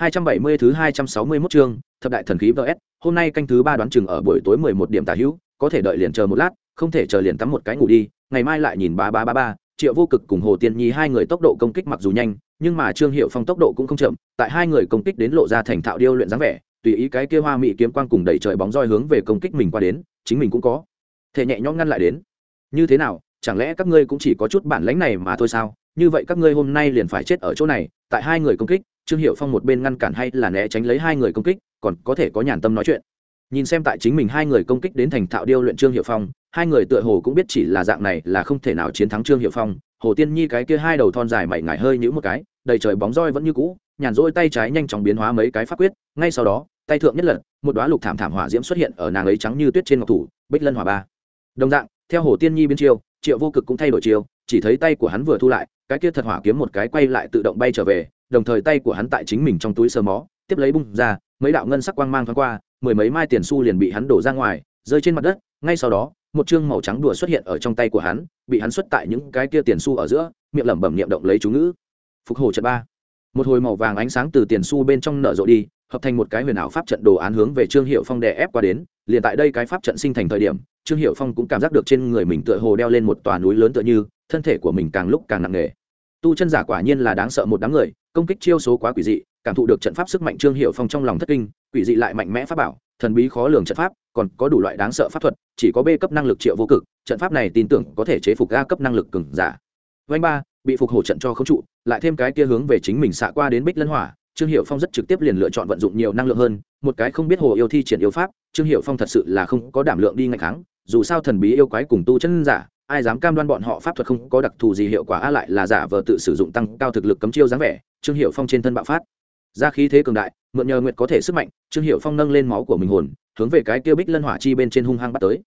270 thứ 261 chương, thập đại thần khí VS, hôm nay canh thứ 3 đoán chừng ở buổi tối 11 điểm tả hữu, có thể đợi liền chờ một lát, không thể chờ liền tắm một cái ngủ đi, ngày mai lại nhìn ba ba ba ba, Triệu Vô Cực cùng Hồ Tiên Nhi hai người tốc độ công kích mặc dù nhanh, nhưng mà Trương Hiệu Phong tốc độ cũng không chậm, tại hai người công kích đến lộ ra thành thạo điêu luyện dáng vẻ, tùy ý cái kia hoa mỹ kiếm quang cùng đẩy trời bóng roi hướng về công kích mình qua đến, chính mình cũng có thể nhẹ nhõm ngăn lại đến. Như thế nào, chẳng lẽ các ngươi cũng chỉ có chút bản lĩnh này mà thôi sao? Như vậy các ngươi hôm nay liền phải chết ở chỗ này, tại hai người công kích, trương hiệu phong một bên ngăn cản hay là né tránh lấy hai người công kích, còn có thể có nhàn tâm nói chuyện. Nhìn xem tại chính mình hai người công kích đến thành thạo điêu luyện trương hiệu phong, hai người tựa hồ cũng biết chỉ là dạng này là không thể nào chiến thắng trương hiệu phong. Hồ tiên nhi cái kia hai đầu thon dài mảy ngải hơi nhũ một cái, đầy trời bóng roi vẫn như cũ, nhàn rỗi tay trái nhanh chóng biến hóa mấy cái pháp quyết, ngay sau đó, tay thượng nhất lần, một đoá lục thảm thảm hỏa diễm xuất hiện ở nàng ấy trắng như tuyết trên ngọc thủ, bích lân hỏa ba. Đồng dạng, theo hồ tiên nhi biến chiêu, triệu vô cực cũng thay đổi chiêu, chỉ thấy tay của hắn vừa thu lại, cái kia thật hỏa kiếm một cái quay lại tự động bay trở về đồng thời tay của hắn tại chính mình trong túi sờ mó, tiếp lấy bung ra, mấy đạo ngân sắc quang mang thoáng qua, mười mấy mai tiền xu liền bị hắn đổ ra ngoài, rơi trên mặt đất, ngay sau đó, một chương màu trắng đùa xuất hiện ở trong tay của hắn, bị hắn xuất tại những cái kia tiền xu ở giữa, miệng lẩm bẩm niệm động lấy chú ngữ. Phục hồi trận ba. Một hồi màu vàng ánh sáng từ tiền xu bên trong nở rộ đi, hợp thành một cái huyền ảo pháp trận đồ án hướng về trương hiệu phong đè ép qua đến, liền tại đây cái pháp trận sinh thành thời điểm, trương hiệu phong cũng cảm giác được trên người mình tựa hồ đeo lên một tòa núi lớn tựa như, thân thể của mình càng lúc càng nặng nề tu chân giả quả nhiên là đáng sợ một đám người, công kích chiêu số quá quỷ dị, cảm thụ được trận pháp sức mạnh trương hiệu phong trong lòng thất kinh, quỷ dị lại mạnh mẽ pháp bảo, thần bí khó lường trận pháp, còn có đủ loại đáng sợ pháp thuật, chỉ có b cấp năng lực triệu vô cực, trận pháp này tin tưởng có thể chế phục a cấp năng lực cừng giả. Vanh ba, bị phục hổ trận cho không trụ, lại thêm cái kia hướng về chính mình xạ qua đến bích lân hỏa, trương hiệu phong rất trực tiếp liền lựa chọn vận dụng nhiều năng lượng hơn, một cái không biết hồ yêu thi triển yêu pháp, trương hiệu phong thật sự là không có đảm lượng đi ngày tháng dù sao thần bí yêu quái cùng tu chân giả ai dám cam đoan bọn họ pháp thuật không có đặc thù gì hiệu quả a lại là giả vờ tự sử dụng tăng cao thực lực cấm chiêu dáng vẻ, trương hiệu phong trên thân bạo phát. Ra khí thế cường đại, mượn nhờ nguyệt có thể sức mạnh, trương hiệu phong nâng lên máu của mình hồn, hướng về cái kia bích lân hỏa chi bên trên hung hăng bắt tới.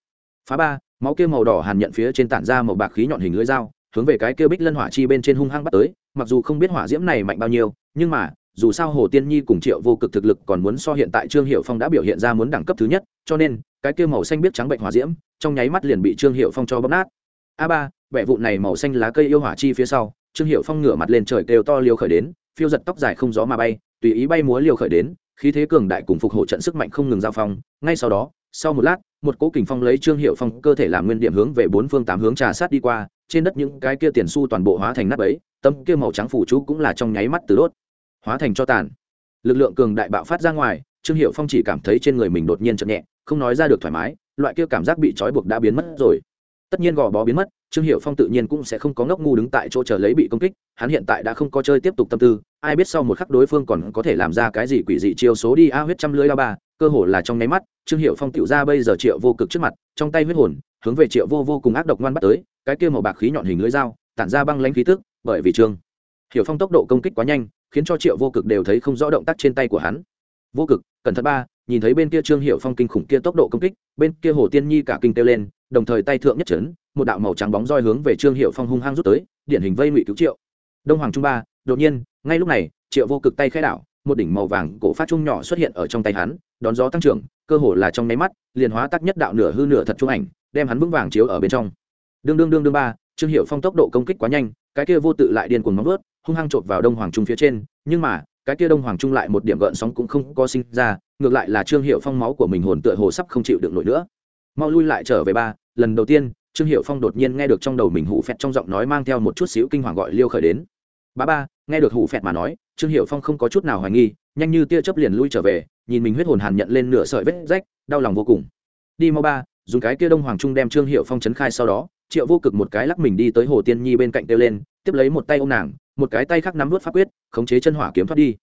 Phá ba, máu kia màu đỏ hàn nhận phía trên tản ra màu bạc khí nhọn hình lưỡi dao, hướng về cái kia bích lân hỏa chi bên trên hung hăng bắt tới, mặc dù không biết hỏa diễm này mạnh bao nhiêu, nhưng mà, dù sao hồ tiên nhi cùng triệu vô cực thực lực còn muốn so hiện tại trương hiệu phong đã biểu hiện ra muốn đẳng cấp thứ nhất, cho nên, cái kia màu xanh biết trắng bệnh hỏa diễm, trong nháy mắt liền bị trương hiệu phong cho bóp nát a ba, vẻ vụn này màu xanh lá cây yêu hỏa chi phía sau, trương hiệu phong ngửa mặt lên trời kêu to liều khởi đến, phiêu giật tóc dài không gió mà bay, tùy ý bay múa liều khởi đến, khí thế cường đại cùng phục hộ trận sức mạnh không ngừng giao phong. Ngay sau đó, sau một lát, một cỗ kình phong lấy trương hiệu phong cơ thể làm nguyên điểm hướng về bốn phương tám hướng trà sát đi qua, trên đất những cái kia tiền su toàn bộ hóa thành nắp ấy tấm kia màu trắng phủ chú cũng là trong nháy mắt từ đốt, hóa thành cho tàn. Lực lượng cường đại bạo phát ra ngoài, trương hiệu phong chỉ cảm thấy trên người mình đột nhiên chậm nhẹ, không nói ra được thoải mái, loại kia cảm giác bị trói buộc đã biến mất rồi tất nhiên gò bó biến mất, trương hiệu phong tự nhiên cũng sẽ không có ngốc ngu đứng tại chỗ chờ lấy bị công kích, hắn hiện tại đã không có chơi tiếp tục tâm tư, ai biết sau một khắc đối phương còn có thể làm ra cái gì quỷ dị chiêu số đi, a, huyết trăm lưới la ba, cơ hồ là trong nháy mắt, trương hiệu phong tựu ra bây giờ triệu vô cực trước mặt, trong tay huyết hồn, hướng về triệu vô vô cùng ác độc ngoan bắt tới, cái kia màu bạc khí nhọn hình lưới dao, tản ra băng lãnh khí tức, bởi vì trương hiệu phong tốc độ công kích quá nhanh, khiến cho triệu vô cực đều thấy không rõ động tác trên tay của hắn. Vô cực cẩn thận ba, nhìn thấy bên kia trương hiệu phong kinh khủng kia tốc độ công kích, bên kia hồ tiên nhi cả kinh kêu lên, đồng thời tay thượng nhất trấn một đạo màu trắng bóng roi hướng về trương hiệu phong hung hăng rút tới, điển hình vây ngụy cứu triệu. Đông hoàng trung ba, đột nhiên, ngay lúc này, triệu vô cực tay khai đảo, một đỉnh màu vàng cổ phát trung nhỏ xuất hiện ở trong tay hắn, đón gió tăng trưởng, cơ hồ là trong nháy mắt, liền hóa tắc nhất đạo nửa hư nửa thật trung ảnh, đem hắn vững vàng chiếu ở bên trong. Đương đương đương đương ba, trương hiệu phong tốc độ công kích quá nhanh, cái kia vô tự lại điên cuồng móng vớt hung hăng chộp vào đông hoàng trung phía trên, nhưng mà cái kia đông hoàng trung lại một điểm gợn sóng cũng không có sinh ra, ngược lại là trương hiệu phong máu của mình hồn tựa hồ sắp không chịu được nổi nữa. Mau lui lại trở về ba, lần đầu tiên, trương hiệu phong đột nhiên nghe được trong đầu mình hủ phẹt trong giọng nói mang theo một chút xíu kinh hoàng gọi liêu khởi đến. Ba ba, nghe được hủ phẹt mà nói, trương hiệu phong không có chút nào hoài nghi, nhanh như tia chớp liền lui trở về, nhìn mình huyết hồn hàn nhận lên nửa sợi vết rách, đau lòng vô cùng. Đi mau ba, dùng cái kia đông hoàng trung đem trương hiệu phong chấn khai sau đó, triệu vô cực một cái lắc mình đi tới hồ tiên nhi bên cạnh kêu lên, tiếp lấy một tay ô m nàng một cái tay khác nắm vớt pháp quyết khống chế chân hỏa kiếm thoát đi.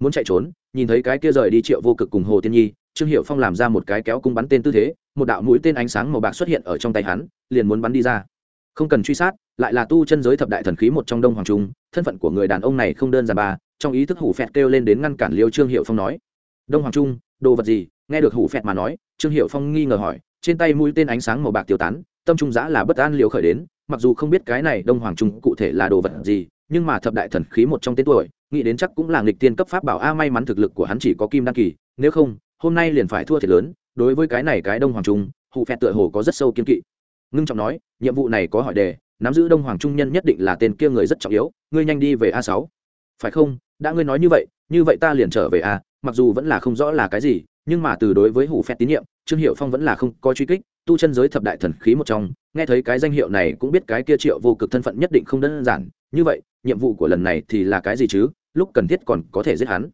Muốn chạy trốn nhìn thấy cái kia rời đi triệu vô cực cùng hồ tiên nhi trương hiệu phong làm ra một cái kéo cung bắn tên tư thế một đạo mũi tên ánh sáng màu bạc xuất hiện ở trong tay hắn liền muốn bắn đi ra. Không cần truy sát lại là tu chân giới thập đại thần khí một trong đông hoàng trung thân phận của người đàn ông này không đơn giản bà, trong ý thức hủ phẹt kêu lên đến ngăn cản liêu trương hiệu phong nói. Đông hoàng trung đồ vật gì? Nghe được hủ phẹt mà nói trương hiệu phong nghi ngờ hỏi trên tay mũi tên ánh sáng màu bạc tiêu tán tâm trung giã là bất an liều khởi đến mặc dù không biết cái này đông hoàng trung cụ thể là đồ vật gì nhưng mà thập đại thần khí một trong tên tuổi, nghĩ đến chắc cũng là nghịch tiên cấp pháp bảo a, may mắn thực lực của hắn chỉ có kim đăng kỳ, nếu không, hôm nay liền phải thua thiệt lớn, đối với cái này cái đông hoàng trung, hụ phẹt tựa hồ có rất sâu kiên kỵ. Ngưng trọng nói, nhiệm vụ này có hỏi đề, nắm giữ đông hoàng trung nhân nhất định là tên kia người rất trọng yếu, ngươi nhanh đi về a sáu. Phải không? Đã ngươi nói như vậy như vậy ta liền trở về a, mặc dù vẫn là không rõ là cái gì, nhưng mà từ đối với hủ phét tín nhiệm, trương hiệu phong vẫn là không có truy kích, tu chân giới thập đại thần khí một trong, nghe thấy cái danh hiệu này cũng biết cái kia triệu vô cực thân phận nhất định không đơn giản, như vậy nhiệm vụ của lần này thì là cái gì chứ? Lúc cần thiết còn có thể giết hắn.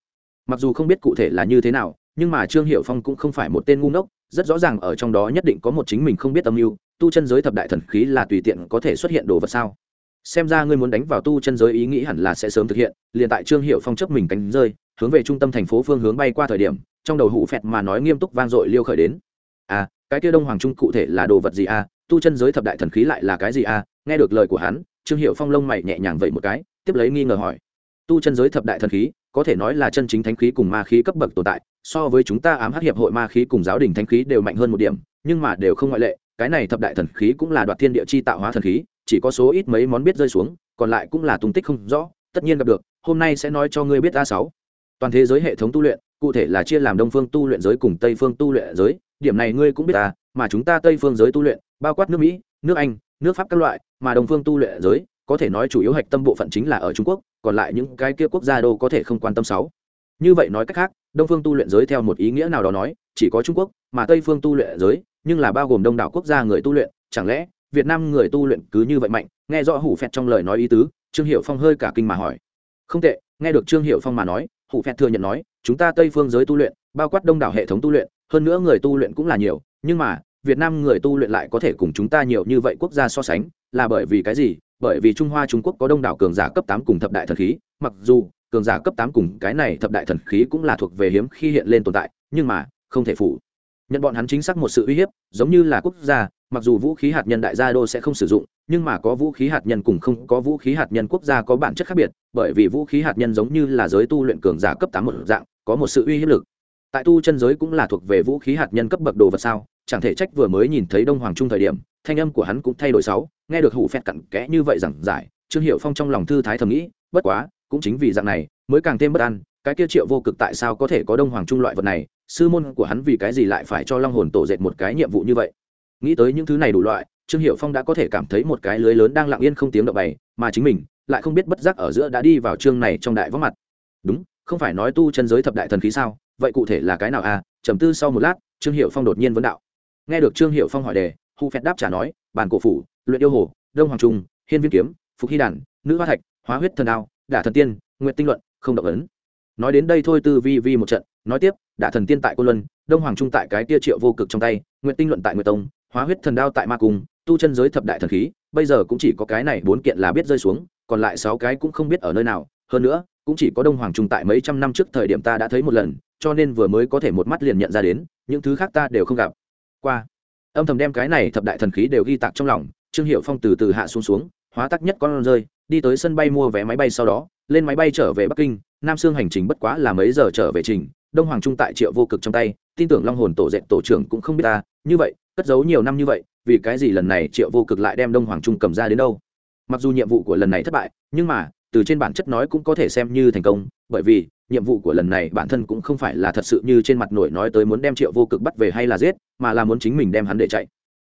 Mặc dù không biết cụ thể là như thế nào, nhưng mà trương hiệu phong cũng không phải một tên ngu ngốc, rất rõ ràng ở trong đó nhất định có một chính mình không biết âm mưu, tu chân giới thập đại thần khí là tùy tiện có thể xuất hiện đồ vật sao? Xem ra ngươi muốn đánh vào tu chân giới ý nghĩ hẳn là sẽ sớm thực hiện, liền tại trương hiệu phong chấp mình cánh rơi, hướng về trung tâm thành phố phương hướng bay qua thời điểm, trong đầu hụ phẹt mà nói nghiêm túc vang dội liêu khởi đến. À cái kia đông hoàng trung cụ thể là đồ vật gì à? Tu chân giới thập đại thần khí lại là cái gì à? Nghe được lời của hắn trương hiệu phong lông mày nhẹ nhàng vậy một cái, tiếp lấy nghi ngờ hỏi. Tu chân giới thập đại thần khí, có thể nói là chân chính thánh khí cùng ma khí cấp bậc tồn tại, so với chúng ta ám hắc hiệp hội ma khí cùng giáo đình thánh khí đều mạnh hơn một điểm, nhưng mà đều không ngoại lệ, cái này thập đại thần khí cũng là đoạt thiên địa chi tạo hóa thần khí, chỉ có số ít mấy món biết rơi xuống, còn lại cũng là tung tích không rõ, tất nhiên gặp được, hôm nay sẽ nói cho ngươi biết a sáu. Toàn thế giới hệ thống tu luyện, cụ thể là chia làm đông phương tu luyện giới cùng tây phương tu luyện giới, điểm này ngươi cũng biết ta, mà chúng ta tây phương giới tu luyện, bao quát nước mỹ, nước anh nước pháp các loại, mà đông phương tu luyện giới, có thể nói chủ yếu hạch tâm bộ phận chính là ở trung quốc, còn lại những cái kia quốc gia đâu có thể không quan tâm sáu. Như vậy nói cách khác, đông phương tu luyện giới theo một ý nghĩa nào đó nói, chỉ có trung quốc, mà tây phương tu luyện giới, nhưng là bao gồm đông đảo quốc gia người tu luyện, chẳng lẽ, việt nam người tu luyện cứ như vậy mạnh? Nghe rõ hủ phẹt trong lời nói ý tứ, trương hiệu phong hơi cả kinh mà hỏi. Không tệ, nghe được trương hiệu phong mà nói, hủ phẹt thừa nhận nói, chúng ta tây phương giới tu luyện, bao quát đông đảo hệ thống tu luyện, hơn nữa người tu luyện cũng là nhiều, nhưng mà việt nam người tu luyện lại có thể cùng chúng ta nhiều như vậy quốc gia so sánh, là bởi vì cái gì? Bởi vì trung hoa trung quốc có đông đảo cường giả cấp tám cùng thập đại thần khí, mặc dù cường giả cấp tám cùng cái này thập đại thần khí cũng là thuộc về hiếm khi hiện lên tồn tại, nhưng mà không thể phủ. Nhận bọn hắn chính xác một sự uy hiếp, giống như là quốc gia, mặc dù vũ khí hạt nhân đại gia đô sẽ không sử dụng, nhưng mà có vũ khí hạt nhân cùng không có vũ khí hạt nhân quốc gia có bản chất khác biệt, bởi vì vũ khí hạt nhân giống như là giới tu luyện cường giả cấp tám một dạng, có một sự uy hiếp lực tại tu chân giới cũng là thuộc về vũ khí hạt nhân cấp bậc đồ vật sao? Chẳng thể trách vừa mới nhìn thấy đông hoàng trung thời điểm, thanh âm của hắn cũng thay đổi sáu nghe được hủ phẹt cặn kẽ như vậy rằng giải, trương hiệu phong trong lòng thư thái thầm nghĩ, bất quá, cũng chính vì dạng này, mới càng thêm bất an, cái kia triệu vô cực tại sao có thể có đông hoàng trung loại vật này? Sư môn của hắn vì cái gì lại phải cho long hồn tổ dệt một cái nhiệm vụ như vậy? Nghĩ tới những thứ này đủ loại, trương hiệu phong đã có thể cảm thấy một cái lưới lớn đang lặng yên không tiếng động bày, mà chính mình lại không biết bất giác ở giữa đã đi vào chương này trong đại võ mặt. Đúng, không phải nói tu chân giới thập đại thần khí sao? Vậy cụ thể là cái nào à? Trầm tư sau một lát, trương hiệu phong đột nhiên vấn đạo. Nghe được trương hiệu phong hỏi đề, hu phét đáp trả nói bản cổ phủ, luyện yêu hồ, đông hoàng trung, hiên viên kiếm, phục hy đản, nữ hoa thạch, hóa huyết thần đao, đả thần tiên nguyện tinh luận, không động ấn. Nói đến đây thôi tư vi vi một trận, nói tiếp, đả thần tiên tại cô luân, đông hoàng trung tại cái tia triệu vô cực trong tay nguyện tinh luận tại nguyệt tông, hóa huyết thần đao tại ma cung, tu chân giới thập đại thần khí, bây giờ cũng chỉ có cái này bốn kiện là biết rơi xuống, còn lại sáu cái cũng không biết ở nơi nào. Hơn nữa, cũng chỉ có đông hoàng trung tại mấy trăm năm trước thời điểm ta đã thấy một lần cho nên vừa mới có thể một mắt liền nhận ra đến, những thứ khác ta đều không gặp. Qua. Âm thầm đem cái này thập đại thần khí đều ghi tạc trong lòng, trương hiệu phong từ từ hạ xuống xuống, hóa tắc nhất con rơi, đi tới sân bay mua vé máy bay sau đó, lên máy bay trở về bắc kinh, nam sương hành trình bất quá là mấy giờ trở về trình, đông hoàng trung tại triệu vô cực trong tay, tin tưởng long hồn tổ dệt tổ trưởng cũng không biết ta, như vậy, cất giấu nhiều năm như vậy, vì cái gì lần này triệu vô cực lại đem đông hoàng trung cầm ra đến đâu? Mặc dù nhiệm vụ của lần này thất bại, nhưng mà, từ trên bản chất nói cũng có thể xem như thành công, bởi vì nhiệm vụ của lần này bản thân cũng không phải là thật sự như trên mặt nổi nói tới muốn đem triệu vô cực bắt về hay là giết, mà là muốn chính mình đem hắn để chạy.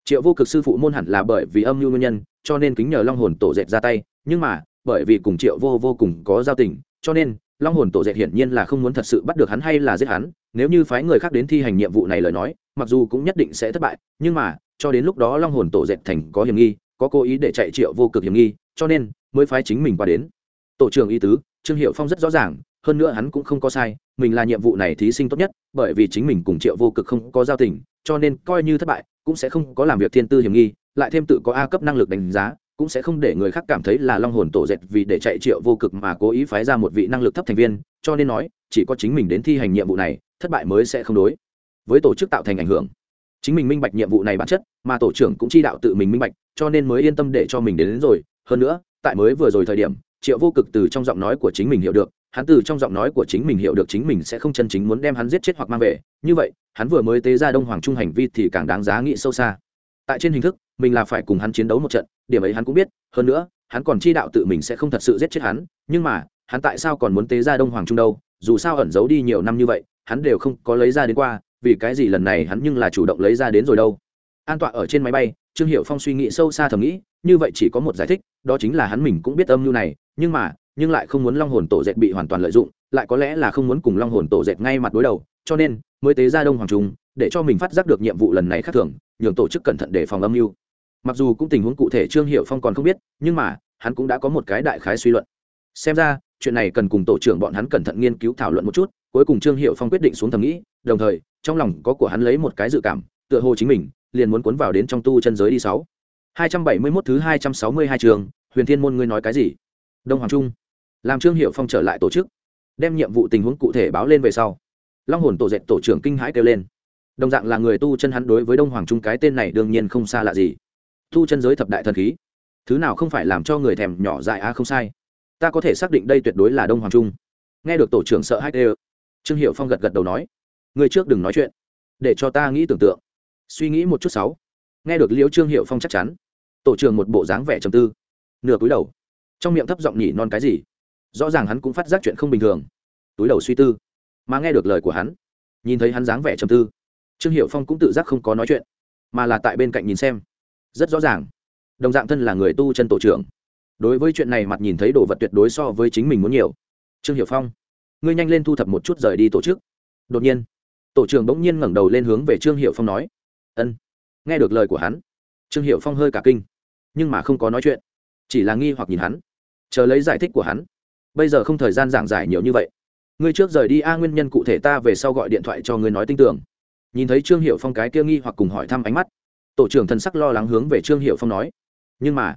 Triệu vô cực sư phụ môn hẳn là bởi vì âm mưu nguyên nhân, cho nên kính nhờ long hồn tổ dệt ra tay, nhưng mà, bởi vì cùng triệu vô vô cùng có giao tình, cho nên, long hồn tổ dệt hiển nhiên là không muốn thật sự bắt được hắn hay là giết hắn, nếu như phái người khác đến thi hành nhiệm vụ này lời nói, mặc dù cũng nhất định sẽ thất bại, nhưng mà, cho đến lúc đó long hồn tổ dệt thành có hiểm nghi, có cố ý để chạy triệu vô cực hiểm nghi, cho nên, mới phái chính mình qua đến. Tổ trưởng y tứ, trương hiệu phong rất rõ ràng hơn nữa hắn cũng không có sai mình là nhiệm vụ này thí sinh tốt nhất bởi vì chính mình cùng triệu vô cực không có giao tình cho nên coi như thất bại cũng sẽ không có làm việc thiên tư hiểm nghi lại thêm tự có a cấp năng lực đánh giá cũng sẽ không để người khác cảm thấy là long hồn tổ dệt vì để chạy triệu vô cực mà cố ý phái ra một vị năng lực thấp thành viên cho nên nói chỉ có chính mình đến thi hành nhiệm vụ này thất bại mới sẽ không đối với tổ chức tạo thành ảnh hưởng. Chính mình minh bạch nhiệm vụ này bản chất mà tổ trưởng cũng chi đạo tự mình minh bạch cho nên mới yên tâm để cho mình đến, đến rồi. Hơn nữa tại mới vừa rồi thời điểm triệu vô cực từ trong giọng nói của chính mình hiểu được hắn từ trong giọng nói của chính mình hiểu được chính mình sẽ không chân chính muốn đem hắn giết chết hoặc mang về. Như vậy, hắn vừa mới tế ra đông hoàng trung hành vi thì càng đáng giá nghĩ sâu xa. Tại trên hình thức, mình là phải cùng hắn chiến đấu một trận, điểm ấy hắn cũng biết. Hơn nữa, hắn còn chi đạo tự mình sẽ không thật sự giết chết hắn. Nhưng mà, hắn tại sao còn muốn tế ra đông hoàng trung đâu? Dù sao ẩn giấu đi nhiều năm như vậy, hắn đều không có lấy ra đến qua, vì cái gì lần này hắn nhưng là chủ động lấy ra đến rồi đâu? An tọa ở trên máy bay, trương hiệu phong suy nghĩ sâu xa thầm nghĩ, như vậy chỉ có một giải thích, đó chính là hắn mình cũng biết âm mưu này, nhưng mà nhưng lại không muốn long hồn tổ dệt bị hoàn toàn lợi dụng, lại có lẽ là không muốn cùng long hồn tổ dệt ngay mặt đối đầu, cho nên mới tế ra đông hoàng trung, để cho mình phát giác được nhiệm vụ lần này khác thường, nhường tổ chức cẩn thận để phòng âm mưu. Mặc dù cũng tình huống cụ thể trương hiệu phong còn không biết, nhưng mà hắn cũng đã có một cái đại khái suy luận. Xem ra, chuyện này cần cùng tổ trưởng bọn hắn cẩn thận nghiên cứu thảo luận một chút, cuối cùng trương hiệu phong quyết định xuống thầm nghĩ, đồng thời, trong lòng có của hắn lấy một cái dự cảm, tựa hồ chính mình liền muốn cuốn vào đến trong tu chân giới đi sáu. Hai trăm bảy mươi 271 thứ hai trăm sáu mươi hai trường, huyền thiên môn ngươi nói cái gì? Đông hoàng trung làm trương hiệu phong trở lại tổ chức, đem nhiệm vụ tình huống cụ thể báo lên về sau. Long hồn tổ dệt tổ trưởng kinh hãi kêu lên. Đồng dạng là người tu chân hắn đối với đông hoàng trung cái tên này đương nhiên không xa lạ gì. Tu chân giới thập đại thần khí, thứ nào không phải làm cho người thèm nhỏ dại a không sai. Ta có thể xác định đây tuyệt đối là đông hoàng trung. Nghe được tổ trưởng sợ hãi đều trương hiệu phong gật gật đầu nói người trước đừng nói chuyện, để cho ta nghĩ tưởng tượng. Suy nghĩ một chút sáu, nghe được liễu trương hiệu phong chắc chắn, tổ trưởng một bộ dáng vẻ trầm tư, nửa cúi đầu, trong miệng thấp giọng nhỉ non cái gì? Rõ ràng hắn cũng phát giác chuyện không bình thường. Túi đầu suy tư, mà nghe được lời của hắn, nhìn thấy hắn dáng vẻ trầm tư, trương hiệu phong cũng tự giác không có nói chuyện, mà là tại bên cạnh nhìn xem. Rất rõ ràng, đồng dạng thân là người tu chân tổ trưởng. Đối với chuyện này mặt nhìn thấy đồ vật tuyệt đối so với chính mình muốn nhiều. Trương hiệu phong, ngươi nhanh lên thu thập một chút rời đi tổ chức. Đột nhiên, tổ trưởng bỗng nhiên ngẩng đầu lên hướng về trương hiệu phong nói, ân. Nghe được lời của hắn, trương hiệu phong hơi cả kinh, nhưng mà không có nói chuyện, chỉ là nghi hoặc nhìn hắn, chờ lấy giải thích của hắn bây giờ không thời gian giảng giải nhiều như vậy. Ngươi trước rời đi, a, nguyên nhân cụ thể ta về sau gọi điện thoại cho ngươi nói tin tưởng. Nhìn thấy trương hiệu phong cái kia nghi hoặc cùng hỏi thăm ánh mắt, tổ trưởng thần sắc lo lắng hướng về trương hiệu phong nói. Nhưng mà,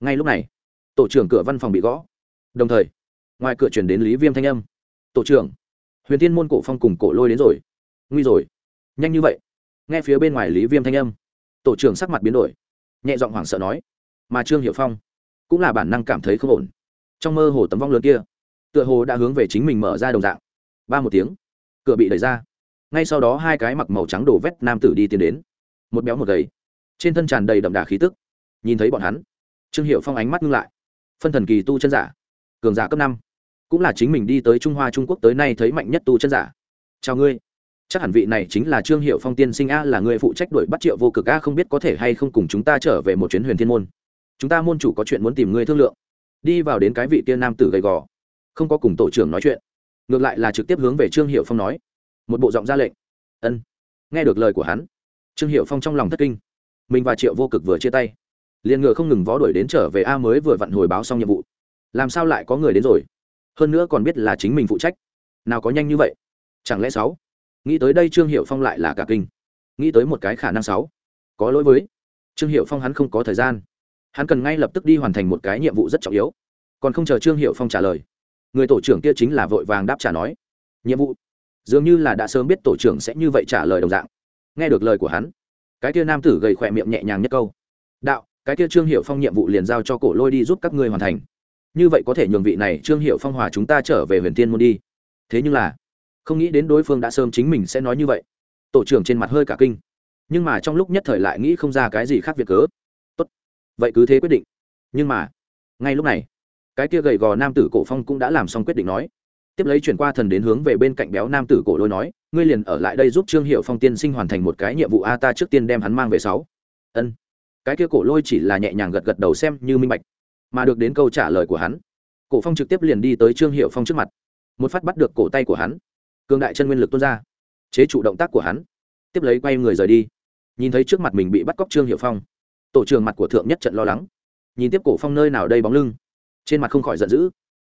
ngay lúc này, tổ trưởng cửa văn phòng bị gõ. Đồng thời, ngoài cửa chuyển đến lý viêm thanh âm. Tổ trưởng, huyền thiên môn cổ phong cùng cổ lôi đến rồi. Nguy rồi. Nhanh như vậy. Nghe phía bên ngoài lý viêm thanh âm, tổ trưởng sắc mặt biến đổi, nhẹ giọng hoảng sợ nói. Mà trương hiệu phong cũng là bản năng cảm thấy không ổn trong mơ hồ tấm vong lớn kia, tựa hồ đã hướng về chính mình mở ra đồng dạng. Ba một tiếng, cửa bị đẩy ra. Ngay sau đó hai cái mặc màu trắng đổ vét nam tử đi tiến đến. Một béo một gầy, trên thân tràn đầy đậm đà khí tức. Nhìn thấy bọn hắn, trương hiệu phong ánh mắt ngưng lại. Phân thần kỳ tu chân giả, cường giả cấp năm. Cũng là chính mình đi tới trung hoa trung quốc tới nay thấy mạnh nhất tu chân giả. Chào ngươi. Chắc hẳn vị này chính là trương hiệu phong tiên sinh a, là người phụ trách đuổi bắt triệu vô cực a, không biết có thể hay không cùng chúng ta trở về một chuyến huyền thiên môn. Chúng ta môn chủ có chuyện muốn tìm ngươi thương lượng đi vào đến cái vị tiên nam tử gầy gò, không có cùng tổ trưởng nói chuyện, ngược lại là trực tiếp hướng về trương hiệu phong nói, một bộ giọng ra lệnh. Ân. Nghe được lời của hắn, trương hiệu phong trong lòng thất kinh, mình và triệu vô cực vừa chia tay, liền ngựa không ngừng vó đuổi đến trở về a mới vừa vặn hồi báo xong nhiệm vụ. Làm sao lại có người đến rồi? Hơn nữa còn biết là chính mình phụ trách. Nào có nhanh như vậy? Chẳng lẽ sáu? Nghĩ tới đây trương hiệu phong lại là cả kinh. Nghĩ tới một cái khả năng sáu. Có lỗi với. Trương hiệu phong hắn không có thời gian hắn cần ngay lập tức đi hoàn thành một cái nhiệm vụ rất trọng yếu. Còn không chờ trương hiệu phong trả lời, người tổ trưởng kia chính là vội vàng đáp trả nói, nhiệm vụ? Dường như là đã sớm biết tổ trưởng sẽ như vậy trả lời đồng dạng. Nghe được lời của hắn, cái kia nam tử gầy khỏe miệng nhẹ nhàng nhất câu, đạo, cái kia trương hiệu phong nhiệm vụ liền giao cho cổ lôi đi giúp các ngươi hoàn thành. Như vậy có thể nhường vị này trương hiệu phong hòa chúng ta trở về huyền tiên môn đi. Thế nhưng là, không nghĩ đến đối phương đã sớm chính mình sẽ nói như vậy. Tổ trưởng trên mặt hơi cả kinh, nhưng mà trong lúc nhất thời lại nghĩ không ra cái gì khác việc cớ vậy cứ thế quyết định. Nhưng mà, ngay lúc này, cái kia gầy gò nam tử cổ phong cũng đã làm xong quyết định nói. Tiếp lấy chuyển qua thần đến hướng về bên cạnh béo nam tử cổ lôi nói, ngươi liền ở lại đây giúp trương hiệu phong tiên sinh hoàn thành một cái nhiệm vụ a ta trước tiên đem hắn mang về sáu. Ân. Cái kia cổ lôi chỉ là nhẹ nhàng gật gật đầu xem như minh bạch, mà được đến câu trả lời của hắn, cổ phong trực tiếp liền đi tới trương hiệu phong trước mặt. Một phát bắt được cổ tay của hắn cương đại chân nguyên lực tuôn ra, chế trụ động tác của hắn. Tiếp lấy quay người rời đi. Nhìn thấy trước mặt mình bị bắt cóc trương hiệu phong tổ trưởng mặt của thượng nhất trận lo lắng. Nhìn tiếp cổ phong nơi nào đây bóng lưng. Trên mặt không khỏi giận dữ.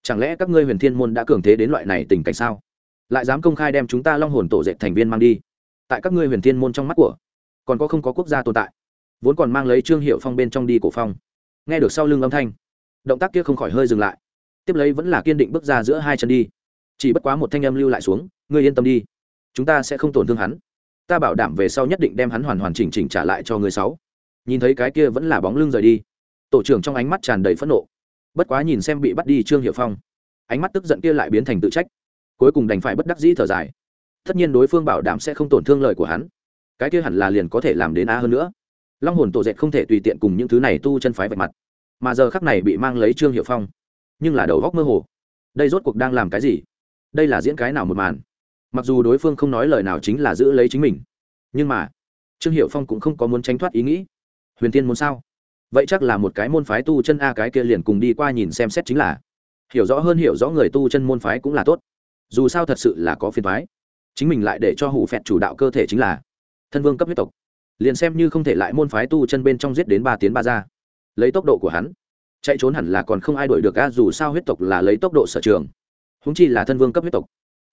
Chẳng lẽ các ngươi huyền thiên môn đã cường thế đến loại này tình cảnh sao? Lại dám công khai đem chúng ta long hồn tổ dệt thành viên mang đi. Tại các ngươi huyền thiên môn trong mắt của, còn có không có quốc gia tồn tại. Vốn còn mang lấy trương hiệu phong bên trong đi cổ phong. Nghe được sau lưng âm thanh, động tác kia không khỏi hơi dừng lại. Tiếp lấy vẫn là kiên định bước ra giữa hai chân đi. Chỉ bất quá một thanh âm lưu lại xuống, ngươi yên tâm đi. Chúng ta sẽ không tổn thương hắn. Ta bảo đảm về sau nhất định đem hắn hoàn hoàn chỉnh chỉnh trả lại cho người sáu nhìn thấy cái kia vẫn là bóng lưng rời đi. Tổ trưởng trong ánh mắt tràn đầy phẫn nộ. Bất quá nhìn xem bị bắt đi trương hiệu phong, ánh mắt tức giận kia lại biến thành tự trách. Cuối cùng đành phải bất đắc dĩ thở dài. Tất nhiên đối phương bảo đảm sẽ không tổn thương lời của hắn. Cái kia hẳn là liền có thể làm đến a hơn nữa. Long hồn tổ dệt không thể tùy tiện cùng những thứ này tu chân phái vạch mặt. Mà giờ khắc này bị mang lấy trương hiệu phong, nhưng là đầu góc mơ hồ. Đây rốt cuộc đang làm cái gì? Đây là diễn cái nào một màn? Mặc dù đối phương không nói lời nào chính là giữ lấy chính mình, nhưng mà trương hiệu phong cũng không có muốn tránh thoát ý nghĩ huyền tiên muốn sao? Vậy chắc là một cái môn phái tu chân a cái kia liền cùng đi qua nhìn xem xét chính là. Hiểu rõ hơn hiểu rõ người tu chân môn phái cũng là tốt. Dù sao thật sự là có phiền phái chính mình lại để cho hủ phẹt chủ đạo cơ thể chính là thân vương cấp huyết tộc. Liền xem như không thể lại môn phái tu chân bên trong giết đến ba tiến ba ra lấy tốc độ của hắn, chạy trốn hẳn là còn không ai đuổi được a, dù sao huyết tộc là lấy tốc độ sở trường. Húng chi là thân vương cấp huyết tộc.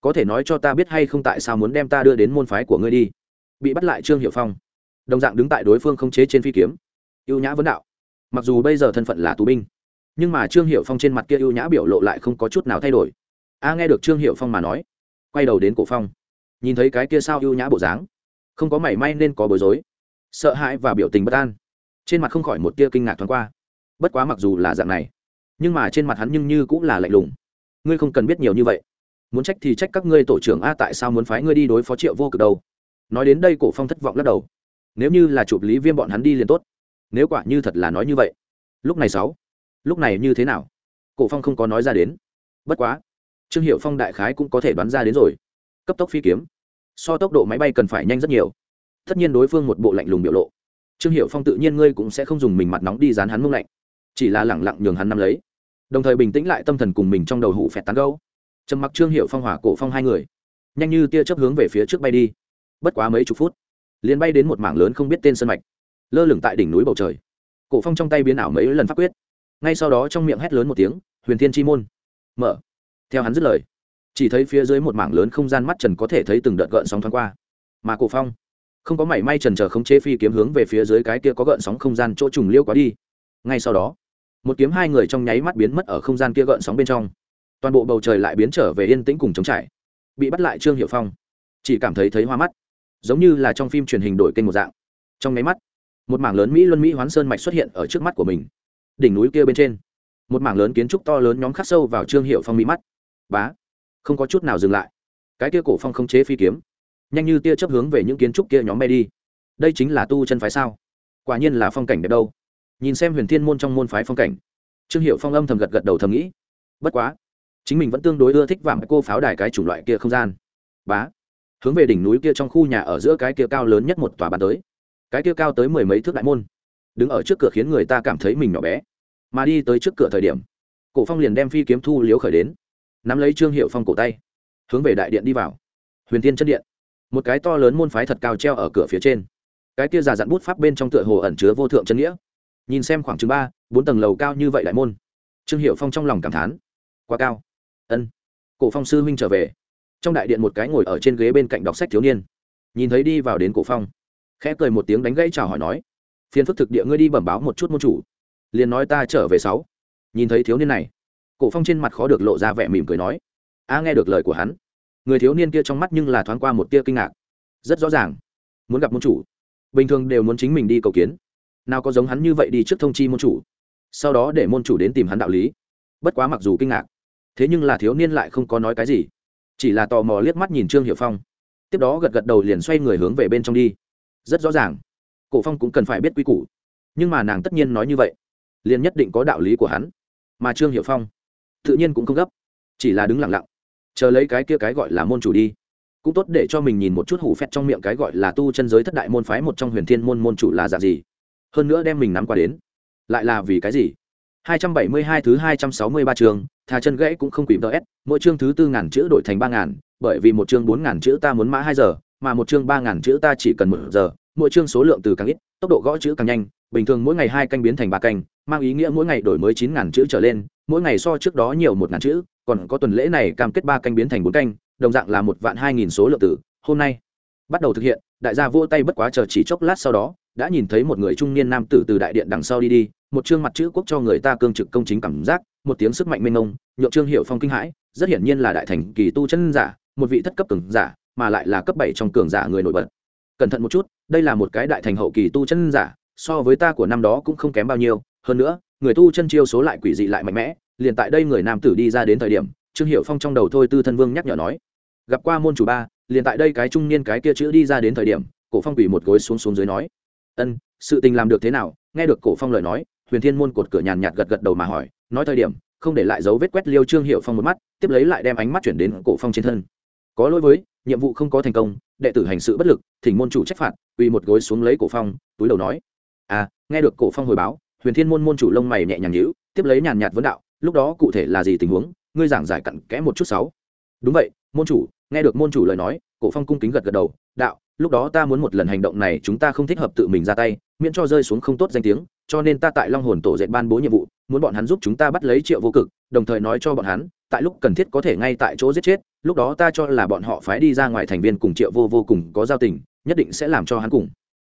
Có thể nói cho ta biết hay không tại sao muốn đem ta đưa đến môn phái của ngươi đi. Bị bắt lại trương hiệu phong đồng dạng đứng tại đối phương không chế trên phi kiếm. Y ê u nhã vấn đạo. Mặc dù bây giờ thân phận là tù binh, nhưng mà trương hiệu phong trên mặt kia ưu nhã biểu lộ lại không có chút nào thay đổi. A, nghe được trương hiệu phong mà nói, quay đầu đến cổ phong, nhìn thấy cái kia sao ưu nhã bộ dáng, không có mảy may nên có bối rối, sợ hãi và biểu tình bất an. Trên mặt không khỏi một tia kinh ngạc thoáng qua. Bất quá mặc dù là dạng này, nhưng mà trên mặt hắn nhưng như cũng là lạnh lùng. Ngươi không cần biết nhiều như vậy. Muốn trách thì trách các ngươi tổ trưởng a, tại sao muốn phái ngươi đi đối phó triệu vô cực đâu? Nói đến đây cổ phong thất vọng lắc đầu nếu như là chụp lý viêm bọn hắn đi liền tốt. Nếu quả như thật là nói như vậy lúc này sáu lúc này như thế nào? Cổ phong không có nói ra đến. Bất quá trương hiệu phong đại khái cũng có thể đoán ra đến rồi. Cấp tốc phi kiếm. So tốc độ máy bay cần phải nhanh rất nhiều. Tất nhiên đối phương một bộ lạnh lùng biểu lộ. Trương hiệu phong tự nhiên ngươi cũng sẽ không dùng mình mặt nóng đi dán hắn mông lạnh. Chỉ là lẳng lặng nhường hắn nắm lấy. Đồng thời bình tĩnh lại tâm thần cùng mình trong đầu hụ phẹt tán gâu, trầm mặc trương hiệu phong hỏa cổ phong hai người. Nhanh như tia chớp hướng về phía trước bay đi. Bất quá mấy chục phút liền bay đến một mảng lớn không biết tên sân mạch, lơ lửng tại đỉnh núi bầu trời. Cổ phong trong tay biến ảo mấy lần phát quyết. Ngay sau đó trong miệng hét lớn một tiếng, huyền thiên chi môn, mở. Theo hắn dứt lời, chỉ thấy phía dưới một mảng lớn không gian mắt trần có thể thấy từng đợt gợn sóng thoáng qua. Mà cổ phong, không có mảy may trần chờ không chế phi kiếm hướng về phía dưới cái kia có gợn sóng không gian chỗ trùng liêu quá đi. Ngay sau đó, một kiếm hai người trong nháy mắt biến mất ở không gian kia gợn sóng bên trong. Toàn bộ bầu trời lại biến trở về yên tĩnh cùng trống trải. Bị bắt lại trương hiệu phong, chỉ cảm thấy thấy hoa mắt giống như là trong phim truyền hình đổi kênh một dạng. Trong nháy mắt, một mảng lớn mỹ luân mỹ hoán sơn mạch xuất hiện ở trước mắt của mình. Đỉnh núi kia bên trên, một mảng lớn kiến trúc to lớn nhóm khắc sâu vào trương hiệu phong mỹ mắt. Bá, không có chút nào dừng lại. Cái kia cổ phong không chế phi kiếm, nhanh như tia chấp hướng về những kiến trúc kia nhóm bay đi. Đây chính là tu chân phái sao? Quả nhiên là phong cảnh đẹp đâu. Nhìn xem huyền thiên môn trong môn phái phong cảnh, trương hiệu phong âm thầm gật gật đầu thầm nghĩ. Bất quá, chính mình vẫn tương đối ưa thích vàng cô pháo đài cái chủng loại kia không gian. Bá hướng về đỉnh núi kia trong khu nhà ở giữa cái kia cao lớn nhất một tòa bàn tới. Cái kia cao tới mười mấy thước đại môn, đứng ở trước cửa khiến người ta cảm thấy mình nhỏ bé. Mà đi tới trước cửa thời điểm, cổ phong liền đem phi kiếm thu liếu khởi đến, nắm lấy trương hiệu phong cổ tay, hướng về đại điện đi vào. Huyền tiên chân điện, một cái to lớn môn phái thật cao treo ở cửa phía trên. Cái kia già dặn bút pháp bên trong tựa hồ ẩn chứa vô thượng chân nghĩa. Nhìn xem khoảng chừng ba, bốn tầng lầu cao như vậy đại môn, trương hiệu phong trong lòng cảm thán. Quá cao. Ân. Cổ phong sư huynh trở về trong đại điện một cái ngồi ở trên ghế bên cạnh đọc sách thiếu niên. Nhìn thấy đi vào đến cổ phong, khẽ cười một tiếng đánh gãy chào hỏi nói, phiền phức thực địa ngươi đi bẩm báo một chút môn chủ. Liền nói, ta trở về sáu. Nhìn thấy thiếu niên này, cổ phong trên mặt khó được lộ ra vẻ mỉm cười nói, a, nghe được lời của hắn. Người thiếu niên kia trong mắt nhưng là thoáng qua một tia kinh ngạc. Rất rõ ràng, muốn gặp môn chủ. Bình thường đều muốn chính mình đi cầu kiến. Nào có giống hắn như vậy đi trước thông chi môn chủ. Sau đó để môn chủ đến tìm hắn đạo lý. Bất quá mặc dù kinh ngạc, thế nhưng là thiếu niên lại không có nói cái gì chỉ là tò mò liếc mắt nhìn trương hiệu phong. Tiếp đó gật gật đầu liền xoay người hướng về bên trong đi. Rất rõ ràng cổ phong cũng cần phải biết quy củ. Nhưng mà nàng tất nhiên nói như vậy liền nhất định có đạo lý của hắn. Mà trương hiệu phong tự nhiên cũng không gấp chỉ là đứng lặng lặng chờ lấy cái kia cái gọi là môn chủ đi. Cũng tốt để cho mình nhìn một chút hủ phét trong miệng cái gọi là tu chân giới thất đại môn phái một trong huyền thiên môn môn chủ là dạng gì. Hơn nữa đem mình nắm qua đến lại là vì cái gì? 272 thứ 263 trường, thà chân gãy cũng không quỷ DS, mỗi chương thứ tư ngàn chữ đổi thành ba ngàn, bởi vì một chương bốn ngàn chữ ta muốn mã hai giờ, mà một chương ba ngàn chữ ta chỉ cần một giờ, mỗi chương số lượng từ càng ít, tốc độ gõ chữ càng nhanh, bình thường mỗi ngày hai canh biến thành ba canh, mang ý nghĩa mỗi ngày đổi mới chín ngàn chữ trở lên, mỗi ngày so trước đó nhiều một ngàn chữ, còn có tuần lễ này cam kết ba canh biến thành bốn canh, đồng dạng là một vạn hai nghìn số lượng tử, hôm nay bắt đầu thực hiện, đại gia vỗ tay bất quá chờ chỉ chốc lát sau đó, đã nhìn thấy một người trung niên nam tử từ đại điện đằng sau đi đi. Một chương mặt chữ quốc cho người ta cương trực công chính cảm giác một tiếng sức mạnh mênh mông, nhượng trương hiệu phong kinh hãi, rất hiển nhiên là đại thành kỳ tu chân giả, một vị thất cấp cường giả, mà lại là cấp bảy trong cường giả người nổi bật. Cẩn thận một chút, đây là một cái đại thành hậu kỳ tu chân giả, so với ta của năm đó cũng không kém bao nhiêu. Hơn nữa, người tu chân chiêu số lại quỷ dị lại mạnh mẽ, liền tại đây người nam tử đi ra đến thời điểm, trương hiệu phong trong đầu thôi tư thân vương nhắc nhở nói, gặp qua môn chủ ba, liền tại đây cái trung niên cái kia chữ đi ra đến thời điểm, cổ phong quỷ một gối xuống xuống dưới nói, ân, sự tình làm được thế nào? Nghe được cổ phong lời nói, huyền thiên môn cột cửa nhàn nhạt gật gật đầu mà hỏi nói thời điểm, không để lại dấu vết quét liêu trương hiệu phong một mắt, tiếp lấy lại đem ánh mắt chuyển đến cổ phong trên thân. Có lỗi với, nhiệm vụ không có thành công, đệ tử hành sự bất lực, thỉnh môn chủ trách phạt uy một gối xuống lấy cổ phong, túi đầu nói à nghe được cổ phong hồi báo, huyền thiên môn môn chủ lông mày nhẹ nhàng nhíu, tiếp lấy nhàn nhạt vấn đạo, lúc đó cụ thể là gì tình huống? Ngươi giảng giải cặn kẽ một chút sáu. Đúng vậy, môn chủ, nghe được môn chủ lời nói, cổ phong cung kính gật gật đầu, đạo, lúc đó ta muốn một lần hành động này, chúng ta không thích hợp tự mình ra tay, miễn cho rơi xuống không tốt danh tiếng cho nên ta tại long hồn tổ dệt ban bố nhiệm vụ, muốn bọn hắn giúp chúng ta bắt lấy triệu vô cực, đồng thời nói cho bọn hắn, tại lúc cần thiết có thể ngay tại chỗ giết chết, lúc đó ta cho là bọn họ phái đi ra ngoài thành viên cùng triệu vô vô cùng có giao tình, nhất định sẽ làm cho hắn cùng.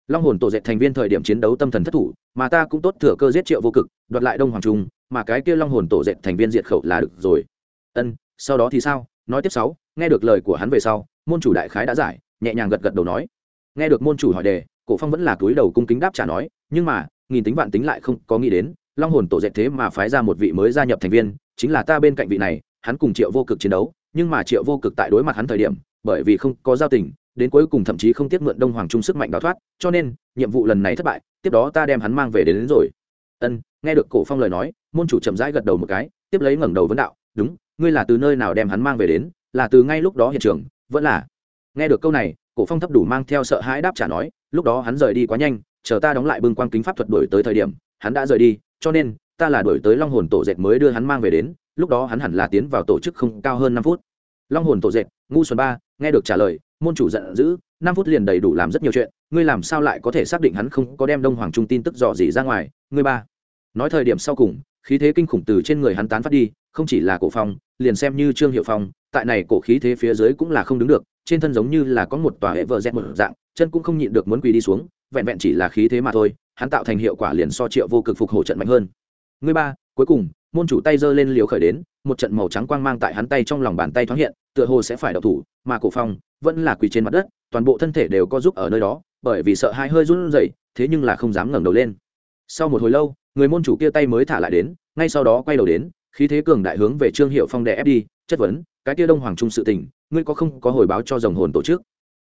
Long hồn tổ dệt thành viên thời điểm chiến đấu tâm thần thất thủ, mà ta cũng tốt thừa cơ giết triệu vô cực, đoạt lại đông hoàng trung, mà cái kia long hồn tổ dệt thành viên diệt khẩu là được rồi. Ân, sau đó thì sao? Nói tiếp sáu nghe được lời của hắn về sau, môn chủ đại khái đã giải, nhẹ nhàng gật gật đầu nói. Nghe được môn chủ hỏi đề, cổ phong vẫn là túi đầu cung kính đáp trả nói, nhưng mà nghìn tính vạn tính lại không có nghĩ đến long hồn tổ dệt thế mà phái ra một vị mới gia nhập thành viên chính là ta bên cạnh vị này hắn cùng triệu vô cực chiến đấu nhưng mà triệu vô cực tại đối mặt hắn thời điểm bởi vì không có giao tình đến cuối cùng thậm chí không tiếp mượn đông hoàng trung sức mạnh đào thoát cho nên nhiệm vụ lần này thất bại tiếp đó ta đem hắn mang về đến, đến rồi. Ân nghe được cổ phong lời nói môn chủ chậm rãi gật đầu một cái tiếp lấy ngẩng đầu vấn đạo đúng ngươi là từ nơi nào đem hắn mang về đến? Là từ ngay lúc đó hiện trường vẫn là? Nghe được câu này cổ phong thấp đủ mang theo sợ hãi đáp trả nói lúc đó hắn rời đi quá nhanh chờ ta đóng lại bưng quang kính pháp thuật đổi tới thời điểm, hắn đã rời đi, cho nên, ta là đổi tới long hồn tổ dệt mới đưa hắn mang về đến, lúc đó hắn hẳn là tiến vào tổ chức không cao hơn năm phút. Long hồn tổ dệt, ngu xuân ba, nghe được trả lời, môn chủ giận dữ, năm phút liền đầy đủ làm rất nhiều chuyện, ngươi làm sao lại có thể xác định hắn không có đem đông hoàng trung tin tức dò gì ra ngoài, ngươi ba. Nói thời điểm sau cùng, khí thế kinh khủng từ trên người hắn tán phát đi, không chỉ là cổ phong liền xem như trương hiệu phong, tại này cổ khí thế phía dưới cũng là không đứng được, trên thân giống như là có một tòa hệ vợ rét một dạng, chân cũng không nhịn được muốn quỳ đi xuống, vẹn vẹn chỉ là khí thế mà thôi, hắn tạo thành hiệu quả liền so triệu vô cực phục hổ trận mạnh hơn. Người ba, cuối cùng, môn chủ tay giơ lên liều khởi đến, một trận màu trắng quang mang tại hắn tay trong lòng bàn tay thoáng hiện, tựa hồ sẽ phải đậu thủ, mà cổ phong vẫn là quỳ trên mặt đất, toàn bộ thân thể đều có giúp ở nơi đó, bởi vì sợ hai hơi run rẩy, thế nhưng là không dám ngẩng đầu lên. Sau một hồi lâu, người môn chủ kia tay mới thả lại đến, ngay sau đó quay đầu đến khí thế cường đại hướng về trương hiệu phong đè ép đi, chất vấn, cái kia đông hoàng trung sự tình, ngươi có không có hồi báo cho dòng hồn tổ chức?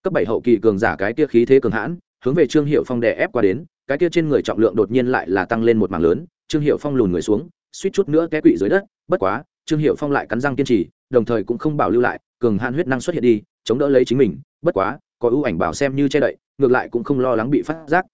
Cấp bảy hậu kỳ cường giả cái kia khí thế cường hãn, hướng về trương hiệu phong đè ép qua đến, cái kia trên người trọng lượng đột nhiên lại là tăng lên một mảng lớn, trương hiệu phong lùn người xuống, suýt chút nữa té quỵ dưới đất, bất quá, trương hiệu phong lại cắn răng kiên trì, đồng thời cũng không bảo lưu lại, cường hạn huyết năng xuất hiện đi, chống đỡ lấy chính mình, bất quá, có ưu ảnh bảo xem như che đậy, ngược lại cũng không lo lắng bị phát giác.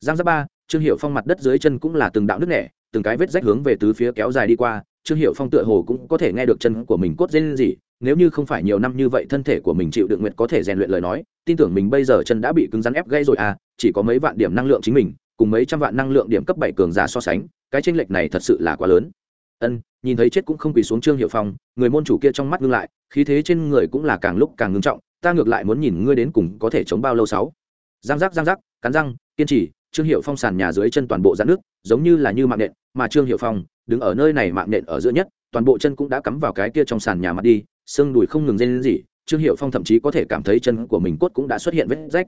Giang giáp ba, trương hiệu phong mặt đất dưới chân cũng là từng đạo nước nẻ, từng cái vết rách hướng về tứ phía kéo dài đi qua trương hiệu phong tựa hồ cũng có thể nghe được chân của mình cốt dên gì nếu như không phải nhiều năm như vậy thân thể của mình chịu đựng nguyện có thể rèn luyện lời nói, tin tưởng mình bây giờ chân đã bị cứng rắn ép gây rồi à chỉ có mấy vạn điểm năng lượng chính mình, cùng mấy trăm vạn năng lượng điểm cấp bảy cường giả so sánh, cái tranh lệch này thật sự là quá lớn. Ân, nhìn thấy chết cũng không quỳ xuống trương hiệu phong, người môn chủ kia trong mắt ngưng lại, khí thế trên người cũng là càng lúc càng ngưng trọng, ta ngược lại muốn nhìn ngươi đến cùng có thể chống bao lâu sáu. Giang giác giang giác, cắn răng, kiên trì, trương hiệu phong sàn nhà dưới chân toàn bộ dạn nước giống như là như mạng nện, mà trương hiệu phong đứng ở nơi này mạng nện ở giữa nhất, toàn bộ chân cũng đã cắm vào cái kia trong sàn nhà mặt đi, xương đùi không ngừng rên gì trương hiệu phong thậm chí có thể cảm thấy chân của mình cốt cũng đã xuất hiện vết rách.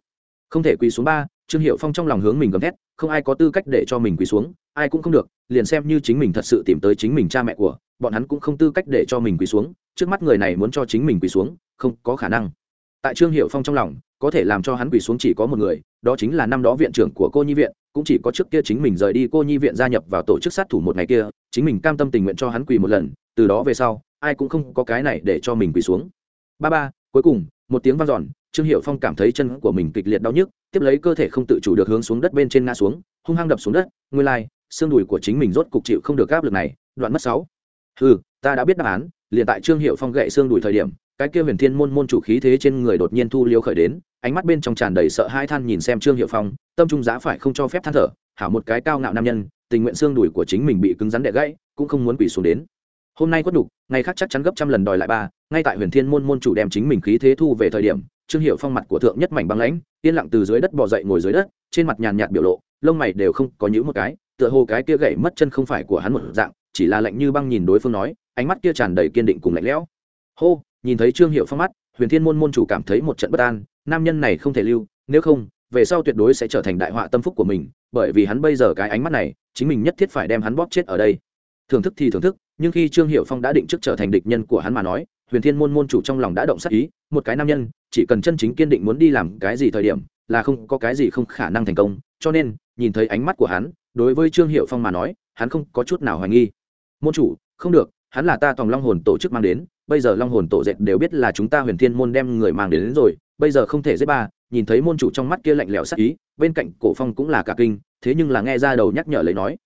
Không thể quỳ xuống ba, trương hiệu phong trong lòng hướng mình gầm thét, không ai có tư cách để cho mình quỳ xuống, ai cũng không được, liền xem như chính mình thật sự tìm tới chính mình cha mẹ của, bọn hắn cũng không tư cách để cho mình quỳ xuống, trước mắt người này muốn cho chính mình quỳ xuống, không có khả năng tại trương hiệu phong trong lòng có thể làm cho hắn quỳ xuống chỉ có một người đó chính là năm đó viện trưởng của cô nhi viện cũng chỉ có trước kia chính mình rời đi cô nhi viện gia nhập vào tổ chức sát thủ một ngày kia chính mình cam tâm tình nguyện cho hắn quỳ một lần từ đó về sau ai cũng không có cái này để cho mình quỳ xuống. Ba ba cuối cùng một tiếng vang dọn trương hiệu phong cảm thấy chân của mình kịch liệt đau nhức tiếp lấy cơ thể không tự chủ được hướng xuống đất bên trên ngã xuống hung hăng đập xuống đất nguyên lai、like, xương đùi của chính mình rốt cục chịu không được áp lực này đoạn mất sáu. Ừ ta đã biết đáp án liền tại trương hiệu phong gậy xương đùi thời điểm cái kia huyền thiên môn môn chủ khí thế trên người đột nhiên thu liêu khởi đến, ánh mắt bên trong tràn đầy sợ hai than nhìn xem trương hiệu phong, tâm trung giá phải không cho phép than thở, hảo một cái cao ngạo nam nhân, tình nguyện xương đùi của chính mình bị cứng rắn đẻ gãy, cũng không muốn quỷ xuống đến. Hôm nay quất đục, ngày khác chắc chắn gấp trăm lần đòi lại ba, ngay tại huyền thiên môn môn chủ đem chính mình khí thế thu về thời điểm, trương hiệu phong mặt của thượng nhất mảnh băng lãnh, yên lặng từ dưới đất bỏ dậy ngồi dưới đất, trên mặt nhàn nhạt biểu lộ, lông mày đều không có những một cái, tựa hồ cái kia gậy mất chân không phải của hắn một dạng, chỉ là lạnh như băng nhìn đối phương nói, ánh mắt kia tràn đầy kiên định cùng lạnh lẽo. Hô! Nhìn thấy trương hiệu phong mắt, huyền thiên môn môn chủ cảm thấy một trận bất an, nam nhân này không thể lưu, nếu không, về sau tuyệt đối sẽ trở thành đại họa tâm phúc của mình, bởi vì hắn bây giờ cái ánh mắt này, chính mình nhất thiết phải đem hắn bóp chết ở đây. Thưởng thức thì thưởng thức, nhưng khi trương hiệu phong đã định trước trở thành địch nhân của hắn mà nói, huyền thiên môn môn chủ trong lòng đã động sắc ý, một cái nam nhân, chỉ cần chân chính kiên định muốn đi làm cái gì thời điểm, là không có cái gì không khả năng thành công, cho nên, nhìn thấy ánh mắt của hắn, đối với trương hiệu phong mà nói, hắn không có chút nào hoài nghi. Môn chủ, không được, hắn là ta tòng long hồn tổ chức mang đến bây giờ long hồn tổ dệt đều biết là chúng ta huyền thiên môn đem người mang đến, đến rồi bây giờ không thể giết ba nhìn thấy môn chủ trong mắt kia lạnh lẽo sắc ý bên cạnh cổ phong cũng là cả kinh thế nhưng là nghe ra đầu nhắc nhở lời nói.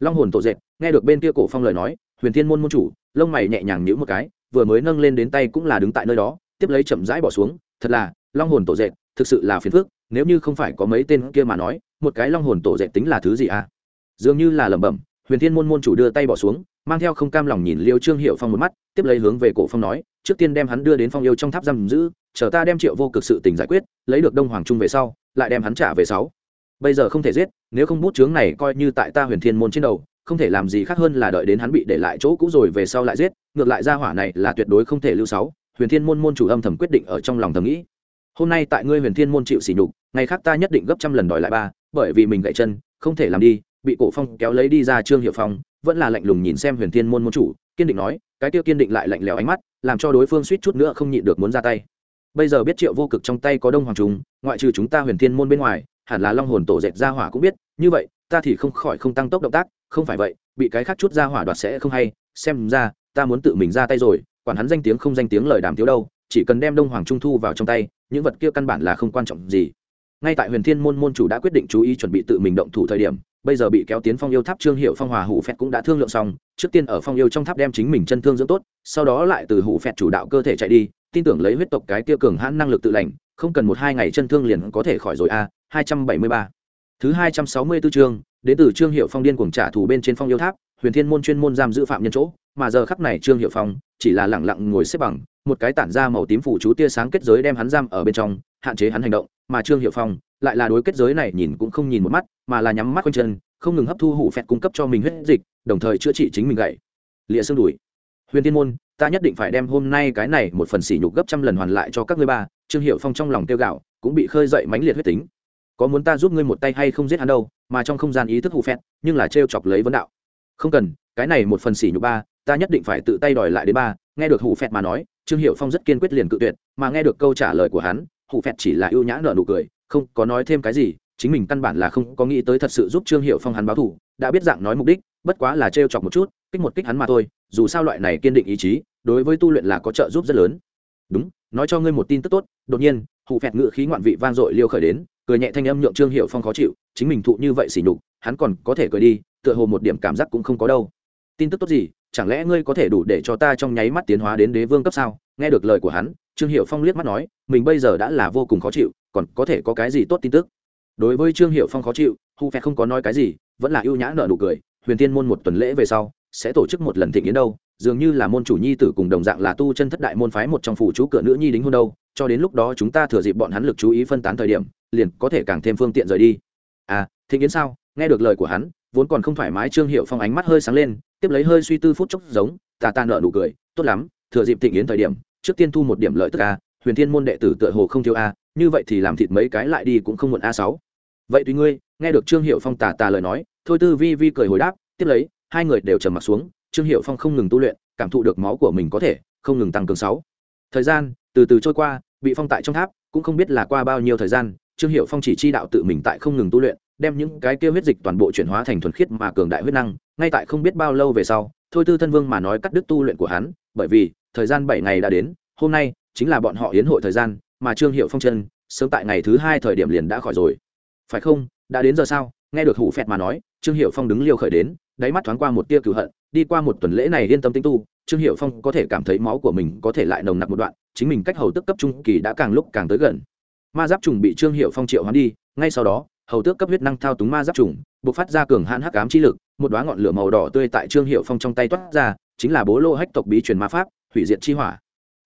Long hồn tổ dệt nghe được bên kia cổ phong lời nói huyền thiên môn môn chủ lông mày nhẹ nhàng nhíu một cái vừa mới nâng lên đến tay cũng là đứng tại nơi đó tiếp lấy chậm rãi bỏ xuống thật là long hồn tổ dệt thực sự là phiền phức nếu như không phải có mấy tên kia mà nói một cái long hồn tổ dệt tính là thứ gì à? Dường như là lẩm bẩm huyền thiên môn môn chủ đưa tay bỏ xuống, mang theo không cam lòng nhìn liêu trương hiệu phong một mắt, tiếp lấy hướng về cổ phong nói, trước tiên đem hắn đưa đến phong yêu trong tháp giam giữ, chờ ta đem triệu vô cực sự tình giải quyết, lấy được đông hoàng trung về sau, lại đem hắn trả về sáu. Bây giờ không thể giết, nếu không bút chướng này coi như tại ta huyền thiên môn trên đầu, không thể làm gì khác hơn là đợi đến hắn bị để lại chỗ cũ rồi về sau lại giết, ngược lại ra hỏa này là tuyệt đối không thể lưu sáu. Huyền thiên môn môn chủ âm thầm quyết định ở trong lòng thầm nghĩ. Hôm nay tại ngươi huyền thiên môn chịu sỉ nhục, ngày khác ta nhất định gấp trăm lần đòi lại ba, bởi vì mình gãy chân, không thể làm đi bị cổ phong kéo lấy đi ra trương hiệu phong, vẫn là lạnh lùng nhìn xem huyền thiên môn môn chủ, kiên định nói, cái tiêu kiên định lại lạnh lẽo ánh mắt, làm cho đối phương suýt chút nữa không nhịn được muốn ra tay. Bây giờ biết triệu vô cực trong tay có đông hoàng trùng, ngoại trừ chúng ta huyền thiên môn bên ngoài, hẳn là long hồn tổ dệt ra hỏa cũng biết, như vậy, ta thì không khỏi không tăng tốc động tác, không phải vậy, bị cái khác chút ra hỏa đoạt sẽ không hay, xem ra, ta muốn tự mình ra tay rồi, quản hắn danh tiếng không danh tiếng lời đàm tiếu đâu, chỉ cần đem đông hoàng trung thu vào trong tay, những vật kia căn bản là không quan trọng gì. Ngay tại huyền thiên môn môn chủ đã quyết định chú ý chuẩn bị tự mình động thủ thời điểm bây giờ bị kéo tiến phong yêu tháp trương hiệu phong hòa hủ phẹt cũng đã thương lượng xong, trước tiên ở phong yêu trong tháp đem chính mình chân thương dưỡng tốt, sau đó lại từ hủ phẹt chủ đạo cơ thể chạy đi, tin tưởng lấy huyết tộc cái tiêu cường hãn năng lực tự lành, không cần một hai ngày chân thương liền có thể khỏi rồi a, hai trăm bảy mươi ba. Thứ hai trăm sáu mươi 264 chương, đến từ trương hiệu phong điên cuồng trả thù bên trên phong yêu tháp, huyền thiên môn chuyên môn giam giữ phạm nhân chỗ, mà giờ khắp này trương hiệu phong chỉ là lẳng lặng ngồi xếp bằng, một cái tản ra màu tím phủ chú tia sáng kết giới đem hắn giam ở bên trong, hạn chế hắn hành động mà trương hiệu phong lại là đối kết giới này nhìn cũng không nhìn một mắt, mà là nhắm mắt quanh chân, không ngừng hấp thu hủ phẹt cung cấp cho mình huyết dịch, đồng thời chữa trị chính mình gậy. Lịa xương đùi. Huyền thiên môn, ta nhất định phải đem hôm nay cái này một phần sỉ nhục gấp trăm lần hoàn lại cho các ngươi ba, trương hiệu phong trong lòng tiêu gạo, cũng bị khơi dậy mãnh liệt huyết tính. Có muốn ta giúp ngươi một tay hay không giết hắn đâu, mà trong không gian ý thức hủ phẹt, nhưng là trêu chọc lấy vấn đạo. Không cần, cái này một phần sỉ nhục ba, ta nhất định phải tự tay đòi lại đến ba, nghe được hủ phẹt mà nói, trương hiệu phong rất kiên quyết liền cự tuyệt, mà nghe được câu trả lời của hắn hủ phẹt chỉ là ưu nhã nở nụ cười, không có nói thêm cái gì, chính mình căn bản là không có nghĩ tới thật sự giúp trương hiệu phong hắn báo thủ đã biết dạng nói mục đích, bất quá là trêu chọc một chút, kích một kích hắn mà thôi, dù sao loại này kiên định ý chí, đối với tu luyện là có trợ giúp rất lớn. Đúng, nói cho ngươi một tin tức tốt, đột nhiên hụ phẹt ngự khí ngoạn vị vang dội liêu khởi đến, cười nhẹ thanh âm nhượng trương hiệu phong khó chịu, chính mình thụ như vậy xỉ nhục, hắn còn có thể cười đi, tựa hồ một điểm cảm giác cũng không có đâu. Tin tức tốt gì, chẳng lẽ ngươi có thể đủ để cho ta trong nháy mắt tiến hóa đến đế vương cấp sao? Nghe được lời của hắn trương hiệu phong liếc mắt nói, mình bây giờ đã là vô cùng khó chịu, còn có thể có cái gì tốt tin tức? Đối với trương hiệu phong khó chịu, hu phe không có nói cái gì, vẫn là ưu nhã nợ nụ cười, huyền tiên môn một tuần lễ về sau, sẽ tổ chức một lần thịnh yến đâu, dường như là môn chủ nhi tử cùng đồng dạng là tu chân thất đại môn phái một trong phủ chú cửa nữ nhi đính hôn đâu, cho đến lúc đó chúng ta thừa dịp bọn hắn lực chú ý phân tán thời điểm, liền có thể càng thêm phương tiện rời đi. À thịnh yến sao? Nghe được lời của hắn, vốn còn không thoải mái, trương hiệu phong ánh mắt hơi sáng lên, tiếp lấy hơi suy tư phút chốc giống, tà ta nợ nụ cười, tốt lắm, thừa dịp thịnh yến thời điểm trước tiên thu một điểm lợi tức a, huyền thiên môn đệ tử tựa hồ không thiếu a, như vậy thì làm thịt mấy cái lại đi cũng không muộn a sáu. Vậy tùy ngươi, nghe được trương hiệu phong tà tà lời nói, thôi tư vi vi cười hồi đáp, tiếp lấy, hai người đều trầm mặt xuống, trương hiệu phong không ngừng tu luyện, cảm thụ được máu của mình có thể không ngừng tăng cường sáu. Thời gian, từ từ trôi qua, bị phong tại trong tháp, cũng không biết là qua bao nhiêu thời gian, trương hiệu phong chỉ chi đạo tự mình tại không ngừng tu luyện, đem những cái kia huyết dịch toàn bộ chuyển hóa thành thuần khiết mà cường đại huyết năng, ngay tại không biết bao lâu về sau, thôi tư thân vương mà nói cắt đứt tu luyện của hắn, bởi vì thời gian bảy ngày đã đến, hôm nay chính là bọn họ hiến hội thời gian, mà trương hiệu phong chân sớm tại ngày thứ hai thời điểm liền đã khỏi rồi. Phải không? Đã đến giờ sao? Nghe được hủ phẹt mà nói, trương hiệu phong đứng liêu khởi đến, đáy mắt thoáng qua một tia cửu hận, đi qua một tuần lễ này yên tâm tinh tu, trương hiệu phong có thể cảm thấy máu của mình có thể lại nồng nặc một đoạn, chính mình cách hầu tức cấp trung kỳ đã càng lúc càng tới gần. Ma giáp trùng bị trương hiệu phong triệu hoán đi, ngay sau đó, hầu tước cấp huyết năng thao túng ma giáp trùng buộc phát ra cường hãn hắc ám chi lực, một đoá ngọn lửa màu đỏ tươi tại trương hiệu phong trong tay toát ra, chính là bố lô hách tộc bí truyền ma pháp hủy diệt chi hỏa.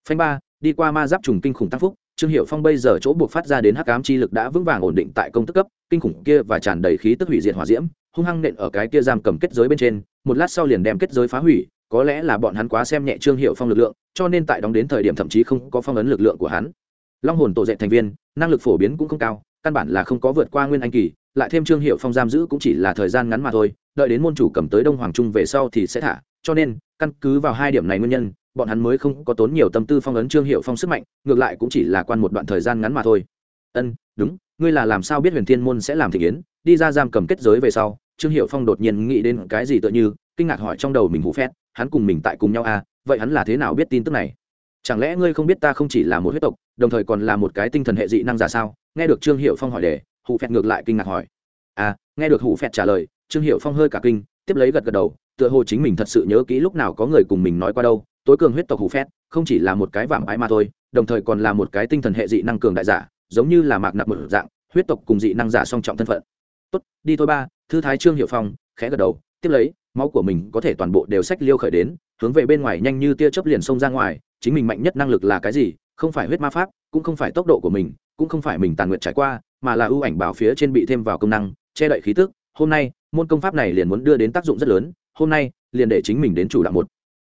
Phanh ba, đi qua ma giáp trùng kinh khủng tăng phúc, trương hiệu phong bây giờ chỗ buộc phát ra đến hắc ám chi lực đã vững vàng ổn định tại công tức cấp, kinh khủng kia và tràn đầy khí tức hủy diệt hỏa diễm, hung hăng nện ở cái kia giam cầm kết giới bên trên, một lát sau liền đem kết giới phá hủy, có lẽ là bọn hắn quá xem nhẹ trương hiệu phong lực lượng, cho nên tại đóng đến thời điểm thậm chí không có phong ấn lực lượng của hắn. Long hồn tổ dạy thành viên, năng lực phổ biến cũng không cao, căn bản là không có vượt qua nguyên anh kỳ, lại thêm trương hiệu phong giam giữ cũng chỉ là thời gian ngắn mà thôi, đợi đến môn chủ cầm tới đông hoàng trung về sau thì sẽ thả, cho nên, căn cứ vào hai điểm này nguyên nhân bọn hắn mới không có tốn nhiều tâm tư phong ấn trương hiệu phong sức mạnh, ngược lại cũng chỉ là quan một đoạn thời gian ngắn mà thôi. Ân, đúng, ngươi là làm sao biết huyền thiên môn sẽ làm thị yến đi ra giam cầm kết giới về sau, trương hiệu phong đột nhiên nghĩ đến cái gì tựa như, kinh ngạc hỏi trong đầu mình hú phét, hắn cùng mình tại cùng nhau à vậy hắn là thế nào biết tin tức này? Chẳng lẽ ngươi không biết ta không chỉ là một huyết tộc, đồng thời còn là một cái tinh thần hệ dị năng giả sao? Nghe được trương hiệu phong hỏi đề hụ phẹt ngược lại kinh ngạc hỏi. À nghe được hụ phẹt trả lời, trương hiệu phong hơi cả kinh, tiếp lấy gật gật đầu, tựa hồ chính mình thật sự nhớ kỹ lúc nào có người cùng mình nói qua đâu tối cường huyết tộc hủ phét, không chỉ là một cái vạm ái mà thôi, đồng thời còn là một cái tinh thần hệ dị năng cường đại giả, giống như là mạc nạp một dạng, huyết tộc cùng dị năng giả song trọng thân phận. Tốt, đi thôi ba, thư thái trương hiệu phong, khẽ gật đầu, tiếp lấy, máu của mình có thể toàn bộ đều sách liêu khởi đến, hướng về bên ngoài nhanh như tia chớp liền xông ra ngoài, chính mình mạnh nhất năng lực là cái gì? Không phải huyết ma pháp, cũng không phải tốc độ của mình, cũng không phải mình tàn nguyện trải qua, mà là ưu ảnh bảo phía trên bị thêm vào công năng, che đậy khí tức. Hôm nay, môn công pháp này liền muốn đưa đến tác dụng rất lớn, hôm nay, liền để chính mình đến chủ đạo một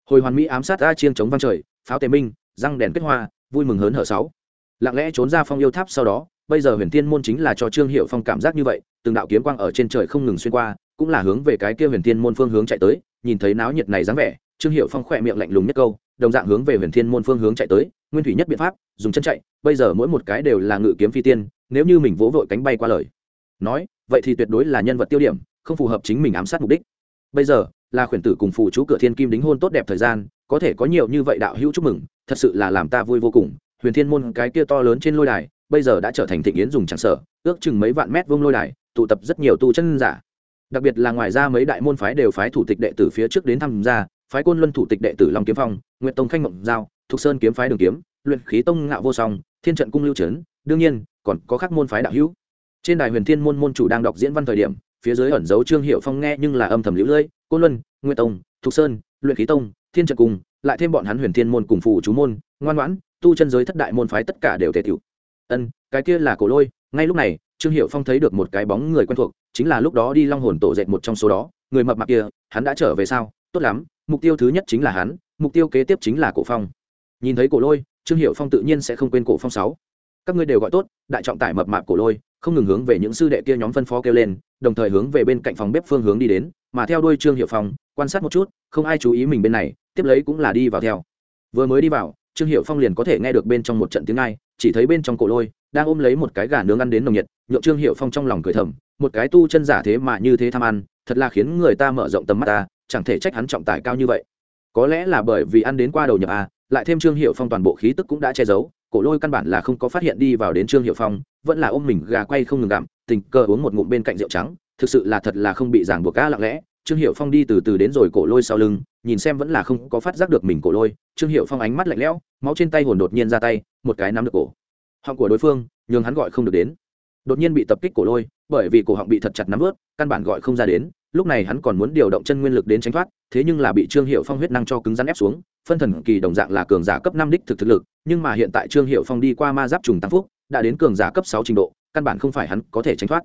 hồi hoàn mỹ ám sát a chiêng chống vang trời, pháo tề minh, răng đèn kết hoa, vui mừng hớn hở sáu. Lặng lẽ trốn ra phong yêu tháp sau đó, bây giờ huyền thiên môn chính là cho trương hiệu phong cảm giác như vậy, từng đạo kiếm quang ở trên trời không ngừng xuyên qua, cũng là hướng về cái kia huyền thiên môn phương hướng chạy tới, nhìn thấy náo nhiệt này dáng vẻ, trương hiệu phong khỏe miệng lạnh lùng nhất câu, đồng dạng hướng về huyền thiên môn phương hướng chạy tới, nguyên thủy nhất biện pháp, dùng chân chạy, bây giờ mỗi một cái đều là ngự kiếm phi tiên, nếu như mình vỗ vội cánh bay qua lời. Nói, vậy thì tuyệt đối là nhân vật tiêu điểm, không phù hợp chính mình ám sát mục đích. Bây giờ là khuyển tử cùng phụ chú cửa thiên kim đính hôn tốt đẹp thời gian, có thể có nhiều như vậy đạo hữu chúc mừng, thật sự là làm ta vui vô cùng. Huyền thiên môn cái kia to lớn trên lôi đài, bây giờ đã trở thành thịnh yến dùng chẳng sở ước chừng mấy vạn mét vuông lôi đài, tụ tập rất nhiều tu chân giả. Đặc biệt là ngoài ra mấy đại môn phái đều phái thủ tịch đệ tử phía trước đến tham gia, phái côn luân thủ tịch đệ tử long kiếm phong nguyện tông khanh mộng giao, thục sơn kiếm phái đường kiếm, luyện khí tông ngạo vô song, thiên trận cung lưu trấn đương nhiên, còn có các môn phái đạo hữu. Trên đài huyền thiên môn môn chủ đang đọc diễn văn thời điểm, phía dưới ẩn dấu trương hiệu phong nghe nhưng là âm thầm lũ lưỡi côn luân Nguyên tông, thục sơn, luyện khí tông, thiên trận cung lại thêm bọn hắn huyền thiên môn cùng phụ chú môn, ngoan ngoãn, tu chân giới thất đại môn phái tất cả đều tề tiểu. Ân, cái kia là cổ lôi, ngay lúc này, trương hiệu phong thấy được một cái bóng người quen thuộc, chính là lúc đó đi long hồn tổ dệt một trong số đó, người mập mạp kia, hắn đã trở về sao? Tốt lắm, mục tiêu thứ nhất chính là hắn, mục tiêu kế tiếp chính là cổ phong. Nhìn thấy cổ lôi, trương hiệu phong tự nhiên sẽ không quên cổ phong sáu. Các ngươi đều gọi tốt, đại trọng tải mập mạp cổ lôi không ngừng hướng về những sư đệ kia nhóm phân phó kêu lên, đồng thời hướng về bên cạnh phòng bếp phương hướng đi đến, mà theo đuôi trương hiệu phong, quan sát một chút, không ai chú ý mình bên này, tiếp lấy cũng là đi vào theo. Vừa mới đi vào, trương hiệu phong liền có thể nghe được bên trong một trận tiếng ai, chỉ thấy bên trong cổ lôi, đang ôm lấy một cái gà nướng ăn đến nồng nhiệt, nhượng trương hiệu phong trong lòng cười thầm, một cái tu chân giả thế mà như thế tham ăn, thật là khiến người ta mở rộng tầm mắt ta, chẳng thể trách hắn trọng tải cao như vậy. Có lẽ là bởi vì ăn đến qua đầu nhập a, lại thêm trương hiệu phong toàn bộ khí tức cũng đã che giấu cổ lôi căn bản là không có phát hiện đi vào đến trương hiệu phong, vẫn là ôm mình gà quay không ngừng gặm, tình cờ uống một ngụm bên cạnh rượu trắng, thực sự là thật là không bị giảng buộc cá lặng lẽ. Trương hiệu phong đi từ từ đến rồi cổ lôi sau lưng, nhìn xem vẫn là không có phát giác được mình cổ lôi, trương hiệu phong ánh mắt lạnh lẽo, máu trên tay hồn đột nhiên ra tay, một cái nắm được cổ. Họng của đối phương, nhường hắn gọi không được đến. Đột nhiên bị tập kích cổ lôi, bởi vì cổ họng bị thật chặt nắm ướt, căn bản gọi không ra đến lúc này hắn còn muốn điều động chân nguyên lực đến tránh thoát, thế nhưng là bị trương hiệu phong huyết năng cho cứng rắn ép xuống, phân thần kỳ đồng dạng là cường giả cấp năm đích thực thực lực, nhưng mà hiện tại trương hiệu phong đi qua ma giáp trùng tăng phúc, đã đến cường giả cấp sáu trình độ, căn bản không phải hắn có thể tránh thoát.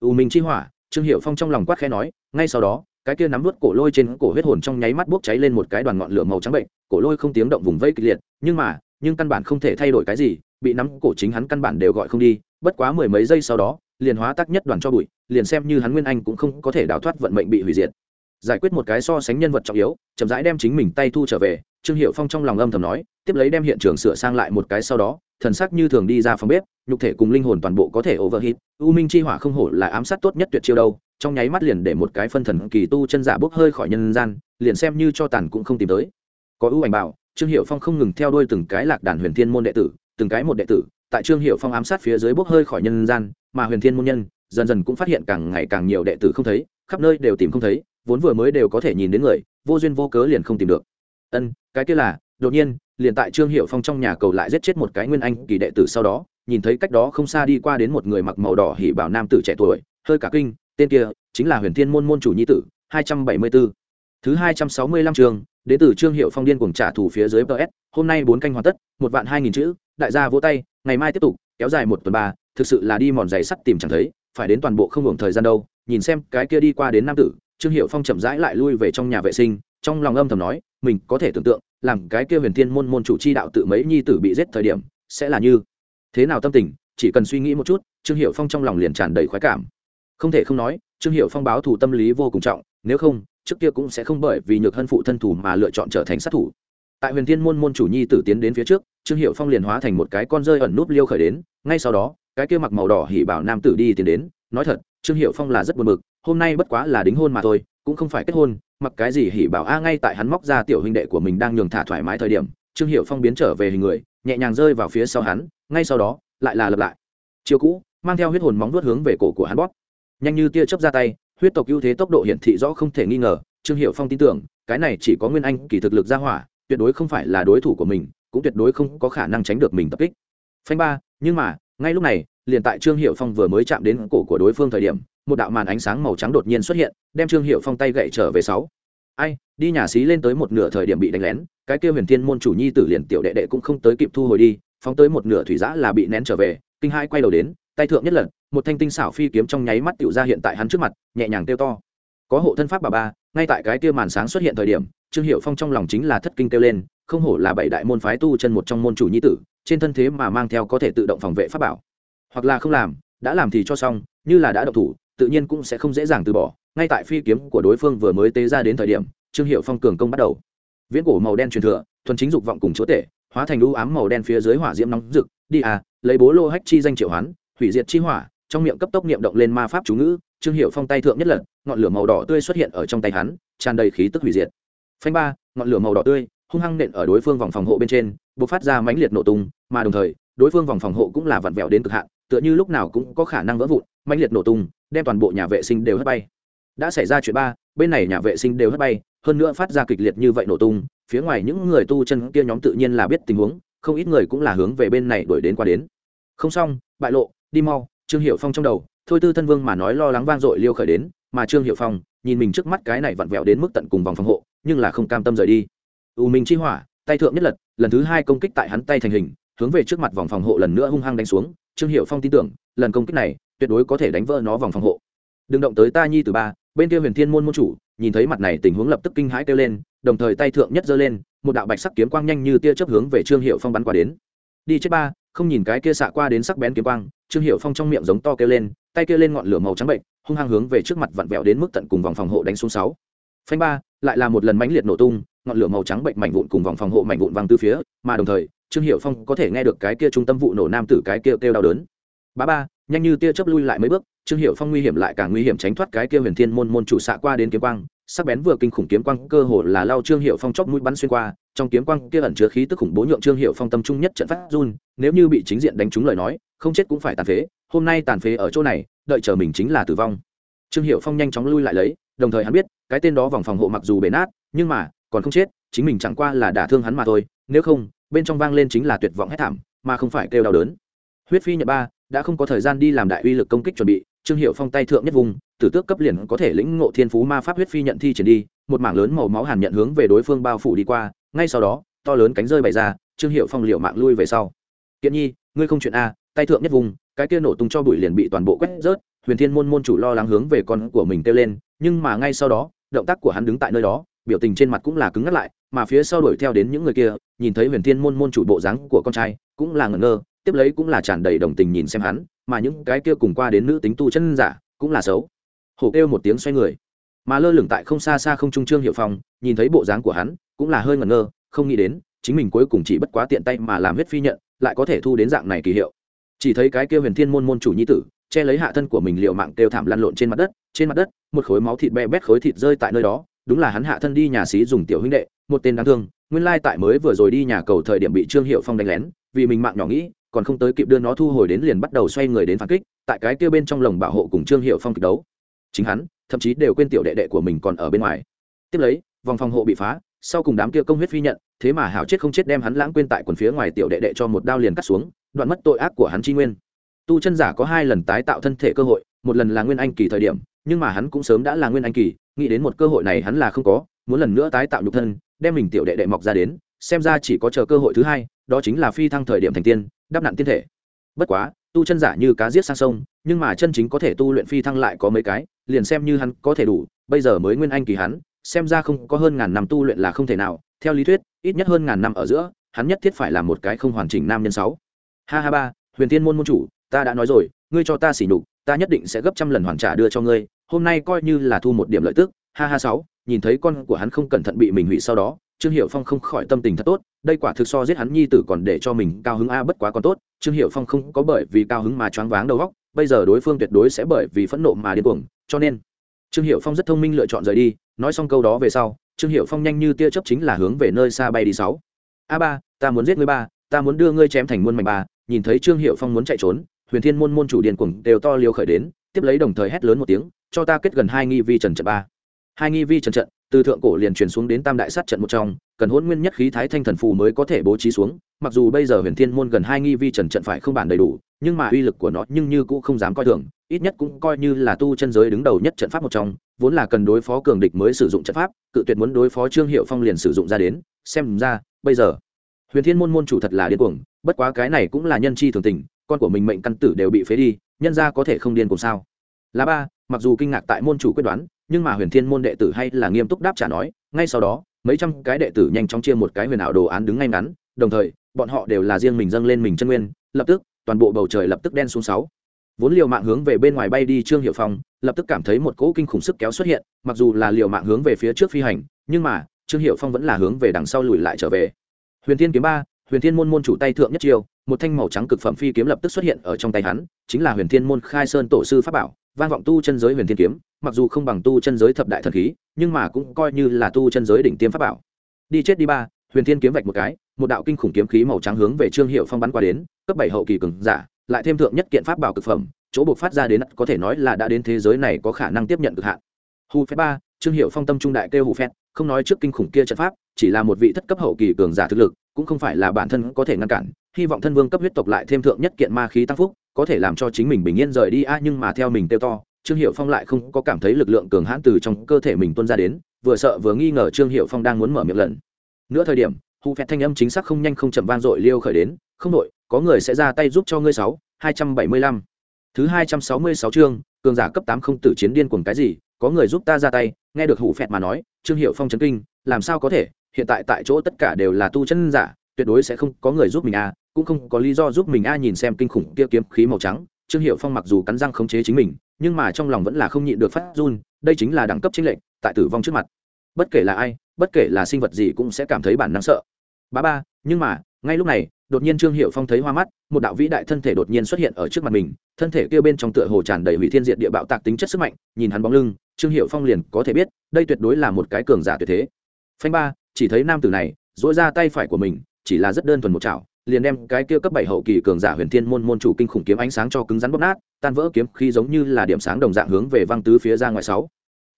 U minh chi hỏa, trương hiệu phong trong lòng quát khẽ nói, ngay sau đó, cái kia nắm vút cổ lôi trên cổ huyết hồn trong nháy mắt bốc cháy lên một cái đoàn ngọn lửa màu trắng bệnh, cổ lôi không tiếng động vùng vây kịch liệt, nhưng mà, nhưng căn bản không thể thay đổi cái gì, bị nắm cổ chính hắn căn bản đều gọi không đi, bất quá mười mấy giây sau đó liền hóa tác nhất đoàn cho bụi, liền xem như hắn nguyên anh cũng không có thể đào thoát vận mệnh bị hủy diệt. Giải quyết một cái so sánh nhân vật trọng yếu, chậm rãi đem chính mình tay thu trở về, trương hiệu phong trong lòng âm thầm nói, tiếp lấy đem hiện trường sửa sang lại một cái sau đó, thần sắc như thường đi ra phòng bếp, nhục thể cùng linh hồn toàn bộ có thể overheat, u minh chi hỏa không hổ là ám sát tốt nhất tuyệt chiêu đâu, trong nháy mắt liền để một cái phân thần kỳ tu chân giả bốc hơi khỏi nhân gian, liền xem như cho tàn cũng không tìm tới. Có ưu ảnh bảo, trương hiệu phong không ngừng theo đuôi từng cái lạc đàn huyền thiên môn đệ tử, từng cái một đệ tử, tại trương hiệu phong ám sát phía dưới bốc hơi khỏi nhân gian mà huyền thiên môn nhân dần dần cũng phát hiện càng ngày càng nhiều đệ tử không thấy, khắp nơi đều tìm không thấy, vốn vừa mới đều có thể nhìn đến người, vô duyên vô cớ liền không tìm được ân, cái kia là, đột nhiên, liền tại trương hiệu phong trong nhà cầu lại giết chết một cái nguyên anh kỳ đệ tử sau đó, nhìn thấy cách đó không xa đi qua đến một người mặc màu đỏ hỉ bảo nam tử trẻ tuổi, hơi cả kinh, tên kia chính là huyền thiên môn môn chủ nhi tử, hai trăm bảy mươi 274. thứ hai trăm sáu mươi lăm trường đệ tử trương hiệu phong điên cùng trả thù phía dưới ps, hôm nay bốn canh hoàn tất, một vạn hai nghìn chữ, đại gia vỗ tay, ngày mai tiếp tục, kéo dài một tuần ba thực sự là đi mòn giày sắt tìm chẳng thấy, phải đến toàn bộ không hưởng thời gian đâu, nhìn xem cái kia đi qua đến nam tử, trương hiệu phong chậm rãi lại lui về trong nhà vệ sinh, trong lòng âm thầm nói, mình có thể tưởng tượng, làm cái kia huyền thiên môn môn chủ chi đạo tự mấy nhi tử bị giết thời điểm, sẽ là như thế nào tâm tình, chỉ cần suy nghĩ một chút, trương hiệu phong trong lòng liền tràn đầy khoái cảm. Không thể không nói, trương hiệu phong báo thù tâm lý vô cùng trọng, nếu không, trước kia cũng sẽ không bởi vì nhược hân phụ thân thủ mà lựa chọn trở thành sát thủ. Tại huyền thiên môn môn chủ nhi tử tiến đến phía trước, trương hiệu phong liền hóa thành một cái con rơi ẩn núp liêu khởi đến, ngay sau đó cái kia mặc màu đỏ hỉ bảo nam tử đi tiến đến, nói thật, trương hiệu phong là rất buồn bực hôm nay bất quá là đính hôn mà thôi, cũng không phải kết hôn, mặc cái gì hỉ bảo a à, ngay tại hắn móc ra tiểu huynh đệ của mình đang nhường thả thoải mái thời điểm, trương hiệu phong biến trở về hình người, nhẹ nhàng rơi vào phía sau hắn, ngay sau đó, lại là lập lại. Chiều cũ, mang theo huyết hồn móng vuốt hướng về cổ của hắn bóp. Nhanh như tia chớp ra tay, huyết tộc ưu thế tốc độ hiển thị rõ không thể nghi ngờ, trương hiệu phong tin tưởng, cái này chỉ có nguyên anh kỳ thực lực ra hỏa, tuyệt đối không phải là đối thủ của mình, cũng tuyệt đối không có khả năng tránh được mình tập kích. Phanh ba, nhưng mà ngay lúc này, liền tại trương hiệu phong vừa mới chạm đến cổ của đối phương thời điểm, một đạo màn ánh sáng màu trắng đột nhiên xuất hiện, đem trương hiệu phong tay gậy trở về sáu. Ai, đi nhà xí lên tới một nửa thời điểm bị đánh lén, cái kia huyền thiên môn chủ nhi tử liền tiểu đệ đệ cũng không tới kịp thu hồi đi, phóng tới một nửa thủy giã là bị nén trở về, kinh hai quay đầu đến, tay thượng nhất lần, một thanh tinh xảo phi kiếm trong nháy mắt tựu ra hiện tại hắn trước mặt, nhẹ nhàng kêu to. Có hộ thân pháp bà ba, ngay tại cái kia màn sáng xuất hiện thời điểm, trương hiệu phong trong lòng chính là thất kinh kêu lên, không hổ là bảy đại môn phái tu chân một trong môn chủ nhi tử trên thân thế mà mang theo có thể tự động phòng vệ pháp bảo. Hoặc là không làm, đã làm thì cho xong, như là đã độc thủ, tự nhiên cũng sẽ không dễ dàng từ bỏ. Ngay tại phi kiếm của đối phương vừa mới tế ra đến thời điểm, trương hiệu phong cường công bắt đầu. Viễn cổ màu đen truyền thừa, thuần chính dục vọng cùng chúa tể, hóa thành lũ ám màu đen phía dưới hỏa diễm nóng rực. Đi à lấy bố lô hách chi danh triệu hoán, hủy diệt chi hỏa, trong miệng cấp tốc niệm động lên ma pháp chú ngữ, trương hiệu phong tay thượng nhất lần, ngọn lửa màu đỏ tươi xuất hiện ở trong tay hắn, tràn đầy khí tức hủy diệt. Phanh ba, ngọn lửa màu đỏ tươi, hung hăng nện ở đối phương vòng phòng hộ bên trên b ộ c phát ra mãnh liệt nổ tung mà đồng thời, đối phương vòng phòng hộ cũng là vặn vẹo đến cực hạn, tựa như lúc nào cũng có khả năng vỡ vụn, mãnh liệt nổ tung, đem toàn bộ nhà vệ sinh đều hất bay. Đã xảy ra chuyện ba, bên này nhà vệ sinh đều hất bay, hơn nữa phát ra kịch liệt như vậy nổ tung, phía ngoài những người tu chân kia nhóm tự nhiên là biết tình huống, không ít người cũng là hướng về bên này đuổi đến qua đến. Không xong, bại lộ, đi mau, trương hiệu phong trong đầu, thôi tư thân vương mà nói lo lắng vang dội liêu khởi đến, mà trương hiệu phong, nhìn mình trước mắt cái này vặn vẹo đến mức tận cùng vòng phòng hộ, nhưng là không cam tâm rời đi. U minh chi hỏa, tay thượng nhất lật, lần thứ hai công kích tại hắn tay thành hình hướng về trước mặt vòng phòng hộ lần nữa hung hăng đánh xuống. Trương hiệu phong tin tưởng, lần công kích này, tuyệt đối có thể đánh vỡ nó vòng phòng hộ. Đừng động tới ta nhi từ ba, bên kia huyền thiên môn môn chủ, nhìn thấy mặt này tình huống lập tức kinh hãi kêu lên, đồng thời tay thượng nhất giơ lên, một đạo bạch sắc kiếm quang nhanh như tia chớp hướng về trương hiệu phong bắn qua đến. Đi chết ba, không nhìn cái kia xạ qua đến sắc bén kiếm quang, trương hiệu phong trong miệng giống to kêu lên, tay kia lên ngọn lửa màu trắng bệnh, hung hăng hướng về trước mặt vặn vẹo đến mức tận cùng vòng phòng hộ đánh xuống sáu. Phanh ba, lại là một lần mãnh liệt nổ tung, ngọn lửa màu trắng bệnh mảnh vụn cùng vòng phòng hộ mảnh vụn văng từ phía, mà đồng thời trương hiệu phong có thể nghe được cái kia trung tâm vụ nổ nam tử cái kia kêu đau đớn. Ba ba, nhanh như tia chớp lui lại mấy bước, trương hiệu phong nguy hiểm lại càng nguy hiểm tránh thoát cái kia huyền thiên môn môn chủ xạ qua đến kiếm quang, sắc bén vừa kinh khủng kiếm quang cơ hồ là lao trương hiệu phong chóc mũi bắn xuyên qua, trong kiếm quang kia ẩn chứa khí tức khủng bố nhượng trương hiệu phong tâm trung nhất trận phát run, nếu như bị chính diện đánh trúng lời nói, không chết cũng phải tàn phế, hôm nay tàn phế ở chỗ này, đợi chờ mình chính là tử vong. Trương hiệu phong nhanh chóng lui lại lấy, đồng thời hắn biết, cái tên đó vòng phòng hộ mặc dù bể nát, nhưng mà, còn không chết, chính mình chẳng qua là đả thương hắn mà thôi nếu không, bên trong vang lên chính là tuyệt vọng hết thảm, mà không phải kêu đau đớn. Huyết phi nhật ba đã không có thời gian đi làm đại uy lực công kích chuẩn bị, trương hiệu phong tay thượng nhất vùng, tử tước cấp liền có thể lĩnh ngộ thiên phú ma pháp huyết phi nhận thi triển đi, một mảng lớn màu máu hàn nhận hướng về đối phương bao phủ đi qua, ngay sau đó, to lớn cánh rơi bày ra, trương hiệu phong liệu mạng lui về sau. Kiện nhi, ngươi không chuyện a tay thượng nhất vùng, cái kia nổ tung cho bụi liền bị toàn bộ quét rớt, huyền thiên môn môn chủ lo lắng hướng về con của mình kêu lên, nhưng mà ngay sau đó, động tác của hắn đứng tại nơi đó, biểu tình trên mặt cũng là cứng ngắt lại mà phía sau đuổi theo đến những người kia, nhìn thấy huyền thiên môn môn chủ bộ dáng của con trai, cũng là ngẩn ngơ, tiếp lấy cũng là tràn đầy đồng tình nhìn xem hắn, mà những cái kia cùng qua đến nữ tính tu chân giả, cũng là xấu. Hổ kêu một tiếng xoay người, mà lơ lửng tại không xa xa không trung trương hiệu phong, nhìn thấy bộ dáng của hắn, cũng là hơi ngẩn ngơ, không nghĩ đến, chính mình cuối cùng chỉ bất quá tiện tay mà làm huyết phi nhận, lại có thể thu đến dạng này kỳ hiệu. Chỉ thấy cái kia huyền thiên môn môn chủ nhi tử, che lấy hạ thân của mình liệu mạng kêu thảm lăn lộn trên mặt đất, trên mặt đất, một khối máu thịt be bét khối thịt rơi tại nơi đó đúng là hắn hạ thân đi nhà xí dùng tiểu huynh đệ, một tên đáng thương, nguyên lai tại mới vừa rồi đi nhà cầu thời điểm bị trương hiệu phong đánh lén, vì mình mạng nhỏ nghĩ, còn không tới kịp đưa nó thu hồi đến liền bắt đầu xoay người đến phản kích, tại cái kia bên trong lồng bảo hộ cùng trương hiệu phong kịch đấu. Chính hắn, thậm chí đều quên tiểu đệ đệ của mình còn ở bên ngoài. Tiếp lấy, vòng phòng hộ bị phá, sau cùng đám kia công huyết phi nhận, thế mà hảo chết không chết đem hắn lãng quên tại quần phía ngoài tiểu đệ đệ cho một đao liền cắt xuống, đoạn mất tội ác của hắn chi nguyên. Tu chân giả có hai lần tái tạo thân thể cơ hội, một lần là nguyên anh kỳ thời điểm nhưng mà hắn cũng sớm đã là nguyên anh kỳ, nghĩ đến một cơ hội này hắn là không có, muốn lần nữa tái tạo nhục thân, đem mình tiểu đệ đệ mọc ra đến, xem ra chỉ có chờ cơ hội thứ hai, đó chính là phi thăng thời điểm thành tiên, đắp nặn tiên thể. Bất quá, tu chân giả như cá giết sang sông, nhưng mà chân chính có thể tu luyện phi thăng lại có mấy cái, liền xem như hắn có thể đủ, bây giờ mới nguyên anh kỳ hắn, xem ra không có hơn ngàn năm tu luyện là không thể nào, theo lý thuyết, ít nhất hơn ngàn năm ở giữa, hắn nhất thiết phải là một cái không hoàn chỉnh nam nhân sáu. Ha ha ba, huyền tiên môn môn chủ, ta đã nói rồi, ngươi cho ta xỉ nhục, ta nhất định sẽ gấp trăm lần hoàn trả đưa cho ngươi hôm nay coi như là thu một điểm lợi tức, ha ha sáu, nhìn thấy con của hắn không cẩn thận bị mình hủy sau đó, trương hiệu phong không khỏi tâm tình thật tốt, đây quả thực so giết hắn nhi tử còn để cho mình cao hứng a bất quá còn tốt, trương hiệu phong không có bởi vì cao hứng mà choáng váng đầu óc, bây giờ đối phương tuyệt đối sẽ bởi vì phẫn nộ mà điên cuồng, cho nên trương hiệu phong rất thông minh lựa chọn rời đi, nói xong câu đó về sau, trương hiệu phong nhanh như tia chớp chính là hướng về nơi xa bay đi sáu. A ba, ta muốn giết ngươi ba, ta muốn đưa ngươi chém thành muôn mảnh ba, nhìn thấy trương hiệu phong muốn chạy trốn, huyền thiên môn môn chủ điền cuồng đều to liều khởi đến, tiếp lấy đồng thời hét lớn một tiếng cho ta kết gần hai nghi vi trần trận ba. Hai nghi vi trần trận, từ thượng cổ liền truyền xuống đến tam đại sát trận một trong, cần hôn nguyên nhất khí thái thanh thần phù mới có thể bố trí xuống, mặc dù bây giờ huyền thiên môn gần hai nghi vi trần trận phải không bản đầy đủ, nhưng mà uy lực của nó nhưng như cũng không dám coi thường, ít nhất cũng coi như là tu chân giới đứng đầu nhất trận pháp một trong, vốn là cần đối phó cường địch mới sử dụng trận pháp, cự tuyệt muốn đối phó trương hiệu phong liền sử dụng ra đến, xem ra, bây giờ, huyền thiên môn môn chủ thật là điên cuồng, bất quá cái này cũng là nhân chi thường tình, con của mình mệnh căn tử đều bị phế đi, nhân ra có thể không điên cùng sao? Là ba mặc dù kinh ngạc tại môn chủ quyết đoán, nhưng mà huyền thiên môn đệ tử hay là nghiêm túc đáp trả nói, ngay sau đó, mấy trăm cái đệ tử nhanh chóng chia một cái huyền ảo đồ án đứng ngay ngắn, đồng thời, bọn họ đều là riêng mình dâng lên mình chân nguyên, lập tức, toàn bộ bầu trời lập tức đen xuống sáu. Vốn liều mạng hướng về bên ngoài bay đi trương hiệu phong, lập tức cảm thấy một cỗ kinh khủng sức kéo xuất hiện, mặc dù là liều mạng hướng về phía trước phi hành, nhưng mà, trương hiệu phong vẫn là hướng về đằng sau lùi lại trở về. Huyền thiên kiếm ba, huyền thiên môn môn chủ tay thượng nhất chiêu, một thanh màu trắng cực phẩm phi kiếm lập tức xuất hiện ở trong tay hắn, chính là huyền thiên môn khai sơn tổ sư pháp bảo vang vọng tu chân giới huyền thiên kiếm, mặc dù không bằng tu chân giới thập đại thần khí, nhưng mà cũng coi như là tu chân giới đỉnh tiêm pháp bảo. Đi chết đi ba, huyền thiên kiếm vạch một cái, một đạo kinh khủng kiếm khí màu trắng hướng về trương hiệu phong bắn qua đến, cấp bảy hậu kỳ cường giả, lại thêm thượng nhất kiện pháp bảo cực phẩm, chỗ buộc phát ra đến, có thể nói là đã đến thế giới này có khả năng tiếp nhận cực hạn. Hù phép ba, trương hiệu phong tâm trung đại kêu hù phép không nói trước kinh khủng kia trận pháp, chỉ là một vị thất cấp hậu kỳ cường giả thực lực, cũng không phải là bản thân có thể ngăn cản, hy vọng thân vương cấp huyết tộc lại thêm thượng nhất kiện ma khí tăng phúc có thể làm cho chính mình bình yên rời đi. A nhưng mà theo mình tiêu to, trương hiệu phong lại không có cảm thấy lực lượng cường hãn từ trong cơ thể mình tuôn ra đến, vừa sợ vừa nghi ngờ trương hiệu phong đang muốn mở miệng lần. Nữa thời điểm hụ phẹt thanh âm chính xác không nhanh không chậm vang dội liêu khởi đến, không đội, có người sẽ ra tay giúp cho ngươi sáu, hai trăm bảy mươi lăm. Thứ hai trăm sáu mươi sáu chương, cường giả cấp tám không tử chiến điên cuồng cái gì, có người giúp ta ra tay, nghe được hủ phẹt mà nói, trương hiệu phong chấn kinh, làm sao có thể, hiện tại tại chỗ tất cả đều là tu chân giả, tuyệt đối sẽ không có người giúp mình a cũng không có lý do giúp mình a nhìn xem kinh khủng kia kiếm khí màu trắng, trương hiệu phong mặc dù cắn răng khống chế chính mình, nhưng mà trong lòng vẫn là không nhịn được phát run, đây chính là đẳng cấp chính lệnh tại tử vong trước mặt. Bất kể là ai, bất kể là sinh vật gì cũng sẽ cảm thấy bản năng sợ. Ba ba, nhưng mà, ngay lúc này, đột nhiên trương hiệu phong thấy hoa mắt, một đạo vĩ đại thân thể đột nhiên xuất hiện ở trước mặt mình, thân thể kia bên trong tựa hồ tràn đầy hủy thiên diện địa bạo tạc tính chất sức mạnh, nhìn hắn bóng lưng, trương hiệu phong liền có thể biết, đây tuyệt đối là một cái cường giả tuyệt thế. Phanh ba, chỉ thấy nam tử này dỗi ra tay phải của mình, chỉ là rất đơn thuần một chảo liền đem cái kia cấp bảy hậu kỳ cường giả huyền thiên môn môn chủ kinh khủng kiếm ánh sáng cho cứng rắn bóp nát, tan vỡ kiếm khi giống như là điểm sáng đồng dạng hướng về văng tứ phía ra ngoài sáu.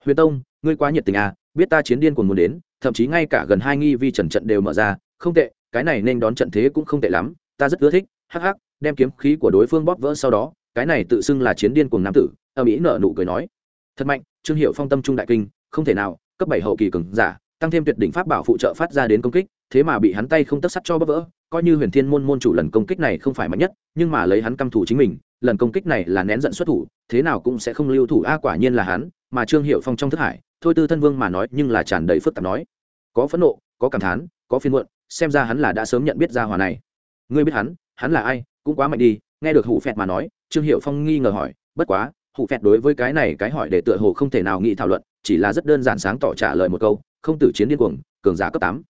Huyền tông, ngươi quá nhiệt tình à biết ta chiến điên còn muốn đến, thậm chí ngay cả gần hai nghi vi trần trận đều mở ra, không tệ, cái này nên đón trận thế cũng không tệ lắm, ta rất ưa thích, hắc hắc, đem kiếm khí của đối phương bóp vỡ sau đó, cái này tự xưng là chiến điên cùng nam tử ở mỹ nở nụ cười nói. Thật mạnh, trương hiệu phong tâm trung đại kinh, không thể nào, cấp bảy hậu kỳ cường giả, tăng thêm tuyệt đỉnh pháp bảo phụ trợ phát ra đến công kích, thế mà bị hắn tay không tất sắt cho bóp vỡ coi như huyền thiên môn môn chủ lần công kích này không phải mạnh nhất, nhưng mà lấy hắn căm thủ chính mình, lần công kích này là nén giận xuất thủ, thế nào cũng sẽ không lưu thủ. A, quả nhiên là hắn, mà trương hiệu phong trong thức hải, thôi tư thân vương mà nói, nhưng là tràn đầy phức tạp nói. Có phẫn nộ, có cảm thán, có phiên muộn, xem ra hắn là đã sớm nhận biết ra hòa này. Ngươi biết hắn hắn là ai, cũng quá mạnh đi. Nghe được hụ phẹt mà nói, trương hiệu phong nghi ngờ hỏi, bất quá hụ phẹt đối với cái này cái hỏi để tựa hồ không thể nào nghĩ thảo luận, chỉ là rất đơn giản sáng tỏ trả lời một câu, không tử chiến điên cuồng, cường giả cấp tám.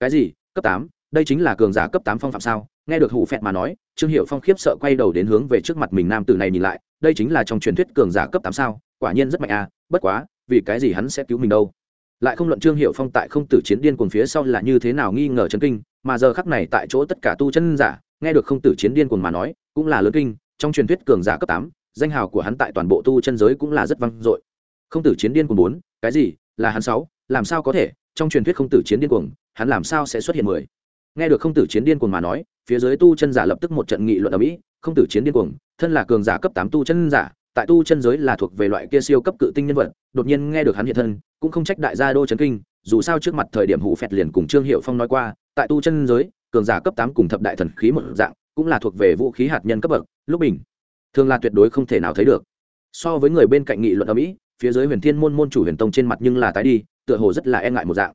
Cái gì? Cấp tám? Đây chính là cường giả cấp tám phong phạm sao? Nghe được hủ phẹt mà nói, trương hiệu phong khiếp sợ quay đầu đến hướng về trước mặt mình nam tử này nhìn lại, đây chính là trong truyền thuyết cường giả cấp tám sao? Quả nhiên rất mạnh à bất quá, vì cái gì hắn sẽ cứu mình đâu? Lại không luận trương hiệu phong tại không tử chiến điên cuồng phía sau là như thế nào nghi ngờ chấn kinh, mà giờ khắc này tại chỗ tất cả tu chân giả, nghe được không tử chiến điên cuồng mà nói, cũng là lớn kinh, trong truyền thuyết cường giả cấp tám, danh hào của hắn tại toàn bộ tu chân giới cũng là rất vang dội. Không tử chiến điên cuồng bốn, cái gì? Là hắn sáu, làm sao có thể? Trong truyền thuyết không tử chiến điên cuồng, hắn làm sao sẽ xuất hiện mười? Nghe được không tử chiến điên cuồng mà nói, phía dưới tu chân giả lập tức một trận nghị luận ở mỹ, không tử chiến điên cuồng, thân là cường giả cấp tám tu chân giả, tại tu chân giới là thuộc về loại kia siêu cấp cự tinh nhân vật, đột nhiên nghe được hắn hiện thân, cũng không trách đại gia đô chấn kinh, dù sao trước mặt thời điểm hủ phẹt liền cùng trương hiệu phong nói qua, tại tu chân giới, cường giả cấp tám cùng thập đại thần khí một dạng, cũng là thuộc về vũ khí hạt nhân cấp bậc, lúc bình thường là tuyệt đối không thể nào thấy được. So với người bên cạnh nghị luận ở mỹ, phía dưới huyền thiên môn môn chủ huyền tông trên mặt nhưng là tái đi, tựa hồ rất là e ngại một dạng.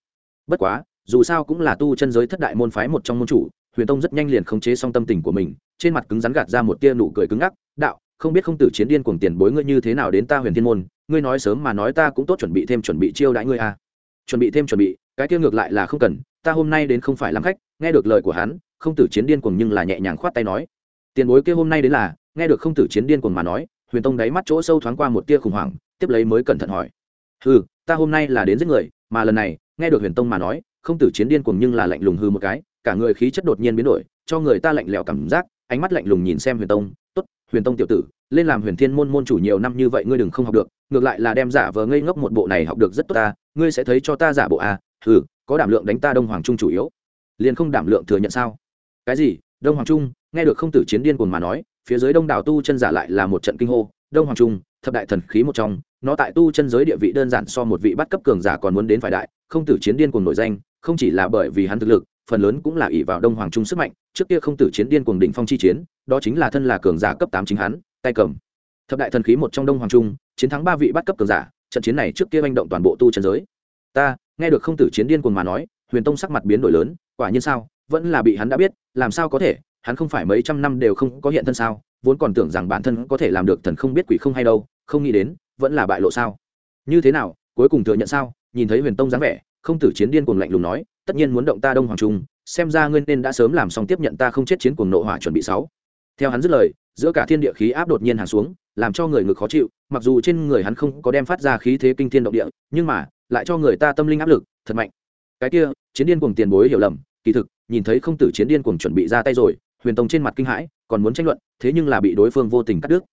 Bất quá dù sao cũng là tu chân giới thất đại môn phái một trong môn chủ huyền tông rất nhanh liền khống chế xong tâm tình của mình trên mặt cứng rắn gạt ra một tia nụ cười cứng ngắc đạo không biết không tử chiến điên cuồng tiền bối ngươi như thế nào đến ta huyền thiên môn ngươi nói sớm mà nói ta cũng tốt chuẩn bị thêm chuẩn bị chiêu đãi ngươi à. chuẩn bị thêm chuẩn bị cái kia ngược lại là không cần ta hôm nay đến không phải làm khách nghe được lời của hắn không tử chiến điên cuồng nhưng là nhẹ nhàng khoát tay nói tiền bối kia hôm nay đến là nghe được không tử chiến điên cuồng mà nói huyền tông đáy mắt chỗ sâu thoáng qua một tia khủng hoảng tiếp lấy mới cẩn thận hỏi ừ, ta hôm nay là đến giết người mà lần này nghe được huyền tông mà nói không tử chiến điên cuồng nhưng là lạnh lùng hư một cái, cả người khí chất đột nhiên biến đổi, cho người ta lạnh lẽo cảm giác, ánh mắt lạnh lùng nhìn xem huyền tông, tốt, huyền tông tiểu tử, lên làm huyền thiên môn môn chủ nhiều năm như vậy ngươi đừng không học được, ngược lại là đem giả vờ ngây ngốc một bộ này học được rất tốt ta, ngươi sẽ thấy cho ta giả bộ à ừ có đảm lượng đánh ta đông hoàng trung chủ yếu. Liền không đảm lượng thừa nhận sao? Cái gì? Đông hoàng trung? Nghe được không tử chiến điên cuồng mà nói, phía dưới đông đảo tu chân giả lại là một trận kinh hô, đông hoàng trung, thập đại thần khí một trong, nó tại tu chân giới địa vị đơn giản so một vị bắt cấp cường giả còn muốn đến phải đại không tử chiến điên cuồng nổi danh, không chỉ là bởi vì hắn thực lực, phần lớn cũng là ỷ vào đông hoàng trung sức mạnh, trước kia không tử chiến điên cuồng đỉnh phong chi chiến, đó chính là thân là cường giả cấp tám chính hắn, tay cầm. Thập đại thần khí một trong đông hoàng trung, chiến thắng ba vị bắt cấp cường giả, trận chiến này trước kia manh động toàn bộ tu chân giới. Ta, nghe được không tử chiến điên cuồng mà nói, huyền tông sắc mặt biến đổi lớn, quả nhiên sao, vẫn là bị hắn đã biết, làm sao có thể, hắn không phải mấy trăm năm đều không có hiện thân sao, vốn còn tưởng rằng bản thân có thể làm được thần không biết quỷ không hay đâu, không nghĩ đến, vẫn là bại lộ sao. Như thế nào, cuối cùng thừa nhận sao? Nhìn thấy huyền tông dáng vẻ, không tử chiến điên cuồng lạnh lùng nói, tất nhiên muốn động ta đông hoàng trung, xem ra ngươi nên đã sớm làm xong tiếp nhận ta không chết chiến cuồng nộ hỏa chuẩn bị sáu. Theo hắn dứt lời, giữa cả thiên địa khí áp đột nhiên hàng xuống, làm cho người ngực khó chịu, mặc dù trên người hắn không có đem phát ra khí thế kinh thiên động địa, nhưng mà, lại cho người ta tâm linh áp lực, thật mạnh. Cái kia, chiến điên cuồng tiền bối hiểu lầm, kỳ thực, nhìn thấy không tử chiến điên cuồng chuẩn bị ra tay rồi, huyền tông trên mặt kinh hãi, còn muốn tranh luận, thế nhưng là bị đối phương vô tình cắt đứt.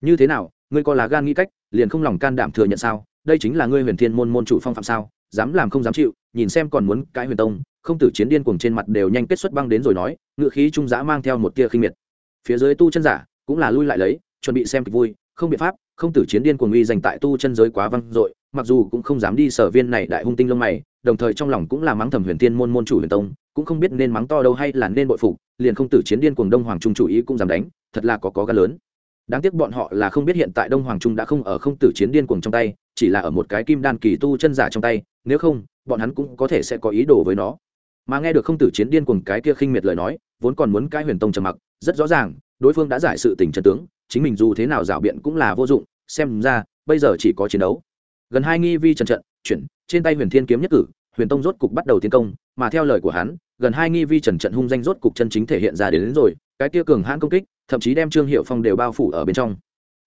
Như thế nào, ngươi có lá gan nghĩ cách, liền không lòng can đảm thừa nhận sao? Đây chính là ngươi huyền thiên môn môn chủ phong phạm sao? Dám làm không dám chịu, nhìn xem còn muốn cái huyền tông, không tử chiến điên cuồng trên mặt đều nhanh kết xuất băng đến rồi nói, ngựa khí trung giã mang theo một tia khinh miệt. Phía dưới tu chân giả cũng là lui lại lấy, chuẩn bị xem kịch vui, không biện pháp, không tử chiến điên cuồng uy dành tại tu chân giới quá văng dội, mặc dù cũng không dám đi sở viên này đại hung tinh lông mày, đồng thời trong lòng cũng là mắng thầm huyền tiên môn môn chủ huyền tông, cũng không biết nên mắng to đâu hay là nên bội phục, liền không tử chiến điên cuồng đông hoàng trung chủ ý cũng dám đánh, thật là có có gan lớn đáng tiếc bọn họ là không biết hiện tại đông hoàng trung đã không ở không tử chiến điên cuồng trong tay chỉ là ở một cái kim đan kỳ tu chân giả trong tay nếu không bọn hắn cũng có thể sẽ có ý đồ với nó. Mà nghe được không tử chiến điên cuồng cái kia khinh miệt lời nói vốn còn muốn cái huyền tông trầm mặc rất rõ ràng đối phương đã giải sự tình trần tướng chính mình dù thế nào rảo biện cũng là vô dụng xem ra bây giờ chỉ có chiến đấu. Gần hai nghi vi trần trận chuyển trên tay huyền thiên kiếm nhất cử huyền tông rốt cục bắt đầu tiến công mà theo lời của hắn gần hai nghi vi trần trận hung danh rốt cục chân chính thể hiện ra đến, đến rồi cái kia cường hãn công kích thậm chí đem trương hiệu phong đều bao phủ ở bên trong.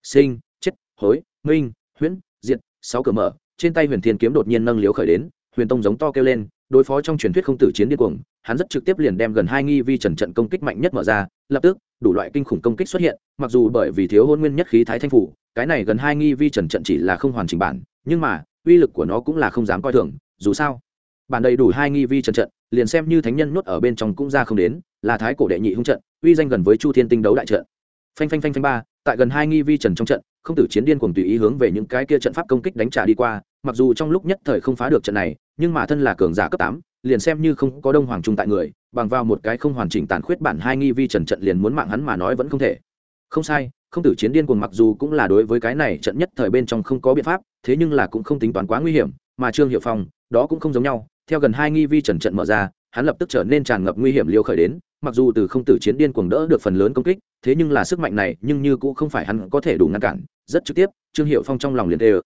Sinh, chết, hối, minh, huyễn, diệt, sáu cửa mở, trên tay huyền thiên kiếm đột nhiên nâng liếu khởi đến, huyền tông giống to kêu lên, đối phó trong truyền thuyết không tử chiến điên cuồng, hắn rất trực tiếp liền đem gần hai nghi vi trần trận công kích mạnh nhất mở ra, lập tức, đủ loại kinh khủng công kích xuất hiện, mặc dù bởi vì thiếu hôn nguyên nhất khí thái thanh phủ, cái này gần hai nghi vi trần trận chỉ là không hoàn chỉnh bản, nhưng mà, uy lực của nó cũng là không dám coi thường, dù sao, bản đầy đủ hai nghi vi trần trận, liền xem như thánh nhân nuốt ở bên trong cũng ra không đến, là thái cổ đệ nhị hung trận uy danh gần với chu thiên tinh đấu đại trận. Phanh phanh phanh phanh ba, tại gần hai nghi vi trần trong trận, không tử chiến điên cuồng tùy ý hướng về những cái kia trận pháp công kích đánh trả đi qua, mặc dù trong lúc nhất thời không phá được trận này, nhưng mà thân là cường giả cấp tám, liền xem như không có đông hoàng trung tại người, bằng vào một cái không hoàn chỉnh tàn khuyết bản hai nghi vi trần trận liền muốn mạng hắn mà nói vẫn không thể. Không sai, không tử chiến điên cuồng mặc dù cũng là đối với cái này trận nhất thời bên trong không có biện pháp, thế nhưng là cũng không tính toán quá nguy hiểm, mà trương hiệu phong, đó cũng không giống nhau, theo gần hai nghi vi trần trận mở ra, hắn lập tức trở nên tràn ngập nguy hiểm liêu khởi đến mặc dù từ không tử chiến điên cuồng đỡ được phần lớn công kích, thế nhưng là sức mạnh này nhưng như cũng không phải hắn có thể đủ ngăn cản. Rất trực tiếp, trương hiệu phong trong lòng liền đều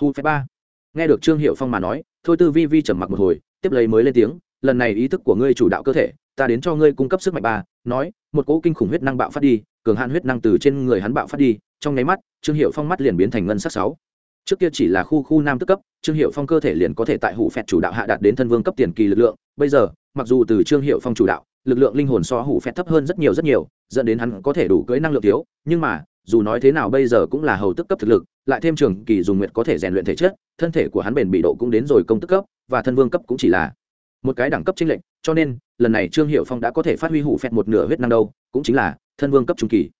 hu phép ba. Nghe được trương hiệu phong mà nói, thôi tư vi vi trầm mặc một hồi, tiếp lấy mới lên tiếng, lần này ý thức của ngươi chủ đạo cơ thể, ta đến cho ngươi cung cấp sức mạnh ba. Nói, một cỗ kinh khủng huyết năng bạo phát đi, cường hạn huyết năng từ trên người hắn bạo phát đi, trong nháy mắt, trương hiệu phong mắt liền biến thành ngân sắc sáu. Trước kia chỉ là khu khu nam tức cấp, trương hiệu phong cơ thể liền có thể tại hủ phẹt chủ đạo hạ đạt đến thân vương cấp tiền kỳ lực lượng. Bây giờ, mặc dù từ trương hiệu phong chủ đạo lực lượng linh hồn so hủ phẹt thấp hơn rất nhiều rất nhiều, dẫn đến hắn có thể đủ cưỡi năng lượng thiếu, nhưng mà, dù nói thế nào bây giờ cũng là hầu tức cấp thực lực, lại thêm trường kỳ dùng nguyệt có thể rèn luyện thể chất, thân thể của hắn bền bị độ cũng đến rồi công tức cấp, và thân vương cấp cũng chỉ là một cái đẳng cấp trinh lệnh cho nên, lần này trương hiệu phong đã có thể phát huy hủ phẹt một nửa huyết năng đâu, cũng chính là thân vương cấp trung kỳ.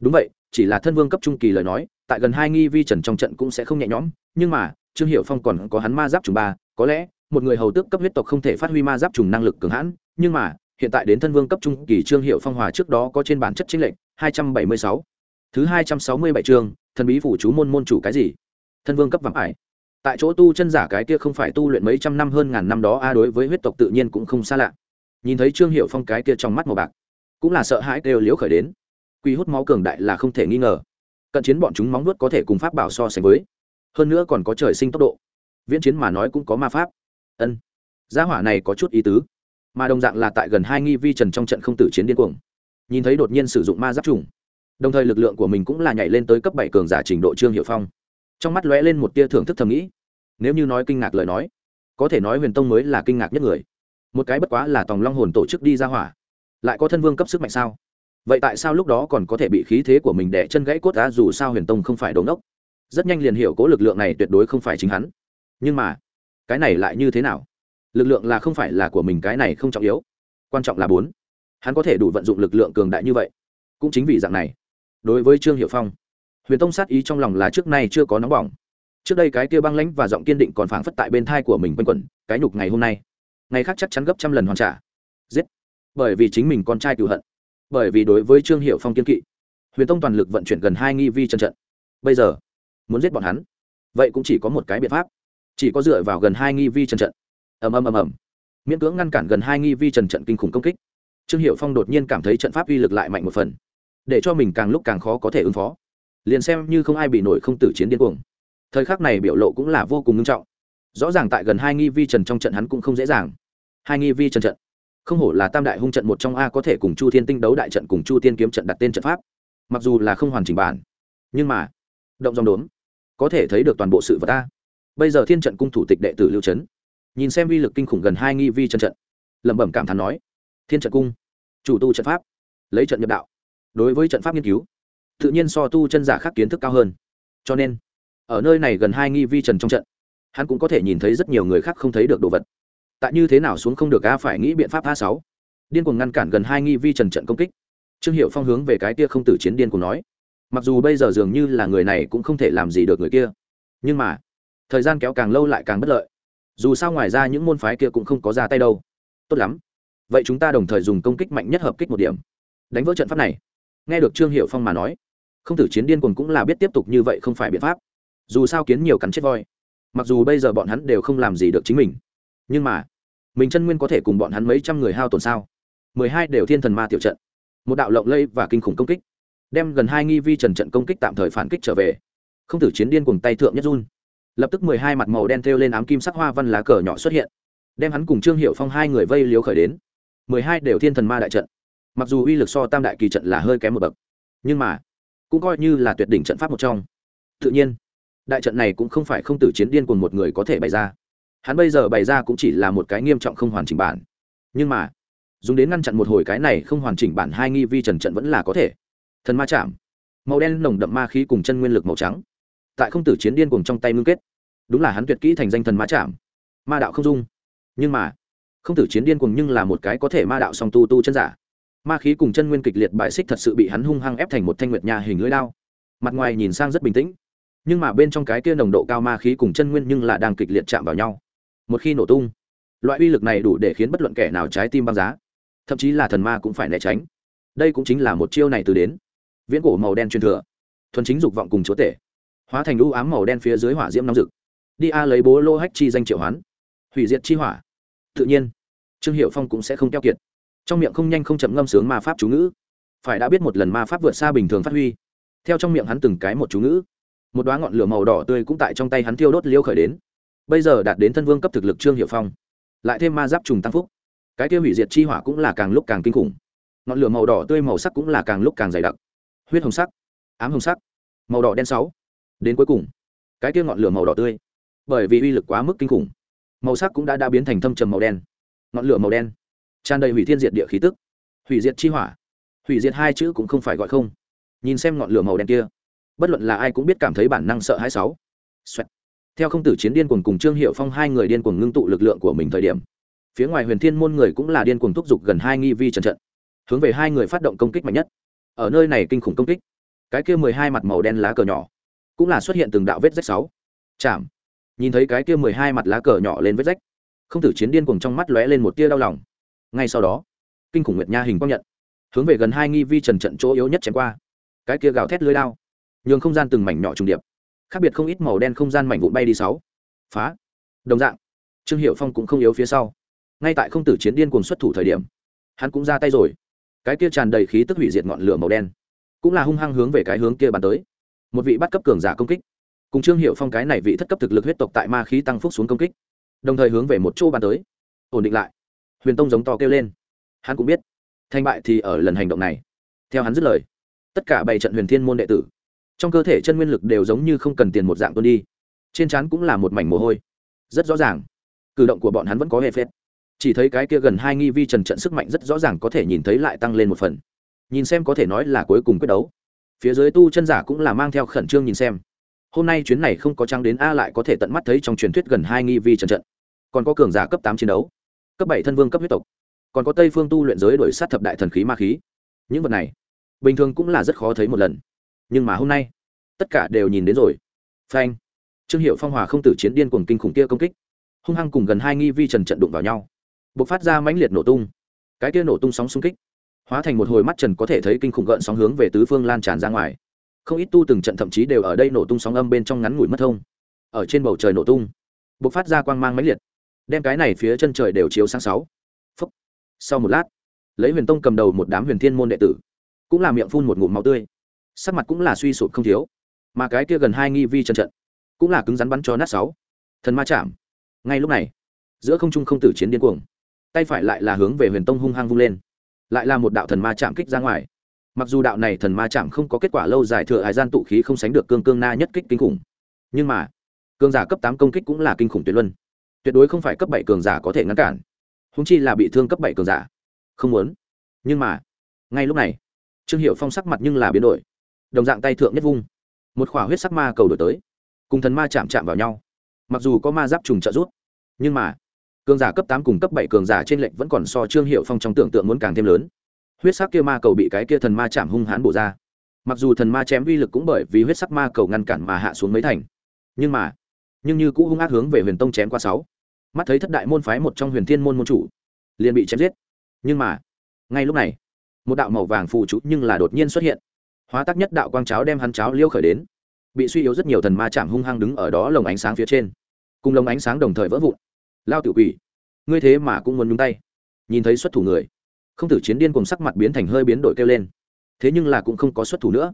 Đúng vậy, chỉ là thân vương cấp trung kỳ lời nói, tại gần hai nghi vi trần trong trận cũng sẽ không nhẹ nhõm, nhưng mà, trương hiệu phong còn có hắn ma giáp trùng ba, có lẽ, một người hầu tước cấp huyết tộc không thể phát huy ma giáp trùng năng lực cường hãn, nhưng mà hiện tại đến thân vương cấp trung kỳ trương hiệu phong hòa trước đó có trên bản chất chính lệnh hai trăm bảy mươi sáu. Thứ hai trăm sáu mươi bảy chương, thần bí phủ chú môn môn chủ cái gì? Thân vương cấp vạm ải. Tại chỗ tu chân giả cái kia không phải tu luyện mấy trăm năm hơn ngàn năm đó, a, đối với huyết tộc tự nhiên cũng không xa lạ. Nhìn thấy trương hiệu phong cái kia trong mắt màu bạc, cũng là sợ hãi đều liễu khởi đến. Quy hút máu cường đại là không thể nghi ngờ. Cận chiến bọn chúng móng nuốt có thể cùng pháp bảo so sánh với. Hơn nữa còn có trời sinh tốc độ. Viễn chiến mà nói cũng có ma pháp. Ân. Gia hỏa này có chút ý tứ mà đồng dạng là tại gần hai nghi vi trần trong trận không tử chiến điên cuồng. Nhìn thấy đột nhiên sử dụng ma giáp trùng, đồng thời lực lượng của mình cũng là nhảy lên tới cấp bảy cường giả trình độ trương hiệu phong. Trong mắt lóe lên một tia thưởng thức thầm nghĩ. Nếu như nói kinh ngạc lời nói, có thể nói huyền tông mới là kinh ngạc nhất người. Một cái bất quá là tòng long hồn tổ chức đi ra hỏa, lại có thân vương cấp sức mạnh sao? Vậy tại sao lúc đó còn có thể bị khí thế của mình đẻ chân gãy cốt đá dù sao huyền tông không phải đống đốc rất nhanh liền hiểu cố lực lượng này tuyệt đối không phải chính hắn. Nhưng mà, cái này lại như thế nào? Lực lượng là không phải là của mình, cái này không trọng yếu. Quan trọng là bốn. Hắn có thể đủ vận dụng lực lượng cường đại như vậy. Cũng chính vì dạng này, đối với trương hiệu phong, huyền tông sát ý trong lòng là trước nay chưa có nóng bỏng. Trước đây cái kia băng lãnh và giọng kiên định còn phảng phất tại bên thai của mình quanh quẩn, cái nhục ngày hôm nay. Ngày khác chắc chắn gấp trăm lần hoàn trả. Giết. Bởi vì chính mình con trai cựu hận. Bởi vì đối với trương hiệu phong kiên kỵ, huyền tông toàn lực vận chuyển gần hai nghi vi chân trận. Bây giờ, muốn giết bọn hắn, vậy cũng chỉ có một cái biện pháp. Chỉ có dựa vào gần hai nghi vi trần trận ầm ầm ầm ầm. Miễn cưỡng ngăn cản gần hai nghi vi trần trận kinh khủng công kích. Trương hiệu phong đột nhiên cảm thấy trận pháp uy lực lại mạnh một phần. Để cho mình càng lúc càng khó có thể ứng phó. Liền xem như không ai bị nổi không tử chiến điên cuồng. Thời khắc này biểu lộ cũng là vô cùng nghiêm trọng. Rõ ràng tại gần hai nghi vi trần trong trận hắn cũng không dễ dàng. Hai nghi vi trần trận. Không hổ là tam đại hung trận một trong a có thể cùng chu thiên tinh đấu đại trận cùng chu tiên kiếm trận đặt tên trận pháp. Mặc dù là không hoàn chỉnh bản, nhưng mà, động dòng đốn, có thể thấy được toàn bộ sự vật ta bây giờ thiên trận cung thủ tịch đệ tử lưu trấn nhìn xem vi lực kinh khủng gần hai nghi vi trận trận. Lẩm bẩm cảm thán nói, thiên trận cung, chủ tu trận pháp, lấy trận nhập đạo. Đối với trận pháp nghiên cứu, tự nhiên so tu chân giả khác kiến thức cao hơn. Cho nên, ở nơi này gần hai nghi vi trần trong trận, hắn cũng có thể nhìn thấy rất nhiều người khác không thấy được đồ vật. Tại như thế nào xuống không được a phải nghĩ biện pháp a sáu. Điên cuồng ngăn cản gần hai nghi vi trần trận công kích. Trương hiệu phong hướng về cái kia không tử chiến điên cuồng nói, mặc dù bây giờ dường như là người này cũng không thể làm gì được người kia, nhưng mà, thời gian kéo càng lâu lại càng bất lợi dù sao ngoài ra những môn phái kia cũng không có ra tay đâu. Tốt lắm. Vậy chúng ta đồng thời dùng công kích mạnh nhất hợp kích một điểm. Đánh vỡ trận pháp này. Nghe được trương hiệu phong mà nói, không tử chiến điên cuồng cũng là biết tiếp tục như vậy không phải biện pháp. Dù sao kiến nhiều cắn chết voi. Mặc dù bây giờ bọn hắn đều không làm gì được chính mình. Nhưng mà, mình chân nguyên có thể cùng bọn hắn mấy trăm người hao tổn sao? Mười hai đều thiên thần ma tiểu trận. Một đạo lộng lây và kinh khủng công kích, đem gần hai nghi vi trần trận công kích tạm thời phản kích trở về. Không tử chiến điên cuồng tay thượng nhất run lập tức mười hai mặt màu đen thêu lên ám kim sắc hoa văn lá cờ nhỏ xuất hiện, đem hắn cùng trương hiệu phong hai người vây liếu khởi đến. Mười hai đều thiên thần ma đại trận, mặc dù uy lực so tam đại kỳ trận là hơi kém một bậc, nhưng mà cũng coi như là tuyệt đỉnh trận pháp một trong. Tự nhiên, đại trận này cũng không phải không tử chiến điên của một người có thể bày ra. Hắn bây giờ bày ra cũng chỉ là một cái nghiêm trọng không hoàn chỉnh bản. Nhưng mà, dùng đến ngăn chặn một hồi cái này không hoàn chỉnh bản hai nghi vi trần trận vẫn là có thể. Thần ma chạm, màu đen nồng đậm ma khí cùng chân nguyên lực màu trắng tại không tử chiến điên cùng trong tay ngưng kết. Đúng là hắn tuyệt kỹ thành danh thần ma chạm ma đạo không dung. Nhưng mà, không tử chiến điên cùng nhưng là một cái có thể ma đạo song tu tu chân giả. Ma khí cùng chân nguyên kịch liệt bại xích thật sự bị hắn hung hăng ép thành một thanh nguyệt nhà hình lưỡi lao mặt ngoài nhìn sang rất bình tĩnh. Nhưng mà bên trong cái kia nồng độ cao ma khí cùng chân nguyên nhưng là đang kịch liệt chạm vào nhau. Một khi nổ tung, loại uy lực này đủ để khiến bất luận kẻ nào trái tim băng giá. Thậm chí là thần ma cũng phải né tránh. Đây cũng chính là một chiêu này từ đến. Viễn cổ màu đen truyền thừa. Thuần chính dục vọng cùng chúa tể hóa thành u ám màu đen phía dưới hỏa diễm nóng rực. Đi a lấy bố lô hách chi danh triệu hoán. Hủy diệt chi hỏa. Tự nhiên, trương hiệu phong cũng sẽ không keo kiệt. Trong miệng không nhanh không chậm ngâm sướng ma pháp chú ngữ. Phải đã biết một lần ma pháp vượt xa bình thường phát huy. Theo trong miệng hắn từng cái một chú ngữ. Một đoá ngọn lửa màu đỏ tươi cũng tại trong tay hắn thiêu đốt liêu khởi đến. Bây giờ đạt đến thân vương cấp thực lực trương hiệu phong. Lại thêm ma giáp trùng tăng phúc. Cái tiêu hủy diệt chi hỏa cũng là càng lúc càng kinh khủng. Ngọn lửa màu đỏ tươi màu sắc cũng là càng lúc càng dày đặc. Huyết hồng sắc, ám hồng sắc, màu đỏ đen sáu đến cuối cùng. Cái kia ngọn lửa màu đỏ tươi. Bởi vì uy lực quá mức kinh khủng, màu sắc cũng đã đã biến thành thâm trầm màu đen. Ngọn lửa màu đen tràn đầy hủy thiên diệt địa khí tức, hủy diệt chi hỏa, hủy diệt hai chữ cũng không phải gọi không. Nhìn xem ngọn lửa màu đen kia, bất luận là ai cũng biết cảm thấy bản năng sợ hãi sáu. Xoẹt. theo không tử chiến điên cuồng cùng trương hiệu phong hai người điên cuồng ngưng tụ lực lượng của mình thời điểm, phía ngoài huyền thiên môn người cũng là điên cuồng thúc giục gần hai nghi vi trần trận, hướng về hai người phát động công kích mạnh nhất. Ở nơi này kinh khủng công kích, cái kia mười hai mặt màu đen lá cờ nhỏ cũng là xuất hiện từng đạo vết rách sáu. Chạm. Nhìn thấy cái kia mười hai mặt lá cờ nhỏ lên vết rách, không tử chiến điên cuồng trong mắt lóe lên một tia đau lòng. Ngay sau đó, kinh khủng nguyệt nha hình quang nhận, hướng về gần hai nghi vi trần trận chỗ yếu nhất chém qua. Cái kia gào thét lưới lao, nhường không gian từng mảnh nhỏ trùng điệp. Khác biệt không ít màu đen không gian mảnh vụn bay đi sáu. Phá. Đồng dạng, trương hiệu phong cũng không yếu phía sau. Ngay tại không tử chiến điên cuồng xuất thủ thời điểm, hắn cũng ra tay rồi. Cái kia tràn đầy khí tức hủy diệt ngọn lửa màu đen, cũng là hung hăng hướng về cái hướng kia bàn tới một vị bắt cấp cường giả công kích. Cùng trương hiệu phong cái này vị thất cấp thực lực huyết tộc tại ma khí tăng phúc xuống công kích, đồng thời hướng về một chỗ bàn tới. Ổn định lại. Huyền tông giống to kêu lên. Hắn cũng biết, thành bại thì ở lần hành động này. Theo hắn dứt lời, tất cả bảy trận huyền thiên môn đệ tử, trong cơ thể chân nguyên lực đều giống như không cần tiền một dạng tuôn đi. Trên trán cũng là một mảnh mồ hôi. Rất rõ ràng, cử động của bọn hắn vẫn có hề phết. Chỉ thấy cái kia gần hai nghi vi trần trận sức mạnh rất rõ ràng có thể nhìn thấy lại tăng lên một phần. Nhìn xem có thể nói là cuối cùng quyết đấu phía dưới tu chân giả cũng là mang theo khẩn trương nhìn xem. Hôm nay chuyến này không có trăng đến a lại có thể tận mắt thấy trong truyền thuyết gần hai nghi vi trần trận. Còn có cường giả cấp tám chiến đấu, cấp bảy thân vương cấp huyết tộc, còn có tây phương tu luyện giới đổi sát thập đại thần khí ma khí. Những vật này, bình thường cũng là rất khó thấy một lần. Nhưng mà hôm nay, tất cả đều nhìn đến rồi. Phanh. Trương hiệu phong hòa không tử chiến điên cuồng kinh khủng kia công kích, hung hăng cùng gần hai nghi vi trần trận đụng vào nhau. B ộ c phát ra mãnh liệt nổ tung. Cái kia nổ tung sóng xung kích hóa thành một hồi mắt trần có thể thấy kinh khủng gợn sóng hướng về tứ phương lan tràn ra ngoài. Không ít tu từng trận thậm chí đều ở đây nổ tung sóng âm bên trong ngắn ngủi mất thông. Ở trên bầu trời nổ tung b ộ c phát ra quang mang mãnh liệt, đem cái này phía chân trời đều chiếu sáng sáu. Phúc. sau một lát, lấy huyền tông cầm đầu một đám huyền thiên môn đệ tử, cũng là miệng phun một ngụm máu tươi, sắc mặt cũng là suy sụp không thiếu, mà cái kia gần hai nghi vi chân trận, cũng là cứng rắn bắn cho nát sáu. Thần ma chạm. Ngay lúc này, giữa không trung không tử chiến điên cuồng, tay phải lại là hướng về huyền tông hung hăng vung lên lại là một đạo thần ma chạm kích ra ngoài. Mặc dù đạo này thần ma chạm không có kết quả lâu dài thừa hải gian tụ khí không sánh được cương cương na nhất kích kinh khủng, nhưng mà, cường giả cấp tám công kích cũng là kinh khủng tuyệt luân. Tuyệt đối không phải cấp bảy cường giả có thể ngăn cản. Húng chi là bị thương cấp bảy cường giả. Không muốn. Nhưng mà, ngay lúc này, trương hiệu phong sắc mặt nhưng là biến đổi. Đồng dạng tay thượng nhất vung, một khỏa huyết sắc ma cầu đổi tới. Cùng thần ma chạm chạm vào nhau. Mặc dù có ma giáp trùng trợ rút nhưng mà cường giả cấp tám cùng cấp bảy cường giả trên lệnh vẫn còn so trương hiệu phong trong tưởng tượng muốn càng thêm lớn. Huyết sắc kia ma cầu bị cái kia thần ma chạm hung hãn bổ ra. Mặc dù thần ma chém uy lực cũng bởi vì huyết sắc ma cầu ngăn cản mà hạ xuống mấy thành. Nhưng mà, nhưng như cũ hung ác hướng về huyền tông chém qua sáu. Mắt thấy thất đại môn phái một trong huyền thiên môn môn chủ, liền bị chém giết. Nhưng mà, ngay lúc này, một đạo màu vàng phù trụ nhưng là đột nhiên xuất hiện. Hóa tác nhất đạo quang cháo đem hắn cháo liêu khởi đến. Bị suy yếu rất nhiều thần ma chạm hung hăng đứng ở đó lồng ánh sáng phía trên. Cùng lồng ánh sáng đồng thời vỡ vụn lao tự quỷ, ngươi thế mà cũng muốn nhúng tay. Nhìn thấy xuất thủ người, không tử chiến điên cùng sắc mặt biến thành hơi biến đổi kêu lên. Thế nhưng là cũng không có xuất thủ nữa.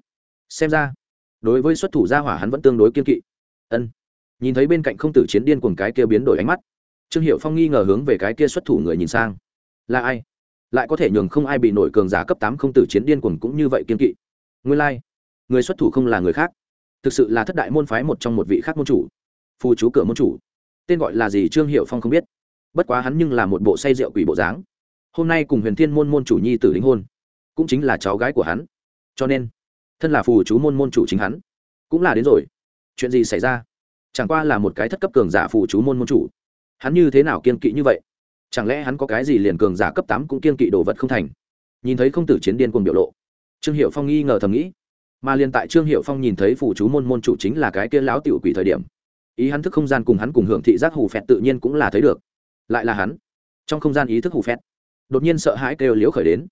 Xem ra, đối với xuất thủ gia hỏa hắn vẫn tương đối kiên kỵ. Ân. Nhìn thấy bên cạnh không tử chiến điên cùng cái kia biến đổi ánh mắt, trương hiệu phong nghi ngờ hướng về cái kia xuất thủ người nhìn sang. Là ai? Lại có thể nhường không ai bị nổi cường giả cấp tám không tử chiến điên cuồng cũng như vậy kiên kỵ. Nguyên lai、like. người xuất thủ không là người khác. Thực sự là thất đại môn phái một trong một vị khác môn chủ. Phù chú cửa môn chủ tên gọi là gì trương hiệu phong không biết. Bất quá hắn nhưng là một bộ say rượu quỷ bộ dáng. Hôm nay cùng huyền thiên môn môn chủ nhi tử đính hôn, cũng chính là cháu gái của hắn. Cho nên, thân là phù chú môn môn chủ chính hắn, cũng là đến rồi. Chuyện gì xảy ra? Chẳng qua là một cái thất cấp cường giả phù chú môn môn chủ. Hắn như thế nào kiên kỵ như vậy? Chẳng lẽ hắn có cái gì liền cường giả cấp tám cũng kiên kỵ đồ vật không thành? Nhìn thấy không tử chiến điên cuồng biểu lộ, trương hiệu phong nghi ngờ thầm nghĩ. Mà liền tại trương hiệu phong nhìn thấy phù chú môn môn chủ chính là cái kia lão tiểu quỷ thời điểm ý hắn thức không gian cùng hắn cùng hưởng thị giác hù phẹt tự nhiên cũng là thấy được. Lại là hắn. Trong không gian ý thức hù phẹt, đột nhiên sợ hãi kêu liễu khởi đến.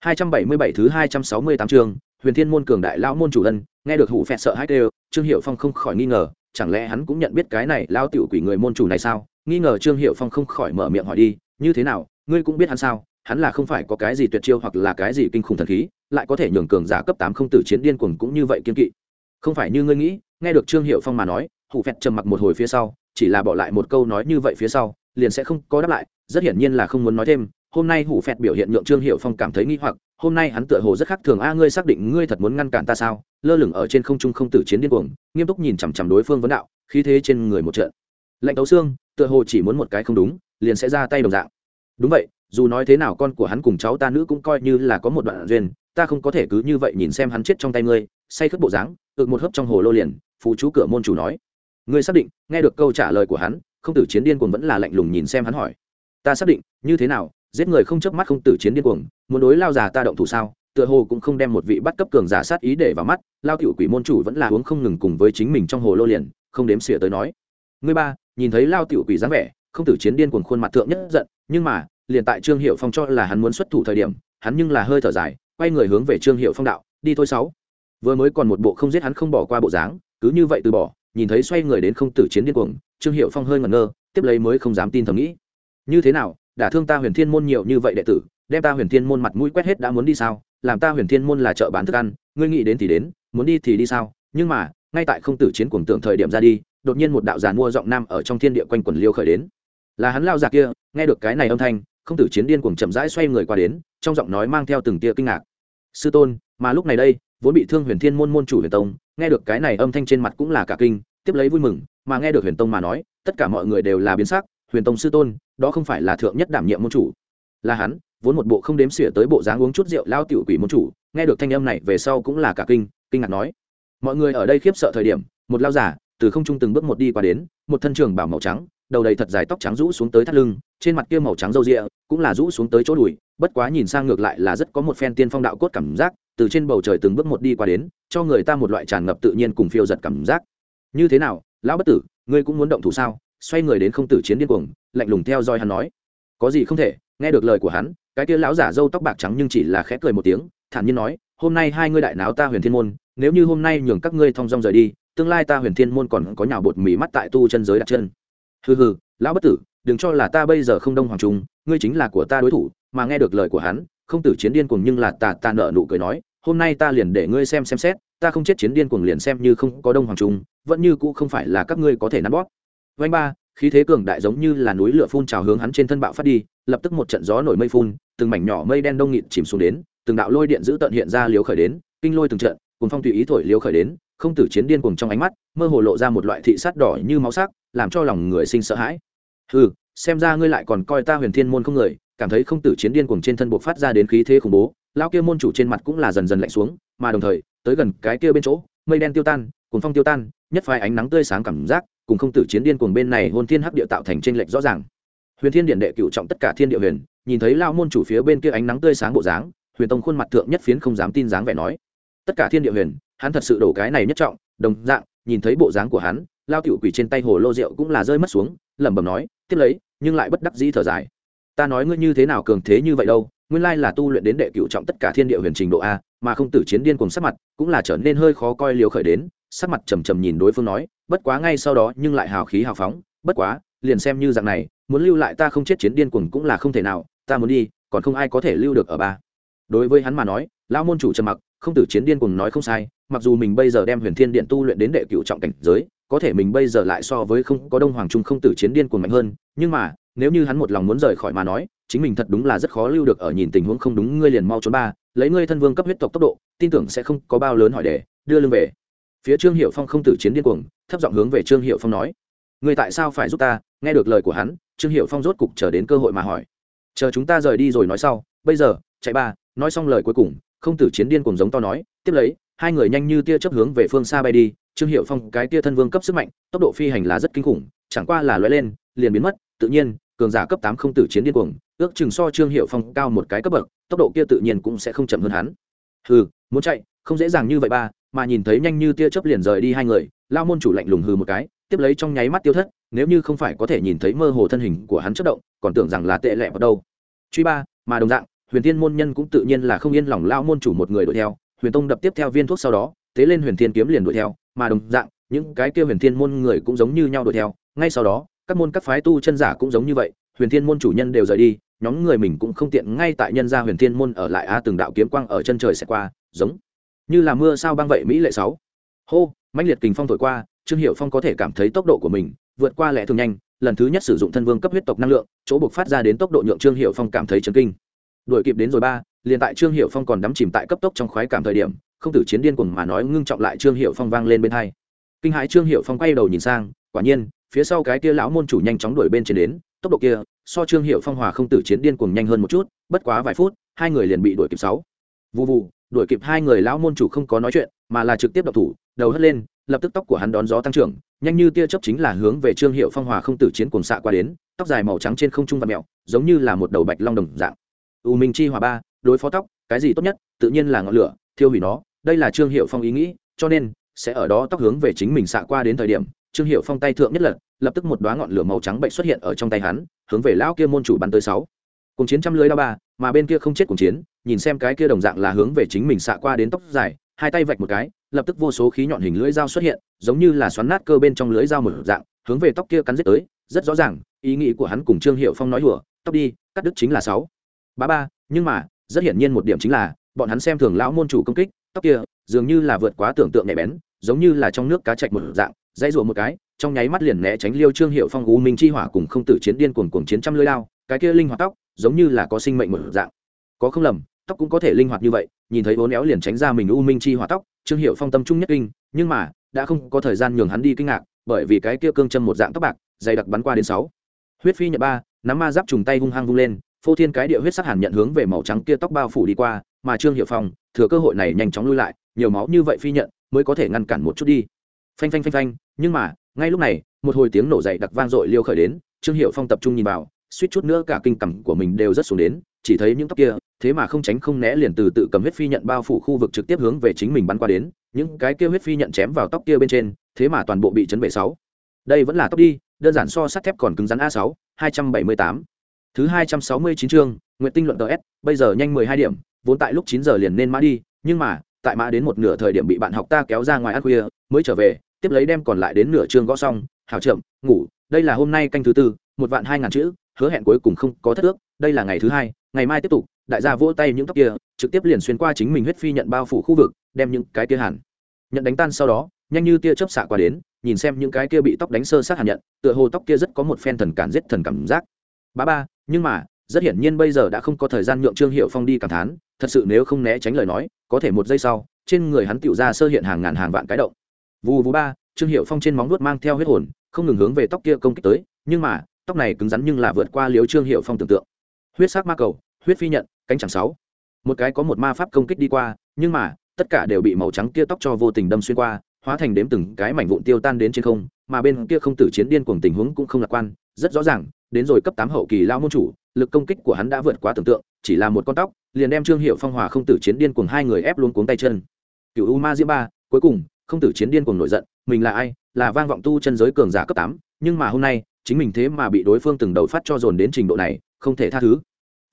277 thứ 268 chương, huyền thiên môn cường đại lão môn chủ ân, nghe được hù phẹt sợ hãi kêu, trương hiệu phong không khỏi nghi ngờ, chẳng lẽ hắn cũng nhận biết cái này lão tiểu quỷ người môn chủ này sao? Nghi ngờ trương hiệu phong không khỏi mở miệng hỏi đi, như thế nào, ngươi cũng biết hắn sao? Hắn là không phải có cái gì tuyệt chiêu hoặc là cái gì kinh khủng thần khí, lại có thể nhường cường giả cấp tám không tử chiến điên cuồng cũng như vậy kiên kỵ. Không phải như ngươi nghĩ, nghe được trương hiệu phong mà nói hủ phẹt trầm mặc một hồi phía sau, chỉ là bỏ lại một câu nói như vậy phía sau, liền sẽ không có đáp lại, rất hiển nhiên là không muốn nói thêm. Hôm nay hủ phẹt biểu hiện nhượng trương hiệu phong cảm thấy nghi hoặc, hôm nay hắn tựa hồ rất khác thường, a, ngươi xác định ngươi thật muốn ngăn cản ta sao? Lơ lửng ở trên không trung không tử chiến điên cuồng, nghiêm túc nhìn chằm chằm đối phương vấn đạo, khí thế trên người một trận. Lệnh tấu xương, tựa hồ chỉ muốn một cái không đúng, liền sẽ ra tay đồng dạng. Đúng vậy, dù nói thế nào con của hắn cùng cháu ta nữ cũng coi như là có một đoạn duyên, ta không có thể cứ như vậy nhìn xem hắn chết trong tay ngươi. Say khất bộ dáng, ực một hớp trong hồ lô liền phụ chú cửa môn chủ nói ngươi xác định, nghe được câu trả lời của hắn, không tử chiến điên cuồng vẫn là lạnh lùng nhìn xem hắn hỏi. Ta xác định, như thế nào, giết người không chớp mắt không tử chiến điên cuồng, muốn đối lao già ta động thủ sao? Tựa hồ cũng không đem một vị bắt cấp cường giả sát ý để vào mắt, lao tiểu quỷ môn chủ vẫn là uống không ngừng cùng với chính mình trong hồ lô liền, không đếm xỉa tới nói. Ngươi ba, nhìn thấy lao tiểu quỷ dáng vẻ, không tử chiến điên cuồng khuôn mặt thượng nhất giận, nhưng mà, liền tại trương hiệu phong cho là hắn muốn xuất thủ thời điểm, hắn nhưng là hơi thở dài, quay người hướng về trương hiệu phong đạo, đi thôi sáu. Vừa mới còn một bộ không giết hắn không bỏ qua bộ dáng, cứ như vậy từ bỏ nhìn thấy xoay người đến không tử chiến điên cuồng, trương hiệu phong hơi ngẩn ngơ, tiếp lấy mới không dám tin thầm nghĩ. Như thế nào, đả thương ta huyền thiên môn nhiều như vậy đệ tử, đem ta huyền thiên môn mặt mũi quét hết đã muốn đi sao? Làm ta huyền thiên môn là chợ bán thức ăn, ngươi nghĩ đến thì đến, muốn đi thì đi sao? Nhưng mà, ngay tại không tử chiến cuồng tượng thời điểm ra đi, đột nhiên một đạo giàn mua giọng nam ở trong thiên địa quanh quần liêu khởi đến. Là hắn lao già kia, nghe được cái này âm thanh, không tử chiến điên cuồng chậm rãi xoay người qua đến, trong giọng nói mang theo từng tia kinh ngạc. Sư tôn, mà lúc này đây vốn bị thương huyền thiên môn môn chủ huyền tông, nghe được cái này âm thanh trên mặt cũng là cả kinh, tiếp lấy vui mừng, mà nghe được huyền tông mà nói, tất cả mọi người đều là biến sắc, huyền tông sư tôn, đó không phải là thượng nhất đảm nhiệm môn chủ. Là hắn, vốn một bộ không đếm xỉa tới bộ dáng uống chút rượu lao tiểu quỷ môn chủ, nghe được thanh âm này về sau cũng là cả kinh kinh ngạc nói. Mọi người ở đây khiếp sợ thời điểm, một lao giả, từ không trung từng bước một đi qua đến, một thân trường bảo màu trắng, đầu đầy thật dài tóc trắng rũ xuống tới thắt lưng, trên mặt kia màu trắng râu rịa, cũng là rũ xuống tới chỗ đùi bất quá nhìn sang ngược lại là rất có một phen tiên phong đạo cốt cảm giác, từ trên bầu trời từng bước một đi qua đến, cho người ta một loại tràn ngập tự nhiên cùng phiêu giật cảm giác. Như thế nào, lão bất tử, ngươi cũng muốn động thủ sao? Xoay người đến không tử chiến điên cuồng, lạnh lùng theo dõi hắn nói. Có gì không thể, nghe được lời của hắn, cái kia lão giả râu tóc bạc trắng nhưng chỉ là khẽ cười một tiếng, thản nhiên nói, hôm nay hai ngươi đại náo ta huyền thiên môn, nếu như hôm nay nhường các ngươi thong dong rời đi, tương lai ta huyền thiên môn còn có nhào bột mì mắt tại tu chân giới đặt chân. Hừ hừ, lão bất tử, đừng cho là ta bây giờ không đông hoàng trung, ngươi chính là của ta đối thủ mà nghe được lời của hắn, không tử chiến điên cuồng nhưng là tà tà nợ nụ cười nói, hôm nay ta liền để ngươi xem xem xét, ta không chết chiến điên cuồng liền xem như không có đông hoàng trung, vẫn như cũ không phải là các ngươi có thể nắn bóp. Vanh ba, khí thế cường đại giống như là núi lửa phun trào hướng hắn trên thân bạo phát đi, lập tức một trận gió nổi mây phun, từng mảnh nhỏ mây đen đông nghịt chìm xuống đến, từng đạo lôi điện dữ tận hiện ra liếu khởi đến, kinh lôi từng trận cùng phong tùy ý thổi liếu khởi đến, không tử chiến điên cuồng trong ánh mắt, mơ hồ lộ ra một loại thị sát đỏ như máu sắc, làm cho lòng người sinh sợ hãi. Ừ xem ra ngươi lại còn coi ta huyền thiên môn không người cảm thấy không tử chiến điên cuồng trên thân buộc phát ra đến khí thế khủng bố lao kia môn chủ trên mặt cũng là dần dần lạnh xuống, mà đồng thời, tới gần cái kia bên chỗ, mây đen tiêu tan cùng phong tiêu tan, nhất phái ánh nắng tươi sáng cảm giác, cùng không tử chiến điên cuồng bên này hôn thiên hắc địa tạo thành trên lệch rõ ràng. Huyền thiên điện đệ cựu trọng tất cả thiên địa huyền, nhìn thấy lao môn chủ phía bên kia ánh nắng tươi sáng bộ dáng, huyền tông khuôn mặt thượng nhất phiến không dám tin dáng vẻ nói, tất cả thiên địa huyền, hắn thật sự đổ cái này nhất trọng. Đồng dạng, nhìn thấy bộ dáng của hắn lao tiểu quỷ trên tay hồ lô rượu cũng là rơi mất xuống, lẩm bẩm nói, tiếp lấy, nhưng lại bất đắc dĩ thở dài ta nói ngươi như thế nào cường thế như vậy đâu, nguyên lai là tu luyện đến đệ cựu trọng tất cả thiên địa huyền trình độ a, mà không tử chiến điên cùng sắc mặt, cũng là trở nên hơi khó coi liều khởi đến, sắc mặt trầm trầm nhìn đối phương nói, bất quá ngay sau đó nhưng lại hào khí hào phóng, bất quá, liền xem như dạng này, muốn lưu lại ta không chết chiến điên cuồng cũng là không thể nào, ta muốn đi, còn không ai có thể lưu được ở ba. Đối với hắn mà nói, lão môn chủ trầm mặc, không tử chiến điên cuồng nói không sai, mặc dù mình bây giờ đem huyền thiên điện tu luyện đến đệ cựu trọng cảnh giới, có thể mình bây giờ lại so với không, có đông hoàng trung không tử chiến điên cuồng mạnh hơn, nhưng mà nếu như hắn một lòng muốn rời khỏi mà nói, chính mình thật đúng là rất khó lưu được ở nhìn tình huống không đúng, ngươi liền mau trốn ba, lấy ngươi thân vương cấp huyết tộc tốc độ, tin tưởng sẽ không có bao lớn hỏi để đưa lưng về. Phía trương hiệu phong không tử chiến điên cuồng, thấp giọng hướng về trương hiệu phong nói, ngươi tại sao phải giúp ta? Nghe được lời của hắn, trương hiệu phong rốt cục chờ đến cơ hội mà hỏi, chờ chúng ta rời đi rồi nói sau, bây giờ, chạy ba. Nói xong lời cuối cùng, không tử chiến điên cuồng giống to nói, tiếp lấy, hai người nhanh như tia chớp hướng về phương xa bay đi. Trương hiệu phong, cái tia thân vương cấp sức mạnh, tốc độ phi hành là rất kinh khủng, chẳng qua là lóe lên, liền biến mất, tự nhiên cường giả cấp tám không tử chiến điên cuồng, ước chừng so trương hiệu phong cao một cái cấp bậc, tốc độ kia tự nhiên cũng sẽ không chậm hơn hắn. Hừ, muốn chạy, không dễ dàng như vậy ba, mà nhìn thấy nhanh như tia chớp liền rời đi hai người, lao môn chủ lạnh lùng hừ một cái, tiếp lấy trong nháy mắt tiêu thất, nếu như không phải có thể nhìn thấy mơ hồ thân hình của hắn chất động, còn tưởng rằng là tệ lẹ vào đâu. Truy ba, mà đồng dạng, huyền thiên môn nhân cũng tự nhiên là không yên lòng lao môn chủ một người đuổi theo, huyền tông đập tiếp theo viên thuốc sau đó, thế lên huyền thiên kiếm liền đuổi theo, mà đồng dạng, những cái kia huyền thiên môn người cũng giống như nhau đuổi theo, ngay sau đó các môn các phái tu chân giả cũng giống như vậy, huyền thiên môn chủ nhân đều rời đi, nhóm người mình cũng không tiện ngay tại nhân gia huyền thiên môn ở lại a từng đạo kiếm quang ở chân trời sẽ qua, giống như là mưa sao băng vậy mỹ lệ sáu. Hô, mãnh liệt kình phong thổi qua, trương hiệu phong có thể cảm thấy tốc độ của mình vượt qua lẽ thường nhanh, lần thứ nhất sử dụng thân vương cấp huyết tộc năng lượng, chỗ buộc phát ra đến tốc độ nhượng trương hiệu phong cảm thấy chấn kinh. Đuổi kịp đến rồi ba, liền tại trương hiệu phong còn đắm chìm tại cấp tốc trong khoái cảm thời điểm, không tử chiến điên cuồng mà nói ngưng trọng lại trương hiệu phong vang lên bên hai. Kinh hãi trương hiệu phong quay đầu nhìn sang, quả nhiên phía sau cái kia lão môn chủ nhanh chóng đuổi bên trên đến, tốc độ kia, so trương hiệu phong hòa không tử chiến điên cuồng nhanh hơn một chút, bất quá vài phút, hai người liền bị đuổi kịp sáu. Vụ vụ đuổi kịp hai người lão môn chủ không có nói chuyện, mà là trực tiếp đập thủ, đầu hất lên, lập tức tóc của hắn đón gió tăng trưởng, nhanh như tia chớp chính là hướng về trương hiệu phong hòa không tử chiến cuồng xạ qua đến, tóc dài màu trắng trên không trung và mẹo, giống như là một đầu bạch long đồng dạng. U minh chi hòa ba, đối phó tóc, cái gì tốt nhất, tự nhiên là ngọn lửa, thiêu hủy nó, đây là trương hiệu phong ý nghĩ, cho nên, sẽ ở đó tóc hướng về chính mình xạ qua đến thời điểm, trương hiệu phong tay thượng nhất lật lập tức một đoá ngọn lửa màu trắng bệnh xuất hiện ở trong tay hắn, hướng về lão kia môn chủ bắn tới sáu. Cùng chiến trăm lưới đao ba, mà bên kia không chết cùng chiến, nhìn xem cái kia đồng dạng là hướng về chính mình xạ qua đến tóc dài, hai tay vạch một cái, lập tức vô số khí nhọn hình lưỡi dao xuất hiện, giống như là xoắn nát cơ bên trong lưỡi dao một dạng, hướng về tóc kia cắn giết tới, rất rõ ràng, ý nghĩ của hắn cùng trương hiệu phong nói hùa tóc đi, cắt đứt chính là sáu. Ba ba, nhưng mà, rất hiển nhiên một điểm chính là, bọn hắn xem thường lão môn chủ công kích, tóc kia dường như là vượt quá tưởng tượng nhạy bén, giống như là trong nước cá chạch một dạng, dãy rùa một cái trong nháy mắt liền né tránh liêu trương hiệu phong u minh chi hỏa cùng không tử chiến điên cuồng cuồng chiến trăm lưỡi lao, cái kia linh hoạt tóc, giống như là có sinh mệnh một dạng. Có không lầm, tóc cũng có thể linh hoạt như vậy, nhìn thấy bốn éo liền tránh ra mình u minh chi hỏa tóc, trương hiệu phong tâm trung nhất kinh, nhưng mà, đã không có thời gian nhường hắn đi kinh ngạc, bởi vì cái kia cương châm một dạng tóc bạc, dày đặc bắn qua đến sáu. Huyết phi nhận ba, nắm ma giáp trùng tay hung hăng vung lên, phô thiên cái địa huyết sắc hàn nhận hướng về màu trắng kia tóc bao phủ đi qua, mà trương hiệu phong, thừa cơ hội này nhanh chóng lui lại, nhiều máu như vậy phi nhận, mới có thể ngăn cản một chút đi. Phanh phanh phanh phanh, nhưng mà ngay lúc này, một hồi tiếng nổ dậy đặc vang dội liêu khởi đến, trương hiệu phong tập trung nhìn vào, suýt chút nữa cả kinh cằm của mình đều rất xuống đến, chỉ thấy những tóc kia, thế mà không tránh không né liền từ tự cầm huyết phi nhận bao phủ khu vực trực tiếp hướng về chính mình bắn qua đến, những cái kia huyết phi nhận chém vào tóc kia bên trên, thế mà toàn bộ bị chấn bể sáu. Đây vẫn là tóc đi, đơn giản so sắt thép còn cứng rắn a sáu, hai trăm bảy mươi tám. Thứ hai trăm sáu mươi chín chương nguyện tinh luận ts bây giờ nhanh mười hai điểm, vốn tại lúc chín giờ liền nên mã đi, nhưng mà, tại mã đến một nửa thời điểm bị bạn học ta kéo ra ngoài ăn khuya, mới trở về tiếp lấy đem còn lại đến nửa chương gõ xong, hảo chậm ngủ, đây là hôm nay canh thứ tư, một vạn hai ngàn chữ, hứa hẹn cuối cùng không có thất ước, đây là ngày thứ hai, ngày mai tiếp tục. Đại gia vỗ tay những tóc kia, trực tiếp liền xuyên qua chính mình huyết phi nhận bao phủ khu vực, đem những cái kia hẳn nhận đánh tan sau đó, nhanh như tia chớp xạ qua đến, nhìn xem những cái kia bị tóc đánh sơ sát hàn nhận, tựa hồ tóc kia rất có một phen thần cản giết thần cảm giác. Ba ba, nhưng mà, rất hiển nhiên bây giờ đã không có thời gian nhượng trương hiệu phong đi cảm thán, thật sự nếu không né tránh lời nói, có thể một giây sau, trên người hắn tựu ra sơ hiện hàng ngàn hàng vạn cái động vù vù ba, trương hiệu phong trên móng nuốt mang theo huyết hồn, không ngừng hướng về tóc kia công kích tới, nhưng mà, tóc này cứng rắn nhưng là vượt qua liếu trương hiệu phong tưởng tượng. Huyết sắc ma cầu, huyết phi nhận, cánh chẳng sáu. Một cái có một ma pháp công kích đi qua, nhưng mà, tất cả đều bị màu trắng kia tóc cho vô tình đâm xuyên qua, hóa thành đếm từng cái mảnh vụn tiêu tan đến trên không, mà bên kia không tử chiến điên cuồng tình huống cũng không lạc quan, rất rõ ràng, đến rồi cấp tám hậu kỳ lao môn chủ, lực công kích của hắn đã vượt quá tưởng tượng, chỉ là một con tóc, liền đem trương hiệu phong hòa không tử chiến điên cuồng hai người ép luôn cuống tay chân. Cựu u ma diễm ba, cuối cùng không tử chiến điên cuồng nổi giận, mình là ai? Là vang vọng tu chân giới cường giả cấp tám, nhưng mà hôm nay, chính mình thế mà bị đối phương từng đầu phát cho dồn đến trình độ này, không thể tha thứ.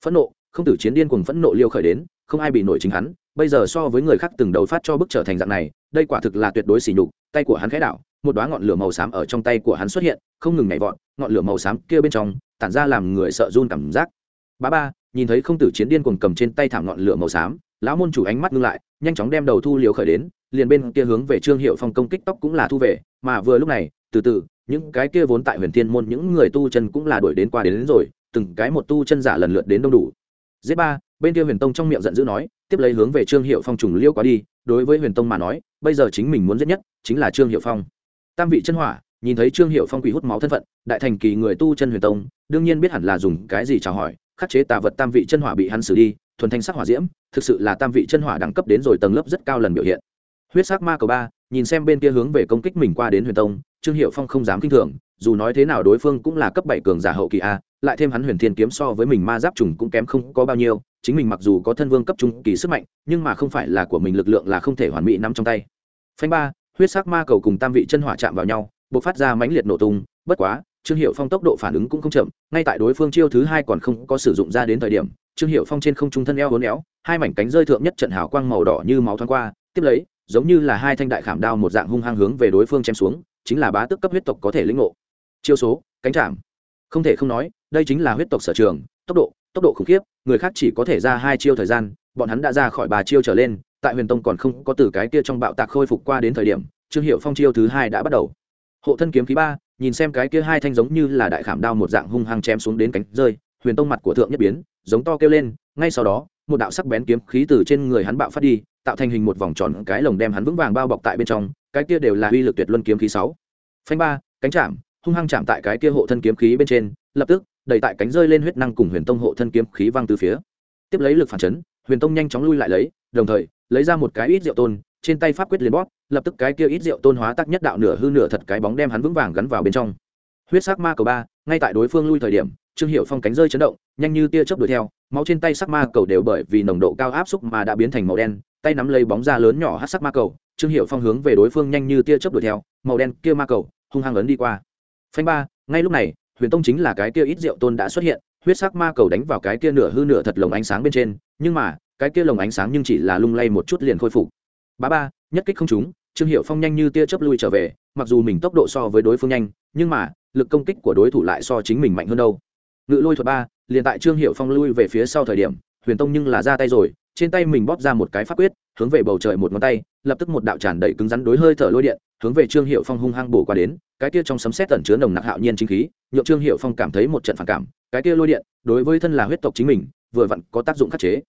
Phẫn nộ, không tử chiến điên cuồng phẫn nộ liêu khởi đến, không ai bị nổi chính hắn. Bây giờ so với người khác từng đầu phát cho bức trở thành dạng này, đây quả thực là tuyệt đối sỉ nhục, tay của hắn khẽ đảo, một đoá ngọn lửa màu xám ở trong tay của hắn xuất hiện, không ngừng nhảy vọt, ngọn lửa màu xám kia bên trong, tản ra làm người sợ run cảm giác. Ba ba, nhìn thấy không tử chiến điên cuồng cầm trên tay thảm ngọn lửa màu xám, lão môn chủ ánh mắt ngưng lại, nhanh chóng đem đầu thu liều khởi đến liền bên kia hướng về trương hiệu phong công kích tóc cũng là thu về mà vừa lúc này từ từ những cái kia vốn tại huyền thiên môn những người tu chân cũng là đuổi đến qua đến, đến rồi từng cái một tu chân giả lần lượt đến đông đủ. Z ba bên kia huyền tông trong miệng giận dữ nói tiếp lấy hướng về trương hiệu phong trùng liêu quá đi đối với huyền tông mà nói bây giờ chính mình muốn giết nhất chính là trương hiệu phong. Tam vị chân hỏa nhìn thấy trương hiệu phong quỷ hút máu thân phận đại thành kỳ người tu chân huyền tông đương nhiên biết hẳn là dùng cái gì chào hỏi khắc chế tà vật tam vị chân hỏa bị hắn xử đi thuần thanh sắc hỏa diễm thực sự là tam vị chân hỏa đẳng cấp đến rồi tầng lớp rất cao lần biểu hiện huyết sắc ma cầu ba, nhìn xem bên kia hướng về công kích mình qua đến huyền tông, trương hiệu phong không dám kinh thường, dù nói thế nào đối phương cũng là cấp bảy cường giả hậu kỳ a, lại thêm hắn huyền thiên kiếm so với mình ma giáp trùng cũng kém không có bao nhiêu, chính mình mặc dù có thân vương cấp trung kỳ sức mạnh, nhưng mà không phải là của mình lực lượng là không thể hoàn mỹ nắm trong tay. Phanh ba, huyết sắc ma cầu cùng tam vị chân hỏa chạm vào nhau, bộc phát ra mãnh liệt nổ tung, bất quá, trương hiệu phong tốc độ phản ứng cũng không chậm, ngay tại đối phương chiêu thứ hai còn không có sử dụng ra đến thời điểm, trương hiệu phong trên không trung thân eo hốn éo, hai mảnh cánh rơi thượng nhất trận hào quang màu đỏ như máu thoáng qua, tiếp lấy giống như là hai thanh đại khảm đao một dạng hung hăng hướng về đối phương chém xuống, chính là bá tức cấp huyết tộc có thể lĩnh ngộ. Chiêu số, cánh chạm. Không thể không nói, đây chính là huyết tộc sở trường, tốc độ tốc độ khủng khiếp, người khác chỉ có thể ra hai chiêu thời gian, bọn hắn đã ra khỏi ba chiêu trở lên, tại huyền tông còn không có từ cái kia trong bạo tạc khôi phục qua đến thời điểm, trương hiệu phong chiêu thứ hai đã bắt đầu. Hộ thân kiếm khí ba, nhìn xem cái kia hai thanh giống như là đại khảm đao một dạng hung hăng chém xuống đến cánh rơi, huyền tông mặt của thượng nhất biến, giống to kêu lên, ngay sau đó một đạo sắc bén kiếm khí từ trên người hắn bạo phát đi, tạo thành hình một vòng tròn, cái lồng đem hắn vững vàng bao bọc tại bên trong, cái kia đều là uy lực tuyệt luân kiếm khí sáu. Phanh ba, cánh chạm, hung hăng chạm tại cái kia hộ thân kiếm khí bên trên, lập tức đẩy tại cánh rơi lên huyết năng cùng huyền tông hộ thân kiếm khí văng từ phía. Tiếp lấy lực phản chấn, huyền tông nhanh chóng lui lại lấy, đồng thời, lấy ra một cái ít rượu tôn, trên tay pháp quyết liền bóp, lập tức cái kia ít rượu tôn hóa tác nhất đạo nửa hư nửa thật cái bóng đem hắn vững vàng gắn vào bên trong. Huyết sắc ma cầu ba, ngay tại đối phương lui thời điểm, trương hiệu phong cánh rơi chấn động, nhanh như tia chớp đuổi theo máu trên tay sắc ma cầu đều bởi vì nồng độ cao áp xúc mà đã biến thành màu đen, tay nắm lấy bóng ra lớn nhỏ hát sắc ma cầu, trương hiệu phong hướng về đối phương nhanh như tia chớp đuổi theo, màu đen kia ma cầu, hung hăng ấn đi qua. Phanh ba, ngay lúc này, huyền tông chính là cái kia ít rượu tôn đã xuất hiện, huyết sắc ma cầu đánh vào cái kia nửa hư nửa thật lồng ánh sáng bên trên, nhưng mà, cái kia lồng ánh sáng nhưng chỉ là lung lay một chút liền khôi phục. Ba ba, nhất kích không trúng, trương hiệu phong nhanh như tia chớp lui trở về, mặc dù mình tốc độ so với đối phương nhanh, nhưng mà, lực công kích của đối thủ lại so chính mình mạnh hơn đâu. Ngự lôi thuật ba liền tại trương hiệu phong lui về phía sau thời điểm, huyền tông nhưng là ra tay rồi, trên tay mình bóp ra một cái pháp quyết, hướng về bầu trời một ngón tay, lập tức một đạo tràn đầy cứng rắn đối hơi thở lôi điện, hướng về trương hiệu phong hung hăng bổ qua đến, cái kia trong sấm xét tẩn chứa nồng nặc hạo nhiên chính khí, nhượng trương hiệu phong cảm thấy một trận phản cảm, cái kia lôi điện, đối với thân là huyết tộc chính mình, vừa vặn có tác dụng khắc chế.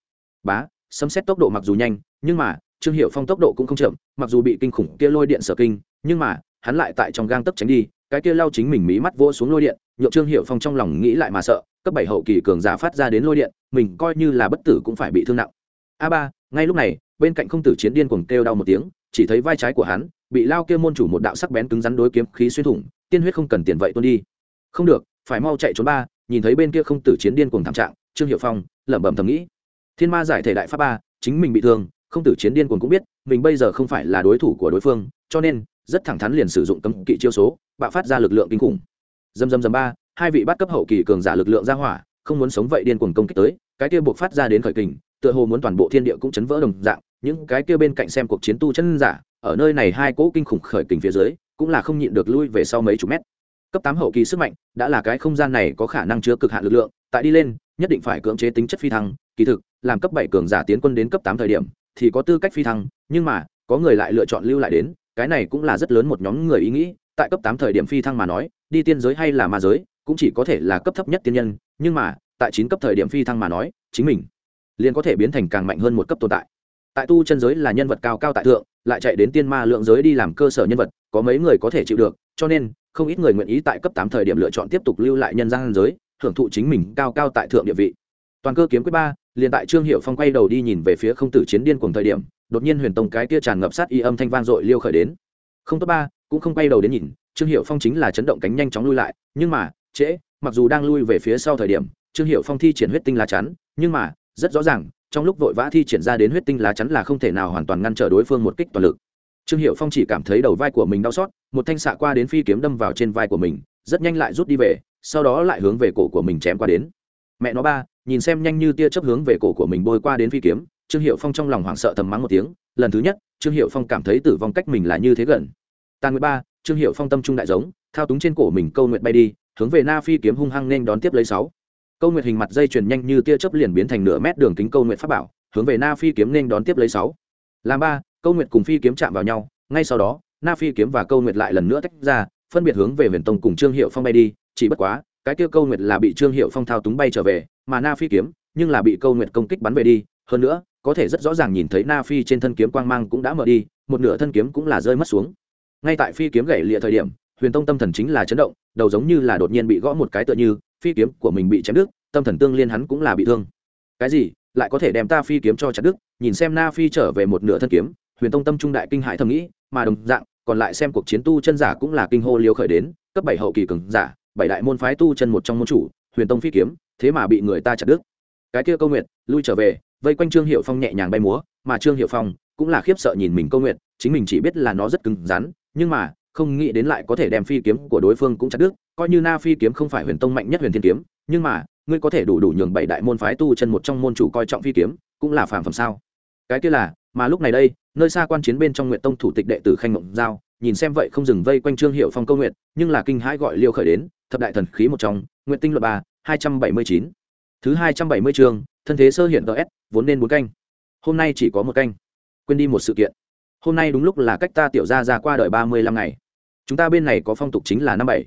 Bá, sấm xét tốc độ mặc dù nhanh, nhưng mà, trương hiệu phong tốc độ cũng không chậm, mặc dù bị kinh khủng kia lôi điện sở kinh, nhưng mà, hắn lại tại trong gang tấp tránh đi, cái kia lao chính mình mí mắt vỗ xuống lôi điện nhượng trương hiệu phong trong lòng nghĩ lại mà sợ, cấp bảy hậu kỳ cường giả phát ra đến lôi điện, mình coi như là bất tử cũng phải bị thương nặng. A ba, ngay lúc này, bên cạnh không tử chiến điên cuồng kêu đau một tiếng, chỉ thấy vai trái của hắn bị lao kia môn chủ một đạo sắc bén cứng rắn đối kiếm khí xuyên thủng, tiên huyết không cần tiền vậy tuôn đi. Không được, phải mau chạy trốn ba, nhìn thấy bên kia không tử chiến điên cuồng thảm trạng, trương hiệu phong lẩm bẩm thầm nghĩ. Thiên ma giải thể đại pháp ba, chính mình bị thương, không tử chiến điên cuồng cũng biết, mình bây giờ không phải là đối thủ của đối phương, cho nên rất thẳng thắn liền sử dụng cấm kỵ chiêu số, bạo phát ra lực lượng kinh khủng dầm dầm dầm ba, hai vị bắt cấp hậu kỳ cường giả lực lượng ra hỏa, không muốn sống vậy điên cuồng công kích tới, cái kia buộc phát ra đến khởi kình, tựa hồ muốn toàn bộ thiên địa cũng chấn vỡ đồng dạng, những cái kia bên cạnh xem cuộc chiến tu chân giả, ở nơi này hai cỗ kinh khủng khởi kình phía dưới, cũng là không nhịn được lui về sau mấy chục mét. Cấp tám hậu kỳ sức mạnh, đã là cái không gian này có khả năng chứa cực hạn lực lượng, tại đi lên, nhất định phải cưỡng chế tính chất phi thăng, kỳ thực, làm cấp bảy cường giả tiến quân đến cấp tám thời điểm, thì có tư cách phi thăng, nhưng mà, có người lại lựa chọn lưu lại đến, cái này cũng là rất lớn một nhóm người ý nghĩ, tại cấp tám thời điểm phi thăng mà nói đi tiên giới hay là ma giới, cũng chỉ có thể là cấp thấp nhất tiên nhân, nhưng mà, tại chín cấp thời điểm phi thăng mà nói, chính mình liền có thể biến thành càng mạnh hơn một cấp tồn tại. Tại tu chân giới là nhân vật cao cao tại thượng, lại chạy đến tiên ma lượng giới đi làm cơ sở nhân vật, có mấy người có thể chịu được, cho nên, không ít người nguyện ý tại cấp tám thời điểm lựa chọn tiếp tục lưu lại nhân gian giới, hưởng thụ chính mình cao cao tại thượng địa vị. Toàn cơ kiếm quyết ba, liền tại trương hiệu phong quay đầu đi nhìn về phía không tử chiến điên cùng thời điểm, đột nhiên huyền tông cái kia tràn ngập sát y âm thanh vang dội liêu khởi đến. Không top ba cũng không quay đầu đến nhìn, trương hiệu phong chính là chấn động cánh nhanh chóng lui lại, nhưng mà, trễ, mặc dù đang lui về phía sau thời điểm, trương hiệu phong thi triển huyết tinh lá chắn, nhưng mà, rất rõ ràng, trong lúc vội vã thi triển ra đến huyết tinh lá chắn là không thể nào hoàn toàn ngăn trở đối phương một kích toàn lực. Trương hiệu phong chỉ cảm thấy đầu vai của mình đau xót, một thanh xạ qua đến phi kiếm đâm vào trên vai của mình, rất nhanh lại rút đi về, sau đó lại hướng về cổ của mình chém qua đến. Mẹ nó ba, nhìn xem nhanh như tia chấp hướng về cổ của mình bôi qua đến phi kiếm, trương hiệu phong trong lòng hoảng sợ thầm mắng một tiếng, lần thứ nhất, trương hiệu phong cảm thấy tử vong cách mình là như thế gần tàn nguyệt ba, trương hiệu phong tâm trung đại giống, thao túng trên cổ mình câu nguyệt bay đi, hướng về na phi kiếm hung hăng nên đón tiếp lấy sáu. Câu nguyệt hình mặt dây chuyền nhanh như tia chớp liền biến thành nửa mét đường kính câu nguyệt pháp bảo, hướng về na phi kiếm nên đón tiếp lấy sáu. Làm ba, câu nguyệt cùng phi kiếm chạm vào nhau, ngay sau đó, na phi kiếm và câu nguyệt lại lần nữa tách ra, phân biệt hướng về huyền tông cùng trương hiệu phong bay đi, chỉ bất quá, cái kia câu nguyệt là bị trương hiệu phong thao túng bay trở về, mà na phi kiếm, nhưng là bị câu nguyệt công kích bắn về đi, hơn nữa, có thể rất rõ ràng nhìn thấy na phi trên thân kiếm quang mang cũng đã mở đi, một nửa thân kiếm cũng là rơi mất xuống ngay tại phi kiếm gãy lịa thời điểm, huyền tông tâm thần chính là chấn động, đầu giống như là đột nhiên bị gõ một cái tựa như, phi kiếm của mình bị chém đứt, tâm thần tương liên hắn cũng là bị thương. Cái gì? Lại có thể đem ta phi kiếm cho chặt đứt? Nhìn xem na phi trở về một nửa thân kiếm, huyền tông tâm trung đại kinh hãi thầm nghĩ, mà đồng dạng, còn lại xem cuộc chiến tu chân giả cũng là kinh hô liêu khởi đến, cấp bảy hậu kỳ cường giả, bảy đại môn phái tu chân một trong môn chủ, huyền tông phi kiếm, thế mà bị người ta chặt đứt. Cái kia câu nguyện lui trở về, vây quanh trương hiệu phong nhẹ nhàng bay múa, mà trương hiệu phong cũng là khiếp sợ nhìn mình câu nguyện chính mình chỉ biết là nó rất cứng rắn nhưng mà, không nghĩ đến lại có thể đem phi kiếm của đối phương cũng chặt đứt, coi như na phi kiếm không phải huyền tông mạnh nhất huyền thiên kiếm, nhưng mà, ngươi có thể đủ đủ nhường bảy đại môn phái tu chân một trong môn chủ coi trọng phi kiếm, cũng là phàm phẩm sao? Cái kia là, mà lúc này đây, nơi xa quan chiến bên trong nguyện tông thủ tịch đệ tử khanh mộng giao, nhìn xem vậy không dừng vây quanh trương hiệu phong câu nguyện, nhưng là kinh hãi gọi liêu khởi đến, thập đại thần khí một trong nguyện tinh luật ba, hai trăm bảy mươi chín. Thứ hai trăm bảy mươi chương, thân thế sơ hiện ts vốn nên bốn canh. Hôm nay chỉ có một canh. Quên đi một sự kiện hôm nay đúng lúc là cách ta tiểu ra ra qua đời ba mươi lăm ngày. Chúng ta bên này có phong tục chính là năm bảy.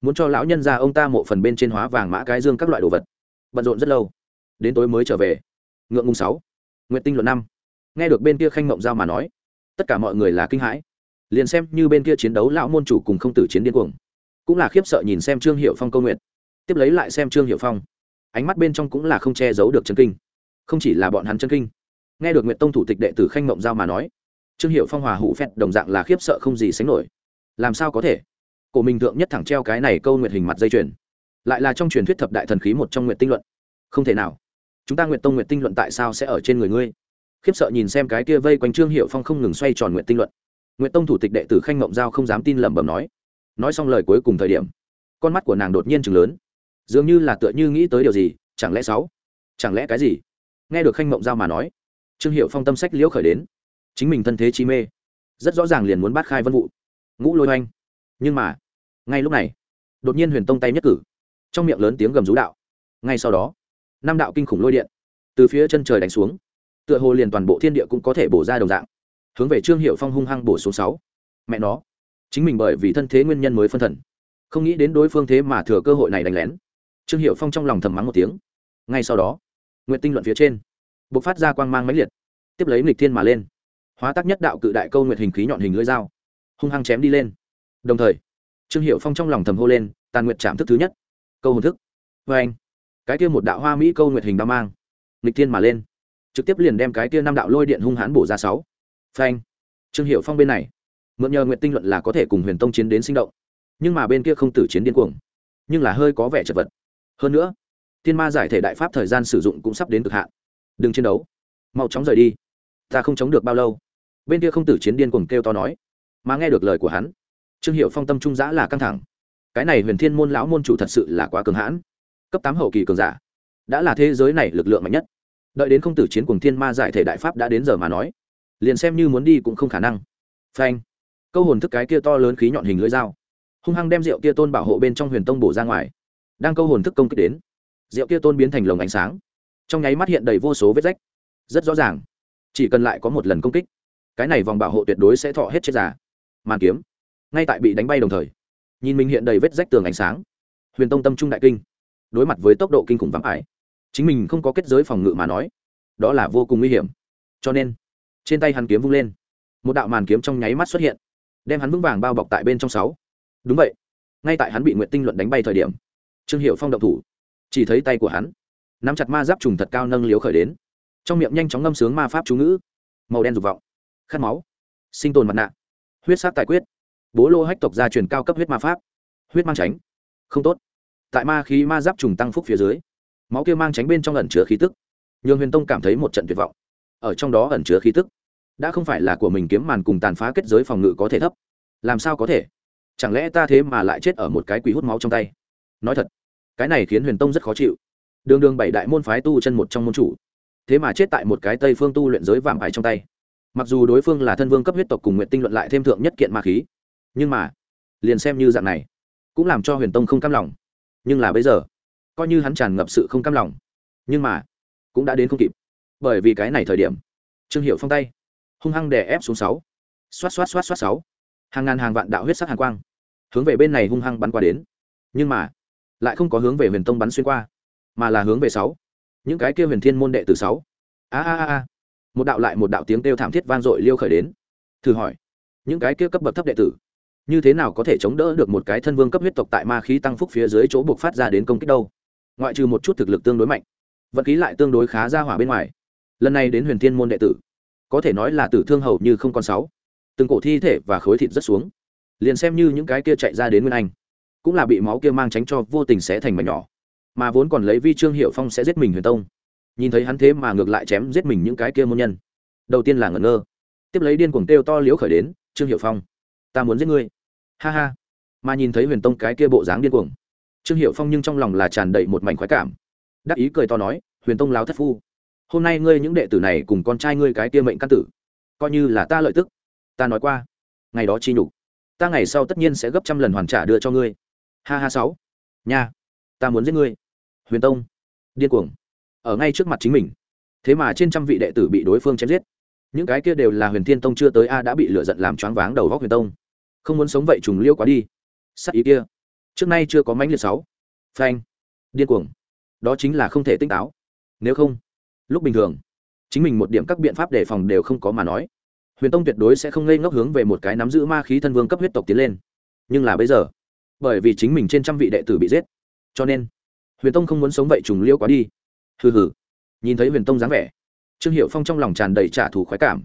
Muốn cho lão nhân ra ông ta mộ phần bên trên hóa vàng mã cái dương các loại đồ vật. Bận rộn rất lâu. Đến tối mới trở về. Ngượng ngùng sáu. Nguyện tinh luận năm. Nghe được bên kia khanh mộng giao mà nói, tất cả mọi người là kinh hãi. Liền xem như bên kia chiến đấu lão môn chủ cùng không tử chiến điên cuồng, cũng là khiếp sợ nhìn xem trương hiệu phong câu nguyện. Tiếp lấy lại xem trương hiệu phong. Ánh mắt bên trong cũng là không che giấu được chân kinh. Không chỉ là bọn hắn chân kinh. Nghe được nguyện tông thủ tịch đệ tử khanh mộng giao mà nói trương hiệu phong hòa hủ phét đồng dạng là khiếp sợ không gì sánh nổi. Làm sao có thể? Cổ mình thượng nhất thẳng treo cái này câu nguyện hình mặt dây chuyền. Lại là trong truyền thuyết thập đại thần khí một trong nguyện tinh luận. Không thể nào. Chúng ta nguyện tông nguyện tinh luận tại sao sẽ ở trên người ngươi? Khiếp sợ nhìn xem cái kia vây quanh trương hiệu phong không ngừng xoay tròn nguyện tinh luận. Nguyện tông thủ tịch đệ tử khanh ngộng giao không dám tin lẩm bẩm nói. Nói xong lời cuối cùng thời điểm, con mắt của nàng đột nhiên chừng lớn. Dường như là tựa như nghĩ tới điều gì, chẳng lẽ sáu? Chẳng lẽ cái gì? Nghe được khanh mộng giao mà nói, trương hiệu phong tâm sách liễu khởi đến chính mình thân thế chi mê. Rất rõ ràng liền muốn bắt khai vân vụ ngũ lôi oanh nhưng mà, ngay lúc này, đột nhiên huyền tông tay nhất cử, trong miệng lớn tiếng gầm rú đạo. Ngay sau đó, năm đạo kinh khủng lôi điện từ phía chân trời đánh xuống, tựa hồ liền toàn bộ thiên địa cũng có thể bổ ra đồng dạng. Hướng về trương hiệu phong hung hăng bổ số sáu. Mẹ nó, chính mình bởi vì thân thế nguyên nhân mới phân thần, không nghĩ đến đối phương thế mà thừa cơ hội này đánh lén. Trương hiệu phong trong lòng thầm mắng một tiếng. Ngay sau đó nguyện tinh luận phía trên b ộ c phát ra quang mang máy liệt, tiếp lấy nghịch thiên mà lên hóa tác nhất đạo cự đại câu nguyệt hình khí nhọn hình lưỡi dao, hung hăng chém đi lên. Đồng thời, trương hiệu phong trong lòng thầm hô lên, tàn nguyệt chạm thức thứ nhất. Câu hồn thức. Vê anh, cái kia một đạo hoa mỹ câu nguyệt hình đao mang, nghịch thiên mà lên. Trực tiếp liền đem cái kia năm đạo lôi điện hung hãn bổ ra sáu. Phanh trương hiệu phong bên này, mượn nhờ nguyện tinh luận là có thể cùng huyền tông chiến đến sinh động. Nhưng mà bên kia không tử chiến điên cuồng, nhưng là hơi có vẻ chật vật. Hơn nữa thiên ma giải thể đại pháp thời gian sử dụng cũng sắp đến cực hạn. Đừng chiến đấu. Mau chóng rời đi. Ta không chống được bao lâu bên kia không tử chiến điên cuồng kêu to nói, mà nghe được lời của hắn, trương hiệu phong tâm trung giã là căng thẳng. Cái này huyền thiên môn lão môn chủ thật sự là quá cường hãn. Cấp tám hậu kỳ cường giả, đã là thế giới này lực lượng mạnh nhất. Đợi đến không tử chiến cùng thiên ma giải thể đại pháp đã đến giờ mà nói, liền xem như muốn đi cũng không khả năng. Phanh. Câu hồn thức cái kia to lớn khí nhọn hình lưỡi dao, hung hăng đem rượu kia tôn bảo hộ bên trong huyền tông bổ ra ngoài, đang câu hồn thức công kích đến, rượu kia tôn biến thành lồng ánh sáng, trong nháy mắt hiện đầy vô số vết rách. Rất rõ ràng, chỉ cần lại có một lần công kích cái này vòng bảo hộ tuyệt đối sẽ thọ hết chết giả màn kiếm, ngay tại bị đánh bay đồng thời, nhìn mình hiện đầy vết rách tường ánh sáng. Huyền tông tâm trung đại kinh, đối mặt với tốc độ kinh khủng vắng ải, chính mình không có kết giới phòng ngự mà nói, đó là vô cùng nguy hiểm. Cho nên, trên tay hắn kiếm vung lên, một đạo màn kiếm trong nháy mắt xuất hiện, đem hắn vững vàng bao bọc tại bên trong sáu. Đúng vậy, ngay tại hắn bị nguyện tinh luận đánh bay thời điểm, trương hiệu phong động thủ, chỉ thấy tay của hắn, nắm chặt ma giáp trùng thật cao nâng liếu khởi đến. Trong miệng nhanh chóng ngâm sướng ma pháp chú ngữ, màu đen dục vọng khát máu, sinh tồn mặt nạ, huyết sát tài quyết, bố lô hách tộc gia truyền cao cấp huyết ma pháp, huyết mang tránh, không tốt. Tại ma khí ma giáp trùng tăng phúc phía dưới, máu kia mang tránh bên trong ẩn chứa khí tức. Nhường huyền tông cảm thấy một trận tuyệt vọng. Ở trong đó ẩn chứa khí tức, đã không phải là của mình kiếm màn cùng tàn phá kết giới phòng ngự có thể thấp. Làm sao có thể? Chẳng lẽ ta thế mà lại chết ở một cái quý hút máu trong tay? Nói thật, cái này khiến huyền tông rất khó chịu. Đường đường bảy đại môn phái tu chân một trong môn chủ, thế mà chết tại một cái tây phương tu luyện giới vạm ải trong tay mặc dù đối phương là thân vương cấp huyết tộc cùng nguyện tinh luận lại thêm thượng nhất kiện ma khí, nhưng mà, liền xem như dạng này, cũng làm cho huyền tông không cam lòng. Nhưng là bây giờ, coi như hắn tràn ngập sự không cam lòng, nhưng mà, cũng đã đến không kịp. Bởi vì cái này thời điểm, trương hiệu phong tay, hung hăng đè ép xuống sáu. Xoát xoát xoát xoát sáu. Hàng ngàn hàng vạn đạo huyết sắc hàn quang, hướng về bên này hung hăng bắn qua đến. Nhưng mà, lại không có hướng về huyền tông bắn xuyên qua, mà là hướng về sáu. Những cái kia huyền thiên môn đệ từ sáu. A a a một đạo lại một đạo tiếng kêu thảm thiết vang dội liêu khởi đến. Thử hỏi, những cái kia cấp bậc thấp đệ tử, như thế nào có thể chống đỡ được một cái thân vương cấp huyết tộc tại ma khí tăng phúc phía dưới chỗ buộc phát ra đến công kích đâu? Ngoại trừ một chút thực lực tương đối mạnh, vận khí lại tương đối khá ra hỏa bên ngoài. Lần này đến huyền thiên môn đệ tử, có thể nói là tử thương hầu như không còn sáu. Từng cổ thi thể và khối thịt rất xuống, liền xem như những cái kia chạy ra đến nguyên anh, cũng là bị máu kia mang tránh cho vô tình sẽ thành mảnh nhỏ. Mà vốn còn lấy vi trương hiệu phong sẽ giết mình huyền tông nhìn thấy hắn thế mà ngược lại chém giết mình những cái kia môn nhân. Đầu tiên là ngẩn ngơ. Tiếp lấy điên cuồng kêu to liếu khởi đến, trương hiệu phong, ta muốn giết ngươi. Ha ha. Mà nhìn thấy huyền tông cái kia bộ dáng điên cuồng, trương hiệu phong nhưng trong lòng là tràn đầy một mảnh khoái cảm. Đắc ý cười to nói, huyền tông láo thất phu, hôm nay ngươi những đệ tử này cùng con trai ngươi cái kia mệnh căn tử, coi như là ta lợi tức, ta nói qua, ngày đó chi nhục, ta ngày sau tất nhiên sẽ gấp trăm lần hoàn trả đưa cho ngươi. Ha ha sáu. Nha, ta muốn giết ngươi. Huyền tông điên cuồng ở ngay trước mặt chính mình. Thế mà trên trăm vị đệ tử bị đối phương chém giết. Những cái kia đều là huyền thiên tông chưa tới a đã bị lựa giận làm choáng váng đầu góc huyền tông. Không muốn sống vậy trùng liêu quá đi. Sắc ý kia. Trước nay chưa có mãnh liệt sáu. Phanh. Điên cuồng. Đó chính là không thể tinh táo. Nếu không, lúc bình thường, chính mình một điểm các biện pháp đề phòng đều không có mà nói. Huyền tông tuyệt đối sẽ không ngây ngốc hướng về một cái nắm giữ ma khí thân vương cấp huyết tộc tiến lên. Nhưng là bây giờ, bởi vì chính mình trên trăm vị đệ tử bị giết, cho nên huyền tông không muốn sống vậy trùng liêu quá đi hừ hừ. Nhìn thấy huyền tông dáng vẻ, trương hiệu phong trong lòng tràn đầy trả thù khoái cảm.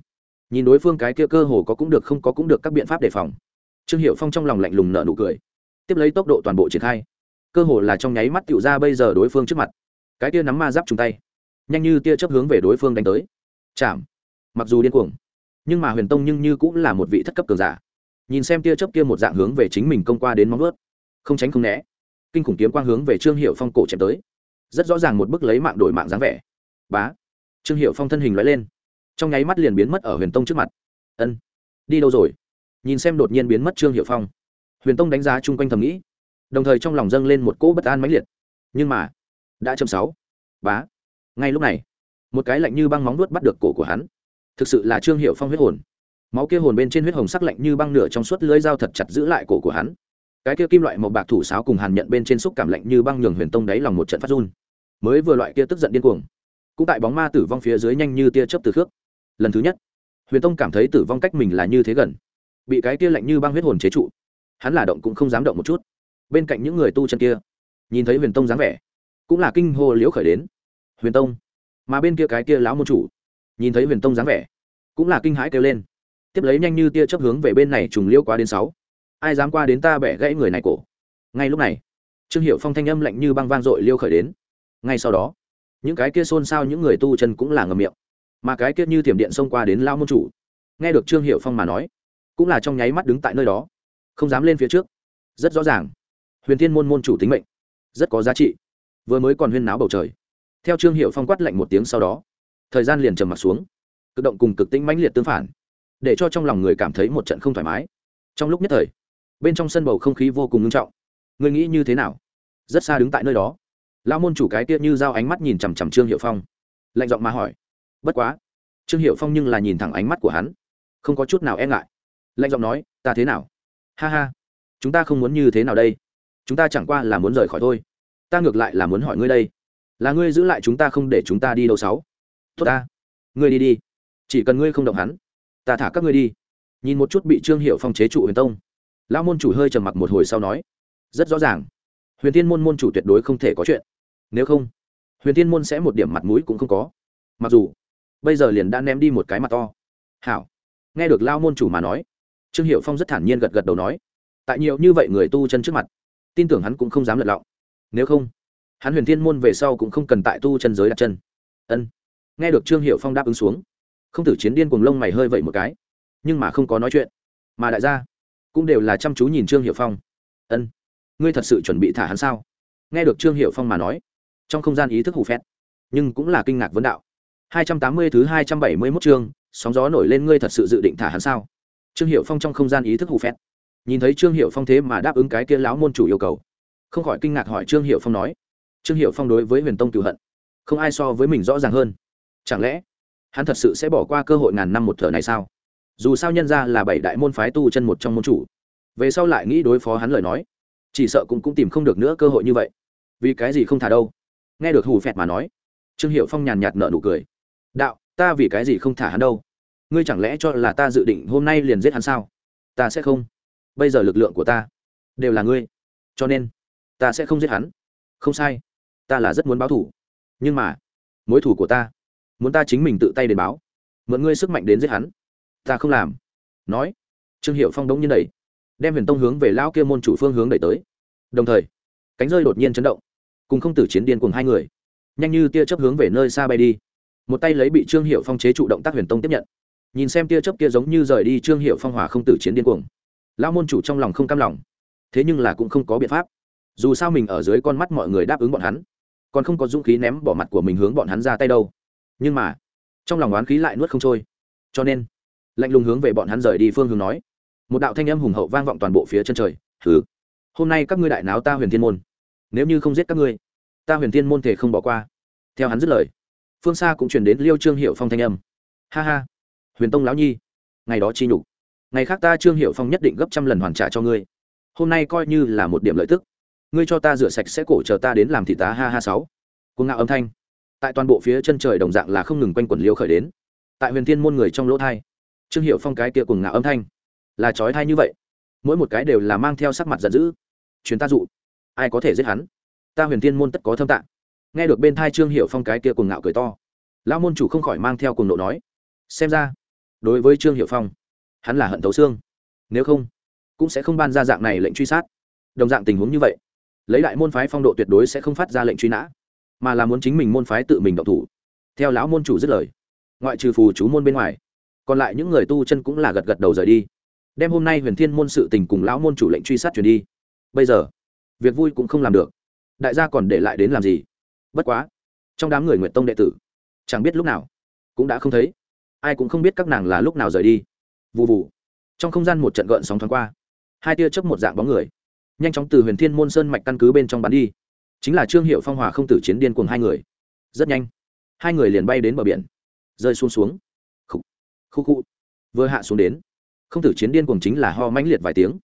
Nhìn đối phương cái kia cơ hồ có cũng được không có cũng được các biện pháp đề phòng. Trương hiệu phong trong lòng lạnh lùng nợ nụ cười. Tiếp lấy tốc độ toàn bộ triển khai. Cơ hồ là trong nháy mắt tựu ra bây giờ đối phương trước mặt. Cái tia nắm ma giáp trùng tay. Nhanh như tia chấp hướng về đối phương đánh tới. Chạm. Mặc dù điên cuồng, nhưng mà huyền tông nhưng như cũng là một vị thất cấp cường giả. Nhìn xem tia chấp kia một dạng hướng về chính mình công qua đến móng vớt không tránh không né. Kinh khủng kiếm quang hướng về trương hiệu phong cổ chém tới rất rõ ràng một bức lấy mạng đổi mạng dáng vẻ. Bá. Trương hiệu phong thân hình loại lên. Trong nháy mắt liền biến mất ở huyền tông trước mặt. Ân. Đi đâu rồi? Nhìn xem đột nhiên biến mất trương hiệu phong. Huyền tông đánh giá chung quanh thầm nghĩ. Đồng thời trong lòng dâng lên một cỗ bất an mãnh liệt. Nhưng mà, đã chậm sáu. Bá. Ngay lúc này, một cái lạnh như băng móng nuốt bắt được cổ của hắn. Thực sự là trương hiệu phong huyết hồn. Máu kia hồn bên trên huyết hồng sắc lạnh như băng nửa trong suốt lưới dao thật chặt giữ lại cổ của hắn. Cái kia kim loại màu bạc thủ sáo cùng hàn nhận bên trên xúc cảm lạnh như băng nhường huyền tông đáy lòng một trận phát run mới vừa loại kia tức giận điên cuồng. Cũng tại bóng ma tử vong phía dưới nhanh như tia chớp từ khước. Lần thứ nhất, huyền tông cảm thấy tử vong cách mình là như thế gần. Bị cái kia lạnh như băng huyết hồn chế trụ, hắn là động cũng không dám động một chút. Bên cạnh những người tu chân kia, nhìn thấy huyền tông dáng vẻ, cũng là kinh hô liễu khởi đến. Huyền tông! Mà bên kia cái kia lão môn chủ, nhìn thấy huyền tông dáng vẻ, cũng là kinh hãi kêu lên. Tiếp lấy nhanh như tia chớp hướng về bên này trùng liêu quá đến sáu. Ai dám qua đến ta bẻ gãy người này cổ? Ngay lúc này, trương hiệu phong thanh âm lạnh như băng vang dội liêu khởi đến ngay sau đó, những cái kia xôn xao những người tu chân cũng là ngầm miệng. Mà cái kia như thiểm điện xông qua đến lao môn chủ, nghe được trương hiệu phong mà nói, cũng là trong nháy mắt đứng tại nơi đó, không dám lên phía trước. Rất rõ ràng, huyền thiên môn môn chủ tính mệnh, rất có giá trị. Vừa mới còn huyên náo bầu trời, theo trương hiệu phong quát lạnh một tiếng sau đó, thời gian liền trầm m ặ t xuống, cực động cùng cực tĩnh mãnh liệt tương phản, để cho trong lòng người cảm thấy một trận không thoải mái. Trong lúc nhất thời, bên trong sân bầu không khí vô cùng ngưng trọng. Người nghĩ như thế nào? Rất xa đứng tại nơi đó lao môn chủ cái tiết như dao ánh mắt nhìn chằm chằm trương hiệu phong. Lạnh giọng mà hỏi. Bất quá, trương hiệu phong nhưng là nhìn thẳng ánh mắt của hắn. Không có chút nào e ngại. Lạnh giọng nói, ta thế nào? Ha ha, chúng ta không muốn như thế nào đây? Chúng ta chẳng qua là muốn rời khỏi thôi. Ta ngược lại là muốn hỏi ngươi đây. Là ngươi giữ lại chúng ta không để chúng ta đi đâu sáu? Tốt ta. Ngươi đi đi. Chỉ cần ngươi không động hắn, ta thả các ngươi đi. Nhìn một chút bị trương hiệu phong chế trụ huyền tông, lão môn chủ hơi trầm mặc một hồi sau nói, rất rõ ràng. Huyền Thiên môn môn chủ tuyệt đối không thể có chuyện nếu không, huyền Thiên môn sẽ một điểm mặt mũi cũng không có. Mặc dù, bây giờ liền đã ném đi một cái mặt to. Hảo. Nghe được lao môn chủ mà nói, trương hiệu phong rất thản nhiên gật gật đầu nói, tại nhiều như vậy người tu chân trước mặt, tin tưởng hắn cũng không dám lật lọng. Nếu không, hắn huyền thiên môn về sau cũng không cần tại tu chân giới đặt chân. Ân. Nghe được trương hiệu phong đáp ứng xuống, không thử chiến điên cùng lông mày hơi vậy một cái, nhưng mà không có nói chuyện. Mà đại gia cũng đều là chăm chú nhìn trương hiệu phong. Ân, ngươi thật sự chuẩn bị thả hắn sao? Nghe được trương hiệu phong mà nói trong không gian ý thức hủ phét, nhưng cũng là kinh ngạc vấn đạo. Hai trăm tám mươi thứ hai trăm bảy mươi 271 chương, sóng gió nổi lên ngươi thật sự dự định thả hắn sao? Trương hiệu phong trong không gian ý thức hủ phét. Nhìn thấy trương hiệu phong thế mà đáp ứng cái kia lão môn chủ yêu cầu, không khỏi kinh ngạc hỏi trương hiệu phong nói, trương hiệu phong đối với huyền tông cựu hận, không ai so với mình rõ ràng hơn. Chẳng lẽ hắn thật sự sẽ bỏ qua cơ hội ngàn năm một thở này sao? Dù sao nhân ra là bảy đại môn phái tu chân một trong môn chủ. Về sau lại nghĩ đối phó hắn lời nói, chỉ sợ cũng cũng tìm không được nữa cơ hội như vậy. Vì cái gì không thả đâu? Nghe được hù phẹt mà nói. Trương hiệu phong nhàn nhạt nợ nụ cười. Đạo, ta vì cái gì không thả hắn đâu? Ngươi chẳng lẽ cho là ta dự định hôm nay liền giết hắn sao? Ta sẽ không. Bây giờ lực lượng của ta đều là ngươi. Cho nên, ta sẽ không giết hắn. Không sai. Ta là rất muốn báo thủ nhưng mà, mối thủ của ta, muốn ta chính mình tự tay đến báo. Mượn ngươi sức mạnh đến giết hắn. Ta không làm. Nói, trương hiệu phong đống như đẩy, đem huyền tông hướng về lao kia môn chủ phương hướng đẩy tới. Đồng thời, cánh rơi đột nhiên chấn động cùng không tử chiến điên cùng hai người. Nhanh như tia chớp hướng về nơi xa bay đi. Một tay lấy bị trương hiệu phong chế trụ động tác huyền tông tiếp nhận. Nhìn xem tia chớp kia giống như rời đi trương hiệu phong hòa không tử chiến điên cuồng. Lão môn chủ trong lòng không cam lòng. Thế nhưng là cũng không có biện pháp. Dù sao mình ở dưới con mắt mọi người đáp ứng bọn hắn, còn không có dũng khí ném bỏ mặt của mình hướng bọn hắn ra tay đâu. Nhưng mà, trong lòng oán khí lại nuốt không trôi. Cho nên, lạnh lùng hướng về bọn hắn rời đi phương hướng nói. Một đạo thanh âm hùng hậu vang vọng toàn bộ phía chân trời. Thứ hôm nay các ngươi đại náo ta huyền thiên môn nếu như không giết các ngươi, ta huyền thiên môn thể không bỏ qua. Theo hắn dứt lời, phương xa cũng chuyển đến liêu trương hiệu phong thanh âm. Ha ha, huyền tông lão nhi, ngày đó chi nhục. Ngày khác ta trương hiệu phong nhất định gấp trăm lần hoàn trả cho ngươi. Hôm nay coi như là một điểm lợi tức. Ngươi cho ta rửa sạch sẽ cổ chờ ta đến làm thị tá ha ha sáu. Cuồng ngạo âm thanh. Tại toàn bộ phía chân trời đồng dạng là không ngừng quanh quẩn liêu khởi đến. Tại huyền thiên môn người trong lỗ thai, trương hiệu phong cái kia cuồng ngạo âm thanh là trói thai như vậy. Mỗi một cái đều là mang theo sắc mặt giận dữ. Chuyến ta dụ ai có thể giết hắn? Ta huyền thiên môn tất có thâm tạng. Nghe được bên thai trương hiệu phong cái kia cuồng ngạo cười to, lão môn chủ không khỏi mang theo cuồng nộ nói, xem ra, đối với trương hiệu phong, hắn là hận thấu xương. Nếu không, cũng sẽ không ban ra dạng này lệnh truy sát. Đồng dạng tình huống như vậy, lấy đại môn phái phong độ tuyệt đối sẽ không phát ra lệnh truy nã, mà là muốn chính mình môn phái tự mình động thủ. Theo lão môn chủ dứt lời, ngoại trừ phù chú môn bên ngoài, còn lại những người tu chân cũng là gật gật đầu rời đi. Đem hôm nay huyền thiên môn sự tình cùng lão môn chủ lệnh truy sát chuyển đi. Bây giờ việc vui cũng không làm được. Đại gia còn để lại đến làm gì? Bất quá, trong đám người nguyện tông đệ tử, chẳng biết lúc nào cũng đã không thấy. Ai cũng không biết các nàng là lúc nào rời đi. Vụ vụ trong không gian một trận gợn sóng thoáng qua, hai tia chớp một dạng bóng người, nhanh chóng từ huyền thiên môn sơn mạch căn cứ bên trong bắn đi. Chính là trương hiệu phong hòa không tử chiến điên cùng hai người. Rất nhanh, hai người liền bay đến bờ biển, rơi xuống xuống. Khu khu khu vừa hạ xuống đến, không tử chiến điên cùng chính là ho mãnh liệt vài tiếng.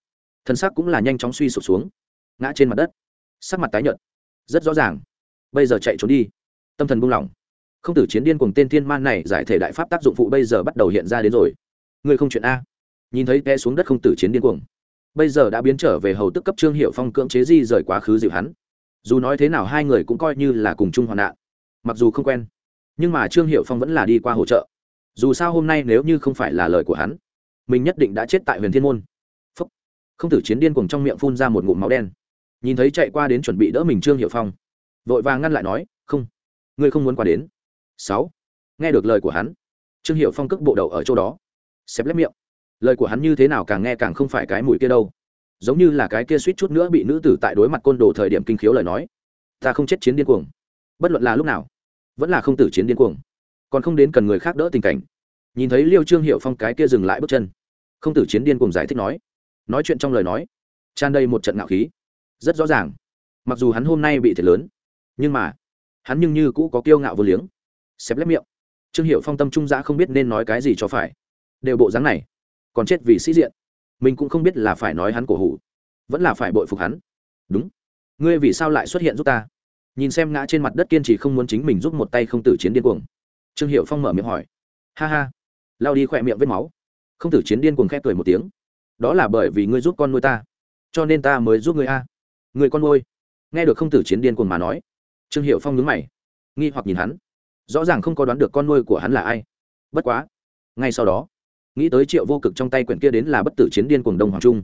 Thân xác cũng là nhanh chóng suy sụp xuống ngã trên mặt đất. Sắc mặt tái nhợt. Rất rõ ràng. Bây giờ chạy trốn đi. Tâm thần buông lỏng. Không tử chiến điên cùng tên thiên man này giải thể đại pháp tác dụng phụ bây giờ bắt đầu hiện ra đến rồi. Người không chuyện a. Nhìn thấy té xuống đất không tử chiến điên cuồng. Bây giờ đã biến trở về hầu tức cấp trương hiệu phong cưỡng chế di rời quá khứ dịu hắn. Dù nói thế nào hai người cũng coi như là cùng chung hoạn nạn. Mặc dù không quen, nhưng mà trương hiệu phong vẫn là đi qua hỗ trợ. Dù sao hôm nay nếu như không phải là lời của hắn, mình nhất định đã chết tại huyền thiên môn. Phúc. không tử chiến điên cuồng trong miệng phun ra một ngụm máu đen nhìn thấy chạy qua đến chuẩn bị đỡ mình trương hiệu phong, vội vàng ngăn lại nói, không, ngươi không muốn qua đến. Sáu, nghe được lời của hắn, trương hiệu phong cước bộ đầu ở chỗ đó, xẹp lép miệng. Lời của hắn như thế nào càng nghe càng không phải cái mùi kia đâu. Giống như là cái kia suýt chút nữa bị nữ tử tại đối mặt côn đồ thời điểm kinh khiếu lời nói, ta không chết chiến điên cuồng. Bất luận là lúc nào, vẫn là không tử chiến điên cuồng, còn không đến cần người khác đỡ tình cảnh. Nhìn thấy liêu trương hiệu phong cái kia dừng lại bước chân, không tử chiến điên cuồng giải thích nói nói chuyện trong lời nói, tràn đầy một trận ngạo khí rất rõ ràng. Mặc dù hắn hôm nay bị thiệt lớn, nhưng mà hắn nhưng như cũ có kiêu ngạo vô liếng. Xếp lép miệng. Trương hiệu phong tâm trung giã không biết nên nói cái gì cho phải. Đều bộ dáng này, còn chết vì sĩ diện. Mình cũng không biết là phải nói hắn cổ hủ, vẫn là phải bội phục hắn. Đúng. Ngươi vì sao lại xuất hiện giúp ta? Nhìn xem ngã trên mặt đất kiên trì không muốn chính mình giúp một tay không tử chiến điên cuồng. Trương hiệu phong mở miệng hỏi. Ha ha. Lao đi khỏe miệng vết máu. Không tử chiến điên cuồng khép cười một tiếng. Đó là bởi vì ngươi giúp con nuôi ta, cho nên ta mới giúp ngươi a người con nuôi. Nghe được không tử chiến điên cuồng mà nói, trương hiệu phong nhướng mày, nghi hoặc nhìn hắn. Rõ ràng không có đoán được con nuôi của hắn là ai. Bất quá, ngay sau đó, nghĩ tới triệu vô cực trong tay quyển kia đến là bất tử chiến điên cuồng đông hoàng trung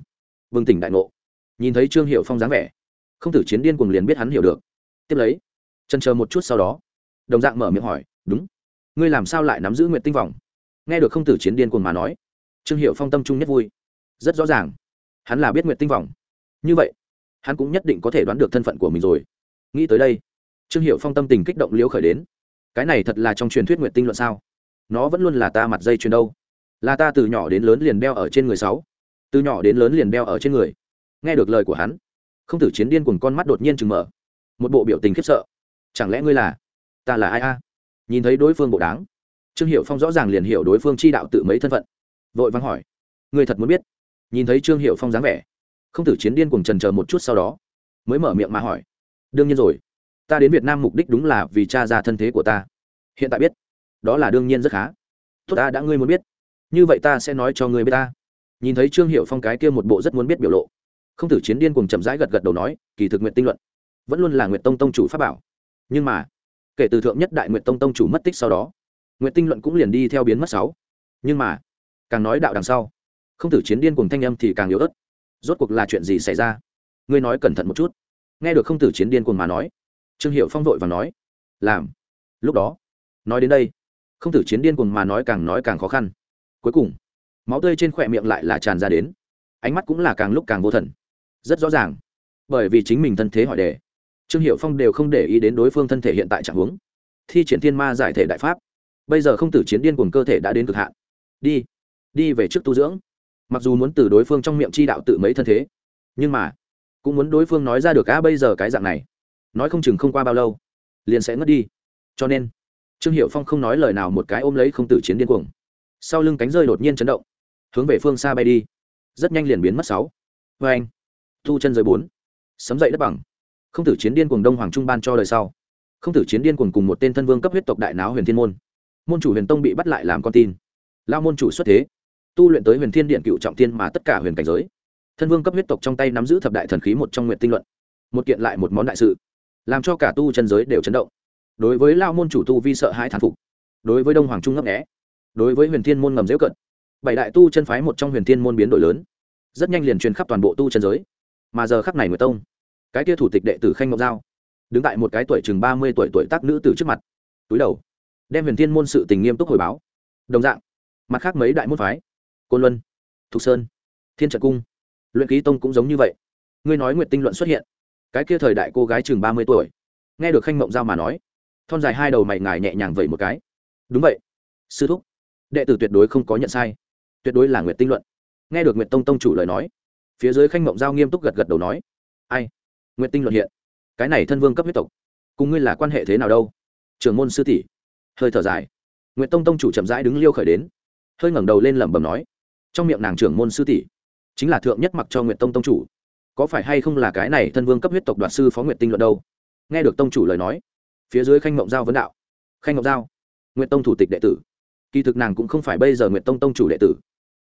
vương tỉnh đại ngộ. Nhìn thấy trương hiệu phong dáng vẻ, không tử chiến điên cuồng liền biết hắn hiểu được. Tiếp lấy chân chờ một chút sau đó, đồng dạng mở miệng hỏi, đúng, ngươi làm sao lại nắm giữ nguyện tinh vọng nghe được không tử chiến điên cuồng mà nói, trương hiệu phong tâm trung nhất vui. Rất rõ ràng, hắn là biết nguyện tinh vọng như vậy hắn cũng nhất định có thể đoán được thân phận của mình rồi. Nghĩ tới đây, trương hiệu phong tâm tình kích động liễu khởi đến. Cái này thật là trong truyền thuyết nguyện tinh luận sao? Nó vẫn luôn là ta mặt dây chuyền đâu. Là ta từ nhỏ đến lớn liền đeo ở trên người sáu. Từ nhỏ đến lớn liền đeo ở trên người. Nghe được lời của hắn, không thử chiến điên cùng con mắt đột nhiên chừng mở. Một bộ biểu tình khiếp sợ. Chẳng lẽ ngươi là, ta là ai a? Nhìn thấy đối phương bộ đáng trương hiệu phong rõ ràng liền hiểu đối phương chi đạo tự mấy thân phận. Vội vắng hỏi, ngươi thật muốn biết? Nhìn thấy trương hiệu phong dáng vẻ không tử chiến điên cùng trần chờ một chút sau đó, mới mở miệng mà hỏi, đương nhiên rồi, ta đến việt nam mục đích đúng là vì cha ra thân thế của ta. Hiện tại biết, đó là đương nhiên rất khá. Tốt ta đã ngươi muốn biết. Như vậy ta sẽ nói cho ngươi biết ta. Nhìn thấy trương hiệu phong cái kia một bộ rất muốn biết biểu lộ, không tử chiến điên cùng chậm rãi gật gật đầu nói, kỳ thực nguyện tinh luận vẫn luôn là nguyện tông tông chủ pháp bảo. Nhưng mà, kể từ thượng nhất đại nguyện tông tông chủ mất tích sau đó nguyện tinh luận cũng liền đi theo biến mất sáu. Nhưng mà, càng nói đạo đằng sau, không tử chiến điên cùng thanh âm thì càng yếu ớt rốt cuộc là chuyện gì xảy ra? Ngươi nói cẩn thận một chút. Nghe được không tử chiến điên cuồng mà nói, trương hiệu phong vội và nói, làm. Lúc đó, nói đến đây, không tử chiến điên cuồng mà nói càng nói càng khó khăn. Cuối cùng, máu tươi trên khỏe miệng lại là tràn ra đến, ánh mắt cũng là càng lúc càng vô thần. Rất rõ ràng, bởi vì chính mình thân thế hỏi đề, trương hiệu phong đều không để ý đến đối phương thân thể hiện tại trạng huống. Thi triển thiên ma giải thể đại pháp. Bây giờ không tử chiến điên cuồng cơ thể đã đến cực hạn. Đi đi về trước tu dưỡng mặc dù muốn từ đối phương trong miệng chi đạo tự mấy thân thế, nhưng mà cũng muốn đối phương nói ra được á bây giờ cái dạng này, nói không chừng không qua bao lâu, liền sẽ ngất đi. Cho nên, trương hiệu phong không nói lời nào một cái ôm lấy không tử chiến điên cuồng. Sau lưng cánh rơi đột nhiên chấn động, hướng về phương xa bay đi. Rất nhanh liền biến mất sáu. Vê anh, thu chân rơi bốn. Sấm dậy đất bằng. Không tử chiến điên cuồng đông hoàng trung ban cho đời sau. Không tử chiến điên cuồng cùng một tên thân vương cấp huyết tộc đại náo huyền thiên môn. Môn chủ huyền tông bị bắt lại làm con tin. Lao môn chủ xuất thế tu luyện tới huyền thiên điện cựu trọng thiên mà tất cả huyền cảnh giới. Thân vương cấp huyết tộc trong tay nắm giữ thập đại thần khí một trong nguyện tinh luận. Một kiện lại một món đại sự, làm cho cả tu chân giới đều chấn động. Đối với lao môn chủ tu vi sợ hãi thán phục, đối với đông hoàng trung ngấp nghẽ đối với huyền thiên môn ngầm dễu cận, bảy đại tu chân phái một trong huyền thiên môn biến đổi lớn, rất nhanh liền truyền khắp toàn bộ tu chân giới. Mà giờ khắc này người tông, cái kia thủ tịch đệ tử khanh ngọc giao, đứng tại một cái tuổi chừng ba mươi tuổi tuổi tác nữ tử trước mặt, túi đầu, đem huyền thiên môn sự tình nghiêm túc hồi báo. Đồng dạng, mặt khác mấy đại môn phái côn luân, thục sơn, thiên trận cung. Luyện ký tông cũng giống như vậy. Ngươi nói nguyện tinh luận xuất hiện. Cái kia thời đại cô gái chừng ba mươi tuổi. Nghe được khanh mộng giao mà nói, thon dài hai đầu mày ngài nhẹ nhàng vẩy một cái. Đúng vậy. Sư thúc, đệ tử tuyệt đối không có nhận sai. Tuyệt đối là nguyện tinh luận. Nghe được nguyện tông tông chủ lời nói, phía dưới khanh mộng giao nghiêm túc gật gật đầu nói, ai nguyện tinh luận hiện. Cái này thân vương cấp huyết tộc. Cùng ngươi là quan hệ thế nào đâu? Trường môn sư tỷ. Hơi thở dài. Nguyện tông tông chủ chậm rãi đứng liêu khởi đến, hơi ngẩng đầu lên lẩm bẩm nói trong miệng nàng trưởng môn sư tỷ, chính là thượng nhất mặc cho nguyện tông tông chủ. Có phải hay không là cái này thân vương cấp huyết tộc đoạt sư phó nguyện tinh luận đâu? Nghe được tông chủ lời nói, phía dưới khanh mộng giao vấn đạo. Khanh mộng giao nguyện tông thủ tịch đệ tử. Kỳ thực nàng cũng không phải bây giờ nguyện tông tông chủ đệ tử,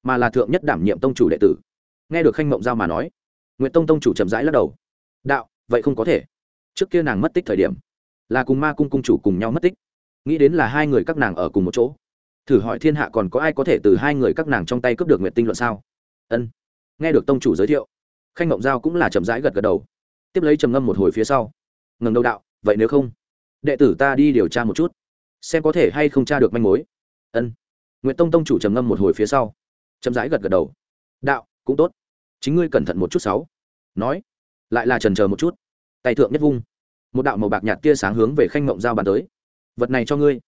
mà là thượng nhất đảm nhiệm tông chủ đệ tử. Nghe được khanh mộng giao mà nói nguyện tông tông chủ chậm rãi lắc đầu. Đạo, vậy không có thể. Trước kia nàng mất tích thời điểm, là cùng ma cung cung chủ cùng nhau mất tích. Nghĩ đến là hai người các nàng ở cùng một chỗ thử hỏi thiên hạ còn có ai có thể từ hai người các nàng trong tay cướp được nguyện tinh luận sao? Ân, nghe được tông chủ giới thiệu, khanh mộng giao cũng là chậm rãi gật gật đầu, tiếp lấy trầm ngâm một hồi phía sau. Ngầm đầu đạo, vậy nếu không, đệ tử ta đi điều tra một chút, xem có thể hay không tra được manh mối. Ân. Nguyễn tông tông chủ trầm ngâm một hồi phía sau, chậm rãi gật gật đầu. Đạo, cũng tốt, chính ngươi cẩn thận một chút sáu. Nói, lại là trần chờ một chút. Tay thượng nhất vung, một đạo màu bạc nhạt tia sáng hướng về khanh mộng giao bàn tới. Vật này cho ngươi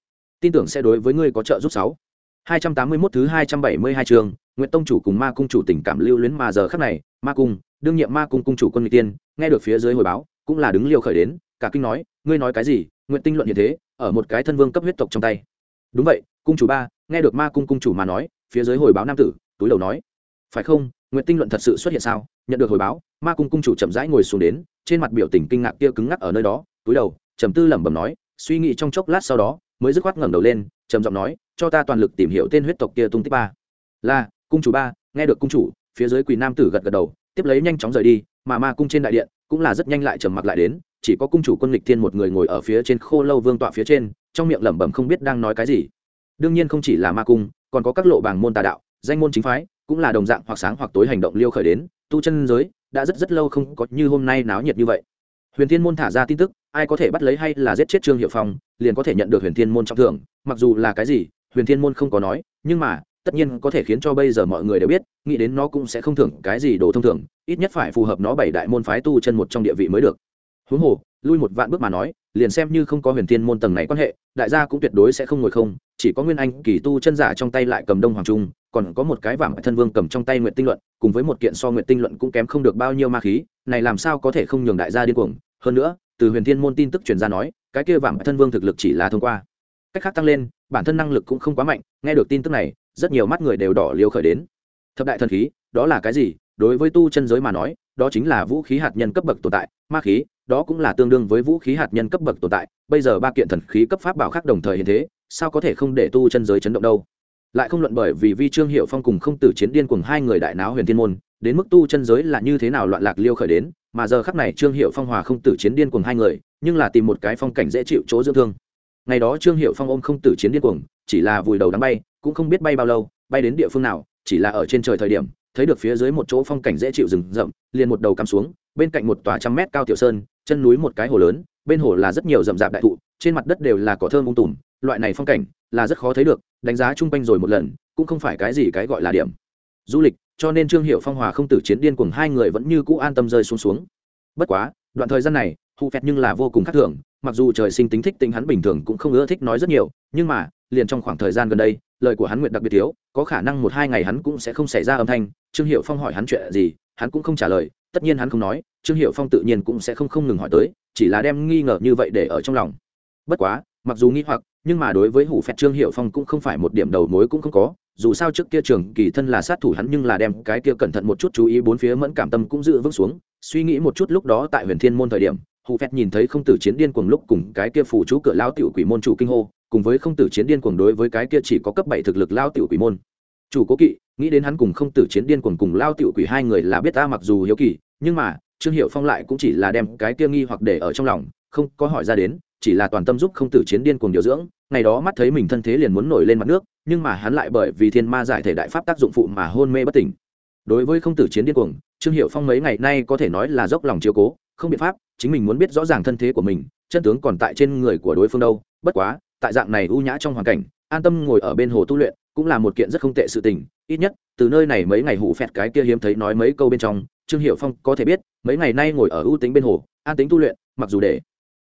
tin tưởng sẽ đối với ngươi có trợ giúp sáu hai trăm tám mươi 281 thứ hai trăm bảy mươi hai trường Nguyệt Tông chủ cùng Ma cung chủ tình cảm lưu luyến mà giờ khắc này, Ma cung, đương nhiệm Ma cung cung chủ quân Nghị Tiên, nghe được phía dưới hồi báo, cũng là đứng liêu khởi đến, cả kinh nói, ngươi nói cái gì? Nguyệt Tinh luận như thế, ở một cái thân vương cấp huyết tộc trong tay. Đúng vậy, cung chủ ba, nghe được Ma cung cung chủ mà nói, phía dưới hồi báo nam tử, túi đầu nói, phải không? Nguyệt Tinh luận thật sự xuất hiện sao? Nhận được hồi báo, Ma cung cung chủ chậm rãi ngồi xuống đến, trên mặt biểu tình kinh ngạc kia cứng ngắc ở nơi đó, túi đầu, trầm tư lẩm bẩm nói, suy nghĩ trong chốc lát sau đó, mới dứt khoát ngẩng đầu lên, trầm giọng nói, cho ta toàn lực tìm hiểu tên huyết tộc kia tung tích ba. Là, cung chủ ba nghe được cung chủ. Phía dưới quỳ nam tử gật gật đầu tiếp lấy nhanh chóng rời đi mà ma cung trên đại điện cũng là rất nhanh lại trầm mặc lại đến chỉ có cung chủ quân lịch thiên một người ngồi ở phía trên khô lâu vương tọa phía trên trong miệng lẩm bẩm không biết đang nói cái gì. Đương nhiên không chỉ là ma cung còn có các lộ bảng môn tà đạo danh môn chính phái cũng là đồng dạng hoặc sáng hoặc tối hành động liêu khởi đến tu chân giới đã rất rất lâu không có như hôm nay náo nhiệt như vậy. Huyền thiên môn thả ra tin tức ai có thể bắt lấy hay là giết chết trương hiệu phong liền có thể nhận được huyền thiên môn trọng thưởng, mặc dù là cái gì, huyền thiên môn không có nói, nhưng mà, tất nhiên có thể khiến cho bây giờ mọi người đều biết, nghĩ đến nó cũng sẽ không thưởng cái gì đồ thông thường, ít nhất phải phù hợp nó bảy đại môn phái tu chân một trong địa vị mới được. Huống hồ, lui một vạn bước mà nói, liền xem như không có huyền thiên môn tầng này quan hệ, đại gia cũng tuyệt đối sẽ không ngồi không, chỉ có nguyên anh kỳ tu chân giả trong tay lại cầm đông hoàng trung, còn có một cái vàng thân vương cầm trong tay nguyện tinh luận, cùng với một kiện so nguyện tinh luận cũng kém không được bao nhiêu ma khí, này làm sao có thể không nhường đại gia điên cuồng. Hơn nữa, từ huyền thiên môn tin tức truyền ra nói cái kia vàng thân vương thực lực chỉ là thông qua. Cách khác tăng lên, bản thân năng lực cũng không quá mạnh, nghe được tin tức này, rất nhiều mắt người đều đỏ liều khởi đến. Thập đại thần khí, đó là cái gì? Đối với tu chân giới mà nói, đó chính là vũ khí hạt nhân cấp bậc tồn tại, ma khí, đó cũng là tương đương với vũ khí hạt nhân cấp bậc tồn tại. Bây giờ ba kiện thần khí cấp pháp bảo khác đồng thời hiện thế, sao có thể không để tu chân giới chấn động đâu? Lại không luận bởi vì vi trương hiệu phong cùng không tử chiến điên cùng hai người đại náo huyền thiên môn, đến mức tu chân giới là như thế nào loạn lạc liêu khởi đến mà giờ khắc này trương hiệu phong hòa không tử chiến điên cùng hai người, nhưng là tìm một cái phong cảnh dễ chịu chỗ dưỡng thương. Ngày đó trương hiệu phong ôm không tử chiến điên cuồng, chỉ là vùi đầu đám bay, cũng không biết bay bao lâu, bay đến địa phương nào, chỉ là ở trên trời thời điểm, thấy được phía dưới một chỗ phong cảnh dễ chịu rừng rậm, liền một đầu cắm xuống, bên cạnh một tòa trăm mét cao tiểu sơn, chân núi một cái hồ lớn, bên hồ là rất nhiều rậm rạp đại thụ, trên mặt đất đều là cỏ thơm ung tùm, loại này phong cảnh là rất khó thấy được, đánh giá chung quanh rồi một lần, cũng không phải cái gì cái gọi là điểm. Du lịch cho nên trương hiệu phong hòa không tử chiến điên cùng hai người vẫn như cũ an tâm rơi xuống xuống. Bất quá, đoạn thời gian này hụ phẹt nhưng là vô cùng khác thường, mặc dù trời sinh tính thích tính hắn bình thường cũng không ưa thích nói rất nhiều, nhưng mà, liền trong khoảng thời gian gần đây, lời của hắn nguyện đặc biệt thiếu, có khả năng một hai ngày hắn cũng sẽ không xảy ra âm thanh. Trương hiệu phong hỏi hắn chuyện gì, hắn cũng không trả lời, tất nhiên hắn không nói, trương hiệu phong tự nhiên cũng sẽ không không ngừng hỏi tới, chỉ là đem nghi ngờ như vậy để ở trong lòng. Bất quá, mặc dù nghi hoặc, nhưng mà đối với hủ phẹt trương hiệu phong cũng không phải một điểm đầu mối cũng không có dù sao trước kia trường kỳ thân là sát thủ hắn nhưng là đem cái kia cẩn thận một chút chú ý bốn phía mẫn cảm tâm cũng giữ vững xuống. Suy nghĩ một chút lúc đó tại huyền thiên môn thời điểm, hù phét nhìn thấy không tử chiến điên cuồng lúc cùng cái kia phủ chú cửa lao tiểu quỷ môn chủ kinh hô, cùng với không tử chiến điên cuồng đối với cái kia chỉ có cấp bảy thực lực lao tiểu quỷ môn. Chủ cố kỵ, nghĩ đến hắn cùng không tử chiến điên cuồng cùng lao tiểu quỷ hai người là biết ta mặc dù hiếu kỳ, nhưng mà, trương hiệu phong lại cũng chỉ là đem cái kia nghi hoặc để ở trong lòng, không có hỏi ra đến, chỉ là toàn tâm giúp không tử chiến điên cuồng điều dưỡng ngày đó mắt thấy mình thân thế liền muốn nổi lên mặt nước, nhưng mà hắn lại bởi vì thiên ma giải thể đại pháp tác dụng phụ mà hôn mê bất tỉnh. Đối với không tử chiến điên cuồng, trương hiệu phong mấy ngày nay có thể nói là dốc lòng chiếu cố, không biện pháp, chính mình muốn biết rõ ràng thân thế của mình, chân tướng còn tại trên người của đối phương đâu. Bất quá, tại dạng này u nhã trong hoàn cảnh, an tâm ngồi ở bên hồ tu luyện cũng là một kiện rất không tệ sự tình. Ít nhất, từ nơi này mấy ngày hủ phẹt cái kia hiếm thấy nói mấy câu bên trong, trương hiệu phong có thể biết, mấy ngày nay ngồi ở ưu tính bên hồ, an tính tu luyện, mặc dù để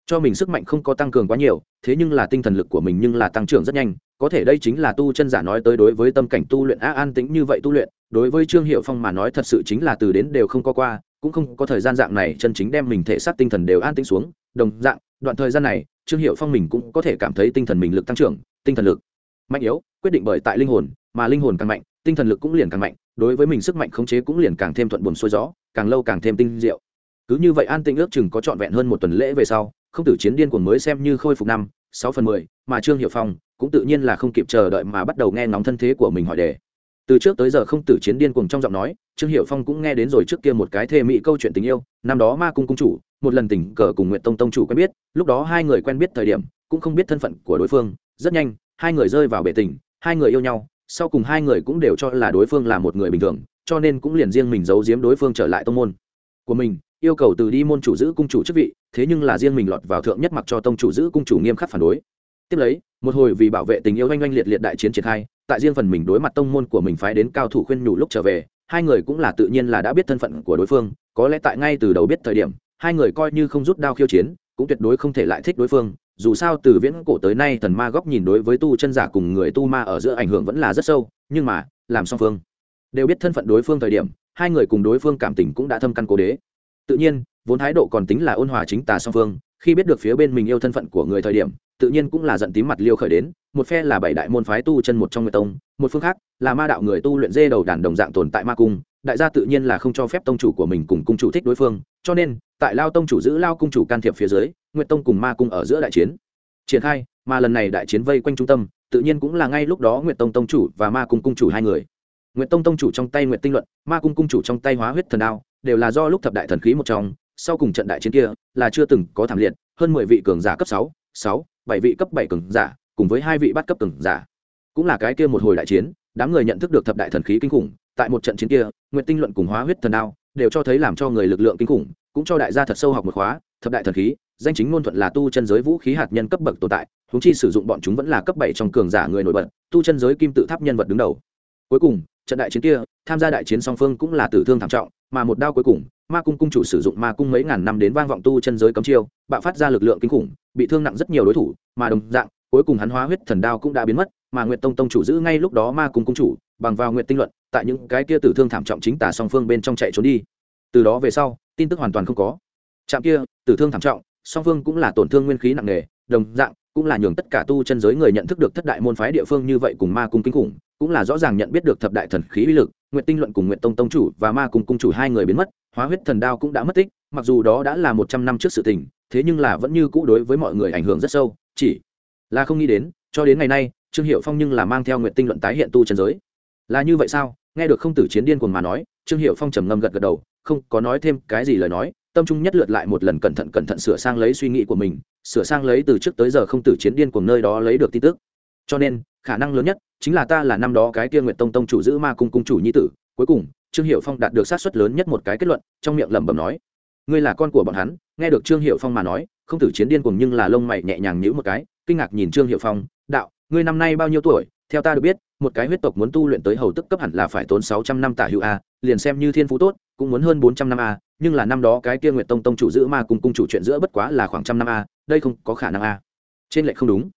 cho mình sức mạnh không có tăng cường quá nhiều, thế nhưng là tinh thần lực của mình nhưng là tăng trưởng rất nhanh, có thể đây chính là tu chân giả nói tới đối với tâm cảnh tu luyện á an tính như vậy tu luyện, đối với trương hiệu phong mà nói thật sự chính là từ đến đều không có qua, cũng không có thời gian dạng này chân chính đem mình thể xác tinh thần đều an tĩnh xuống, đồng dạng, đoạn thời gian này, trương hiệu phong mình cũng có thể cảm thấy tinh thần mình lực tăng trưởng, tinh thần lực mạnh yếu, quyết định bởi tại linh hồn, mà linh hồn càng mạnh, tinh thần lực cũng liền càng mạnh, đối với mình sức mạnh khống chế cũng liền càng thêm thuận buồn xuôi gió, càng lâu càng thêm tinh diệu. Cứ như vậy an tĩnh ước chừng có trọn vẹn hơn một tuần lễ về sau không tử chiến điên cuồng mới xem như khôi phục năm, sáu phần mười, mà trương hiệu phong cũng tự nhiên là không kịp chờ đợi mà bắt đầu nghe ngóng thân thế của mình hỏi đề. Từ trước tới giờ không tử chiến điên cuồng trong giọng nói, trương hiệu phong cũng nghe đến rồi trước kia một cái thê mỹ câu chuyện tình yêu, năm đó ma cung cung chủ, một lần tình cờ cùng nguyện tông tông chủ quen biết, lúc đó hai người quen biết thời điểm, cũng không biết thân phận của đối phương, rất nhanh, hai người rơi vào bể tình, hai người yêu nhau, sau cùng hai người cũng đều cho là đối phương là một người bình thường, cho nên cũng liền riêng mình giấu giếm đối phương trở lại tông môn của mình yêu cầu từ đi môn chủ giữ cung chủ chức vị, thế nhưng là riêng mình lọt vào thượng nhất mặc cho tông chủ giữ cung chủ nghiêm khắc phản đối. Tiếp lấy, một hồi vì bảo vệ tình yêu oanh oanh liệt liệt đại chiến triển khai tại riêng phần mình đối mặt tông môn của mình phái đến cao thủ khuyên nhủ lúc trở về, hai người cũng là tự nhiên là đã biết thân phận của đối phương, có lẽ tại ngay từ đầu biết thời điểm, hai người coi như không rút đao khiêu chiến, cũng tuyệt đối không thể lại thích đối phương, dù sao từ viễn cổ tới nay thần ma góc nhìn đối với tu chân giả cùng người tu ma ở giữa ảnh hưởng vẫn là rất sâu, nhưng mà, làm song phương đều biết thân phận đối phương thời điểm, hai người cùng đối phương cảm tình cũng đã thâm căn cố đế tự nhiên, vốn thái độ còn tính là ôn hòa chính tà song phương, khi biết được phía bên mình yêu thân phận của người thời điểm, tự nhiên cũng là giận tím mặt liêu khởi đến, một phe là bảy đại môn phái tu chân một trong người tông, một phương khác là ma đạo người tu luyện dê đầu đàn đồng dạng tồn tại ma cung, đại gia tự nhiên là không cho phép tông chủ của mình cùng cung chủ thích đối phương, cho nên, tại lao tông chủ giữ lao cung chủ can thiệp phía dưới, nguyệt tông cùng ma cung ở giữa đại chiến. Triển khai, mà lần này đại chiến vây quanh trung tâm, tự nhiên cũng là ngay lúc đó nguyệt tông tông chủ và ma cung cung chủ hai người. Nguyệt tông tông chủ trong tay nguyệt tinh luận, ma cung cung chủ trong tay hóa huyết thần đao đều là do lúc thập đại thần khí một trong, sau cùng trận đại chiến kia là chưa từng có thảm liệt, hơn mười vị cường giả cấp sáu sáu, bảy vị cấp bảy cường giả, cùng với hai vị bắt cấp cường giả. Cũng là cái kia một hồi đại chiến, đám người nhận thức được thập đại thần khí kinh khủng, tại một trận chiến kia, nguyệt tinh luận cùng hóa huyết thần đao đều cho thấy làm cho người lực lượng kinh khủng, cũng cho đại gia thật sâu học một khóa, thập đại thần khí, danh chính ngôn thuận là tu chân giới vũ khí hạt nhân cấp bậc tồn tại húng chi sử dụng bọn chúng vẫn là cấp bảy trong cường giả người nổi bật, tu chân giới kim tự tháp nhân vật đứng đầu cuối cùng, trận đại chiến kia, tham gia đại chiến song phương cũng là tử thương thảm trọng, mà một đao cuối cùng, ma cung cung chủ sử dụng ma cung mấy ngàn năm đến vang vọng tu chân giới cấm chiêu, bạo phát ra lực lượng kinh khủng, bị thương nặng rất nhiều đối thủ, mà đồng dạng, cuối cùng hắn hóa huyết thần đao cũng đã biến mất, mà nguyệt tông tông chủ giữ ngay lúc đó ma cung cung chủ, bằng vào nguyệt tinh luận, tại những cái kia tử thương thảm trọng chính tả song phương bên trong chạy trốn đi. Từ đó về sau, tin tức hoàn toàn không có. Trạm kia, tử thương thảm trọng, song phương cũng là tổn thương nguyên khí nặng nề, đồng dạng cũng là nhường tất cả tu chân giới người nhận thức được thất đại môn phái địa phương như vậy cùng ma cung kinh khủng, cũng là rõ ràng nhận biết được thập đại thần khí uy lực nguyện tinh luận cùng nguyện tông tông chủ và ma cung cung chủ hai người biến mất, hóa huyết thần đao cũng đã mất tích, mặc dù đó đã là một trăm năm trước sự tình, thế nhưng là vẫn như cũ đối với mọi người ảnh hưởng rất sâu, chỉ là không nghĩ đến, cho đến ngày nay, trương hiệu phong nhưng là mang theo nguyện tinh luận tái hiện tu chân giới. Là như vậy sao? Nghe được không tử chiến điên cuồng mà nói, trương hiệu phong trầm ngâm gật gật đầu, không có nói thêm cái gì lời nói tâm trung nhất lượt lại một lần cẩn thận cẩn thận sửa sang lấy suy nghĩ của mình, sửa sang lấy từ trước tới giờ không tử chiến điên cuồng nơi đó lấy được tin tức. Cho nên, khả năng lớn nhất chính là ta là năm đó cái kia nguyện tông tông chủ giữ ma cung cung chủ nhi tử, cuối cùng, trương hiệu phong đạt được sát xuất lớn nhất một cái kết luận, trong miệng lẩm bẩm nói, ngươi là con của bọn hắn, nghe được trương hiệu phong mà nói, không tử chiến điên cuồng nhưng là lông mày nhẹ nhàng nhữ một cái, kinh ngạc nhìn trương hiệu phong, đạo, ngươi năm nay bao nhiêu tuổi? Theo ta được biết, một cái huyết tộc muốn tu luyện tới hầu tức cấp hẳn là phải tốn sáu trăm năm tả hữu a, liền xem như thiên phú tốt cũng muốn hơn bốn trăm năm a, nhưng là năm đó cái kia nguyệt tông tông chủ giữ ma cùng cung chủ chuyện giữa bất quá là khoảng trăm năm a, đây không có khả năng a. Trên lệ không đúng.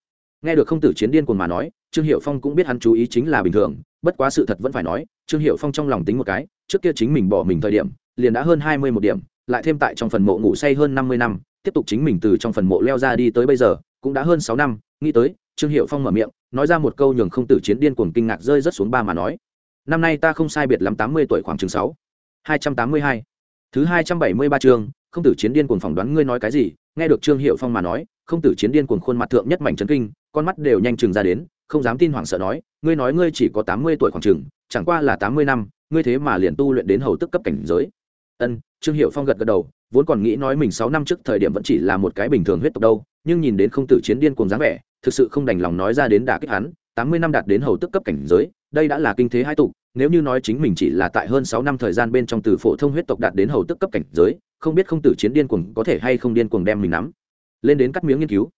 Nghe được không tử chiến điên cuồng mà nói, trương hiệu phong cũng biết hắn chú ý chính là bình thường, bất quá sự thật vẫn phải nói, trương hiệu phong trong lòng tính một cái, trước kia chính mình bỏ mình thời điểm, liền đã hơn hai mươi một điểm, lại thêm tại trong phần mộ ngủ say hơn năm mươi năm, tiếp tục chính mình từ trong phần mộ leo ra đi tới bây giờ, cũng đã hơn sáu năm, nghĩ tới, trương hiệu phong mở miệng, nói ra một câu nhường không tử chiến điên cuồng kinh ngạc rơi rất xuống ba mà nói. Năm nay ta không sai biệt lắm tám mươi tuổi khoảng chừng sáu hai trăm tám mươi hai. Thứ hai trăm bảy mươi ba chương, không tử chiến điên cuồng phỏng đoán ngươi nói cái gì? Nghe được trương hiệu phong mà nói, không tử chiến điên cuồng khuôn mặt thượng nhất mảnh chấn kinh, con mắt đều nhanh trừng ra đến, không dám tin hoảng sợ nói, ngươi nói ngươi chỉ có tám mươi tuổi khoảng chừng, chẳng qua là tám mươi năm, ngươi thế mà liền tu luyện đến hầu tức cấp cảnh giới. Ân, trương hiệu phong gật gật đầu, vốn còn nghĩ nói mình sáu năm trước thời điểm vẫn chỉ là một cái bình thường huyết tộc đâu, nhưng nhìn đến không tử chiến điên cuồng dáng vẻ thực sự không đành lòng nói ra đến đả kích hắn, tám mươi năm đạt đến hầu tức cấp cảnh giới, đây đã là kinh thế hai tục nếu như nói chính mình chỉ là tại hơn sáu năm thời gian bên trong từ phổ thông huyết tộc đạt đến hầu tức cấp cảnh giới, không biết không tử chiến điên cuồng có thể hay không điên cuồng đem mình nắm. Lên đến cắt miếng nghiên cứu.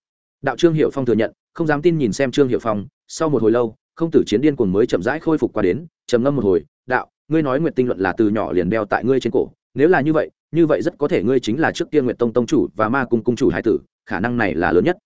Đạo trương hiệu phong thừa nhận, không dám tin nhìn xem trương hiệu phong, sau một hồi lâu, không tử chiến điên cuồng mới chậm rãi khôi phục qua đến, trầm ngâm một hồi, đạo, ngươi nói nguyệt tinh luận là từ nhỏ liền đeo tại ngươi trên cổ, nếu là như vậy như vậy rất có thể ngươi chính là trước tiên nguyệt tông tông chủ và ma cung cung chủ hai tử, khả năng này là lớn nhất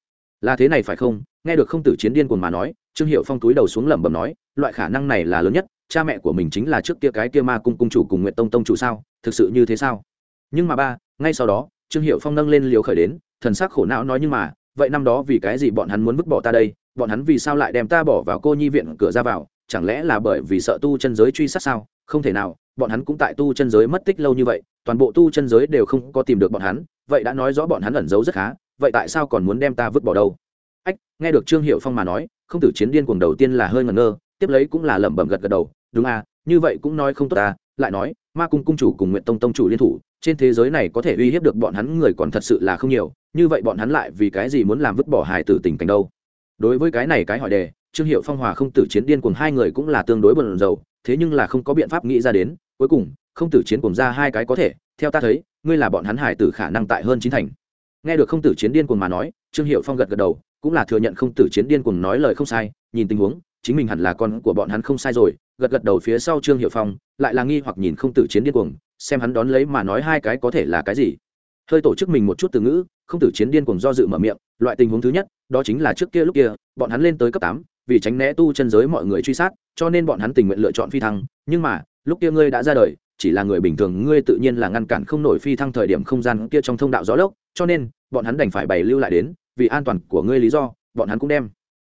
là thế này phải không? Nghe được không tử chiến điên cuồng mà nói, trương hiệu phong túi đầu xuống lẩm bẩm nói, loại khả năng này là lớn nhất, cha mẹ của mình chính là trước kia cái kia ma cung cung chủ cùng nguyện tông tông chủ sao? Thực sự như thế sao? Nhưng mà ba, ngay sau đó, trương hiệu phong nâng lên liều khởi đến, thần sắc khổ não nói nhưng mà, vậy năm đó vì cái gì bọn hắn muốn vứt bỏ ta đây? Bọn hắn vì sao lại đem ta bỏ vào cô nhi viện cửa ra vào? Chẳng lẽ là bởi vì sợ tu chân giới truy sát sao? Không thể nào, bọn hắn cũng tại tu chân giới mất tích lâu như vậy, toàn bộ tu chân giới đều không có tìm được bọn hắn, vậy đã nói rõ bọn hắn ẩn giấu rất khá vậy tại sao còn muốn đem ta vứt bỏ đâu? Ách, nghe được trương hiệu phong mà nói, không tử chiến điên cuồng đầu tiên là hơi ngẩn ngơ, tiếp lấy cũng là lẩm bẩm gật gật đầu, đúng à như vậy cũng nói không tốt à. Lại nói, ma cung cung chủ cùng nguyện tông tông chủ liên thủ, trên thế giới này có thể uy hiếp được bọn hắn người còn thật sự là không nhiều, như vậy bọn hắn lại vì cái gì muốn làm vứt bỏ hài tử tình cảnh đâu? Đối với cái này cái hỏi đề, trương hiệu phong hòa không tử chiến điên cùng hai người cũng là tương đối bận rầu, thế nhưng là không có biện pháp nghĩ ra đến, cuối cùng, không tử chiến cùng ra hai cái có thể, theo ta thấy, ngươi là bọn hắn hải tử khả năng tại hơn chín thành nghe được không tử chiến điên cuồng mà nói, trương hiệu phong gật gật đầu, cũng là thừa nhận không tử chiến điên cuồng nói lời không sai, nhìn tình huống, chính mình hẳn là con của bọn hắn không sai rồi, gật gật đầu phía sau trương hiệu phong, lại là nghi hoặc nhìn không tử chiến điên cuồng, xem hắn đón lấy mà nói hai cái có thể là cái gì. Hơi tổ chức mình một chút từ ngữ, không tử chiến điên cuồng do dự mở miệng, loại tình huống thứ nhất, đó chính là trước kia lúc kia, bọn hắn lên tới cấp tám, vì tránh né tu chân giới mọi người truy sát, cho nên bọn hắn tình nguyện lựa chọn phi thăng, nhưng mà, lúc kia ngươi đã ra đời, chỉ là người bình thường, ngươi tự nhiên là ngăn cản không nổi phi thăng thời điểm không gian kia trong thông đạo gió lốc cho nên, bọn hắn đành phải bày lưu lại đến, vì an toàn của ngươi lý do, bọn hắn cũng đem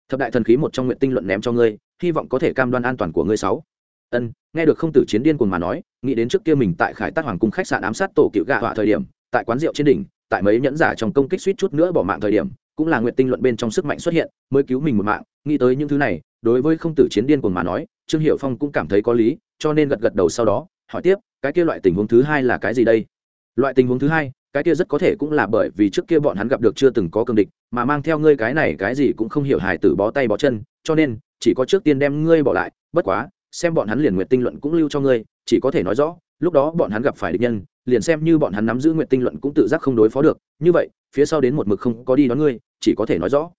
thập đại thần khí một trong nguyện tinh luận ném cho ngươi, hy vọng có thể cam đoan an toàn của ngươi sáu. Ân, nghe được không tử chiến điên cuồng mà nói, nghĩ đến trước kia mình tại khải tát hoàng cung khách sạn ám sát tổ cựu gạ họa thời điểm, tại quán rượu trên đỉnh, tại mấy nhẫn giả trong công kích suýt chút nữa bỏ mạng thời điểm, cũng là nguyện tinh luận bên trong sức mạnh xuất hiện, mới cứu mình một mạng, nghĩ tới những thứ này, đối với không tử chiến điên cuồng mà nói, trương hiệu phong cũng cảm thấy có lý, cho nên gật gật đầu sau đó, hỏi tiếp, cái kia loại tình huống thứ hai là cái gì đây? Loại tình huống thứ hai cái kia rất có thể cũng là bởi vì trước kia bọn hắn gặp được chưa từng có cương địch, mà mang theo ngươi cái này cái gì cũng không hiểu hài tử bó tay bó chân, cho nên, chỉ có trước tiên đem ngươi bỏ lại, bất quá, xem bọn hắn liền nguyện tinh luận cũng lưu cho ngươi, chỉ có thể nói rõ, lúc đó bọn hắn gặp phải địch nhân, liền xem như bọn hắn nắm giữ nguyện tinh luận cũng tự giác không đối phó được, như vậy, phía sau đến một mực không có đi đón ngươi, chỉ có thể nói rõ.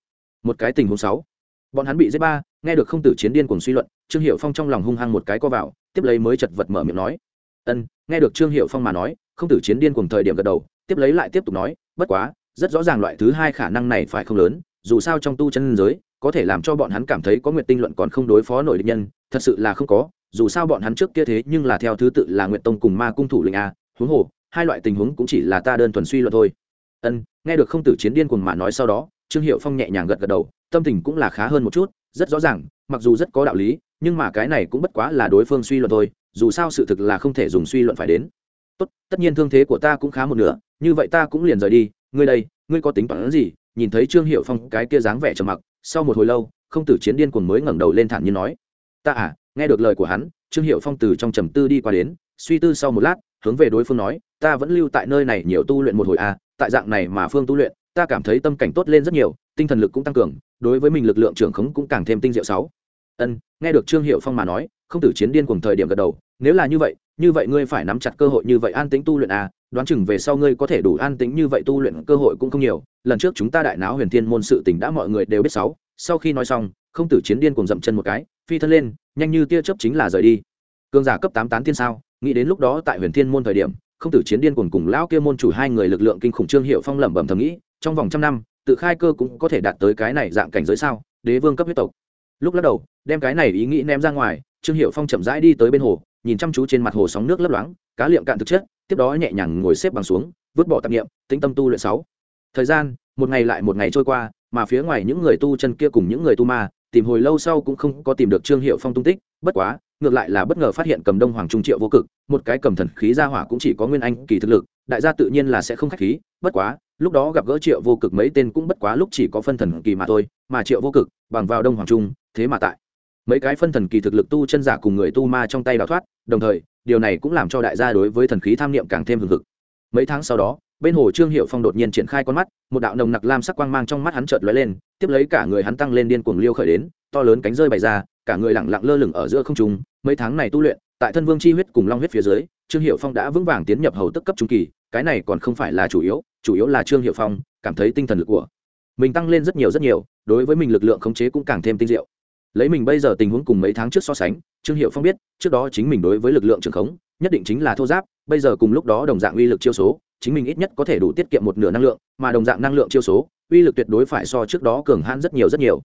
Một cái tình huống sáu, bọn hắn bị giết ba, nghe được không tử chiến điên cùng suy luận, trương hiệu phong trong lòng hung hăng một cái co vào, tiếp lấy mới chật vật mở miệng nói. Ân, nghe được trương hiệu phong mà nói, không tử chiến điên cùng thời điểm gật đầu tiếp lấy lại tiếp tục nói, bất quá, rất rõ ràng loại thứ hai khả năng này phải không lớn, dù sao trong tu chân giới, có thể làm cho bọn hắn cảm thấy có nguyện tinh luận còn không đối phó nổi địch nhân, thật sự là không có, dù sao bọn hắn trước kia thế nhưng là theo thứ tự là nguyện tông cùng ma cung thủ lĩnh a, huống hồ, hai loại tình huống cũng chỉ là ta đơn thuần suy luận thôi. Ân, nghe được không tử chiến điên cuồng mà nói sau đó, trương hiệu phong nhẹ nhàng gật gật đầu, tâm tình cũng là khá hơn một chút, rất rõ ràng, mặc dù rất có đạo lý, nhưng mà cái này cũng bất quá là đối phương suy luận thôi, dù sao sự thực là không thể dùng suy luận phải đến. Tốt, tất nhiên thương thế của ta cũng khá một nửa như vậy ta cũng liền rời đi, ngươi đây, ngươi có tính toán gì? Nhìn thấy trương hiệu phong cái kia dáng vẻ trầm mặc, sau một hồi lâu, không tử chiến điên cuồng mới ngẩng đầu lên thản nhiên nói, ta à nghe được lời của hắn, trương hiệu phong từ trong trầm tư đi qua đến, suy tư sau một lát, hướng về đối phương nói, ta vẫn lưu tại nơi này nhiều tu luyện một hồi à tại dạng này mà phương tu luyện, ta cảm thấy tâm cảnh tốt lên rất nhiều, tinh thần lực cũng tăng cường, đối với mình lực lượng trưởng khống cũng càng thêm tinh diệu sáu. Ân, nghe được trương hiệu phong mà nói, không tử chiến điên cùng thời điểm gật đầu, nếu là như vậy như vậy ngươi phải nắm chặt cơ hội như vậy an tĩnh tu luyện à đoán chừng về sau ngươi có thể đủ an tĩnh như vậy tu luyện cơ hội cũng không nhiều. Lần trước chúng ta đại náo huyền thiên môn sự tình đã mọi người đều biết sáu. Sau khi nói xong, không tử chiến điên cùng dậm chân một cái, phi thân lên, nhanh như tia chớp chính là rời đi. Cương giả cấp tám tán tiên sao? Nghĩ đến lúc đó tại huyền thiên môn thời điểm, không tử chiến điên cùng cùng lão kia môn chủ hai người lực lượng kinh khủng trương hiệu phong lẩm bẩm thầm nghĩ, trong vòng trăm năm, tự khai cơ cũng có thể đạt tới cái này dạng cảnh giới sao? Đế vương cấp huyết tộc. Lúc lắc đầu, đem cái này ý nghĩ ném ra ngoài, trương hiệu phong chậm rãi đi tới bên hồ, nhìn chăm chú trên mặt hồ sóng nước lấp loáng, cá liệm cạn thực chất tiếp đó nhẹ nhàng ngồi xếp bằng xuống, vứt bỏ tạp nghiệm tĩnh tâm tu luyện sáu. Thời gian, một ngày lại một ngày trôi qua, mà phía ngoài những người tu chân kia cùng những người tu ma, tìm hồi lâu sau cũng không có tìm được trương hiệu phong tung tích, bất quá, ngược lại là bất ngờ phát hiện cầm đông hoàng trung triệu vô cực, một cái cầm thần khí ra hỏa cũng chỉ có nguyên anh kỳ thực lực, đại gia tự nhiên là sẽ không khách khí, bất quá, lúc đó gặp gỡ triệu vô cực mấy tên cũng bất quá lúc chỉ có phân thần kỳ mà thôi, mà triệu vô cực bằng vào đông hoàng trung, thế mà tại mấy cái phân thần kỳ thực lực tu chân giả cùng người tu ma trong tay đào thoát, đồng thời, điều này cũng làm cho đại gia đối với thần khí tham niệm càng thêm hừng hực. Mấy tháng sau đó, bên hồ trương hiệu phong đột nhiên triển khai con mắt, một đạo nồng nặc lam sắc quang mang trong mắt hắn chợt lóe lên, tiếp lấy cả người hắn tăng lên điên cuồng liêu khởi đến, to lớn cánh rơi bày ra, cả người lẳng lặng lơ lửng ở giữa không trung. Mấy tháng này tu luyện, tại thân vương chi huyết cùng long huyết phía dưới, trương hiệu phong đã vững vàng tiến nhập hầu tức cấp trung kỳ, cái này còn không phải là chủ yếu chủ yếu là trương hiệu phong cảm thấy tinh thần lực của mình tăng lên rất nhiều rất nhiều, đối với mình lực lượng khống chế cũng càng thêm tinh diệu lấy mình bây giờ tình huống cùng mấy tháng trước so sánh, trương hiệu phong biết, trước đó chính mình đối với lực lượng trường khống, nhất định chính là thô giáp, bây giờ cùng lúc đó đồng dạng uy lực chiêu số, chính mình ít nhất có thể đủ tiết kiệm một nửa năng lượng, mà đồng dạng năng lượng chiêu số, uy lực tuyệt đối phải so trước đó cường hãn rất nhiều rất nhiều.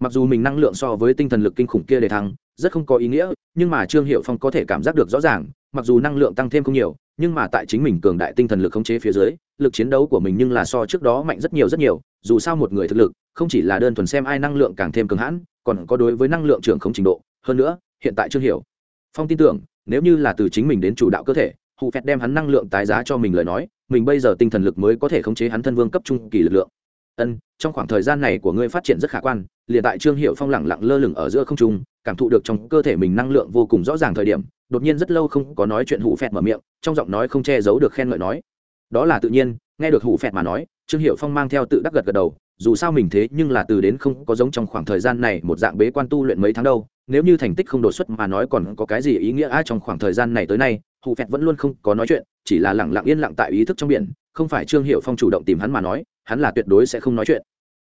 Mặc dù mình năng lượng so với tinh thần lực kinh khủng kia để thăng, rất không có ý nghĩa, nhưng mà trương hiệu phong có thể cảm giác được rõ ràng, mặc dù năng lượng tăng thêm không nhiều, nhưng mà tại chính mình cường đại tinh thần lực khống chế phía dưới, lực chiến đấu của mình nhưng là so trước đó mạnh rất nhiều rất nhiều, dù sao một người thực lực, không chỉ là đơn thuần xem ai năng lượng càng thêm cường hãn còn có đối với năng lượng trưởng không trình độ, hơn nữa, hiện tại trương hiểu. Phong tin tưởng, nếu như là từ chính mình đến chủ đạo cơ thể hụ phẹt đem hắn năng lượng tái giá cho mình lời nói, mình bây giờ tinh thần lực mới có thể khống chế hắn thân vương cấp trung kỳ lực lượng. Ân, trong khoảng thời gian này của ngươi phát triển rất khả quan, liền tại trương hiệu phong lẳng lặng lơ lửng ở giữa không trung, cảm thụ được trong cơ thể mình năng lượng vô cùng rõ ràng thời điểm, đột nhiên rất lâu không có nói chuyện hụ phẹt mở miệng, trong giọng nói không che giấu được khen ngợi nói. Đó là tự nhiên, nghe được hụ phẹt mà nói, trương hiệu phong mang theo tự đắc gật gật đầu dù sao mình thế nhưng là từ đến không có giống trong khoảng thời gian này một dạng bế quan tu luyện mấy tháng đâu, nếu như thành tích không đột xuất mà nói còn có cái gì ý nghĩa ai trong khoảng thời gian này tới nay hụ phẹt vẫn luôn không có nói chuyện, chỉ là lẳng lặng yên lặng tại ý thức trong biển, không phải trương hiệu phong chủ động tìm hắn mà nói, hắn là tuyệt đối sẽ không nói chuyện.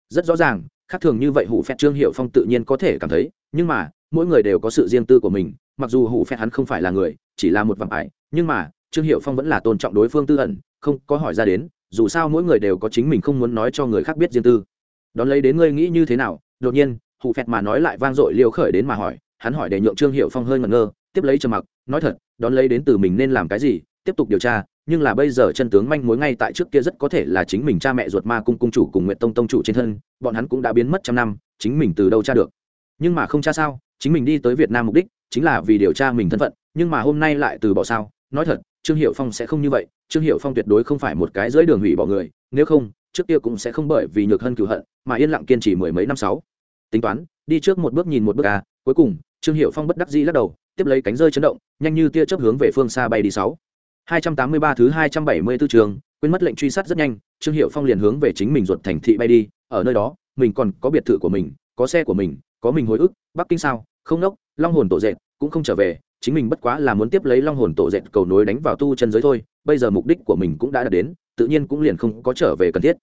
Rất rõ ràng, khác thường như vậy hụ phẹt trương hiệu phong tự nhiên có thể cảm thấy, nhưng mà, mỗi người đều có sự riêng tư của mình, mặc dù hụ phẹt hắn không phải là người, chỉ là một vạm ải, nhưng mà, trương hiệu phong vẫn là tôn trọng đối phương tư ẩn, không có hỏi ra đến dù sao mỗi người đều có chính mình không muốn nói cho người khác biết riêng tư. Đón lấy đến ngươi nghĩ như thế nào? Đột nhiên hụ phẹt mà nói lại vang dội liều khởi đến mà hỏi, hắn hỏi để nhượng trương hiệu phong hơi ngẩn ngơ, tiếp lấy trầm mặc, nói thật, đón lấy đến từ mình nên làm cái gì, tiếp tục điều tra, nhưng là bây giờ chân tướng manh mối ngay tại trước kia rất có thể là chính mình cha mẹ ruột ma cung cung chủ cùng nguyện tông tông chủ trên thân, bọn hắn cũng đã biến mất trăm năm, chính mình từ đâu tra được? Nhưng mà không cha sao, chính mình đi tới việt nam mục đích, chính là vì điều tra mình thân phận, nhưng mà hôm nay lại từ bỏ sao? Nói thật, trương hiệu phong sẽ không như vậy trương hiệu phong tuyệt đối không phải một cái dưới đường hủy bỏ người, nếu không, trước kia cũng sẽ không bởi vì nhược hân cựu hận mà yên lặng kiên trì mười mấy năm sáu. Tính toán, đi trước một bước nhìn một bước à cuối cùng, trương hiệu phong bất đắc dĩ lắc đầu, tiếp lấy cánh rơi chấn động, nhanh như tia chớp hướng về phương xa bay đi sáu. Hai trăm tám mươi ba thứ hai trăm bảy mươi 274 trường, quên mất lệnh truy sát rất nhanh, trương hiệu phong liền hướng về chính mình ruột thành thị bay đi, ở nơi đó, mình còn có biệt thự của mình, có xe của mình, có mình hồi ức, bắc kinh sao, không nốc, long hồn tổ dệt, cũng không trở về chính mình bất quá là muốn tiếp lấy long hồn tổ dệt cầu nối đánh vào tu chân giới thôi, bây giờ mục đích của mình cũng đã đạt đến, tự nhiên cũng liền không có trở về cần thiết.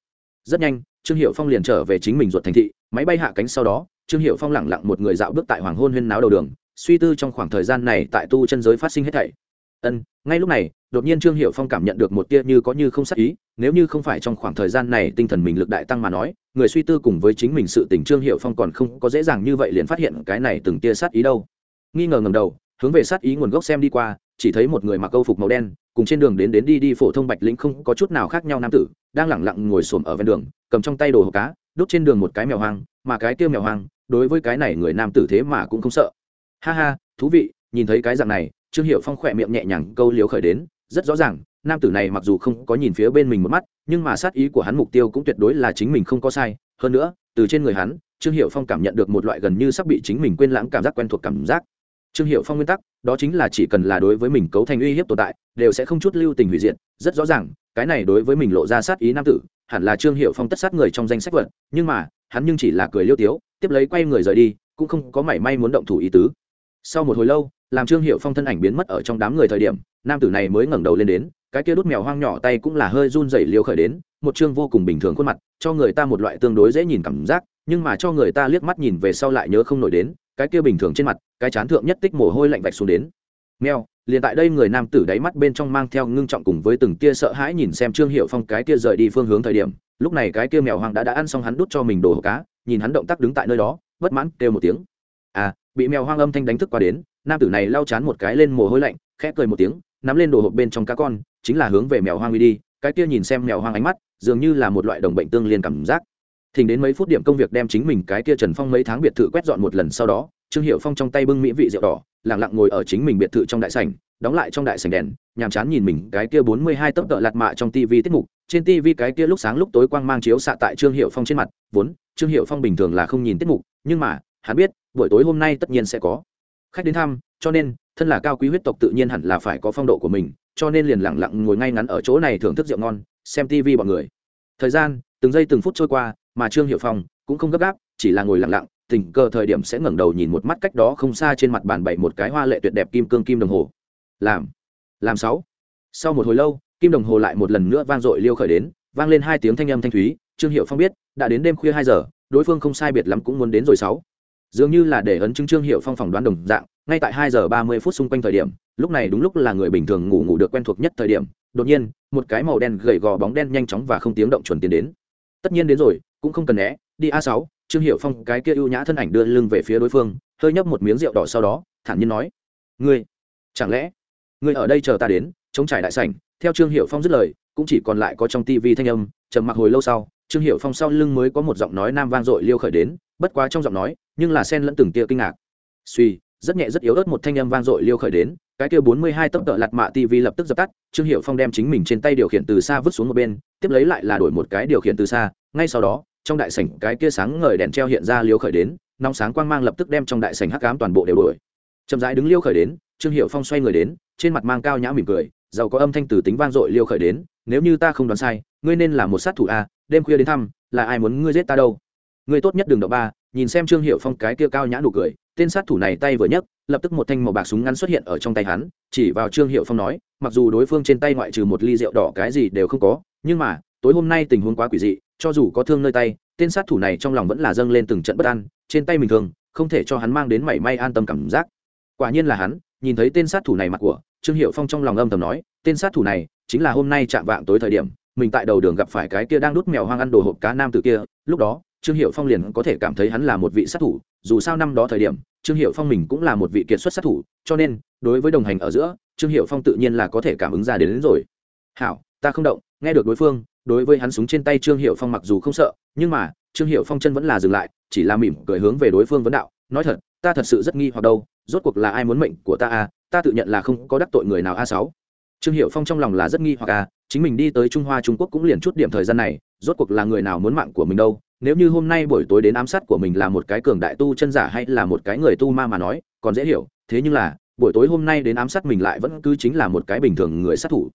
Rất nhanh, trương hiệu phong liền trở về chính mình ruột thành thị, máy bay hạ cánh sau đó, trương hiệu phong lẳng lặng một người dạo bước tại hoàng hôn huyên náo đầu đường, suy tư trong khoảng thời gian này tại tu chân giới phát sinh hết thảy. Ân, ngay lúc này, đột nhiên trương hiệu phong cảm nhận được một tia như có như không sắc ý, nếu như không phải trong khoảng thời gian này tinh thần mình lực đại tăng mà nói, người suy tư cùng với chính mình sự tình trương hiệu phong còn không có dễ dàng như vậy liền phát hiện cái này từng tia sát ý đâu. Nghi ngờ ngầm đầu hướng về sát ý nguồn gốc xem đi qua, chỉ thấy một người mặc câu phục màu đen, cùng trên đường đến đến đi đi phổ thông bạch lĩnh không có chút nào khác nhau nam tử, đang lẳng lặng ngồi xổm ở ven đường, cầm trong tay đồ hộp cá, đốt trên đường một cái mèo hoang, mà cái tiêu mèo hoang, đối với cái này người nam tử thế mà cũng không sợ. Ha ha, thú vị, nhìn thấy cái dạng này, trương hiệu phong khỏe miệng nhẹ nhàng câu liếu khởi đến, rất rõ ràng, nam tử này mặc dù không có nhìn phía bên mình một mắt, nhưng mà sát ý của hắn mục tiêu cũng tuyệt đối là chính mình không có sai. Hơn nữa, từ trên người hắn, trương hiệu phong cảm nhận được một loại gần như sắp bị chính mình quên lãng cảm giác quen thuộc cảm giác trương hiệu phong nguyên tắc, đó chính là chỉ cần là đối với mình cấu thành uy hiếp tồn tại, đều sẽ không chút lưu tình hủy diệt, rất rõ ràng, cái này đối với mình lộ ra sát ý nam tử, hẳn là trương hiệu phong tất sát người trong danh sách vật, nhưng mà, hắn nhưng chỉ là cười liêu tiếu, tiếp lấy quay người rời đi, cũng không có mảy may muốn động thủ ý tứ. Sau một hồi lâu, làm trương hiệu phong thân ảnh biến mất ở trong đám người thời điểm, nam tử này mới ngẩng đầu lên đến, cái kia đút mèo hoang nhỏ tay cũng là hơi run rẩy liêu khởi đến, một chương vô cùng bình thường khuôn mặt, cho người ta một loại tương đối dễ nhìn cảm giác, nhưng mà cho người ta liếc mắt nhìn về sau lại nhớ không nổi đến cái kia bình thường trên mặt, cái chán thượng nhất tích mồ hôi lạnh vạch xuống đến. Mèo, liền tại đây người nam tử đáy mắt bên trong mang theo ngưng trọng cùng với từng tia sợ hãi nhìn xem trương hiệu phong cái kia rời đi phương hướng thời điểm, lúc này cái kia mèo hoang đã đã ăn xong hắn đút cho mình đồ hộp cá, nhìn hắn động tác đứng tại nơi đó, bất mãn kêu một tiếng. À bị mèo hoang âm thanh đánh thức qua đến, nam tử này lau chán một cái lên mồ hôi lạnh, khẽ cười một tiếng, nắm lên đồ hộp bên trong cá con, chính là hướng về mèo hoang đi cái kia nhìn xem mèo hoang ánh mắt, dường như là một loại đồng bệnh tương liên cảm giác thỉnh đến mấy phút điểm công việc đem chính mình cái kia trần phong mấy tháng biệt thự quét dọn một lần sau đó, trương hiệu phong trong tay bưng mỹ vị rượu đỏ lẳng lặng ngồi ở chính mình biệt thự trong đại sảnh, đóng lại trong đại sảnh đèn, nhàm chán nhìn mình cái kia bốn mươi hai tấc tợ lạt mạ trong tivi tiết mục. Trên tivi cái kia lúc sáng lúc tối quang mang chiếu xạ tại trương hiệu phong trên mặt, vốn, trương hiệu phong bình thường là không nhìn tiết mục, nhưng mà, hắn biết, buổi tối hôm nay tất nhiên sẽ có. Khách đến thăm, cho nên, thân là cao quý huyết tộc tự nhiên hẳn là phải có phong độ của mình, cho nên liền lẳng lặng ngồi ngay ngắn ở chỗ này thưởng thức rượu ngon, xem tivi bọn người. Thời gian, từng giây từng phút trôi qua mà trương hiệu phong cũng không gấp gáp, chỉ là ngồi lặng lặng, tình cờ thời điểm sẽ ngẩng đầu nhìn một mắt cách đó không xa trên mặt bàn bày một cái hoa lệ tuyệt đẹp kim cương kim đồng hồ. Làm làm sáu. Sau một hồi lâu, kim đồng hồ lại một lần nữa vang dội liêu khởi đến, vang lên hai tiếng thanh âm thanh thúy, trương hiệu phong biết, đã đến đêm khuya hai giờ, đối phương không sai biệt lắm cũng muốn đến rồi sáu. Dường như là để ấn chứng trương hiệu phong phỏng đoán đồng dạng, ngay tại hai giờ ba mươi phút xung quanh thời điểm, lúc này đúng lúc là người bình thường ngủ ngủ được quen thuộc nhất thời điểm, đột nhiên, một cái màu đen gầy gò bóng đen nhanh chóng và không tiếng động chuẩn tiến đến. Tất nhiên đến rồi cũng không cần né, đi a sáu, trương hiệu phong cái kia ưu nhã thân ảnh đưa lưng về phía đối phương, hơi nhấp một miếng rượu đỏ sau đó, thản nhiên nói, ngươi, chẳng lẽ, ngươi ở đây chờ ta đến, chống trải đại sảnh? Theo trương hiệu phong dứt lời, cũng chỉ còn lại có trong tivi thanh âm, trầm mặc hồi lâu sau, trương hiệu phong sau lưng mới có một giọng nói nam vang dội liêu khởi đến, bất quá trong giọng nói, nhưng là sen lẫn từng tia kinh ngạc. Suy rất nhẹ rất yếu ớt một thanh âm vang dội liêu khởi đến cái kia bốn mươi hai tốc độ lạt mạ tv lập tức dập tắt, trương hiệu phong đem chính mình trên tay điều khiển từ xa vứt xuống một bên, tiếp lấy lại là đổi một cái điều khiển từ xa ngay sau đó, trong đại sảnh cái kia sáng ngời đèn treo hiện ra liêu khởi đến, nóng sáng quang mang lập tức đem trong đại sảnh hắc ám toàn bộ đều đuổi. chậm rãi đứng liêu khởi đến, trương hiệu phong xoay người đến, trên mặt mang cao nhã mỉm cười, giàu có âm thanh từ tính vang dội liêu khởi đến, nếu như ta không đoán sai, ngươi nên là một sát thủ a, đêm khuya đến thăm, là ai muốn ngươi giết ta đâu ngươi tốt nhất đừng động ba, nhìn xem trương hiệu phong cái kia cao nhã nụ cười, tên sát thủ này tay vừa nhấc lập tức một thanh màu bạc súng ngắn xuất hiện ở trong tay hắn, chỉ vào trương hiệu phong nói, mặc dù đối phương trên tay ngoại trừ một ly rượu đỏ cái gì đều không có, nhưng mà, tối hôm nay tình huống quá quỷ dị, cho dù có thương nơi tay, tên sát thủ này trong lòng vẫn là dâng lên từng trận bất an, trên tay mình thường, không thể cho hắn mang đến mảy may an tâm cảm giác. Quả nhiên là hắn, nhìn thấy tên sát thủ này mặt của trương hiệu phong trong lòng âm thầm nói, tên sát thủ này chính là hôm nay chạm vạng tối thời điểm, mình tại đầu đường gặp phải cái kia đang đút mèo hoang ăn đồ hộp cá nam từ kia, lúc đó, trương hiệu phong liền có thể cảm thấy hắn là một vị sát thủ, dù sao năm đó thời điểm trương hiệu phong mình cũng là một vị kiệt xuất sát thủ cho nên đối với đồng hành ở giữa trương hiệu phong tự nhiên là có thể cảm ứng ra đến, đến rồi hảo ta không động nghe được đối phương đối với hắn súng trên tay trương hiệu phong mặc dù không sợ nhưng mà trương hiệu phong chân vẫn là dừng lại chỉ là mỉm cười hướng về đối phương vấn đạo nói thật ta thật sự rất nghi hoặc đâu rốt cuộc là ai muốn mệnh của ta a à? ta tự nhận là không có đắc tội người nào a sáu trương hiệu phong trong lòng là rất nghi hoặc a à, chính mình đi tới trung hoa trung quốc cũng liền chút điểm thời gian này rốt cuộc là người nào muốn mạng của mình đâu? Nếu như hôm nay buổi tối đến ám sát của mình là một cái cường đại tu chân giả hay là một cái người tu ma mà nói, còn dễ hiểu. Thế nhưng là, buổi tối hôm nay đến ám sát mình lại vẫn cứ chính là một cái bình thường người sát thủ.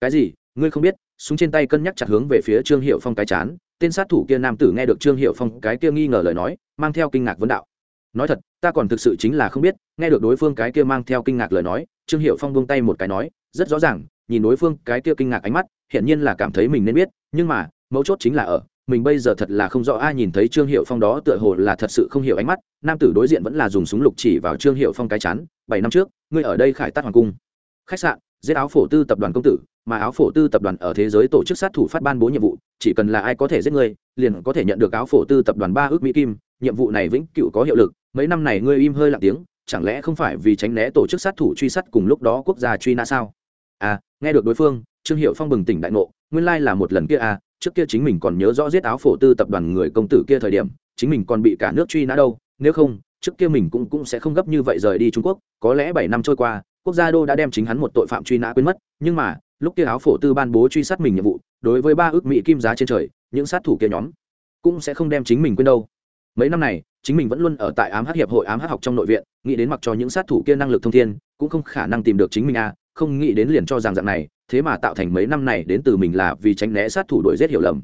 Cái gì? Ngươi không biết? Súng trên tay cân nhắc chặt hướng về phía trương hiệu phong cái chán. Tên sát thủ kia nam tử nghe được trương hiệu phong cái kia nghi ngờ lời nói, mang theo kinh ngạc vấn đạo. Nói thật, ta còn thực sự chính là không biết, nghe được đối phương cái kia mang theo kinh ngạc lời nói, trương hiệu phong buông tay một cái nói, rất rõ ràng, nhìn đối phương cái kia kinh ngạc ánh mắt, hiển nhiên là cảm thấy mình nên biết, nhưng mà mấu chốt chính là ở, mình bây giờ thật là không rõ ai nhìn thấy trương hiệu phong đó tựa hồ là thật sự không hiểu ánh mắt, nam tử đối diện vẫn là dùng súng lục chỉ vào trương hiệu phong cái chán, bảy năm trước, ngươi ở đây khải tát hoàng cung. Khách sạn, giết áo phổ tư tập đoàn công tử, mà áo phổ tư tập đoàn ở thế giới tổ chức sát thủ phát ban bố nhiệm vụ, chỉ cần là ai có thể giết ngươi, liền có thể nhận được áo phổ tư tập đoàn ba ước mỹ kim, nhiệm vụ này vĩnh cựu có hiệu lực, mấy năm này ngươi im hơi lặng tiếng, chẳng lẽ không phải vì tránh né tổ chức sát thủ truy sát cùng lúc đó quốc gia truy nã sao? À nghe được đối phương, trương hiệu phong bừng tỉnh đại ngộ, nguyên lai là một lần kia à trước kia chính mình còn nhớ rõ giết áo phổ tư tập đoàn người công tử kia thời điểm, chính mình còn bị cả nước truy nã đâu, nếu không, trước kia mình cũng cũng sẽ không gấp như vậy rời đi trung quốc, có lẽ bảy năm trôi qua, quốc gia đô đã đem chính hắn một tội phạm truy nã quên mất, nhưng mà, lúc kia áo phổ tư ban bố truy sát mình nhiệm vụ, đối với ba ước mỹ kim giá trên trời, những sát thủ kia nhóm cũng sẽ không đem chính mình quên đâu. Mấy năm này, chính mình vẫn luôn ở tại ám hát hiệp hội ám hát học trong nội viện, nghĩ đến mặc cho những sát thủ kia năng lực thông thiên, cũng không khả năng tìm được chính mình à không nghĩ đến liền cho rằng dạng này, thế mà tạo thành mấy năm này đến từ mình là vì tránh né sát thủ đuổi giết hiểu lầm.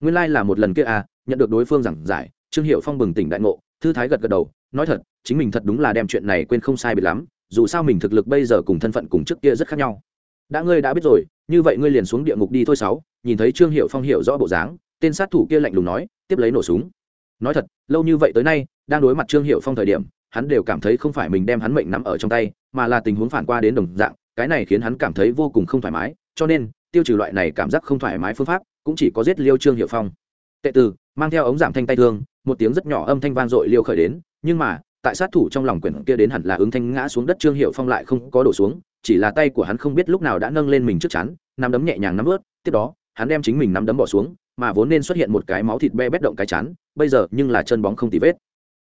Nguyên lai là một lần kia à nhận được đối phương giảng giải, trương hiệu phong bừng tỉnh đại ngộ, thư thái gật gật đầu, nói thật, chính mình thật đúng là đem chuyện này quên không sai bị lắm, dù sao mình thực lực bây giờ cùng thân phận cùng trước kia rất khác nhau. Đã ngươi đã biết rồi, như vậy ngươi liền xuống địa ngục đi thôi sáu, nhìn thấy trương hiệu phong hiểu rõ bộ dáng, tên sát thủ kia lạnh lùng nói, tiếp lấy nổ súng. Nói thật, lâu như vậy tới nay, đang đối mặt trương hiệu phong thời điểm, hắn đều cảm thấy không phải mình đem hắn mệnh nắm ở trong tay, mà là tình huống phản qua đến đồng dạng cái này khiến hắn cảm thấy vô cùng không thoải mái, cho nên, tiêu trừ loại này cảm giác không thoải mái phương pháp, cũng chỉ có giết liêu trương hiệu phong. Tệ từ mang theo ống giảm thanh tay thương, một tiếng rất nhỏ âm thanh vang dội liêu khởi đến, nhưng mà, tại sát thủ trong lòng quyển kia đến hẳn là ứng thanh ngã xuống đất trương hiệu phong lại không có đổ xuống, chỉ là tay của hắn không biết lúc nào đã nâng lên mình trước chắn, nắm đấm nhẹ nhàng nắm ướt, tiếp đó, hắn đem chính mình nắm đấm bỏ xuống, mà vốn nên xuất hiện một cái máu thịt be bét động cái chán bây giờ nhưng là chân bóng không tì vết.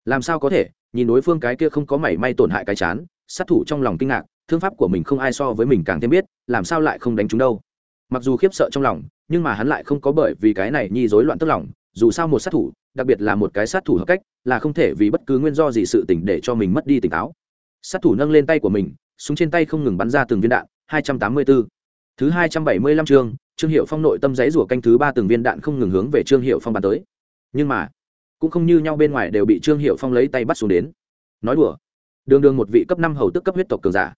Làm sao có thể, nhìn đối phương cái kia không có mảy may tổn hại cái chán, sát thủ trong lòng kinh ngạc thương pháp của mình không ai so với mình càng thêm biết, làm sao lại không đánh chúng đâu. Mặc dù khiếp sợ trong lòng, nhưng mà hắn lại không có bởi vì cái này nhi rối loạn tức lòng, dù sao một sát thủ, đặc biệt là một cái sát thủ hợp cách, là không thể vì bất cứ nguyên do gì sự tỉnh để cho mình mất đi tỉnh táo. Sát thủ nâng lên tay của mình, súng trên tay không ngừng bắn ra từng viên đạn 284. thứ 275 chương, trương hiệu phong nội tâm giấy rủa canh thứ ba từng viên đạn không ngừng hướng về trương hiệu phong bắn tới. Nhưng mà, cũng không như nhau bên ngoài đều bị trương hiệu phong lấy tay bắt xuống đến. Nói đùa, đường đường một vị cấp năm hầu tức cấp huyết tộc cường giả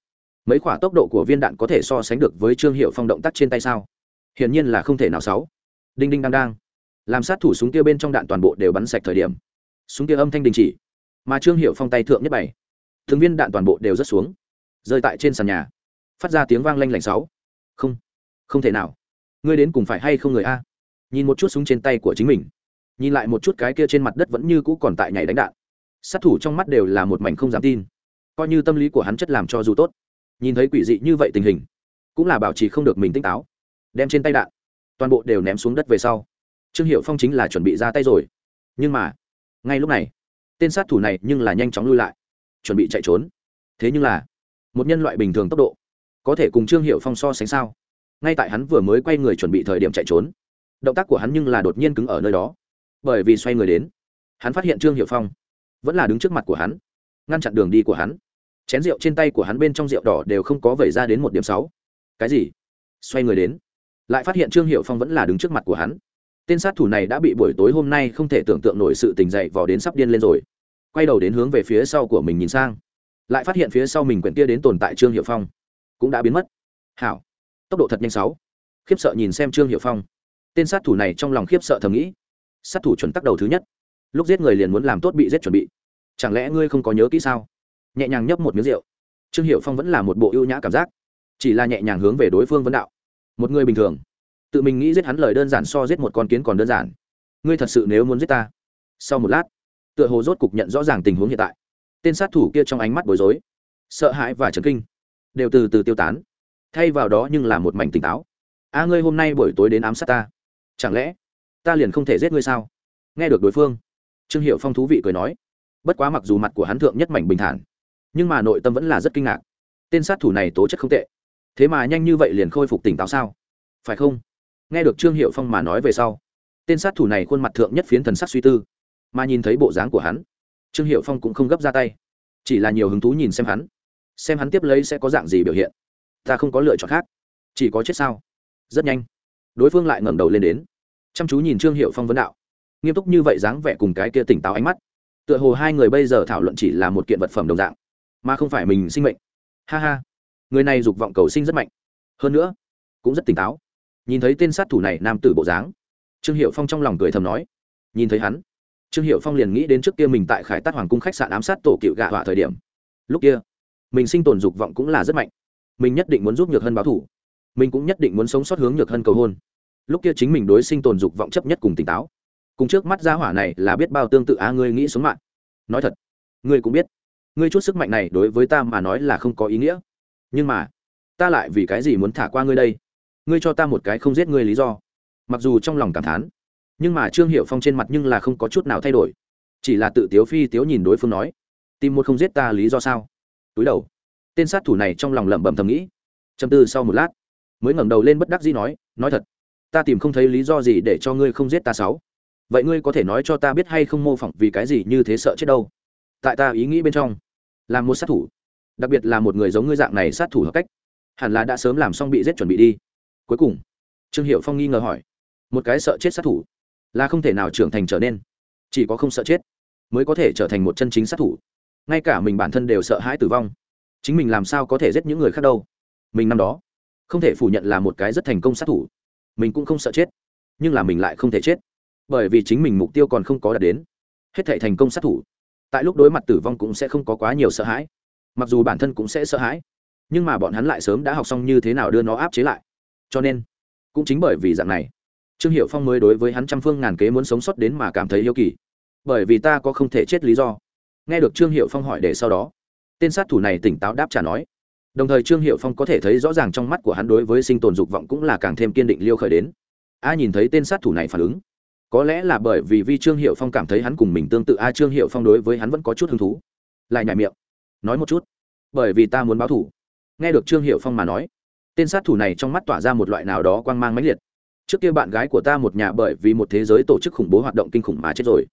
mấy quả tốc độ của viên đạn có thể so sánh được với trương hiệu phong động tác trên tay sao? Hiển nhiên là không thể nào sáu. Đinh đinh đang đang. Làm sát thủ súng kia bên trong đạn toàn bộ đều bắn sạch thời điểm. Súng kia âm thanh đình chỉ, mà trương hiệu phong tay thượng nhất bảy thường viên đạn toàn bộ đều rớt xuống, rơi tại trên sàn nhà. Phát ra tiếng vang lanh lảnh sáu. Không không thể nào. Ngươi đến cùng phải hay không người a? Nhìn một chút súng trên tay của chính mình. Nhìn lại một chút cái kia trên mặt đất vẫn như cũ còn tại nhảy đánh đạn. Sát thủ trong mắt đều là một mảnh không dám tin. Coi như tâm lý của hắn chất làm cho dù tốt nhìn thấy quỷ dị như vậy tình hình, cũng là bảo trì không được mình tỉnh táo. Đem trên tay đạn, toàn bộ đều ném xuống đất về sau. Trương hiệu phong chính là chuẩn bị ra tay rồi. Nhưng mà, ngay lúc này, tên sát thủ này nhưng là nhanh chóng lui lại, chuẩn bị chạy trốn. Thế nhưng là, một nhân loại bình thường tốc độ, có thể cùng trương hiệu phong so sánh sao? Ngay tại hắn vừa mới quay người chuẩn bị thời điểm chạy trốn, động tác của hắn nhưng là đột nhiên cứng ở nơi đó. Bởi vì xoay người đến, hắn phát hiện trương hiệu phong vẫn là đứng trước mặt của hắn, ngăn chặn đường đi của hắn chén rượu trên tay của hắn bên trong rượu đỏ đều không có vẩy ra đến một điểm sáu. Cái gì? Xoay người đến. Lại phát hiện trương hiệu phong vẫn là đứng trước mặt của hắn. Tên sát thủ này đã bị buổi tối hôm nay không thể tưởng tượng nổi sự tình dậy vò đến sắp điên lên rồi. Quay đầu đến hướng về phía sau của mình nhìn sang. Lại phát hiện phía sau mình quyển kia đến tồn tại trương hiệu phong. Cũng đã biến mất. Hảo. Tốc độ thật nhanh sáu. Khiếp sợ nhìn xem trương hiệu phong. Tên sát thủ này trong lòng khiếp sợ thầm nghĩ. Sát thủ chuẩn tắc đầu thứ nhất. Lúc giết người liền muốn làm tốt bị giết chuẩn bị. Chẳng lẽ ngươi không có nhớ kỹ sao? Nhẹ nhàng nhấp một miếng rượu. Trương hiệu phong vẫn là một bộ ưu nhã cảm giác, chỉ là nhẹ nhàng hướng về đối phương vấn đạo. Một người bình thường, tự mình nghĩ giết hắn lời đơn giản so giết một con kiến còn đơn giản. Ngươi thật sự nếu muốn giết ta? Sau một lát, tựa hồ rốt cục nhận rõ ràng tình huống hiện tại. Tên sát thủ kia trong ánh mắt bối rối, sợ hãi và chấn kinh, đều từ từ tiêu tán, thay vào đó nhưng là một mảnh tỉnh táo. A, ngươi hôm nay buổi tối đến ám sát ta. Chẳng lẽ ta liền không thể giết ngươi sao? Nghe được đối phương, trương hiệu phong thú vị cười nói, bất quá mặc dù mặt của hắn thượng nhất mảnh bình thản nhưng mà nội tâm vẫn là rất kinh ngạc. Tên sát thủ này tố chất không tệ. Thế mà nhanh như vậy liền khôi phục tỉnh táo sao? Phải không? Nghe được trương hiệu phong mà nói về sau, tên sát thủ này khuôn mặt thượng nhất phiến thần sắc suy tư, mà nhìn thấy bộ dáng của hắn, trương hiệu phong cũng không gấp ra tay, chỉ là nhiều hứng thú nhìn xem hắn xem hắn tiếp lấy sẽ có dạng gì biểu hiện. Ta không có lựa chọn khác, chỉ có chết sao? Rất nhanh, đối phương lại ngẩng đầu lên đến, chăm chú nhìn trương hiệu phong vấn đạo. Nghiêm túc như vậy dáng vẻ cùng cái kia tỉnh táo ánh mắt, tựa hồ hai người bây giờ thảo luận chỉ là một kiện vật phẩm đồng dạng mà không phải mình sinh mệnh. Ha ha, người này dục vọng cầu sinh rất mạnh. Hơn nữa, cũng rất tỉnh táo. Nhìn thấy tên sát thủ này nam tử bộ dáng, trương hiệu phong trong lòng cười thầm nói. Nhìn thấy hắn, trương hiệu phong liền nghĩ đến trước kia mình tại khải tát hoàng cung khách sạn ám sát tổ cựu gạ họa thời điểm. Lúc kia, mình sinh tồn dục vọng cũng là rất mạnh. Mình nhất định muốn giúp nhược hân báo thủ. Mình cũng nhất định muốn sống sót hướng nhược hân cầu hôn. Lúc kia chính mình đối sinh tồn dục vọng chấp nhất cùng tỉnh táo. Cùng trước mắt gia hỏa này là biết bao tương tự á, ngươi nghĩ sống mạng. Nói thật, ngươi cũng biết ngươi chút sức mạnh này đối với ta mà nói là không có ý nghĩa. Nhưng mà, ta lại vì cái gì muốn thả qua ngươi đây? Ngươi cho ta một cái không giết ngươi lý do. Mặc dù trong lòng cảm thán, nhưng mà trương hiệu phong trên mặt nhưng là không có chút nào thay đổi. Chỉ là tự tiếu phi, tiếu nhìn đối phương nói, tìm một không giết ta lý do sao? Túi đầu, tên sát thủ này trong lòng lẩm bẩm thầm nghĩ. Châm tư sau một lát, mới ngẩng đầu lên bất đắc dĩ nói nói thật, ta tìm không thấy lý do gì để cho ngươi không giết ta sáu. Vậy ngươi có thể nói cho ta biết hay không mô phỏng vì cái gì như thế sợ chết đâu? Tại ta ý nghĩ bên trong là một sát thủ, đặc biệt là một người giống ngươi dạng này sát thủ hợp cách, hẳn là đã sớm làm xong bị giết chuẩn bị đi. Cuối cùng, trương hiệu phong nghi ngờ hỏi, một cái sợ chết sát thủ là không thể nào trưởng thành trở nên, chỉ có không sợ chết mới có thể trở thành một chân chính sát thủ. Ngay cả mình bản thân đều sợ hãi tử vong, chính mình làm sao có thể giết những người khác đâu? Mình năm đó, không thể phủ nhận là một cái rất thành công sát thủ, mình cũng không sợ chết, nhưng là mình lại không thể chết, bởi vì chính mình mục tiêu còn không có đạt đến, hết thể thành công sát thủ tại lúc đối mặt tử vong cũng sẽ không có quá nhiều sợ hãi. Mặc dù bản thân cũng sẽ sợ hãi, nhưng mà bọn hắn lại sớm đã học xong như thế nào đưa nó áp chế lại. Cho nên, cũng chính bởi vì dạng này, trương hiệu phong mới đối với hắn trăm phương ngàn kế muốn sống sót đến mà cảm thấy yêu kỳ. Bởi vì ta có không thể chết lý do. Nghe được trương hiệu phong hỏi để sau đó, tên sát thủ này tỉnh táo đáp trả nói. Đồng thời trương hiệu phong có thể thấy rõ ràng trong mắt của hắn đối với sinh tồn dục vọng cũng là càng thêm kiên định liêu khởi đến. A nhìn thấy tên sát thủ này phản ứng có lẽ là bởi vì vi trương hiệu phong cảm thấy hắn cùng mình tương tự, a trương hiệu phong đối với hắn vẫn có chút hứng thú. Lại nhảy miệng. Nói một chút. Bởi vì ta muốn báo thủ. Nghe được trương hiệu phong mà nói, tên sát thủ này trong mắt tỏa ra một loại nào đó quang mang mãnh liệt. Trước kia bạn gái của ta một nhà bởi vì một thế giới tổ chức khủng bố hoạt động kinh khủng mà chết rồi.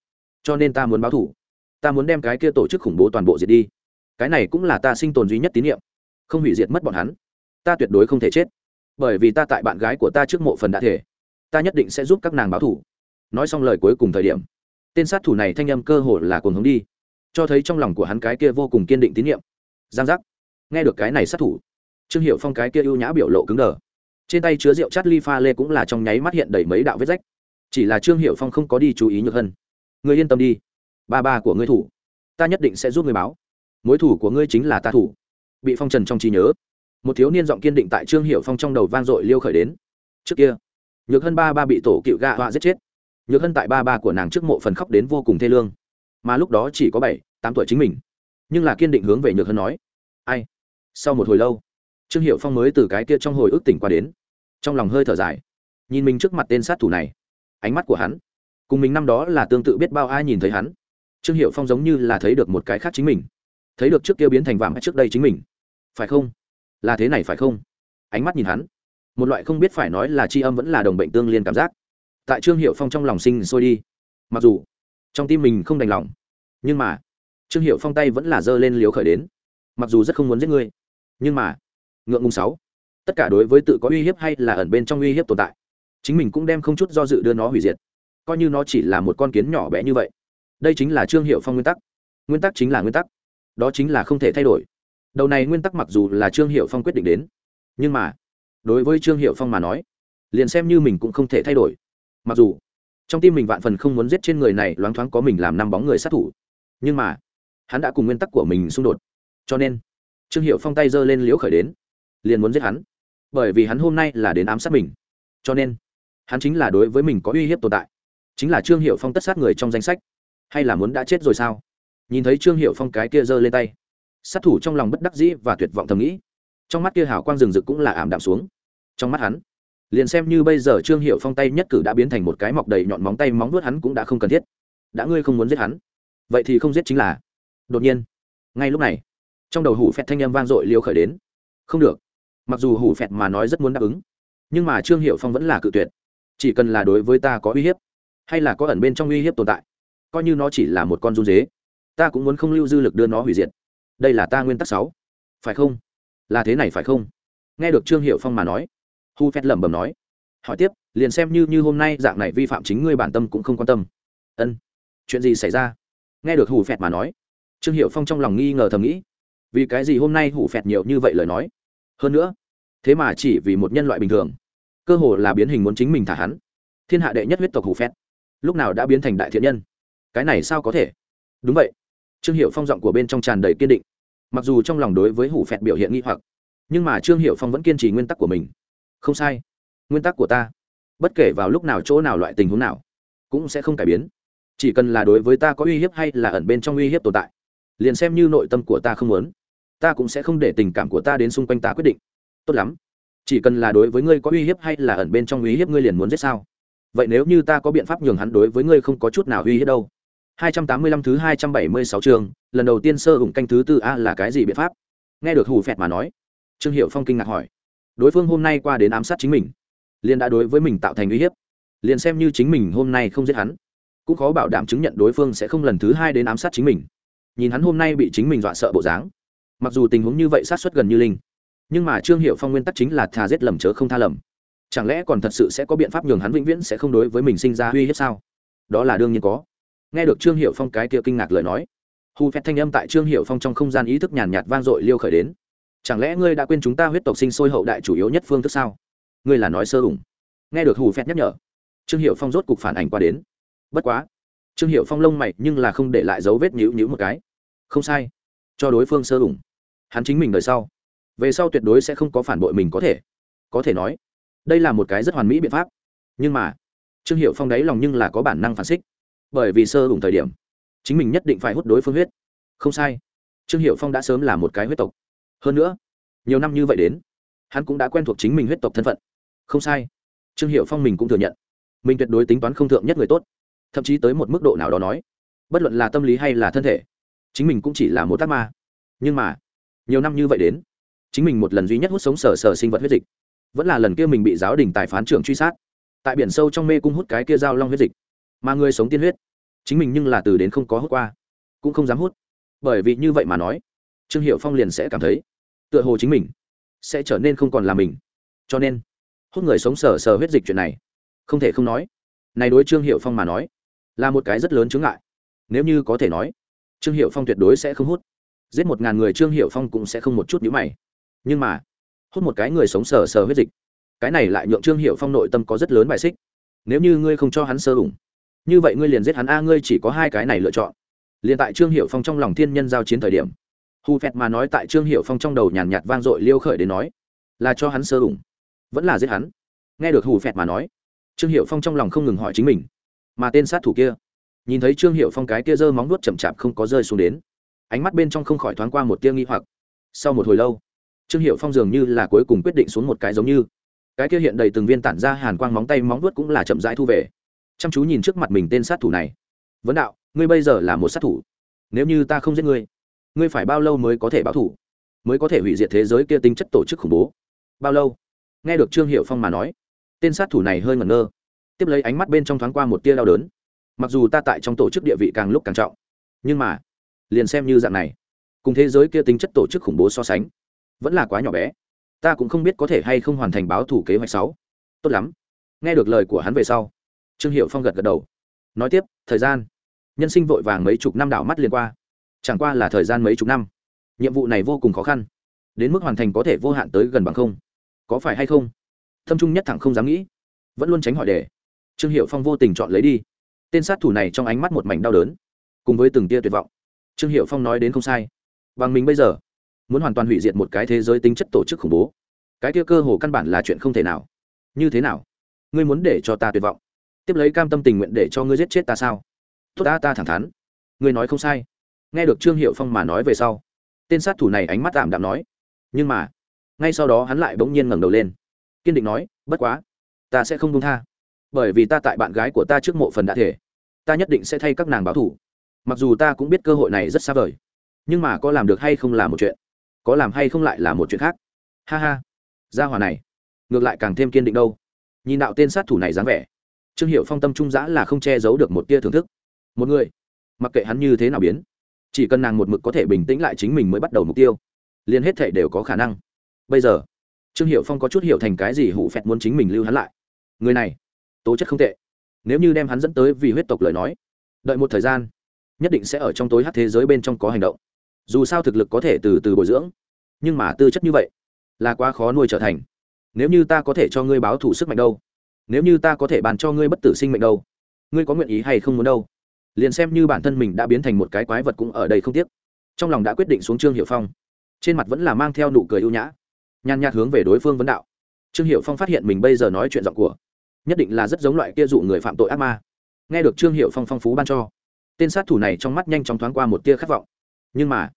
Cho nên ta muốn báo thủ. Ta muốn đem cái kia tổ chức khủng bố toàn bộ diệt đi. Cái này cũng là ta sinh tồn duy nhất tín nhiệm không hủy diệt mất bọn hắn. Ta tuyệt đối không thể chết. Bởi vì ta tại bạn gái của ta trước mộ phần đã thể. Ta nhất định sẽ giúp các nàng báo thủ nói xong lời cuối cùng thời điểm, tên sát thủ này thanh âm cơ hồ là cuồng hướng đi, cho thấy trong lòng của hắn cái kia vô cùng kiên định tín nhiệm. Giang giác. Nghe được cái này sát thủ, trương hiệu phong cái kia ưu nhã biểu lộ cứng đờ. Trên tay chứa rượu chát ly pha lê cũng là trong nháy mắt hiện đầy mấy đạo vết rách. Chỉ là trương hiệu phong không có đi chú ý nhược hân. Người yên tâm đi, ba ba của ngươi thủ, ta nhất định sẽ giúp người báo. Mối thủ của ngươi chính là ta thủ. Bị phong trần trong trí nhớ, một thiếu niên giọng kiên định tại trương hiệu phong trong đầu vang dội liêu khởi đến. Trước kia, nhược hân ba ba bị tổ cựu gạ họa giết chết nhược hân tại ba ba của nàng trước mộ phần khóc đến vô cùng thê lương. Mà lúc đó chỉ có bảy, tám tuổi chính mình. Nhưng là kiên định hướng về nhược hân nói, ai? Sau một hồi lâu, trương hiệu phong mới từ cái kia trong hồi ức tỉnh qua đến. Trong lòng hơi thở dài, nhìn mình trước mặt tên sát thủ này, ánh mắt của hắn, cùng mình năm đó là tương tự biết bao ai nhìn thấy hắn. Trương hiệu phong giống như là thấy được một cái khác chính mình, thấy được trước kia biến thành vàng trước đây chính mình. Phải không? Là thế này phải không? Ánh mắt nhìn hắn, một loại không biết phải nói là tri âm vẫn là đồng bệnh tương liên cảm giác tại trương hiệu phong trong lòng sinh sôi đi. Mặc dù, trong tim mình không đành lòng, nhưng mà, trương hiệu phong tay vẫn là giơ lên liều khởi đến. Mặc dù rất không muốn giết ngươi, nhưng mà, ngượng ngùng sáu, tất cả đối với tự có uy hiếp hay là ẩn bên trong uy hiếp tồn tại, chính mình cũng đem không chút do dự đưa nó hủy diệt. Coi như nó chỉ là một con kiến nhỏ bé như vậy, đây chính là trương hiệu phong nguyên tắc. Nguyên tắc chính là nguyên tắc, đó chính là không thể thay đổi. Đầu này nguyên tắc mặc dù là trương hiệu phong quyết định đến, nhưng mà, đối với trương hiệu phong mà nói, liền xem như mình cũng không thể thay đổi mặc dù, trong tim mình vạn phần không muốn giết trên người này, loáng thoáng có mình làm năm bóng người sát thủ. Nhưng mà, hắn đã cùng nguyên tắc của mình xung đột. Cho nên, trương hiệu phong tay giơ lên liễu khởi đến, liền muốn giết hắn. Bởi vì hắn hôm nay là đến ám sát mình. Cho nên, hắn chính là đối với mình có uy hiếp tồn tại. Chính là trương hiệu phong tất sát người trong danh sách. Hay là muốn đã chết rồi sao? Nhìn thấy trương hiệu phong cái kia giơ lên tay, sát thủ trong lòng bất đắc dĩ và tuyệt vọng thầm nghĩ. Trong mắt kia hào quang rừng rực cũng là ảm đạm xuống. Trong mắt hắn liền xem như bây giờ trương hiệu phong tay nhất cử đã biến thành một cái mọc đầy nhọn móng tay móng vuốt hắn cũng đã không cần thiết. Đã ngươi không muốn giết hắn, vậy thì không giết chính là. Đột nhiên, ngay lúc này, trong đầu hủ phẹt thanh âm vang dội liêu khởi đến. Không được. Mặc dù hủ phẹt mà nói rất muốn đáp ứng, nhưng mà trương hiệu phong vẫn là cự tuyệt. Chỉ cần là đối với ta có uy hiếp, hay là có ẩn bên trong uy hiếp tồn tại, coi như nó chỉ là một con run dế, ta cũng muốn không lưu dư lực đưa nó hủy diệt. Đây là ta nguyên tắc sáu. Phải không? Là thế này phải không? Nghe được trương hiệu phong mà nói hu phét lẩm bẩm nói. Hỏi tiếp, liền xem như như hôm nay dạng này vi phạm chính ngươi bản tâm cũng không quan tâm. Ân, chuyện gì xảy ra? Nghe được hù phẹt mà nói, trương hiệu phong trong lòng nghi ngờ thầm nghĩ. Vì cái gì hôm nay hủ phẹt nhiều như vậy lời nói? Hơn nữa, thế mà chỉ vì một nhân loại bình thường, cơ hồ là biến hình muốn chính mình thả hắn. Thiên hạ đệ nhất huyết tộc hủ phẹt lúc nào đã biến thành đại thiện nhân? Cái này sao có thể? Đúng vậy. Trương hiệu phong giọng của bên trong tràn đầy kiên định. Mặc dù trong lòng đối với hủ phẹt biểu hiện nghi hoặc, nhưng mà trương hiệu phong vẫn kiên trì nguyên tắc của mình không sai. Nguyên tắc của ta bất kể vào lúc nào chỗ nào loại tình huống nào cũng sẽ không cải biến. Chỉ cần là đối với ta có uy hiếp hay là ẩn bên trong uy hiếp tồn tại liền xem như nội tâm của ta không muốn ta cũng sẽ không để tình cảm của ta đến xung quanh ta quyết định. Tốt lắm. Chỉ cần là đối với ngươi có uy hiếp hay là ẩn bên trong uy hiếp ngươi liền muốn giết sao? Vậy nếu như ta có biện pháp nhường hắn đối với ngươi không có chút nào uy hiếp đâu? 285 thứ 276 trường, lần đầu tiên sơ hùng canh thứ tư a là cái gì biện pháp? Nghe được Hủ Phẹt mà nói, Trương Hiểu Phong kinh ngạc hỏi. Đối phương hôm nay qua đến ám sát chính mình, liền đã đối với mình tạo thành uy hiếp, liền xem như chính mình hôm nay không giết hắn, cũng khó bảo đảm chứng nhận đối phương sẽ không lần thứ hai đến ám sát chính mình. Nhìn hắn hôm nay bị chính mình dọa sợ bộ dáng, mặc dù tình huống như vậy sát xuất gần như linh, nhưng mà Trương Hiểu Phong nguyên tắc chính là thà giết lầm chớ không tha lầm. Chẳng lẽ còn thật sự sẽ có biện pháp nhường hắn vĩnh viễn sẽ không đối với mình sinh ra uy hiếp sao? Đó là đương nhiên có nghe được trương hiệu phong cái kia kinh ngạc lời nói hù phét thanh âm tại trương hiệu phong trong không gian ý thức nhàn nhạt vang dội liêu khởi đến chẳng lẽ ngươi đã quên chúng ta huyết tộc sinh sôi hậu đại chủ yếu nhất phương thức sao? Ngươi là nói sơ ủng. Nghe được hù phét nhắc nhở, trương hiệu phong rốt cục phản ảnh qua đến. Bất quá, trương hiệu phong lông mày nhưng là không để lại dấu vết nhữ nhữ một cái. Không sai, cho đối phương sơ ủng. Hắn chính mình đời sau, về sau tuyệt đối sẽ không có phản bội mình có thể. Có thể nói, đây là một cái rất hoàn mỹ biện pháp. Nhưng mà, trương hiệu phong đáy lòng nhưng là có bản năng phản xích. Bởi vì sơ ủng thời điểm, chính mình nhất định phải hút đối phương huyết. Không sai, trương hiệu phong đã sớm là một cái huyết tộc hơn nữa, nhiều năm như vậy đến, hắn cũng đã quen thuộc chính mình huyết tộc thân phận. Không sai, trương hiệu phong mình cũng thừa nhận, mình tuyệt đối tính toán không thượng nhất người tốt, thậm chí tới một mức độ nào đó nói, bất luận là tâm lý hay là thân thể, chính mình cũng chỉ là một tác ma. Nhưng mà, nhiều năm như vậy đến, chính mình một lần duy nhất hút sống sở sở sinh vật huyết dịch, vẫn là lần kia mình bị giáo đình tài phán trưởng truy sát. Tại biển sâu trong mê cung hút cái kia dao long huyết dịch, mà người sống tiên huyết, chính mình nhưng là từ đến không có hút qua, cũng không dám hút. Bởi vì như vậy mà nói, trương hiệu phong liền sẽ cảm thấy tựa hồ chính mình sẽ trở nên không còn là mình. Cho nên hút người sống sờ sờ huyết dịch chuyện này. Không thể không nói, này đối trương hiệu phong mà nói, là một cái rất lớn chướng ngại. Nếu như có thể nói, trương hiệu phong tuyệt đối sẽ không hút. Giết một ngàn người trương hiệu phong cũng sẽ không một chút nhữ mày. Nhưng mà, hút một cái người sống sờ sờ huyết dịch, cái này lại nhượng trương hiệu phong nội tâm có rất lớn bài xích. Nếu như ngươi không cho hắn sơ ủng, như vậy ngươi liền giết hắn a, ngươi chỉ có hai cái này lựa chọn. Liền tại trương hiệu phong trong lòng thiên nhân giao chiến thời điểm hù phẹt mà nói tại trương hiệu phong trong đầu nhàn nhạt vang dội liêu khởi đến nói, là cho hắn sơ ủng, vẫn là giết hắn. Nghe được hù phẹt mà nói, trương hiệu phong trong lòng không ngừng hỏi chính mình, mà tên sát thủ kia? Nhìn thấy trương hiệu phong cái kia giơ móng nuốt chậm chạp không có rơi xuống đến, ánh mắt bên trong không khỏi thoáng qua một tia nghi hoặc. Sau một hồi lâu, trương hiệu phong dường như là cuối cùng quyết định xuống một cái giống như, cái kia hiện đầy từng viên tản ra hàn quang móng tay móng vuốt cũng là chậm rãi thu về. Chăm chú nhìn trước mặt mình tên sát thủ này. Vấn đạo, ngươi bây giờ là một sát thủ. Nếu như ta không giết ngươi ngươi phải bao lâu mới có thể báo thủ? Mới có thể hủy diệt thế giới kia tính chất tổ chức khủng bố? Bao lâu? Nghe được trương hiệu phong mà nói, tên sát thủ này hơi ngẩn ngơ. Tiếp lấy ánh mắt bên trong thoáng qua một tia đau đớn. Mặc dù ta tại trong tổ chức địa vị càng lúc càng trọng, nhưng mà, liền xem như dạng này, cùng thế giới kia tính chất tổ chức khủng bố so sánh, vẫn là quá nhỏ bé. Ta cũng không biết có thể hay không hoàn thành báo thủ kế hoạch sáu. Tốt lắm. Nghe được lời của hắn về sau, trương hiệu phong gật gật đầu. Nói tiếp, thời gian. Nhân sinh vội vàng mấy chục năm đảo mắt liền qua chẳng qua là thời gian mấy chục năm. Nhiệm vụ này vô cùng khó khăn. Đến mức hoàn thành có thể vô hạn tới gần bằng không. Có phải hay không? Thâm trung nhất thẳng không dám nghĩ. Vẫn luôn tránh hỏi đề trương hiệu phong vô tình chọn lấy đi. Tên sát thủ này trong ánh mắt một mảnh đau đớn, cùng với từng tia tuyệt vọng. Trương hiệu phong nói đến không sai. Bằng mình bây giờ, muốn hoàn toàn hủy diệt một cái thế giới tính chất tổ chức khủng bố. Cái kia cơ hồ căn bản là chuyện không thể nào. Như thế nào? Ngươi muốn để cho ta tuyệt vọng? Tiếp lấy cam tâm tình nguyện để cho ngươi giết chết ta sao? Tốt ta ta thẳng thắn. Ngươi nói không sai nghe được trương hiệu phong mà nói về sau, tên sát thủ này ánh mắt tạm đạm nói, nhưng mà, ngay sau đó hắn lại bỗng nhiên ngẩng đầu lên. Kiên định nói, bất quá, ta sẽ không công tha, bởi vì ta tại bạn gái của ta trước mộ phần đã thể, ta nhất định sẽ thay các nàng báo thủ mặc dù ta cũng biết cơ hội này rất xa vời, nhưng mà có làm được hay không là một chuyện, có làm hay không lại là một chuyện khác. Ha ha, gia hòa này, ngược lại càng thêm kiên định đâu. Nhìn đạo tên sát thủ này dáng vẻ, trương hiệu phong tâm trung giã là không che giấu được một tia thưởng thức. Một người, mặc kệ hắn như thế nào biến chỉ cần nàng một mực có thể bình tĩnh lại chính mình mới bắt đầu mục tiêu, liền hết thể đều có khả năng. Bây giờ, trương hiệu phong có chút hiểu thành cái gì hụ phẹt muốn chính mình lưu hắn lại. Người này, tố chất không tệ. Nếu như đem hắn dẫn tới vì huyết tộc lời nói, đợi một thời gian, nhất định sẽ ở trong tối hát thế giới bên trong có hành động. Dù sao thực lực có thể từ từ bồi dưỡng, nhưng mà tư chất như vậy là quá khó nuôi trở thành. Nếu như ta có thể cho ngươi báo thủ sức mạnh đâu, nếu như ta có thể bàn cho ngươi bất tử sinh mệnh đâu, ngươi có nguyện ý hay không muốn đâu? Liền xem như bản thân mình đã biến thành một cái quái vật cũng ở đây không tiếc. Trong lòng đã quyết định xuống trương hiệu phong. Trên mặt vẫn là mang theo nụ cười ưu nhã. Nhàn nhạt hướng về đối phương vấn đạo. Trương hiệu phong phát hiện mình bây giờ nói chuyện giọng của, nhất định là rất giống loại kia dụ người phạm tội ác ma. Nghe được trương hiệu phong phong phú ban cho, tên sát thủ này trong mắt nhanh chóng thoáng qua một tia khát vọng. Nhưng mà,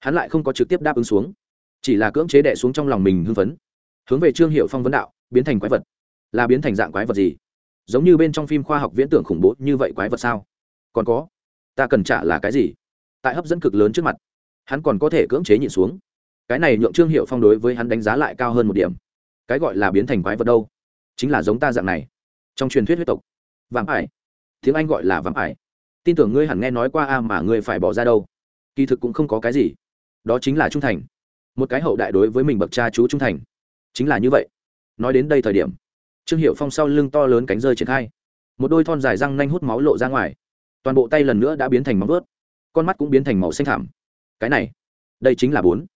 hắn lại không có trực tiếp đáp ứng xuống, chỉ là cưỡng chế đẻ xuống trong lòng mình hưng phấn. Hướng về trương hiệu phong vấn đạo, biến thành quái vật. Là biến thành dạng quái vật gì? Giống như bên trong phim khoa học viễn tưởng khủng bố như vậy quái vật sao? Còn có, ta cần trả là cái gì? Tại hấp dẫn cực lớn trước mặt, hắn còn có thể cưỡng chế nhịn xuống. Cái này nhượng trương hiệu phong đối với hắn đánh giá lại cao hơn một điểm. Cái gọi là biến thành quái vật đâu? Chính là giống ta dạng này. Trong truyền thuyết huyết tộc vàng ải. Tiếng anh gọi là vàng ải. Tin tưởng ngươi hẳn nghe nói qua a mà ngươi phải bỏ ra đâu. Kỳ thực cũng không có cái gì. Đó chính là trung thành. Một cái hậu đại đối với mình bậc cha chú trung thành. Chính là như vậy. Nói đến đây thời điểm, trương hiệu phong sau lưng to lớn cánh rơi triển khai. Một đôi thon dài răng nanh hút máu lộ ra ngoài toàn bộ tay lần nữa đã biến thành móng vớt con mắt cũng biến thành màu xanh thảm cái này, đây chính là bốn.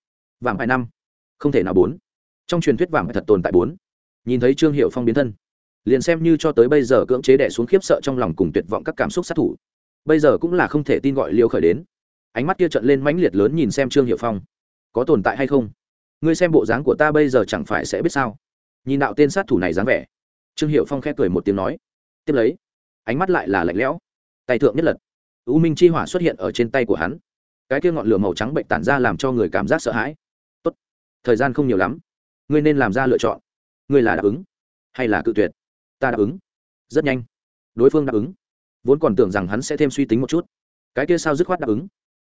Vàng hai năm. Không thể nào bốn. Trong truyền thuyết vàng thật tồn tại bốn. Nhìn thấy trương hiệu phong biến thân, liền xem như cho tới bây giờ cưỡng chế đẻ xuống khiếp sợ trong lòng cùng tuyệt vọng các cảm xúc sát thủ. Bây giờ cũng là không thể tin gọi liêu khởi đến. Ánh mắt kia trận lên mãnh liệt lớn nhìn xem trương hiệu phong. Có tồn tại hay không? Ngươi xem bộ dáng của ta bây giờ chẳng phải sẽ biết sao? Nhìn đạo tên sát thủ này dáng vẻ. Trương hiệu phong khẽ cười một tiếng nói. Tiếp lấy, ánh mắt lại là lạnh lẽo tay thượng nhất lật. U minh chi hỏa xuất hiện ở trên tay của hắn. Cái kia ngọn lửa màu trắng bệnh tản ra làm cho người cảm giác sợ hãi. Tốt, thời gian không nhiều lắm. Ngươi nên làm ra lựa chọn. Ngươi là đáp ứng hay là cự tuyệt? Ta đáp ứng. Rất nhanh. Đối phương đáp ứng. Vốn còn tưởng rằng hắn sẽ thêm suy tính một chút. Cái kia sao dứt khoát đáp ứng?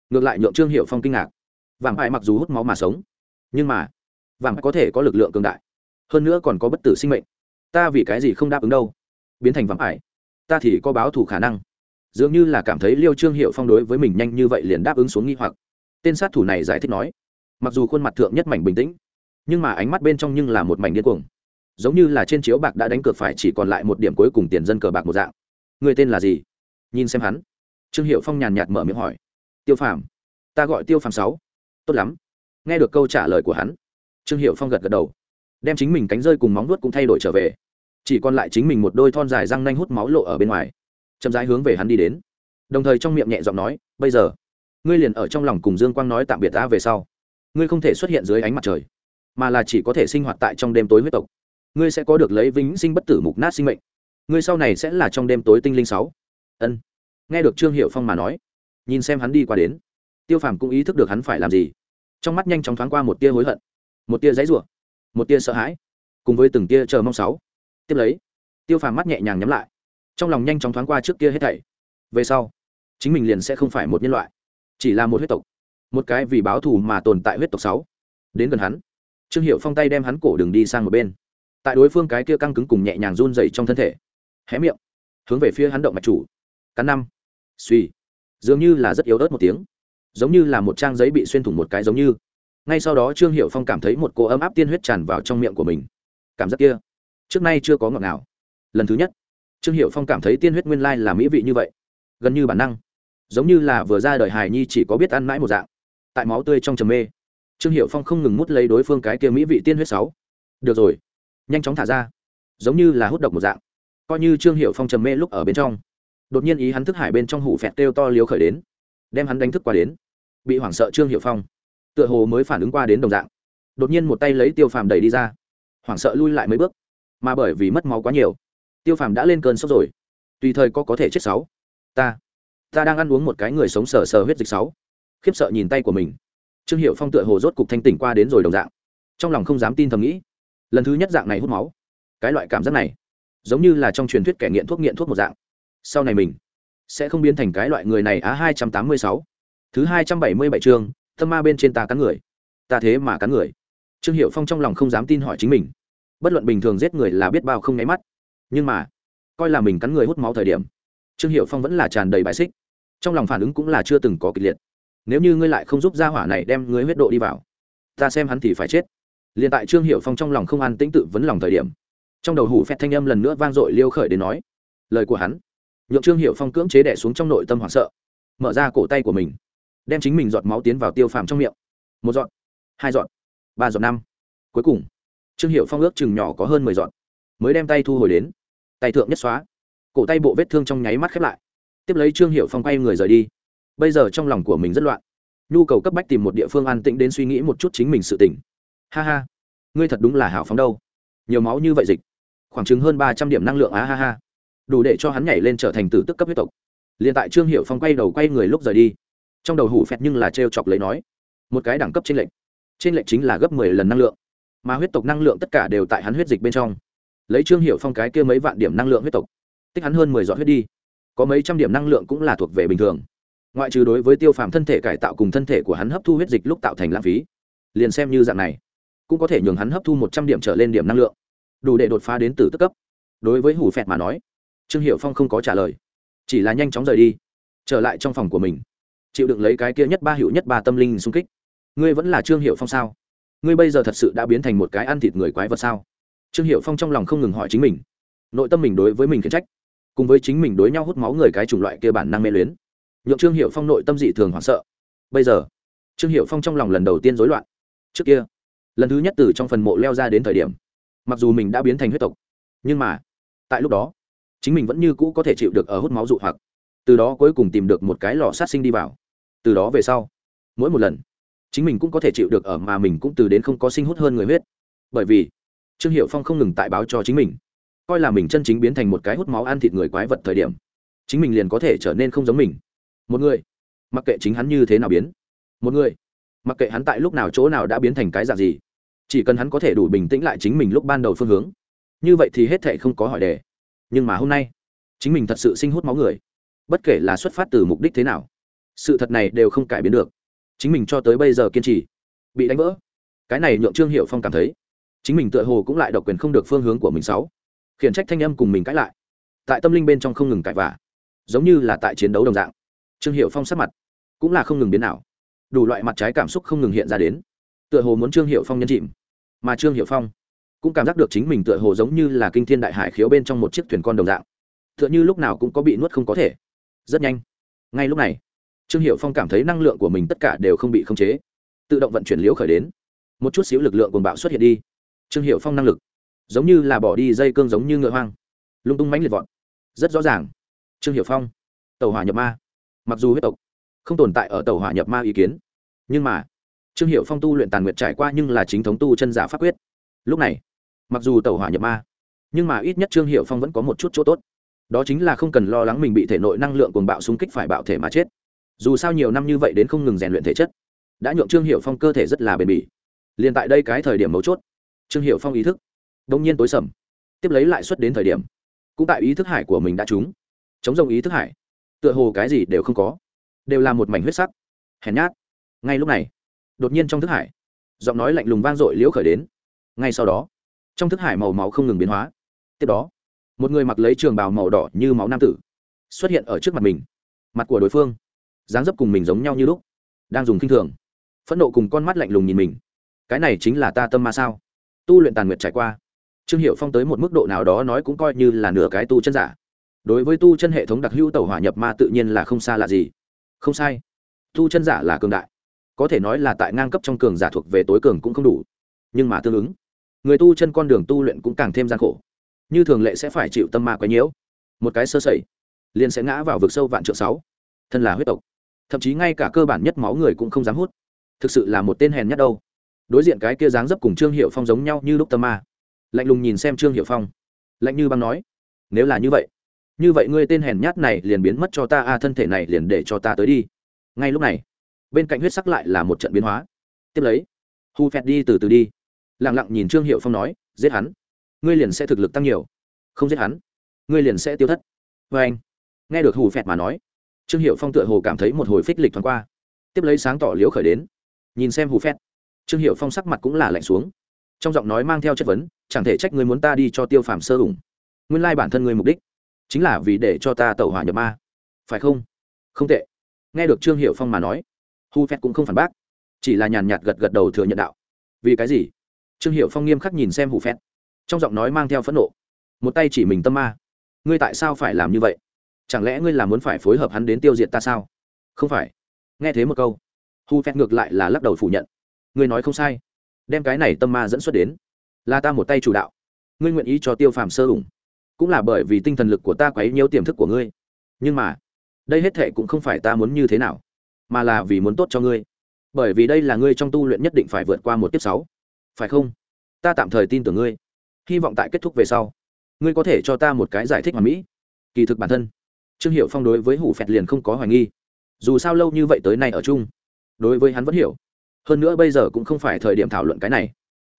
Ngược lại nhượng trương hiệu phong kinh ngạc. Vàng hại mặc dù hút máu mà sống, nhưng mà vàng có thể có lực lượng cường đại. Hơn nữa còn có bất tử sinh mệnh. Ta vì cái gì không đáp ứng đâu? Biến thành vàng ải ta thì có báo thù khả năng dường như là cảm thấy liêu trương hiệu phong đối với mình nhanh như vậy liền đáp ứng xuống nghi hoặc. Tên sát thủ này giải thích nói, mặc dù khuôn mặt thượng nhất mảnh bình tĩnh, nhưng mà ánh mắt bên trong nhưng là một mảnh điên cuồng. Giống như là trên chiếu bạc đã đánh cược phải chỉ còn lại một điểm cuối cùng tiền dân cờ bạc một dạng. Người tên là gì? Nhìn xem hắn. Trương hiệu phong nhàn nhạt mở miệng hỏi. Tiêu phàm. Ta gọi tiêu phàm sáu. Tốt lắm. Nghe được câu trả lời của hắn, trương hiệu phong gật gật đầu. Đem chính mình cánh rơi cùng móng vuốt cũng thay đổi trở về. Chỉ còn lại chính mình một đôi thon dài răng nanh hút máu lộ ở bên ngoài chậm rãi hướng về hắn đi đến. Đồng thời trong miệng nhẹ giọng nói, bây giờ, ngươi liền ở trong lòng cùng dương quang nói tạm biệt ta về sau. Ngươi không thể xuất hiện dưới ánh mặt trời, mà là chỉ có thể sinh hoạt tại trong đêm tối huyết tộc. Ngươi sẽ có được lấy vĩnh sinh bất tử mục nát sinh mệnh. Ngươi sau này sẽ là trong đêm tối tinh linh sáu. Ân. Nghe được trương hiệu phong mà nói, nhìn xem hắn đi qua đến, tiêu phàm cũng ý thức được hắn phải làm gì. Trong mắt nhanh chóng thoáng qua một tia hối hận, một tia giấy rủa, một tia sợ hãi, cùng với từng tia chờ mong sáu. Tiếp lấy, tiêu phàm mắt nhẹ nhàng nhắm lại trong lòng nhanh chóng thoáng qua trước kia hết thảy. Về sau, chính mình liền sẽ không phải một nhân loại, chỉ là một huyết tộc, một cái vì báo thù mà tồn tại huyết tộc sáu. Đến gần hắn, trương hiệu phong tay đem hắn cổ đường đi sang một bên. Tại đối phương cái kia căng cứng cùng nhẹ nhàng run dày trong thân thể, hé miệng, hướng về phía hắn động mạch chủ. Cắn năm, suy, dường như là rất yếu ớt một tiếng, giống như là một trang giấy bị xuyên thủng một cái giống như. Ngay sau đó trương hiệu phong cảm thấy một cỗ ấm áp tiên huyết tràn vào trong miệng của mình. Cảm giác kia, trước nay chưa có ngọt nào. Lần thứ nhất trương hiệu phong cảm thấy tiên huyết nguyên lai là mỹ vị như vậy. Gần như bản năng. Giống như là vừa ra đời hài nhi chỉ có biết ăn mãi một dạng. Tại máu tươi trong trầm mê. Trương hiệu phong không ngừng mút lấy đối phương cái kia mỹ vị tiên huyết sáu. Được rồi. Nhanh chóng thả ra. Giống như là hút độc một dạng. Coi như trương hiệu phong trầm mê lúc ở bên trong. Đột nhiên ý hắn thức hải bên trong hủ phẹt kêu to liếu khởi đến. Đem hắn đánh thức qua đến. Bị hoảng sợ trương hiệu phong. Tựa hồ mới phản ứng qua đến đồng dạng. Đột nhiên một tay lấy tiêu phàm đẩy đi ra. Hoảng sợ lui lại mấy bước. Mà bởi vì mất máu quá nhiều tiêu phàm đã lên cơn sốc rồi. Tùy thời có có thể chết sáu. Ta ta đang ăn uống một cái người sống sờ sờ huyết dịch sáu. Khiếp sợ nhìn tay của mình. Trương hiệu phong tựa hồ rốt cục thanh tỉnh qua đến rồi đồng dạng. Trong lòng không dám tin thầm nghĩ. Lần thứ nhất dạng này hút máu. Cái loại cảm giác này, giống như là trong truyền thuyết kẻ nghiện thuốc nghiện thuốc một dạng. Sau này mình sẽ không biến thành cái loại người này á hai trăm tám mươi sáu. Thứ hai trăm bảy mươi bảy chương, tâm ma bên trên ta cắn người. Ta thế mà cắn người. Trương hiệu phong trong lòng không dám tin hỏi chính mình. Bất luận bình thường giết người là biết bao không nháy mắt nhưng mà, coi là mình cắn người hút máu thời điểm, trương hiệu phong vẫn là tràn đầy bài xích. Trong lòng phản ứng cũng là chưa từng có kịch liệt. Nếu như ngươi lại không giúp gia hỏa này đem ngươi huyết độ đi vào, ta xem hắn thì phải chết. Liền tại trương hiệu phong trong lòng không an tĩnh tự vấn lòng thời điểm, trong đầu hủ phét thanh âm lần nữa vang dội liêu khởi đến nói, lời của hắn. Nhượng trương hiệu phong cưỡng chế đẻ xuống trong nội tâm hoảng sợ, mở ra cổ tay của mình, đem chính mình giọt máu tiến vào tiêu phàm trong miệng. Một giọt, hai giọt, ba giọt năm. Cuối cùng, trương hiệu phong ước chừng nhỏ có hơn mười giọt, mới đem tay thu hồi đến tay thượng nhất xóa, cổ tay bộ vết thương trong nháy mắt khép lại. Tiếp lấy trương hiệu phong quay người rời đi. Bây giờ trong lòng của mình rất loạn. Nhu cầu cấp bách tìm một địa phương an tĩnh đến suy nghĩ một chút chính mình sự tỉnh ha ha, ngươi thật đúng là hảo phóng đâu. Nhiều máu như vậy dịch. Khoảng chừng hơn ba trăm điểm năng lượng á ha ha. Đủ để cho hắn nhảy lên trở thành tử tức cấp huyết tộc. Liền tại trương hiệu phong quay đầu quay người lúc rời đi, trong đầu hủ phẹt nhưng là t chọc lấy nói, một cái đẳng cấp trên lệnh. Trên lệnh chính là gấp mười lần năng lượng. Mà huyết tộc năng lượng tất cả đều tại hắn huyết dịch bên trong lấy trương hiệu phong cái kia mấy vạn điểm năng lượng huyết tộc, tích hắn hơn mười giọt huyết đi. Có mấy trăm điểm năng lượng cũng là thuộc về bình thường. Ngoại trừ đối với tiêu phàm thân thể cải tạo cùng thân thể của hắn hấp thu huyết dịch lúc tạo thành lãng phí, liền xem như dạng này, cũng có thể nhường hắn hấp thu một trăm điểm trở lên điểm năng lượng, đủ để đột phá đến từ tức cấp. Đối với hủ phẹt mà nói, trương hiệu phong không có trả lời, chỉ là nhanh chóng rời đi, trở lại trong phòng của mình, chịu đựng lấy cái kia nhất ba hiệu nhất ba tâm linh xung kích. Ngươi vẫn là trương hiệu phong sao? Ngươi bây giờ thật sự đã biến thành một cái ăn thịt người quái vật sao? Trương hiệu phong trong lòng không ngừng hỏi chính mình. Nội tâm mình đối với mình khiển trách, cùng với chính mình đối nhau hút máu người cái chủng loại kia bản năng mê luyến. Nhượng trương hiệu phong nội tâm dị thường hoảng sợ. Bây giờ, trương hiệu phong trong lòng lần đầu tiên rối loạn. Trước kia, lần thứ nhất từ trong phần mộ leo ra đến thời điểm, mặc dù mình đã biến thành huyết tộc, nhưng mà, tại lúc đó, chính mình vẫn như cũ có thể chịu được ở hút máu dụ hoặc. Từ đó cuối cùng tìm được một cái lò sát sinh đi vào. Từ đó về sau, mỗi một lần, chính mình cũng có thể chịu được ở mà mình cũng từ đến không có sinh hút hơn người huyết. Bởi vì trương hiệu phong không ngừng tại báo cho chính mình. Coi là mình chân chính biến thành một cái hút máu ăn thịt người quái vật thời điểm, chính mình liền có thể trở nên không giống mình. Một người, mặc kệ chính hắn như thế nào biến. Một người, mặc kệ hắn tại lúc nào chỗ nào đã biến thành cái dạng gì, chỉ cần hắn có thể đủ bình tĩnh lại chính mình lúc ban đầu phương hướng. Như vậy thì hết thệ không có hỏi đề. Nhưng mà hôm nay, chính mình thật sự sinh hút máu người. Bất kể là xuất phát từ mục đích thế nào, sự thật này đều không cải biến được. Chính mình cho tới bây giờ kiên trì, bị đánh vỡ. Cái này nhượng trương hiệu phong cảm thấy chính mình tựa hồ cũng lại độc quyền không được phương hướng của mình sáu. Khiển trách thanh âm cùng mình cãi lại. Tại tâm linh bên trong không ngừng cãi vả giống như là tại chiến đấu đồng dạng. Trương hiệu phong sát mặt cũng là không ngừng biến nào đủ loại mặt trái cảm xúc không ngừng hiện ra đến. Tựa hồ muốn trương hiệu phong nhân chìm, mà trương hiệu phong cũng cảm giác được chính mình tựa hồ giống như là kinh thiên đại hải khiếu bên trong một chiếc thuyền con đồng dạng. Tựa như lúc nào cũng có bị nuốt không có thể. Rất nhanh, ngay lúc này, trương hiệu phong cảm thấy năng lượng của mình tất cả đều không bị khống chế. Tự động vận chuyển liễu khởi đến. Một chút xíu lực lượng cuồng bạo xuất hiện đi trương hiệu phong năng lực, giống như là bỏ đi dây cương giống như ngựa hoang. Lung tung mãnh liệt vọt. Rất rõ ràng. Trương hiệu phong, tàu hỏa nhập ma. Mặc dù huyết tộc không tồn tại ở tàu hỏa nhập ma ý kiến, nhưng mà trương hiệu phong tu luyện tàn nguyệt trải qua nhưng là chính thống tu chân giả pháp quyết. Lúc này, mặc dù tàu hỏa nhập ma, nhưng mà ít nhất trương hiệu phong vẫn có một chút chỗ tốt. Đó chính là không cần lo lắng mình bị thể nội năng lượng cuồng bạo xung kích phải bạo thể mà chết. Dù sao nhiều năm như vậy đến không ngừng rèn luyện thể chất, đã nhượng trương hiệu phong cơ thể rất là bền bỉ. Liền tại đây cái thời điểm mấu chốt trương hiệu phong ý thức đông nhiên tối sầm, tiếp lấy lại xuất đến thời điểm, cũng tại ý thức hải của mình đã trúng. Chống rồng ý thức hải, tựa hồ cái gì đều không có, đều là một mảnh huyết sắc, hèn nhát. Ngay lúc này, đột nhiên trong thức hải, giọng nói lạnh lùng vang dội liễu khởi đến. Ngay sau đó, trong thức hải màu máu không ngừng biến hóa. Tiếp đó, một người mặc lấy trường bào màu đỏ như máu nam tử xuất hiện ở trước mặt mình, mặt của đối phương, dáng dấp cùng mình giống nhau như lúc, đang dùng kinh thường, phẫn nộ cùng con mắt lạnh lùng nhìn mình. Cái này chính là ta tâm ma sao? Tu luyện tàn nguyệt trải qua. Trương hiệu phong tới một mức độ nào đó nói cũng coi như là nửa cái tu chân giả. Đối với tu chân hệ thống đặc hữu tàu hỏa nhập ma tự nhiên là không xa lạ gì. Không sai. Tu chân giả là cường đại. Có thể nói là tại ngang cấp trong cường giả thuộc về tối cường cũng không đủ. Nhưng mà tương ứng, người tu chân con đường tu luyện cũng càng thêm gian khổ. Như thường lệ sẽ phải chịu tâm ma quấy nhiễu. Một cái sơ sẩy, liền sẽ ngã vào vực sâu vạn trượng sáu. Thân là huyết tộc. Thậm chí ngay cả cơ bản nhất máu người cũng không dám hút. Thực sự là một tên hèn nhất đâu đối diện cái kia dáng dấp cùng trương hiệu phong giống nhau như lúc tâm ma. Lạnh lùng nhìn xem trương hiệu phong. Lạnh như băng nói, nếu là như vậy như vậy ngươi tên hèn nhát này liền biến mất cho ta, a, thân thể này liền để cho ta tới đi. Ngay lúc này, bên cạnh huyết sắc lại là một trận biến hóa. Tiếp lấy, hu phẹt đi từ từ đi. Lẳng lặng nhìn trương hiệu phong nói, giết hắn, ngươi liền sẽ thực lực tăng nhiều. Không giết hắn, ngươi liền sẽ tiêu thất. Vê anh, nghe được hù phẹt mà nói, trương hiệu phong tựa hồ cảm thấy một hồi phích lịch thoáng qua. Tiếp lấy sáng tỏ liễu khởi đến. Nhìn xem hù phẹt trương hiệu phong sắc mặt cũng là lạnh xuống. Trong giọng nói mang theo chất vấn, chẳng thể trách người muốn ta đi cho tiêu phàm sơ ủng nguyên lai bản thân người mục đích chính là vì để cho ta tẩu hỏa nhập ma. Phải không? Không tệ. Nghe được trương hiệu phong mà nói, hu phét cũng không phản bác, chỉ là nhàn nhạt gật gật đầu thừa nhận đạo. Vì cái gì? Trương hiệu phong nghiêm khắc nhìn xem hù phét. Trong giọng nói mang theo phẫn nộ, một tay chỉ mình tâm ma, ngươi tại sao phải làm như vậy? Chẳng lẽ ngươi là muốn phải phối hợp hắn đến tiêu diệt ta sao? Không phải. Nghe thế một câu, hu phét ngược lại là lắc đầu phủ nhận ngươi nói không sai. Đem cái này tâm ma dẫn xuất đến. Là ta một tay chủ đạo. Ngươi nguyện ý cho tiêu phàm sơ ủng. Cũng là bởi vì tinh thần lực của ta quấy nhiều tiềm thức của ngươi. Nhưng mà, đây hết thệ cũng không phải ta muốn như thế nào, mà là vì muốn tốt cho ngươi. Bởi vì đây là ngươi trong tu luyện nhất định phải vượt qua một kiếp sáu. Phải không? Ta tạm thời tin tưởng ngươi. Hy vọng tại kết thúc về sau, ngươi có thể cho ta một cái giải thích hoàn mỹ. Kỳ thực bản thân, trương hiệu phong đối với hủ phẹt liền không có hoài nghi. Dù sao lâu như vậy tới nay ở chung, đối với hắn vẫn hiểu hơn nữa bây giờ cũng không phải thời điểm thảo luận cái này.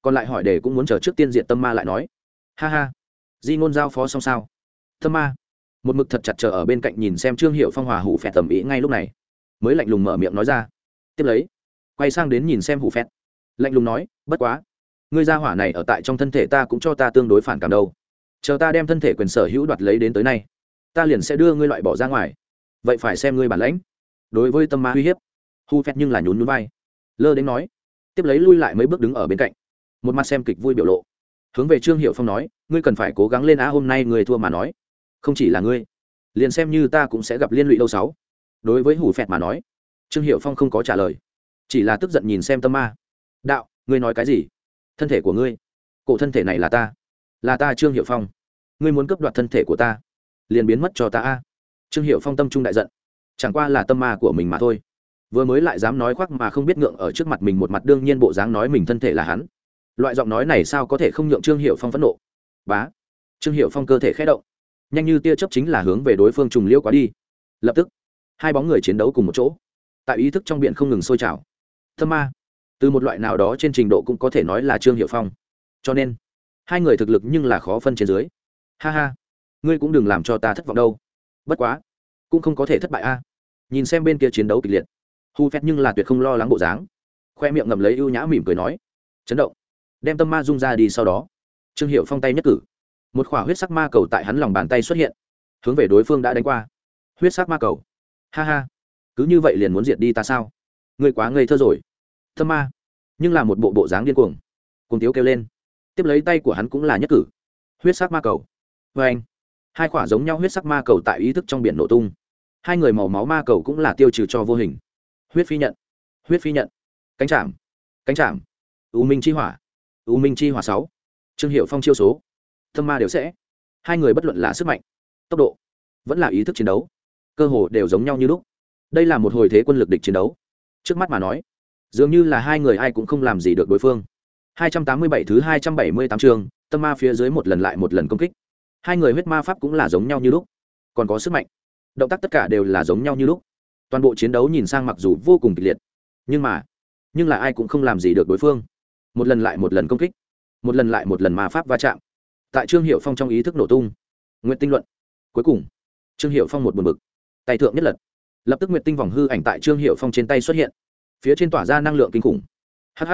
Còn lại hỏi đề cũng muốn chờ trước tiên diện tâm ma lại nói. Ha ha. Di ngôn giao phó xong sao? Tâm ma. Một mực thật chặt chờ ở bên cạnh nhìn xem trương hiệu phong hòa hủ phẹt tầm ý ngay lúc này. Mới lạnh lùng mở miệng nói ra. Tiếp lấy, quay sang đến nhìn xem hủ phẹt. Lạnh lùng nói, bất quá, ngươi gia hỏa này ở tại trong thân thể ta cũng cho ta tương đối phản cảm đâu. Chờ ta đem thân thể quyền sở hữu đoạt lấy đến tới nay, ta liền sẽ đưa ngươi loại bỏ ra ngoài. Vậy phải xem ngươi bản lãnh. Đối với tâm ma uy hiếp hu phét nhưng là nhún nhún vai lơ đến nói, tiếp lấy lui lại mấy bước đứng ở bên cạnh. Một mặt xem kịch vui biểu lộ. Hướng về trương hiệu phong nói, ngươi cần phải cố gắng lên á, hôm nay người thua mà nói. Không chỉ là ngươi, liền xem như ta cũng sẽ gặp liên lụy lâu sáu. Đối với hủ phẹt mà nói, trương hiệu phong không có trả lời. Chỉ là tức giận nhìn xem tâm ma. Đạo, ngươi nói cái gì? Thân thể của ngươi. Cổ thân thể này là ta. Là ta trương hiệu phong. Ngươi muốn cướp đoạt thân thể của ta, liền biến mất cho ta a trương hiệu phong tâm trung đại giận. Chẳng qua là tâm ma của mình mà thôi vừa mới lại dám nói khoác mà không biết ngượng ở trước mặt mình một mặt đương nhiên bộ dáng nói mình thân thể là hắn. Loại giọng nói này sao có thể không nhượng trương hiệu phong phẫn nộ? Bá! Trương hiệu phong cơ thể khé động. Nhanh như tia chấp chính là hướng về đối phương trùng liêu quá đi. Lập tức, hai bóng người chiến đấu cùng một chỗ. Tại ý thức trong biển không ngừng sôi trào. Thâm ma! Từ một loại nào đó trên trình độ cũng có thể nói là trương hiệu phong. Cho nên, hai người thực lực nhưng là khó phân trên dưới. Ha ha! Ngươi cũng đừng làm cho ta thất vọng đâu. Bất quá, cũng không có thể thất bại a. Nhìn xem bên kia chiến đấu kịch liệt hu phét nhưng là tuyệt không lo lắng bộ dáng. Khoe miệng ngậm lấy ưu nhã mỉm cười nói, chấn động. Đem tâm ma dung ra đi sau đó, trương hiệu phong tay nhất cử. Một khỏa huyết sắc ma cầu tại hắn lòng bàn tay xuất hiện, hướng về đối phương đã đánh qua. Huyết sắc ma cầu. Ha ha, cứ như vậy liền muốn diệt đi ta sao? Ngươi quá ngây thơ rồi. Tâm ma, nhưng là một bộ bộ dáng điên cuồng. Cùng tiếu kêu lên. Tiếp lấy tay của hắn cũng là nhất cử. Huyết sắc ma cầu. Vê anh, hai khỏa giống nhau huyết sắc ma cầu tại ý thức trong biển nổ tung. Hai người màu máu ma cầu cũng là tiêu trừ cho vô hình huyết phi nhận. Huyết phi nhận. Cánh chạm. Cánh chạm. U minh chi hỏa. U minh chi hỏa sáu. Trương hiệu phong chiêu số. Thâm ma đều sẽ. Hai người bất luận là sức mạnh, tốc độ, vẫn là ý thức chiến đấu, cơ hồ đều giống nhau như lúc. Đây là một hồi thế quân lực địch chiến đấu. Trước mắt mà nói, dường như là hai người ai cũng không làm gì được đối phương. 287 thứ 278 trường, tâm ma phía dưới một lần lại một lần công kích. Hai người huyết ma pháp cũng là giống nhau như lúc, còn có sức mạnh. Động tác tất cả đều là giống nhau như lúc toàn bộ chiến đấu nhìn sang mặc dù vô cùng kịch liệt, nhưng mà, nhưng là ai cũng không làm gì được đối phương. Một lần lại một lần công kích, một lần lại một lần ma pháp va chạm. Tại trương hiệu phong trong ý thức nổ tung nguyện tinh luận. Cuối cùng, trương hiệu phong một buồn bực, tay thượng nhất lật. Lập tức nguyện tinh vòng hư ảnh tại trương hiệu phong trên tay xuất hiện. Phía trên tỏa ra năng lượng kinh khủng. Hh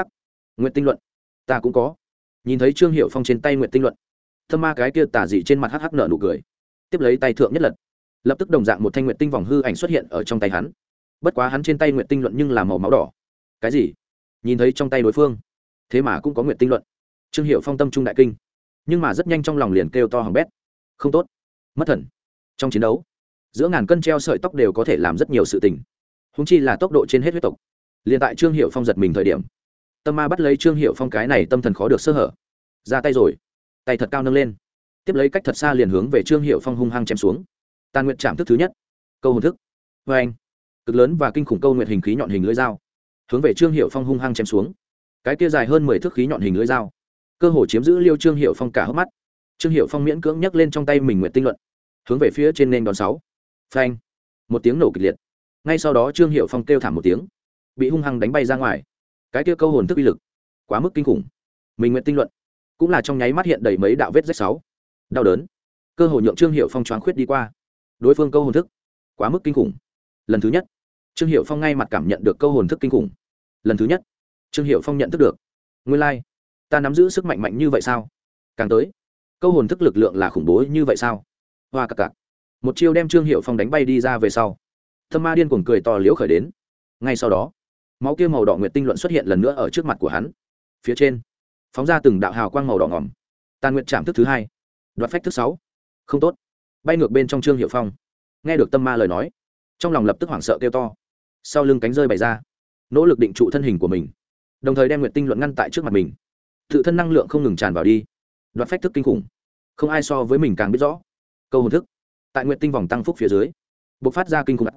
nguyện tinh luận, ta cũng có. Nhìn thấy trương hiệu phong trên tay nguyện tinh luận thâm ma cái kia tả dị trên mặt hh nở nụ cười. Tiếp lấy tay thượng nhất lật lập tức đồng dạng một thanh nguyện tinh vòng hư ảnh xuất hiện ở trong tay hắn. Bất quá hắn trên tay nguyện tinh luận nhưng là màu máu đỏ. Cái gì? Nhìn thấy trong tay đối phương, thế mà cũng có nguyện tinh luận. Trương hiệu phong tâm trung đại kinh, nhưng mà rất nhanh trong lòng liền kêu to hỏng bét. Không tốt, mất thần. Trong chiến đấu, giữa ngàn cân treo sợi tóc đều có thể làm rất nhiều sự tình. Húng chi là tốc độ trên hết huyết tộc. Liền tại trương hiệu phong giật mình thời điểm, tâm ma bắt lấy trương hiệu phong cái này tâm thần khó được sơ hở. Ra tay rồi. Tay thật cao nâng lên. Tiếp lấy cách thật xa liền hướng về trương hiệu phong hung hăng chém xuống tàn nguyện chạm thức thứ nhất. Câu hồn thức. Vê anh. Cực lớn và kinh khủng câu nguyện hình khí nhọn hình lưỡi dao. Hướng về trương hiệu phong hung hăng chém xuống. Cái kia dài hơn mười thước khí nhọn hình lưỡi dao. Cơ hồ chiếm giữ liêu trương hiệu phong cả hốc mắt. Trương hiệu phong miễn cưỡng nhấc lên trong tay mình nguyện tinh luận. Hướng về phía trên nền đòn sáu. Phanh một tiếng nổ kịch liệt. Ngay sau đó trương hiệu phong kêu thảm một tiếng. Bị hung hăng đánh bay ra ngoài. Cái kia câu hồn thức uy lực. Quá mức kinh khủng. Mình nguyện tinh luận. Cũng là trong nháy mắt hiện đầy mấy đạo vết rách sáu. Đau đớn. Cơ hồ nhượng trương hiệu phong choáng khuyết đi qua đối phương câu hồn thức. Quá mức kinh khủng. Lần thứ nhất, trương hiệu phong ngay mặt cảm nhận được câu hồn thức kinh khủng. Lần thứ nhất, trương hiệu phong nhận thức được. Nguyên lai、like. ta nắm giữ sức mạnh mạnh như vậy sao? Càng tới, câu hồn thức lực lượng là khủng bố như vậy sao? Hoa cặc cặp một chiêu đem trương hiệu phong đánh bay đi ra về sau, thâm ma điên cuồng cười to liễu khởi đến. Ngay sau đó, máu kia màu đỏ nguyệt tinh luận xuất hiện lần nữa ở trước mặt của hắn. Phía trên, phóng ra từng đạo hào quang màu đỏ ngỏm tàn nguyện chạm thức thứ hai, đoạt phách thứ sáu. Không tốt bay ngược bên trong trương hiệu phong. Nghe được tâm ma lời nói, trong lòng lập tức hoảng sợ kêu to. Sau lưng cánh rơi bày ra, nỗ lực định trụ thân hình của mình, đồng thời đem nguyện tinh luận ngăn tại trước mặt mình. Tự thân năng lượng không ngừng tràn vào đi, đoạt phách thức kinh khủng. Không ai so với mình càng biết rõ. Câu hồn thức, tại nguyện tinh vòng tăng phúc phía dưới b ộ c phát ra kinh khủng.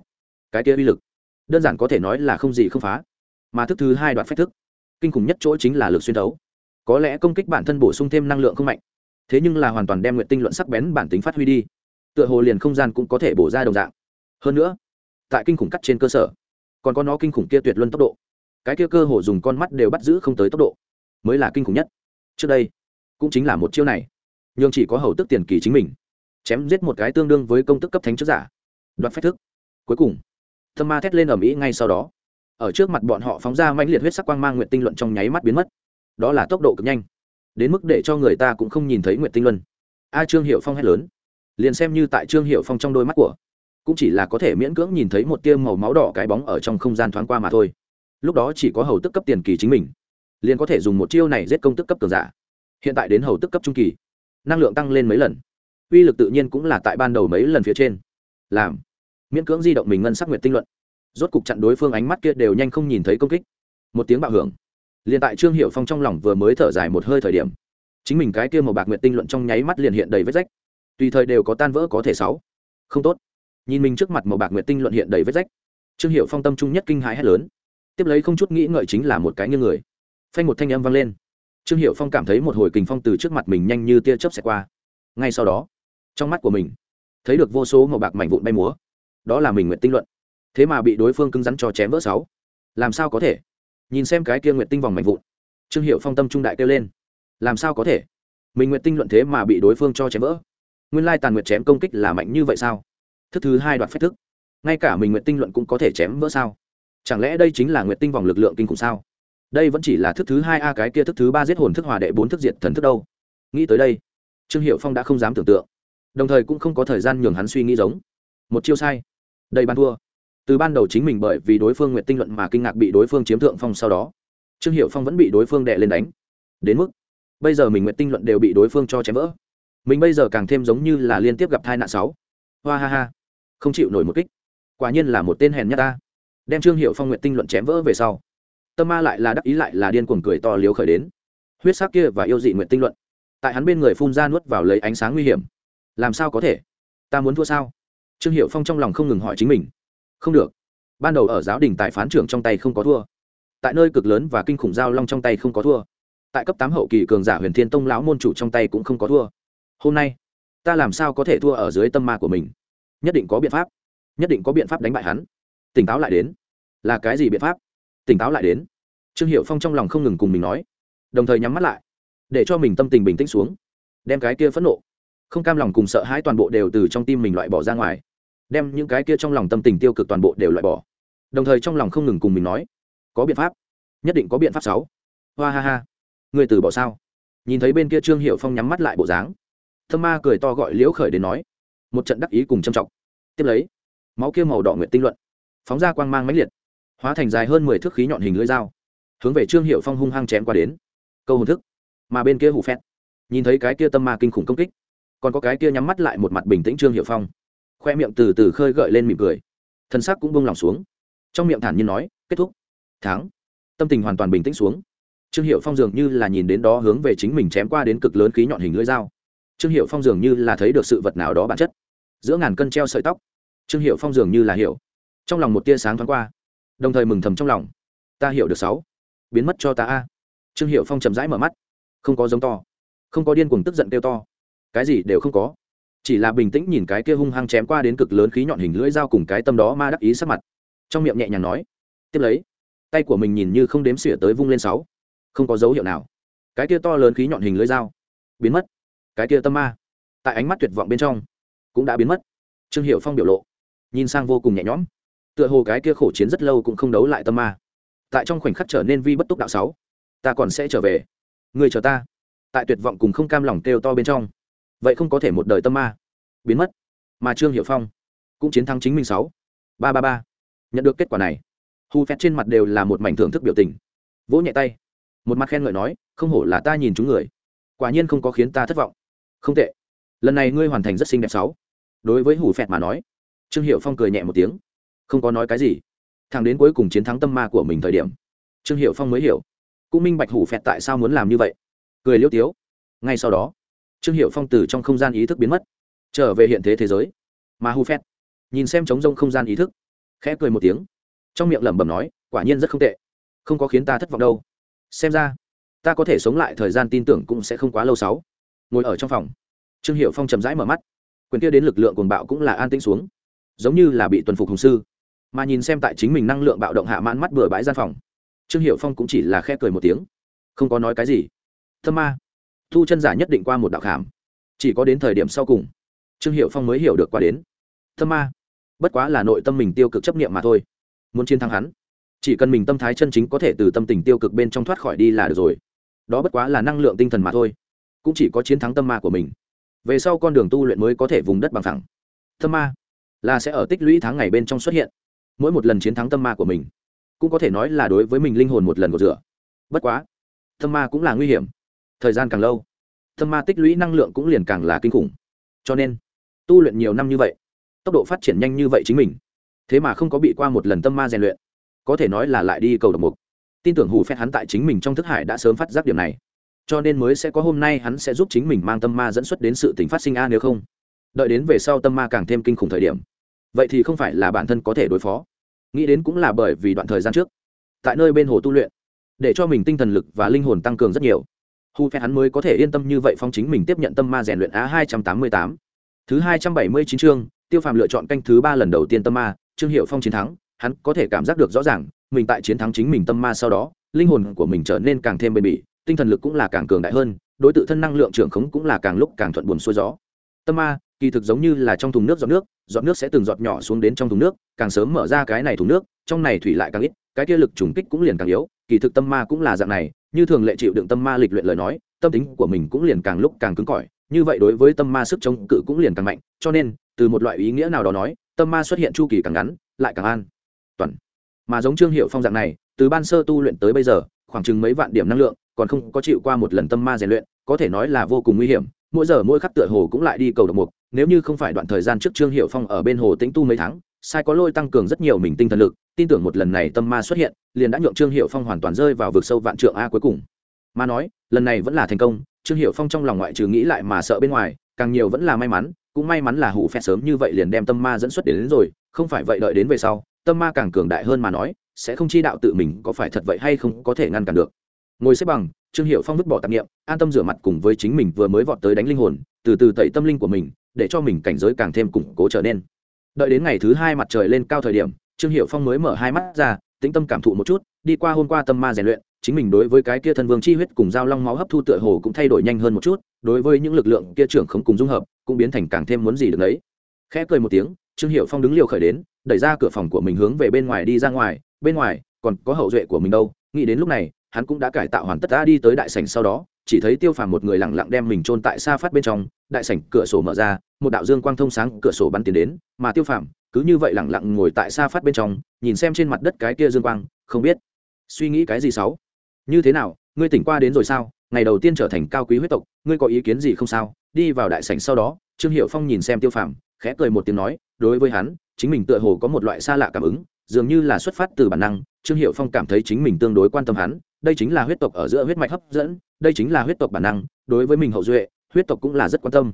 Cái kia uy lực, đơn giản có thể nói là không gì không phá, mà thức thứ hai đoạn phách thức, kinh khủng nhất chỗ chính là lực xuyên đấu có lẽ công kích bản thân bổ sung thêm năng lượng không mạnh, thế nhưng là hoàn toàn đem nguyện tinh luận sắc bén bản tính phát huy đi tựa hồ liền không gian cũng có thể bổ ra đồng dạng. Hơn nữa, tại kinh khủng cắt trên cơ sở, còn có nó kinh khủng kia tuyệt luân tốc độ. Cái kia cơ hồ dùng con mắt đều bắt giữ không tới tốc độ, mới là kinh khủng nhất. Trước đây, cũng chính là một chiêu này. Nhưng chỉ có hầu tức tiền kỳ chính mình, chém giết một cái tương đương với công tức cấp thánh trước giả. Đoạt phách thức. Cuối cùng, thâm ma thét lên ở mỹ ngay sau đó. Ở trước mặt bọn họ phóng ra mãnh liệt huyết sắc quang mang nguyện tinh luận trong nháy mắt biến mất. Đó là tốc độ cực nhanh. Đến mức để cho người ta cũng không nhìn thấy nguyện tinh luân. A trương hiệu phong hét lớn liền xem như tại trương hiệu phong trong đôi mắt của, cũng chỉ là có thể miễn cưỡng nhìn thấy một tia màu máu đỏ cái bóng ở trong không gian thoáng qua mà thôi. Lúc đó chỉ có hầu tức cấp tiền kỳ chính mình, liền có thể dùng một chiêu này giết công tức cấp cường giả. Hiện tại đến hầu tức cấp trung kỳ, năng lượng tăng lên mấy lần. Uy lực tự nhiên cũng là tại ban đầu mấy lần phía trên. Làm, miễn cưỡng di động mình ngân sắc nguyệt tinh luận. Rốt cục chặn đối phương ánh mắt kia đều nhanh không nhìn thấy công kích. Một tiếng bạo hưởng. Liền tại trương hiệu phong trong lòng vừa mới thở dài một hơi thời điểm, chính mình cái kia màu bạc nguyệt tinh luận trong nháy mắt liền hiện đầy vết rách tùy thời đều có tan vỡ có thể sáu. Không tốt. Nhìn mình trước mặt màu bạc nguyệt tinh luận hiện đầy vết rách. Trương hiệu phong tâm trung nhất kinh hãi hét lớn. Tiếp lấy không chút nghĩ ngợi chính là một cái như người. Phanh một thanh âm vang lên. Trương hiệu phong cảm thấy một hồi kình phong từ trước mặt mình nhanh như tia chớp xẹt qua. Ngay sau đó, trong mắt của mình, thấy được vô số màu bạc mảnh vụn bay múa. Đó là mình nguyện tinh luận. Thế mà bị đối phương cứng rắn cho chém vỡ sáu. Làm sao có thể? Nhìn xem cái kia nguyện tinh vòng mảnh vụn, trương hiệu phong tâm trung đại kêu lên. Làm sao có thể? Mình nguyện tinh luận thế mà bị đối phương cho chém vỡ nguyên lai tàn nguyệt chém công kích là mạnh như vậy sao? Thức thứ hai đoạt phép thức. Ngay cả mình nguyện tinh luận cũng có thể chém vỡ sao? Chẳng lẽ đây chính là nguyện tinh vòng lực lượng kinh khủng sao? Đây vẫn chỉ là thức thứ hai a, cái kia thức thứ ba giết hồn thức hòa đệ bốn thức diệt thần thức đâu? Nghĩ tới đây, trương hiệu phong đã không dám tưởng tượng. Đồng thời cũng không có thời gian nhường hắn suy nghĩ giống. Một chiêu sai. Đây ban thua. Từ ban đầu chính mình bởi vì đối phương nguyện tinh luận mà kinh ngạc bị đối phương chiếm thượng phong sau đó, trương hiệu phong vẫn bị đối phương đệ lên đánh. Đến mức, bây giờ mình nguyện tinh luận đều bị đối phương cho chém vỡ mình bây giờ càng thêm giống như là liên tiếp gặp thai nạn sáu. Hoa ha ha. Không chịu nổi một kích. Quả nhiên là một tên hèn nhất ta. Đem trương hiệu phong nguyện tinh luận chém vỡ về sau, tâm ma lại là đắc ý lại là điên cuồng cười to liếu khởi đến. Huyết sắc kia và yêu dị nguyện tinh luận, tại hắn bên người phun ra nuốt vào lấy ánh sáng nguy hiểm. Làm sao có thể? Ta muốn thua sao? Trương hiệu phong trong lòng không ngừng hỏi chính mình. Không được. Ban đầu ở giáo đình tại phán trưởng trong tay không có thua. Tại nơi cực lớn và kinh khủng giao long trong tay không có thua. Tại cấp tám hậu kỳ cường giả huyền thiên tông lão môn chủ trong tay cũng không có thua hôm nay, ta làm sao có thể thua ở dưới tâm ma của mình? Nhất định có biện pháp. Nhất định có biện pháp đánh bại hắn. Tỉnh táo lại đến. Là cái gì biện pháp? Tỉnh táo lại đến. Trương hiệu phong trong lòng không ngừng cùng mình nói. Đồng thời nhắm mắt lại, để cho mình tâm tình bình tĩnh xuống. Đem cái kia phẫn nộ, không cam lòng cùng sợ hãi toàn bộ đều từ trong tim mình loại bỏ ra ngoài. Đem những cái kia trong lòng tâm tình tiêu cực toàn bộ đều loại bỏ. Đồng thời trong lòng không ngừng cùng mình nói, có biện pháp, nhất định có biện pháp sáu. Hoa ha ha người từ bỏ sao? Nhìn thấy bên kia trương hiệu phong nhắm mắt lại bộ dáng thâm ma cười to gọi liễu khởi đến nói, một trận đắc ý cùng châm trọng. Tiếp lấy, máu kia màu đỏ nguyện tinh luận, phóng ra quang mang mãnh liệt, hóa thành dài hơn mười thước khí nhọn hình lưỡi dao, hướng về trương hiệu phong hung hăng chém qua đến. Câu hồn thức, mà bên kia hủ phét, nhìn thấy cái kia tâm ma kinh khủng công kích, còn có cái kia nhắm mắt lại một mặt bình tĩnh trương hiệu phong, khoe miệng từ từ khơi gợi lên mỉm cười, thân xác cũng bông lòng xuống, trong miệng thản nhiên nói, kết thúc. Tháng. tâm tình hoàn toàn bình tĩnh xuống. Trương hiệu phong dường như là nhìn đến đó hướng về chính mình chém qua đến cực lớn khí nhọn hình lưỡi dao trương hiệu phong dường như là thấy được sự vật nào đó bản chất. Giữa ngàn cân treo sợi tóc, trương hiệu phong dường như là hiểu. Trong lòng một tia sáng thoáng qua, đồng thời mừng thầm trong lòng. Ta hiểu được sáu. Biến mất cho ta a. Trương hiệu phong chậm rãi mở mắt. Không có giống to. Không có điên cuồng tức giận kêu to. Cái gì đều không có. Chỉ là bình tĩnh nhìn cái kia hung hăng chém qua đến cực lớn khí nhọn hình lưỡi dao cùng cái tâm đó ma đắc ý sắc mặt. Trong miệng nhẹ nhàng nói, tiếp lấy, tay của mình nhìn như không đếm xỉa tới vung lên sáu. Không có dấu hiệu nào. Cái kia to lớn khí nhọn hình lưỡi dao biến mất cái kia tâm ma. Tại ánh mắt tuyệt vọng bên trong, cũng đã biến mất. Trương hiệu phong biểu lộ, nhìn sang vô cùng nhẹ nhõm. Tựa hồ cái kia khổ chiến rất lâu cũng không đấu lại tâm ma. Tại trong khoảnh khắc trở nên vi bất túc đạo sáu. Ta còn sẽ trở về. Người chờ ta. Tại tuyệt vọng cùng không cam lòng kêu to bên trong, vậy không có thể một đời tâm ma. Biến mất. Mà trương hiệu phong cũng chiến thắng chính mình sáu. Ba ba ba. Nhận được kết quả này hù phét trên mặt đều là một mảnh thưởng thức biểu tình. Vỗ nhẹ tay. Một mặt khen ngợi nói, không hổ là ta nhìn chúng người. Quả nhiên không có khiến ta thất vọng không tệ. Lần này ngươi hoàn thành rất xinh đẹp sáu. Đối với hủ phẹt mà nói, trương hiệu phong cười nhẹ một tiếng. Không có nói cái gì. Thằng đến cuối cùng chiến thắng tâm ma của mình thời điểm, trương hiệu phong mới hiểu. Cũng minh bạch hủ phẹt tại sao muốn làm như vậy. Cười liêu tiếu. Ngay sau đó, trương hiệu phong từ trong không gian ý thức biến mất, trở về hiện thế thế giới. Mà hủ phẹt, nhìn xem trống rông không gian ý thức, khẽ cười một tiếng. Trong miệng lẩm bẩm nói, quả nhiên rất không tệ. Không có khiến ta thất vọng đâu. Xem ra, ta có thể sống lại thời gian tin tưởng cũng sẽ không quá lâu sáu ngồi ở trong phòng. Trương hiệu phong chậm rãi mở mắt. Quyền kia đến lực lượng cuồng bạo cũng là an tĩnh xuống, giống như là bị tuần phục hùng sư, mà nhìn xem tại chính mình năng lượng bạo động hạ mãn mắt bừa bãi gian phòng, trương hiệu phong cũng chỉ là khe cười một tiếng. Không có nói cái gì. Thâm ma, thu chân giả nhất định qua một đạo khảm. Chỉ có đến thời điểm sau cùng, trương hiệu phong mới hiểu được qua đến. Thâm ma, bất quá là nội tâm mình tiêu cực chấp nghiệm mà thôi. Muốn chiến thắng hắn, chỉ cần mình tâm thái chân chính có thể từ tâm tình tiêu cực bên trong thoát khỏi đi là được rồi. Đó bất quá là năng lượng tinh thần mà thôi cũng chỉ có chiến thắng tâm ma của mình. Về sau con đường tu luyện mới có thể vùng đất bằng thẳng tâm ma là sẽ ở tích lũy tháng ngày bên trong xuất hiện. Mỗi một lần chiến thắng tâm ma của mình, cũng có thể nói là đối với mình linh hồn một lần của rửa. Bất quá, tâm ma cũng là nguy hiểm. Thời gian càng lâu, tâm ma tích lũy năng lượng cũng liền càng là kinh khủng. Cho nên, tu luyện nhiều năm như vậy, tốc độ phát triển nhanh như vậy chính mình, thế mà không có bị qua một lần tâm ma rèn luyện, có thể nói là lại đi cầu độc mục. Tin tưởng hù phép hắn tại chính mình trong thức hải đã sớm phát giác điểm này cho nên mới sẽ có hôm nay hắn sẽ giúp chính mình mang tâm ma dẫn xuất đến sự tình phát sinh a nếu không. Đợi đến về sau tâm ma càng thêm kinh khủng thời điểm. Vậy thì không phải là bản thân có thể đối phó. Nghĩ đến cũng là bởi vì đoạn thời gian trước, tại nơi bên hồ tu luyện, để cho mình tinh thần lực và linh hồn tăng cường rất nhiều. Hu phe hắn mới có thể yên tâm như vậy phong chính mình tiếp nhận tâm ma rèn luyện á hai trăm tám mươi tám. Thứ hai trăm bảy mươi chín chương, tiêu phàm lựa chọn canh thứ ba lần đầu tiên tâm ma, trương hiệu phong chiến thắng, hắn có thể cảm giác được rõ ràng, mình tại chiến thắng chính mình tâm ma sau đó, linh hồn của mình trở nên càng thêm bền bỉ tinh thần lực cũng là càng cường đại hơn, đối t thân năng lượng trưởng khống cũng là càng lúc càng thuận buồn xuôi gió. Tâm ma, kỳ thực giống như là trong thùng nước giọt nước giọt nước sẽ từng giọt nhỏ xuống đến trong thùng nước, càng sớm mở ra cái này thùng nước, trong này thủy lại càng ít, cái kia lực trùng kích cũng liền càng yếu, kỳ thực tâm ma cũng là dạng này, như thường lệ chịu đựng tâm ma lịch luyện lời nói, tâm tính của mình cũng liền càng lúc càng cứng cỏi, như vậy đối với tâm ma sức chống cự cũng liền càng mạnh, cho nên, từ một loại ý nghĩa nào đó nói, tâm ma xuất hiện chu kỳ càng ngắn, lại càng an, toàn. Mà giống trương hiệu phong dạng này, từ ban sơ tu luyện tới bây giờ, khoảng chừng mấy vạn điểm năng lượng còn không có chịu qua một lần tâm ma rèn luyện có thể nói là vô cùng nguy hiểm mỗi giờ mỗi khắc tựa hồ cũng lại đi cầu độc mục nếu như không phải đoạn thời gian trước trương hiệu phong ở bên hồ tĩnh tu mấy tháng sai có lôi tăng cường rất nhiều mình tinh thần lực tin tưởng một lần này tâm ma xuất hiện liền đã nhượng trương hiệu phong hoàn toàn rơi vào vực sâu vạn trượng a cuối cùng. Mà nói lần này vẫn là thành công trương hiệu phong trong lòng ngoại trừ nghĩ lại mà sợ bên ngoài càng nhiều vẫn là may mắn cũng may mắn là hủ phe sớm như vậy liền đem tâm ma dẫn xuất đến, đến rồi không phải vậy đợi đến về sau tâm ma càng cường đại hơn mà nói sẽ không chi đạo tự mình có phải thật vậy hay không có thể ngăn cản được ngồi xếp bằng, trương hiệu phong vứt bỏ tạp nghiệm an tâm rửa mặt cùng với chính mình vừa mới vọt tới đánh linh hồn, từ từ tẩy tâm linh của mình, để cho mình cảnh giới càng thêm củng cố trở nên. Đợi đến ngày thứ hai mặt trời lên cao thời điểm, trương hiệu phong mới mở hai mắt ra, tĩnh tâm cảm thụ một chút, đi qua hôm qua tâm ma rèn luyện, chính mình đối với cái kia thân vương chi huyết cùng dao long máu hấp thu tựa hồ cũng thay đổi nhanh hơn một chút, đối với những lực lượng kia trưởng không cùng dung hợp, cũng biến thành càng thêm muốn gì được đấy. Khẽ cười một tiếng, trương hiệu phong đứng liều khởi đến, đẩy ra cửa phòng của mình hướng về bên ngoài đi ra ngoài, bên ngoài, còn có hậu duệ của mình đâu, nghĩ đến lúc này hắn cũng đã cải tạo hoàn tất đã đi tới đại sảnh sau đó, chỉ thấy tiêu phàm một người lặng lặng đem mình chôn tại xa phát bên trong, đại sảnh cửa sổ mở ra, một đạo dương quang thông sáng cửa sổ bắn tiến đến, mà tiêu phàm cứ như vậy lặng lặng ngồi tại xa phát bên trong, nhìn xem trên mặt đất cái kia dương quang, không biết suy nghĩ cái gì xấu như thế nào, ngươi tỉnh qua đến rồi sao? Ngày đầu tiên trở thành cao quý huyết tộc, ngươi có ý kiến gì không sao? Đi vào đại sảnh sau đó, trương hiệu phong nhìn xem tiêu phàm, khẽ cười một tiếng nói, đối với hắn, chính mình tựa hồ có một loại xa lạ cảm ứng, dường như là xuất phát từ bản năng. Trương hiệu phong cảm thấy chính mình tương đối quan tâm hắn đây chính là huyết tộc ở giữa huyết mạch hấp dẫn, đây chính là huyết tộc bản năng, đối với mình hậu duệ, huyết tộc cũng là rất quan tâm.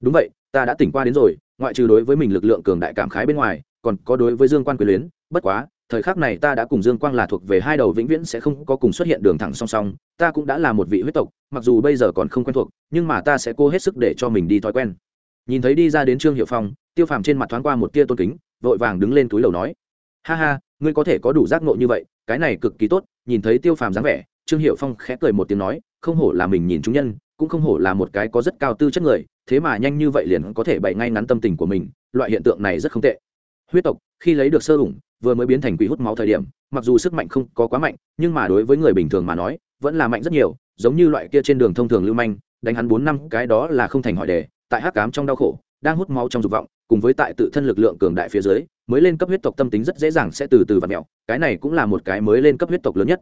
Đúng vậy, ta đã tỉnh qua đến rồi, ngoại trừ đối với mình lực lượng cường đại cảm khái bên ngoài, còn có đối với dương quan quyền luyến, bất quá, thời khắc này ta đã cùng dương quang là thuộc về hai đầu vĩnh viễn sẽ không có cùng xuất hiện đường thẳng song song, ta cũng đã là một vị huyết tộc, mặc dù bây giờ còn không quen thuộc, nhưng mà ta sẽ cố hết sức để cho mình đi thói quen. Nhìn thấy đi ra đến trương hiệu phong, tiêu phàm trên mặt thoáng qua một tia tôn kính, vội vàng đứng lên túi lầu nói, ha ha, ngươi có thể có đủ giác ngộ như vậy, cái này cực kỳ tốt nhìn thấy tiêu phàm dáng vẻ, trương hiệu phong khẽ cười một tiếng nói, không hổ là mình nhìn chúng nhân, cũng không hổ là một cái có rất cao tư chất người, thế mà nhanh như vậy liền có thể bày ngay ngắn tâm tình của mình, loại hiện tượng này rất không tệ. Huyết tộc, khi lấy được sơ ủng vừa mới biến thành quỷ hút máu thời điểm, mặc dù sức mạnh không có quá mạnh, nhưng mà đối với người bình thường mà nói, vẫn là mạnh rất nhiều, giống như loại kia trên đường thông thường lưu manh, đánh hắn bốn năm, cái đó là không thành hỏi đề, tại hắc cám trong đau khổ, đang hút máu trong dục vọng cùng với tại tự thân lực lượng cường đại phía dưới, mới lên cấp huyết tộc tâm tính rất dễ dàng sẽ từ từ và mẹo. Cái này cũng là một cái mới lên cấp huyết tộc lớn nhất.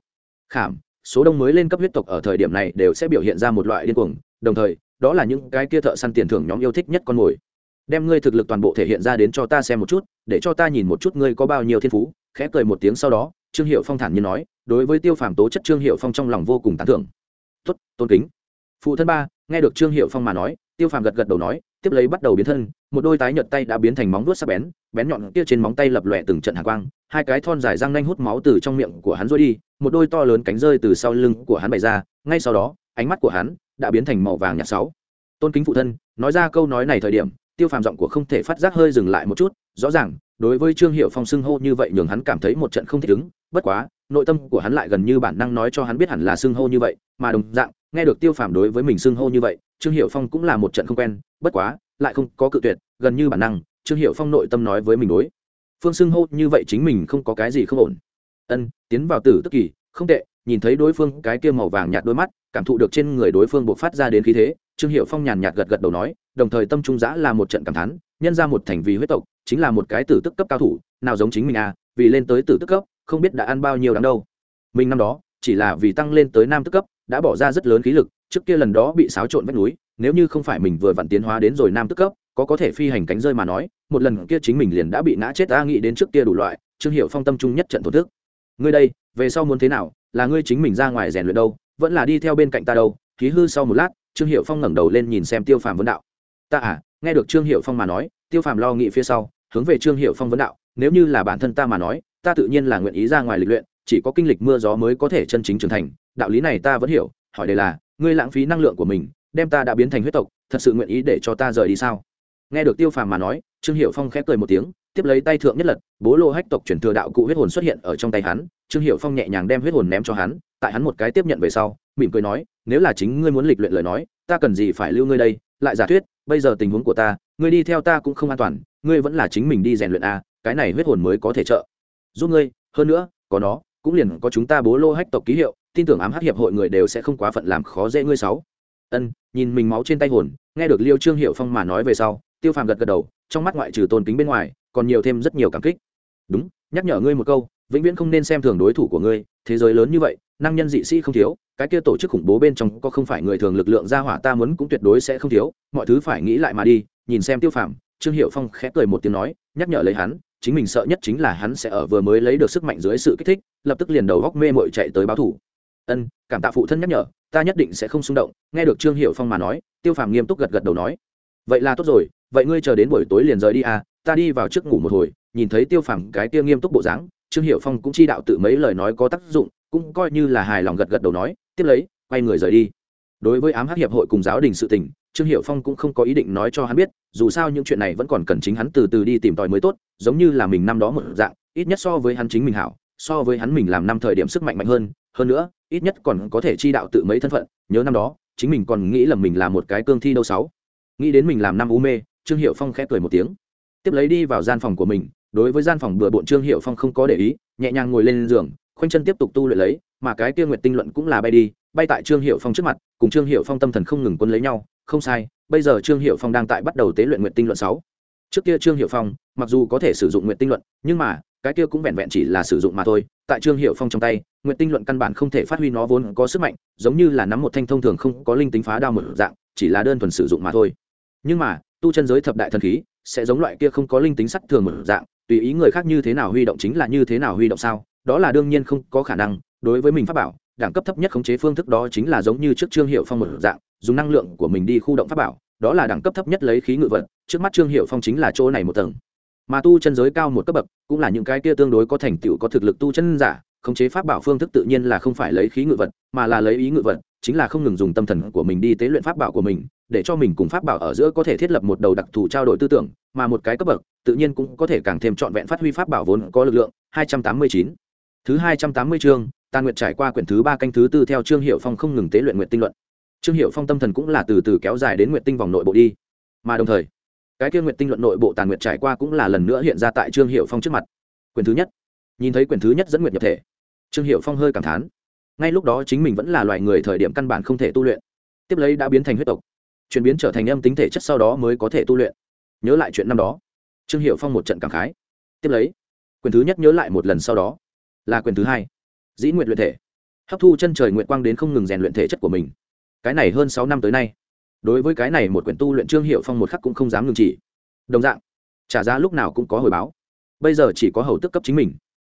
Khảm, số đông mới lên cấp huyết tộc ở thời điểm này đều sẽ biểu hiện ra một loại điên cuồng, đồng thời, đó là những cái kia thợ săn tiền thưởng nhóm yêu thích nhất con mồi. Đem ngươi thực lực toàn bộ thể hiện ra đến cho ta xem một chút, để cho ta nhìn một chút ngươi có bao nhiêu thiên phú, khẽ cười một tiếng sau đó, trương hiệu phong thản nhiên nói, đối với tiêu phàm tố chất trương hiệu phong trong lòng vô cùng tán thưởng. Tuất tôn kính. Phụ thân ba nghe được trương hiệu phong mà nói, tiêu phàm gật gật đầu nói, tiếp lấy bắt đầu biến thân, một đôi tái nhợt tay đã biến thành móng vuốt sắc bén bén nhọn kia trên móng tay lập lòe từng trận hạ quang, hai cái thon dài răng nanh hút máu từ trong miệng của hắn rối đi, một đôi to lớn cánh rơi từ sau lưng của hắn bày ra, ngay sau đó, ánh mắt của hắn đã biến thành màu vàng nhạt sáu. Tôn kính phụ thân, nói ra câu nói này thời điểm, tiêu phàm giọng của không thể phát giác hơi dừng lại một chút, rõ ràng, đối với trương hiệu phong xưng hô như vậy nhường hắn cảm thấy một trận không thích ứng, bất quá, nội tâm của hắn lại gần như bản năng nói cho hắn biết hẳn là xưng hô như vậy, mà đồng dạng nghe được tiêu phàm đối với mình xưng hô như vậy, trương hiệu phong cũng là một trận không quen, bất quá, lại không có cự tuyệt, gần như bản năng, trương hiệu phong nội tâm nói với mình đối. Phương xưng hô như vậy chính mình không có cái gì không ổn. Ân, tiến vào tử tức kỳ, không tệ, nhìn thấy đối phương cái kia màu vàng nhạt đôi mắt, cảm thụ được trên người đối phương buộc phát ra đến khí thế, trương hiệu phong nhàn nhạt gật gật đầu nói, đồng thời tâm trung giã là một trận cảm thán, nhân ra một thành vì huyết tộc, chính là một cái tử tức cấp cao thủ, nào giống chính mình à vì lên tới tử tức cấp, không biết đã ăn bao nhiêu đáng đâu. Mình năm đó, chỉ là vì tăng lên tới nam tức cấp đã bỏ ra rất lớn khí lực, trước kia lần đó bị xáo trộn vách núi, nếu như không phải mình vừa vặn tiến hóa đến rồi nam tức cấp, có có thể phi hành cánh rơi mà nói, một lần kia chính mình liền đã bị ngã chết ta nghĩ đến trước kia đủ loại, trương hiệu phong tâm trung nhất trận thổ thức. Ngươi đây, về sau muốn thế nào, là ngươi chính mình ra ngoài rèn luyện đâu, vẫn là đi theo bên cạnh ta đâu, khí hư sau một lát, trương hiệu phong ngẩng đầu lên nhìn xem tiêu phàm vấn đạo. Ta à nghe được trương hiệu phong mà nói, tiêu phàm lo nghĩ phía sau, hướng về trương hiệu phong vấn đạo, nếu như là bản thân ta mà nói, ta tự nhiên là nguyện ý ra ngoài lịch luyện chỉ có kinh lịch mưa gió mới có thể chân chính trưởng thành. Đạo lý này ta vẫn hiểu, hỏi đây là, ngươi lãng phí năng lượng của mình, đem ta đã biến thành huyết tộc, thật sự nguyện ý để cho ta rời đi sao? Nghe được tiêu phàm mà nói, trương hiệu phong khép cười một tiếng, tiếp lấy tay thượng nhất lật, bố lô hách tộc chuyển thừa đạo cụ huyết hồn xuất hiện ở trong tay hắn. Trương hiệu phong nhẹ nhàng đem huyết hồn ném cho hắn, tại hắn một cái tiếp nhận về sau, mỉm cười nói, nếu là chính ngươi muốn lịch luyện lời nói, ta cần gì phải lưu ngươi đây? Lại giả thuyết, bây giờ tình huống của ta, ngươi đi theo ta cũng không an toàn, ngươi vẫn là chính mình đi rèn luyện a cái này huyết hồn mới có thể trợ. Giúp ngươi, hơn nữa, có nó cũng liền có chúng ta bố lô hách tộc ký hiệu, tin tưởng ám hắc hiệp hội người đều sẽ không quá phận làm khó dễ ngươi sáu. Ân, nhìn mình máu trên tay hồn, nghe được liêu trương hiệu phong mà nói về sau, tiêu phàm gật gật đầu, trong mắt ngoại trừ tôn kính bên ngoài, còn nhiều thêm rất nhiều cảm kích. Đúng, nhắc nhở ngươi một câu, vĩnh viễn không nên xem thường đối thủ của ngươi, thế giới lớn như vậy, năng nhân dị sĩ không thiếu, cái kia tổ chức khủng bố bên trong có không phải người thường lực lượng ra hỏa ta muốn cũng tuyệt đối sẽ không thiếu, mọi thứ phải nghĩ lại mà đi, nhìn xem tiêu phàm, trương hiệu phong khẽ cười một tiếng nói, nhắc nhở lấy hắn chính mình sợ nhất chính là hắn sẽ ở vừa mới lấy được sức mạnh dưới sự kích thích, lập tức liền đầu góc mê mội chạy tới báo thủ. Ân, cảm tạ phụ thân nhắc nhở, ta nhất định sẽ không xung động. Nghe được trương hiệu phong mà nói, tiêu phàm nghiêm túc gật gật đầu nói, vậy là tốt rồi, vậy ngươi chờ đến buổi tối liền rời đi à ta đi vào trước ngủ một hồi. Nhìn thấy tiêu phàm cái kia nghiêm túc bộ dáng, trương hiệu phong cũng chi đạo tự mấy lời nói có tác dụng, cũng coi như là hài lòng gật gật đầu nói, tiếp lấy, quay người rời đi. Đối với ám hắc hiệp hội cùng giáo đình sự tình trương hiệu phong cũng không có ý định nói cho hắn biết, dù sao những chuyện này vẫn còn cần chính hắn từ từ đi tìm tòi mới tốt, giống như là mình năm đó một dạng, ít nhất so với hắn chính mình hảo, so với hắn mình làm năm thời điểm sức mạnh mạnh hơn hơn nữa, ít nhất còn có thể chi đạo tự mấy thân phận, nhớ năm đó, chính mình còn nghĩ là mình là một cái cương thi đâu sáu. Nghĩ đến mình làm năm u mê, trương hiệu phong khẽ cười một tiếng. Tiếp lấy đi vào gian phòng của mình, đối với gian phòng bừa bộn trương hiệu phong không có để ý, nhẹ nhàng ngồi lên giường, khoanh chân tiếp tục tu luyện lấy, mà cái kia nguyệt tinh luận cũng là bay đi, bay tại trương hiệu phong trước mặt, cùng trương hiệu phong tâm thần không ngừng quân lấy nhau không sai, bây giờ trương hiệu phong đang tại bắt đầu tế luyện nguyệt tinh luận sáu. Trước kia trương hiệu phong, mặc dù có thể sử dụng nguyệt tinh luận, nhưng mà, cái kia cũng vẹn vẹn chỉ là sử dụng mà thôi. Tại trương hiệu phong trong tay nguyện tinh luận căn bản không thể phát huy nó vốn có sức mạnh, giống như là nắm một thanh thông thường không có linh tính phá đao một dạng, chỉ là đơn thuần sử dụng mà thôi. Nhưng mà, tu chân giới thập đại thần khí, sẽ giống loại kia không có linh tính sắt thường một dạng, tùy ý người khác như thế nào huy động chính là như thế nào huy động sao, đó là đương nhiên không có khả năng. Đối với mình pháp bảo, đẳng cấp thấp nhất khống chế phương thức đó chính là giống như trước trương hiệu phong một dạng dùng năng lượng của mình đi khu động pháp bảo, đó là đẳng cấp thấp nhất lấy khí ngự vật, trước mắt trương hiệu phong chính là chỗ này một tầng. Mà tu chân giới cao một cấp bậc, cũng là những cái kia tương đối có thành tựu có thực lực tu chân giả, khống chế pháp bảo phương thức tự nhiên là không phải lấy khí ngự vật, mà là lấy ý ngự vật, chính là không ngừng dùng tâm thần của mình đi tế luyện pháp bảo của mình, để cho mình cùng pháp bảo ở giữa có thể thiết lập một đầu đặc thù trao đổi tư tưởng, mà một cái cấp bậc, tự nhiên cũng có thể càng thêm trọn vẹn phát huy pháp bảo vốn có lực lượng. 289. thứ 280 chương, tàn nguyệt trải qua quyển thứ ba canh thứ tư theo trương hiệu phong không ngừng tế luyện nguyện tinh luận trương hiệu phong tâm thần cũng là từ từ kéo dài đến nguyện tinh vòng nội bộ đi. Mà đồng thời, cái kia nguyện tinh luận nội bộ tàn nguyện trải qua cũng là lần nữa hiện ra tại trương hiệu phong trước mặt. Quyển thứ nhất. Nhìn thấy quyển thứ nhất dẫn nguyện nhập thể, trương hiệu phong hơi cảm thán. Ngay lúc đó chính mình vẫn là loài người thời điểm căn bản không thể tu luyện. Tiếp lấy đã biến thành huyết tộc, chuyển biến trở thành âm tính thể chất sau đó mới có thể tu luyện. Nhớ lại chuyện năm đó, trương hiệu phong một trận cảm khái. Tiếp lấy quyền thứ nhất nhớ lại một lần sau đó, là quyền thứ hai. Dĩ nguyện luyện thể. Hấp thu chân trời nguyện quang đến không ngừng rèn luyện thể chất của mình cái này hơn sáu năm tới nay. Đối với cái này một quyển tu luyện trương hiệu phong một khắc cũng không dám ngừng chỉ. Đồng dạng, trả giá lúc nào cũng có hồi báo. Bây giờ chỉ có hầu tức cấp chính mình.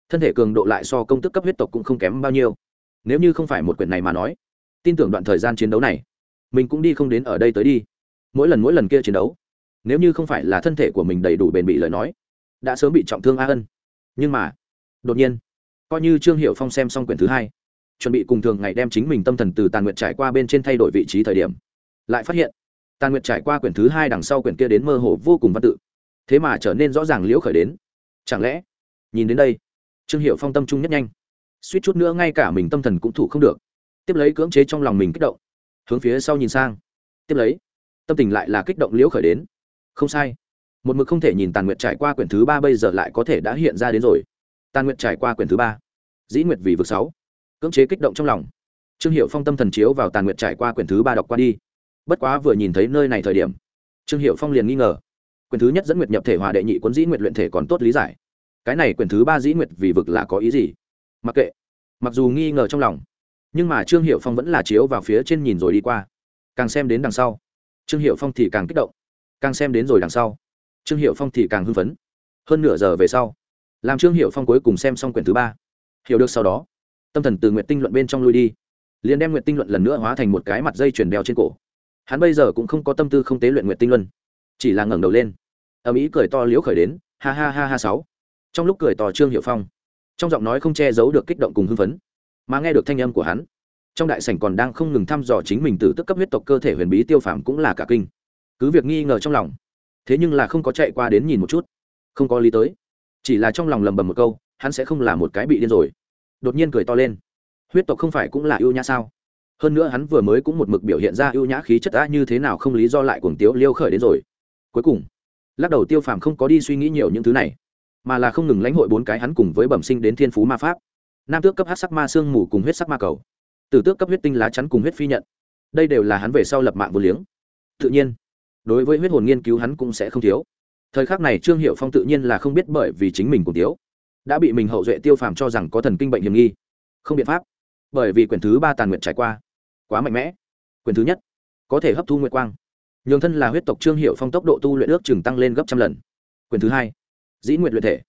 Thân thể cường độ lại so công tức cấp huyết tộc cũng không kém bao nhiêu. Nếu như không phải một quyển này mà nói, tin tưởng đoạn thời gian chiến đấu này, mình cũng đi không đến ở đây tới đi. Mỗi lần mỗi lần kia chiến đấu, nếu như không phải là thân thể của mình đầy đủ bền bỉ lời nói, đã sớm bị trọng thương a ân. Nhưng mà, đột nhiên, coi như trương hiệu phong xem xong quyển thứ hai chuẩn bị cùng thường ngày đem chính mình tâm thần từ tàn nguyện trải qua bên trên thay đổi vị trí thời điểm. Lại phát hiện, tàn nguyện trải qua quyển thứ hai đằng sau quyển kia đến mơ hồ vô cùng văn tự. Thế mà trở nên rõ ràng liễu khởi đến. Chẳng lẽ, nhìn đến đây, trương hiệu phong tâm trung nhất nhanh. Suýt chút nữa ngay cả mình tâm thần cũng thủ không được. Tiếp lấy cưỡng chế trong lòng mình kích động. Hướng phía sau nhìn sang. Tiếp lấy, tâm tình lại là kích động liễu khởi đến. Không sai. Một mực không thể nhìn tàn nguyệt trải qua quyển thứ ba bây giờ lại có thể đã hiện ra đến rồi. Tàn nguyệt trải qua quyển thứ ba. Dĩ nguyệt vì vực sáu cưỡng chế kích động trong lòng. Trương hiệu phong tâm thần chiếu vào tàn nguyệt trải qua quyển thứ ba đọc qua đi. Bất quá vừa nhìn thấy nơi này thời điểm, trương hiệu phong liền nghi ngờ. Quyển thứ nhất dẫn nguyệt nhập thể hòa đệ nhị cuốn dĩ nguyệt luyện thể còn tốt lý giải. Cái này quyển thứ ba dĩ nguyệt vì vực là có ý gì? Mặc kệ. Mặc dù nghi ngờ trong lòng, nhưng mà trương hiệu phong vẫn là chiếu vào phía trên nhìn rồi đi qua. Càng xem đến đằng sau, trương hiệu phong thì càng kích động. Càng xem đến rồi đằng sau, trương hiệu phong thì càng hưng phấn. Hơn nửa giờ về sau, làm trương hiệu phong cuối cùng xem xong quyển thứ ba, hiểu được sau đó tâm thần từ nguyện tinh luận bên trong lui đi, liền đem nguyện tinh luận lần nữa hóa thành một cái mặt dây chuyền đeo trên cổ. Hắn bây giờ cũng không có tâm tư không tế luyện nguyện tinh luân, chỉ là ngẩng đầu lên, ầm ĩ cười to liễu khởi đến, ha ha ha ha sáu. Trong lúc cười to trương hiệu phong, trong giọng nói không che giấu được kích động cùng hưng phấn, mà nghe được thanh âm của hắn, trong đại sảnh còn đang không ngừng thăm dò chính mình từ tức cấp huyết tộc cơ thể huyền bí tiêu phàm cũng là cả kinh. Cứ việc nghi ngờ trong lòng, thế nhưng là không có chạy qua đến nhìn một chút, không có lý tới, chỉ là trong lòng lầm bầm một câu, hắn sẽ không là một cái bị điên rồi đột nhiên cười to lên. Huyết tộc không phải cũng là ưu nhã sao? Hơn nữa hắn vừa mới cũng một mực biểu hiện ra ưu nhã khí chất đã như thế nào không lý do lại cuồng tiếu liêu khởi đến rồi. Cuối cùng, lắc đầu tiêu phàm không có đi suy nghĩ nhiều những thứ này, mà là không ngừng lãnh hội bốn cái hắn cùng với bẩm sinh đến thiên phú ma pháp. Nam tước cấp hát sắc ma sương mù cùng huyết sắc ma cầu. Tử tước cấp huyết tinh lá chắn cùng huyết phi nhận. Đây đều là hắn về sau lập mạng vô liếng. Tự nhiên, đối với huyết hồn nghiên cứu hắn cũng sẽ không thiếu. Thời khắc này trương hiệu phong tự nhiên là không biết bởi vì chính mình cùng tiếu đã bị mình hậu duệ tiêu phàm cho rằng có thần kinh bệnh hiểm nghi. Không biện pháp, bởi vì quyển thứ ba tàn nguyện trải qua. Quá mạnh mẽ. Quyển thứ nhất, có thể hấp thu nguyệt quang. Nhường thân là huyết tộc trương hiệu phong tốc độ tu luyện ước chừng tăng lên gấp trăm lần. Quyển thứ hai, dĩ nguyện luyện thể.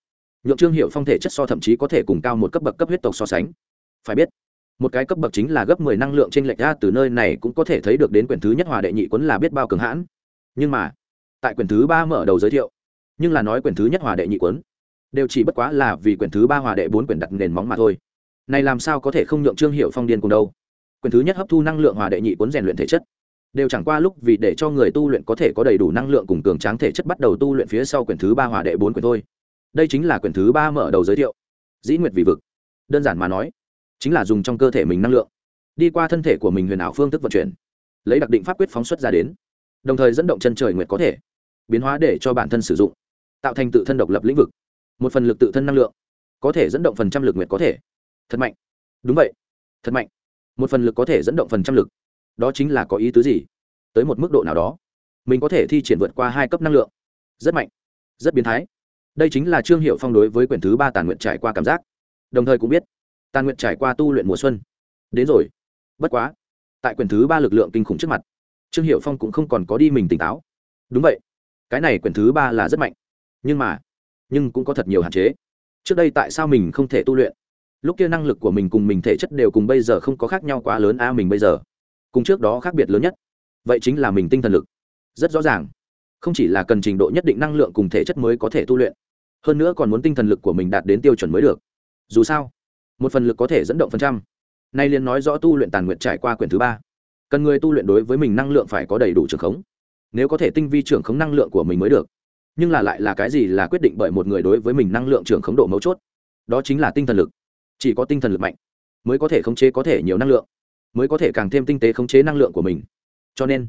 Nhượng trương hiệu phong thể chất so thậm chí có thể cùng cao một cấp bậc cấp huyết tộc so sánh. Phải biết, một cái cấp bậc chính là gấp mười năng lượng trên lệch ra từ nơi này cũng có thể thấy được đến quyển thứ nhất hòa đệ nhị quấn là biết bao cường hãn. Nhưng mà, tại quyển thứ ba mở đầu giới thiệu, nhưng là nói quyển thứ nhất hòa đệ nhị quấn đều chỉ bất quá là vì quyển thứ ba hòa đệ bốn quyển đặt nền móng mà thôi. Này làm sao có thể không nhượng trương hiệu phong điên cùng đâu? Quyển thứ nhất hấp thu năng lượng hòa đệ nhị cuốn rèn luyện thể chất. Đều chẳng qua lúc vì để cho người tu luyện có thể có đầy đủ năng lượng cùng cường tráng thể chất bắt đầu tu luyện phía sau quyển thứ ba hòa đệ bốn quyển thôi. Đây chính là quyển thứ ba mở đầu giới thiệu. Dĩ nguyệt vì vực. Đơn giản mà nói, chính là dùng trong cơ thể mình năng lượng, đi qua thân thể của mình huyền ảo phương thức vận chuyển, lấy đặc định pháp quyết phóng xuất ra đến, đồng thời dẫn động chân trời nguyệt có thể biến hóa để cho bản thân sử dụng, tạo thành tự thân độc lập lĩnh vực một phần lực tự thân năng lượng, có thể dẫn động phần trăm lực nguyệt có thể. Thật mạnh. Đúng vậy. Thật mạnh. Một phần lực có thể dẫn động phần trăm lực. Đó chính là có ý tứ gì? Tới một mức độ nào đó, mình có thể thi triển vượt qua hai cấp năng lượng. Rất mạnh. Rất biến thái. Đây chính là trương hiệu phong đối với quyển thứ ba tàn nguyện trải qua cảm giác. Đồng thời cũng biết, tàn nguyện trải qua tu luyện mùa xuân. Đến rồi. Bất quá, tại quyển thứ ba lực lượng kinh khủng trước mặt, trương hiệu phong cũng không còn có đi mình tỉnh táo. Đúng vậy. Cái này quyển thứ ba là rất mạnh. Nhưng mà nhưng cũng có thật nhiều hạn chế. Trước đây tại sao mình không thể tu luyện? Lúc kia năng lực của mình cùng mình thể chất đều cùng bây giờ không có khác nhau quá lớn a mình bây giờ. Cùng trước đó khác biệt lớn nhất. Vậy chính là mình tinh thần lực. Rất rõ ràng. Không chỉ là cần trình độ nhất định năng lượng cùng thể chất mới có thể tu luyện, hơn nữa còn muốn tinh thần lực của mình đạt đến tiêu chuẩn mới được. Dù sao, một phần lực có thể dẫn động phần trăm. Nay liền nói rõ tu luyện tàn nguyện trải qua quyển thứ ba. Cần người tu luyện đối với mình năng lượng phải có đầy đủ trường khống. Nếu có thể tinh vi trưởng khống năng lượng của mình mới được nhưng là lại là cái gì là quyết định bởi một người đối với mình năng lượng trưởng khống độ mấu chốt? Đó chính là tinh thần lực. Chỉ có tinh thần lực mạnh mới có thể khống chế có thể nhiều năng lượng, mới có thể càng thêm tinh tế khống chế năng lượng của mình. Cho nên,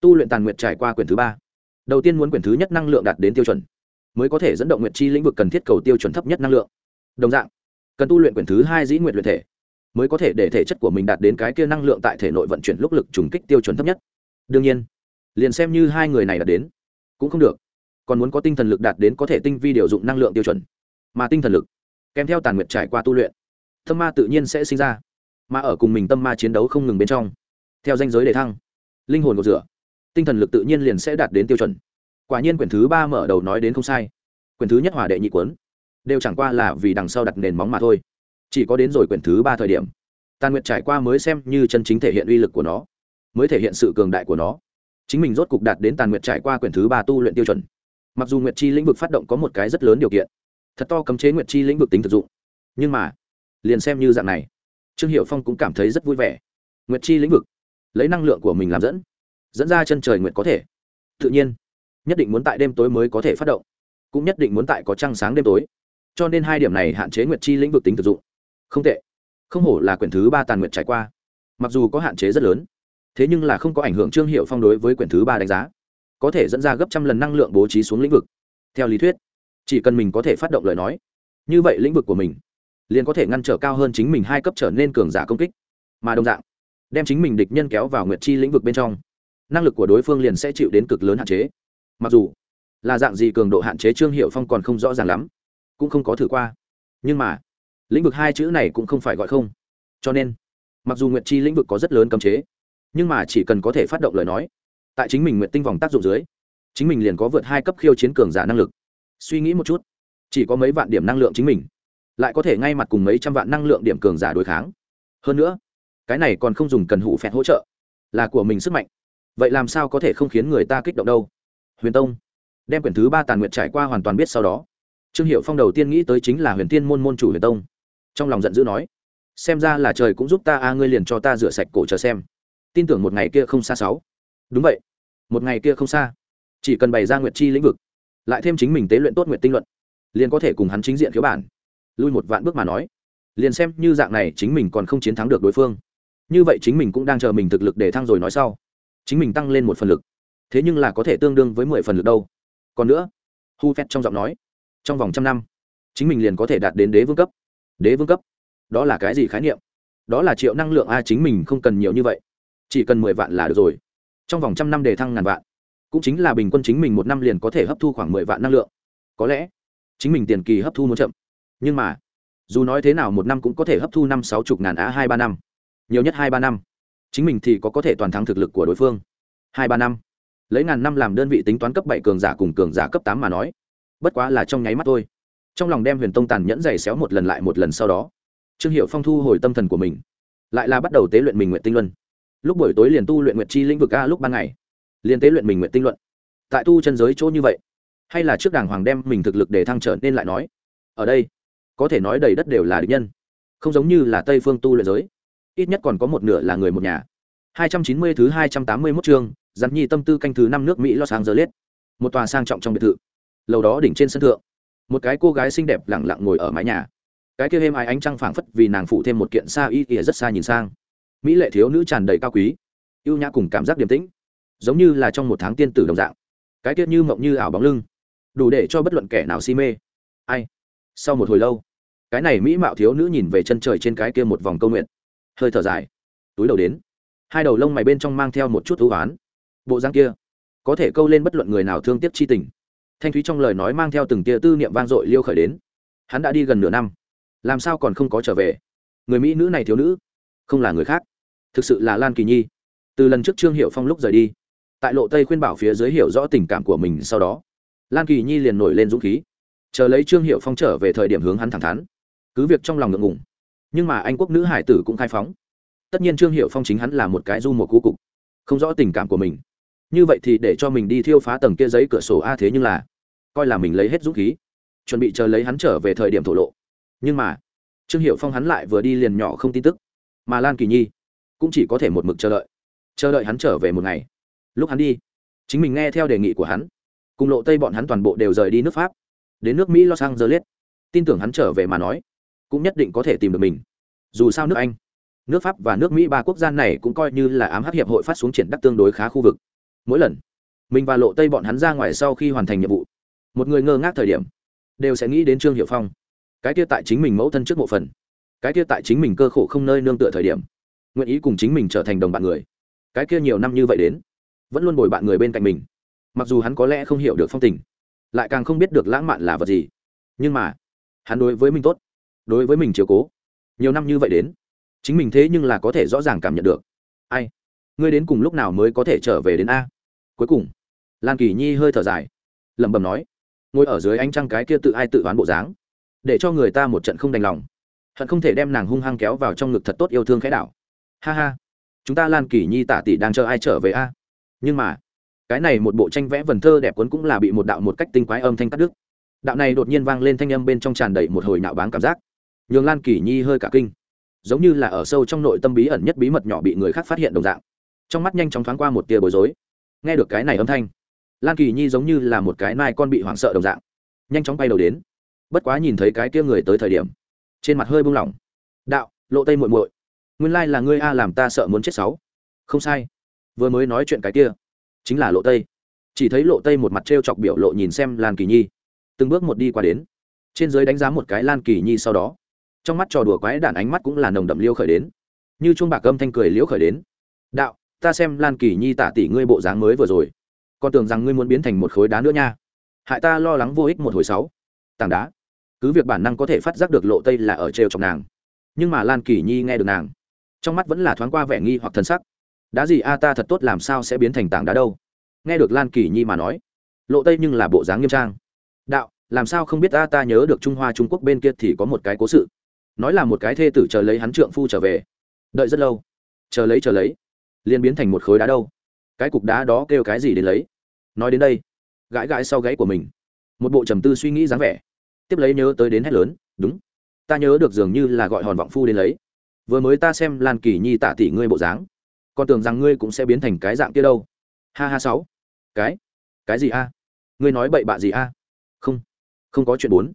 tu luyện tàn nguyện trải qua quyển thứ ba, đầu tiên muốn quyển thứ nhất năng lượng đạt đến tiêu chuẩn, mới có thể dẫn động nguyện chi lĩnh vực cần thiết cầu tiêu chuẩn thấp nhất năng lượng. Đồng dạng, cần tu luyện quyển thứ hai dĩ nguyện luyện thể, mới có thể để thể chất của mình đạt đến cái kia năng lượng tại thể nội vận chuyển lúc lực trùng kích tiêu chuẩn thấp nhất. Đương nhiên, liền xem như hai người này đạt đến, cũng không được còn muốn có tinh thần lực đạt đến có thể tinh vi điều dụng năng lượng tiêu chuẩn. Mà tinh thần lực, kèm theo tàn nguyện trải qua tu luyện, tâm ma tự nhiên sẽ sinh ra. Mà ở cùng mình tâm ma chiến đấu không ngừng bên trong, theo danh giới đề thăng, linh hồn của rửa, tinh thần lực tự nhiên liền sẽ đạt đến tiêu chuẩn. Quả nhiên quyển thứ ba mở đầu nói đến không sai. Quyển thứ nhất hòa đệ nhị cuốn, đều chẳng qua là vì đằng sau đặt nền móng mà thôi. Chỉ có đến rồi quyển thứ ba thời điểm, tàn nguyệt trải qua mới xem như chân chính thể hiện uy lực của nó, mới thể hiện sự cường đại của nó. Chính mình rốt cục đạt đến tàn nguyệt trải qua quyển thứ ba tu luyện tiêu chuẩn mặc dù nguyệt chi lĩnh vực phát động có một cái rất lớn điều kiện, thật to cấm chế nguyệt chi lĩnh vực tính thực dụng. Nhưng mà, liền xem như dạng này, trương hiệu phong cũng cảm thấy rất vui vẻ. Nguyệt chi lĩnh vực, lấy năng lượng của mình làm dẫn dẫn ra chân trời nguyệt có thể. Tự nhiên, nhất định muốn tại đêm tối mới có thể phát động, cũng nhất định muốn tại có trăng sáng đêm tối. Cho nên hai điểm này hạn chế nguyệt chi lĩnh vực tính thực dụng. Không tệ, không hổ là quyển thứ ba tàn nguyệt trải qua, mặc dù có hạn chế rất lớn, thế nhưng là không có ảnh hưởng trương hiệu phong đối với quyển thứ ba đánh giá có thể dẫn ra gấp trăm lần năng lượng bố trí xuống lĩnh vực. Theo lý thuyết, chỉ cần mình có thể phát động lời nói, như vậy lĩnh vực của mình liền có thể ngăn trở cao hơn chính mình hai cấp trở nên cường giả công kích. Mà đồng dạng, đem chính mình địch nhân kéo vào nguyệt chi lĩnh vực bên trong, năng lực của đối phương liền sẽ chịu đến cực lớn hạn chế. Mặc dù là dạng gì cường độ hạn chế trương hiệu phong còn không rõ ràng lắm, cũng không có thử qua. Nhưng mà, lĩnh vực hai chữ này cũng không phải gọi không. Cho nên, mặc dù nguyệt chi lĩnh vực có rất lớn cấm chế, nhưng mà chỉ cần có thể phát động lời nói tại chính mình nguyện tinh vòng tác dụng dưới, chính mình liền có vượt hai cấp khiêu chiến cường giả năng lực. Suy nghĩ một chút, chỉ có mấy vạn điểm năng lượng chính mình, lại có thể ngay mặt cùng mấy trăm vạn năng lượng điểm cường giả đối kháng. Hơn nữa, cái này còn không dùng cần hủ phẹt hỗ trợ, là của mình sức mạnh. Vậy làm sao có thể không khiến người ta kích động đâu? Huyền tông, đem quyển thứ ba tàn nguyện trải qua hoàn toàn biết sau đó, trương hiệu phong đầu tiên nghĩ tới chính là huyền tiên môn môn chủ huyền tông. Trong lòng giận dữ nói, xem ra là trời cũng giúp ta, a, ngươi liền cho ta rửa sạch cổ chờ xem. Tin tưởng một ngày kia không xa sáu đúng vậy. Một ngày kia không xa. Chỉ cần bày ra nguyệt chi lĩnh vực, lại thêm chính mình tế luyện tốt nguyệt tinh luận, liền có thể cùng hắn chính diện thiếu bản. Lui một vạn bước mà nói, liền xem như dạng này chính mình còn không chiến thắng được đối phương. Như vậy chính mình cũng đang chờ mình thực lực để thăng rồi nói sau. Chính mình tăng lên một phần lực. Thế nhưng là có thể tương đương với mười phần lực đâu. Còn nữa, hu phét trong giọng nói, trong vòng trăm năm, chính mình liền có thể đạt đến đế vương cấp. Đế vương cấp? Đó là cái gì khái niệm? Đó là triệu năng lượng a chính mình không cần nhiều như vậy. Chỉ cần mười vạn là được rồi trong vòng trăm năm đề thăng ngàn vạn, cũng chính là bình quân chính mình một năm liền có thể hấp thu khoảng mười vạn năng lượng. Có lẽ, chính mình tiền kỳ hấp thu muốn chậm. Nhưng mà, dù nói thế nào một năm cũng có thể hấp thu năm sáu chục ngàn á hai ba năm. Nhiều nhất hai ba năm. Chính mình thì có có thể toàn thắng thực lực của đối phương. Hai ba năm. Lấy ngàn năm làm đơn vị tính toán cấp bảy cường giả cùng cường giả cấp tám mà nói, bất quá là trong nháy mắt thôi. Trong lòng đem huyền tông tàn nhẫn giày xéo một lần lại một lần sau đó. Trương hiệu phong thu hồi tâm thần của mình, lại là bắt đầu tế luyện mình nguyện tinh luân lúc buổi tối liền tu luyện nguyệt chi lĩnh vực a lúc ban ngày liền tế luyện mình nguyện tinh luận tại tu chân giới chỗ như vậy hay là trước đàng hoàng đem mình thực lực để thăng trở nên lại nói ở đây có thể nói đầy đất đều là địch nhân không giống như là tây phương tu luyện giới ít nhất còn có một nửa là người một nhà 290 thứ 281 chương, Giản Nhi tâm tư canh thứ năm nước Mỹ Los Angeles. Một tòa sang trọng trong biệt thự. Lầu đó đỉnh trên sân thượng, một cái cô gái xinh đẹp lặng lặng ngồi ở mái nhà. Cái kia êm ái ánh trăng phảng phất vì nàng phụ thêm một kiện sa y ỉa rất xa nhìn sang. Mỹ lệ thiếu nữ tràn đầy cao quý, yêu nhã cùng cảm giác điềm tĩnh, giống như là trong một tháng tiên tử đồng dạng. Cái tiết như mộng như ảo bóng lưng, đủ để cho bất luận kẻ nào si mê. Ai? Sau một hồi lâu, cái này mỹ mạo thiếu nữ nhìn về chân trời trên cái kia một vòng câu nguyện, hơi thở dài, túi đầu đến. Hai đầu lông mày bên trong mang theo một chút thú oán. Bộ răng kia có thể câu lên bất luận người nào thương tiếc chi tình. Thanh thúy trong lời nói mang theo từng tia tư niệm vang dội liêu khởi đến. Hắn đã đi gần nửa năm làm sao còn không có trở về? Người mỹ nữ này thiếu nữ không là người khác thực sự là lan kỳ nhi. Từ lần trước trương hiệu phong lúc rời đi, tại lộ tây khuyên bảo phía dưới hiểu rõ tình cảm của mình sau đó, lan kỳ nhi liền nổi lên dũng khí. Chờ lấy trương hiệu phong trở về thời điểm hướng hắn thẳng thắn. Cứ việc trong lòng ngượng ngùng, nhưng mà anh quốc nữ hải tử cũng khai phóng. Tất nhiên trương hiệu phong chính hắn là một cái du một cú cục, không rõ tình cảm của mình. Như vậy thì để cho mình đi thiêu phá tầng kia giấy cửa sổ a, thế nhưng là, coi là mình lấy hết dũng khí, chuẩn bị chờ lấy hắn trở về thời điểm thổ lộ. Nhưng mà, trương hiệu phong hắn lại vừa đi liền nhỏ không tin tức. Mà lan kỳ nhi cũng chỉ có thể một mực chờ đợi. Chờ đợi hắn trở về một ngày. Lúc hắn đi, chính mình nghe theo đề nghị của hắn. Cùng lộ tây bọn hắn toàn bộ đều rời đi nước pháp. Đến nước mỹ los angeles, tin tưởng hắn trở về mà nói, cũng nhất định có thể tìm được mình. Dù sao nước anh, nước pháp và nước mỹ ba quốc gia này cũng coi như là ám hắc hiệp hội phát xuống triển đắc tương đối khá khu vực. Mỗi lần, mình và lộ tây bọn hắn ra ngoài sau khi hoàn thành nhiệm vụ, một người ngơ ngác thời điểm, đều sẽ nghĩ đến trương hiệu phong. Cái kia tại chính mình mẫu thân trước bộ phận, cái kia tại chính mình cơ khổ không nơi nương tựa thời điểm nguyện ý cùng chính mình trở thành đồng bạn người. Cái kia nhiều năm như vậy đến, vẫn luôn bồi bạn người bên cạnh mình. Mặc dù hắn có lẽ không hiểu được phong tình, lại càng không biết được lãng mạn là vật gì. Nhưng mà, hắn đối với mình tốt, đối với mình chiều cố. Nhiều năm như vậy đến, chính mình thế nhưng là có thể rõ ràng cảm nhận được. Ai? Ngươi đến cùng lúc nào mới có thể trở về đến a? Cuối cùng, lan kỳ nhi hơi thở dài, lẩm bẩm nói, ngồi ở dưới ánh trăng cái kia tự ai tự oán bộ dáng, để cho người ta một trận không đành lòng. Hận không thể đem nàng hung hăng kéo vào trong ngực thật tốt yêu thương khẽ đảo ha ha. Chúng ta lan kỳ nhi tả tỷ đang chờ ai trở về a? Nhưng mà, cái này một bộ tranh vẽ vần thơ đẹp cuốn cũng là bị một đạo một cách tinh quái âm thanh cắt đứt. Đạo này đột nhiên vang lên thanh âm bên trong tràn đầy một hồi nạo báng cảm giác. Nhường lan kỳ nhi hơi cả kinh. Giống như là ở sâu trong nội tâm bí ẩn nhất bí mật nhỏ bị người khác phát hiện đồng dạng. Trong mắt nhanh chóng thoáng qua một tia bối rối. Nghe được cái này âm thanh, lan kỳ nhi giống như là một cái nai con bị hoảng sợ đồng dạng. Nhanh chóng bay đầu đến. Bất quá nhìn thấy cái kia người tới thời điểm, trên mặt hơi buông lỏng. Đạo, lộ tây muội muội nguyên lai là ngươi a làm ta sợ muốn chết sáu. Không sai. Vừa mới nói chuyện cái kia, chính là lộ tây. Chỉ thấy lộ tây một mặt t r e o chọc biểu lộ nhìn xem lan kỳ nhi, từng bước một đi qua đến. Trên dưới đánh giá một cái lan kỳ nhi sau đó, trong mắt trò đùa quái đản ánh mắt cũng là nồng đậm liêu khởi đến. Như chuông bạc âm thanh cười liễu khởi đến. Đạo, ta xem lan kỳ nhi tả tỷ ngươi bộ dáng mới vừa rồi, còn tưởng rằng ngươi muốn biến thành một khối đá nữa nha. Hại ta lo lắng vô ích một hồi sáu. Tảng đá. Cứ việc bản năng có thể phát giác được lộ tây là ở trêu chọc nàng, nhưng mà lan kỳ nhi nghe được nàng trong mắt vẫn là thoáng qua vẻ nghi hoặc thân sắc. Đá gì a, ta thật tốt, làm sao sẽ biến thành tảng đá đâu? Nghe được lan kỳ nhi mà nói, lộ tây nhưng là bộ dáng nghiêm trang. Đạo, làm sao không biết ta ta nhớ được trung hoa trung quốc bên kia thì có một cái cố sự. Nói là một cái thê tử chờ lấy hắn trượng phu trở về. Đợi rất lâu. Chờ lấy chờ lấy. Liền biến thành một khối đá đâu? Cái cục đá đó kêu cái gì đến lấy? Nói đến đây, gãi gãi sau gáy của mình, một bộ trầm tư suy nghĩ dáng vẻ. Tiếp lấy nhớ tới đến hét lớn, đúng, ta nhớ được dường như là gọi hòn vọng phu đến lấy vừa mới ta xem lan kỳ nhi tạ tỷ ngươi bộ dáng, còn tưởng rằng ngươi cũng sẽ biến thành cái dạng kia đâu. Ha ha sáu. Cái? Cái gì a? Ngươi nói bậy bạ gì a? Không. Không có chuyện bốn.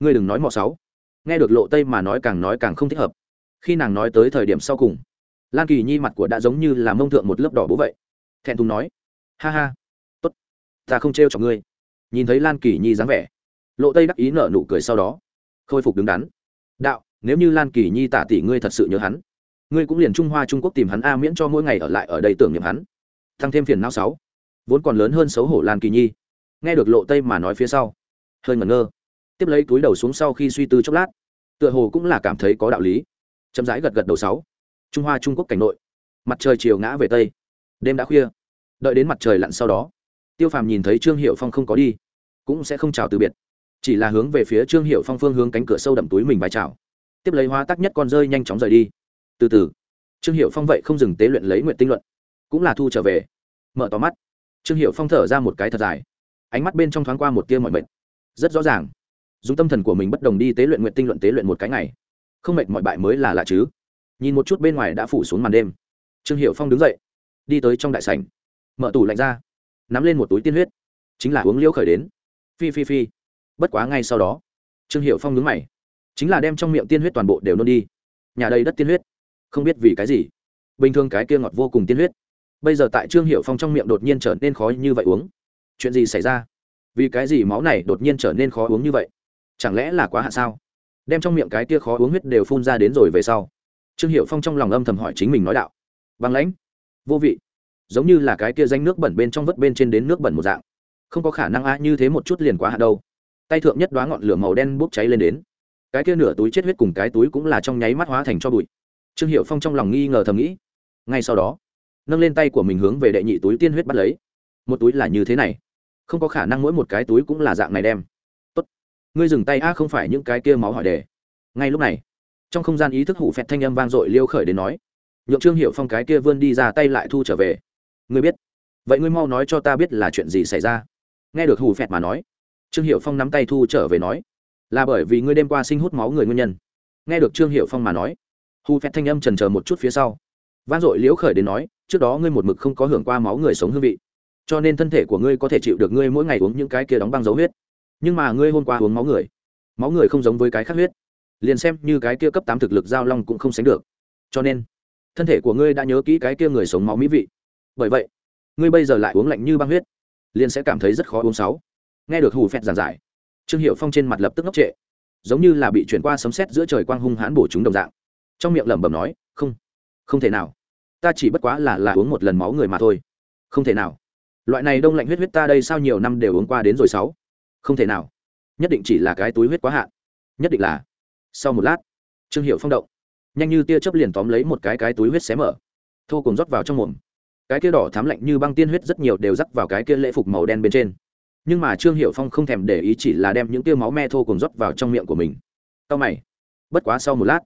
Ngươi đừng nói mọ sáu. Nghe được lộ tây mà nói càng nói càng không thích hợp. Khi nàng nói tới thời điểm sau cùng, lan kỳ nhi mặt của đã giống như là mông thượng một lớp đỏ bố vậy. Thẹn thùng nói, ha ha, tốt, ta không trêu chọc ngươi. Nhìn thấy lan kỳ nhi dáng vẻ, lộ tây đắc ý nở nụ cười sau đó, khôi phục đứng đắn. Đạo nếu như lan kỳ nhi tả tỷ ngươi thật sự nhớ hắn, ngươi cũng liền trung hoa trung quốc tìm hắn a miễn cho mỗi ngày ở lại ở đây tưởng niệm hắn. Thăng thêm phiền não sáu. Vốn còn lớn hơn xấu hổ lan kỳ nhi. Nghe được lộ tây mà nói phía sau, hơi ngẩn ngơ. Tiếp lấy túi đầu xuống sau khi suy tư chốc lát, tựa hồ cũng là cảm thấy có đạo lý. Chậm rãi gật gật đầu sáu. Trung hoa trung quốc cảnh nội, mặt trời chiều ngã về tây. Đêm đã khuya. Đợi đến mặt trời lặn sau đó, tiêu phàm nhìn thấy trương hiệu phong không có đi, cũng sẽ không chào từ biệt. Chỉ là hướng về phía trương hiệu phong phương hướng cánh cửa sâu đậm túi mình bài chào tiếp lấy hóa tắc nhất con rơi nhanh chóng rời đi. Từ từ. Trương hiệu phong vậy không dừng tế luyện lấy nguyện tinh luận, cũng là thu trở về. Mở tò mắt. Trương hiệu phong thở ra một cái thật dài. Ánh mắt bên trong thoáng qua một tia mọi mệt. Rất rõ ràng. Dùng tâm thần của mình bất đồng đi tế luyện nguyện tinh luận tế luyện một cái ngày. Không mệt mọi bại mới là lạ chứ. Nhìn một chút bên ngoài đã phủ xuống màn đêm. Trương hiệu phong đứng dậy, đi tới trong đại sảnh. Mở tủ lạnh ra, nắm lên một túi tiên huyết. Chính là uống liễu khởi đến. Phi phi phi. Bất quá ngay sau đó, trương hiệu phong nhướng mày chính là đem trong miệng tiên huyết toàn bộ đều nôn đi. Nhà đầy đất tiên huyết. Không biết vì cái gì. Bình thường cái kia ngọt vô cùng tiên huyết. Bây giờ tại trương hiệu phong trong miệng đột nhiên trở nên khó như vậy uống. Chuyện gì xảy ra? Vì cái gì máu này đột nhiên trở nên khó uống như vậy? Chẳng lẽ là quá hạ sao? Đem trong miệng cái kia khó uống huyết đều phun ra đến rồi về sau. Trương hiệu phong trong lòng âm thầm hỏi chính mình nói đạo. Băng lãnh. Vô vị. Giống như là cái kia danh nước bẩn bên trong vất bên trên đến nước bẩn một dạng. Không có khả năng a như thế một chút liền quá hạ đâu. Tay thượng nhất đoá ngọn lửa màu đen bốc cháy lên đến cái kia nửa túi chết huyết cùng cái túi cũng là trong nháy mắt hóa thành cho bụi. Trương hiệu phong trong lòng nghi ngờ thầm nghĩ. Ngay sau đó, nâng lên tay của mình hướng về đệ nhị túi tiên huyết bắt lấy. Một túi là như thế này. Không có khả năng mỗi một cái túi cũng là dạng này đem. Tốt. Ngươi dừng tay a, không phải những cái kia máu hỏi đề. Ngay lúc này, trong không gian ý thức hủ phẹt thanh âm vang dội liêu khởi đến nói. Nhượng trương hiệu phong cái kia vươn đi ra tay lại thu trở về. Ngươi biết. Vậy ngươi mau nói cho ta biết là chuyện gì xảy ra. Nghe được hủ phẹt mà nói, trương hiệu phong nắm tay thu trở về nói là bởi vì ngươi đêm qua sinh hút máu người nguyên nhân. Nghe được trương hiệu phong mà nói hù phét thanh âm trần chờ một chút phía sau. Van dội liễu khởi đến nói, trước đó ngươi một mực không có hưởng qua máu người sống hương vị, cho nên thân thể của ngươi có thể chịu được ngươi mỗi ngày uống những cái kia đóng băng dấu huyết. Nhưng mà ngươi hôm qua uống máu người máu người không giống với cái khác huyết, liền xem như cái kia cấp tám thực lực giao long cũng không sánh được. Cho nên, thân thể của ngươi đã nhớ kỹ cái kia người sống máu mỹ vị. Bởi vậy, ngươi bây giờ lại uống lạnh như băng huyết, liền sẽ cảm thấy rất khó uống sáu. Nghe được hù phẹt giảng giải trương hiệu phong trên mặt lập tức ngốc trệ, giống như là bị chuyển qua sấm xét giữa trời quang hung hãn bổ chúng đồng dạng. Trong miệng lẩm bẩm nói, không không thể nào. Ta chỉ bất quá là là uống một lần máu người mà thôi. Không thể nào. Loại này đông lạnh huyết huyết ta đây sao nhiều năm đều uống qua đến rồi sáu. Không thể nào. Nhất định chỉ là cái túi huyết quá hạn. Nhất định là. Sau một lát, trương hiệu phong động. Nhanh như tia chớp liền tóm lấy một cái cái túi huyết xé mở. Thô cùng rót vào trong mồm. Cái kia đỏ thám lạnh như băng tiên huyết rất nhiều đều rắc vào cái kia lễ phục màu đen bên trên nhưng mà trương hiệu phong không thèm để ý chỉ là đem những tia máu me thô cùng rót vào trong miệng của mình. Tao mày, bất quá sau một lát,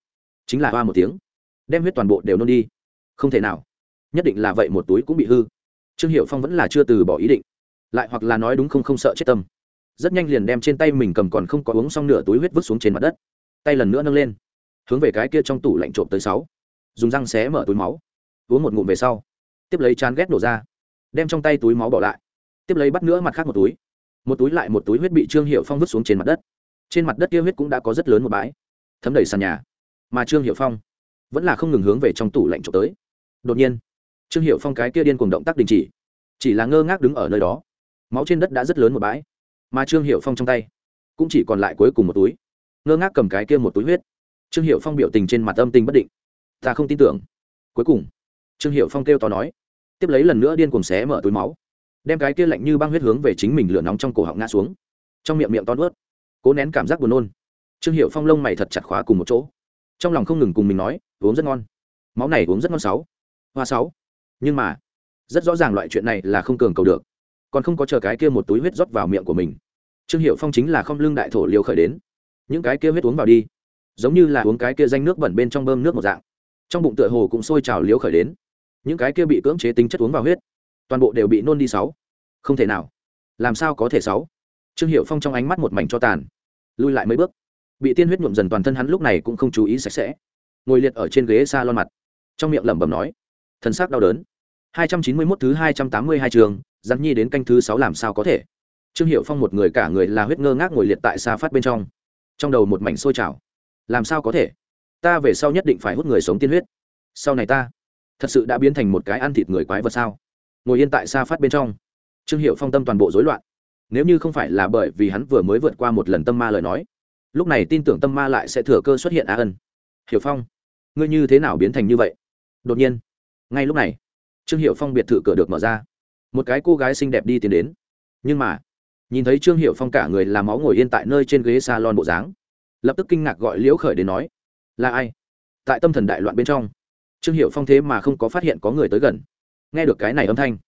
chính là hoa một tiếng. Đem huyết toàn bộ đều nôn đi. Không thể nào. Nhất định là vậy một túi cũng bị hư. Trương hiệu phong vẫn là chưa từ bỏ ý định. Lại hoặc là nói đúng không không sợ chết tâm. Rất nhanh liền đem trên tay mình cầm còn không có uống xong nửa túi huyết vứt xuống trên mặt đất. Tay lần nữa nâng lên. Hướng về cái kia trong tủ lạnh trộm tới sáu. Dùng răng xé mở túi máu. Uống một ngụm về sau. Tiếp lấy chán ghét đổ ra. Đem trong tay túi máu bỏ lại. Tiếp lấy bắt nữa mặt khác một túi một túi lại một túi huyết bị trương hiệu phong vứt xuống trên mặt đất trên mặt đất kia huyết cũng đã có rất lớn một bãi thấm đầy sàn nhà mà trương hiệu phong vẫn là không ngừng hướng về trong tủ lạnh trộm tới đột nhiên trương hiệu phong cái kia điên cùng động tác đình chỉ chỉ là ngơ ngác đứng ở nơi đó máu trên đất đã rất lớn một bãi mà trương hiệu phong trong tay cũng chỉ còn lại cuối cùng một túi ngơ ngác cầm cái kia một túi huyết trương hiệu phong biểu tình trên mặt âm tình bất định ta không tin tưởng cuối cùng trương hiệu phong kêu to nói tiếp lấy lần nữa điên cùng xé mở túi máu đem cái kia lạnh như băng huyết hướng về chính mình lửa nóng trong cổ họng ngã xuống. Trong miệng miệng to ướt cố nén cảm giác buồn nôn. Trương hiệu phong lông mày thật chặt khóa cùng một chỗ. Trong lòng không ngừng cùng mình nói, uống rất ngon. Máu này uống rất ngon sáu. Hoa sáu. Nhưng mà, rất rõ ràng loại chuyện này là không cường cầu được. Còn không có chờ cái kia một túi huyết rót vào miệng của mình, trương hiệu phong chính là không lưng đại thổ liều khởi đến. Những cái kia huyết uống vào đi, giống như là uống cái kia danh nước bẩn bên trong bơm nước một dạng. Trong bụng tựa hồ cũng sôi trào liều khởi đến. Những cái kia bị cưỡng chế tính chất uống vào huyết toàn bộ đều bị nôn đi sáu. Không thể nào. Làm sao có thể sáu? Trương hiệu phong trong ánh mắt một mảnh cho tàn. Lui lại mấy bước. Bị tiên huyết nhuộm dần toàn thân hắn lúc này cũng không chú ý sạch sẽ. Ngồi liệt ở trên ghế xa lon mặt. Trong miệng lẩm bẩm nói thân xác đau đớn. 291 thứ 282 trường rắn nhi đến canh thứ sáu làm sao có thể? Trương Hiểu phong một người cả người là huyết ngơ ngác ngồi liệt tại xa phát bên trong. Trong đầu một mảnh sôi trào. Làm sao có thể? Ta về sau nhất định phải hút người sống tiên huyết. Sau này ta thật sự đã biến thành một cái ăn thịt người quái vật sao? Ngồi yên tại xa phát bên trong. Trương hiệu phong tâm toàn bộ rối loạn. Nếu như không phải là bởi vì hắn vừa mới vượt qua một lần tâm ma lời nói, lúc này tin tưởng tâm ma lại sẽ thừa cơ xuất hiện á ân. Hiểu phong, ngươi như thế nào biến thành như vậy? Đột nhiên, ngay lúc này, trương hiệu phong biệt thự cửa được mở ra. Một cái cô gái xinh đẹp đi tiến đến. Nhưng mà, nhìn thấy trương hiệu phong cả người làm máu ngồi yên tại nơi trên ghế salon bộ dáng, lập tức kinh ngạc gọi liễu khởi đến nói, là ai? Tại tâm thần đại loạn bên trong, trương hiệu phong thế mà không có phát hiện có người tới gần nghe được cái này âm thanh,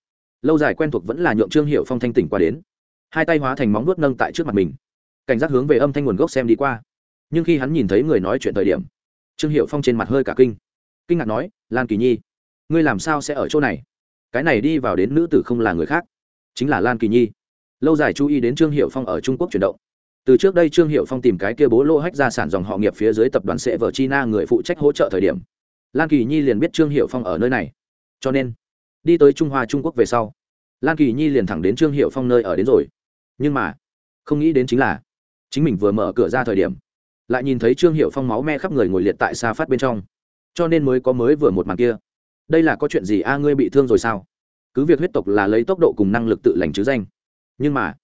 lâu dài quen thuộc vẫn là nhượng trương hiệu phong thanh tỉnh qua đến. Hai tay hóa thành móng nuốt nâng tại trước mặt mình, cảnh giác hướng về âm thanh nguồn gốc xem đi qua. Nhưng khi hắn nhìn thấy người nói chuyện thời điểm, trương hiệu phong trên mặt hơi cả kinh. Kinh ngạc nói, lan kỳ nhi, ngươi làm sao sẽ ở chỗ này? Cái này đi vào đến nữ tử không là người khác, chính là lan kỳ nhi. Lâu dài chú ý đến trương hiệu phong ở trung quốc chuyển động. Từ trước đây trương hiệu phong tìm cái kia bố lô hách gia sản dòng họ nghiệp phía dưới tập đoàn sệ vợ china người phụ trách hỗ trợ thời điểm, lan kỳ nhi liền biết trương hiệu phong ở nơi này. Cho nên đi tới trung hoa trung quốc về sau, lan kỳ nhi liền thẳng đến trương hiệu phong nơi ở đến rồi. Nhưng mà, không nghĩ đến chính là, chính mình vừa mở cửa ra thời điểm, lại nhìn thấy trương hiệu phong máu me khắp người ngồi liệt tại xa phát bên trong. Cho nên mới có mới vừa một màn kia. Đây là có chuyện gì? A, ngươi bị thương rồi sao? Cứ việc huyết tộc là lấy tốc độ cùng năng lực tự lành chứ danh. Nhưng mà,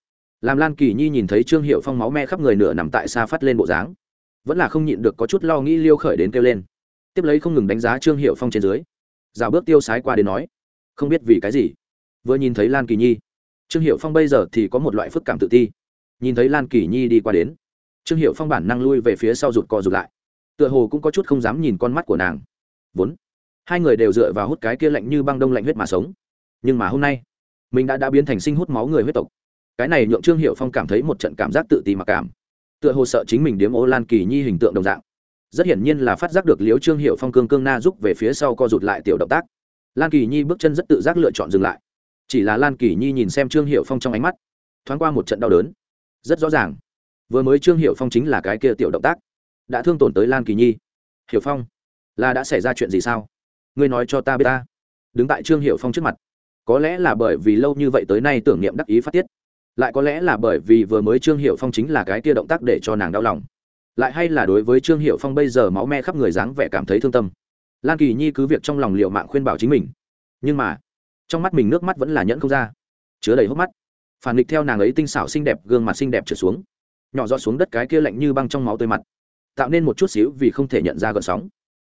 làm lan kỳ nhi nhìn thấy trương hiệu phong máu me khắp người nửa nằm tại xa phát lên bộ dáng, vẫn là không nhịn được có chút lo nghĩ liêu khởi đến kêu lên. Tiếp lấy không ngừng đánh giá trương hiệu phong trên dưới. Rào bước tiêu sái qua đến nói không biết vì cái gì. Vừa nhìn thấy lan kỳ nhi, trương hiệu phong bây giờ thì có một loại phức cảm tự ti. Nhìn thấy lan kỳ nhi đi qua đến, trương hiệu phong bản năng lui về phía sau rụt co rụt lại. Tựa hồ cũng có chút không dám nhìn con mắt của nàng. Vốn, hai người đều dựa vào hút cái kia lạnh như băng đông lạnh huyết mà sống. Nhưng mà hôm nay, mình đã đã biến thành sinh hút máu người huyết tộc. Cái này nhượng trương hiệu phong cảm thấy một trận cảm giác tự ti mặc cảm. Tựa hồ sợ chính mình điếm ô lan kỳ nhi hình tượng đồng dạng. Rất hiển nhiên là phát giác được liếu trương hiệu phong cương cương na giúp về phía sau co rụt lại tiểu động tác lan kỳ nhi bước chân rất tự giác lựa chọn dừng lại. Chỉ là lan kỳ nhi nhìn xem trương hiệu phong trong ánh mắt, thoáng qua một trận đau đớn. Rất rõ ràng, vừa mới trương hiệu phong chính là cái kia tiểu động tác, đã thương tổn tới lan kỳ nhi. Hiểu phong, là đã xảy ra chuyện gì sao? Ngươi nói cho ta biết ta. Đứng tại trương hiệu phong trước mặt, có lẽ là bởi vì lâu như vậy tới nay tưởng niệm đắc ý phát tiết, lại có lẽ là bởi vì vừa mới trương hiệu phong chính là cái kia động tác để cho nàng đau lòng, lại hay là đối với trương hiệu phong bây giờ máu me khắp người dáng vẻ cảm thấy thương tâm lan kỳ nhi cứ việc trong lòng liệu mạng khuyên bảo chính mình, nhưng mà trong mắt mình nước mắt vẫn là nhẫn không ra, chứa đầy hốc mắt. Phản nghịch theo nàng ấy tinh xảo xinh đẹp, gương mặt xinh đẹp trở xuống, nhỏ giọt xuống đất cái kia lạnh như băng trong máu tươi mặt, tạo nên một chút xíu vì không thể nhận ra gợn sóng.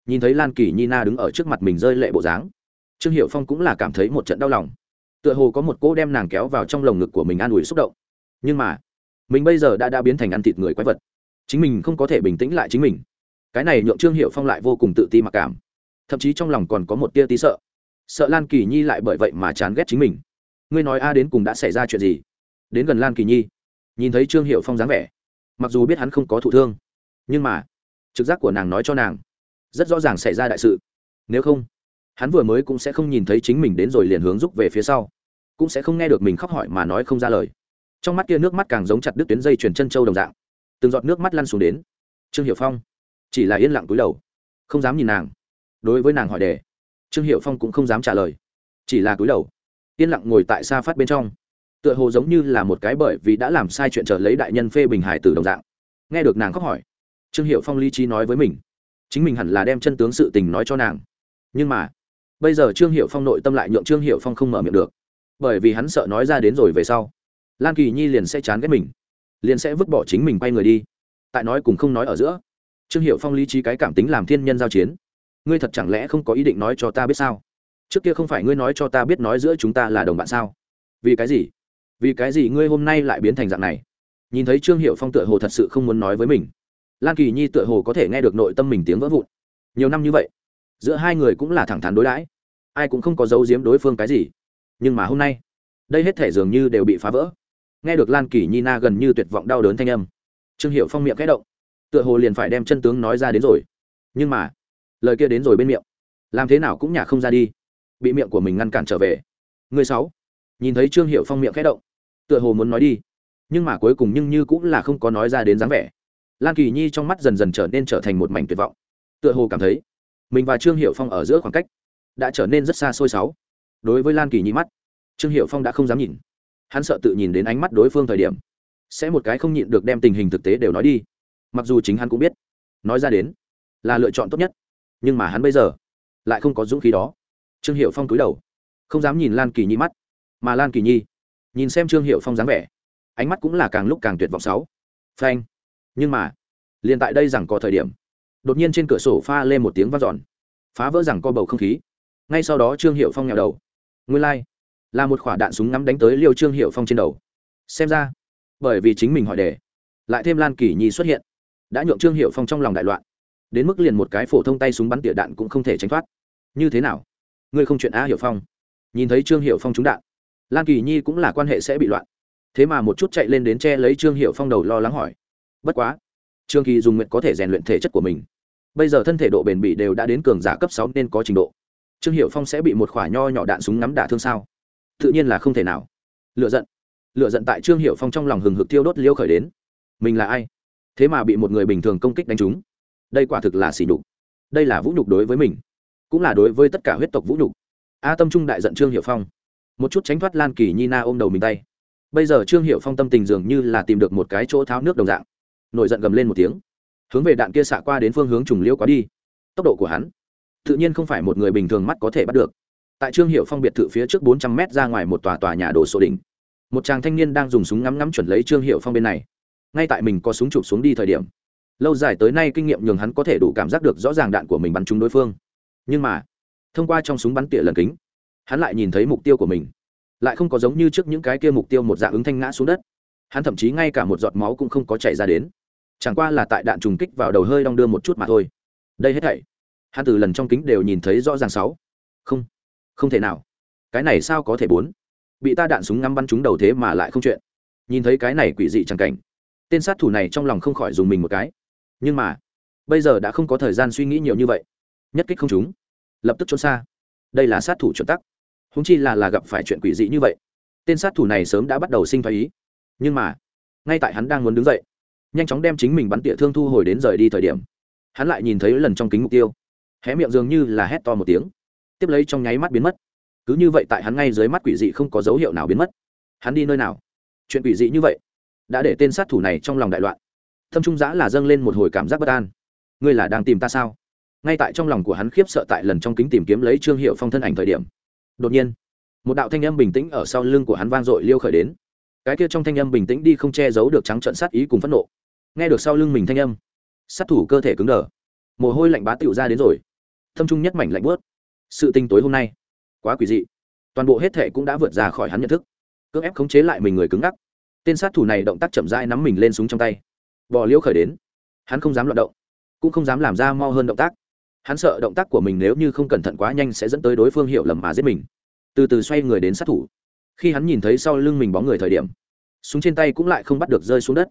Nhìn thấy lan kỳ nhi na đứng ở trước mặt mình rơi lệ bộ dáng, trương hiệu phong cũng là cảm thấy một trận đau lòng. Tựa hồ có một cô đem nàng kéo vào trong lồng ngực của mình an ủi xúc động. Nhưng mà, mình bây giờ đã đã biến thành ăn thịt người quái vật. Chính mình không có thể bình tĩnh lại chính mình. Cái này nhượng trương hiệu phong lại vô cùng tự ti mặc cảm thậm chí trong lòng còn có một tia tí sợ. Sợ lan kỳ nhi lại bởi vậy mà chán ghét chính mình. Ngươi nói a đến cùng đã xảy ra chuyện gì? Đến gần lan kỳ nhi, nhìn thấy trương hiệu phong dáng vẻ, mặc dù biết hắn không có thụ thương, nhưng mà trực giác của nàng nói cho nàng, rất rõ ràng xảy ra đại sự. Nếu không, hắn vừa mới cũng sẽ không nhìn thấy chính mình đến rồi liền hướng rút về phía sau, cũng sẽ không nghe được mình khóc hỏi mà nói không ra lời. Trong mắt kia nước mắt càng giống chặt đứt tuyến dây chuyển chân trâu đồng dạng, từng giọt nước mắt lăn xuống đến trương hiệu phong, chỉ là yên lặng túi đầu, không dám nhìn nàng đối với nàng hỏi đề. Trương hiệu phong cũng không dám trả lời, chỉ là cúi đầu, yên lặng ngồi tại xa phát bên trong. Tựa hồ giống như là một cái bởi vì đã làm sai chuyện trở lấy đại nhân phê bình hải từ đồng dạng. Nghe được nàng khóc hỏi, trương hiệu phong lý trí nói với mình, chính mình hẳn là đem chân tướng sự tình nói cho nàng. Nhưng mà, bây giờ trương hiệu phong nội tâm lại nhượng trương hiệu phong không mở miệng được, bởi vì hắn sợ nói ra đến rồi về sau, lan kỳ nhi liền sẽ chán ghét mình, liền sẽ vứt bỏ chính mình quay người đi. Tại nói cùng không nói ở giữa, trương hiệu phong lý trí cái cảm tính làm thiên nhân giao chiến ngươi thật chẳng lẽ không có ý định nói cho ta biết sao? Trước kia không phải ngươi nói cho ta biết nói giữa chúng ta là đồng bạn sao? Vì cái gì? Vì cái gì ngươi hôm nay lại biến thành dạng này? Nhìn thấy trương hiệu phong tựa hồ thật sự không muốn nói với mình. Lan kỳ nhi tựa hồ có thể nghe được nội tâm mình tiếng vỡ vụn. Nhiều năm như vậy, giữa hai người cũng là thẳng thắn đối đãi. Ai cũng không có giấu giếm đối phương cái gì. Nhưng mà hôm nay, đây hết thể dường như đều bị phá vỡ. Nghe được lan kỳ nhi na gần như tuyệt vọng đau đớn thanh âm, trương hiệu phong miệng kẽ động, tựa hồ liền phải đem chân tướng nói ra đến rồi. Nhưng mà lời kia đến rồi bên miệng. Làm thế nào cũng nhả không ra đi. Bị miệng của mình ngăn cản trở về. Người sáu. Nhìn thấy trương hiệu phong miệng khẽ động, tựa hồ muốn nói đi. Nhưng mà cuối cùng nhưng như cũng là không có nói ra đến dáng vẻ. Lan kỳ nhi trong mắt dần dần trở nên trở thành một mảnh tuyệt vọng. Tựa hồ cảm thấy, mình và trương hiệu phong ở giữa khoảng cách đã trở nên rất xa xôi sáu. Đối với lan kỳ nhi mắt, trương hiệu phong đã không dám nhìn. Hắn sợ tự nhìn đến ánh mắt đối phương thời điểm, sẽ một cái không nhịn được đem tình hình thực tế đều nói đi. Mặc dù chính hắn cũng biết, nói ra đến là lựa chọn tốt nhất nhưng mà hắn bây giờ lại không có dũng khí đó. Trương hiệu phong cúi đầu không dám nhìn lan kỳ nhi mắt mà lan kỳ nhi nhìn xem trương hiệu phong dáng vẻ ánh mắt cũng là càng lúc càng tuyệt vọng sáu. Phanh. Nhưng mà liền tại đây rằng có thời điểm đột nhiên trên cửa sổ pha lên một tiếng vang giòn phá vỡ rằng co bầu không khí. Ngay sau đó trương hiệu phong nhào đầu nguyên lai、like, là một quả đạn súng ngắm đánh tới liêu trương hiệu phong trên đầu. Xem ra bởi vì chính mình hỏi đề lại thêm lan kỳ nhi xuất hiện đã nhượng trương hiệu phong trong lòng đại loạn đến mức liền một cái phổ thông tay súng bắn tỉa đạn cũng không thể tránh thoát. Như thế nào? Ngươi không chuyện á Hiểu phong. Nhìn thấy trương Hiểu phong trúng đạn, lan kỳ nhi cũng là quan hệ sẽ bị loạn. Thế mà một chút chạy lên đến che lấy trương hiệu phong đầu lo lắng hỏi, bất quá, trương kỳ dùng nguyện có thể rèn luyện thể chất của mình. Bây giờ thân thể độ bền bỉ đều đã đến cường giả cấp sáu nên có trình độ. Trương hiệu phong sẽ bị một khoả nho nhỏ đạn súng ngắm đả thương sao? Tự nhiên là không thể nào. Lựa giận. Lựa giận tại trương hiệu phong trong lòng hừng hực tiêu đốt liêu khởi đến. Mình là ai? Thế mà bị một người bình thường công kích đánh trúng đây quả thực là xỉ nhục. Đây là vũ nhục đối với mình, cũng là đối với tất cả huyết tộc vũ nhục. A tâm trung đại giận trương hiệu phong. Một chút tránh thoát lan kỳ nhi na ôm đầu mình tay. Bây giờ trương hiệu phong tâm tình dường như là tìm được một cái chỗ tháo nước đồng dạng. Nổi giận gầm lên một tiếng. Hướng về đạn kia xạ qua đến phương hướng trùng liêu quá đi. Tốc độ của hắn, tự nhiên không phải một người bình thường mắt có thể bắt được. Tại trương hiệu phong biệt thự phía trước bốn trăm mét ra ngoài một tòa tòa nhà đồ sổ đỉnh. Một chàng thanh niên đang dùng súng ngắm ngắm chuẩn lấy trương hiệu phong bên này. Ngay tại mình có súng chụp xuống đi thời điểm lâu dài tới nay kinh nghiệm nhường hắn có thể đủ cảm giác được rõ ràng đạn của mình bắn trúng đối phương. Nhưng mà, thông qua trong súng bắn tỉa lần kính, hắn lại nhìn thấy mục tiêu của mình. Lại không có giống như trước những cái kia mục tiêu một dạng ứng thanh ngã xuống đất. Hắn thậm chí ngay cả một giọt máu cũng không có chảy ra đến. Chẳng qua là tại đạn trùng kích vào đầu hơi đong đưa một chút mà thôi. Đây hết thảy, hắn từ lần trong kính đều nhìn thấy rõ ràng sáu. Không không thể nào. Cái này sao có thể bốn? Bị ta đạn súng ngắm bắn trúng đầu thế mà lại không chuyện. Nhìn thấy cái này quỷ dị chẳng cảnh. Tên sát thủ này trong lòng không khỏi dùng mình một cái nhưng mà, bây giờ đã không có thời gian suy nghĩ nhiều như vậy. Nhất kích không chúng lập tức trốn xa. Đây là sát thủ chuẩn tắc. Húng chi là là gặp phải chuyện quỷ dị như vậy. Tên sát thủ này sớm đã bắt đầu sinh thái ý. Nhưng mà, ngay tại hắn đang muốn đứng dậy, nhanh chóng đem chính mình bắn tỉa thương thu hồi đến rời đi thời điểm, hắn lại nhìn thấy lần trong kính mục tiêu. Hé miệng dường như là hét to một tiếng. Tiếp lấy trong nháy mắt biến mất. Cứ như vậy tại hắn ngay dưới mắt quỷ dị không có dấu hiệu nào biến mất. Hắn đi nơi nào? Chuyện quỷ dị như vậy, đã để tên sát thủ này trong lòng đại loạn thâm trung giã là dâng lên một hồi cảm giác bất an. Ngươi là đang tìm ta sao? Ngay tại trong lòng của hắn khiếp sợ tại lần trong kính tìm kiếm lấy trương hiệu phong thân ảnh thời điểm, đột nhiên, một đạo thanh âm bình tĩnh ở sau lưng của hắn vang dội liêu khởi đến. Cái kia trong thanh âm bình tĩnh đi không che giấu được trắng trận sát ý cùng phẫn nộ. Nghe được sau lưng mình thanh âm, sát thủ cơ thể cứng đờ. Mồ hôi lạnh bá tựu ra đến rồi. Thâm trung nhất mảnh lạnh bớt sự tinh tối hôm nay, quá quỷ dị. Toàn bộ hết thể cũng đã vượt ra khỏi hắn nhận thức. Cưỡng ép khống chế lại mình người cứng ngắc. Tên sát thủ này động tác chậm rãi nắm mình lên súng trong tay bò liễu khởi đến. Hắn không dám loạt động cũng không dám làm ra mo hơn động tác. Hắn sợ động tác của mình nếu như không cẩn thận quá nhanh sẽ dẫn tới đối phương hiểu lầm mà giết mình. Từ từ xoay người đến sát thủ. Khi hắn nhìn thấy sau lưng mình bóng người thời điểm súng trên tay cũng lại không bắt được rơi xuống đất.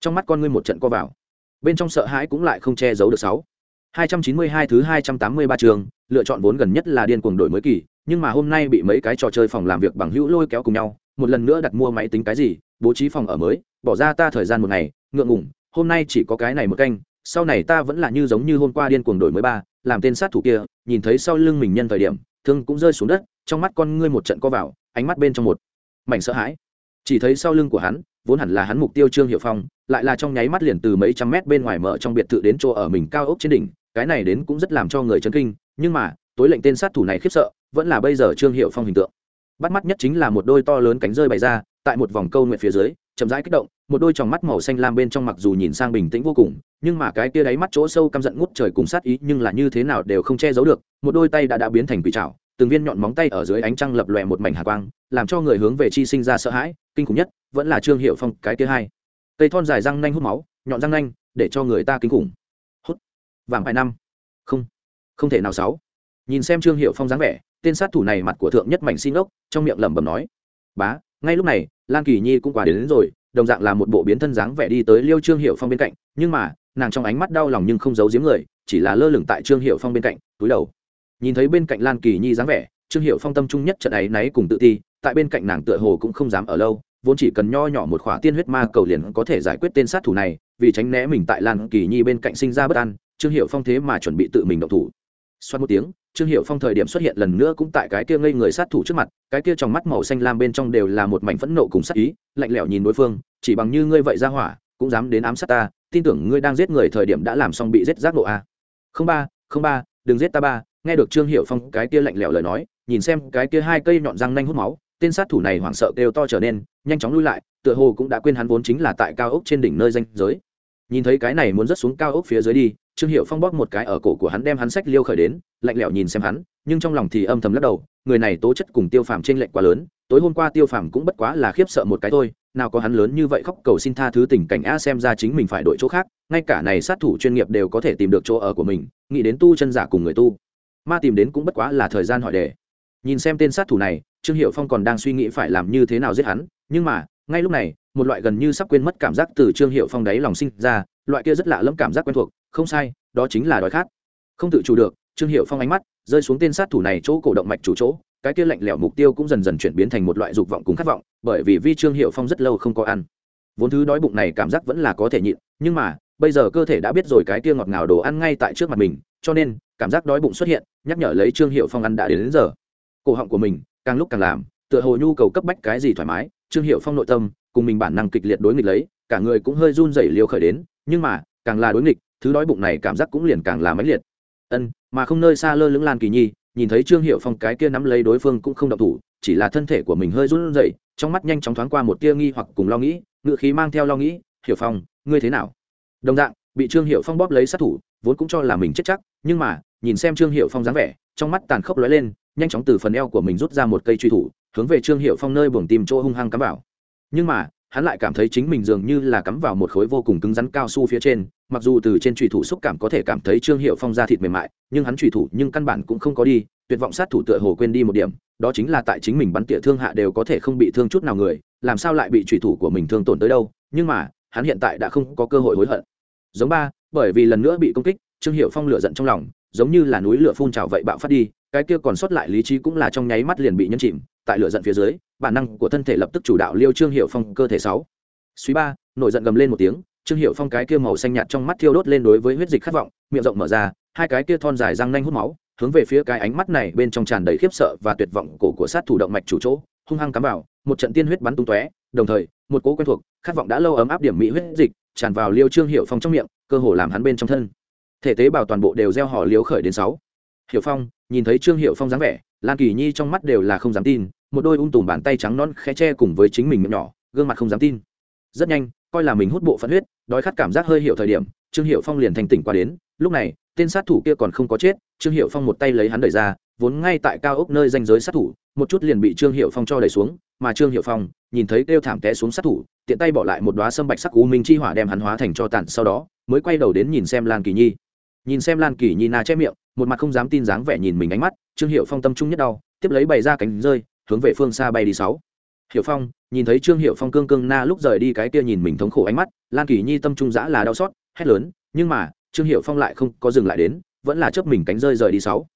Trong mắt con ngươi một trận co vào. Bên trong sợ hãi cũng lại không che giấu được sáu. 292 thứ 283 trường, lựa chọn vốn gần nhất là điên cuồng đổi mới kỳ, nhưng mà hôm nay bị mấy cái trò chơi phòng làm việc bằng hữu lôi kéo cùng nhau, một lần nữa đặt mua máy tính cái gì, bố trí phòng ở mới, bỏ ra ta thời gian một ngày, ngượng ngùng, hôm nay chỉ có cái này một canh, sau này ta vẫn là như giống như hôm qua điên cuồng đổi mới ba, làm tên sát thủ kia, nhìn thấy sau lưng mình nhân thời điểm, thương cũng rơi xuống đất, trong mắt con ngươi một trận co vào, ánh mắt bên trong một mảnh sợ hãi. Chỉ thấy sau lưng của hắn, vốn hẳn là hắn mục tiêu Trương hiệu Phong, lại là trong nháy mắt liền từ mấy trăm mét bên ngoài mở trong biệt thự đến chỗ ở mình cao ốc trên đỉnh, cái này đến cũng rất làm cho người chấn kinh nhưng mà tối lệnh tên sát thủ này khiếp sợ vẫn là bây giờ trương hiệu phong hình tượng bắt mắt nhất chính là một đôi to lớn cánh rơi bày ra tại một vòng câu nguyện phía dưới chậm rãi kích động, một đôi tròng mắt màu xanh lam bên trong mặc dù nhìn sang bình tĩnh vô cùng, nhưng mà cái kia đáy mắt chỗ sâu căm giận ngút trời cùng sát ý nhưng là như thế nào đều không che giấu được, một đôi tay đã đã biến thành quỷ trảo, từng viên nhọn móng tay ở dưới ánh trăng lập lòe một mảnh hà quang, làm cho người hướng về chi sinh ra sợ hãi, kinh khủng nhất vẫn là trương hiệu phong, cái kia hai. Cây thon dài răng nanh hút máu, nhọn răng nanh, để cho người ta kinh khủng. Hút. Vàng hai năm. Không. Không thể nào sáu. Nhìn xem trương hiệu phong dáng vẻ, tên sát thủ này mặt của thượng nhất mảnh xin ốc, trong miệng lẩm bẩm nói, bá ngay lúc này lan kỳ nhi cũng quả đến, đến rồi đồng dạng là một bộ biến thân dáng vẻ đi tới liêu trương hiệu phong bên cạnh nhưng mà nàng trong ánh mắt đau lòng nhưng không giấu giếm người chỉ là lơ lửng tại trương hiệu phong bên cạnh túi đầu. Nhìn thấy bên cạnh lan kỳ nhi dáng vẻ trương hiệu phong tâm trung nhất trận ấy náy cùng tự ti tại bên cạnh nàng tựa hồ cũng không dám ở lâu vốn chỉ cần nho nhỏ một khỏa tiên huyết ma cầu liền có thể giải quyết tên sát thủ này vì tránh né mình tại lan kỳ nhi bên cạnh sinh ra bất an trương hiệu phong thế mà chuẩn bị tự mình động thủ. Xoát một tiếng trương hiệu phong thời điểm xuất hiện lần nữa cũng tại cái kia ngây người sát thủ trước mặt, cái kia trong mắt màu xanh lam bên trong đều là một mảnh phẫn nộ cùng sát ý, lạnh lẽo nhìn đối phương, chỉ bằng như ngươi vậy ra hỏa, cũng dám đến ám sát ta, tin tưởng ngươi đang giết người thời điểm đã làm xong bị giết giác nộ a à. không ba không ba, đừng giết ta ba, nghe được trương hiệu phong cái kia lạnh lẽo lời nói, nhìn xem cái kia hai cây nhọn răng nanh hút máu, tên sát thủ này hoảng sợ kêu to trở nên, nhanh chóng lui lại, tựa hồ cũng đã quên hắn vốn chính là tại cao ốc trên đỉnh nơi danh giới nhìn thấy cái này muốn rớt xuống cao ốc phía dưới đi trương hiệu phong bóp một cái ở cổ của hắn đem hắn sách liêu khởi đến, lạnh lẽo nhìn xem hắn, nhưng trong lòng thì âm thầm lắc đầu, người này tố chất cùng tiêu phàm trên lệch quá lớn, tối hôm qua tiêu phàm cũng bất quá là khiếp sợ một cái thôi, nào có hắn lớn như vậy khóc cầu xin tha thứ tình cảnh a xem ra chính mình phải đổi chỗ khác, ngay cả này sát thủ chuyên nghiệp đều có thể tìm được chỗ ở của mình, nghĩ đến tu chân giả cùng người tu. Ma tìm đến cũng bất quá là thời gian hỏi đề. Nhìn xem tên sát thủ này, trương hiệu phong còn đang suy nghĩ phải làm như thế nào giết hắn, nhưng mà, ngay lúc này, một loại gần như sắp quên mất cảm giác từ trương hiệu phong đáy lòng sinh ra loại kia rất lạ lẫm cảm giác quen thuộc không sai đó chính là đói khát. Không tự chủ được trương hiệu phong ánh mắt rơi xuống tên sát thủ này chỗ cổ động mạch chủ chỗ cái kia lạnh lẽo mục tiêu cũng dần dần chuyển biến thành một loại dục vọng cùng khát vọng bởi vì vi trương hiệu phong rất lâu không có ăn. Vốn thứ đói bụng này cảm giác vẫn là có thể nhịn nhưng mà bây giờ cơ thể đã biết rồi cái kia ngọt ngào đồ ăn ngay tại trước mặt mình cho nên cảm giác đói bụng xuất hiện nhắc nhở lấy trương hiệu phong ăn đã đến, đến giờ. Cổ họng của mình càng lúc càng làm tựa hồ nhu cầu cấp bách cái gì thoải mái trương hiệu phong nội tâm cùng mình bản năng kịch liệt đối nghịch lấy cả người cũng hơi run rẩy liều khởi đến nhưng mà, càng là đối nghịch, thứ đói bụng này cảm giác cũng liền càng là mãnh liệt. Ân, mà không nơi xa lơ lưỡng lan kỳ nhi, nhìn thấy trương hiệu phong cái kia nắm lấy đối phương cũng không động thủ, chỉ là thân thể của mình hơi run rẩy, trong mắt nhanh chóng thoáng qua một tia nghi hoặc cùng lo nghĩ ngự khí mang theo lo nghĩ hiểu phong, ngươi thế nào? Đồng dạng, bị trương hiệu phong bóp lấy sát thủ, vốn cũng cho là mình chết chắc, nhưng mà, nhìn xem trương hiệu phong dáng vẻ, trong mắt tàn khốc lóe lên, nhanh chóng từ phần eo của mình rút ra một cây truy thủ, hướng về trương hiệu phong nơi buồng tìm chỗ hung hăng cắm vào. Nhưng mà hắn lại cảm thấy chính mình dường như là cắm vào một khối vô cùng cứng rắn cao su phía trên, mặc dù từ trên trùy thủ xúc cảm có thể cảm thấy trương hiệu phong ra thịt mềm mại, nhưng hắn trùy thủ nhưng căn bản cũng không có đi, tuyệt vọng sát thủ tựa hồ quên đi một điểm, đó chính là tại chính mình bắn tỉa thương hạ đều có thể không bị thương chút nào người, làm sao lại bị trùy thủ của mình thương tổn tới đâu, nhưng mà, hắn hiện tại đã không có cơ hội hối hận. Giống ba, bởi vì lần nữa bị công kích, trương hiệu phong lửa giận trong lòng, giống như là núi lửa phun trào vậy bạo phát đi, cái kia còn sót lại lý trí cũng là trong nháy mắt liền bị nhân chìm, tại lửa giận phía dưới bản năng của thân thể lập tức chủ đạo liêu trương hiệu phong cơ thể sáu. Suy ba, nổi giận gầm lên một tiếng, trương hiệu phong cái kia màu xanh nhạt trong mắt thiêu đốt lên đối với huyết dịch khát vọng, miệng rộng mở ra, hai cái kia thon dài răng nanh hút máu, hướng về phía cái ánh mắt này bên trong tràn đầy khiếp sợ và tuyệt vọng cổ của sát thủ động mạch chủ chỗ, hung hăng cắm vào, một trận tiên huyết bắn tung tóe, đồng thời, một cố quen thuộc, khát vọng đã lâu ấm áp điểm mỹ huyết dịch, tràn vào liêu trương hiệu phong trong miệng, cơ hồ làm hắn bên trong thân. Thể tế bào toàn bộ đều gieo hò liếu khởi đến sáu. Hiệu phong, nhìn thấy trương hiệu phong dáng vẻ, lan kỳ nhi trong mắt đều là không dám tin một đôi ung tùm bàn tay trắng non khẽ che cùng với chính mình miệng nhỏ, gương mặt không dám tin. Rất nhanh, coi là mình hút bộ phận huyết, đói khát cảm giác hơi hiểu thời điểm, trương hiệu phong liền thành tỉnh qua đến. Lúc này, tên sát thủ kia còn không có chết, trương hiệu phong một tay lấy hắn đẩy ra, vốn ngay tại cao ốc nơi danh giới sát thủ, một chút liền bị trương hiệu phong cho đẩy xuống, mà trương hiệu phong nhìn thấy kêu thảm té xuống sát thủ, tiện tay bỏ lại một đoá sâm bạch sắc u minh chi hỏa đem hắn hóa thành cho tàn, sau đó mới quay đầu đến nhìn xem lan kỳ nhi. Nhìn xem lan kỳ nhi na che miệng, một mặt không dám tin dáng vẻ nhìn mình ánh mắt, trương hiệu phong tâm trung nhất đau, tiếp lấy bày ra cánh rơi hướng về phương xa bay đi sáu. Hiểu phong, nhìn thấy trương hiệu phong cương cương na lúc rời đi cái kia nhìn mình thống khổ ánh mắt, lan kỳ nhi tâm trung giã là đau xót, hét lớn, nhưng mà, trương hiệu phong lại không có dừng lại đến, vẫn là chớp mình cánh rơi rời đi sáu.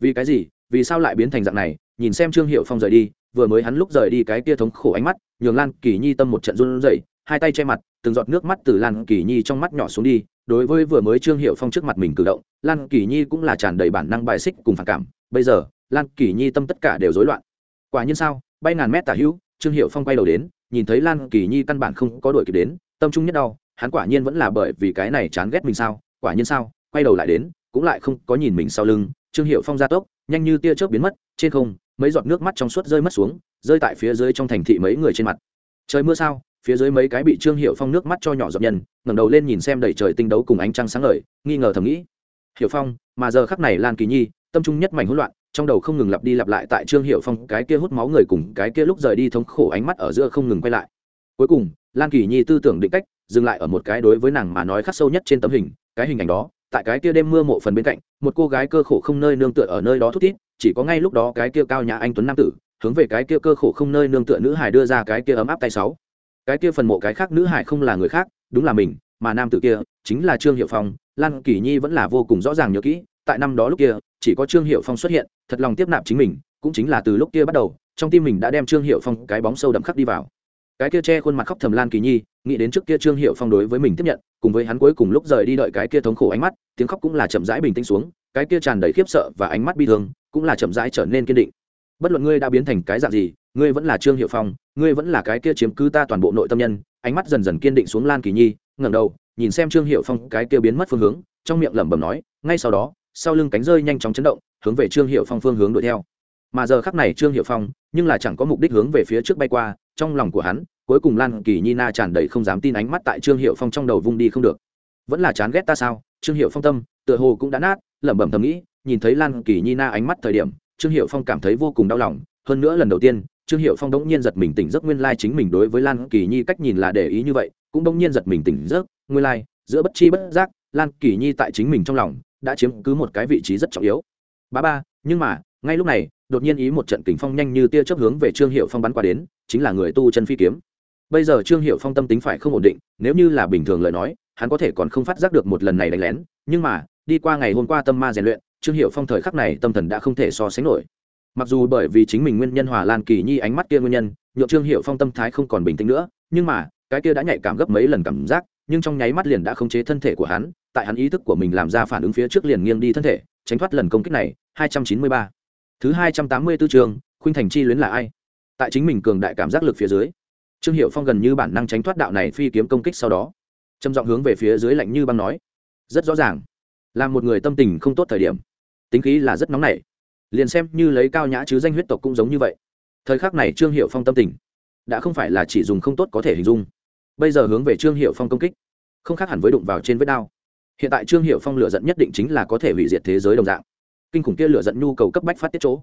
Vì cái gì? Vì sao lại biến thành dạng này? Nhìn xem trương hiệu phong rời đi, vừa mới hắn lúc rời đi cái kia thống khổ ánh mắt, nhường lan kỳ nhi tâm một trận run rẩy, hai tay che mặt, từng giọt nước mắt từ lan kỳ nhi trong mắt nhỏ xuống đi. Đối với vừa mới trương hiệu phong trước mặt mình cử động, lan kỳ nhi cũng là tràn đầy bản năng bài xích cùng phản cảm. Bây giờ, lan kỳ nhi tâm tất cả đều rối loạn quả nhiên sao, bay ngàn mét tả hữu, trương hiệu phong quay đầu đến, nhìn thấy lan kỳ nhi căn bản không có đuổi kịp đến, tâm trung nhất đau, hắn quả nhiên vẫn là bởi vì cái này chán ghét mình sao, quả nhiên sao, quay đầu lại đến, cũng lại không có nhìn mình sau lưng, trương hiệu phong ra tốc, nhanh như tia chớp biến mất, trên không, mấy giọt nước mắt trong suốt rơi mất xuống, rơi tại phía dưới trong thành thị mấy người trên mặt. Trời mưa sao, phía dưới mấy cái bị trương hiệu phong nước mắt cho nhỏ giọt nhân, ngẩng đầu lên nhìn xem đầy trời tinh đấu cùng ánh trăng sáng ngời, nghi ngờ thầm nghĩ. Hiệu phong, mà giờ khắc này lan kỳ nhi, tâm trung nhất mảnh hỗn loạn trong đầu không ngừng lặp đi lặp lại tại trương hiệu phong cái kia hút máu người cùng cái kia lúc rời đi thống khổ ánh mắt ở giữa không ngừng quay lại. Cuối cùng, lan kỳ nhi tư tưởng định cách, dừng lại ở một cái đối với nàng mà nói khắc sâu nhất trên tấm hình, cái hình ảnh đó, tại cái kia đêm mưa mộ phần bên cạnh, một cô gái cơ khổ không nơi nương tựa ở nơi đó thút thít, chỉ có ngay lúc đó cái kia cao nhã anh tuấn nam tử, hướng về cái kia cơ khổ không nơi nương tựa nữ hải đưa ra cái kia ấm áp tay sáu. Cái kia phần mộ cái khác nữ hải không là người khác, đúng là mình, mà nam tử kia chính là trương hiệu phong. Lan kỳ nhi vẫn là vô cùng rõ ràng nhớ kỹ, tại năm đó lúc kia, chỉ có trương hiệu phong xuất hiện thật lòng tiếp nạp chính mình, cũng chính là từ lúc kia bắt đầu, trong tim mình đã đem trương hiệu phong cái bóng sâu đậm khắc đi vào. Cái kia che khuôn mặt khóc thầm lan kỳ nhi, nghĩ đến trước kia trương hiệu phong đối với mình tiếp nhận, cùng với hắn cuối cùng lúc rời đi đợi cái kia thống khổ ánh mắt, tiếng khóc cũng là chậm rãi bình tĩnh xuống, cái kia tràn đầy khiếp sợ và ánh mắt bi thương, cũng là chậm rãi trở nên kiên định. Bất luận ngươi đã biến thành cái dạng gì, ngươi vẫn là trương hiệu phong, ngươi vẫn là cái kia chiếm cứ ta toàn bộ nội tâm nhân, ánh mắt dần dần kiên định xuống lan kỳ nhi, ngẩng đầu, nhìn xem trương hiệu phong cái kia biến mất phương hướng, trong miệng lẩm bẩm nói, ngay sau đó, sau lưng cánh rơi nhanh chóng chấn động hướng về trương hiệu phong phương hướng đuổi theo. Mà giờ khắc này trương hiệu phong, nhưng là chẳng có mục đích hướng về phía trước bay qua, trong lòng của hắn, cuối cùng lan kỳ nhi na tràn đầy không dám tin ánh mắt tại trương hiệu phong trong đầu vung đi không được. Vẫn là chán ghét ta sao? Trương hiệu phong tâm, tựa hồ cũng đã nát, lẩm bẩm thầm nghĩ, nhìn thấy lan kỳ nhi na ánh mắt thời điểm, trương hiệu phong cảm thấy vô cùng đau lòng. Hơn nữa lần đầu tiên, trương hiệu phong đống nhiên giật mình tỉnh giấc nguyên lai chính mình đối với lan kỳ nhi cách nhìn là để ý như vậy, cũng đống nhiên giật mình tỉnh giấc nguyên lai, giữa bất chi bất giác, lan kỳ nhi tại chính mình trong lòng đã chiếm cứ một cái vị trí rất trọng yếu ba ba, nhưng mà, ngay lúc này, đột nhiên ý một trận kình phong nhanh như tia chớp hướng về trương hiệu phong bắn qua đến, chính là người tu chân phi kiếm. Bây giờ trương hiệu phong tâm tính phải không ổn định, nếu như là bình thường lời nói, hắn có thể còn không phát giác được một lần này đánh lén, nhưng mà, đi qua ngày hôm qua tâm ma rèn luyện, trương hiệu phong thời khắc này tâm thần đã không thể so sánh nổi. Mặc dù bởi vì chính mình nguyên nhân hòa lan kỳ nhi ánh mắt kia nguyên nhân, nhượng trương hiệu phong tâm thái không còn bình tĩnh nữa, nhưng mà, cái kia đã nhạy cảm gấp mấy lần cảm giác nhưng trong nháy mắt liền đã khống chế thân thể của hắn, tại hắn ý thức của mình làm ra phản ứng phía trước liền nghiêng đi thân thể, tránh thoát lần công kích này. 293. thứ 284 trường khuynh thành chi luyến là ai? Tại chính mình cường đại cảm giác lực phía dưới, trương hiệu phong gần như bản năng tránh thoát đạo này phi kiếm công kích sau đó, trầm giọng hướng về phía dưới lạnh như băng nói, rất rõ ràng, là một người tâm tình không tốt thời điểm, tính khí là rất nóng nảy, liền xem như lấy cao nhã chứ danh huyết tộc cũng giống như vậy. Thời khắc này trương hiệu phong tâm tình đã không phải là chỉ dùng không tốt có thể hình dung bây giờ hướng về trương hiệu phong công kích, không khác hẳn với đụng vào trên vết đao. Hiện tại trương hiệu phong lựa giận nhất định chính là có thể hủy diệt thế giới đồng dạng. Kinh khủng kia lựa giận nhu cầu cấp bách phát tiết chỗ.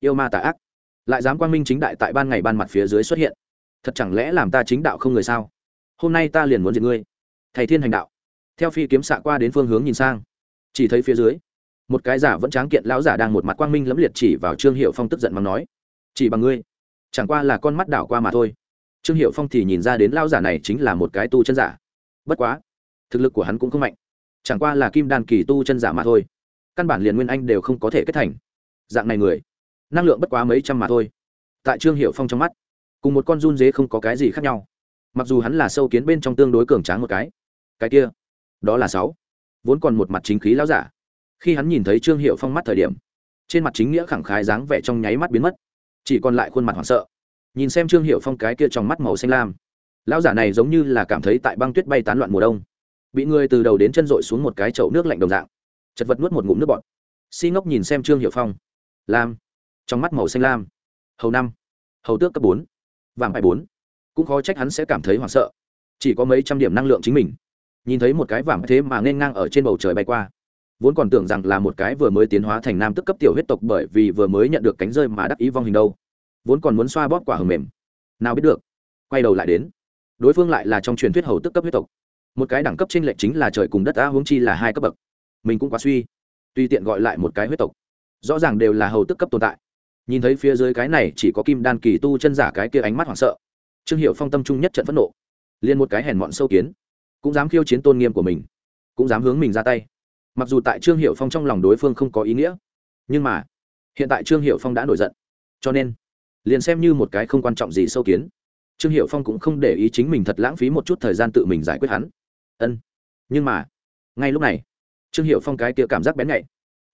Yêu ma tà ác, lại dám quang minh chính đại tại ban ngày ban mặt phía dưới xuất hiện. Thật chẳng lẽ làm ta chính đạo không người sao? Hôm nay ta liền muốn diệt ngươi. Thầy thiên hành đạo. Theo phi kiếm xạ qua đến phương hướng nhìn sang, chỉ thấy phía dưới, một cái giả vẫn tráng kiện lão giả đang một mặt quang minh lẫm liệt chỉ vào trương hiệu phong tức giận mắng nói, chỉ bằng ngươi, chẳng qua là con mắt đảo qua mà thôi trương hiệu phong thì nhìn ra đến lao giả này chính là một cái tu chân giả. Bất quá, thực lực của hắn cũng không mạnh. Chẳng qua là kim đan kỳ tu chân giả mà thôi. Căn bản liền nguyên anh đều không có thể kết thành. Dạng này người, năng lượng bất quá mấy trăm mà thôi. Tại trương hiệu phong trong mắt, cùng một con run dế không có cái gì khác nhau. Mặc dù hắn là sâu kiến bên trong tương đối cường tráng một cái cái kia, đó là sáu. Vốn còn một mặt chính khí lão giả. Khi hắn nhìn thấy trương hiệu phong mắt thời điểm, trên mặt chính nghĩa khẳng khái dáng vẻ trong nháy mắt biến mất. Chỉ còn lại khuôn mặt hoảng sợ nhìn xem trương hiệu phong cái kia trong mắt màu xanh lam. Lão giả này giống như là cảm thấy tại băng tuyết bay tán loạn mùa đông. Bị người từ đầu đến chân dội xuống một cái chậu nước lạnh đồng dạng. Chật vật nuốt một ngụm nước bọt. Si ngốc nhìn xem trương hiệu phong. Lam. Trong mắt màu xanh lam. Hầu năm. Hầu tước cấp bốn. Vàng bài bốn. Cũng khó trách hắn sẽ cảm thấy hoảng sợ. Chỉ có mấy trăm điểm năng lượng chính mình. Nhìn thấy một cái vàng thế mà nên ngang ở trên bầu trời bay qua. Vốn còn tưởng rằng là một cái vừa mới tiến hóa thành nam tức cấp tiểu huyết tộc bởi vì vừa mới nhận được cánh rơi mà đắc ý vong hình đâu vốn còn muốn xoa bóp quả hầm mềm. Nào biết được, quay đầu lại đến. Đối phương lại là trong truyền thuyết hầu tức cấp huyết tộc. Một cái đẳng cấp trên lệch chính là trời cùng đất a huống chi là hai cấp bậc. Mình cũng quá suy. Tùy tiện gọi lại một cái huyết tộc. Rõ ràng đều là hầu tức cấp tồn tại. Nhìn thấy phía dưới cái này chỉ có kim đan kỳ tu chân giả cái kia ánh mắt hoảng sợ. Trương hiệu phong tâm trung nhất trận phẫn nộ. Liền một cái hèn mọn sâu kiến. Cũng dám khiêu chiến tôn nghiêm của mình. Cũng dám hướng mình ra tay. Mặc dù tại trương hiệu phong trong lòng đối phương không có ý nghĩa. Nhưng mà, hiện tại trương hiệu phong đã nổi giận. Cho nên liền xem như một cái không quan trọng gì sâu kiến. Trương hiệu phong cũng không để ý chính mình thật lãng phí một chút thời gian tự mình giải quyết hắn. Ân, nhưng mà, ngay lúc này, trương hiệu phong cái kia cảm giác bén nhạy,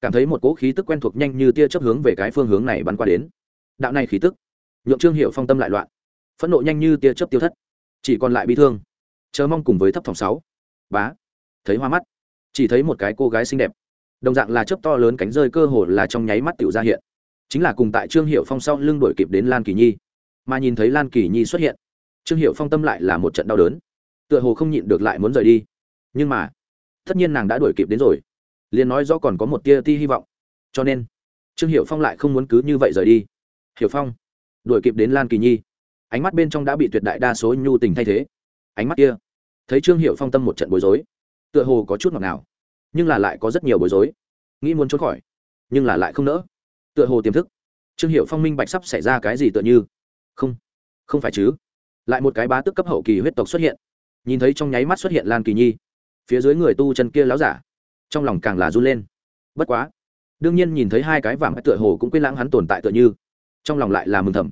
cảm thấy một cỗ khí tức quen thuộc nhanh như tia chấp hướng về cái phương hướng này bắn qua đến. Đạo này khí tức, nhượng trương hiệu phong tâm lại loạn, phẫn nộ nhanh như tia chớp tiêu thất, chỉ còn lại bị thương, chờ mong cùng với thấp phòng sáu. Bá, thấy hoa mắt, chỉ thấy một cái cô gái xinh đẹp, đồng dạng là chớp to lớn cánh rơi cơ hồ là trong nháy mắt tiểu ra hiện chính là cùng tại trương hiệu phong sau lưng đổi kịp đến lan kỳ nhi. Mà nhìn thấy lan kỳ nhi xuất hiện, trương hiệu phong tâm lại là một trận đau đớn. Tựa hồ không nhịn được lại muốn rời đi. Nhưng mà, tất nhiên nàng đã đuổi kịp đến rồi. Liền nói do còn có một tia ti hy vọng. Cho nên, trương hiệu phong lại không muốn cứ như vậy rời đi. Hiểu phong, đuổi kịp đến lan kỳ nhi. Ánh mắt bên trong đã bị tuyệt đại đa số nhu tình thay thế. Ánh mắt kia, thấy trương hiệu phong tâm một trận bối rối, tựa hồ có chút ngọt nào nhưng là lại có rất nhiều bối rối. Nghĩ muốn trốn khỏi, nhưng là lại không nỡ tựa hồ tiềm thức. Trương hiệu phong minh bạch sắp xảy ra cái gì tựa như. Không không phải chứ. Lại một cái bá tức cấp hậu kỳ huyết tộc xuất hiện. Nhìn thấy trong nháy mắt xuất hiện lan kỳ nhi. Phía dưới người tu chân kia láo giả. Trong lòng càng là run lên. Bất quá. Đương nhiên nhìn thấy hai cái vàng tựa hồ cũng quên lãng hắn tồn tại tựa như. Trong lòng lại là mừng thầm.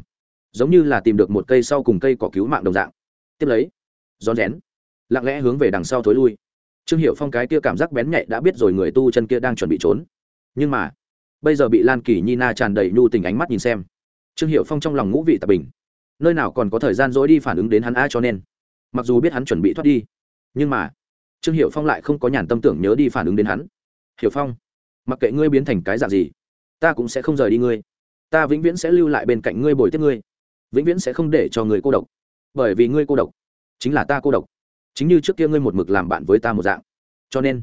Giống như là tìm được một cây sau cùng cây cỏ cứu mạng đồng dạng. Tiếp lấy. Rón rén. Lặng lẽ hướng về đằng sau thối lui. Trương hiệu phong cái kia cảm giác bén nhạy đã biết rồi người tu chân kia đang chuẩn bị trốn. Nhưng mà bây giờ bị lan kỳ nhi na tràn đầy nhu tình ánh mắt nhìn xem. Trương hiệu phong trong lòng ngũ vị tạp bình. Nơi nào còn có thời gian dỗi đi phản ứng đến hắn a cho nên. Mặc dù biết hắn chuẩn bị thoát đi, nhưng mà trương hiệu phong lại không có nhàn tâm tưởng nhớ đi phản ứng đến hắn. Hiểu phong, mặc kệ ngươi biến thành cái dạng gì, ta cũng sẽ không rời đi ngươi. Ta vĩnh viễn sẽ lưu lại bên cạnh ngươi bồi tiếp ngươi. Vĩnh viễn sẽ không để cho người cô độc. Bởi vì ngươi cô độc chính là ta cô độc. Chính như trước kia ngươi một mực làm bạn với ta một dạng. Cho nên,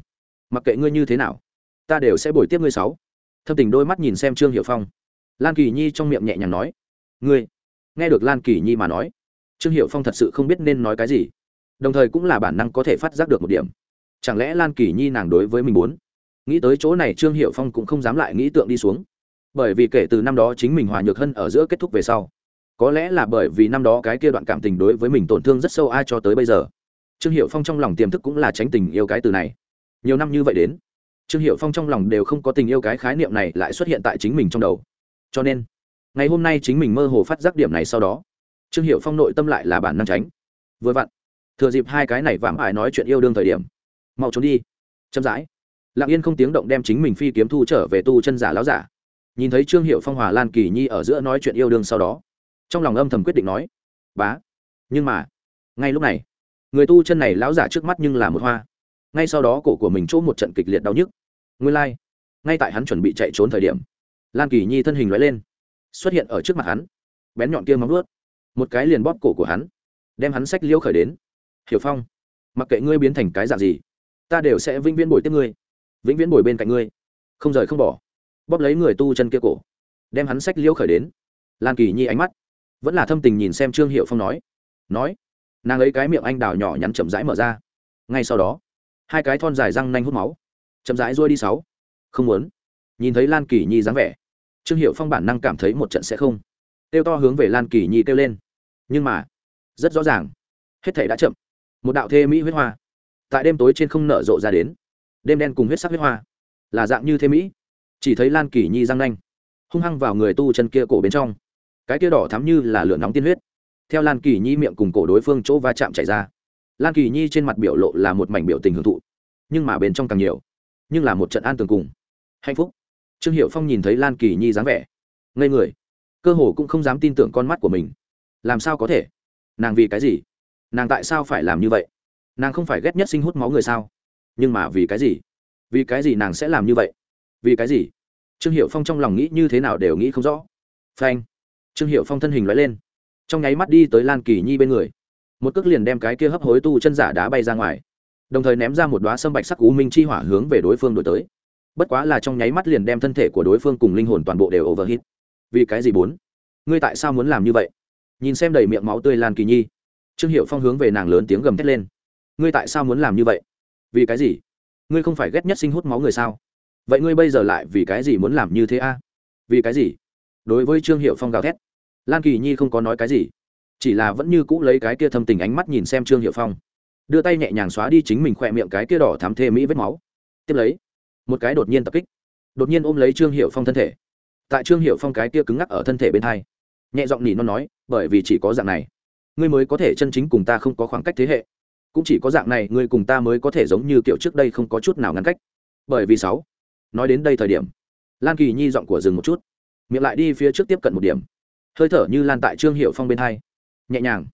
mặc kệ ngươi như thế nào, ta đều sẽ bồi tiếp ngươi sáu thâm tình đôi mắt nhìn xem trương hiệu phong. Lan kỳ nhi trong miệng nhẹ nhàng nói, ngươi, nghe được lan kỳ nhi mà nói, trương hiệu phong thật sự không biết nên nói cái gì, đồng thời cũng là bản năng có thể phát giác được một điểm. Chẳng lẽ lan kỳ nhi nàng đối với mình muốn? Nghĩ tới chỗ này trương hiệu phong cũng không dám lại nghĩ tượng đi xuống. Bởi vì kể từ năm đó chính mình hòa nhược hơn ở giữa kết thúc về sau, có lẽ là bởi vì năm đó cái kia đoạn cảm tình đối với mình tổn thương rất sâu ai cho tới bây giờ. Trương hiệu phong trong lòng tiềm thức cũng là tránh tình yêu cái từ này. Nhiều năm như vậy đến trương hiệu phong trong lòng đều không có tình yêu cái khái niệm này lại xuất hiện tại chính mình trong đầu. Cho nên, ngày hôm nay chính mình mơ hồ phát giác điểm này sau đó, trương hiệu phong nội tâm lại là bản năng tránh. Vừa vặn, thừa dịp hai cái này vảm ải nói chuyện yêu đương thời điểm, mau trốn đi. Chậm rãi. Lặng yên không tiếng động đem chính mình phi kiếm thu trở về tu chân giả láo giả. Nhìn thấy trương hiệu phong hòa lan kỳ nhi ở giữa nói chuyện yêu đương sau đó, trong lòng âm thầm quyết định nói, bá, nhưng mà, ngay lúc này, người tu chân này lão giả trước mắt nhưng là một hoa. Ngay sau đó cổ của mình chỗ một trận kịch liệt đau nhức nguyên lai、like. ngay tại hắn chuẩn bị chạy trốn thời điểm lan kỳ nhi thân hình loại lên xuất hiện ở trước mặt hắn bén nhọn kia móng ướt một cái liền bóp cổ của hắn đem hắn sách liêu khởi đến hiểu phong mặc kệ ngươi biến thành cái dạng gì ta đều sẽ vĩnh viễn bồi tiếp ngươi vĩnh viễn bồi bên cạnh ngươi không rời không bỏ bóp lấy người tu chân kia cổ đem hắn sách liêu khởi đến lan kỳ nhi ánh mắt vẫn là thâm tình nhìn xem trương hiệu phong nói nói nàng ấy cái miệng anh đào nhỏ nhắn chậm rãi mở ra ngay sau đó hai cái thon dài răng nanh hút máu chậm rãi rôi đi sáu. Không muốn. Nhìn thấy lan kỳ nhi dáng vẻ, trương hiệu phong bản năng cảm thấy một trận sẽ không. Kêu to hướng về lan kỳ nhi kêu lên. Nhưng mà, rất rõ ràng, hết thể đã chậm. Một đạo thê mỹ huyết hoa, tại đêm tối trên không nở rộ ra đến. Đêm đen cùng huyết sắc huyết hoa, là dạng như thế mỹ. Chỉ thấy lan kỳ nhi răng nanh, hung hăng vào người tu chân kia cổ bên trong. Cái kia đỏ thắm như là lửa nóng tiên huyết. Theo lan kỳ nhi miệng cùng cổ đối phương chỗ va chạm chảy ra. Lan kỳ nhi trên mặt biểu lộ là một mảnh biểu tình hưởng thụ, nhưng mà bên trong càng nhiều nhưng là một trận an tường cùng. Hạnh phúc. Trương hiệu phong nhìn thấy lan kỳ nhi dáng vẻ. Ngây người. Cơ hồ cũng không dám tin tưởng con mắt của mình. Làm sao có thể? Nàng vì cái gì? Nàng tại sao phải làm như vậy? Nàng không phải ghét nhất sinh hút máu người sao? Nhưng mà vì cái gì? Vì cái gì nàng sẽ làm như vậy? Vì cái gì? Trương hiệu phong trong lòng nghĩ như thế nào đều nghĩ không rõ. Phanh. Trương hiệu phong thân hình loại lên. Trong nháy mắt đi tới lan kỳ nhi bên người. Một cước liền đem cái kia hấp hối tu chân giả đá bay ra ngoài đồng thời ném ra một đoá sâm bạch sắc u minh chi hỏa hướng về đối phương đổi tới. Bất quá là trong nháy mắt liền đem thân thể của đối phương cùng linh hồn toàn bộ đều overhit vì cái gì bốn? Ngươi tại sao muốn làm như vậy? Nhìn xem đầy miệng máu tươi lan kỳ nhi. Trương hiệu phong hướng về nàng lớn tiếng gầm thét lên. Ngươi tại sao muốn làm như vậy? Vì cái gì? Ngươi không phải ghét nhất sinh hút máu người sao? Vậy ngươi bây giờ lại vì cái gì muốn làm như thế a? Vì cái gì? Đối với trương hiệu phong gào thét, lan kỳ nhi không có nói cái gì. Chỉ là vẫn như cũ lấy cái kia thâm tình ánh mắt nhìn xem trương hiệu phong đưa tay nhẹ nhàng xóa đi chính mình khỏe miệng cái kia đỏ thám thê mỹ vết máu. Tiếp lấy, một cái đột nhiên tập kích. Đột nhiên ôm lấy trương hiệu phong thân thể. Tại trương hiệu phong cái kia cứng ngắc ở thân thể bên thai nhẹ giọng nỉ non nói, bởi vì chỉ có dạng này, ngươi mới có thể chân chính cùng ta không có khoảng cách thế hệ. Cũng chỉ có dạng này, ngươi cùng ta mới có thể giống như kiểu trước đây không có chút nào ngăn cách. Bởi vì sáu, nói đến đây thời điểm, lan kỳ nhi giọng của dừng một chút, miệng lại đi phía trước tiếp cận một điểm. Hơi thở như lan tại trương hiệu phong bên hai, nhẹ nhàng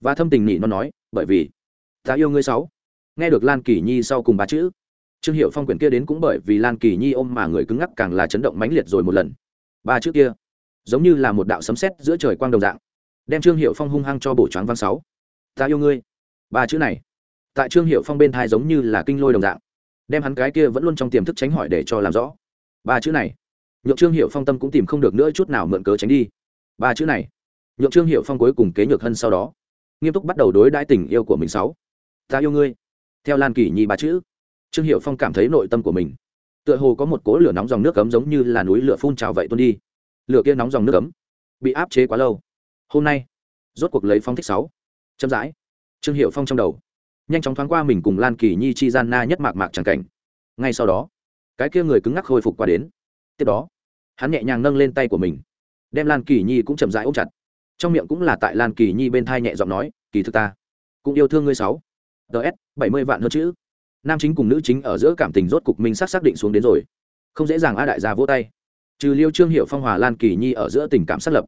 và thâm tình nỉ nó nói, bởi vì ta yêu ngươi sáu. Nghe được lan kỳ nhi sau cùng ba chữ, trương hiệu phong quyển kia đến cũng bởi vì lan kỳ nhi ôm mà người cứng ngắc càng là chấn động mãnh liệt rồi một lần. Ba chữ kia, giống như là một đạo sấm sét giữa trời quang đồng dạng, đem trương hiệu phong hung hăng cho bổ choáng văn sáu. Ta yêu ngươi. Ba chữ này, tại trương hiệu phong bên thai giống như là kinh lôi đồng dạng, đem hắn cái kia vẫn luôn trong tiềm thức tránh hỏi để cho làm rõ. Ba chữ này, nhượng trương hiệu phong tâm cũng tìm không được nữa chút nào mượn cớ tránh đi. Ba chữ này, nhượng trương hiệu phong cuối cùng kế nhược hơn sau đó, nghiêm túc bắt đầu đối đãi tình yêu của mình sáu ta yêu ngươi. Theo lan kỳ nhi ba chữ, trương hiệu phong cảm thấy nội tâm của mình, tựa hồ có một cỗ lửa nóng dòng nước cấm giống như là núi lửa phun trào vậy tuôn đi. Lửa kia nóng dòng nước cấm bị áp chế quá lâu. Hôm nay, rốt cuộc lấy phong thích sáu. Chậm rãi, trương hiệu phong trong đầu, nhanh chóng thoáng qua mình cùng lan kỳ nhi chi gian na nhất mạc mạc tràng cảnh. Ngay sau đó, cái kia người cứng ngắc khôi phục qua đến. Tiếp đó, hắn nhẹ nhàng nâng lên tay của mình, đem lan kỳ nhi cũng chậm rãi ôm chặt. Trong miệng cũng là tại lan kỳ nhi bên thai nhẹ giọng nói, kỳ thực ta cũng yêu thương ngươi sáu ts bảy mươi vạn hơn chữ. Nam chính cùng nữ chính ở giữa cảm tình rốt cục minh xác xác định xuống đến rồi. Không dễ dàng a đại gia vỗ tay. Trừ liêu trương hiệu phong hòa lan kỳ nhi ở giữa tình cảm xác lập,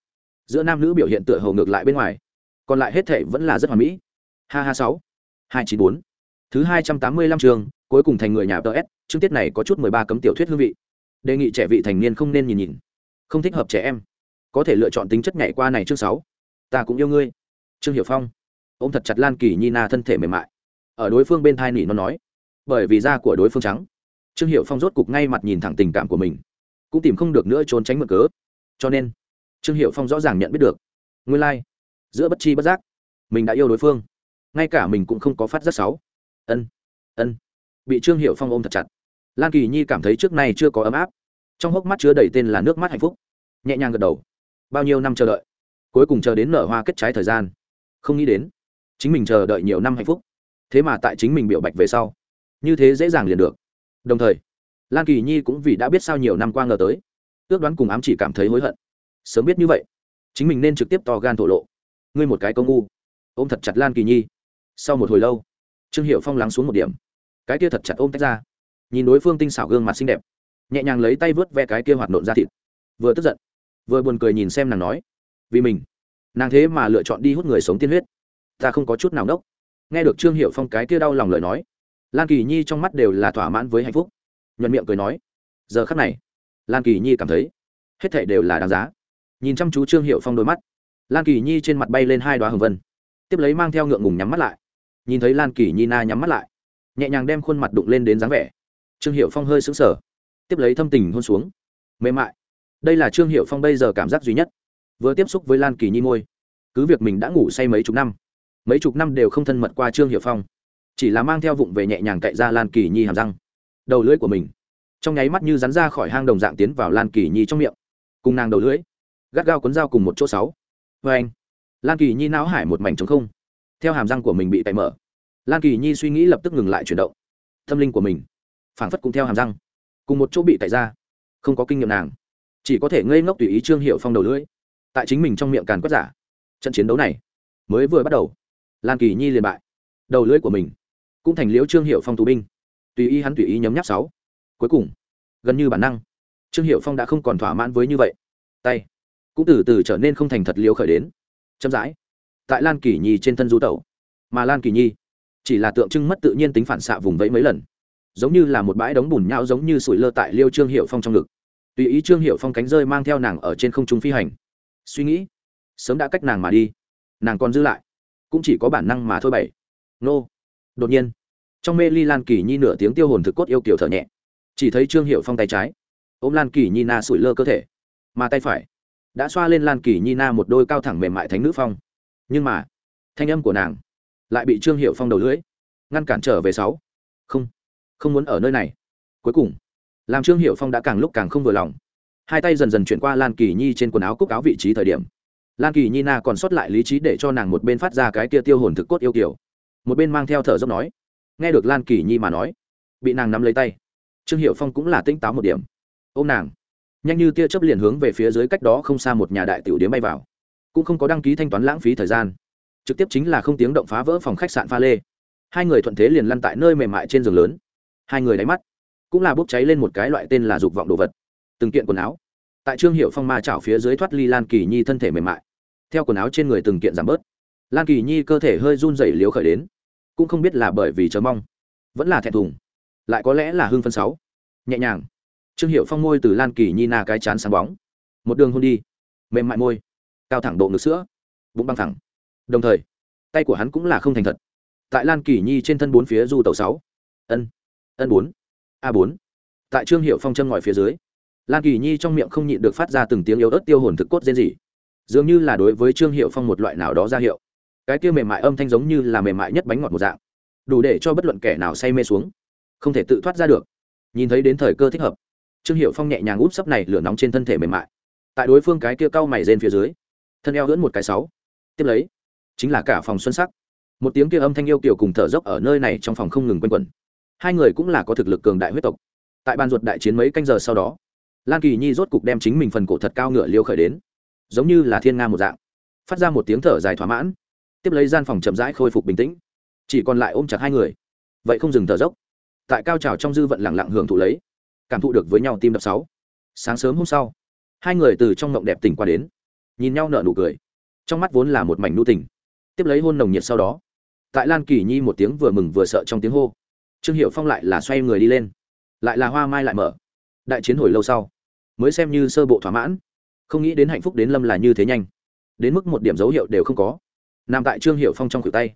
giữa nam nữ biểu hiện tựa hầu ngược lại bên ngoài. Còn lại hết thể vẫn là rất hoàn mỹ. Ha ha sáu, hai chín bốn. Thứ hai trăm tám mươi lăm chương, cuối cùng thành người nhà ts chương tiết này có chút mười ba cấm tiểu thuyết hương vị. Đề nghị trẻ vị thành niên không nên nhìn nhìn. Không thích hợp trẻ em. Có thể lựa chọn tính chất nhảy qua này chương sáu. Ta cũng yêu ngươi. Trương hiểu phong. Ô m thật chặt lan kỳ nhi na thân thể mềm mại ở đối phương bên thai nỉ nó nói bởi vì da của đối phương trắng. Trương hiệu phong rốt cục ngay mặt nhìn thẳng tình cảm của mình cũng tìm không được nữa trốn tránh mượn cớ. Cho nên trương hiệu phong rõ ràng nhận biết được nguyên lai、like, giữa bất chi bất giác mình đã yêu đối phương ngay cả mình cũng không có phát giác sáu ân ân. Bị trương hiệu phong ôm thật chặt. Lan kỳ nhi cảm thấy trước nay chưa có ấm áp. Trong hốc mắt chứa đầy tên là nước mắt hạnh phúc. Nhẹ nhàng gật đầu. Bao nhiêu năm chờ đợi? Cuối cùng chờ đến nở hoa kết trái thời gian. Không nghĩ đến. Chính mình chờ đợi nhiều năm hạnh phúc thế mà tại chính mình biểu bạch về sau, như thế dễ dàng liền được. Đồng thời, lan kỳ nhi cũng vì đã biết sao nhiều năm qua ngờ tới, ước đoán cùng ám chỉ cảm thấy hối hận. Sớm biết như vậy, chính mình nên trực tiếp to gan thổ lộ. Ngươi một cái công ngu, ôm thật chặt lan kỳ nhi. Sau một hồi lâu, trương hiệu phong lắng xuống một điểm. Cái kia thật chặt ôm tách ra. Nhìn đối phương tinh xảo gương mặt xinh đẹp, nhẹ nhàng lấy tay vớt ve cái kia hoạt nộn ra thịt. Vừa tức giận, vừa buồn cười nhìn xem nàng nói, vì mình, nàng thế mà lựa chọn đi hút người sống tiên huyết. Ta không có chút nào nốc nghe được trương hiệu phong cái kia đau lòng lời nói, lan kỳ nhi trong mắt đều là thỏa mãn với hạnh phúc. Nhuận miệng cười nói, giờ khắc này, lan kỳ nhi cảm thấy hết thảy đều là đáng giá. Nhìn chăm chú trương hiệu phong đôi mắt, lan kỳ nhi trên mặt bay lên hai đoá hồng vân, tiếp lấy mang theo ngượng ngùng nhắm mắt lại. Nhìn thấy lan kỳ nhi na nhắm mắt lại, nhẹ nhàng đem khuôn mặt đụng lên đến dáng vẻ, trương hiệu phong hơi sững sờ, tiếp lấy thâm tình hôn xuống. Mềm mại. Đây là trương hiệu phong bây giờ cảm giác duy nhất. Vừa tiếp xúc với lan kỳ nhi môi, cứ việc mình đã ngủ say mấy chục năm mấy chục năm đều không thân mật qua trương hiệu phong. Chỉ là mang theo vụng về nhẹ nhàng cậy ra lan kỳ nhi hàm răng. Đầu lưỡi của mình, trong nháy mắt như rắn ra khỏi hang đồng dạng tiến vào lan kỳ nhi trong miệng. Cùng nàng đầu lưỡi, gắt gao cuốn dao cùng một chỗ sáu. Vê anh, lan kỳ nhi não hải một mảnh trống không. Theo hàm răng của mình bị cậy mở, lan kỳ nhi suy nghĩ lập tức ngừng lại chuyển động. Tâm linh của mình, phảng phất cũng theo hàm răng, cùng một chỗ bị cậy ra. Không có kinh nghiệm nàng, chỉ có thể ngây ngốc tùy ý trương hiệu phong đầu lưỡi. Tại chính mình trong miệng càn quất giả, trận chiến đấu này mới vừa bắt đầu lan kỳ nhi liền bại. Đầu lưỡi của mình cũng thành liễu trương hiệu phong tù binh. Tùy ý hắn tùy ý nhấm nháp sáu. Cuối cùng, gần như bản năng, trương hiệu phong đã không còn thỏa mãn với như vậy. Tay cũng từ từ trở nên không thành thật liễu khởi đến. Chậm rãi, tại lan kỳ nhi trên thân du tẩu. Mà lan kỳ nhi chỉ là tượng trưng mất tự nhiên tính phản xạ vùng vẫy mấy lần. Giống như là một bãi đống bùn nhão giống như sủi lơ tại liêu trương hiệu phong trong ngực. Tùy ý trương hiệu phong cánh rơi mang theo nàng ở trên không trung phi hành. Suy nghĩ, sớm đã cách nàng mà đi, nàng còn dư lại cũng chỉ có bản năng mà thôi bảy. Nô. Đột nhiên, trong mê ly lan kỳ nhi nửa tiếng tiêu hồn thực cốt yêu kiểu thở nhẹ. Chỉ thấy trương hiệu phong tay trái, ôm lan kỳ nhi na sủi lơ cơ thể, mà tay phải đã xoa lên lan kỳ nhi na một đôi cao thẳng mềm mại thánh nữ phong. Nhưng mà, thanh âm của nàng lại bị trương hiệu phong đầu lưỡi ngăn cản trở về sáu. Không không muốn ở nơi này. Cuối cùng, làm trương hiệu phong đã càng lúc càng không vừa lòng. Hai tay dần dần chuyển qua lan kỳ nhi trên quần áo cúc áo vị trí thời điểm lan kỳ nhi na còn sót lại lý trí để cho nàng một bên phát ra cái kia tiêu hồn thực cốt yêu kiểu một bên mang theo thở dốc nói, nghe được lan kỳ nhi mà nói, bị nàng nắm lấy tay. Trương hiệu phong cũng là tinh táo một điểm. Ô m nàng. Nhanh như tia chớp liền hướng về phía dưới cách đó không xa một nhà đại tiểu điếm bay vào. Cũng không có đăng ký thanh toán lãng phí thời gian. Trực tiếp chính là không tiếng động phá vỡ phòng khách sạn pha lê. Hai người thuận thế liền lăn tại nơi mềm mại trên giường lớn. Hai người đáy mắt cũng là bốc cháy lên một cái loại tên là dục vọng đồ vật. Từng kiện quần áo tại trương hiệu phong ma chảo phía dưới thoát ly lan kỳ nhi thân thể mềm mại. Theo quần áo trên người từng kiện giảm bớt, lan kỳ nhi cơ thể hơi run dày liếu khởi đến, cũng không biết là bởi vì chờ mong, vẫn là thẹn thùng, lại có lẽ là hương phân sáu. Nhẹ nhàng, trương hiệu phong môi từ lan kỳ nhi na cái chán sáng bóng. Một đường hôn đi, mềm mại môi, cao thẳng độ ngực sữa, bụng băng thẳng. Đồng thời, tay của hắn cũng là không thành thật. Tại lan kỳ nhi trên thân bốn phía du tàu sáu. Ân ân bốn, a bốn. Tại trương hiệu phong châm ngòi phía dưới lan kỳ nhi trong miệng không nhịn được phát ra từng tiếng yếu ớt tiêu hồn thực cốt rên rỉ. Dường như là đối với trương hiệu phong một loại nào đó ra hiệu. Cái kia mềm mại âm thanh giống như là mềm mại nhất bánh ngọt một dạng. Đủ để cho bất luận kẻ nào say mê xuống. Không thể tự thoát ra được. Nhìn thấy đến thời cơ thích hợp, trương hiệu phong nhẹ nhàng út sấp này lửa nóng trên thân thể mềm mại. Tại đối phương cái kia cau mày rên phía dưới, thân eo lưỡn một cái sáu. Tiếp lấy, chính là cả phòng xuân sắc. Một tiếng kia âm thanh yêu kiểu cùng thở dốc ở nơi này trong phòng không ngừng quanh quẩn. Hai người cũng là có thực lực cường đại huyết tộc. Tại ban ruột đại chiến mấy canh giờ sau đó lan kỳ nhi rốt cục đem chính mình phần cổ thật cao ngựa liêu khởi đến. Giống như là thiên nga một dạng. Phát ra một tiếng thở dài thỏa mãn. Tiếp lấy gian phòng chậm rãi khôi phục bình tĩnh. Chỉ còn lại ôm chặt hai người. Vậy không dừng thở dốc. Tại cao trào trong dư vận lẳng lặng hưởng thụ lấy. Cảm thụ được với nhau tim đập sáu. Sáng sớm hôm sau, hai người từ trong mộng đẹp tỉnh qua đến. Nhìn nhau nở nụ cười. Trong mắt vốn là một mảnh nu tình. Tiếp lấy hôn nồng nhiệt sau đó. Tại lan kỳ nhi một tiếng vừa mừng vừa sợ trong tiếng hô. Trương hiệu phong lại là xoay người đi lên. Lại là hoa mai lại mở. Đại chiến hồi lâu sau mới xem như sơ bộ thỏa mãn. Không nghĩ đến hạnh phúc đến lâm là như thế nhanh. Đến mức một điểm dấu hiệu đều không có. Nằm tại trương hiệu phong trong cử tay.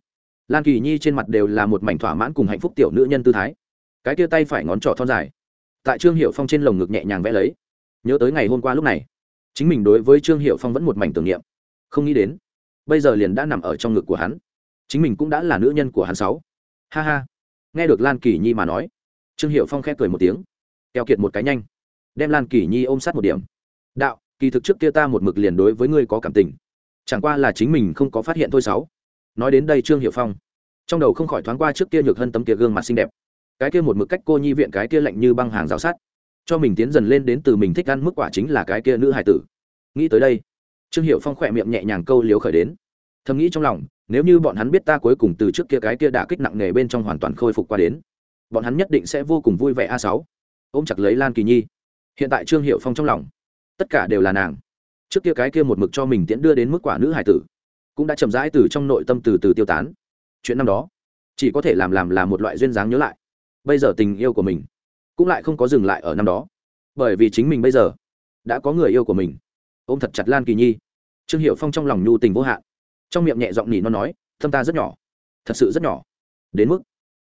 Lan kỳ nhi trên mặt đều là một mảnh thỏa mãn cùng hạnh phúc tiểu nữ nhân tư thái. Cái tia tay phải ngón trỏ thon dài. Tại trương hiệu phong trên lồng ngực nhẹ nhàng vẽ lấy. Nhớ tới ngày hôm qua lúc này, chính mình đối với trương hiệu phong vẫn một mảnh tưởng niệm. Không nghĩ đến, bây giờ liền đã nằm ở trong ngực của hắn. Chính mình cũng đã là nữ nhân của hắn sáu. Ha ha. Nghe được lan kỳ nhi mà nói, trương hiệu phong khép cười một tiếng. Keo kiệt một cái nhanh đem lan kỳ nhi ôm sát một điểm. Đạo, kỳ thực trước kia ta một mực liền đối với ngươi có cảm tình, chẳng qua là chính mình không có phát hiện thôi sáu. Nói đến đây trương hiệu phong, trong đầu không khỏi thoáng qua trước kia nhược hơn tấm kia gương mặt xinh đẹp, cái kia một mực cách cô nhi viện cái kia lạnh như băng hàng rào sát cho mình tiến dần lên đến từ mình thích ăn mức quả chính là cái kia nữ hải tử. Nghĩ tới đây, trương hiệu phong khỏe miệng nhẹ nhàng câu liếu khởi đến, thầm nghĩ trong lòng, nếu như bọn hắn biết ta cuối cùng từ trước kia cái kia đã kích nặng nề bên trong hoàn toàn khôi phục qua đến, bọn hắn nhất định sẽ vô cùng vui vẻ a sáu. Ôm chặt lấy lan kỳ nhi hiện tại trương hiệu phong trong lòng, tất cả đều là nàng. Trước kia cái kia một mực cho mình tiễn đưa đến mức quả nữ hải tử, cũng đã chậm rãi từ trong nội tâm từ từ tiêu tán. Chuyện năm đó, chỉ có thể làm làm là một loại duyên dáng nhớ lại. Bây giờ tình yêu của mình, cũng lại không có dừng lại ở năm đó. Bởi vì chính mình bây giờ, đã có người yêu của mình. Ôm thật chặt lan kỳ nhi. Trương hiệu phong trong lòng nhu tình vô hạn. Trong miệng nhẹ giọng nỉ nó nói, thâm ta rất nhỏ, thật sự rất nhỏ. Đến mức,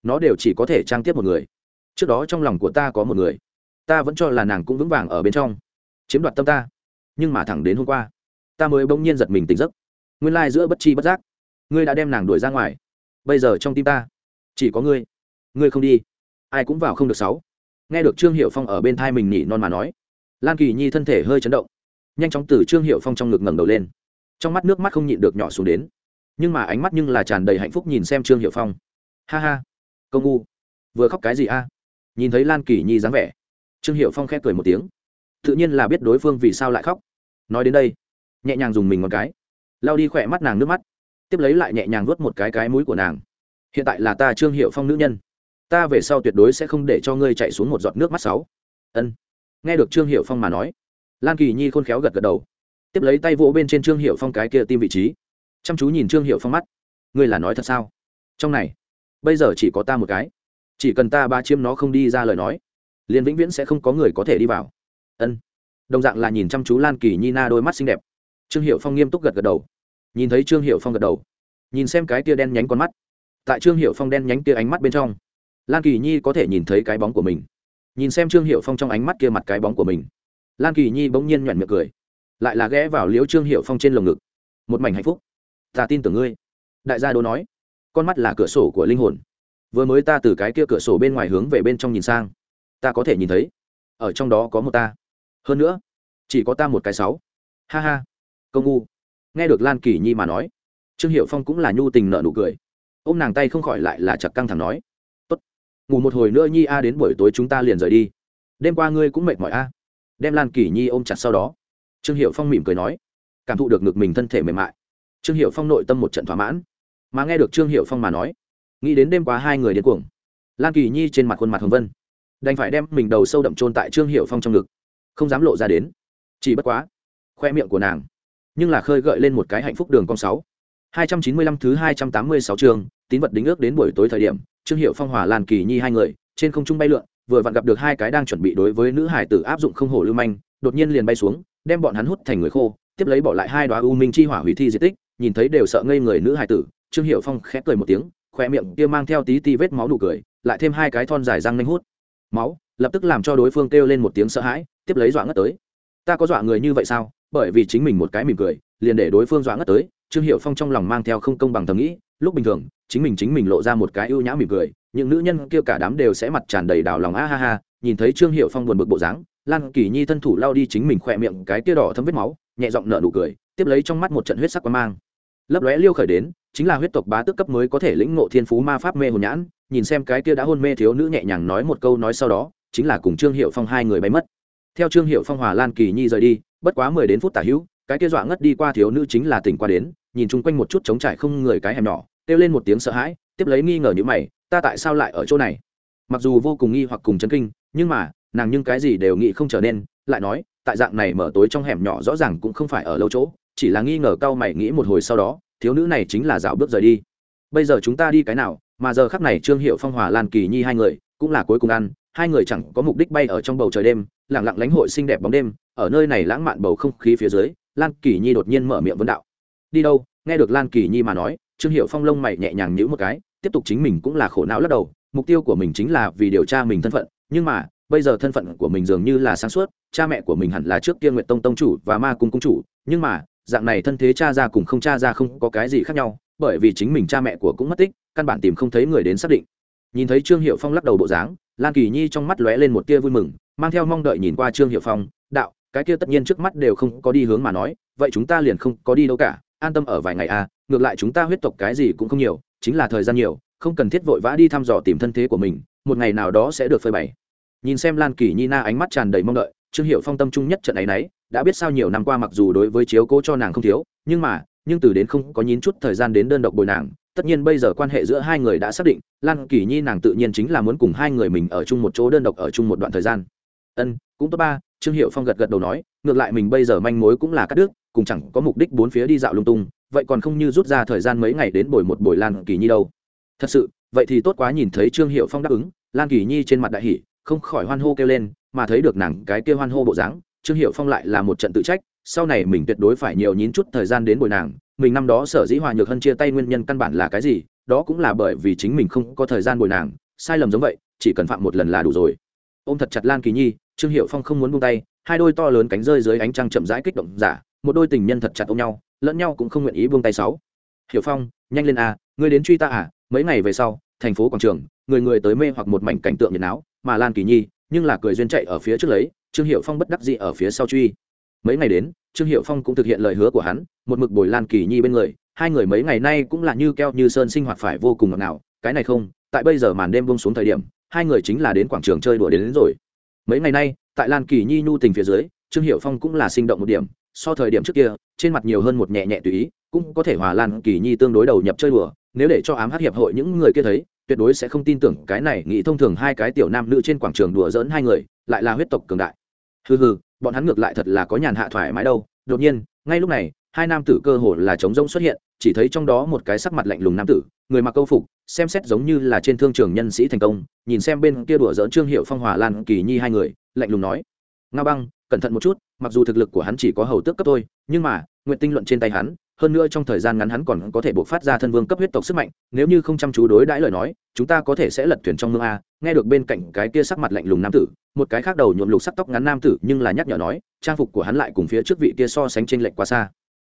nó đều chỉ có thể trang tiếp một người. Trước đó trong lòng của ta có một người ta vẫn cho là nàng cũng vững vàng ở bên trong. Chiếm đoạt tâm ta. Nhưng mà thẳng đến hôm qua, ta mới bỗng nhiên giật mình tỉnh giấc. Nguyên lai giữa bất chi bất giác, ngươi đã đem nàng đuổi ra ngoài. Bây giờ trong tim ta, chỉ có ngươi. Ngươi không đi, ai cũng vào không được sáu. Nghe được trương hiệu phong ở bên thai mình nhỉ non mà nói, lan kỳ nhi thân thể hơi chấn động, nhanh chóng từ trương hiệu phong trong ngực ngẩng đầu lên. Trong mắt nước mắt không nhịn được nhỏ xuống đến. Nhưng mà ánh mắt nhưng là tràn đầy hạnh phúc nhìn xem trương hiệu phong. Ha ha, công ngu, vừa khóc cái gì a? Nhìn thấy lan kỳ nhi dáng vẻ trương hiệu phong khẽ cười một tiếng. Tự nhiên là biết đối phương vì sao lại khóc. Nói đến đây, nhẹ nhàng dùng mình một cái. Lao đi khỏe mắt nàng nước mắt. Tiếp lấy lại nhẹ nhàng vuốt một cái cái mũi của nàng. Hiện tại là ta trương hiệu phong nữ nhân. Ta về sau tuyệt đối sẽ không để cho ngươi chạy xuống một giọt nước mắt sáu. Ân. Nghe được trương hiệu phong mà nói, lan kỳ nhi khôn khéo gật gật đầu. Tiếp lấy tay vỗ bên trên trương hiệu phong cái kia tim vị trí. Chăm chú nhìn trương hiệu phong mắt. Ngươi là nói thật sao? Trong này, bây giờ chỉ có ta một cái. Chỉ cần ta ba chiêm nó không đi ra lời nói liền vĩnh viễn sẽ không có người có thể đi vào. Ân. Đồng dạng là nhìn chăm chú lan kỳ nhi na đôi mắt xinh đẹp. Trương hiệu phong nghiêm túc gật gật đầu. Nhìn thấy trương hiệu phong gật đầu, nhìn xem cái tia đen nhánh con mắt. Tại trương hiệu phong đen nhánh tia ánh mắt bên trong, lan kỳ nhi có thể nhìn thấy cái bóng của mình. Nhìn xem trương hiệu phong trong ánh mắt kia mặt cái bóng của mình, lan kỳ nhi bỗng nhiên nhoẹn miệng cười, lại là ghé vào liễu trương hiệu phong trên lồng ngực. Một mảnh hạnh phúc. Ta tin tưởng ngươi. Đại gia đô nói, con mắt là cửa sổ của linh hồn. Vừa mới ta từ cái kia cửa sổ bên ngoài hướng về bên trong nhìn sang ta có thể nhìn thấy. Ở trong đó có một ta. Hơn nữa, chỉ có ta một cái sáu. Ha ha. Công ngu. Nghe được lan kỳ nhi mà nói, trương hiệu phong cũng là nhu tình nợ nụ cười. Ô m nàng tay không khỏi lại là chặt căng thẳng nói, tốt, ngủ một hồi nữa nhi a, đến buổi tối chúng ta liền rời đi. Đêm qua ngươi cũng mệt mỏi a. Đem lan kỳ nhi ôm chặt sau đó, trương hiệu phong mỉm cười nói, cảm thụ được ngực mình thân thể mềm mại. Trương hiệu phong nội tâm một trận thỏa mãn. Mà nghe được trương hiệu phong mà nói, nghĩ đến đêm qua hai người điên cuồng, lan kỳ nhi trên mặt khuôn mặt hồng vân đành phải đem mình đầu sâu đậm trôn tại trương hiệu phong trong ngực không dám lộ ra đến chỉ bất quá khoe miệng của nàng nhưng là khơi gợi lên một cái hạnh phúc đường con sáu hai trăm chín mươi lăm thứ hai trăm tám mươi sáu chương, tín vật đính ước đến buổi tối thời điểm, trương hiệu phong hòa làn kỳ nhi hai người, trên không trung bay lượn, vừa vặn gặp được hai cái đang chuẩn bị đối với nữ hải tử áp dụng không hổ lưu manh, đột nhiên liền bay xuống, đem bọn hắn hút thành người khô, tiếp lấy bỏ lại hai đoá u minh chi hỏa hủy thi di tích, nhìn thấy đều sợ ngây người nữ hải tử, trương hiệu phong khẽ cười một tiếng, khoe miệng kia mang theo tí ti vết máu nụ cười, lại thêm hai cái thon dài răng nanh hút máu, lập tức làm cho đối phương kêu lên một tiếng sợ hãi, tiếp lấy dọa ngất tới. Ta có dọa người như vậy sao? Bởi vì chính mình một cái mỉm cười, liền để đối phương dọa ngất tới. Trương hiệu phong trong lòng mang theo không công bằng thầm nghĩ, lúc bình thường, chính mình chính mình lộ ra một cái ưu nhã mỉm cười, những nữ nhân kia cả đám đều sẽ mặt tràn đầy đào lòng a ha ha, nhìn thấy trương hiệu phong buồn bực bộ dáng, lan kỳ nhi thân thủ lao đi chính mình khỏe miệng cái kia đỏ thấm vết máu, nhẹ giọng nở nụ cười, tiếp lấy trong mắt một trận huyết sắc quang mang. Lấp lóe liêu khởi đến chính là huyết tộc bá tước cấp mới có thể lĩnh ngộ thiên phú ma pháp mê hồn nhãn, nhìn xem cái kia đã hôn mê thiếu nữ nhẹ nhàng nói một câu nói sau đó, chính là cùng trương hiệu phong hai người bay mất. Theo trương hiệu phong hòa lan kỳ nhi rời đi, bất quá mười đến phút tả hữu, cái kia dọa ngất đi qua thiếu nữ chính là tỉnh qua đến, nhìn chung quanh một chút chống trải không người cái hẻm nhỏ, kêu lên một tiếng sợ hãi, tiếp lấy nghi ngờ như mày, ta tại sao lại ở chỗ này? Mặc dù vô cùng nghi hoặc cùng chấn kinh, nhưng mà, nàng nhưng cái gì đều nghĩ không trở nên, lại nói, tại dạng này mở tối trong hẻm nhỏ rõ ràng cũng không phải ở lâu chỗ, chỉ là nghi ngờ cao mày nghĩ một hồi sau đó thiếu nữ này chính là dạo bước rời đi. Bây giờ chúng ta đi cái nào, mà giờ khắc này trương hiệu phong, hòa lan, kỳ nhi hai người, cũng là cuối cùng ăn, hai người chẳng có mục đích bay ở trong bầu trời đêm lẳng lặng lánh hội xinh đẹp bóng đêm, ở nơi này lãng mạn bầu không khí phía dưới, lan kỳ nhi đột nhiên mở miệng vấn đạo. Đi đâu? Nghe được lan kỳ nhi mà nói, trương hiệu phong lông mày nhẹ nhàng nhữ một cái, tiếp tục chính mình cũng là khổ não lắc đầu, mục tiêu của mình chính là vì điều tra mình thân phận, nhưng mà, bây giờ thân phận của mình dường như là sáng suốt, cha mẹ của mình hẳn là trước tiên nguyện tông tông chủ và ma cung cung chủ, nhưng mà dạng này thân thế cha ra cùng không cha ra không có cái gì khác nhau, bởi vì chính mình cha mẹ của cũng mất tích, căn bản tìm không thấy người đến xác định. Nhìn thấy trương hiệu phong lắc đầu bộ dáng, lan kỳ nhi trong mắt lóe lên một tia vui mừng, mang theo mong đợi nhìn qua trương hiệu phong, đạo, cái kia tất nhiên trước mắt đều không có đi hướng mà nói, vậy chúng ta liền không có đi đâu cả, an tâm ở vài ngày à ngược lại chúng ta huyết tộc cái gì cũng không nhiều, chính là thời gian nhiều, không cần thiết vội vã đi thăm dò tìm thân thế của mình, một ngày nào đó sẽ được phơi bày. Nhìn xem lan kỳ nhi na ánh mắt tràn đầy mong đợi, trương hiệu phong tâm trung nhất trận ấy nấy đã biết sao nhiều năm qua mặc dù đối với chiếu cố cho nàng không thiếu, nhưng mà, nhưng từ đến không có nhín chút thời gian đến đơn độc bồi nàng, tất nhiên bây giờ quan hệ giữa hai người đã xác định, lan kỳ nhi nàng tự nhiên chính là muốn cùng hai người mình ở chung một chỗ đơn độc ở chung một đoạn thời gian. Ân, cũng tốt ba, trương hiệu phong gật gật đầu nói, ngược lại mình bây giờ manh mối cũng là cắt đứt, cùng chẳng có mục đích bốn phía đi dạo lung tung, vậy còn không như rút ra thời gian mấy ngày đến bồi một buổi lan kỳ nhi đâu. Thật sự, vậy thì tốt quá nhìn thấy trương hiệu phong đáp ứng, lan kỳ nhi trên mặt đại hỷ không khỏi hoan hô kêu lên, mà thấy được nàng cái kia hoan hô bộ dáng trương hiệu phong lại là một trận tự trách, sau này mình tuyệt đối phải nhiều nhín chút thời gian đến bồi nàng. Mình năm đó sở dĩ hòa nhược hân chia tay nguyên nhân căn bản là cái gì, đó cũng là bởi vì chính mình không có thời gian bồi nàng. Sai lầm giống vậy, chỉ cần phạm một lần là đủ rồi. Ôm thật chặt lan kỳ nhi, trương hiệu phong không muốn buông tay, hai đôi to lớn cánh rơi dưới ánh trăng chậm rãi kích động giả, một đôi tình nhân thật chặt ôm nhau, lẫn nhau cũng không nguyện ý buông tay sáu. Hiểu phong, nhanh lên a, ngươi đến truy ta à? Mấy ngày về sau, thành phố quảng trường, người người tới mê hoặc một mảnh cảnh tượng nhiệt áo mà lan kỳ nhi nhưng là cười duyên chạy ở phía trước lấy trương hiệu phong bất đắc dĩ ở phía sau truy. Mấy ngày đến trương hiệu phong cũng thực hiện lời hứa của hắn một mực bồi lan kỳ nhi bên người hai người mấy ngày nay cũng là như keo như sơn sinh hoạt phải vô cùng ngọt ngào cái này không tại bây giờ màn đêm bông xuống thời điểm hai người chính là đến quảng trường chơi đùa đến, đến rồi. Mấy ngày nay tại lan kỳ nhi nhu tình phía dưới trương hiệu phong cũng là sinh động một điểm so thời điểm trước kia trên mặt nhiều hơn một nhẹ nhẹ tùy ý cũng có thể hòa lan kỳ nhi tương đối đầu nhập chơi đùa nếu để cho ám hát hiệp hội những người kia thấy tuyệt đối sẽ không tin tưởng cái này nghĩ thông thường hai cái tiểu nam nữ trên quảng trường đùa dỡn hai người, lại là huyết tộc cường đại. Hừ hừ, bọn hắn ngược lại thật là có nhàn hạ thoải mái đâu. Đột nhiên, ngay lúc này, hai nam tử cơ hồ là trống rỗng xuất hiện, chỉ thấy trong đó một cái sắc mặt lạnh lùng nam tử, người mặc câu phục, xem xét giống như là trên thương trường nhân sĩ thành công, nhìn xem bên kia đùa dỡn trương hiệu phong, hòa lan, kỳ nhi hai người, lạnh lùng nói nga băng, cẩn thận một chút, mặc dù thực lực của hắn chỉ có hầu tước cấp thôi, nhưng mà, nguyện tinh luận trên tay hắn hơn nữa trong thời gian ngắn hắn còn có thể buộc phát ra thân vương cấp huyết tộc sức mạnh, nếu như không chăm chú đối đãi lời nói, chúng ta có thể sẽ lật thuyền trong mương a. Nghe được bên cạnh cái kia sắc mặt lạnh lùng nam tử, một cái khác đầu nhuộm lục sắc tóc ngắn nam tử nhưng là nhắc nhở nói, trang phục của hắn lại cùng phía trước vị kia so sánh t r ê n lệch quá xa.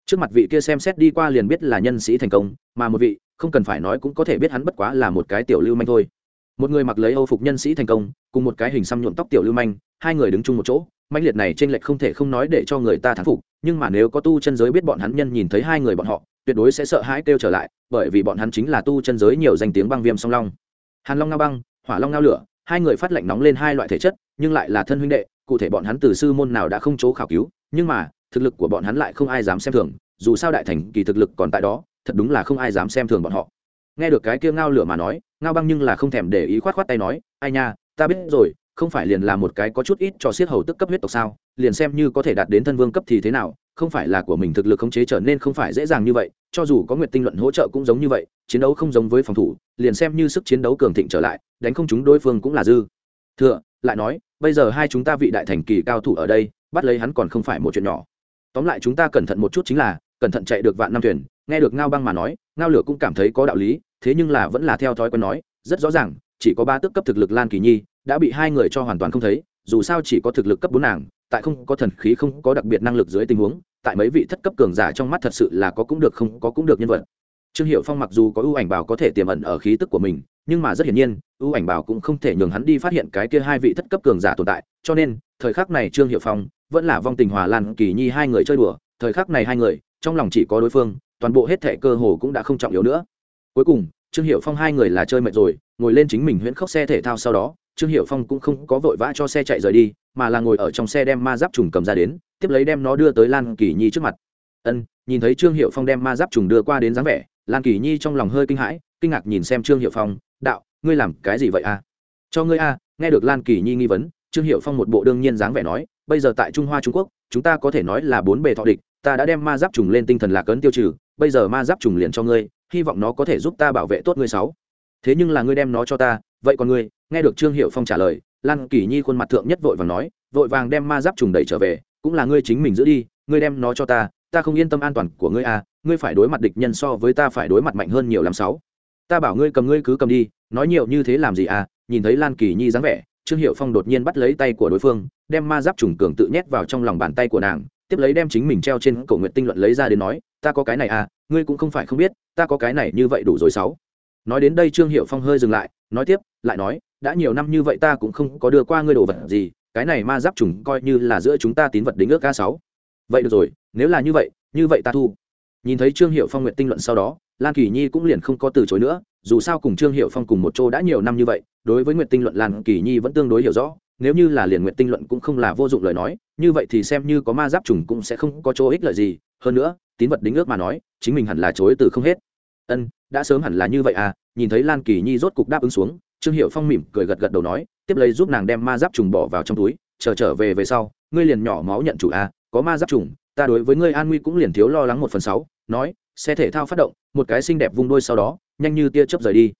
Trước mặt vị kia xem xét đi qua liền biết là nhân sĩ thành công, mà một vị, không cần phải nói cũng có thể biết hắn bất quá là một cái tiểu lưu manh thôi. Một người mặc lấy âu phục nhân sĩ thành công, cùng một cái hình xăm nhuộm tóc tiểu lưu manh, hai người đứng chung một chỗ, mãnh liệt này t r ê n lệch không thể không nói để cho người ta thán phục nhưng mà nếu có tu chân giới biết bọn hắn nhân nhìn thấy hai người bọn họ, tuyệt đối sẽ sợ hãi kêu trở lại, bởi vì bọn hắn chính là tu chân giới nhiều danh tiếng băng viêm song long. Hàn long ngao băng, hỏa long ngao lửa, hai người phát lệnh nóng lên hai loại thể chất, nhưng lại là thân huynh đệ, cụ thể bọn hắn từ sư môn nào đã không chỗ khảo cứu, nhưng mà, thực lực của bọn hắn lại không ai dám xem thường, dù sao đại thành kỳ thực lực còn tại đó, thật đúng là không ai dám xem thường bọn họ. Nghe được cái kia ngao lửa mà nói, ngao băng nhưng là không thèm để ý khoát khoát tay nói, ai nha, ta biết rồi không phải liền là một cái có chút ít cho siết hầu tức cấp huyết tộc sao, liền xem như có thể đạt đến thân vương cấp thì thế nào, không phải là của mình thực lực khống chế trở nên không phải dễ dàng như vậy, cho dù có nguyệt tinh luận hỗ trợ cũng giống như vậy, chiến đấu không giống với phòng thủ, liền xem như sức chiến đấu cường thịnh trở lại, đánh không chúng đối phương cũng là dư. Thừa lại nói, bây giờ hai chúng ta vị đại thành kỳ cao thủ ở đây, bắt lấy hắn còn không phải một chuyện nhỏ. Tóm lại chúng ta cẩn thận một chút chính là, cẩn thận chạy được vạn năm thuyền, nghe được ngao băng mà nói, ngao lửa cũng cảm thấy có đạo lý, thế nhưng là vẫn là theo thói quen nói, rất rõ ràng, chỉ có ba tước cấp thực lực lan kỳ nhi đã bị hai người cho hoàn toàn không thấy, dù sao chỉ có thực lực cấp bốn nàng, tại không có thần khí không có đặc biệt năng lực dưới tình huống, tại mấy vị thất cấp cường giả trong mắt thật sự là có cũng được không có cũng được nhân vật. Trương hiệu phong mặc dù có ưu ảnh bảo có thể tiềm ẩn ở khí tức của mình, nhưng mà rất hiển nhiên, ưu ảnh bảo cũng không thể nhường hắn đi phát hiện cái kia hai vị thất cấp cường giả tồn tại, cho nên, thời khắc này trương hiệu phong vẫn là vong tình hòa lan, kỳ nhi hai người chơi đùa, thời khắc này hai người, trong lòng chỉ có đối phương, toàn bộ hết thẻ cơ hồ cũng đã không trọng yếu nữa. Cuối cùng, trương hiệu phong hai người là chơi mệt rồi, ngồi lên chính mình huyễn khốc xe thể thao sau đó trương hiệu phong cũng không có vội vã cho xe chạy rời đi, mà là ngồi ở trong xe đem ma giáp trùng cầm ra đến, tiếp lấy đem nó đưa tới lan kỳ nhi trước mặt. Ân, nhìn thấy trương hiệu phong đem ma giáp trùng đưa qua đến dáng vẻ, lan kỳ nhi trong lòng hơi kinh hãi, kinh ngạc nhìn xem trương hiệu phong, đạo, ngươi làm cái gì vậy a cho ngươi a nghe được lan kỳ nhi nghi vấn, trương hiệu phong một bộ đương nhiên dáng vẻ nói, bây giờ tại trung hoa trung quốc, chúng ta có thể nói là bốn bề thọ địch, ta đã đem ma giáp trùng lên tinh thần lạc ấn tiêu trừ, bây giờ ma giáp trùng liền cho ngươi, hy vọng nó có thể giúp ta bảo vệ tốt ngươi sáu. Thế nhưng là ngươi đem nó cho ta vậy còn ngươi? Nghe được trương hiệu phong trả lời, lan kỳ nhi khuôn mặt thượng nhất vội vàng nói, vội vàng đem ma giáp trùng đẩy trở về, cũng là ngươi chính mình giữ đi, ngươi đem nó cho ta ta không yên tâm an toàn của ngươi à ngươi phải đối mặt địch nhân so với ta phải đối mặt mạnh hơn nhiều làm sáu. Ta bảo ngươi cầm, ngươi cứ cầm đi, nói nhiều như thế làm gì à? Nhìn thấy lan kỳ nhi dáng vẻ, trương hiệu phong đột nhiên bắt lấy tay của đối phương, đem ma giáp trùng cường tự nhét vào trong lòng bàn tay của nàng, tiếp lấy đem chính mình treo trên cổ nguyện tinh luận lấy ra đến nói, ta có cái này à ngươi cũng không phải không biết, ta có cái này như vậy đủ rồi sáu. Nói đến đây trương hiệu phong hơi dừng lại, nói tiếp lại nói, đã nhiều năm như vậy ta cũng không có đưa qua ngươi đồ vật gì, cái này ma giáp trùng coi như là giữa chúng ta tín vật đính ước ca sáu. Vậy được rồi, nếu là như vậy như vậy ta thu. Nhìn thấy trương hiệu phong nguyện tinh luận sau đó, lan kỳ nhi cũng liền không có từ chối nữa, dù sao cùng trương hiệu phong cùng một chỗ đã nhiều năm như vậy, đối với nguyện tinh luận lan kỳ nhi vẫn tương đối hiểu rõ, nếu như là liền nguyện tinh luận cũng không là vô dụng lời nói, như vậy thì xem như có ma giáp trùng cũng sẽ không có chỗ ích lợi gì, hơn nữa, tín vật đính ước mà nói, chính mình hẳn là chối từ không hết. Ân, đã sớm hẳn là như vậy à? Nhìn thấy lan kỳ nhi rốt cục đáp ứng xuống trương hiệu phong mỉm cười gật gật đầu nói tiếp lấy giúp nàng đem ma giáp trùng bỏ vào trong túi chờ trở, trở về về sau ngươi liền nhỏ máu nhận chủ a có ma giáp trùng ta đối với ngươi an nguy cũng liền thiếu lo lắng một phần sáu nói xe thể thao phát động một cái xinh đẹp vung đôi sau đó nhanh như tia chớp rời đi.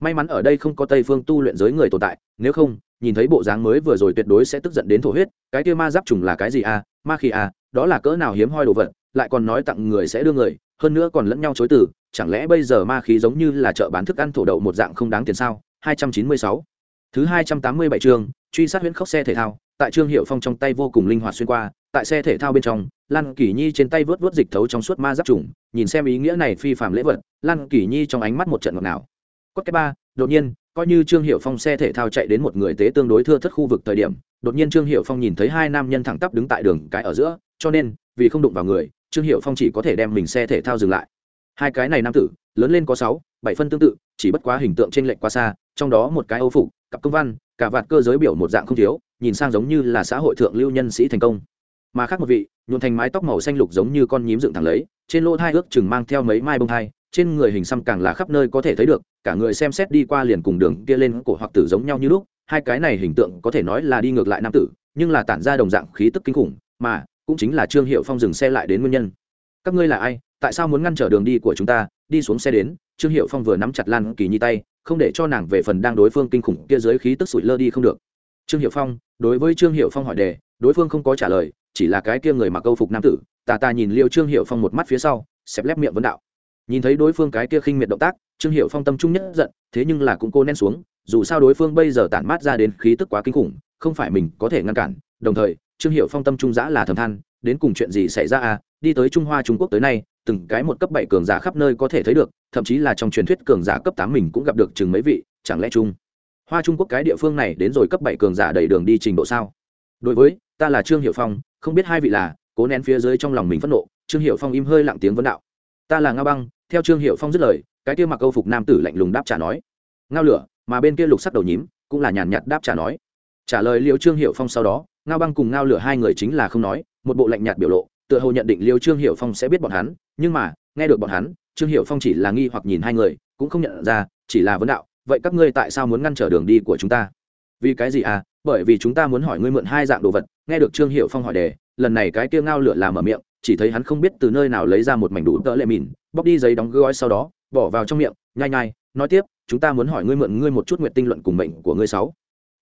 May mắn ở đây không có tây phương tu luyện giới người tồn tại nếu không nhìn thấy bộ dáng mới vừa rồi tuyệt đối sẽ tức giận đến thổ huyết cái kia ma giáp trùng là cái gì a ma khi a à, đó là cỡ nào hiếm hoi đồ vật lại còn nói tặng người sẽ đưa người hơn nữa còn lẫn nhau chối từ chẳng lẽ bây giờ ma khí giống như là chợ bán thức ăn thổ đậu một dạng không đáng tiền sao? 296 thứ 287 chương, truy sát huyễn khốc xe thể thao. Tại trương hiệu phong trong tay vô cùng linh hoạt xuyên qua, tại xe thể thao bên trong, lan kỳ nhi trên tay vớt vớt dịch thấu trong suốt ma giáp trùng, nhìn xem ý nghĩa này phi phạm lễ vật, lan kỳ nhi trong ánh mắt một trận ngọt nào cốt cái ba, đột nhiên, coi như trương hiệu phong xe thể thao chạy đến một người tế tương đối thưa thất khu vực thời điểm, đột nhiên trương hiệu phong nhìn thấy hai nam nhân thẳng tắp đứng tại đường cái ở giữa, cho nên, vì không đụng vào người, trương hiệu phong chỉ có thể đem mình xe thể thao dừng lại hai cái này nam tử, lớn lên có sáu, bảy phân tương tự, chỉ bất quá hình tượng trên lệnh quá xa, trong đó một cái âu phục, cặp công văn, cả vạt cơ giới biểu một dạng không thiếu, nhìn sang giống như là xã hội thượng lưu nhân sĩ thành công. Mà khác một vị, nhuộn thành mái tóc màu xanh lục giống như con nhím dựng thẳng lấy, trên lỗ thai ước chừng mang theo mấy mai bông thai, trên người hình xăm càng là khắp nơi có thể thấy được, cả người xem xét đi qua liền cùng đường kia lên cổ hoặc tử giống nhau như lúc, hai cái này hình tượng có thể nói là đi ngược lại nam tử, nhưng là tản ra đồng dạng khí tức kinh khủng, mà cũng chính là trương hiệu phong dừng xe lại đến nguyên nhân. Các ngươi là ai? Tại sao muốn ngăn trở đường đi của chúng ta, đi xuống xe đến, trương hiệu phong vừa nắm chặt lan kỳ nhi tay, không để cho nàng về phần đang đối phương kinh khủng kia dưới khí tức sủi lơ đi không được. Trương hiệu phong, đối với trương hiệu phong hỏi đề, đối phương không có trả lời, chỉ là cái kia người mặc câu phục nam tử, tà tà nhìn liêu trương hiệu phong một mắt phía sau, xẹp lép miệng vấn đạo. Nhìn thấy đối phương cái kia khinh miệt động tác, trương hiệu phong tâm trung nhất giận, thế nhưng là cũng cô nén xuống, dù sao đối phương bây giờ tản mát ra đến khí tức quá kinh khủng, không phải mình có thể ngăn cản, đồng thời, trương hiệu phong tâm trung giã là thầm than, đến cùng chuyện gì xảy ra à đi tới trung hoa trung quốc tới nay từng cái một cấp bảy cường giả khắp nơi có thể thấy được, thậm chí là trong truyền thuyết cường giả cấp tám mình cũng gặp được chừng mấy vị, chẳng lẽ chung? Hoa trung quốc cái địa phương này đến rồi cấp bảy cường giả đầy đường đi trình độ sao? Đối với, ta là trương hiệu phong, không biết hai vị là, cố nén phía dưới trong lòng mình phẫn nộ, trương hiệu phong im hơi lặng tiếng vấn đạo. Ta là ngao băng, theo trương hiệu phong dứt lời, cái kia mặc câu phục nam tử lạnh lùng đáp trả nói. Ngao lửa, mà bên kia lục sắc đầu nhím, cũng là nhàn nhạt đáp trả nói. Trả lời liêu trương hiệu phong sau đó, ngao băng cùng ngao lửa hai người chính là không nói, một bộ lạnh nhạt biểu lộ tựa hồ nhận định liêu trương hiệu phong sẽ biết bọn hắn, nhưng mà, nghe được bọn hắn, trương hiệu phong chỉ là nghi hoặc nhìn hai người, cũng không nhận ra, chỉ là vấn đạo, vậy các ngươi tại sao muốn ngăn trở đường đi của chúng ta? Vì cái gì à? Bởi vì chúng ta muốn hỏi ngươi mượn hai dạng đồ vật. Nghe được trương hiệu phong hỏi đề, lần này cái kia ngao lửa làm ở miệng, chỉ thấy hắn không biết từ nơi nào lấy ra một mảnh đủ tợ lệ mìn, bóc đi giấy đóng gói sau đó, bỏ vào trong miệng, nhai nhai, nói tiếp, chúng ta muốn hỏi ngươi mượn ngươi một chút nguyện tinh luận cùng mệnh của ngươi sáu.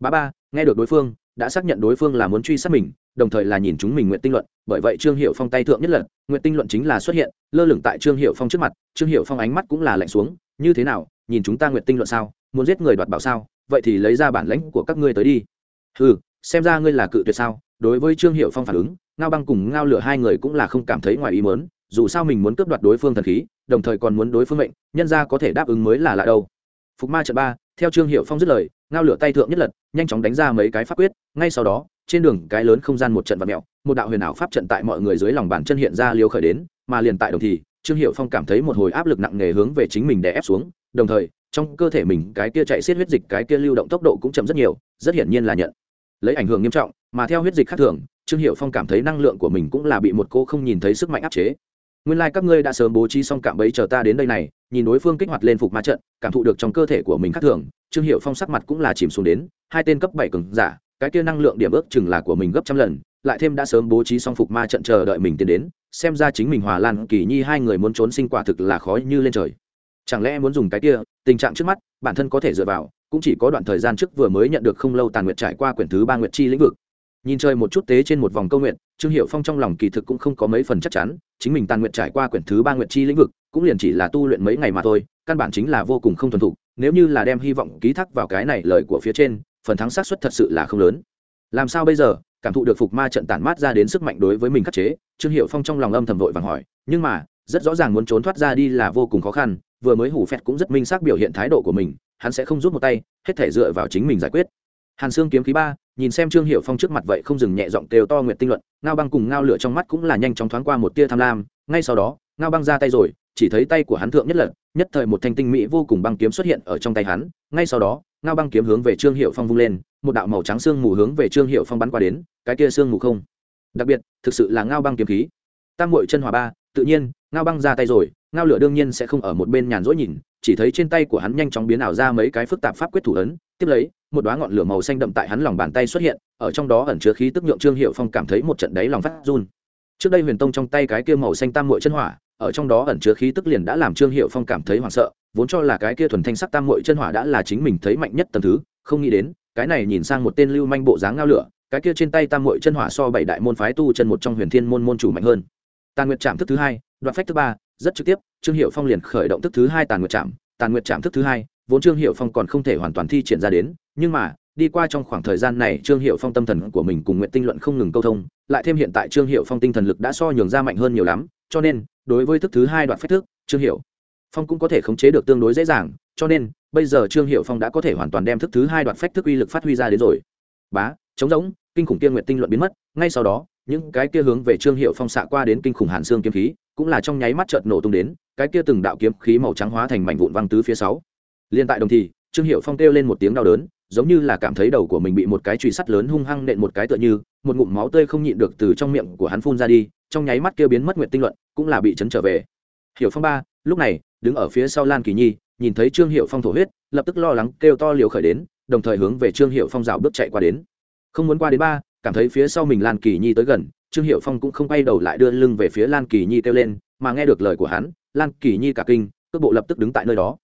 Ba ba, nghe được đối phương, đã xác nhận đối phương là muốn truy sát mình đồng thời là nhìn chúng mình nguyện tinh luận, bởi vậy trương hiệu phong tay thượng nhất lần nguyện tinh luận chính là xuất hiện, lơ lửng tại trương hiệu phong trước mặt, trương hiệu phong ánh mắt cũng là lạnh xuống, như thế nào, nhìn chúng ta nguyện tinh luận sao, muốn giết người đoạt bảo sao, vậy thì lấy ra bản lãnh của các ngươi tới đi. Ừ xem ra ngươi là cự tuyệt sao? Đối với trương hiệu phong phản ứng, ngao băng cùng ngao lửa hai người cũng là không cảm thấy ngoài ý mớn dù sao mình muốn cướp đoạt đối phương thần khí, đồng thời còn muốn đối phương mệnh, nhân ra có thể đáp ứng mới là lạ đâu. Phục ma trận ba, theo trương hiệu phong dứt lời, ngao lửa tay thượng nhất lật nhanh chóng đánh ra mấy cái pháp quyết, ngay sau đó trên đường cái lớn không gian một trận vật mẹo, một đạo huyền ảo pháp trận tại mọi người dưới lòng bàn chân hiện ra liều khởi đến, mà liền tại đồng thì, trương hiệu phong cảm thấy một hồi áp lực nặng nề hướng về chính mình để ép xuống, đồng thời, trong cơ thể mình cái kia chạy xiết huyết dịch, cái kia lưu động tốc độ cũng chậm rất nhiều, rất hiển nhiên là nhận lấy ảnh hưởng nghiêm trọng, mà theo huyết dịch khác thường, trương hiệu phong cảm thấy năng lượng của mình cũng là bị một cô không nhìn thấy sức mạnh áp chế. Nguyên lai các ngươi đã sớm bố trí xong cạm bẫy chờ ta đến đây này, nhìn đối phương kích hoạt lên phục ma trận, cảm thụ được trong cơ thể của mình khác thường, trương hiệu phong sắc mặt cũng là chìm xuống đến, hai tên cấp bảy cường giả cái kia năng lượng điểm ước chừng là của mình gấp trăm lần, lại thêm đã sớm bố trí xong phục ma trận chờ đợi mình tiến đến, xem ra chính mình hòa lan, kỳ nhi hai người muốn trốn sinh quả thực là khó như lên trời. Chẳng lẽ muốn dùng cái kia, tình trạng trước mắt, bản thân có thể dựa vào, cũng chỉ có đoạn thời gian trước vừa mới nhận được không lâu tàn nguyện trải qua quyển thứ ba nguyện chi lĩnh vực. Nhìn chơi một chút tế trên một vòng câu nguyện trương hiệu phong trong lòng kỳ thực cũng không có mấy phần chắc chắn, chính mình tàn nguyện trải qua quyển thứ ba nguyện chi lĩnh vực, cũng liền chỉ là tu luyện mấy ngày mà thôi, căn bản chính là vô cùng không thuần thục, nếu như là đem hy vọng ký thác vào cái này lời của phía trên phần thắng xác suất thật sự là không lớn. Làm sao bây giờ? Cảm thụ được phục ma trận tản mát ra đến sức mạnh đối với mình khắc chế, trương hiệu phong trong lòng âm thầm vội vàng hỏi, nhưng mà, rất rõ ràng muốn trốn thoát ra đi là vô cùng khó khăn, vừa mới hủ phẹt cũng rất minh xác biểu hiện thái độ của mình, hắn sẽ không rút một tay, hết thể dựa vào chính mình giải quyết. Hàn xương kiếm khí ba, nhìn xem trương hiệu phong trước mặt vậy không dừng nhẹ giọng kêu to nguyện tinh luận, ngao băng cùng ngao lửa trong mắt cũng là nhanh chóng thoáng qua một tia tham lam, ngay sau đó, ngao băng ra tay rồi, chỉ thấy tay của hắn thượng nhất lật, nhất thời một thanh tinh mỹ vô cùng băng kiếm xuất hiện ở trong tay hắn, ngay sau đó ngao băng kiếm hướng về trương hiệu phong vung lên, một đạo màu trắng xương mù hướng về trương hiệu phong bắn qua đến, cái kia xương mù không. Đặc biệt, thực sự là ngao băng kiếm khí. Tam mội chân hòa ba, tự nhiên, ngao băng ra tay rồi, ngao lửa đương nhiên sẽ không ở một bên nhàn rỗi nhìn, chỉ thấy trên tay của hắn nhanh chóng biến ảo ra mấy cái phức tạp pháp quyết thủ ấn, tiếp lấy, một đoá ngọn lửa màu xanh đậm tại hắn lòng bàn tay xuất hiện, ở trong đó ẩn chứa khí tức nhượng trương hiệu phong cảm thấy một trận đáy lòng phát run trước đây huyền tông trong tay cái kia màu xanh tam mội chân hỏa, ở trong đó ẩn chứa khí tức liền đã làm trương hiệu phong cảm thấy hoảng sợ, vốn cho là cái kia thuần thanh sắc tam mội chân hỏa đã là chính mình thấy mạnh nhất tầm thứ, không nghĩ đến, cái này nhìn sang một tên lưu manh bộ dáng ngao lửa, cái kia trên tay tam mội chân hỏa so bảy đại môn phái tu chân một trong huyền thiên môn môn chủ mạnh hơn. Tàn nguyệt trạm thức thứ hai đoạn phách thứ ba, rất trực tiếp, trương hiệu phong liền khởi động thức thứ hai tàn nguyệt trạm tàn nguyệt trạm thức thứ hai, vốn trương hiệu phong còn không thể hoàn toàn thi triển ra đến, nhưng mà đi qua trong khoảng thời gian này, trương hiệu phong tâm thần của mình cùng nguyện tinh luận không ngừng câu thông, lại thêm hiện tại trương hiệu phong tinh thần lực đã so nhường ra mạnh hơn nhiều lắm, cho nên, đối với thức thứ hai đoạn phách thức, trương hiệu phong cũng có thể khống chế được tương đối dễ dàng, cho nên, bây giờ trương hiệu phong đã có thể hoàn toàn đem thức thứ hai đoạn phách thức uy lực phát huy ra đến rồi. Bá chống giống kinh khủng kia nguyện tinh luận biến mất, ngay sau đó, những cái kia hướng về trương hiệu phong xạ qua đến kinh khủng hàn xương kiếm khí, cũng là trong nháy mắt chợt nổ tung đến, cái kia từng đạo kiếm khí màu trắng hóa thành mảnh vụn văng tứ phía sáu liên tại đồng thì, trương hiệu phong kêu lên một tiếng đau đớn giống như là cảm thấy đầu của mình bị một cái chùy sắt lớn hung hăng nện một cái tựa như, một ngụm máu tươi không nhịn được từ trong miệng của hắn phun ra đi, trong nháy mắt kia biến mất nguyện tinh luận, cũng là bị chấn trở về. Hiểu phong ba, lúc này, đứng ở phía sau lan kỳ nhi, nhìn thấy trương hiệu phong thổ huyết, lập tức lo lắng kêu to liều khởi đến, đồng thời hướng về trương hiệu phong rào bước chạy qua đến. Không muốn qua đến ba, cảm thấy phía sau mình lan kỳ nhi tới gần, trương hiệu phong cũng không quay đầu lại đưa lưng về phía lan kỳ nhi kêu lên, mà nghe được lời của hắn, lan kỳ nhi cả kinh, cước bộ lập tức đứng tại nơi đó.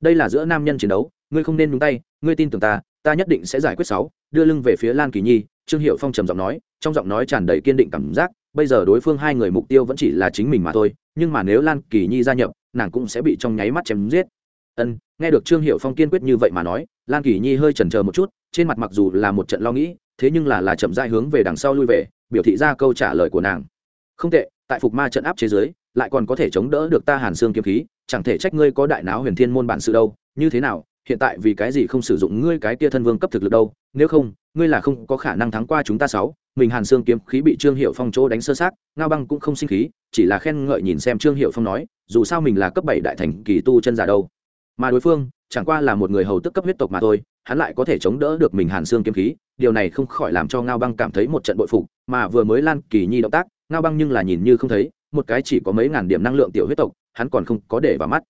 Đây là giữa nam nhân chiến đấu ngươi không nên nhúng tay, ngươi tin tưởng ta ta nhất định sẽ giải quyết sáu. Đưa lưng về phía lan kỳ nhi, trương hiệu phong trầm giọng nói, trong giọng nói tràn đầy kiên định cảm giác, bây giờ đối phương hai người mục tiêu vẫn chỉ là chính mình mà thôi, nhưng mà nếu lan kỳ nhi gia nhập, nàng cũng sẽ bị trong nháy mắt chém giết. Ân, nghe được trương hiệu phong kiên quyết như vậy mà nói, lan kỳ nhi hơi chần chờ một chút, trên mặt mặc dù là một trận lo nghĩ, thế nhưng là là chậm dai hướng về đằng sau lui về, biểu thị ra câu trả lời của nàng. Không tệ, tại phục ma trận áp chế giới lại còn có thể chống đỡ được ta hàn xương kiếm khí, chẳng thể trách ngươi có đại náo huyền thiên môn bản sự đâu, như thế nào hiện tại vì cái gì không sử dụng ngươi cái kia thân vương cấp thực lực đâu, nếu không, ngươi là không có khả năng thắng qua chúng ta sáu, mình hàn xương kiếm khí bị trương hiệu phong chỗ đánh sơ sát, ngao băng cũng không sinh khí, chỉ là khen ngợi nhìn xem trương hiệu phong nói, dù sao mình là cấp bảy đại thành kỳ tu chân giả đâu. Mà đối phương, chẳng qua là một người hầu tức cấp huyết tộc mà thôi, hắn lại có thể chống đỡ được mình hàn xương kiếm khí, điều này không khỏi làm cho ngao băng cảm thấy một trận bội phục, mà vừa mới lan kỳ nhi động tác, ngao băng nhưng là nhìn như không thấy, một cái chỉ có mấy ngàn điểm năng lượng tiểu huyết tộc, hắn còn không có để vào mắt.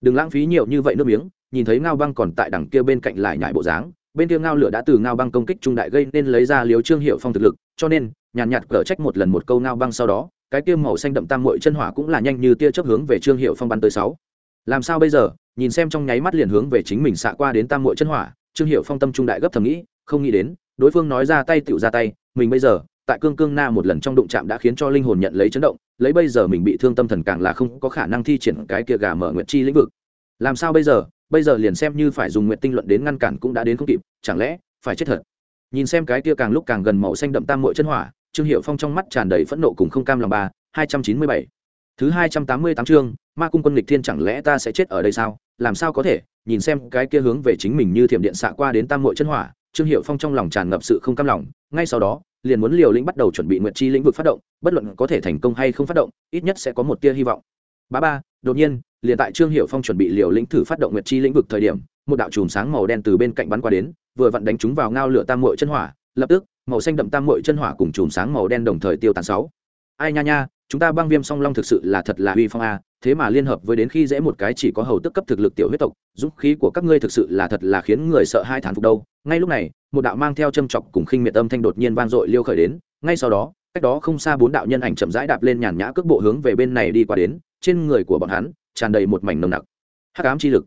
Đừng lãng phí nhiều như vậy nước miếng nhìn thấy ngao băng còn tại đằng kia bên cạnh lại nhải bộ dáng, bên kia ngao lửa đã từ ngao băng công kích trung đại gây nên lấy ra liếu trương hiệu phong thực lực, cho nên, nhàn nhạt cở trách một lần một câu ngao băng sau đó, cái kia màu xanh đậm tam mội chân hỏa cũng là nhanh như tia chớp hướng về trương hiệu phong bắn tới sáu. Làm sao bây giờ? Nhìn xem trong nháy mắt liền hướng về chính mình xạ qua đến tam mội chân hỏa, trương hiệu phong tâm trung đại gấp thầm nghĩ, không nghĩ đến, đối phương nói ra tay tựu ra tay, mình bây giờ, tại cương cương na một lần trong đụng chạm đã khiến cho linh hồn nhận lấy chấn động, lấy bây giờ mình bị thương tâm thần càng là không có khả năng thi triển cái kia gà mở nguyện chi lĩnh vực. Làm sao bây giờ? Bây giờ liền xem như phải dùng nguyện tinh luận đến ngăn cản cũng đã đến không kịp, chẳng lẽ phải chết thật? Nhìn xem cái kia càng lúc càng gần màu xanh đậm tam mội chân hỏa, trương hiệu phong trong mắt tràn đầy phẫn nộ cùng không cam lòng ba, hai trăm chín mươi bảy. Thứ hai trăm tám mươi tám chương, ma cung quân lịch thiên chẳng lẽ ta sẽ chết ở đây sao? Làm sao có thể? Nhìn xem cái kia hướng về chính mình như thiểm điện xạ qua đến tam mội chân hỏa, trương hiệu phong trong lòng tràn ngập sự không cam lòng, ngay sau đó, liền muốn liều lĩnh bắt đầu chuẩn bị nguyện chi lĩnh vực phát động, bất luận có thể thành công hay không phát động, ít nhất sẽ có một tia hy vọng. Ba ba, đột nhiên liền tại trương hiệu phong chuẩn bị liều lĩnh thử phát động nguyệt chi lĩnh vực thời điểm, một đạo chùm sáng màu đen từ bên cạnh bắn qua đến, vừa vặn đánh chúng vào ngao lửa tam mội chân hỏa, lập tức, màu xanh đậm tam mội chân hỏa cùng chùm sáng màu đen đồng thời tiêu tàn sáu. Ai nha nha, chúng ta băng viêm song long thực sự là thật là uy phong a, thế mà liên hợp với đến khi dễ một cái chỉ có hầu tức cấp thực lực tiểu huyết tộc, dũng khí của các ngươi thực sự là thật là khiến người sợ hai thán phục đâu. Ngay lúc này, một đạo mang theo châm chọc cùng khinh miệt âm thanh đột nhiên vang dội liêu khởi đến, ngay sau đó, cách đó không xa bốn đạo nhân ảnh chậm rãi đạp lên nhàn nhã cước bộ hướng về bên này đi qua đến, trên người của bọn hắn tràn đầy một mảnh nồng nặc. Hắc ám chi lực.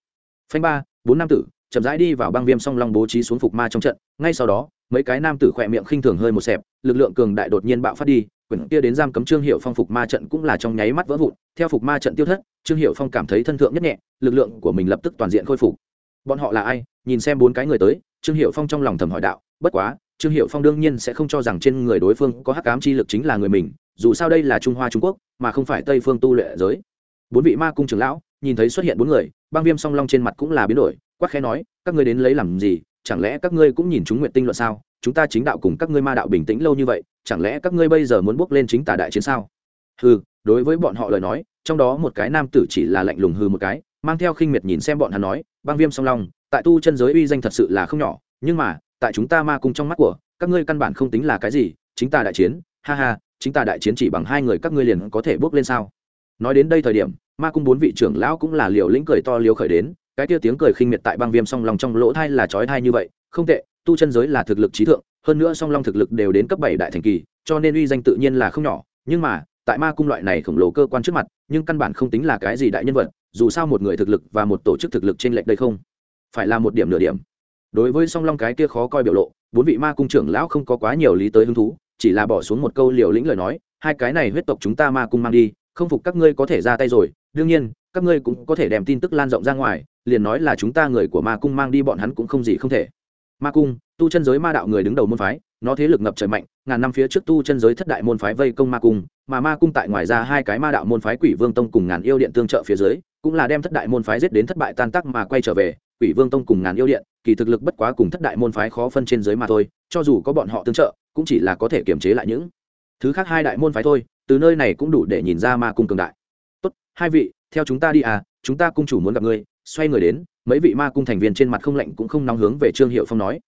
Phanh ba, bốn nam tử, chậm rãi đi vào băng viêm song long bố trí xuống phục ma trong trận. Ngay sau đó, mấy cái nam tử khỏe miệng khinh thường hơi một xẹp, lực lượng cường đại đột nhiên bạo phát đi, quyển kia đến giam cấm trương hiệu phong phục ma trận cũng là trong nháy mắt vỡ vụn. Theo phục ma trận tiêu thất, trương hiệu phong cảm thấy thân thượng nhất nhẹ, lực lượng của mình lập tức toàn diện khôi phục. Bọn họ là ai? Nhìn xem bốn cái người tới, trương hiệu phong trong lòng thầm hỏi đạo, bất quá, trương hiệu phong đương nhiên sẽ không cho rằng trên người đối phương có hắc ám chi lực chính là người mình, dù sao đây là trung hoa trung quốc, mà không phải tây phương tu lệ giới bốn vị ma cung trưởng lão, nhìn thấy xuất hiện bốn người, băng viêm song long trên mặt cũng là biến đổi quắc khẽ nói, các ngươi đến lấy làm gì, chẳng lẽ các ngươi cũng nhìn chúng nguyện tinh luận sao? Chúng ta chính đạo cùng các ngươi ma đạo bình tĩnh lâu như vậy, chẳng lẽ các ngươi bây giờ muốn bước lên chính tà đại chiến sao? Hừ, đối với bọn họ lời nói, trong đó một cái nam tử chỉ là lạnh lùng hư một cái, mang theo khinh miệt nhìn xem bọn hắn nói, băng viêm song long, tại tu chân giới uy danh thật sự là không nhỏ, nhưng mà, tại chúng ta ma cung trong mắt của, các ngươi căn bản không tính là cái gì, chính ta đại chiến, ha ha, chính ta đại chiến chỉ bằng hai người các ngươi liền có thể bước lên sao? Nói đến đây thời điểm, ma cung bốn vị trưởng lão cũng là liều lĩnh cười to liều khởi đến, cái kia tiếng cười khinh miệt tại băng viêm song long trong lỗ thai là trói thai như vậy, không tệ, tu chân giới là thực lực trí thượng, hơn nữa song long thực lực đều đến cấp bảy đại thành kỳ, cho nên uy danh tự nhiên là không nhỏ, nhưng mà, tại ma cung loại này khổng lồ cơ quan trước mặt, nhưng căn bản không tính là cái gì đại nhân vật, dù sao một người thực lực và một tổ chức thực lực trên lệch đây không phải là một điểm nửa điểm. Đối với song long cái kia khó coi biểu lộ, bốn vị ma cung trưởng lão không có quá nhiều lý tới hứng thú, chỉ là bỏ xuống một câu liều lĩnh lời nói, hai cái này huyết tộc chúng ta ma cung mang đi không phục các ngươi có thể ra tay rồi, đương nhiên, các ngươi cũng có thể đem tin tức lan rộng ra ngoài, liền nói là chúng ta người của ma cung mang đi bọn hắn cũng không gì không thể. Ma cung, tu chân giới ma đạo người đứng đầu môn phái, nó thế lực ngập trời mạnh, ngàn năm phía trước tu chân giới thất đại môn phái vây công ma cung, mà ma cung tại ngoài ra hai cái ma đạo môn phái quỷ vương tông cùng ngàn yêu điện tương trợ phía dưới, cũng là đem thất đại môn phái giết đến thất bại tan tác mà quay trở về. Quỷ vương tông cùng ngàn yêu điện, kỳ thực lực bất quá cùng thất đại môn phái khó phân trên giới mà thôi, cho dù có bọn họ tương trợ, cũng chỉ là có thể kiềm chế lại những thứ khác hai đại môn phái thôi từ nơi này cũng đủ để nhìn ra ma cung cường đại. Tốt, hai vị, theo chúng ta đi à chúng ta cung chủ muốn gặp ngươi, xoay người đến, mấy vị ma cung thành viên trên mặt không lạnh cũng không nóng hướng về trương hiệu phong nói.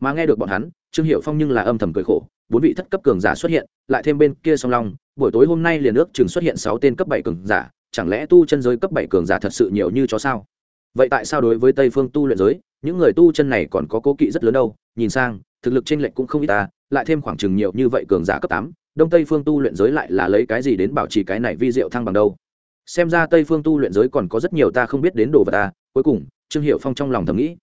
Mà nghe được bọn hắn, trương hiệu phong nhưng là âm thầm cười khổ, bốn vị thất cấp cường giả xuất hiện, lại thêm bên kia song long, buổi tối hôm nay liền ước chừng xuất hiện sáu tên cấp bảy cường giả, chẳng lẽ tu chân giới cấp bảy cường giả thật sự nhiều như chó sao? Vậy tại sao đối với tây phương tu luyện giới, những người tu chân này còn có cố kỵ rất lớn đâu? Nhìn sang, thực lực trên lệnh cũng không ít ta lại thêm khoảng chừng nhiều như vậy cường giả cấp tám đông tây phương tu luyện giới lại là lấy cái gì đến bảo trì cái này vi diệu thăng bằng đâu? Xem ra tây phương tu luyện giới còn có rất nhiều ta không biết đến đồ vật ta cuối cùng, trương hiệu phong trong lòng thầm nghĩ.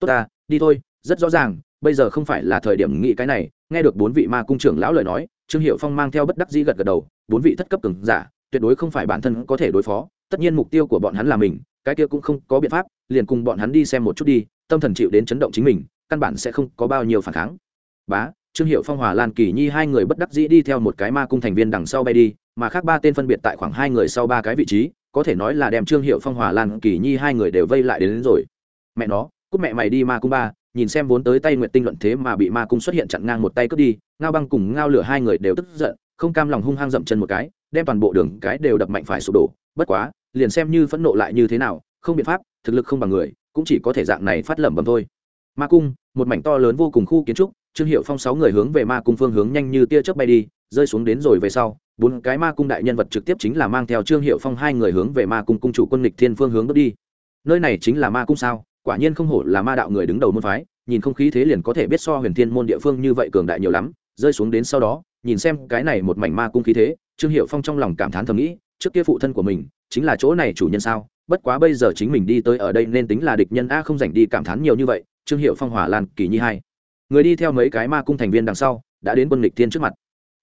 Tốt ta, đi thôi, rất rõ ràng, bây giờ không phải là thời điểm nghĩ cái này. Nghe được bốn vị ma cung trưởng lão lời nói, trương hiệu phong mang theo bất đắc dĩ gật gật đầu. Bốn vị thất cấp cường giả, tuyệt đối không phải bản thân có thể đối phó. Tất nhiên mục tiêu của bọn hắn là mình, cái kia cũng không có biện pháp, liền cùng bọn hắn đi xem một chút đi. Tâm thần chịu đến chấn động chính mình, căn bản sẽ không có bao nhiêu phản kháng. Bá trương hiệu phong hòa lan kỳ nhi hai người bất đắc dĩ đi theo một cái ma cung thành viên đằng sau bay đi mà khác ba tên phân biệt tại khoảng hai người sau ba cái vị trí có thể nói là đem trương hiệu phong hòa lan kỳ nhi hai người đều vây lại đến, đến rồi. Mẹ nó cúc mẹ mày đi ma cung ba nhìn xem vốn tới tay nguyện tinh luận thế mà bị ma cung xuất hiện chặn ngang một tay cướp đi ngao băng cùng ngao lửa hai người đều tức giận không cam lòng hung hăng dậm chân một cái đem toàn bộ đường cái đều đập mạnh phải sụp đổ bất quá liền xem như phẫn nộ lại như thế nào không biện pháp thực lực không bằng người cũng chỉ có thể dạng này phát lẩm bẩm thôi. Ma cung một mảnh to lớn vô cùng khu kiến trúc trương hiệu phong sáu người hướng về ma cung phương hướng nhanh như tia chớp bay đi, rơi xuống đến rồi về sau, bốn cái ma cung đại nhân vật trực tiếp chính là mang theo trương hiệu phong hai người hướng về ma cung cung chủ quân lịch thiên phương hướng bước đi. Nơi này chính là ma cung sao? Quả nhiên không hổ là ma đạo người đứng đầu môn phái, nhìn không khí thế liền có thể biết so huyền thiên môn địa phương như vậy cường đại nhiều lắm, rơi xuống đến sau đó, nhìn xem cái này một mảnh ma cung khí thế, trương hiệu phong trong lòng cảm thán thầm nghĩ, trước kia phụ thân của mình chính là chỗ này chủ nhân sao? Bất quá bây giờ chính mình đi tới ở đây nên tính là địch nhân a không dành đi cảm thán nhiều như vậy, trương hiệu phong hỏa lan kỳ nhi hai người đi theo mấy cái ma cung thành viên đằng sau, đã đến quân lịch thiên trước mặt.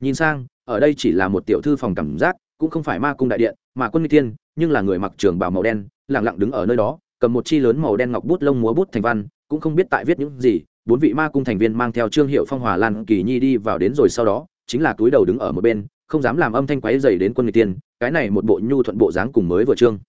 Nhìn sang, ở đây chỉ là một tiểu thư phòng cảm giác, cũng không phải ma cung đại điện, mà quân lịch thiên, nhưng là người mặc trường bào màu đen lẳng lặng đứng ở nơi đó, cầm một chi lớn màu đen ngọc bút lông múa bút thành văn, cũng không biết tại viết những gì. Bốn vị ma cung thành viên mang theo trương hiệu phong, hòa lan, kỳ nhi đi vào đến rồi sau đó, chính là túi đầu đứng ở một bên, không dám làm âm thanh quáy dày đến quân người tiên cái này một bộ nhu thuận bộ dáng cùng mới vừa trương.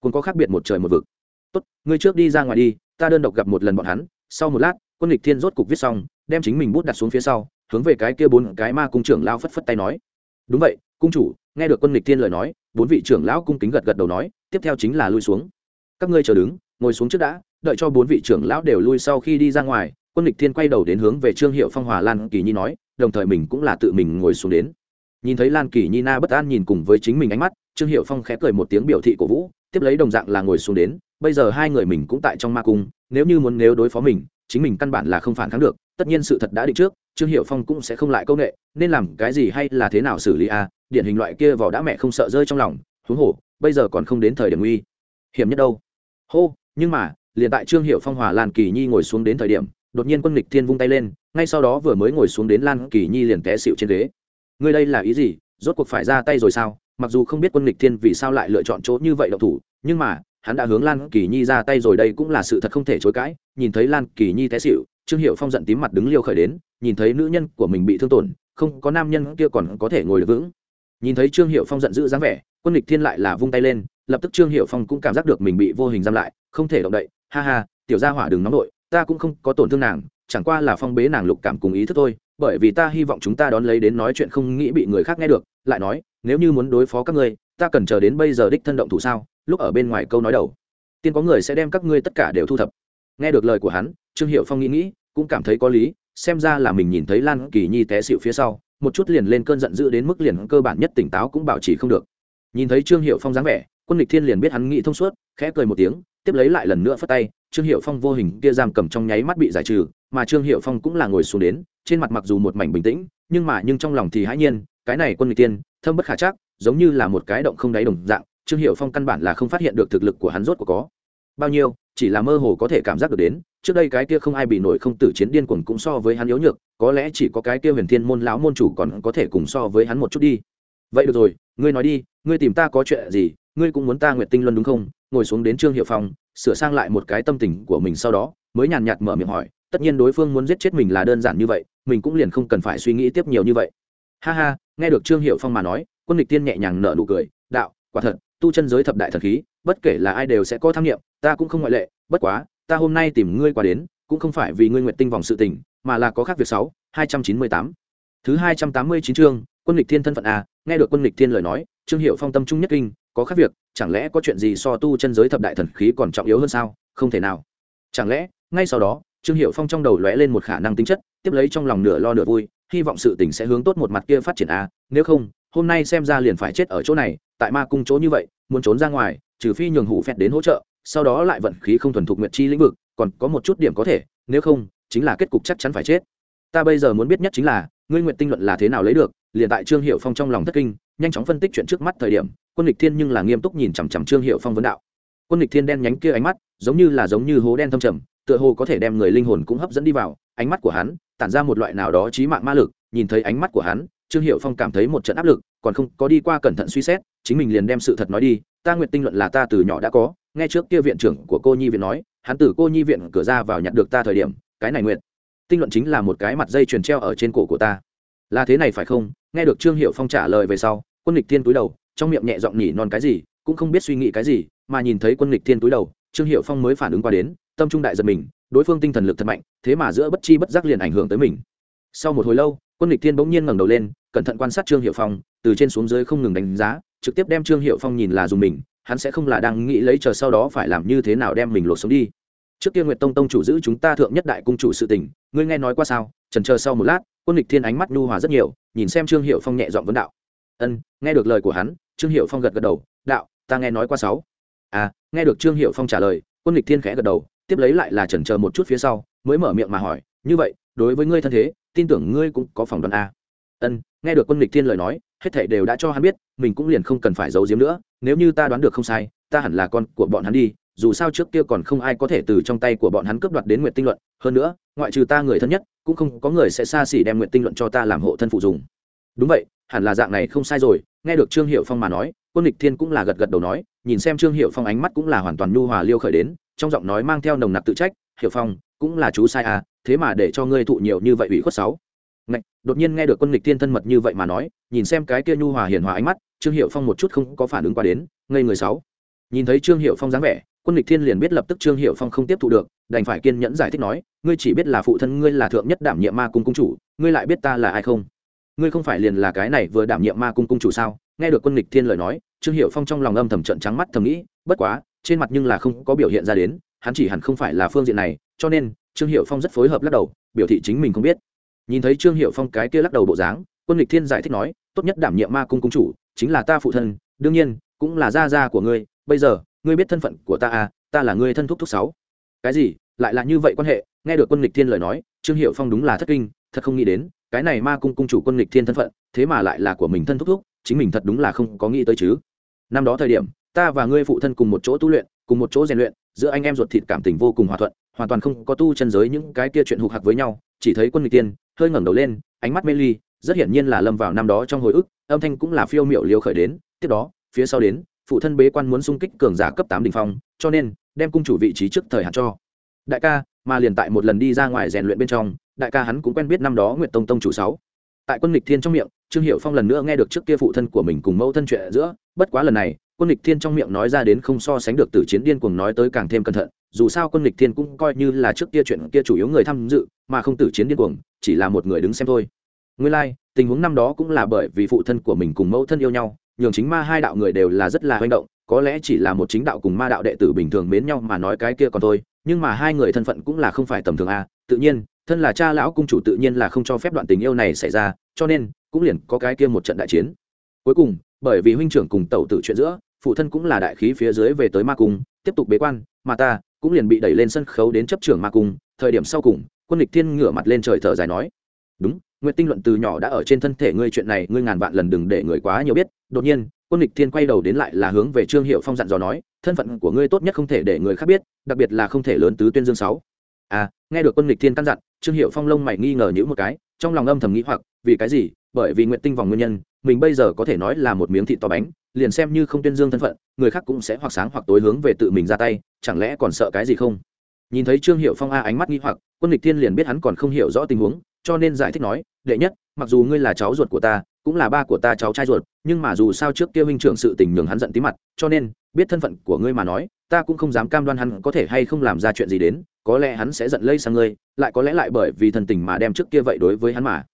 Cũng có khác biệt một trời một vực. Tốt, ngươi trước đi ra ngoài đi, ta đơn độc gặp một lần bọn hắn, sau một lát quân lịch thiên rốt cục viết xong, đem chính mình bút đặt xuống phía sau, hướng về cái kia bốn cái ma cung trưởng lao phất phất tay nói. Đúng vậy, cung chủ, nghe được quân lịch thiên lời nói, bốn vị trưởng lão cung kính gật gật đầu nói, tiếp theo chính là lui xuống. Các ngươi chờ đứng, ngồi xuống trước đã, đợi cho bốn vị trưởng lão đều lui sau khi đi ra ngoài, quân lịch thiên quay đầu đến hướng về trương hiệu phong hòa lan kỳ nhi nói, đồng thời mình cũng là tự mình ngồi xuống đến. Nhìn thấy lan kỳ nhi na bất an nhìn cùng với chính mình ánh mắt, trương hiệu phong khẽ cười một tiếng biểu thị cổ vũ, tiếp lấy đồng dạng là ngồi xuống đến, bây giờ hai người mình cũng tại trong ma cung, nếu như muốn nếu đối phó mình chính mình căn bản là không phản kháng được tất nhiên sự thật đã định trước trương hiệu phong cũng sẽ không lại công nghệ nên làm cái gì hay là thế nào xử lý a à, điển hình loại kia vỏ đã mẹ không sợ rơi trong lòng huống hồ bây giờ còn không đến thời điểm nguy hiểm nhất đâu. Hô nhưng mà liền tại trương hiệu phong hòa lan kỳ nhi ngồi xuống đến thời điểm đột nhiên quân lịch thiên vung tay lên ngay sau đó vừa mới ngồi xuống đến lan kỳ nhi liền té xịu trên ghế. Ngươi đây là ý gì? Rốt cuộc phải ra tay rồi sao? Mặc dù không biết quân lịch thiên vì sao lại lựa chọn chỗ như vậy độc thủ nhưng mà hắn đã hướng lan kỳ nhi ra tay rồi, đây cũng là sự thật không thể chối cãi. Nhìn thấy lan kỳ nhi té xịu trương hiệu phong giận tím mặt đứng liêu khởi đến, nhìn thấy nữ nhân của mình bị thương tổn, không có nam nhân kia còn có thể ngồi được vững. Nhìn thấy trương hiệu phong giận dữ dáng vẻ, quân lịch thiên lại là vung tay lên, lập tức trương hiệu phong cũng cảm giác được mình bị vô hình giam lại, không thể động đậy. Ha ha, tiểu gia hỏa đừng nóng nội ta cũng không có tổn thương nàng, chẳng qua là phong bế nàng lục cảm cùng ý thức thôi, bởi vì ta hy vọng chúng ta đón lấy đến nói chuyện không nghĩ bị người khác nghe được, lại nói, nếu như muốn đối phó các ngươi, ta cần chờ đến bây giờ đích thân động thủ sao? Lúc ở bên ngoài câu nói đầu. Tiên có người sẽ đem các ngươi tất cả đều thu thập. Nghe được lời của hắn, trương hiệu phong nghĩ nghĩ, cũng cảm thấy có lý, xem ra là mình nhìn thấy lan kỳ nhi té xịu phía sau, một chút liền lên cơn giận dữ đến mức liền cơ bản nhất tỉnh táo cũng bảo trì không được. Nhìn thấy trương hiệu phong dáng vẻ, quân lịch thiên liền biết hắn nghĩ thông suốt, khẽ cười một tiếng, tiếp lấy lại lần nữa phất tay, trương hiệu phong vô hình kia giam cầm trong nháy mắt bị giải trừ, mà trương hiệu phong cũng là ngồi xuống đến, trên mặt mặc dù một mảnh bình tĩnh, nhưng mà nhưng trong lòng thì hãi nhiên, cái này quân lịch tiên thâm bất khả chắc, giống như là một cái động không đáy đồng dạng trương hiệu phong căn bản là không phát hiện được thực lực của hắn rốt của có bao nhiêu, chỉ là mơ hồ có thể cảm giác được đến, trước đây cái kia không ai bị nổi không tử chiến điên cuồng cũng so với hắn yếu nhược, có lẽ chỉ có cái kia huyền thiên môn lão môn chủ còn có thể cùng so với hắn một chút đi. Vậy được rồi, ngươi nói đi, ngươi tìm ta có chuyện gì, ngươi cũng muốn ta nguyện tinh luân đúng không? Ngồi xuống đến trương hiệu phong, sửa sang lại một cái tâm tình của mình sau đó, mới nhàn nhạt mở miệng hỏi, tất nhiên đối phương muốn giết chết mình là đơn giản như vậy, mình cũng liền không cần phải suy nghĩ tiếp nhiều như vậy. Ha ha, nghe được trương hiệu phong mà nói, quân địch tiên nhẹ nhàng nở nụ cười, đạo, quả thật tu chân giới thập đại thần khí, bất kể là ai đều sẽ có tham nghiệm ta cũng không ngoại lệ, bất quá, ta hôm nay tìm ngươi qua đến, cũng không phải vì ngươi nguyện tinh vòng sự tình, mà là có khác việc sáu, hai trăm chín mươi tám. Thứ hai trăm tám mươi chín chương, quân lịch thiên thân phận a nghe được quân lịch thiên lời nói, trương hiệu phong tâm trung nhất kinh, có khác việc, chẳng lẽ có chuyện gì so tu chân giới thập đại thần khí còn trọng yếu hơn sao? Không thể nào. Chẳng lẽ, ngay sau đó, trương hiệu phong trong đầu lóe lên một khả năng tính chất, tiếp lấy trong lòng nửa lo nửa vui, hy vọng sự tình sẽ hướng tốt một mặt kia phát triển a nếu không, hôm nay xem ra liền phải chết ở chỗ này, tại ma cung chỗ như vậy muốn trốn ra ngoài, trừ phi nhường hủ phẹt đến hỗ trợ, sau đó lại vận khí không thuần thục nguyệt chi lĩnh vực, còn có một chút điểm có thể, nếu không, chính là kết cục chắc chắn phải chết. Ta bây giờ muốn biết nhất chính là, ngươi nguyện tinh luận là thế nào lấy được, liền tại trương hiệu phong trong lòng thất kinh, nhanh chóng phân tích chuyện trước mắt thời điểm, quân lịch thiên nhưng là nghiêm túc nhìn chằm chằm trương hiệu phong vấn đạo. Quân lịch thiên đen nhánh kia ánh mắt, giống như là giống như hố đen thâm trầm, tựa hồ có thể đem người linh hồn cũng hấp dẫn đi vào, ánh mắt của hắn, tản ra một loại nào đó trí mạng ma lực, nhìn thấy ánh mắt của hắn, trương hiệu phong cảm thấy một trận áp lực, còn không có đi qua cẩn thận suy xét chính mình liền đem sự thật nói đi, ta nguyện tinh luận là ta từ nhỏ đã có, nghe trước kia viện trưởng của cô nhi viện nói, hắn từ cô nhi viện cửa ra vào nhặt được ta thời điểm, cái này nguyện. Tinh luận chính là một cái mặt dây chuyền treo ở trên cổ của ta. Là thế này phải không? Nghe được trương hiệu phong trả lời về sau, quân lịch thiên túi đầu, trong miệng nhẹ giọng nhỉ non cái gì, cũng không biết suy nghĩ cái gì, mà nhìn thấy quân lịch thiên túi đầu, trương hiệu phong mới phản ứng qua đến, tâm trung đại giật mình, đối phương tinh thần lực thật mạnh, thế mà giữa bất chi bất giác liền ảnh hưởng tới mình. Sau một hồi lâu, quân lịch thiên bỗng nhiên ngẩng đầu lên, cẩn thận quan sát trương hiệu phong, từ trên xuống dưới không ngừng đánh giá trực tiếp đem trương hiệu phong nhìn là dùng mình, hắn sẽ không là đang nghĩ lấy chờ sau đó phải làm như thế nào đem mình lột sống đi. Trước kia nguyệt tông tông chủ giữ chúng ta thượng nhất đại cung chủ sự tình, ngươi nghe nói qua sao? Trần chờ sau một lát, quân lịch thiên ánh mắt nhu hòa rất nhiều, nhìn xem trương hiệu phong nhẹ dọn vấn đạo. Ân, nghe được lời của hắn, trương hiệu phong gật gật đầu, đạo, ta nghe nói qua sáu. À nghe được trương hiệu phong trả lời, quân lịch thiên khẽ gật đầu, tiếp lấy lại là trần chờ một chút phía sau, mới mở miệng mà hỏi, như vậy, đối với ngươi thân thế, tin tưởng ngươi cũng có phỏng đoán a. Ân, nghe được quân lịch thiên lời nói hết thảy đều đã cho hắn biết, mình cũng liền không cần phải giấu giếm nữa, nếu như ta đoán được không sai, ta hẳn là con của bọn hắn đi, dù sao trước kia còn không ai có thể từ trong tay của bọn hắn cướp đoạt đến nguyện tinh luận, hơn nữa, ngoại trừ ta người thân nhất, cũng không có người sẽ xa xỉ đem nguyện tinh luận cho ta làm hộ thân phụ dùng. Đúng vậy, hẳn là dạng này không sai rồi, nghe được trương hiệu phong mà nói, quân lịch thiên cũng là gật gật đầu nói, nhìn xem trương hiệu phong ánh mắt cũng là hoàn toàn nhu hòa liêu khởi đến, trong giọng nói mang theo nồng nặc tự trách hiệu phong, cũng là chú sai à thế mà để cho ngươi thụ nhiều như vậy ủy khuất sáu Ngạch, đột nhiên nghe được quân lịch thiên thân mật như vậy mà nói nhìn xem cái kia nhu hòa hiền hòa ánh mắt trương hiệu phong một chút không có phản ứng qua đến ngây người sáu. Nhìn thấy trương hiệu phong dáng vẻ quân lịch thiên liền biết lập tức trương hiệu phong không tiếp thu được đành phải kiên nhẫn giải thích nói ngươi chỉ biết là phụ thân ngươi là thượng nhất đảm nhiệm ma cung cung chủ ngươi lại biết ta là ai không? Ngươi không phải liền là cái này vừa đảm nhiệm ma cung cung chủ sao? Nghe được quân lịch thiên lời nói trương hiệu phong trong lòng âm thầm trợn trắng mắt thầm nghĩ bất quá trên mặt nhưng là không có biểu hiện ra đến hắn chỉ hẳn không phải là phương diện này cho nên trương hiệu phong rất phối hợp lắc đầu biểu thị chính mình không biết nhìn thấy trương hiệu phong cái kia lắc đầu bộ dáng, quân lịch thiên giải thích nói, tốt nhất đảm nhiệm ma cung cung chủ, chính là ta phụ thân, đương nhiên, cũng là gia gia của ngươi, bây giờ, ngươi biết thân phận của ta à ta là ngươi thân thúc thúc sáu. Cái gì? Lại là như vậy quan hệ? Nghe được quân lịch thiên lời nói, trương hiệu phong đúng là thất kinh, thật không nghĩ đến, cái này ma cung cung chủ quân lịch thiên thân phận, thế mà lại là của mình thân thúc thúc, chính mình thật đúng là không có nghĩ tới chứ. Năm đó thời điểm, ta và ngươi phụ thân cùng một chỗ tu luyện, cùng một chỗ rèn luyện, giữa anh em ruột thịt cảm tình vô cùng hòa thuận hoàn toàn không có tu chân giới những cái kia chuyện hụt hạc với nhau, chỉ thấy quân người tiên hơi ngẩng đầu lên, ánh mắt mê ly, rất hiển nhiên là lâm vào năm đó trong hồi ức, âm thanh cũng là phiêu miệu liều khởi đến, tiếp đó, phía sau đến, phụ thân bế quan muốn xung kích cường giả cấp tám đỉnh phong, cho nên, đem cung chủ vị trí trước thời hạn cho. Đại ca, mà liền tại một lần đi ra ngoài rèn luyện bên trong, đại ca hắn cũng quen biết năm đó nguyệt tông tông chủ sáu. Tại quân lịch thiên trong miệng, trương hiệu phong lần nữa nghe được trước kia phụ thân của mình cùng mẫu thân chuyện giữa, bất quá lần này quân lịch thiên trong miệng nói ra đến không so sánh được từ chiến điên cuồng nói tới càng thêm cẩn thận dù sao quân lịch thiên cũng coi như là trước kia chuyện kia chủ yếu người tham dự mà không tử chiến điên cuồng chỉ là một người đứng xem thôi. Nguyên lai、like, tình huống năm đó cũng là bởi vì phụ thân của mình cùng mẫu thân yêu nhau nhường chính ma hai đạo người đều là rất là manh động có lẽ chỉ là một chính đạo cùng ma đạo đệ tử bình thường mến nhau mà nói cái kia còn thôi nhưng mà hai người thân phận cũng là không phải tầm thường a tự nhiên thân là cha lão cung chủ tự nhiên là không cho phép đoạn tình yêu này xảy ra cho nên cũng liền có cái kia một trận đại chiến. Cuối cùng bởi vì huynh trưởng cùng tẩu tử chuyện giữa, phụ thân cũng là đại khí phía dưới về tới ma cung, tiếp tục bế quan, mà ta cũng liền bị đẩy lên sân khấu đến chấp trưởng ma cung, thời điểm sau cùng, quân lịch thiên ngửa mặt lên trời thở dài nói, đúng, nguyệt tinh luận từ nhỏ đã ở trên thân thể ngươi chuyện này, ngươi ngàn vạn lần đừng để người quá nhiều biết. Đột nhiên, quân lịch thiên quay đầu đến lại là hướng về trương hiệu phong dặn dò nói, thân phận của ngươi tốt nhất không thể để người khác biết, đặc biệt là không thể lớn tứ tuyên dương sáu. À nghe được quân lịch thiên căn dặn, trương hiệu phong lông mày nghi ngờ những một cái, trong lòng âm thầm nghĩ hoặc, vì cái gì? Bởi vì nguyện tinh vòng nguyên nhân mình bây giờ có thể nói là một miếng thịt to bánh, liền xem như không tuyên dương thân phận, người khác cũng sẽ hoặc sáng hoặc tối hướng về tự mình ra tay, chẳng lẽ còn sợ cái gì không? Nhìn thấy trương hiệu phong a ánh mắt nghi hoặc, quân lịch thiên liền biết hắn còn không hiểu rõ tình huống, cho nên giải thích nói, đệ nhất, mặc dù ngươi là cháu ruột của ta, cũng là ba của ta cháu trai ruột, nhưng mà dù sao trước kia huynh trưởng sự tình nhường hắn giận tí mặt, cho nên, biết thân phận của ngươi mà nói, ta cũng không dám cam đoan hắn có thể hay không làm ra chuyện gì đến, có lẽ hắn sẽ giận lây sang ngươi, lại có lẽ lại bởi vì thần tình mà đem trước kia vậy đối với hắn mà.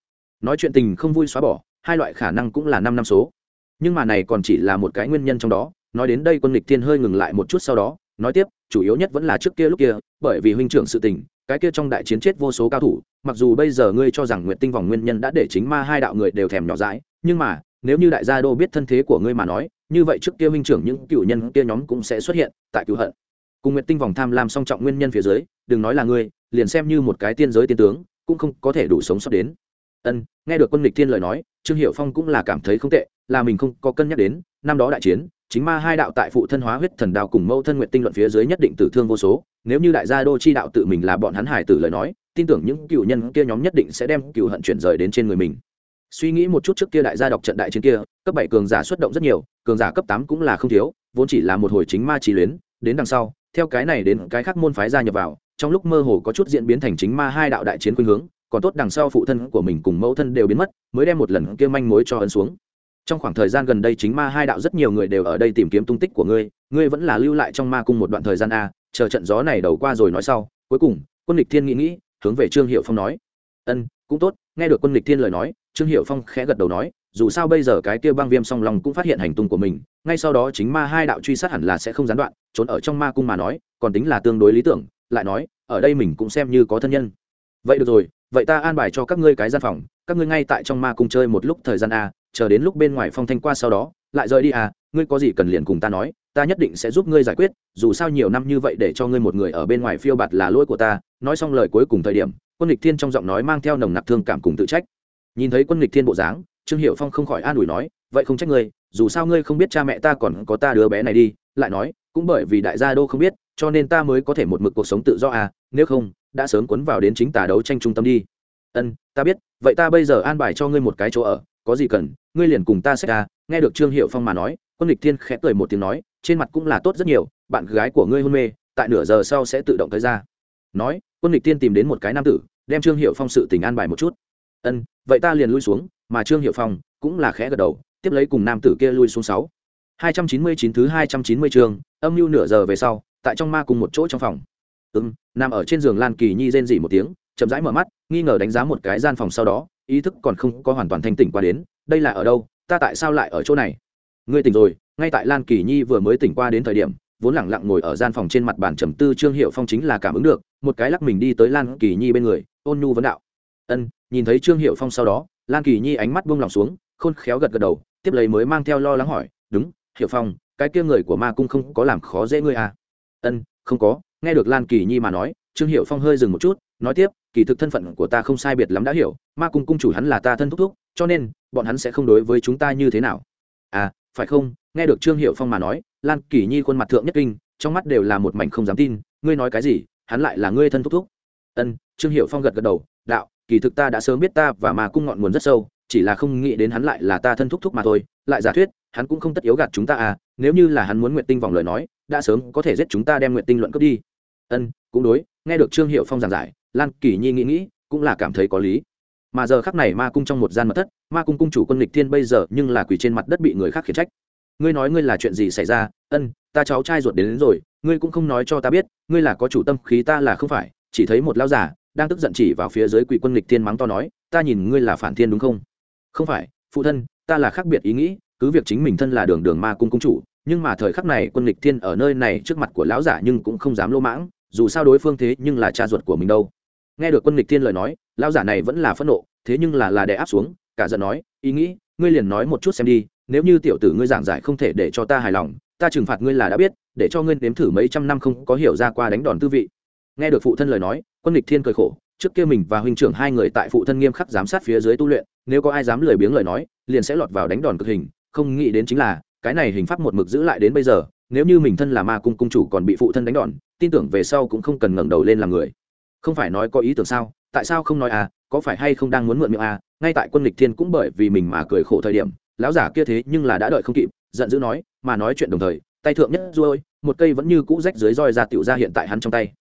Nói chuyện tình không vui xóa bỏ hai loại khả năng cũng là năm năm số. Nhưng mà này còn chỉ là một cái nguyên nhân trong đó, nói đến đây quân lịch thiên hơi ngừng lại một chút sau đó, nói tiếp, chủ yếu nhất vẫn là trước kia lúc kia, bởi vì huynh trưởng sự tình, cái kia trong đại chiến chết vô số cao thủ, mặc dù bây giờ ngươi cho rằng nguyện tinh vòng nguyên nhân đã để chính ma hai đạo người đều thèm nhỏ dãi, nhưng mà, nếu như đại gia đô biết thân thế của ngươi mà nói, như vậy trước kia huynh trưởng những cựu nhân kia nhóm cũng sẽ xuất hiện tại cựu hận. Cùng nguyện tinh vòng tham lam song trọng nguyên nhân phía dưới, đừng nói là ngươi, liền xem như một cái tiên giới tiên tướng, cũng không có thể đủ sống sót đến ân, nghe được quân lịch thiên lời nói, trương hiệu phong cũng là cảm thấy không tệ, là mình không có cân nhắc đến, năm đó đại chiến, chính ma hai đạo tại phụ thân hóa huyết thần đạo cùng mâu thân nguyện tinh luận phía dưới nhất định tử thương vô số, nếu như đại gia đô chi đạo tự mình là bọn hắn hải tử lời nói, tin tưởng những cựu nhân kia nhóm nhất định sẽ đem cựu hận chuyển rời đến trên người mình. Suy nghĩ một chút trước kia đại gia đọc trận đại chiến kia, cấp bảy cường giả xuất động rất nhiều, cường giả cấp tám cũng là không thiếu, vốn chỉ là một hồi chính ma trí luyến, đến đằng sau, theo cái này đến cái khác môn phái gia nhập vào, trong lúc mơ hồ có chút diễn biến thành chính ma hai đạo đại chiến khuynh hướng còn tốt đằng sau phụ thân của mình cùng mẫu thân đều biến mất, mới đem một lần kia manh mối cho ấn xuống. Trong khoảng thời gian gần đây chính ma hai đạo rất nhiều người đều ở đây tìm kiếm tung tích của ngươi ngươi vẫn là lưu lại trong ma cung một đoạn thời gian a, chờ trận gió này đầu qua rồi nói sau, cuối cùng, quân lịch thiên nghĩ nghĩ, hướng về trương hiệu phong nói. Ân, cũng tốt, nghe được quân lịch thiên lời nói, trương hiệu phong khẽ gật đầu nói, dù sao bây giờ cái kia băng viêm song lòng cũng phát hiện hành tung của mình, ngay sau đó chính ma hai đạo truy sát hẳn là sẽ không gián đoạn, trốn ở trong ma cung mà nói, còn tính là tương đối lý tưởng, lại nói, ở đây mình cũng xem như có thân nhân. Vậy được rồi vậy ta an bài cho các ngươi cái gian phòng, các ngươi ngay tại trong ma cung chơi một lúc thời gian a, chờ đến lúc bên ngoài phong thanh qua sau đó, lại rời đi à ngươi có gì cần liền cùng ta nói, ta nhất định sẽ giúp ngươi giải quyết, dù sao nhiều năm như vậy để cho ngươi một người ở bên ngoài phiêu bạt là lỗi của ta, nói xong lời cuối cùng thời điểm, quân lịch thiên trong giọng nói mang theo nồng nặc thương cảm cùng tự trách. Nhìn thấy quân lịch thiên bộ dáng, trương hiệu phong không khỏi an ủi nói, vậy không trách ngươi, dù sao ngươi không biết cha mẹ ta còn có ta đứa bé này đi, lại nói, cũng bởi vì đại gia đô không biết, cho nên ta mới có thể một mực cuộc sống tự do à nếu không đã sớm cuốn vào đến chính tà đấu tranh trung tâm đi. Ân, ta biết, vậy ta bây giờ an bài cho ngươi một cái chỗ ở, có gì cần, ngươi liền cùng ta sẽ ra nghe được trương hiệu phong mà nói, quân lịch thiên khẽ cười một tiếng nói, trên mặt cũng là tốt rất nhiều, bạn gái của ngươi hôn mê, tại nửa giờ sau sẽ tự động tới ra. Nói, quân lịch thiên tìm đến một cái nam tử, đem trương hiệu phong sự tình an bài một chút. Ân, vậy ta liền lui xuống, mà trương hiệu phong cũng là khẽ gật đầu, tiếp lấy cùng nam tử kia lui xuống sáu. Hai trăm chín mươi chín thứ hai trăm chín mươi trường âm mưu nửa giờ về sau, tại trong ma cùng một chỗ trong phòng ừm, nằm ở trên giường lan kỳ nhi rên dỉ một tiếng, chậm rãi mở mắt, nghi ngờ đánh giá một cái gian phòng sau đó, ý thức còn không có hoàn toàn thanh tỉnh qua đến, đây là ở đâu, ta tại sao lại ở chỗ này? Ngươi tỉnh rồi, ngay tại lan kỳ nhi vừa mới tỉnh qua đến thời điểm, vốn lẳng lặng ngồi ở gian phòng trên mặt bàn trầm tư trương hiệu phong chính là cảm ứng được, một cái lắc mình đi tới lan kỳ nhi bên người, ôn nhu vấn đạo. Ân, nhìn thấy trương hiệu phong sau đó, lan kỳ nhi ánh mắt buông lòng xuống, khôn khéo gật gật đầu, tiếp lấy mới mang theo lo lắng hỏi, đúng, hiệu phong, cái kia người của ma cung không có làm khó dễ ngươi à? Ân, không có nghe được lan kỳ nhi mà nói, trương hiệu phong hơi dừng một chút, nói tiếp, kỳ thực thân phận của ta không sai biệt lắm đã hiểu, ma cung cung chủ hắn là ta thân thúc thúc, cho nên, bọn hắn sẽ không đối với chúng ta như thế nào. À phải không? Nghe được trương hiệu phong mà nói, lan kỳ nhi khuôn mặt thượng nhất kinh, trong mắt đều là một mảnh không dám tin, ngươi nói cái gì, hắn lại là ngươi thân thúc thúc. Ân, trương hiệu phong gật gật đầu, đạo, kỳ thực ta đã sớm biết ta và ma cung ngọn nguồn rất sâu, chỉ là không nghĩ đến hắn lại là ta thân thúc thúc mà thôi, lại giả thuyết, hắn cũng không tất yếu gạt chúng ta à nếu như là hắn muốn nguyện tinh vòng lời nói đã sớm có thể giết chúng ta đem nguyện tinh luận cướp đi. Ân cũng đối nghe được trương hiệu phong giảng giải lan kỳ nhi nghĩ nghĩ cũng là cảm thấy có lý. Mà giờ khắc này ma cung trong một gian mật thất ma cung cung chủ quân lịch thiên bây giờ nhưng là quỳ trên mặt đất bị người khác khiển trách. Ngươi nói ngươi là chuyện gì xảy ra? Ân ta cháu trai ruột đến, đến rồi ngươi cũng không nói cho ta biết ngươi là có chủ tâm khí ta là không phải chỉ thấy một lao giả đang tức giận chỉ vào phía dưới quỷ quân lịch thiên mắng to nói ta nhìn ngươi là phản thiên đúng không? Không phải phụ thân ta là khác biệt ý nghĩ cứ việc chính mình thân là đường đường ma cung cung chủ nhưng mà thời khắc này quân lịch thiên ở nơi này trước mặt của lão giả nhưng cũng không dám lô mãng, dù sao đối phương thế nhưng là cha ruột của mình đâu. Nghe được quân lịch thiên lời nói, lão giả này vẫn là phẫn nộ, thế nhưng là là đè áp xuống, cả giận nói, ý nghĩ, ngươi liền nói một chút xem đi, nếu như tiểu tử ngươi giảng giải không thể để cho ta hài lòng, ta trừng phạt ngươi là đã biết, để cho ngươi nếm thử mấy trăm năm không có hiểu ra qua đánh đòn tư vị. Nghe được phụ thân lời nói, quân lịch thiên cười khổ, trước kia mình và huynh trưởng hai người tại phụ thân nghiêm khắc giám sát phía dưới tu luyện, nếu có ai dám lười biếng lời nói, liền sẽ lọt vào đánh đòn cực hình, không nghĩ đến chính là cái này hình pháp một mực giữ lại đến bây giờ, nếu như mình thân là ma cung cung chủ còn bị phụ thân đánh đòn, tin tưởng về sau cũng không cần ngẩng đầu lên làm người. Không phải nói có ý tưởng sao? Tại sao không nói à? Có phải hay không đang muốn mượn miệng à? Ngay tại quân lịch thiên cũng bởi vì mình mà cười khổ thời điểm, lão giả kia thế nhưng là đã đợi không kịp, giận dữ nói, mà nói chuyện đồng thời, tay thượng nhất ruôi một cây vẫn như cũ rách dưới roi ra tiểu ra hiện tại hắn trong tay.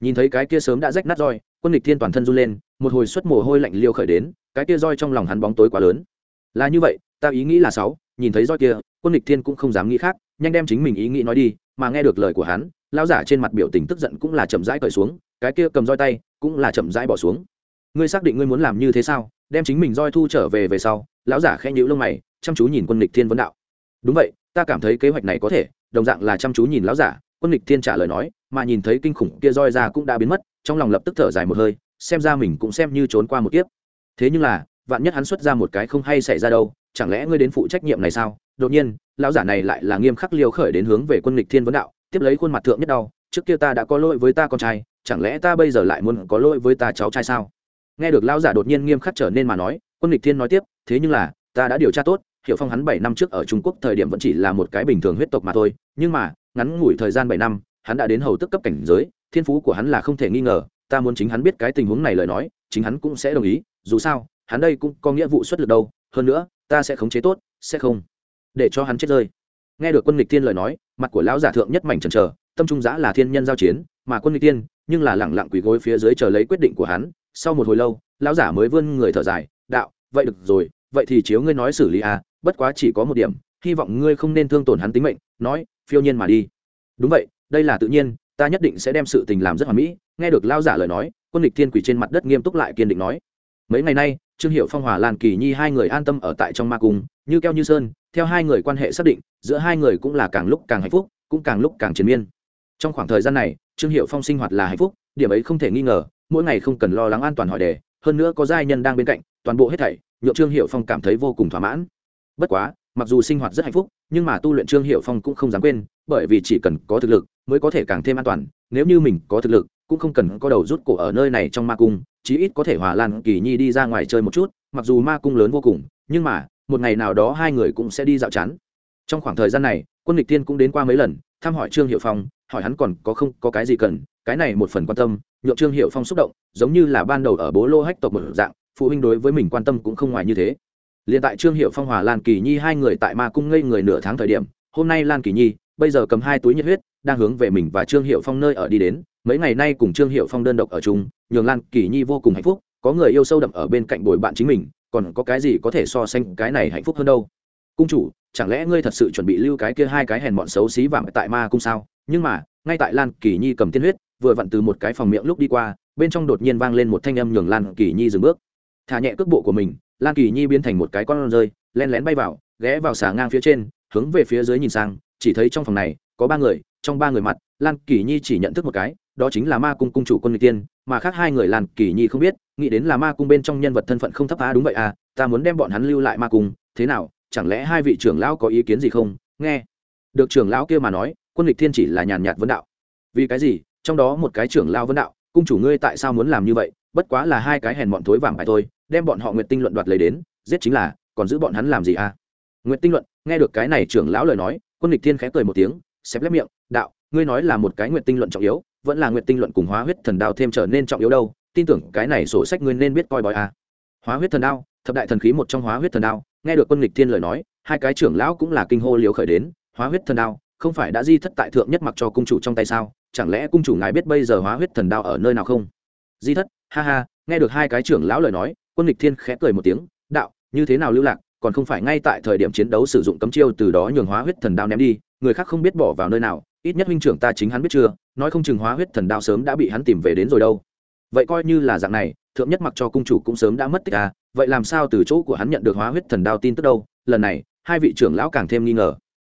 Nhìn thấy cái kia sớm đã rách nát roi, quân lịch thiên toàn thân run lên, một hồi suất mồ hôi lạnh liêu khởi đến, cái kia roi trong lòng hắn bóng tối quá lớn. Là như vậy, ta ý nghĩ là sáu nhìn thấy roi kia, quân địch thiên cũng không dám nghĩ khác, nhanh đem chính mình ý nghĩ nói đi, mà nghe được lời của hắn, lão giả trên mặt biểu tình tức giận cũng là chậm rãi cởi xuống, cái kia cầm roi tay cũng là chậm rãi bỏ xuống. Ngươi xác định ngươi muốn làm như thế sao? Đem chính mình roi thu trở về về sau, lão giả khẽ nhíu lông mày, chăm chú nhìn quân địch thiên vấn đạo. Đúng vậy, ta cảm thấy kế hoạch này có thể, đồng dạng là chăm chú nhìn lão giả, quân địch thiên trả lời nói, mà nhìn thấy kinh khủng kia roi ra cũng đã biến mất, trong lòng lập tức thở dài một hơi, xem ra mình cũng xem như trốn qua một kiếp. Thế nhưng là, vạn nhất hắn xuất ra một cái không hay xảy ra đâu chẳng lẽ ngươi đến phụ trách nhiệm này sao? Đột nhiên, lão giả này lại là nghiêm khắc liêu khởi đến hướng về quân lịch thiên vấn đạo, tiếp lấy khuôn mặt thượng nhất đau, trước kia ta đã có lỗi với ta con trai, chẳng lẽ ta bây giờ lại muốn có lỗi với ta cháu trai sao? Nghe được lão giả đột nhiên nghiêm khắc trở nên mà nói, quân lịch thiên nói tiếp, thế nhưng là, ta đã điều tra tốt, hiểu phong hắn bảy năm trước ở trung quốc thời điểm vẫn chỉ là một cái bình thường huyết tộc mà thôi, nhưng mà, ngắn ngủi thời gian bảy năm, hắn đã đến hầu tức cấp cảnh giới, thiên phú của hắn là không thể nghi ngờ, ta muốn chính hắn biết cái tình huống này lời nói, chính hắn cũng sẽ đồng ý, dù sao, hắn đây cũng có nghĩa vụ xuất lực đâu, hơn nữa ta sẽ khống chế tốt sẽ không. Để cho hắn chết rơi. Nghe được quân lịch thiên lời nói mặt của lão giả thượng nhất mảnh trần trờ tâm trung giã là thiên nhân giao chiến mà quân lịch tiên, nhưng là lẳng lặng quỳ gối phía dưới chờ lấy quyết định của hắn. Sau một hồi lâu lão giả mới vươn người thở dài đạo vậy được rồi vậy thì chiếu ngươi nói xử lý à bất quá chỉ có một điểm hy vọng ngươi không nên thương tổn hắn tính mệnh nói phiêu nhiên mà đi. Đúng vậy đây là tự nhiên ta nhất định sẽ đem sự tình làm rất hoàn mỹ. Nghe được lao giả lời nói quân địch thiên quỳ trên mặt đất nghiêm túc lại kiên định nói. Mấy ngày nay trương hiệu phong, hòa lan, kỳ nhi hai người an tâm ở tại trong ma cung, như keo như sơn, theo hai người quan hệ xác định, giữa hai người cũng là càng lúc càng hạnh phúc, cũng càng lúc càng chiến miên. Trong khoảng thời gian này, trương hiệu phong sinh hoạt là hạnh phúc, điểm ấy không thể nghi ngờ, mỗi ngày không cần lo lắng an toàn hỏi đề, hơn nữa có giai nhân đang bên cạnh, toàn bộ hết thảy, nhượng trương hiệu phong cảm thấy vô cùng thỏa mãn. Bất quá, mặc dù sinh hoạt rất hạnh phúc, nhưng mà tu luyện trương hiệu phong cũng không dám quên, bởi vì chỉ cần có thực lực, mới có thể càng thêm an toàn, nếu như mình có thực lực, cũng không cần có đầu rút cổ ở nơi này trong ma cung chí ít có thể hòa lan kỳ nhi đi ra ngoài chơi một chút, mặc dù ma cung lớn vô cùng, nhưng mà, một ngày nào đó hai người cũng sẽ đi dạo chán. Trong khoảng thời gian này, quân địch tiên cũng đến qua mấy lần, thăm hỏi trương hiệu phong, hỏi hắn còn có không có cái gì cần, cái này một phần quan tâm, nhượng trương hiệu phong xúc động, giống như là ban đầu ở bố lô hách tộc một dạng, phụ huynh đối với mình quan tâm cũng không ngoài như thế. Liền tại trương hiệu phong hòa lan kỳ nhi hai người tại ma cung ngây người nửa tháng thời điểm, hôm nay lan kỳ nhi, bây giờ cầm hai túi nhiệt huyết, đang hướng về mình và trương hiệu phong nơi ở đi đến mấy ngày nay cùng trương hiệu phong đơn độc ở chung, nhường lan kỳ nhi vô cùng hạnh phúc, có người yêu sâu đậm ở bên cạnh bồi bạn chính mình, còn có cái gì có thể so sánh cái này hạnh phúc hơn đâu? Cung chủ, chẳng lẽ ngươi thật sự chuẩn bị lưu cái kia hai cái hèn bọn xấu xí vàng tại ma cung sao? Nhưng mà, ngay tại lan kỳ nhi cầm tiên huyết, vừa vặn từ một cái phòng miệng lúc đi qua, bên trong đột nhiên vang lên một thanh âm nhường lan kỳ nhi dừng bước. Thả nhẹ cước bộ của mình, lan kỳ nhi biến thành một cái con rơi len lén bay vào, ghé vào xà ngang phía trên, hướng về phía dưới nhìn sang, chỉ thấy trong phòng này, có ba người, trong ba người mặt, lan kỳ nhi chỉ nhận thức một cái đó chính là ma cung cung chủ quân người tiên mà khác hai người làn kỳ nhi không biết, nghĩ đến là ma cung bên trong nhân vật thân phận không thấp á, đúng vậy à ta muốn đem bọn hắn lưu lại ma cung, thế nào, chẳng lẽ hai vị trưởng lão có ý kiến gì không? Nghe được trưởng lão kia mà nói, quân lịch thiên chỉ là nhàn nhạt vấn đạo. Vì cái gì? Trong đó một cái trưởng lão vấn đạo, cung chủ ngươi tại sao muốn làm như vậy? Bất quá là hai cái hèn bọn thối vàng bài thôi, đem bọn họ nguyện tinh luận đoạt lấy đến, giết chính là, còn giữ bọn hắn làm gì à? Nguyện tinh luận, nghe được cái này trưởng lão lời nói, quân lịch thiên khẽ cười một tiếng xếp lép miệng, đạo, ngươi nói là một cái nguyện tinh luận trọng yếu vẫn là nguyện tinh luận cùng hóa huyết thần đao thêm trở nên trọng yếu đâu. Tin tưởng cái này sổ sách ngươi nên biết coi bói à. hóa huyết thần đao, thập đại thần khí một trong hóa huyết thần đao, nghe được quân lịch thiên lời nói, hai cái trưởng lão cũng là kinh hô liều khởi đến. Hóa huyết thần đao, không phải đã di thất tại thượng nhất mặc cho cung chủ trong tay sao? Chẳng lẽ cung chủ ngài biết bây giờ hóa huyết thần đao ở nơi nào không? Di thất, ha ha, nghe được hai cái trưởng lão lời nói, quân lịch thiên khẽ cười một tiếng, đạo, như thế nào lưu lạc, còn không phải ngay tại thời điểm chiến đấu sử dụng cấm chiêu từ đó nhường hóa huyết thần đao ném đi, người khác không biết bỏ vào nơi nào ít nhất huynh trưởng ta chính hắn biết chưa, nói không chừng hóa huyết thần đao sớm đã bị hắn tìm về đến rồi đâu. Vậy coi như là dạng này, thượng nhất mặc cho cung chủ cũng sớm đã mất tích à vậy làm sao từ chỗ của hắn nhận được hóa huyết thần đao tin tức đâu? Lần này, hai vị trưởng lão càng thêm nghi ngờ.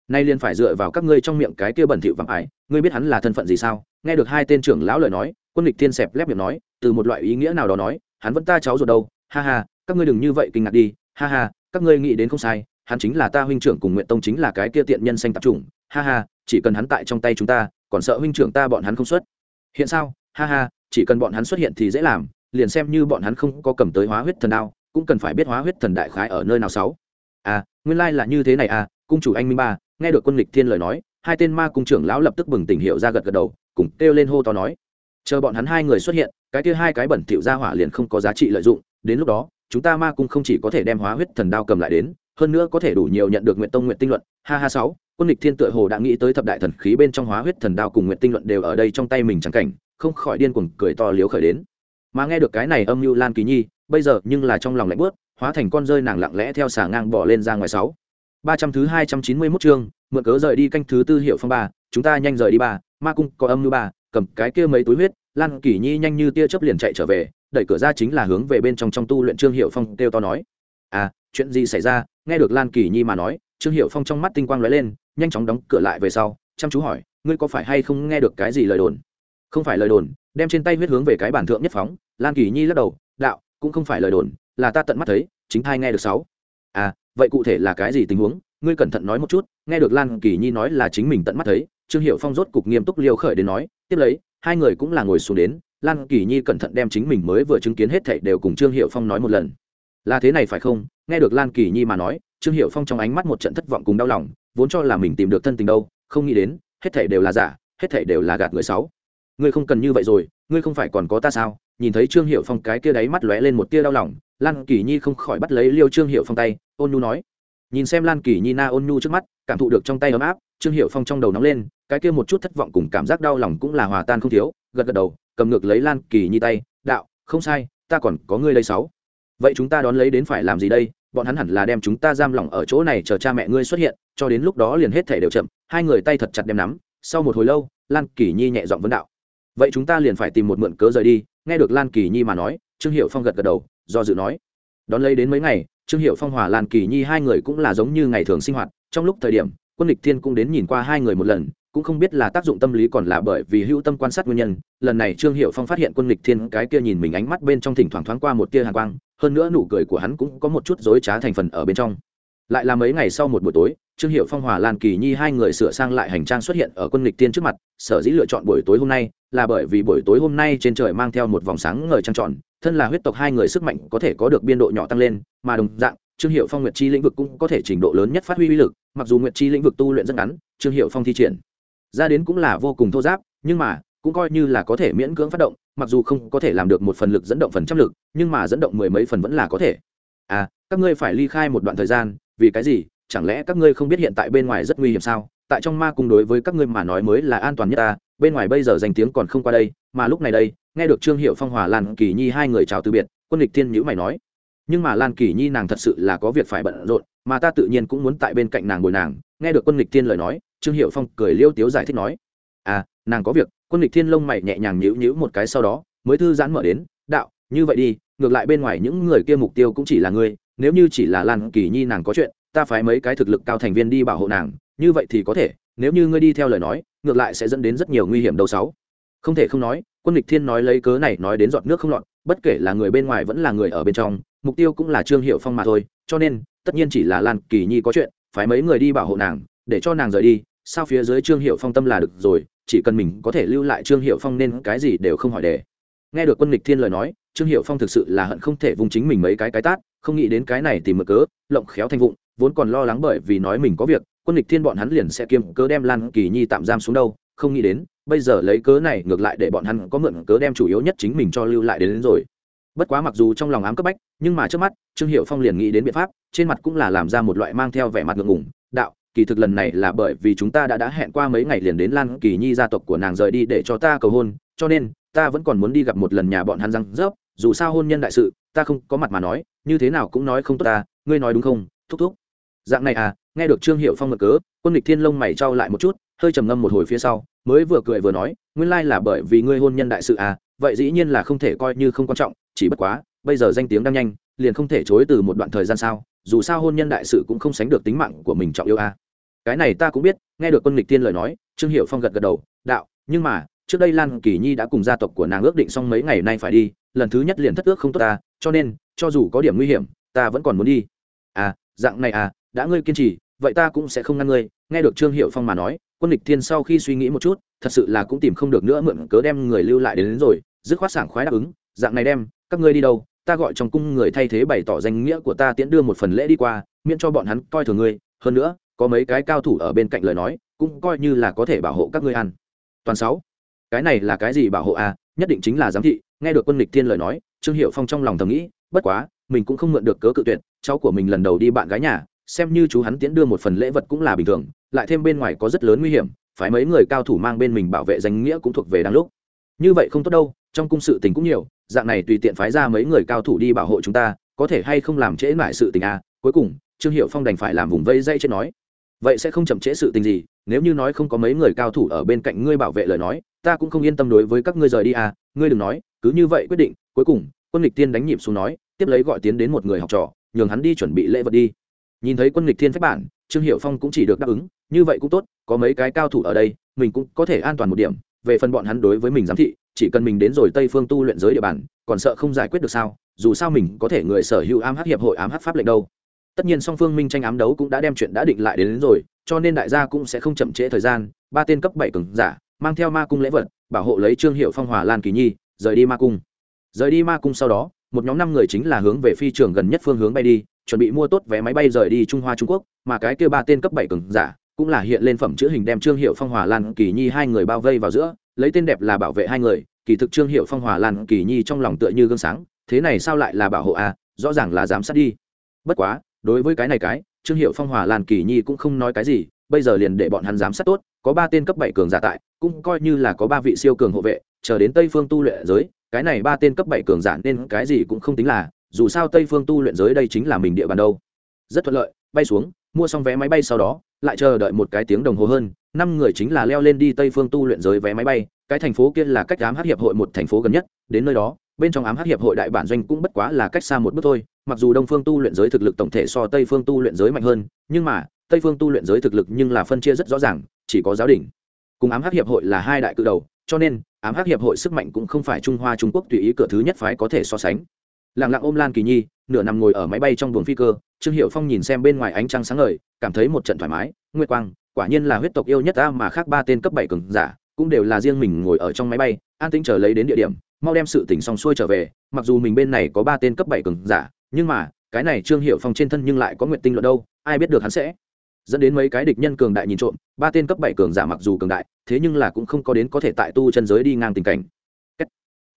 Nay liền phải dựa vào các ngươi trong miệng cái kia bẩn thỉu vạm ải, ngươi biết hắn là thân phận gì sao? Nghe được hai tên trưởng lão lời nói, quân lịch thiên xẹp lép miệng nói, từ một loại ý nghĩa nào đó nói, hắn vẫn ta cháu rồi đâu? Ha ha, các ngươi đừng như vậy kinh ngạc đi. Ha ha, các ngươi nghĩ đến không sai, hắn chính là ta huynh trưởng cùng nguyện tông chính là cái kia tiện nhân xanh tạp chủng ha ha, chỉ cần hắn tại trong tay chúng ta, còn sợ huynh trưởng ta bọn hắn không xuất. Hiện sao? Ha ha, chỉ cần bọn hắn xuất hiện thì dễ làm, liền xem như bọn hắn không có cầm tới hóa huyết thần đao, cũng cần phải biết hóa huyết thần đại khái ở nơi nào sáu. À nguyên lai là như thế này à cung chủ anh minh ba, nghe được quân lịch thiên lời nói, hai tên ma cung trưởng lão lập tức bừng tỉnh hiệu ra gật gật đầu, cùng kêu lên hô to nói. Chờ bọn hắn hai người xuất hiện, cái kia hai cái bẩn thỉu ra hỏa liền không có giá trị lợi dụng, đến lúc đó, chúng ta ma cung không chỉ có thể đem hóa huyết thần đao cầm lại đến, hơn nữa có thể đủ nhiều nhận được nguyện tông nguyện tinh luận. Ha ha sáu quân lịch thiên tựa hồ đã nghĩ tới thập đại thần khí bên trong hóa huyết thần đao cùng nguyện tinh luận đều ở đây trong tay mình chẳng cảnh, không khỏi điên cuồng cười to liếu khởi đến. Mà nghe được cái này âm mưu lan kỳ nhi, bây giờ nhưng là trong lòng lạnh bớt hóa thành con rơi nàng lặng lẽ theo xà ngang bỏ lên ra ngoài sáu. Ba trăm thứ hai trăm chín mươi mốt chương, mượn cớ rời đi canh thứ tư hiệu phong ba, chúng ta nhanh rời đi ba, ma cung có âm mưu ba, cầm cái kia mấy túi huyết, lan kỳ nhi nhanh như tia chớp liền chạy trở về, đẩy cửa ra chính là hướng về bên trong trong tu luyện trương hiệu phong kêu to nói. À chuyện gì xảy ra? Nghe được lan kỳ nhi mà nói, trương hiệu phong trong mắt tinh quang lóe lên, nhanh chóng đóng cửa lại về sau, chăm chú hỏi, ngươi có phải hay không nghe được cái gì lời đồn? Không phải lời đồn, đem trên tay huyết hướng về cái bản thượng nhất phóng. Lan kỳ nhi lắc đầu, đạo, cũng không phải lời đồn, là ta tận mắt thấy, chính thai nghe được sáu. À vậy cụ thể là cái gì tình huống? Ngươi cẩn thận nói một chút. Nghe được lan kỳ nhi nói là chính mình tận mắt thấy, trương hiệu phong rốt cục nghiêm túc liều khởi đến nói, tiếp lấy, hai người cũng là ngồi xuống đến. Lan kỳ nhi cẩn thận đem chính mình mới vừa chứng kiến hết thảy đều cùng trương hiệu phong nói một lần là thế này phải không? Nghe được lan kỳ nhi mà nói, trương hiệu phong trong ánh mắt một trận thất vọng cùng đau lòng, vốn cho là mình tìm được thân tình đâu, không nghĩ đến, hết thảy đều là giả, hết thảy đều là gạt người sáu ngươi không cần như vậy rồi, ngươi không phải còn có ta sao? Nhìn thấy trương hiệu phong cái kia đáy mắt lóe lên một tia đau lòng, lan kỳ nhi không khỏi bắt lấy liêu trương hiệu phong tay, ôn nhu nói. Nhìn xem lan kỳ nhi na ôn nhu trước mắt, cảm thụ được trong tay ấm áp, trương hiệu phong trong đầu nóng lên, cái kia một chút thất vọng cùng cảm giác đau lòng cũng là hòa tan không thiếu, gật gật đầu, cầm ngược lấy lan kỳ nhi tay, đạo, không sai, ta còn có ngươi đây sáu vậy chúng ta đón lấy đến phải làm gì đây? Bọn hắn hẳn là đem chúng ta giam lỏng ở chỗ này chờ cha mẹ ngươi xuất hiện, cho đến lúc đó liền hết thể đều chậm. Hai người tay thật chặt đem nắm. Sau một hồi lâu, lan kỳ nhi nhẹ giọng vấn đạo. Vậy chúng ta liền phải tìm một mượn cớ rời đi. Nghe được lan kỳ nhi mà nói, trương hiệu phong gật gật đầu, do dự nói. Đón lấy đến mấy ngày, trương hiệu phong hòa lan kỳ nhi hai người cũng là giống như ngày thường sinh hoạt. Trong lúc thời điểm, quân địch thiên cũng đến nhìn qua hai người một lần cũng không biết là tác dụng tâm lý còn là bởi vì hữu tâm quan sát nguyên nhân. Lần này trương hiệu phong phát hiện quân lịch thiên cái kia nhìn mình ánh mắt bên trong thỉnh thoảng thoáng qua một tia hàng quang, hơn nữa nụ cười của hắn cũng có một chút dối trá thành phần ở bên trong. Lại là mấy ngày sau một buổi tối, trương hiệu phong, hòa lan, kỳ nhi hai người sửa sang lại hành trang xuất hiện ở quân lịch tiên trước mặt. Sở dĩ lựa chọn buổi tối hôm nay là bởi vì buổi tối hôm nay trên trời mang theo một vòng sáng ngời trăng tròn thân là huyết tộc hai người sức mạnh có thể có được biên độ nhỏ tăng lên, mà đồng dạng, trương hiệu phong nguyệt chi lĩnh vực cũng có thể trình độ lớn nhất phát huy uy lực, mặc dù nguyệt chi lĩnh vực tu luyện rất ngắn, trương hiệu phong thi triển ra đến cũng là vô cùng thô giáp, nhưng mà, cũng coi như là có thể miễn cưỡng phát động, mặc dù không có thể làm được một phần lực dẫn động phần trăm lực, nhưng mà dẫn động mười mấy phần vẫn là có thể. À các ngươi phải ly khai một đoạn thời gian, vì cái gì? Chẳng lẽ các ngươi không biết hiện tại bên ngoài rất nguy hiểm sao? Tại trong ma cung đối với các ngươi mà nói mới là an toàn nhất ta, bên ngoài bây giờ danh tiếng còn không qua đây, mà lúc này đây, nghe được trương hiệu phong hòa lan kỳ nhi hai người chào từ biệt, quân lịch thiên nhữ mày nói. Nhưng mà lan kỳ nhi nàng thật sự là có việc phải bận rộn, mà ta tự nhiên cũng muốn tại bên cạnh nàng ngồi nàng, nghe được quân lịch thiên lời nói trương hiệu phong cười liêu tiếu giải thích nói à nàng có việc, quân lịch thiên lông mày nhẹ nhàng nhíu nhíu một cái sau đó, mới thư giãn mở đến, đạo, như vậy đi, ngược lại bên ngoài những người kia mục tiêu cũng chỉ là ngươi, nếu như chỉ là lan kỳ nhi nàng có chuyện, ta phải mấy cái thực lực cao thành viên đi bảo hộ nàng, như vậy thì có thể, nếu như ngươi đi theo lời nói, ngược lại sẽ dẫn đến rất nhiều nguy hiểm đầu sáu. Không thể không nói, quân lịch thiên nói lấy cớ này nói đến giọt nước không lọt, bất kể là người bên ngoài vẫn là người ở bên trong, mục tiêu cũng là trương hiệu phong mà thôi, cho nên, tất nhiên chỉ là lan kỳ nhi có chuyện phải mấy người đi bảo hộ nàng để cho nàng rời đi sao phía dưới trương hiệu phong tâm là được rồi chỉ cần mình có thể lưu lại trương hiệu phong nên cái gì đều không hỏi đề nghe được quân lịch thiên lời nói trương hiệu phong thực sự là hận không thể vùng chính mình mấy cái cái tát không nghĩ đến cái này tìm mở cớ lộng khéo thanh vụng vốn còn lo lắng bởi vì nói mình có việc quân lịch thiên bọn hắn liền sẽ kiêm cớ đem lan kỳ nhi tạm giam xuống đâu không nghĩ đến bây giờ lấy cớ này ngược lại để bọn hắn có mượn cớ đem chủ yếu nhất chính mình cho lưu lại đến, đến rồi. Bất quá mặc dù trong lòng ám cấp bách nhưng mà trước mắt trương hiệu phong liền nghĩ đến biện pháp trên mặt cũng là làm ra một loại mang theo vẻ mặt ngượng ngùng đạo kỳ thực lần này là bởi vì chúng ta đã đã hẹn qua mấy ngày liền đến lan kỳ nhi gia tộc của nàng rời đi để cho ta cầu hôn, cho nên, ta vẫn còn muốn đi gặp một lần nhà bọn hắn răng rớp, dù sao hôn nhân đại sự, ta không có mặt mà nói, như thế nào cũng nói không tốt ta, ngươi nói đúng không, thúc thúc? Dạng này à nghe được trương hiệu phong mở cớ, quân lịch thiên lông mày trao lại một chút, hơi trầm ngâm một hồi phía sau, mới vừa cười vừa nói, nguyên lai là bởi vì ngươi hôn nhân đại sự à vậy dĩ nhiên là không thể coi như không quan trọng, chỉ bất quá, bây giờ danh tiếng đang nhanh, liền không thể chối từ một đoạn thời gian sao? Dù sao hôn nhân đại sự cũng không sánh được tính mạng của mình trọng yêu à. cái này ta cũng biết nghe được quân lịch thiên lời nói trương hiệu phong gật gật đầu đạo nhưng mà trước đây lan kỳ nhi đã cùng gia tộc của nàng ước định xong mấy ngày nay phải đi lần thứ nhất liền thất ước không tốt ta cho nên cho dù có điểm nguy hiểm ta vẫn còn muốn đi à dạng này à đã ngươi kiên trì vậy ta cũng sẽ không ngăn ngươi nghe được trương hiệu phong mà nói quân lịch thiên sau khi suy nghĩ một chút thật sự là cũng tìm không được nữa mượn cớ đem người lưu lại đến, đến rồi dứt khoát sảng khoái đáp ứng dạng này đem các ngươi đi đâu ta gọi trong cung người thay thế bày tỏ danh nghĩa của ta tiễn đưa một phần lễ đi qua, miễn cho bọn hắn coi thường ngươi. Hơn nữa, có mấy cái cao thủ ở bên cạnh lời nói, cũng coi như là có thể bảo hộ các ngươi ăn. Toàn sáu. Cái này là cái gì bảo hộ à? Nhất định chính là giám thị. Nghe được quân lịch thiên lời nói, trương hiệu phong trong lòng thầm nghĩ, bất quá, mình cũng không mượn được cớ cự tuyệt. Cháu của mình lần đầu đi bạn gái nhà, xem như chú hắn tiễn đưa một phần lễ vật cũng là bình thường, lại thêm bên ngoài có rất lớn nguy hiểm, phải mấy người cao thủ mang bên mình bảo vệ danh nghĩa cũng thuộc về đáng lúc. Như vậy không tốt đâu, trong cung sự tình cũng nhiều dạng này tùy tiện phái ra mấy người cao thủ đi bảo hộ chúng ta, có thể hay không làm trễ mãi sự tình à? Cuối cùng, trương hiệu phong đành phải làm vùng vây dây chết nói. Vậy sẽ không chậm trễ sự tình gì, nếu như nói không có mấy người cao thủ ở bên cạnh ngươi bảo vệ lời nói, ta cũng không yên tâm đối với các ngươi rời đi à? Ngươi đừng nói, cứ như vậy quyết định. Cuối cùng, quân lịch tiên đánh nhịp xuống nói, tiếp lấy gọi tiến đến một người học trò, nhường hắn đi chuẩn bị lễ vật đi. Nhìn thấy quân lịch thiên phép bản, trương hiệu phong cũng chỉ được đáp ứng, như vậy cũng tốt, có mấy cái cao thủ ở đây, mình cũng có thể an toàn một điểm. Về phần bọn hắn đối với mình giám thị chỉ cần mình đến rồi tây phương tu luyện giới địa bàn còn sợ không giải quyết được sao? Dù sao mình có thể người sở hữu ám hắc hiệp hội ám hắc pháp lệnh đâu. Tất nhiên song phương minh tranh ám đấu cũng đã đem chuyện đã định lại đến, đến rồi cho nên đại gia cũng sẽ không chậm trễ thời gian. Ba tên cấp bảy cường giả mang theo ma cung lễ vật bảo hộ lấy trương hiệu phong hòa lan kỳ nhi rời đi ma cung. Rời đi ma cung sau đó một nhóm năm người chính là hướng về phi trường gần nhất phương hướng bay đi chuẩn bị mua tốt vé máy bay rời đi trung hoa trung quốc mà cái kêu ba tên cấp bảy cường giả cũng là hiện lên phẩm chữ hình đem trương hiệu phong hòa lan kỳ nhi hai người bao vây vào giữa lấy tên đẹp là bảo vệ hai người, kỳ thực trương hiệu phong hòa lan kỳ nhi trong lòng tựa như gương sáng, thế này sao lại là bảo hộ a rõ ràng là giám sát đi. Bất quá, đối với cái này cái, trương hiệu phong hòa lan kỳ nhi cũng không nói cái gì, bây giờ liền để bọn hắn giám sát tốt, có ba tên cấp bảy cường giả tại, cũng coi như là có ba vị siêu cường hộ vệ, chờ đến tây phương tu luyện giới, cái này ba tên cấp bảy cường giả nên cái gì cũng không tính là, dù sao tây phương tu luyện giới đây chính là mình địa bàn đâu. Rất thuận lợi, bay xuống mua xong vé máy bay sau đó, lại chờ đợi một cái tiếng đồng hồ hơn. Năm người chính là leo lên đi tây phương tu luyện giới vé máy bay. Cái thành phố kia là cách ám hát hiệp hội một thành phố gần nhất. Đến nơi đó, bên trong ám hát hiệp hội đại bản doanh cũng bất quá là cách xa một bước thôi. Mặc dù đông phương tu luyện giới thực lực tổng thể so tây phương tu luyện giới mạnh hơn, nhưng mà, tây phương tu luyện giới thực lực nhưng là phân chia rất rõ ràng, chỉ có giáo đình. Cùng ám hát hiệp hội là hai đại cự đầu, cho nên, ám hát hiệp hội sức mạnh cũng không phải trung hoa trung quốc tùy ý cửa thứ nhất phái có thể so sánh lặng lặng ôm lan kỳ nhi, nửa nằm ngồi ở máy bay trong buồng phi cơ, trương hiệu phong nhìn xem bên ngoài ánh trăng sáng ngời, cảm thấy một trận thoải mái, nguyệt quang, quả nhiên là huyết tộc yêu nhất ta mà khác ba tên cấp bảy cường giả, cũng đều là riêng mình ngồi ở trong máy bay, an tĩnh chờ lấy đến địa điểm, mau đem sự tỉnh xong xuôi trở về, mặc dù mình bên này có ba tên cấp bảy cường giả, nhưng mà, cái này trương hiệu phong trên thân nhưng lại có nguyện tinh luận đâu, ai biết được hắn sẽ dẫn đến mấy cái địch nhân cường đại nhìn trộm, ba tên cấp bảy cường giả mặc dù cường đại, thế nhưng là cũng không có đến có thể tại tu chân giới đi ngang tình cảnh.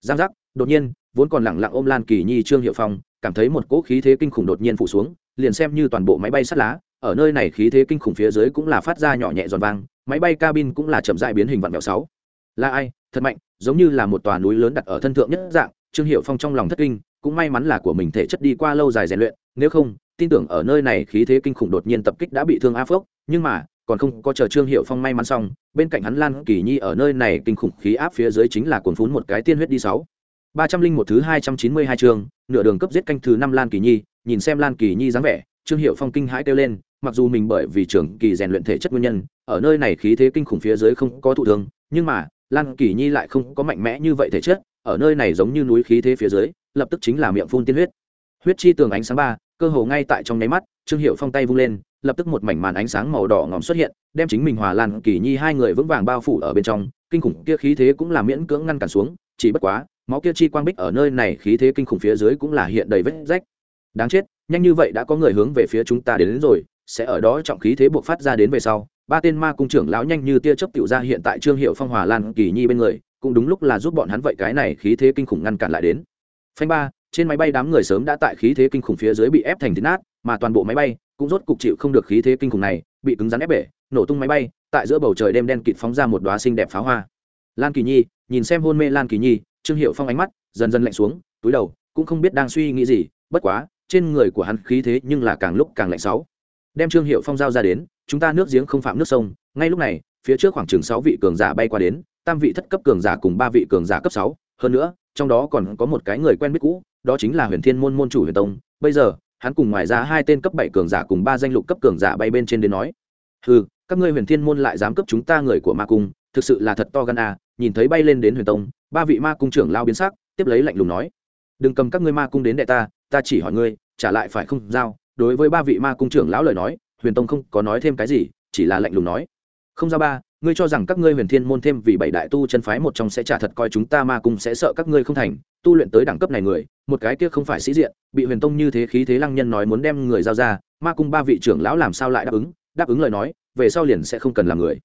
Giang giác, đột nhiên vốn còn lẳng lặng ôm lan kỳ nhi, trương hiệu phong, cảm thấy một cỗ khí thế kinh khủng đột nhiên phủ xuống, liền xem như toàn bộ máy bay sắt lá, ở nơi này khí thế kinh khủng phía dưới cũng là phát ra nhỏ nhẹ giòn vang, máy bay cabin cũng là chậm dại biến hình vặn vẹo sáu. Là ai? Thật mạnh, giống như là một tòa núi lớn đặt ở thân thượng nhất dạng, trương hiệu phong trong lòng thất kinh, cũng may mắn là của mình thể chất đi qua lâu dài rèn luyện, nếu không, tin tưởng ở nơi này khí thế kinh khủng đột nhiên tập kích đã bị thương a phước nhưng mà, còn không có chờ trương hiệu phong may mắn xong, bên cạnh hắn lan kỳ nhi ở nơi này kinh khủng khí áp phía dưới chính là cuốn phún một cái tiên huyết đi sáu ba trăm linh một thứ hai trăm chín mươi hai chương, nửa đường cấp giết canh thứ năm lan kỳ nhi, nhìn xem lan kỳ nhi dáng vẻ, trương hiệu phong kinh hãi kêu lên, mặc dù mình bởi vì trường kỳ rèn luyện thể chất nguyên nhân, ở nơi này khí thế kinh khủng phía dưới không có thụ thương, nhưng mà, lan kỳ nhi lại không có mạnh mẽ như vậy thể chất, ở nơi này giống như núi khí thế phía dưới, lập tức chính là miệng phun tiên huyết. Huyết chi tường ánh sáng ba, cơ hồ ngay tại trong nháy mắt, trương hiệu phong tay vung lên, lập tức một mảnh màn ánh sáng màu đỏ ngòm xuất hiện, đem chính mình hòa lan kỳ nhi hai người vững vàng bao phủ ở bên trong, kinh khủng kia khí thế cũng là miễn cưỡng ngăn cản xuống, chỉ bất quá máu kia chi quang bích ở nơi này khí thế kinh khủng phía dưới cũng là hiện đầy vết rách. Đáng chết nhanh như vậy đã có người hướng về phía chúng ta đến, đến rồi sẽ ở đó trọng khí thế buộc phát ra đến về sau. Ba tên ma cung trưởng lão nhanh như tia chớp tiểu ra hiện tại trương hiệu phong hòa lan kỳ nhi bên người cũng đúng lúc là giúp bọn hắn vậy cái này khí thế kinh khủng ngăn cản lại đến. Phanh ba trên máy bay đám người sớm đã tại khí thế kinh khủng phía dưới bị ép thành thịt nát mà toàn bộ máy bay cũng rốt cục chịu không được khí thế kinh khủng này bị cứng rắn ép bể nổ tung máy bay tại giữa bầu trời đêm đen kịt phóng ra một đoá xinh đẹp pháo hoa. Lan kỳ nhi nhìn xem hôn mê lan kỳ nhi trương hiệu phong ánh mắt dần dần lạnh xuống, túi đầu, cũng không biết đang suy nghĩ gì, bất quá, trên người của hắn khí thế nhưng là càng lúc càng lạnh sáu. Đem trương hiệu phong giao ra đến, chúng ta nước giếng không phạm nước sông, ngay lúc này, phía trước khoảng chừng sáu vị cường giả bay qua đến, tam vị thất cấp cường giả cùng ba vị cường giả cấp sáu. Hơn nữa, trong đó còn có một cái người quen biết cũ, đó chính là huyền thiên môn môn chủ huyền tông. Bây giờ, hắn cùng ngoài ra hai tên cấp bảy cường giả cùng ba danh lục cấp cường giả bay bên trên đến nói, hừ, các ngươi huyền thiên môn lại dám cấp chúng ta người của ma cung thực sự là thật to gan à nhìn thấy bay lên đến huyền tông, ba vị ma cung trưởng lao biến sắc, tiếp lấy lạnh lùng nói, đừng cầm các ngươi ma cung đến đệ ta ta chỉ hỏi ngươi, trả lại phải không giao. Đối với ba vị ma cung trưởng lão lời nói, huyền tông không có nói thêm cái gì, chỉ là lạnh lùng nói, không giao ba, ngươi cho rằng các ngươi huyền thiên môn thêm vì bảy đại tu chân phái một trong sẽ trả thật coi chúng ta ma cung sẽ sợ các ngươi không thành, tu luyện tới đẳng cấp này người, một cái kia không phải sĩ diện, bị huyền tông như thế khí thế lăng nhân nói muốn đem người giao ra, ma cung ba vị trưởng lão làm sao lại đáp ứng? Đáp ứng lời nói, về sau liền sẽ không cần làm người.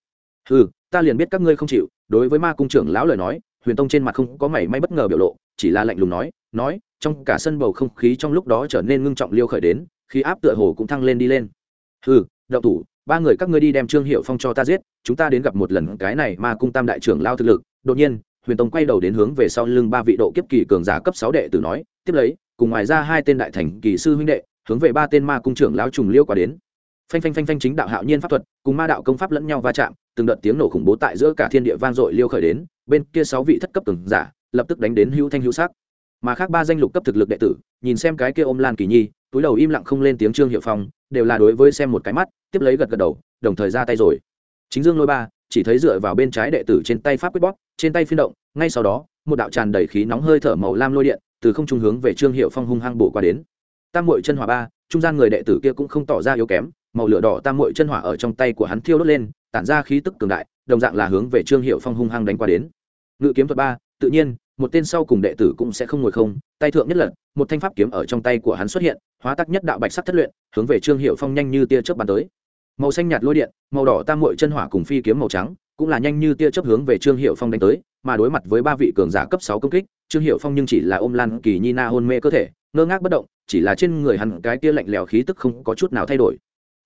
Ừ ta liền biết các ngươi không chịu, đối với ma cung trưởng lão lời nói, huyền tông trên mặt không có mảy may bất ngờ biểu lộ, chỉ là lạnh lùng nói nói, trong cả sân bầu không khí trong lúc đó trở nên ngưng trọng liêu khởi đến khí áp tựa hồ cũng thăng lên đi lên. Ừ đậu thủ, ba người các ngươi đi đem trương hiệu phong cho ta giết, chúng ta đến gặp một lần cái này ma cung tam đại trưởng lao thực lực. Đột nhiên, huyền tông quay đầu đến hướng về sau lưng ba vị độ kiếp kỳ cường giả cấp sáu đệ tử nói, tiếp lấy, cùng ngoài ra hai tên đại thành kỳ sư huynh đệ, hướng về ba tên ma cung trưởng lao trùng liêu qua đến. Phanh phanh phanh phanh chính đạo hạo nhiên pháp thuật, cùng ma đạo công pháp lẫn nhau va chạm từng đợt tiếng nổ khủng bố tại giữa cả thiên địa vang dội liêu khởi đến, bên kia sáu vị thất cấp cường giả lập tức đánh đến hữu thanh hữu sắc. Mà khác ba danh lục cấp thực lực đệ tử, nhìn xem cái kia ôm lan kỳ nhi, túi đầu im lặng không lên tiếng trương hiệu phong, đều là đối với xem một cái mắt, tiếp lấy gật gật đầu, đồng thời ra tay rồi. Chính dương lôi ba, chỉ thấy dựa vào bên trái đệ tử trên tay pháp quyết bóp, trên tay phiên động, ngay sau đó, một đạo tràn đầy khí nóng hơi thở màu lam lôi điện từ không trung hướng về trương hiệu phong hung hăng bổ qua đến. Tam mội chân hỏa ba, trung gian người đệ tử kia cũng không tỏ ra yếu kém màu lửa đỏ tam muội chân hỏa ở trong tay của hắn thiêu đốt lên, tản ra khí tức cường đại, đồng dạng là hướng về trương hiệu phong hung hăng đánh qua đến. Ngự kiếm thuật ba, tự nhiên, một tên sau cùng đệ tử cũng sẽ không ngồi không, tay thượng nhất lật, một thanh pháp kiếm ở trong tay của hắn xuất hiện, hóa tắc nhất đạo bạch sắc thất luyện, hướng về trương hiệu phong nhanh như tia chớp bắn tới. Màu xanh nhạt lôi điện, màu đỏ tam muội chân hỏa cùng phi kiếm màu trắng, cũng là nhanh như tia chớp hướng về trương hiệu phong đánh tới, mà đối mặt với ba vị cường giả cấp sáu công kích, trương hiệu phong nhưng chỉ là ôm lan kỳ nhi na hôn mê cơ thể, ngơ ngác bất động, chỉ là trên người hắn cái tia lạnh lẽo khí tức không có chút nào thay đổi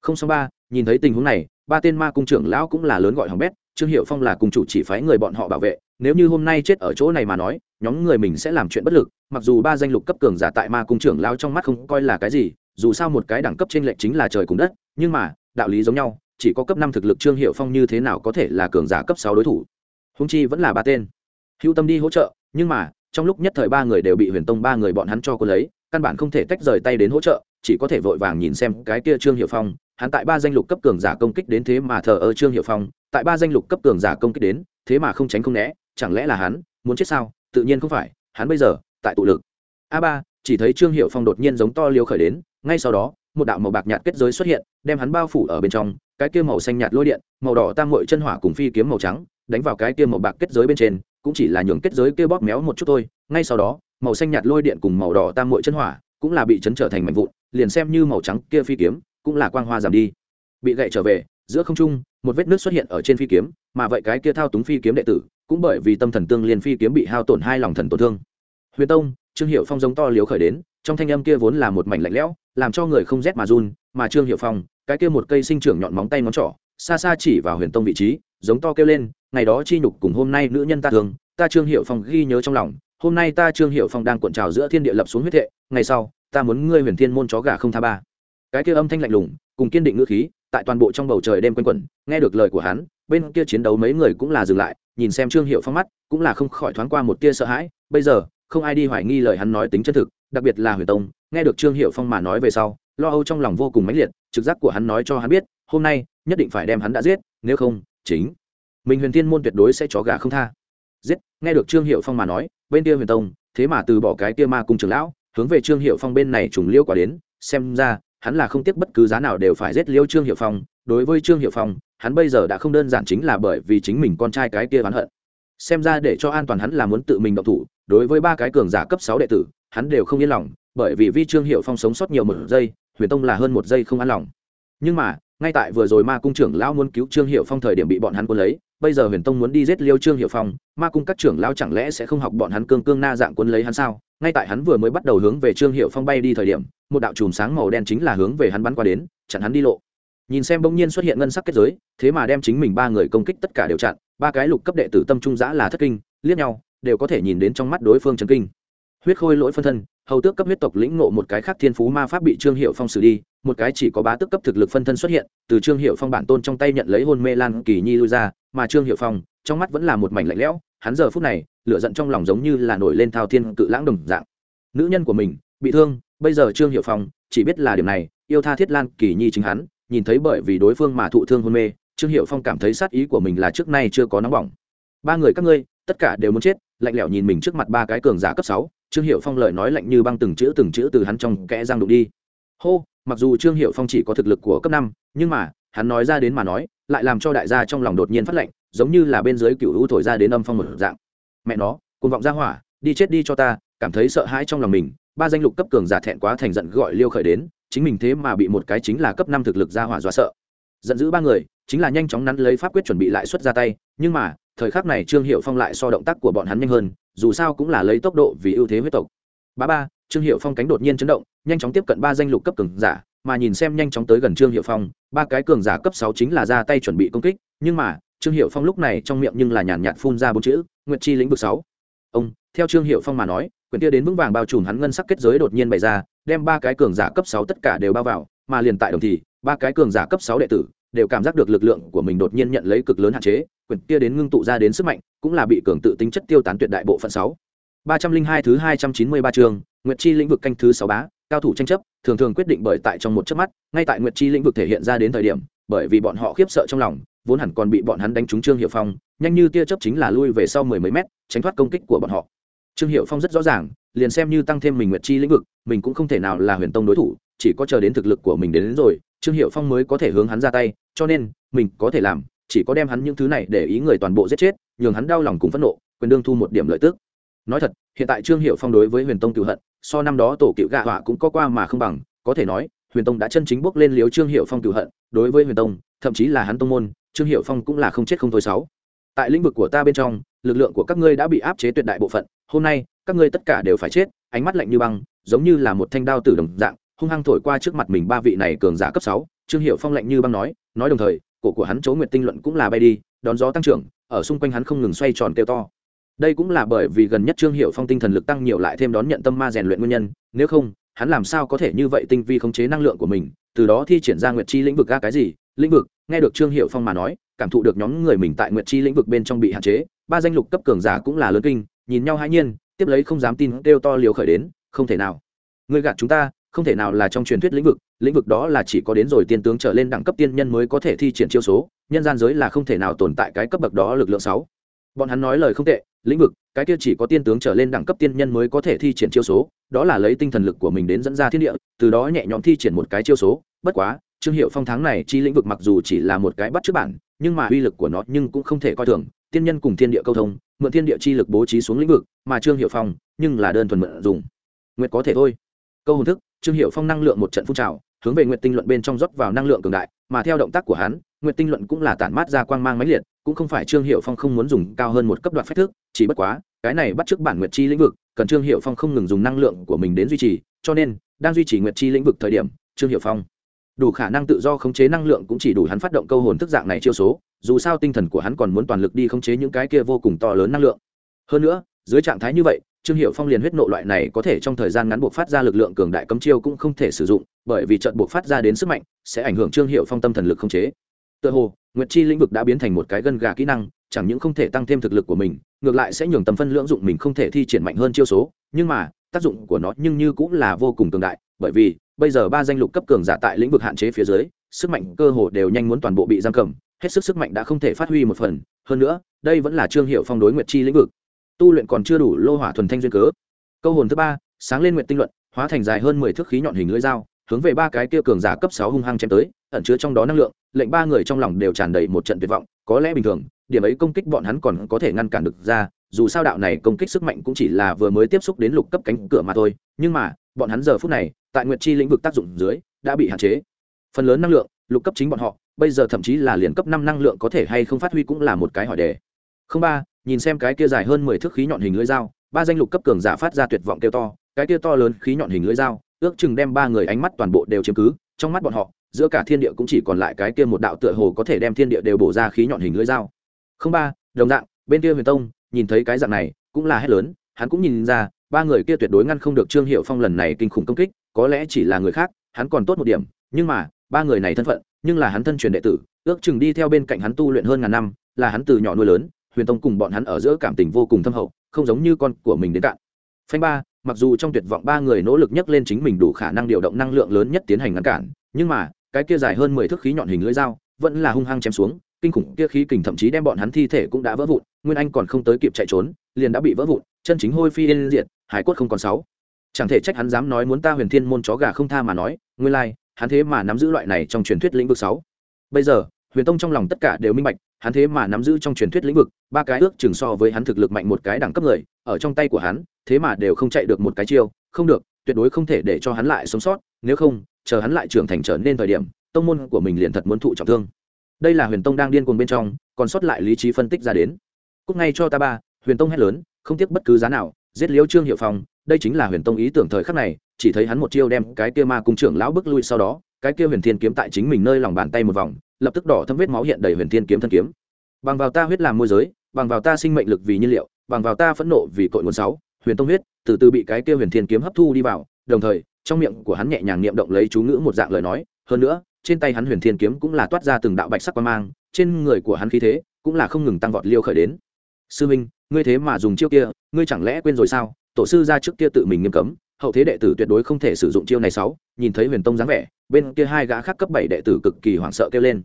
không xong ba, nhìn thấy tình huống này, ba tên ma cung trưởng lão cũng là lớn gọi hỏng bét, trương hiệu phong là cùng chủ chỉ phái người bọn họ bảo vệ, nếu như hôm nay chết ở chỗ này mà nói, nhóm người mình sẽ làm chuyện bất lực, mặc dù ba danh lục cấp cường giả tại ma cung trưởng lão trong mắt không coi là cái gì, dù sao một cái đẳng cấp trên lệnh chính là trời cùng đất, nhưng mà, đạo lý giống nhau, chỉ có cấp năm thực lực trương hiệu phong như thế nào có thể là cường giả cấp sáu đối thủ. Húng chi vẫn là ba tên. Hữu tâm đi hỗ trợ, nhưng mà, trong lúc nhất thời ba người đều bị huyền tông ba người bọn hắn cho cô lấy, căn bản không thể tách rời tay đến hỗ trợ chỉ có thể vội vàng nhìn xem cái kia trương hiệu phong. Hắn tại ba danh lục cấp cường giả công kích đến thế mà thờ ơ trương hiệu phong, tại ba danh lục cấp cường giả công kích đến thế mà không tránh không né, chẳng lẽ là hắn muốn chết sao? Tự nhiên không phải, hắn bây giờ tại tụ lực. A ba, chỉ thấy trương hiệu phong đột nhiên giống to liều khởi đến, ngay sau đó, một đạo màu bạc nhạt kết giới xuất hiện, đem hắn bao phủ ở bên trong, cái kia màu xanh nhạt lôi điện, màu đỏ tam mội chân hỏa cùng phi kiếm màu trắng, đánh vào cái kia màu bạc kết giới bên trên, cũng chỉ là nhường kết giới kia bóp méo một chút thôi. Ngay sau đó, màu xanh nhạt lôi điện cùng màu đỏ tam mội chân hỏa cũng là bị chấn trở thành mảnh vụn liền xem như màu trắng kia phi kiếm, cũng là quang hoa giảm đi. Bị gậy trở về, giữa không trung, một vết nước xuất hiện ở trên phi kiếm, mà vậy cái kia thao túng phi kiếm đệ tử, cũng bởi vì tâm thần tương liên phi kiếm bị hao tổn hai lòng thần tổn thương. Huyền tông, trương hiệu phong giống to liếu khởi đến, trong thanh âm kia vốn là một mảnh lạnh lẽo, làm cho người không rét mà run, mà trương hiệu phong, cái kia một cây sinh trưởng nhọn móng tay ngón trỏ, xa xa chỉ vào huyền tông vị trí, giống to kêu lên, ngày đó chi nhục cùng hôm nay nữ nhân ta thường ta trương hiệu phong ghi nhớ trong lòng, hôm nay ta trương hiệu phong đang cuộn trào giữa thiên địa lập xuống huyết thệ, ngày sau ta muốn ngươi huyền thiên môn chó gà không tha ba. Cái kia âm thanh lạnh lùng, cùng kiên định ngữ khí, tại toàn bộ trong bầu trời đêm quanh quẩn, nghe được lời của hắn, bên kia chiến đấu mấy người cũng là dừng lại, nhìn xem trương hiệu phong mắt, cũng là không khỏi thoáng qua một tia sợ hãi. Bây giờ, không ai đi hoài nghi lời hắn nói tính chân thực, đặc biệt là huyền tông, nghe được trương hiệu phong mà nói về sau, lo âu trong lòng vô cùng mãnh liệt, trực giác của hắn nói cho hắn biết, hôm nay, nhất định phải đem hắn đã giết, nếu không, chính mình huyền thiên môn tuyệt đối sẽ chó gà không tha. Giết, nghe được trương hiệu phong mà nói, bên kia huyền tông, thế mà từ bỏ cái kia ma cung trưởng lão hướng về trương hiệu phong bên này trùng liêu quả đến, xem ra, hắn là không tiếc bất cứ giá nào đều phải giết liêu trương hiệu phong. Đối với trương hiệu phong, hắn bây giờ đã không đơn giản chính là bởi vì chính mình con trai cái kia hắn hận. Xem ra để cho an toàn hắn là muốn tự mình động thủ, đối với ba cái cường giả cấp sáu đệ tử, hắn đều không yên lòng, bởi vì vi trương hiệu phong sống sót nhiều một giây, huyền tông là hơn một giây không an lòng. Nhưng mà, ngay tại vừa rồi ma cung trưởng lão muốn cứu trương hiệu phong thời điểm bị bọn hắn quân lấy, bây giờ huyền tông muốn đi giết liêu trương hiệu phong, ma cung các trưởng lão chẳng lẽ sẽ không học bọn hắn cương cương na dạng quân lấy hắn sao? Ngay tại hắn vừa mới bắt đầu hướng về trương hiệu phong bay đi thời điểm, một đạo chùm sáng màu đen chính là hướng về hắn bắn qua đến, chặn hắn đi lộ. Nhìn xem bỗng nhiên xuất hiện ngân sắc kết giới, thế mà đem chính mình ba người công kích tất cả đều chặn, ba cái lục cấp đệ tử tâm trung giã là thất kinh, liếc nhau, đều có thể nhìn đến trong mắt đối phương trấn kinh. Huyết khôi lỗi phân thân, hầu tước cấp huyết tộc lĩnh ngộ một cái khác thiên phú ma pháp bị trương hiệu phong xử đi, một cái chỉ có bá tước cấp thực lực phân thân xuất hiện, từ trương hiệu phong bản tôn trong tay nhận lấy hôn mê lan kỳ nhi lui ra, mà trương hiệu phong, trong mắt vẫn là một mảnh lạnh lẽo, hắn giờ phút này lửa giận trong lòng giống như là nổi lên thao thiên cự lãng đồng dạng. Nữ nhân của mình, bị thương, bây giờ trương hiệu phong, chỉ biết là điểm này, yêu tha thiết lan kỳ nhi chính hắn, nhìn thấy bởi vì đối phương mà thụ thương hôn mê, trương hiệu phong cảm thấy sát ý của mình là trước nay chưa có nóng bỏng. Ba người các ngươi, tất cả đều muốn chết, lạnh lẽo nhìn mình trước mặt ba cái cường giả cấp sáu, trương hiệu phong lời nói lạnh như băng từng chữ từng chữ từ hắn trong kẽ răng đụng đi. Hô, mặc dù trương hiệu phong chỉ có thực lực của cấp năm, nhưng mà, hắn nói ra đến mà nói, lại làm cho đại gia trong lòng đột nhiên phát lạnh giống như là bên dưới cựu hữu thổi ra đến âm phong một dạng mẹ nó côn vọng ra hỏa, đi chết đi cho ta, cảm thấy sợ hãi trong lòng mình, ba danh lục cấp cường giả thẹn quá thành giận gọi liêu khởi đến, chính mình thế mà bị một cái chính là cấp năm thực lực ra hỏa dọa sợ. Giận dữ ba người, chính là nhanh chóng nắn lấy pháp quyết chuẩn bị lại xuất ra tay, nhưng mà, thời khắc này trương hiệu phong lại so động tác của bọn hắn nhanh hơn, dù sao cũng là lấy tốc độ vì ưu thế huyết tộc. Ba ba, trương hiệu phong cánh đột nhiên chấn động, nhanh chóng tiếp cận ba danh lục cấp cường giả, mà nhìn xem nhanh chóng tới gần trương hiệu phong, ba cái cường giả cấp sáu chính là ra tay chuẩn bị công kích, nhưng mà trương hiệu phong lúc này trong miệng nhưng là nhàn nhạt phun ra bốn chữ, nguyệt chi lĩnh vực sáu. Ông, theo trương hiệu phong mà nói Quyền kia đến vững vàng bao trùm hắn ngân sắc kết giới đột nhiên bày ra, đem ba cái cường giả cấp sáu tất cả đều bao vào, mà liền tại đồng thì, ba cái cường giả cấp sáu đệ tử đều cảm giác được lực lượng của mình đột nhiên nhận lấy cực lớn hạn chế Quyền kia đến ngưng tụ ra đến sức mạnh, cũng là bị cường tự tính chất tiêu tán tuyệt đại bộ phận sáu. Ba trăm linh hai thứ hai trăm chín mươi ba chương, nguyệt chi lĩnh vực canh thứ sáu bá, cao thủ tranh chấp, thường thường quyết định bởi tại trong một chớp mắt, ngay tại nguyệt chi lĩnh vực thể hiện ra đến thời điểm, bởi vì bọn họ khiếp sợ trong lòng vốn hẳn còn bị bọn hắn đánh trúng trương hiệu phong nhanh như tia chớp chính là lui về sau mười mấy mét tránh thoát công kích của bọn họ. Trương hiệu phong rất rõ ràng liền xem như tăng thêm mình nguyệt chi lĩnh vực mình cũng không thể nào là huyền tông đối thủ chỉ có chờ đến thực lực của mình đến, đến rồi trương hiệu phong mới có thể hướng hắn ra tay cho nên mình có thể làm chỉ có đem hắn những thứ này để ý người toàn bộ giết chết nhường hắn đau lòng cùng phẫn nộ quyền đương thu một điểm lợi tức. Nói thật hiện tại trương hiệu phong đối với huyền tông cựu hận so năm đó tổ cựu gạ họa cũng có qua mà không bằng có thể nói huyền tông đã chân chính bước lên liếu trương hiệu phong cựu hận đối với huyền tông thậm chí là hắn tông môn trương hiệu phong cũng là không chết không thôi sáu. Tại lĩnh vực của ta bên trong, lực lượng của các ngươi đã bị áp chế tuyệt đại bộ phận. Hôm nay, các ngươi tất cả đều phải chết, ánh mắt lạnh như băng, giống như là một thanh đao tử đồng dạng, hung hăng thổi qua trước mặt mình ba vị này cường giả cấp sáu. Trương hiệu phong lạnh như băng nói nói đồng thời, cổ của hắn chấu nguyệt tinh luận cũng là bay đi, đón gió tăng trưởng, ở xung quanh hắn không ngừng xoay tròn kêu to. Đây cũng là bởi vì gần nhất trương hiệu phong tinh thần lực tăng nhiều lại thêm đón nhận tâm ma rèn luyện nguyên nhân, nếu không, hắn làm sao có thể như vậy tinh vi khống chế năng lượng của mình, từ đó thi triển ra nguyệt chi lĩnh vực ga cái gì, lĩnh vực nghe được trương hiệu phong mà nói, cảm thụ được nhóm người mình tại nguyệt chi lĩnh vực bên trong bị hạn chế, ba danh lục cấp cường giả cũng là lớn kinh, nhìn nhau hãi nhiên, tiếp lấy không dám tin kêu to liều khởi đến, không thể nào. Người gạt chúng ta, không thể nào là trong truyền thuyết lĩnh vực lĩnh vực đó là chỉ có đến rồi tiên tướng trở lên đẳng cấp tiên nhân mới có thể thi triển chiêu số, nhân gian giới là không thể nào tồn tại cái cấp bậc đó lực lượng sáu. Bọn hắn nói lời không tệ, lĩnh vực, cái kia chỉ có tiên tướng trở lên đẳng cấp tiên nhân mới có thể thi triển chiêu số, đó là lấy tinh thần lực của mình đến dẫn ra thiên địa, từ đó nhẹ nhõm thi triển một cái chiêu số, bất quá trương hiệu phong tháng này chi lĩnh vực mặc dù chỉ là một cái bắt trước bản, nhưng mà uy lực của nó nhưng cũng không thể coi thường. Tiên nhân cùng thiên địa câu thông, mượn thiên địa chi lực bố trí xuống lĩnh vực, mà trương hiệu phong, nhưng là đơn thuần mượn dùng. Nguyệt có thể thôi. Câu hồn thức, trương hiệu phong năng lượng một trận phun trào, hướng về nguyệt tinh luận bên trong rót vào năng lượng cường đại, mà theo động tác của hắn, nguyệt tinh luận cũng là tản mát ra quang mang máy liệt, cũng không phải trương hiệu phong không muốn dùng cao hơn một cấp đoạn phép thức, chỉ bất quá, cái này bắt trước bản nguyệt chi lĩnh vực, cần trương hiệu phong không ngừng dùng năng lượng của mình đến duy trì, cho nên, đang duy trì nguyệt chi lĩnh vực thời điểm, trương hiệu phong đủ khả năng tự do khống chế năng lượng cũng chỉ đủ hắn phát động câu hồn thức dạng này chiêu số, dù sao tinh thần của hắn còn muốn toàn lực đi khống chế những cái kia vô cùng to lớn năng lượng. Hơn nữa, dưới trạng thái như vậy, trương hiệu phong liền huyết nộ loại này có thể trong thời gian ngắn buộc phát ra lực lượng cường đại cấm chiêu cũng không thể sử dụng, bởi vì trận buộc phát ra đến sức mạnh, sẽ ảnh hưởng trương hiệu phong tâm thần lực khống chế. Tựa hồ, nguyệt chi lĩnh vực đã biến thành một cái gân gà kỹ năng, chẳng những không thể tăng thêm thực lực của mình, ngược lại sẽ nhường tầm phân lưỡng dụng mình không thể thi triển mạnh hơn chiêu số, nhưng mà, tác dụng của nó nhưng như cũng là vô cùng cường đại bởi vì, bây giờ ba danh lục cấp cường giả tại lĩnh vực hạn chế phía dưới, sức mạnh cơ hồ đều nhanh muốn toàn bộ bị giam cầm, hết sức sức mạnh đã không thể phát huy một phần. Hơn nữa, đây vẫn là trương hiệu phong đối nguyệt chi lĩnh vực. Tu luyện còn chưa đủ lô hỏa thuần thanh duyên cớ. Câu hồn thứ ba, sáng lên nguyện tinh luận, hóa thành dài hơn mười thước khí nhọn hình lưỡi dao, hướng về ba cái kia cường giả cấp sáu hung hăng chém tới, ẩn chứa trong đó năng lượng, lệnh ba người trong lòng đều tràn đầy một trận tuyệt vọng, có lẽ bình thường, điểm ấy công kích bọn hắn còn có thể ngăn cản được ra, dù sao đạo này công kích sức mạnh cũng chỉ là vừa mới tiếp xúc đến lục cấp cánh cửa mà thôi, nhưng mà, bọn hắn giờ phút này tại nguyệt chi lĩnh vực tác dụng dưới, đã bị hạn chế. Phần lớn năng lượng, lục cấp chính bọn họ, bây giờ thậm chí là liền cấp năm năng lượng có thể hay không phát huy cũng là một cái hỏi đề. Không ba, nhìn xem cái kia dài hơn mười thước khí nhọn hình lưỡi dao, ba danh lục cấp cường giả phát ra tuyệt vọng kêu to, cái kia to lớn khí nhọn hình lưỡi dao, ước chừng đem ba người ánh mắt toàn bộ đều chiếm cứ, trong mắt bọn họ, giữa cả thiên địa cũng chỉ còn lại cái kia một đạo tựa hồ có thể đem thiên địa đều bổ ra khí nhọn hình lưỡi dao. Không ba, đồng dạng, bên kia huyền tông, nhìn thấy cái dạng này, cũng là hét lớn, hắn cũng nhìn ra ba người kia tuyệt đối ngăn không được trương hiệu phong lần này kinh khủng công kích, có lẽ chỉ là người khác, hắn còn tốt một điểm, nhưng mà, ba người này thân phận, nhưng là hắn thân truyền đệ tử, ước chừng đi theo bên cạnh hắn tu luyện hơn ngàn năm, là hắn từ nhỏ nuôi lớn, huyền tông cùng bọn hắn ở giữa cảm tình vô cùng thâm hậu, không giống như con của mình đến cạn. Phanh ba, mặc dù trong tuyệt vọng ba người nỗ lực nhấc lên chính mình đủ khả năng điều động năng lượng lớn nhất tiến hành ngăn cản, nhưng mà, cái kia dài hơn mười thước khí nhọn hình lưỡi dao, vẫn là hung hăng chém xuống, kinh khủng kia khí kình thậm chí đem bọn hắn thi thể cũng đã vỡ vụn, nguyên anh còn không tới kịp chạy trốn, liền đã bị vỡ vụn, chân chính hôi phi yên diệt hải quất không còn sáu. Chẳng thể trách hắn dám nói muốn ta huyền thiên môn chó gà không tha mà nói, nguyên lai, hắn thế mà nắm giữ loại này trong truyền thuyết lĩnh vực sáu. Bây giờ, huyền tông trong lòng tất cả đều minh bạch, hắn thế mà nắm giữ trong truyền thuyết lĩnh vực, ba cái ước chừng so với hắn thực lực mạnh một cái đẳng cấp người, ở trong tay của hắn, thế mà đều không chạy được một cái chiêu, không được, tuyệt đối không thể để cho hắn lại sống sót, nếu không, chờ hắn lại trưởng thành trở nên thời điểm, tông môn của mình liền thật muốn thụ trọng thương. Đây là huyền tông đang điên cuồng bên trong, còn sót lại lý trí phân tích ra đến. Cúc ngay cho ta ba, huyền tông hét lớn, không tiếc bất cứ giá nào giết liễu trương hiệu phong, đây chính là huyền tông ý tưởng thời khắc này, chỉ thấy hắn một chiêu đem cái kia ma cung trưởng lão bước lui sau đó, cái kia huyền thiên kiếm tại chính mình nơi lòng bàn tay một vòng, lập tức đỏ thâm vết máu hiện đầy huyền thiên kiếm thân kiếm. Bằng vào ta huyết làm môi giới, bằng vào ta sinh mệnh lực vì nhiên liệu, bằng vào ta phẫn nộ vì cội nguồn sáu, huyền tông huyết, từ từ bị cái kia huyền thiên kiếm hấp thu đi vào, đồng thời, trong miệng của hắn nhẹ nhàng niệm động lấy chú ngữ một dạng lời nói, hơn nữa, trên tay hắn huyền thiên kiếm cũng là toát ra từng đạo bạch sắc quan mang, trên người của hắn khí thế cũng là không ngừng tăng vọt liêu khởi đến. Sư minh, ngươi thế mà dùng chiêu kia ngươi chẳng lẽ quên rồi sao? Tổ sư ra trước kia tự mình nghiêm cấm, hậu thế đệ tử tuyệt đối không thể sử dụng chiêu này sáu. Nhìn thấy huyền tông dáng vẻ, bên kia hai gã khác cấp bảy đệ tử cực kỳ hoảng sợ kêu lên.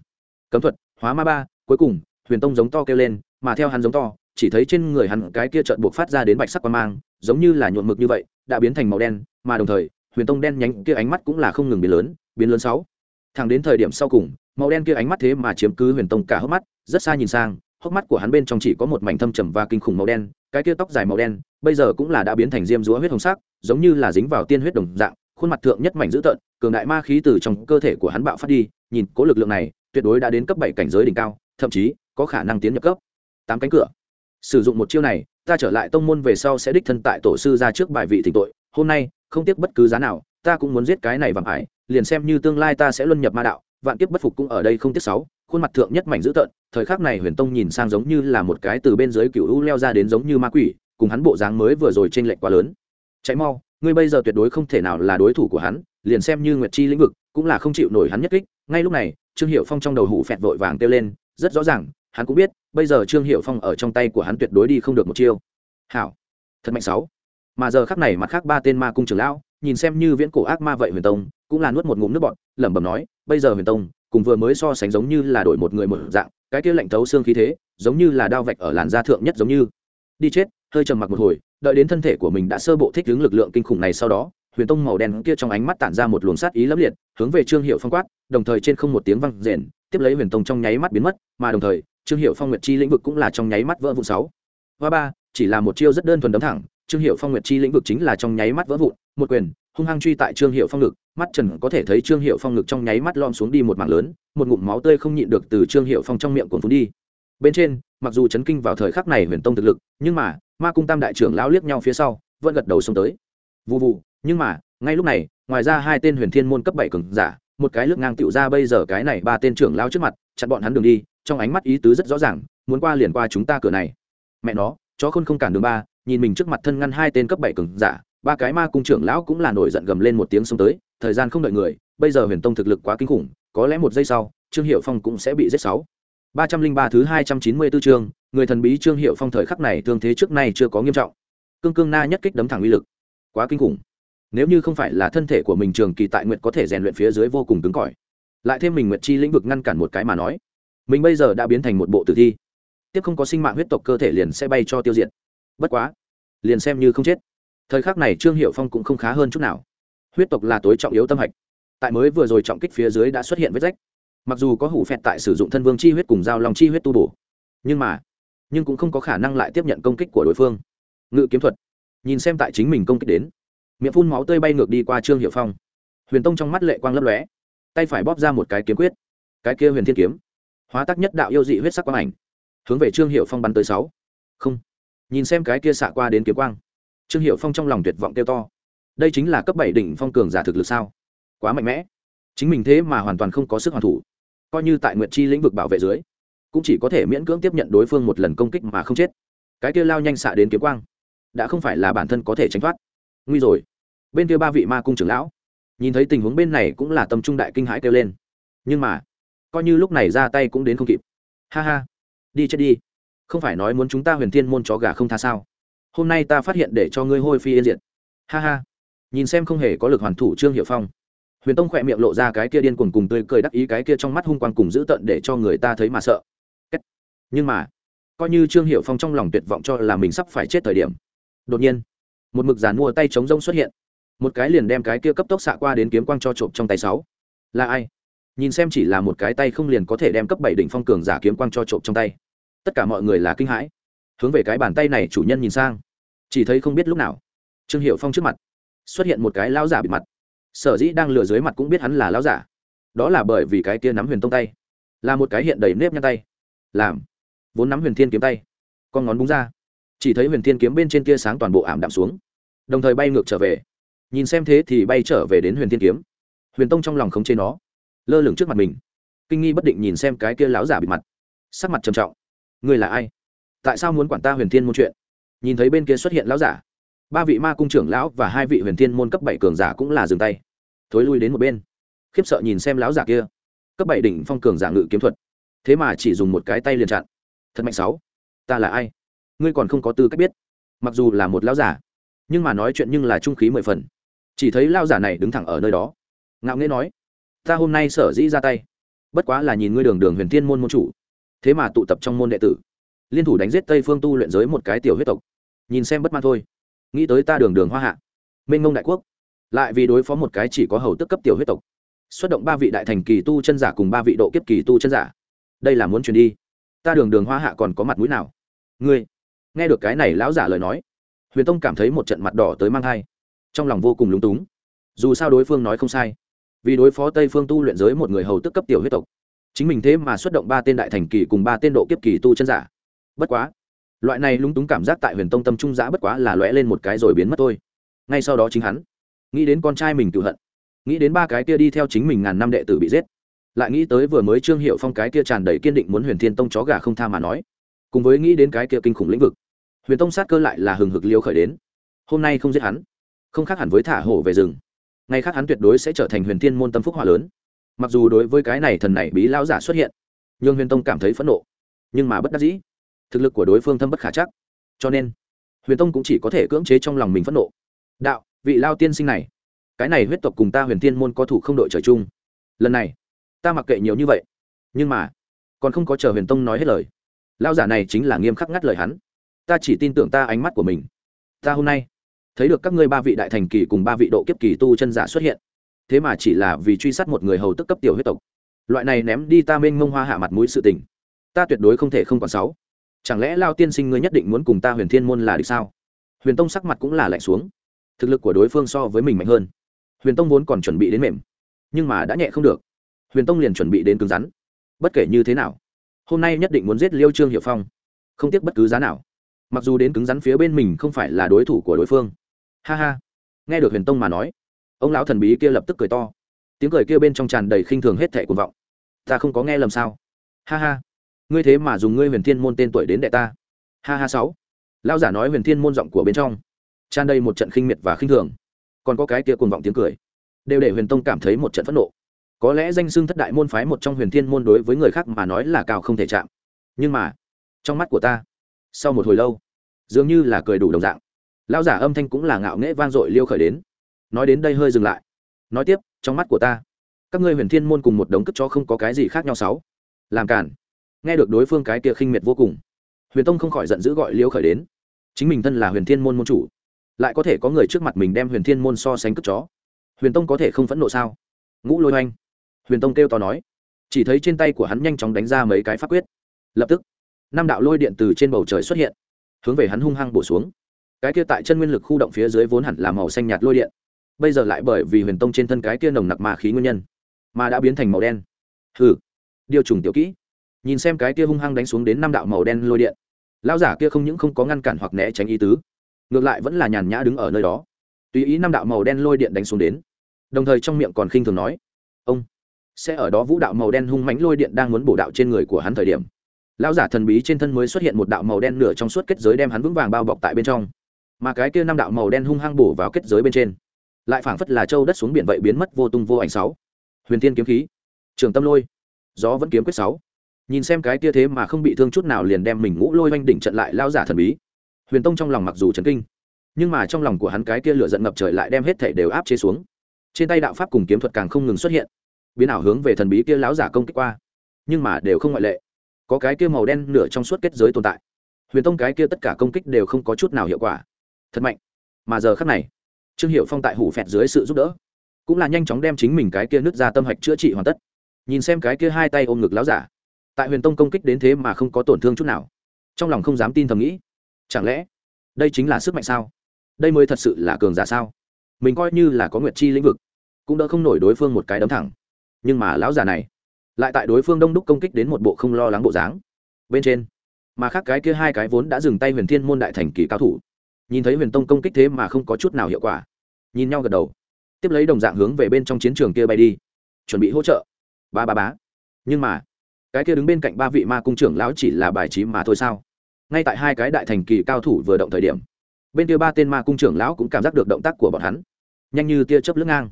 Cấm thuật, hóa ma ba, cuối cùng, huyền tông giống to kêu lên, mà theo hắn giống to, chỉ thấy trên người hắn cái kia trợn buộc phát ra đến bạch sắc quan mang, giống như là nhuộm mực như vậy, đã biến thành màu đen, mà đồng thời, huyền tông đen nhánh kia ánh mắt cũng là không ngừng biến lớn biến lớn sáu. Thẳng đến thời điểm sau cùng, màu đen kia ánh mắt thế mà chiếm cứ huyền tông cả hốc mắt, rất xa nhìn sang hốc mắt của hắn bên trong chỉ có một mảnh thâm trầm và kinh khủng màu đen, cái kia tóc dài màu đen, bây giờ cũng là đã biến thành diêm rúa huyết hồng sắc, giống như là dính vào tiên huyết đồng dạng, khuôn mặt thượng nhất mảnh dữ tợn, cường đại ma khí từ trong cơ thể của hắn bạo phát đi, nhìn cố lực lượng này, tuyệt đối đã đến cấp bảy cảnh giới đỉnh cao, thậm chí, có khả năng tiến nhập cấp tám cánh cửa. Sử dụng một chiêu này, ta trở lại tông môn về sau sẽ đích thân tại tổ sư ra trước bài vị thỉnh tội, hôm nay, không tiếc bất cứ giá nào, ta cũng muốn giết cái này vàng ải, liền xem như tương lai ta sẽ luân nhập ma đạo, vạn kiếp bất phục cũng ở đây không tiếc sáu khuôn mặt thượng nhất mảnh dữ tợn, thời khắc này huyền tông nhìn sang giống như là một cái từ bên dưới cựu u leo ra đến giống như ma quỷ, cùng hắn bộ dáng mới vừa rồi trên lệnh quá lớn. Chạy mau, ngươi bây giờ tuyệt đối không thể nào là đối thủ của hắn, liền xem như nguyệt chi lĩnh vực cũng là không chịu nổi hắn nhất kích. Ngay lúc này, trương hiệu phong trong đầu hủ phẹt vội vàng kêu lên, rất rõ ràng, hắn cũng biết, bây giờ trương hiệu phong ở trong tay của hắn tuyệt đối đi không được một chiêu. Hảo, thật mạnh sáu. Mà giờ khắc này mặt khác ba tên ma cung trưởng lão, nhìn xem như viễn cổ ác ma vậy huyền tông, cũng là nuốt một ngụm nước bọt, lẩm bẩm nói, bây giờ huyền tông cùng vừa mới so sánh giống như là đổi một người một dạng, cái kia lạnh thấu xương khí thế, giống như là đao vạch ở làn da thượng nhất giống như. Đi chết, hơi trầm mặc một hồi, đợi đến thân thể của mình đã sơ bộ thích ứng lực lượng kinh khủng này sau đó, huyền tông màu đen kia trong ánh mắt tản ra một luồng sát ý lấp liệt, hướng về trương hiệu phong quát, đồng thời trên không một tiếng văng rền, tiếp lấy huyền tông trong nháy mắt biến mất, mà đồng thời, trương hiệu phong nguyệt chi lĩnh vực cũng là trong nháy mắt vỡ vụn sáu. Và ba, chỉ là một chiêu rất đơn thuần đấm thẳng, trương hiệu phong nguyệt chi lĩnh vực chính là trong nháy mắt vỡ vụn, một quyền hung hăng truy tại trương hiệu phong ngực, mắt trần có thể thấy trương hiệu phong ngực trong nháy mắt lom xuống đi một mảng lớn, một ngụm máu tươi không nhịn được từ trương hiệu phong trong miệng cuồn phun đi. Bên trên, mặc dù chấn kinh vào thời khắc này huyền tông thực lực, nhưng mà, ma cung tam đại trưởng lão liếc nhau phía sau, vẫn gật đầu xông tới. Vụ vụ nhưng mà, ngay lúc này, ngoài ra hai tên huyền thiên môn cấp bảy cường giả, một cái lướt ngang tựu ra bây giờ cái này ba tên trưởng lao trước mặt, chặn bọn hắn đường đi, trong ánh mắt ý tứ rất rõ ràng, muốn qua liền qua chúng ta cửa này. Mẹ nó, chó khôn không cản đường ba, nhìn mình trước mặt thân ngăn hai tên cấp bảy cường giả ba cái ma cung trưởng lão cũng là nổi giận gầm lên một tiếng xông tới, thời gian không đợi người, bây giờ huyền tông thực lực quá kinh khủng, có lẽ một giây sau, trương hiệu phong cũng sẽ bị giết sáu. Ba trăm linh ba thứ hai trăm chín mươi bốn chương, người thần bí trương hiệu phong thời khắc này thương thế trước nay chưa có nghiêm trọng. Cương cương na nhất kích đấm thẳng uy lực. Quá kinh khủng. Nếu như không phải là thân thể của mình trường kỳ tại nguyện có thể rèn luyện phía dưới vô cùng cứng cỏi. Lại thêm mình nguyện chi lĩnh vực ngăn cản một cái mà nói, mình bây giờ đã biến thành một bộ tử thi. Tiếp không có sinh mạng huyết tộc cơ thể liền sẽ bay cho tiêu diệt. Bất quá, liền xem như không chết thời khắc này trương hiệu phong cũng không khá hơn chút nào. Huyết tộc là tối trọng yếu tâm hạch. Tại mới vừa rồi trọng kích phía dưới đã xuất hiện vết rách. Mặc dù có hủ phẹt tại sử dụng thân vương chi huyết cùng dao lòng chi huyết tu bổ, nhưng mà, nhưng cũng không có khả năng lại tiếp nhận công kích của đối phương. Ngự kiếm thuật. Nhìn xem tại chính mình công kích đến, miệng phun máu tươi bay ngược đi qua trương hiệu phong. Huyền tông trong mắt lệ quang lấp lóe, tay phải bóp ra một cái kiếm quyết. Cái kia huyền thiên kiếm, hóa tác nhất đạo yêu dị huyết sắc quang ảnh, hướng về trương hiệu phong bắn tới sáu. Không. Nhìn xem cái kia xạ qua đến kiếm quang trương hiệu phong trong lòng tuyệt vọng kêu to. Đây chính là cấp bảy đỉnh phong cường giả thực lực sao? Quá mạnh mẽ. Chính mình thế mà hoàn toàn không có sức hoàn thủ. Coi như tại nguyệt chi lĩnh vực bảo vệ dưới, cũng chỉ có thể miễn cưỡng tiếp nhận đối phương một lần công kích mà không chết. Cái kia lao nhanh xạ đến kiếm quang, đã không phải là bản thân có thể tránh thoát. Nguy rồi. Bên kia ba vị ma cung trưởng lão, nhìn thấy tình huống bên này cũng là tâm trung đại kinh hãi kêu lên. Nhưng mà, coi như lúc này ra tay cũng đến không kịp. Ha ha. Đi chết đi. Không phải nói muốn chúng ta huyền thiên môn chó gà không tha sao? Hôm nay ta phát hiện để cho ngươi hôi phi yên diệt. Ha ha. Nhìn xem không hề có lực hoàn thủ trương hiệu phong. Huyền tông khỏe miệng lộ ra cái kia điên cuồng cùng tươi cười đắc ý cái kia trong mắt hung quang cùng dữ tợn để cho người ta thấy mà sợ. Nhưng mà, coi như trương hiệu phong trong lòng tuyệt vọng cho là mình sắp phải chết thời điểm. Đột nhiên, một mực giàn mua tay chống rông xuất hiện. Một cái liền đem cái kia cấp tốc xạ qua đến kiếm quang cho trộm trong tay sáu. Là ai? Nhìn xem chỉ là một cái tay không liền có thể đem cấp bảy đỉnh phong cường giả kiếm quang cho trộm trong tay. Tất cả mọi người là kinh hãi. Hướng về cái bàn tay này chủ nhân nhìn sang chỉ thấy không biết lúc nào, trương hiệu phong trước mặt xuất hiện một cái lão giả bị mặt. Sở dĩ đang lừa dưới mặt cũng biết hắn là lão giả. Đó là bởi vì cái kia nắm huyền tông tay, là một cái hiện đầy nếp nhăn tay, làm vốn nắm huyền thiên kiếm tay, con ngón búng ra. Chỉ thấy huyền thiên kiếm bên trên kia sáng toàn bộ ảm đạm xuống, đồng thời bay ngược trở về. Nhìn xem thế thì bay trở về đến huyền thiên kiếm. Huyền tông trong lòng khống chế nó, lơ lửng trước mặt mình, kinh nghi bất định nhìn xem cái kia lão giả bị mặt. Sắc mặt trầm trọng. Ngươi là ai? Tại sao muốn quản ta huyền thiên môn chuyện? Nhìn thấy bên kia xuất hiện lão giả. Ba vị ma cung trưởng lão và hai vị huyền thiên môn cấp bảy cường giả cũng là dừng tay, thối lui đến một bên. Khiếp sợ nhìn xem lão giả kia. Cấp bảy đỉnh phong cường giả ngự kiếm thuật. Thế mà chỉ dùng một cái tay liền chặn. Thật mạnh sáu. Ta là ai? Ngươi còn không có tư cách biết. Mặc dù là một lão giả, nhưng mà nói chuyện nhưng là trung khí mười phần. Chỉ thấy lão giả này đứng thẳng ở nơi đó. Ngạo nghễ nói, ta hôm nay sở dĩ ra tay, bất quá là nhìn ngươi đường đường huyền thiên môn môn chủ, thế mà tụ tập trong môn đệ tử liên thủ đánh giết tây phương tu luyện giới một cái tiểu huyết tộc. Nhìn xem bất man thôi. Nghĩ tới ta đường đường hoa hạ. Mênh mông đại quốc. Lại vì đối phó một cái chỉ có hầu tức cấp tiểu huyết tộc. Xuất động ba vị đại thành kỳ tu chân giả cùng ba vị độ kiếp kỳ tu chân giả. Đây là muốn truyền đi. Ta đường đường hoa hạ còn có mặt mũi nào? Ngươi. Nghe được cái này lão giả lời nói, huyền tông cảm thấy một trận mặt đỏ tới mang thai. Trong lòng vô cùng lúng túng. Dù sao đối phương nói không sai. Vì đối phó tây phương tu luyện giới một người hầu tức cấp tiểu huyết tộc. Chính mình thế mà xuất động ba tên đại thành kỳ cùng ba tên độ kiếp kỳ tu chân giả bất quá, loại này lúng túng cảm giác tại huyền tông tâm trung giã bất quá là lõe lên một cái rồi biến mất thôi. Ngay sau đó chính hắn, nghĩ đến con trai mình tự hận, nghĩ đến ba cái kia đi theo chính mình ngàn năm đệ tử bị giết, lại nghĩ tới vừa mới trương hiệu phong cái kia tràn đầy kiên định muốn huyền thiên tông chó gà không tha mà nói, cùng với nghĩ đến cái kia kinh khủng lĩnh vực, huyền tông sát cơ lại là hừng hực liêu khởi đến. Hôm nay không giết hắn, không khác hẳn với thả hổ về rừng. Ngày khác hắn tuyệt đối sẽ trở thành huyền thiên môn tâm phúc hỏa lớn. Mặc dù đối với cái này thần này bí lao giả xuất hiện, nhưng huyền tông cảm thấy phẫn nộ, nhưng mà bất đắc dĩ thực lực của đối phương thâm bất khả chắc. Cho nên, huyền tông cũng chỉ có thể cưỡng chế trong lòng mình phẫn nộ. Đạo, vị lao tiên sinh này, cái này huyết tộc cùng ta huyền Tiên môn có thủ không đội trời chung. Lần này, ta mặc kệ nhiều như vậy, nhưng mà, còn không có chờ huyền tông nói hết lời. Lao giả này chính là nghiêm khắc ngắt lời hắn. Ta chỉ tin tưởng ta ánh mắt của mình. Ta hôm nay, thấy được các ngươi ba vị đại thành kỳ cùng ba vị độ kiếp kỳ tu chân giả xuất hiện. Thế mà chỉ là vì truy sát một người hầu tức cấp tiểu huyết tộc. Loại này ném đi ta mênh mông hoa hạ mặt mũi sự tình, ta tuyệt đối không thể không còn sáu chẳng lẽ lao tiên sinh ngươi nhất định muốn cùng ta huyền thiên môn là địch sao? Huyền tông sắc mặt cũng là lạnh xuống. Thực lực của đối phương so với mình mạnh hơn. Huyền tông vốn còn chuẩn bị đến mềm, nhưng mà đã nhẹ không được. Huyền tông liền chuẩn bị đến cứng rắn. Bất kể như thế nào, hôm nay nhất định muốn giết liêu trương hiệu phong. Không tiếc bất cứ giá nào. Mặc dù đến cứng rắn phía bên mình không phải là đối thủ của đối phương. Ha ha. Nghe được huyền tông mà nói, ông lão thần bí kia lập tức cười to. Tiếng cười kia bên trong tràn đầy khinh thường hết thẻ cuồng vọng. Ta không có nghe lầm sao? Ha ha ngươi thế mà dùng ngươi huyền thiên môn tên tuổi đến đệ ta. Ha ha sáu. Lão giả nói huyền thiên môn giọng của bên trong, tràn đầy một trận khinh miệt và khinh thường. Còn có cái kia cuồng vọng tiếng cười, đều để huyền tông cảm thấy một trận phẫn nộ. Có lẽ danh xưng thất đại môn phái một trong huyền thiên môn đối với người khác mà nói là cao không thể chạm. Nhưng mà, trong mắt của ta, sau một hồi lâu, dường như là cười đủ đồng dạng. Lão giả âm thanh cũng là ngạo nghễ vang dội liêu khởi đến. Nói đến đây hơi dừng lại. Nói tiếp, trong mắt của ta, các ngươi huyền thiên môn cùng một đống cất cho không có cái gì khác nhau sáu. Làm cản nghe được đối phương cái kia khinh miệt vô cùng. Huyền tông không khỏi giận dữ gọi liêu khởi đến. Chính mình thân là huyền thiên môn môn chủ, lại có thể có người trước mặt mình đem huyền thiên môn so sánh cất chó. Huyền tông có thể không phẫn nộ sao? Ngũ lôi oanh. Huyền tông kêu to nói. Chỉ thấy trên tay của hắn nhanh chóng đánh ra mấy cái pháp quyết. Lập tức, năm đạo lôi điện từ trên bầu trời xuất hiện, hướng về hắn hung hăng bổ xuống. Cái kia tại chân nguyên lực khu động phía dưới vốn hẳn là màu xanh nhạt lôi điện, bây giờ lại bởi vì huyền tông trên thân cái kia nồng nặc ma khí nguyên nhân, mà đã biến thành màu đen. Hừ, điều trùng tiểu kỹ nhìn xem cái kia hung hăng đánh xuống đến năm đạo màu đen lôi điện. Lão giả kia không những không có ngăn cản hoặc né tránh ý tứ, ngược lại vẫn là nhàn nhã đứng ở nơi đó. Tùy ý năm đạo màu đen lôi điện đánh xuống đến, đồng thời trong miệng còn khinh thường nói, ông, sẽ ở đó vũ đạo màu đen hung mãnh lôi điện đang muốn bổ đạo trên người của hắn thời điểm. Lão giả thần bí trên thân mới xuất hiện một đạo màu đen nửa trong suốt kết giới đem hắn vững vàng bao bọc tại bên trong. Mà cái kia năm đạo màu đen hung hăng bổ vào kết giới bên trên, lại phảng phất là châu đất xuống biển vậy biến mất vô tung vô ảnh sáu. Huyền tiên kiếm khí, trường tâm lôi, gió vẫn kiếm quyết sáu nhìn xem cái kia thế mà không bị thương chút nào liền đem mình ngũ lôi oanh đỉnh trận lại lao giả thần bí. Huyền tông trong lòng mặc dù chấn kinh, nhưng mà trong lòng của hắn cái kia lửa giận ngập trời lại đem hết thể đều áp chế xuống. Trên tay đạo pháp cùng kiếm thuật càng không ngừng xuất hiện, biến ảo hướng về thần bí kia láo giả công kích qua, nhưng mà đều không ngoại lệ. Có cái kia màu đen nửa trong suốt kết giới tồn tại. Huyền tông cái kia tất cả công kích đều không có chút nào hiệu quả. Thật mạnh. Mà giờ khắc này, trương hiệu phong tại hủ phẹt dưới sự giúp đỡ, cũng là nhanh chóng đem chính mình cái kia nứt ra tâm hạch chữa trị hoàn tất. Nhìn xem cái kia hai tay ôm ngực láo giả tại huyền tông công kích đến thế mà không có tổn thương chút nào trong lòng không dám tin thầm nghĩ chẳng lẽ đây chính là sức mạnh sao đây mới thật sự là cường giả sao mình coi như là có nguyệt chi lĩnh vực cũng đỡ không nổi đối phương một cái đấm thẳng nhưng mà lão già này lại tại đối phương đông đúc công kích đến một bộ không lo lắng bộ dáng bên trên mà khác cái kia hai cái vốn đã dừng tay huyền thiên môn đại thành kỳ cao thủ nhìn thấy huyền tông công kích thế mà không có chút nào hiệu quả nhìn nhau gật đầu tiếp lấy đồng dạng hướng về bên trong chiến trường kia bay đi chuẩn bị hỗ trợ ba ba bá nhưng mà cái kia đứng bên cạnh ba vị ma cung trưởng lão chỉ là bài trí mà thôi sao? Ngay tại hai cái đại thành kỳ cao thủ vừa động thời điểm, bên kia ba tên ma cung trưởng lão cũng cảm giác được động tác của bọn hắn, nhanh như tia chớp lướt ngang,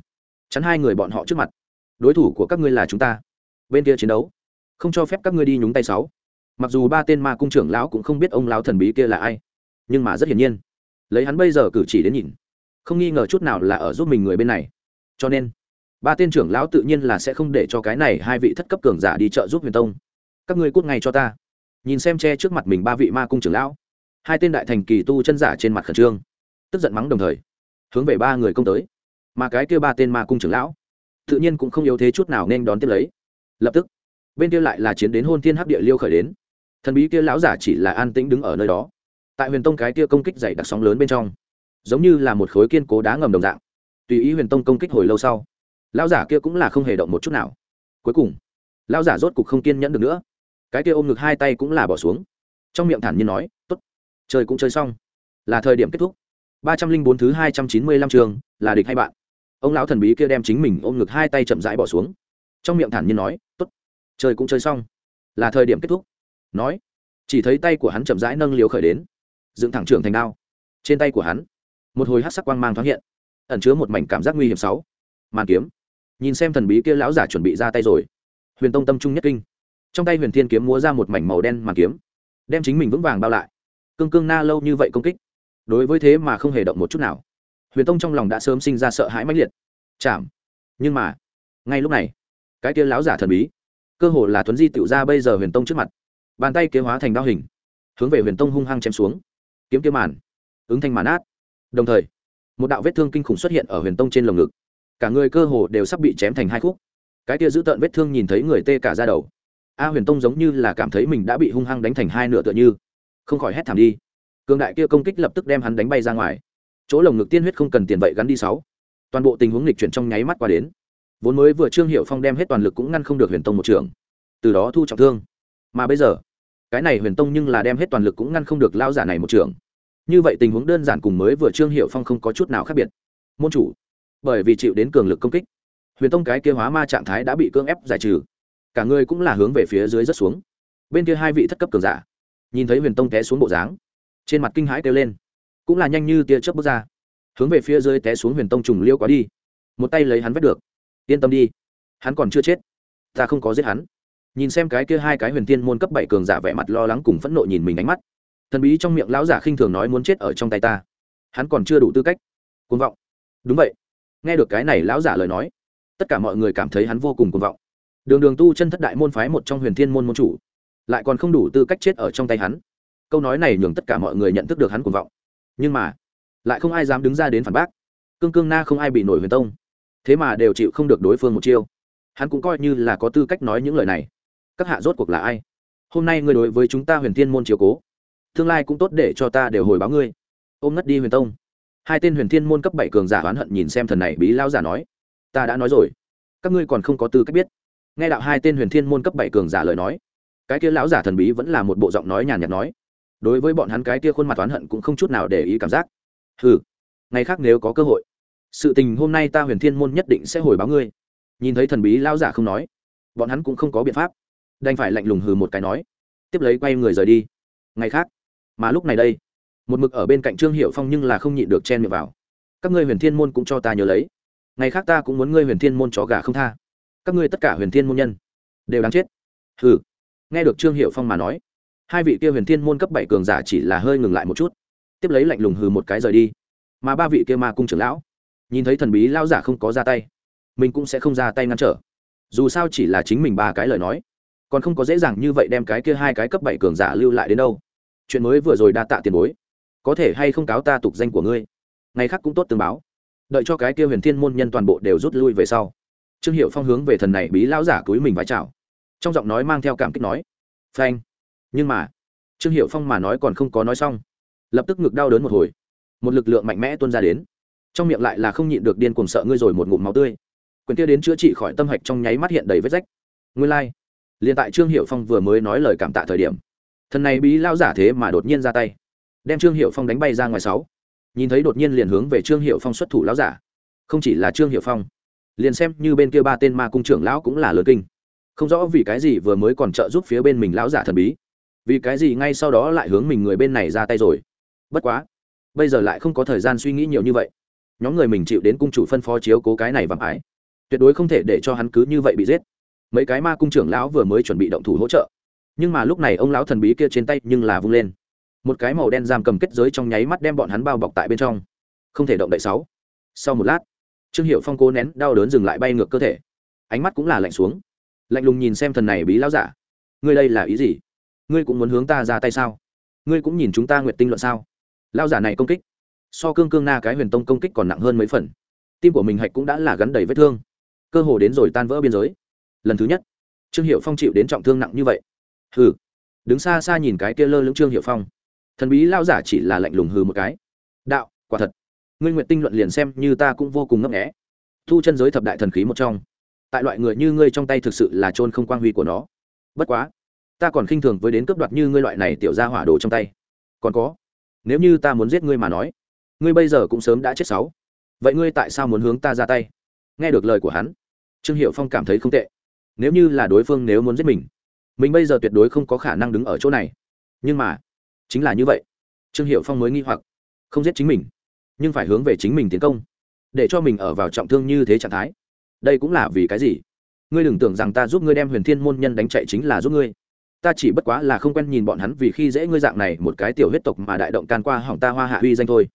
chắn hai người bọn họ trước mặt. Đối thủ của các ngươi là chúng ta. Bên kia chiến đấu, không cho phép các ngươi đi nhúng tay sáu. Mặc dù ba tên ma cung trưởng lão cũng không biết ông lão thần bí kia là ai, nhưng mà rất hiển nhiên, lấy hắn bây giờ cử chỉ đến nhìn, không nghi ngờ chút nào là ở giúp mình người bên này. Cho nên ba tên trưởng lão tự nhiên là sẽ không để cho cái này hai vị thất cấp cường giả đi trợ giúp huyền tông. Các ngươi cút ngay cho ta. Nhìn xem che trước mặt mình ba vị ma cung trưởng lão. Hai tên đại thành kỳ tu chân giả trên mặt khẩn trương, tức giận mắng đồng thời, hướng về ba người công tới. Mà cái kia ba tên ma cung trưởng lão, tự nhiên cũng không yếu thế chút nào nên đón tiếp lấy. Lập tức, bên kia lại là chiến đến hôn thiên hấp địa liêu khởi đến. Thần bí kia lão giả chỉ là an tĩnh đứng ở nơi đó. Tại huyền tông cái kia công kích dày đặc sóng lớn bên trong, giống như là một khối kiên cố đá ngầm đồng dạng. Tùy ý huyền tông công kích hồi lâu sau lão giả kia cũng là không hề động một chút nào. Cuối cùng, lão giả rốt cục không kiên nhẫn được nữa. Cái kia ôm ngực hai tay cũng là bỏ xuống. Trong miệng thản nhiên nói t ố t chơi cũng chơi xong. Là thời điểm kết thúc. Ba trăm linh bốn thứ hai trăm chín mươi lăm trường là địch hay bạn? Ông lão thần bí kia đem chính mình ôm ngực hai tay chậm rãi bỏ xuống. Trong miệng thản nhiên nói t ố t chơi cũng chơi xong. Là thời điểm kết thúc. Nói, chỉ thấy tay của hắn chậm rãi nâng liều khởi đến. Dựng thẳng trưởng thành đao. Trên tay của hắn, một hồi hát sắc quang mang thoáng hiện, ẩn chứa một mảnh cảm giác nguy hiểm sáu. Màn kiếm nhìn xem thần bí kia lão giả chuẩn bị ra tay rồi. Huyền tông tâm trung nhất kinh. Trong tay huyền thiên kiếm múa ra một mảnh màu đen màn kiếm, đem chính mình vững vàng bao lại. Cương cương na lâu như vậy công kích, đối với thế mà không hề động một chút nào. Huyền tông trong lòng đã sớm sinh ra sợ hãi mãnh liệt. Chạm. Nhưng mà, ngay lúc này, cái kia lão giả thần bí, cơ hồ là thuấn di tựu ra bây giờ huyền tông trước mặt. Bàn tay kế hóa thành đao hình, hướng về huyền tông hung hăng chém xuống. Kiếm kiếm màn, ứng thanh màn át đồng thời, một đạo vết thương kinh khủng xuất hiện ở huyền tông trên lồng ngực cả người cơ hồ đều sắp bị chém thành hai khúc. Cái kia giữ tợn vết thương nhìn thấy người tê cả ra đầu. A huyền tông giống như là cảm thấy mình đã bị hung hăng đánh thành hai nửa tựa như. Không khỏi hét thảm đi. Cường đại kia công kích lập tức đem hắn đánh bay ra ngoài. Chỗ lồng ngực tiên huyết không cần tiền vậy gắn đi sáu. Toàn bộ tình huống lịch chuyển trong nháy mắt qua đến. Vốn mới vừa trương hiệu phong đem hết toàn lực cũng ngăn không được huyền tông một trường. Từ đó thu trọng thương. Mà bây giờ, cái này huyền tông nhưng là đem hết toàn lực cũng ngăn không được lao giả này một trường. Như vậy tình huống đơn giản cùng mới vừa trương hiệu phong không có chút nào khác biệt. Môn chủ bởi vì chịu đến cường lực công kích. Huyền tông cái kia hóa ma trạng thái đã bị cưỡng ép giải trừ. Cả người cũng là hướng về phía dưới rất xuống. Bên kia hai vị thất cấp cường giả, nhìn thấy huyền tông té xuống bộ dáng, trên mặt kinh hãi kêu lên, cũng là nhanh như tia chớp bước ra. Hướng về phía dưới té xuống huyền tông trùng liêu quá đi. Một tay lấy hắn vết được. Yên tâm đi, hắn còn chưa chết. Ta không có giết hắn. Nhìn xem cái kia hai cái huyền tiên môn cấp bảy cường giả vẻ mặt lo lắng cùng phẫn nộ nhìn mình ánh mắt. Thần bí trong miệng lão giả khinh thường nói muốn chết ở trong tay ta. Hắn còn chưa đủ tư cách. Cuồng vọng. Đúng vậy nghe được cái này lão giả lời nói, tất cả mọi người cảm thấy hắn vô cùng cuồng vọng. Đường đường tu chân thất đại môn phái một trong huyền thiên môn môn chủ, lại còn không đủ tư cách chết ở trong tay hắn. Câu nói này nhường tất cả mọi người nhận thức được hắn cuồng vọng. Nhưng mà, lại không ai dám đứng ra đến phản bác. Cương cương na không ai bị nổi huyền tông. Thế mà đều chịu không được đối phương một chiêu. Hắn cũng coi như là có tư cách nói những lời này. Các hạ rốt cuộc là ai? Hôm nay ngươi đối với chúng ta huyền thiên môn chiều cố, tương lai cũng tốt để cho ta đều hồi báo ngươi. Ôm ngất đi huyền tông hai tên huyền thiên môn cấp bảy cường giả oán hận nhìn xem thần này, bí lao giả nói, ta đã nói rồi, các ngươi còn không có tư cách biết. Nghe đạo hai tên huyền thiên môn cấp bảy cường giả lời nói, cái kia lão giả thần bí vẫn là một bộ giọng nói nhàn nhạt nói. Đối với bọn hắn cái kia khuôn mặt oán hận cũng không chút nào để ý cảm giác. Ừ ngày khác nếu có cơ hội, sự tình hôm nay ta huyền thiên môn nhất định sẽ hồi báo ngươi. Nhìn thấy thần bí lão giả không nói, bọn hắn cũng không có biện pháp. Đành phải lạnh lùng hừ một cái nói, tiếp lấy quay người rời đi. Ngày khác, mà lúc này đây một mực ở bên cạnh trương hiệu phong nhưng là không nhịn được chen miệng vào. Các ngươi huyền thiên môn cũng cho ta nhớ lấy. Ngày khác ta cũng muốn ngươi huyền thiên môn chó gà không tha. Các ngươi tất cả huyền thiên môn nhân đều đáng chết. Ừ nghe được trương hiệu phong mà nói, hai vị kia huyền thiên môn cấp bảy cường giả chỉ là hơi ngừng lại một chút. Tiếp lấy lạnh lùng hừ một cái rời đi. Mà ba vị kia ma cung trưởng lão, nhìn thấy thần bí lao giả không có ra tay, mình cũng sẽ không ra tay ngăn trở. Dù sao chỉ là chính mình ba cái lời nói, còn không có dễ dàng như vậy đem cái kia hai cái cấp bảy cường giả lưu lại đến đâu. Chuyện mới vừa rồi đa tạ tiền bối có thể hay không cáo ta tục danh của ngươi? Ngày khác cũng tốt tương báo. Đợi cho cái kia huyền thiên môn nhân toàn bộ đều rút lui về sau. Trương hiệu phong hướng về thần này bí lão giả túi mình vái chào. Trong giọng nói mang theo cảm kích nói, phanh. Nhưng mà, trương hiệu phong mà nói còn không có nói xong, lập tức ngực đau đớn một hồi. Một lực lượng mạnh mẽ tuôn ra đến. Trong miệng lại là không nhịn được điên cuồng sợ ngươi rồi một ngụm máu tươi. Quyền kia đến chữa trị khỏi tâm hạch trong nháy mắt hiện đầy vết rách. Nguyên lai、like. liền tại trương hiệu phong vừa mới nói lời cảm tạ thời điểm, thần này bí lao giả thế mà đột nhiên ra tay đem trương hiệu phong đánh bay ra ngoài sáu. Nhìn thấy đột nhiên liền hướng về trương hiệu phong xuất thủ lão giả. Không chỉ là trương hiệu phong, liền xem như bên kia ba tên ma cung trưởng lão cũng là lớn kinh. Không rõ vì cái gì vừa mới còn trợ giúp phía bên mình lão giả thần bí. Vì cái gì ngay sau đó lại hướng mình người bên này ra tay rồi? Bất quá, bây giờ lại không có thời gian suy nghĩ nhiều như vậy. Nhóm người mình chịu đến cung chủ phân phó chiếu cố cái này vàng ái. Tuyệt đối không thể để cho hắn cứ như vậy bị giết. Mấy cái ma cung trưởng lão vừa mới chuẩn bị động thủ hỗ trợ. Nhưng mà lúc này ông lão thần bí kia trên tay nhưng là vung lên một cái màu đen giam cầm kết giới trong nháy mắt đem bọn hắn bao bọc tại bên trong. Không thể động đậy sáu. Sau một lát, trương hiệu phong cố nén đau đớn dừng lại bay ngược cơ thể. Ánh mắt cũng là lạnh xuống. Lạnh lùng nhìn xem thần này bí lão giả. Ngươi đây là ý gì? Ngươi cũng muốn hướng ta ra tay sao? Ngươi cũng nhìn chúng ta nguyện tinh luận sao? Lão giả này công kích, so cương cương na cái huyền tông công kích còn nặng hơn mấy phần. Tim của mình hạch cũng đã là gắn đầy vết thương. Cơ hồ đến rồi tan vỡ biên giới. Lần thứ nhất, trương hiệu phong chịu đến trọng thương nặng như vậy. Hừ. Đứng xa xa nhìn cái kia lơ lưỡng trương hiệu phong thần bí lao giả chỉ là lạnh lùng hừ một cái. Đạo, quả thật. Ngươi nguyện tinh luận liền xem như ta cũng vô cùng ngấp nghẽ thu chân giới thập đại thần khí một trong. Tại loại người như ngươi trong tay thực sự là trôn không quang huy của nó. Bất quá, ta còn khinh thường với đến cướp đoạt như ngươi loại này tiểu ra hỏa đồ trong tay. Còn có, nếu như ta muốn giết ngươi mà nói, ngươi bây giờ cũng sớm đã chết sáu. Vậy ngươi tại sao muốn hướng ta ra tay? Nghe được lời của hắn, trương hiệu phong cảm thấy không tệ. Nếu như là đối phương nếu muốn giết mình mình bây giờ tuyệt đối không có khả năng đứng ở chỗ này. Nhưng mà chính là như vậy. Trương hiệu phong mới nghi hoặc, không giết chính mình, nhưng phải hướng về chính mình tiến công, để cho mình ở vào trọng thương như thế trạng thái. Đây cũng là vì cái gì? Ngươi đừng tưởng rằng ta giúp ngươi đem huyền thiên môn nhân đánh chạy chính là giúp ngươi. Ta chỉ bất quá là không quen nhìn bọn hắn vì khi dễ ngươi dạng này một cái tiểu huyết tộc mà đại động can qua hỏng ta hoa hạ uy danh thôi.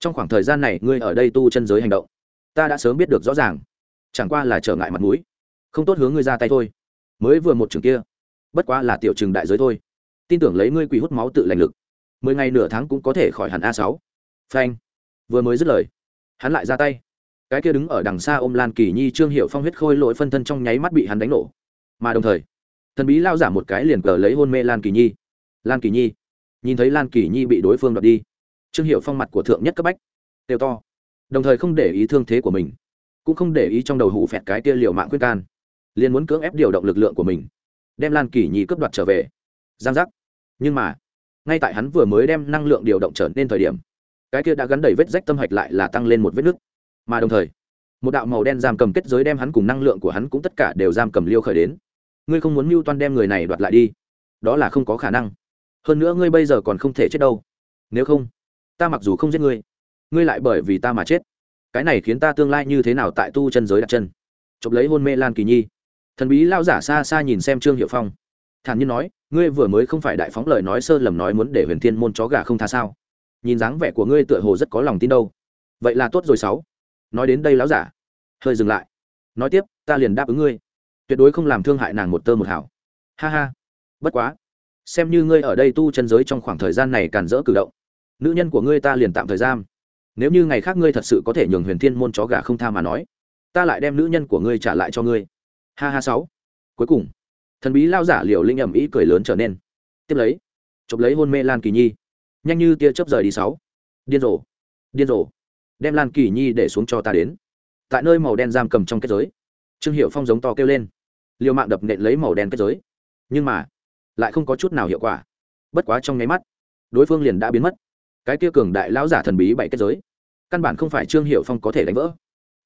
Trong khoảng thời gian này, ngươi ở đây tu chân giới hành động, ta đã sớm biết được rõ ràng. Chẳng qua là trở ngại mặt mũi, không tốt hướng ngươi ra tay thôi. Mới vừa một trường kia, bất quá là tiểu trường đại giới thôi tin tưởng lấy ngươi quỷ hút máu tự lành lực. Mười ngày nửa tháng cũng có thể khỏi hẳn a sáu. Phanh. Vừa mới dứt lời, hắn lại ra tay. Cái kia đứng ở đằng xa ôm lan kỳ nhi, trương hiệu phong huyết khôi lỗi phân thân trong nháy mắt bị hắn đánh nổ. Mà đồng thời, thần bí lao giả một cái liền cờ lấy hôn mê lan kỳ nhi. Lan kỳ nhi. Nhìn thấy lan kỳ nhi bị đối phương đoạt đi, trương hiệu phong mặt của thượng nhất cấp bách đều to. Đồng thời không để ý thương thế của mình, cũng không để ý trong đầu hụ phẹt cái kia liều mạng khuyên can. Liền muốn cưỡng ép điều động lực lượng của mình, đem lan kỳ nhi cướp đoạt trở về. Giang giác nhưng mà, ngay tại hắn vừa mới đem năng lượng điều động trở nên thời điểm, cái kia đã gắn đầy vết rách tâm hạch lại là tăng lên một vết nứt. Mà đồng thời, một đạo màu đen giam cầm kết giới đem hắn cùng năng lượng của hắn cũng tất cả đều giam cầm liêu khởi đến. Ngươi không muốn mưu toan đem người này đoạt lại đi? Đó là không có khả năng. Hơn nữa ngươi bây giờ còn không thể chết đâu. Nếu không, ta mặc dù không giết ngươi ngươi lại bởi vì ta mà chết. Cái này khiến ta tương lai như thế nào tại tu chân giới đặt chân? Chụp lấy hôn mê lan kỳ nhi. Thần bí lao giả xa xa nhìn xem trương hiệu phong. Thản nhiên nói ngươi vừa mới không phải đại phóng lời nói sơ lầm nói muốn để huyền thiên môn chó gà không tha sao? Nhìn dáng vẻ của ngươi tựa hồ rất có lòng tin đâu. Vậy là tốt rồi sáu. Nói đến đây lão giả. Hơi dừng lại. Nói tiếp, ta liền đáp ứng ngươi. Tuyệt đối không làm thương hại nàng một tơ một hảo ha ha. Bất quá. Xem như ngươi ở đây tu chân giới trong khoảng thời gian này càn rỡ cử động. Nữ nhân của ngươi ta liền tạm thời giam. nếu như ngày khác ngươi thật sự có thể nhường huyền thiên môn chó gà không tha mà nói, ta lại đem nữ nhân của ngươi trả lại cho ngươi. Ha ha sáu. Cuối cùng thần bí lao giả liều linh ẩm ý cười lớn trở nên. Tiếp lấy, chụp lấy hôn mê lan kỳ nhi. Nhanh như tia chớp rời đi sáu. Điên rồ điên rồ. Đem lan kỳ nhi để xuống cho ta đến. Tại nơi màu đen giam cầm trong kết giới. Trương hiệu phong giống to kêu lên. Liều mạng đập nện lấy màu đen kết giới. Nhưng mà, lại không có chút nào hiệu quả. Bất quá trong nháy mắt, đối phương liền đã biến mất. Cái kia cường đại lão giả thần bí bảy kết giới. Căn bản không phải trương hiệu phong có thể đánh vỡ.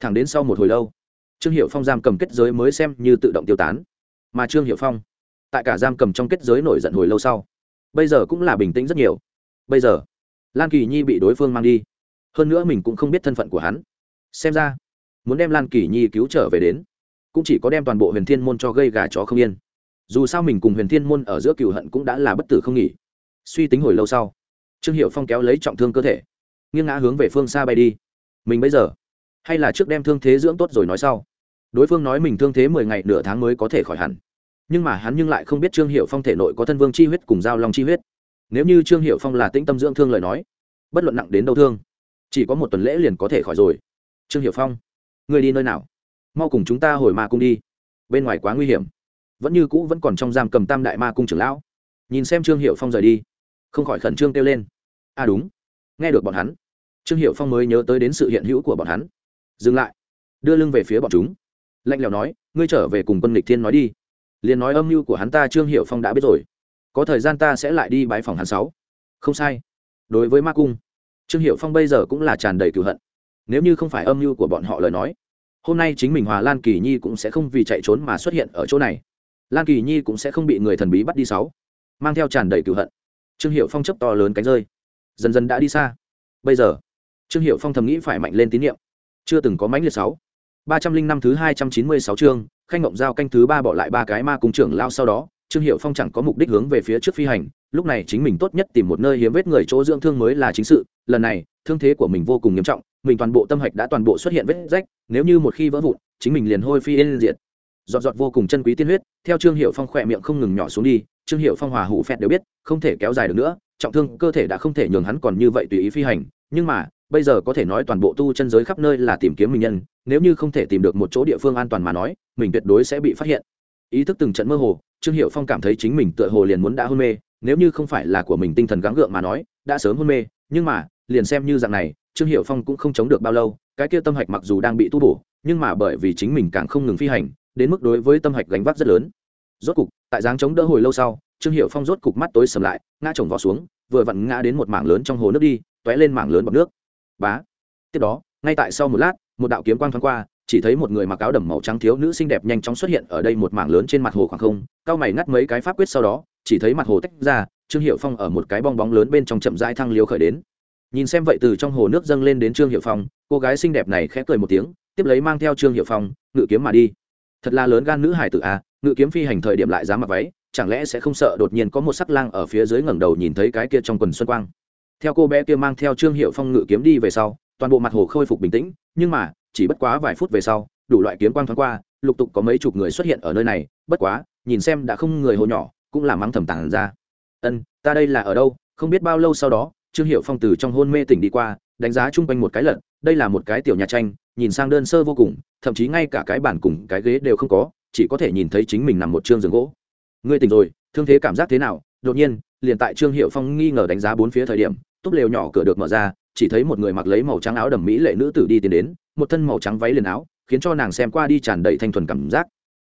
Thẳng đến sau một hồi lâu, trương hiệu phong giam cầm kết giới mới xem như tự động tiêu tán mà trương hiệu phong, tại cả giam cầm trong kết giới nổi giận hồi lâu sau, bây giờ cũng là bình tĩnh rất nhiều. Bây giờ, lan kỳ nhi bị đối phương mang đi, hơn nữa mình cũng không biết thân phận của hắn. Xem ra, muốn đem lan kỳ nhi cứu trở về đến, cũng chỉ có đem toàn bộ huyền thiên môn cho gây gà chó không yên. Dù sao mình cùng huyền thiên môn ở giữa cựu hận cũng đã là bất tử không nghỉ. Suy tính hồi lâu sau, trương hiệu phong kéo lấy trọng thương cơ thể, nghiêng ngã hướng về phương xa bay đi. Mình bây giờ, hay là trước đem thương thế dưỡng tốt rồi nói sau đối phương nói mình thương thế mười ngày, nửa tháng mới có thể khỏi hẳn. Nhưng mà hắn nhưng lại không biết trương hiệu phong thể nội có thân vương chi huyết cùng giao long chi huyết. Nếu như trương hiệu phong là tĩnh tâm dưỡng thương lời nói, bất luận nặng đến đâu thương, chỉ có một tuần lễ liền có thể khỏi rồi. Trương hiệu phong, người đi nơi nào? Mau cùng chúng ta hồi ma cung đi. Bên ngoài quá nguy hiểm. Vẫn như cũ vẫn còn trong giam cầm tam đại ma cung trưởng lão. Nhìn xem trương hiệu phong rời đi, không khỏi khẩn trương kêu lên. À đúng, nghe được bọn hắn. Trương hiệu phong mới nhớ tới đến sự hiện hữu của bọn hắn. Dừng lại, đưa lưng về phía bọn chúng lạnh lẽo nói, ngươi trở về cùng quân lịch thiên nói đi. Liền nói âm mưu của hắn ta trương hiệu phong đã biết rồi. Có thời gian ta sẽ lại đi bãi phòng hắn sáu. Không sai. Đối với ma cung, trương hiệu phong bây giờ cũng là tràn đầy cựu hận. Nếu như không phải âm mưu của bọn họ lời nói, hôm nay chính mình hòa lan kỳ nhi cũng sẽ không vì chạy trốn mà xuất hiện ở chỗ này. Lan kỳ nhi cũng sẽ không bị người thần bí bắt đi sáu. Mang theo tràn đầy cựu hận. Trương hiệu phong chấp to lớn cánh rơi. Dần dần đã đi xa. Bây giờ, trương hiệu phong thầm nghĩ phải mạnh lên tín nhiệm. Chưa từng có mãnh liệt sáu ba trăm linh năm thứ hai trăm chín mươi sáu chương, khanh ngộng giao canh thứ ba bỏ lại ba cái ma cung trưởng lao sau đó, trương hiệu phong chẳng có mục đích hướng về phía trước phi hành, lúc này chính mình tốt nhất tìm một nơi hiếm vết người chỗ dưỡng thương mới là chính sự, lần này, thương thế của mình vô cùng nghiêm trọng, mình toàn bộ tâm hạch đã toàn bộ xuất hiện vết rách, nếu như một khi vỡ vụn, chính mình liền hôi phi yên diệt. Giọt giọt vô cùng chân quý tiên huyết, theo trương hiệu phong khỏe miệng không ngừng nhỏ xuống đi, trương hiệu phong hòa hủ phẹt đều biết, không thể kéo dài được nữa, trọng thương cơ thể đã không thể nhường hắn còn như vậy tùy ý phi hành, nhưng mà bây giờ có thể nói toàn bộ tu chân giới khắp nơi là tìm kiếm mình nhân, nếu như không thể tìm được một chỗ địa phương an toàn mà nói, mình tuyệt đối sẽ bị phát hiện. Ý thức từng trận mơ hồ, trương hiệu phong cảm thấy chính mình tựa hồ liền muốn đã hôn mê, nếu như không phải là của mình tinh thần gắng gượng mà nói, đã sớm hôn mê, nhưng mà, liền xem như dạng này, trương hiệu phong cũng không chống được bao lâu, cái kia tâm hạch mặc dù đang bị tu bổ, nhưng mà bởi vì chính mình càng không ngừng phi hành, đến mức đối với tâm hạch gánh vác rất lớn. Rốt cục, tại dáng chống đỡ hồi lâu sau, trương hiệu phong rốt cục mắt tối sầm lại, ngã chồng vỏ xuống, vừa vặn ngã đến một mảng lớn trong hồ nước đi t ó é lên mảng lớn bọc nước bá. Tiếp đó, ngay tại sau một lát, một đạo kiếm quang thoáng qua, chỉ thấy một người mặc áo đầm màu trắng thiếu nữ xinh đẹp nhanh chóng xuất hiện ở đây một mảng lớn trên mặt hồ khoảng không, cao mày ngắt mấy cái pháp quyết sau đó, chỉ thấy mặt hồ tách ra, trương hiệu phong ở một cái bong bóng lớn bên trong chậm rãi thăng liều khởi đến. Nhìn xem vậy từ trong hồ nước dâng lên đến trương hiệu phong, cô gái xinh đẹp này khẽ cười một tiếng, tiếp lấy mang theo trương hiệu phong, ngự kiếm mà đi. Thật là lớn gan nữ hải tử a, ngự kiếm phi hành thời điểm lại dám mặc váy, chẳng lẽ sẽ không sợ đột nhiên có một sắc lang ở phía dưới ngẩng đầu nhìn thấy cái kia trong quần xuân quang? Theo cô bé kia mang theo trương hiệu phong ngự kiếm đi về sau, toàn bộ mặt hồ khôi phục bình tĩnh, nhưng mà, chỉ bất quá vài phút về sau, đủ loại kiếm quang thoáng qua, lục tục có mấy chục người xuất hiện ở nơi này, bất quá, nhìn xem đã không người hồ nhỏ, cũng là mắng thầm tàn ra. Ân, ta đây là ở đâu, không biết bao lâu sau đó, trương hiệu phong từ trong hôn mê tỉnh đi qua, đánh giá chung quanh một cái lận, đây là một cái tiểu nhà tranh, nhìn sang đơn sơ vô cùng, thậm chí ngay cả cái bàn cùng cái ghế đều không có, chỉ có thể nhìn thấy chính mình nằm một chương giường gỗ. Ngươi tỉnh rồi, thương thế cảm giác thế nào? Đột nhiên, liền tại trương hiệu phong nghi ngờ đánh giá bốn phía thời điểm túp lều nhỏ cửa được mở ra, chỉ thấy một người mặc lấy màu trắng áo đầm mỹ lệ nữ tử đi tiến đến, một thân màu trắng váy liền áo, khiến cho nàng xem qua đi tràn đầy thanh thuần cảm giác.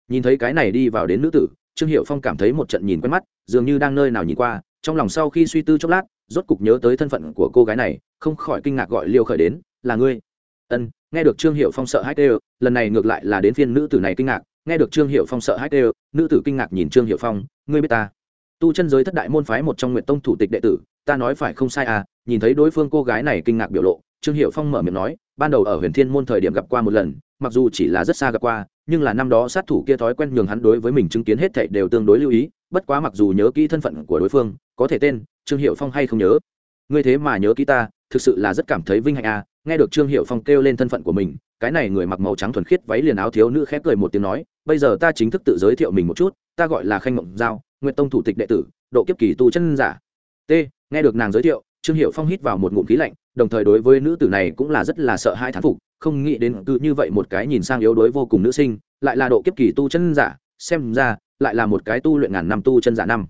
Nhìn thấy cái này đi vào đến nữ tử, trương hiệu phong cảm thấy một trận nhìn quen mắt, dường như đang nơi nào nhìn qua, trong lòng sau khi suy tư chốc lát, rốt cục nhớ tới thân phận của cô gái này, không khỏi kinh ngạc gọi liêu khởi đến, là ngươi? Ân, nghe được trương hiệu phong sợ hãi tê lần này ngược lại là đến phiên nữ tử này kinh ngạc. Nghe được trương hiệu phong sợ hãi tê nữ tử kinh ngạc nhìn trương hiệu phong, ngươi biết ta? Tu chân giới thất đại môn phái một trong nguyện tông thủ tịch đệ tử ta nói phải không sai à nhìn thấy đối phương cô gái này kinh ngạc biểu lộ, trương hiệu phong mở miệng nói, ban đầu ở huyền thiên môn thời điểm gặp qua một lần, mặc dù chỉ là rất xa gặp qua, nhưng là năm đó sát thủ kia thói quen nhường hắn đối với mình chứng kiến hết thảy đều tương đối lưu ý, bất quá mặc dù nhớ kỹ thân phận của đối phương, có thể tên, trương hiệu phong hay không nhớ. Ngươi thế mà nhớ kỹ ta, thực sự là rất cảm thấy vinh hạnh à nghe được trương hiệu phong kêu lên thân phận của mình, cái này người mặc màu trắng thuần khiết váy liền áo thiếu nữ khép cười một tiếng nói, bây giờ ta chính thức tự giới thiệu mình một chút, ta gọi là khanh mộng giao nguyện tông thủ tịch đệ tử, độ kiếp kỳ tu chân giả. T nghe được nàng giới thiệu, trương hiệu phong hít vào một ngụm khí lạnh, đồng thời đối với nữ tử này cũng là rất là sợ hai thán phục, không nghĩ đến cứ như vậy một cái nhìn sang yếu đuối vô cùng nữ sinh, lại là độ kiếp kỳ tu chân giả, xem ra, lại là một cái tu luyện ngàn năm tu chân giả năm.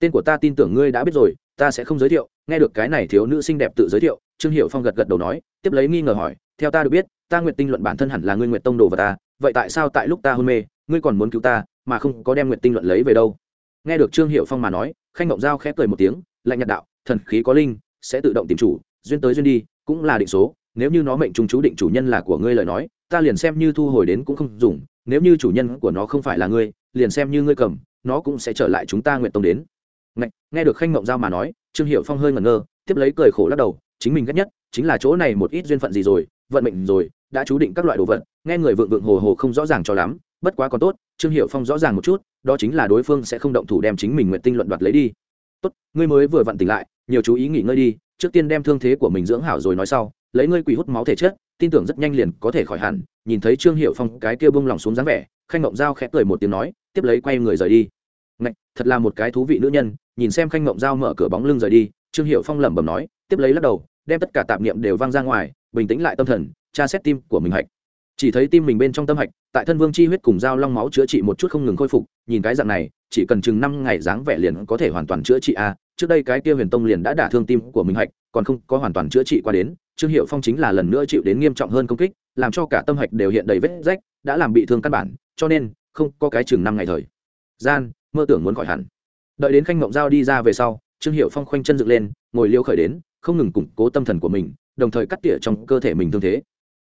Tên của ta tin tưởng ngươi đã biết rồi, ta sẽ không giới thiệu, nghe được cái này thiếu nữ xinh đẹp tự giới thiệu, trương hiệu phong gật gật đầu nói, tiếp lấy nghi ngờ hỏi, theo ta được biết, ta nguyện tinh luận bản thân hẳn là ngươi nguyện tông đồ và ta, vậy tại sao tại lúc ta hôn mê, ngươi còn muốn cứu ta, mà không có đem nguyện tinh luận lấy về đâu? Nghe được trương hiệu phong mà nói, khanh ngộng giao khẽ cười một tiếng, lạnh nhạt đạo thần khí có linh sẽ tự động tìm chủ duyên tới duyên đi cũng là định số. Nếu như nó mệnh trung chú định chủ nhân là của ngươi lời nói ta liền xem như thu hồi đến cũng không dùng. Nếu như chủ nhân của nó không phải là ngươi liền xem như ngươi cầm nó cũng sẽ trở lại chúng ta nguyện tông đến. Nghe, nghe được khanh mộng giao mà nói trương hiệu phong hơi ngẩn ngơ tiếp lấy cười khổ lắc đầu chính mình ghét nhất chính là chỗ này một ít duyên phận gì rồi vận mệnh rồi đã chú định các loại đồ vật nghe người vượng vượng hồ hồ không rõ ràng cho lắm bất quá còn tốt trương hiệu phong rõ ràng một chút đó chính là đối phương sẽ không động thủ đem chính mình nguyện tinh luận đoạt lấy đi. Tốt ngươi mới vừa vặn tỉnh lại nhiều chú ý nghỉ ngơi đi trước tiên đem thương thế của mình dưỡng hảo rồi nói sau lấy ngươi quỷ hút máu thể chất tin tưởng rất nhanh liền có thể khỏi hẳn nhìn thấy trương hiệu phong cái kia bông lòng xuống dáng vẻ khanh ngộng giao khẽ cười một tiếng nói tiếp lấy quay người rời đi. Ngạch, thật là một cái thú vị nữ nhân nhìn xem khanh ngộng giao mở cửa bóng lưng rời đi trương hiệu phong lẩm bẩm nói tiếp lấy lắc đầu đem tất cả tạp niệm đều vang ra ngoài bình tĩnh lại tâm thần tra xét tim của mình hạch. Chỉ thấy tim mình bên trong tâm hạch tại thân vương chi huyết cùng dao long máu chữa trị một chút không ngừng khôi phục nhìn cái dạng này chỉ cần chừng năm ngày dáng vẻ liền có thể hoàn toàn chữa trị a trước đây cái kia huyền tông liền đã đả thương tim của mình hạch, còn không có hoàn toàn chữa trị qua đến, trương hiệu phong chính là lần nữa chịu đến nghiêm trọng hơn công kích, làm cho cả tâm hạch đều hiện đầy vết rách, đã làm bị thương căn bản, cho nên, không có cái chừng năm ngày thời gian, mơ tưởng muốn khỏi hẳn. Đợi đến khanh mộng giao đi ra về sau, trương hiệu phong khoanh chân dựng lên, ngồi liêu khởi đến, không ngừng củng cố tâm thần của mình, đồng thời cắt tỉa trong cơ thể mình thương thế.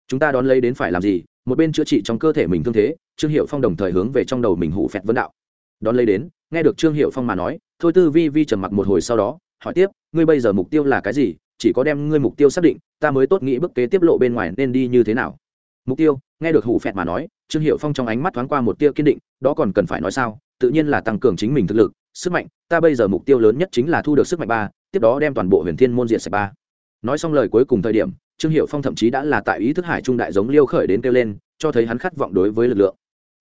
Chúng ta đón lấy đến phải làm gì? Một bên chữa trị trong cơ thể mình thương thế, trương hiệu phong đồng thời hướng về trong đầu mình hủ phẹt vấn đạo. Đón lấy đến nghe được trương hiệu phong mà nói, thôi tư vi vi trầm mặc một hồi sau đó, hỏi tiếp, ngươi bây giờ mục tiêu là cái gì? Chỉ có đem ngươi mục tiêu xác định, ta mới tốt nghĩ bước kế tiếp lộ bên ngoài nên đi như thế nào? Mục tiêu, nghe được hủ phẹt mà nói, trương hiệu phong trong ánh mắt thoáng qua một tia kiên định, đó còn cần phải nói sao? Tự nhiên là tăng cường chính mình thực lực, sức mạnh, ta bây giờ mục tiêu lớn nhất chính là thu được sức mạnh ba, tiếp đó đem toàn bộ huyền thiên môn diện sạch ba. Nói xong lời cuối cùng thời điểm, trương hiệu phong thậm chí đã là tại ý thức hải trung đại giống liêu khởi đến kêu lên, cho thấy hắn khát vọng đối với lực lượng.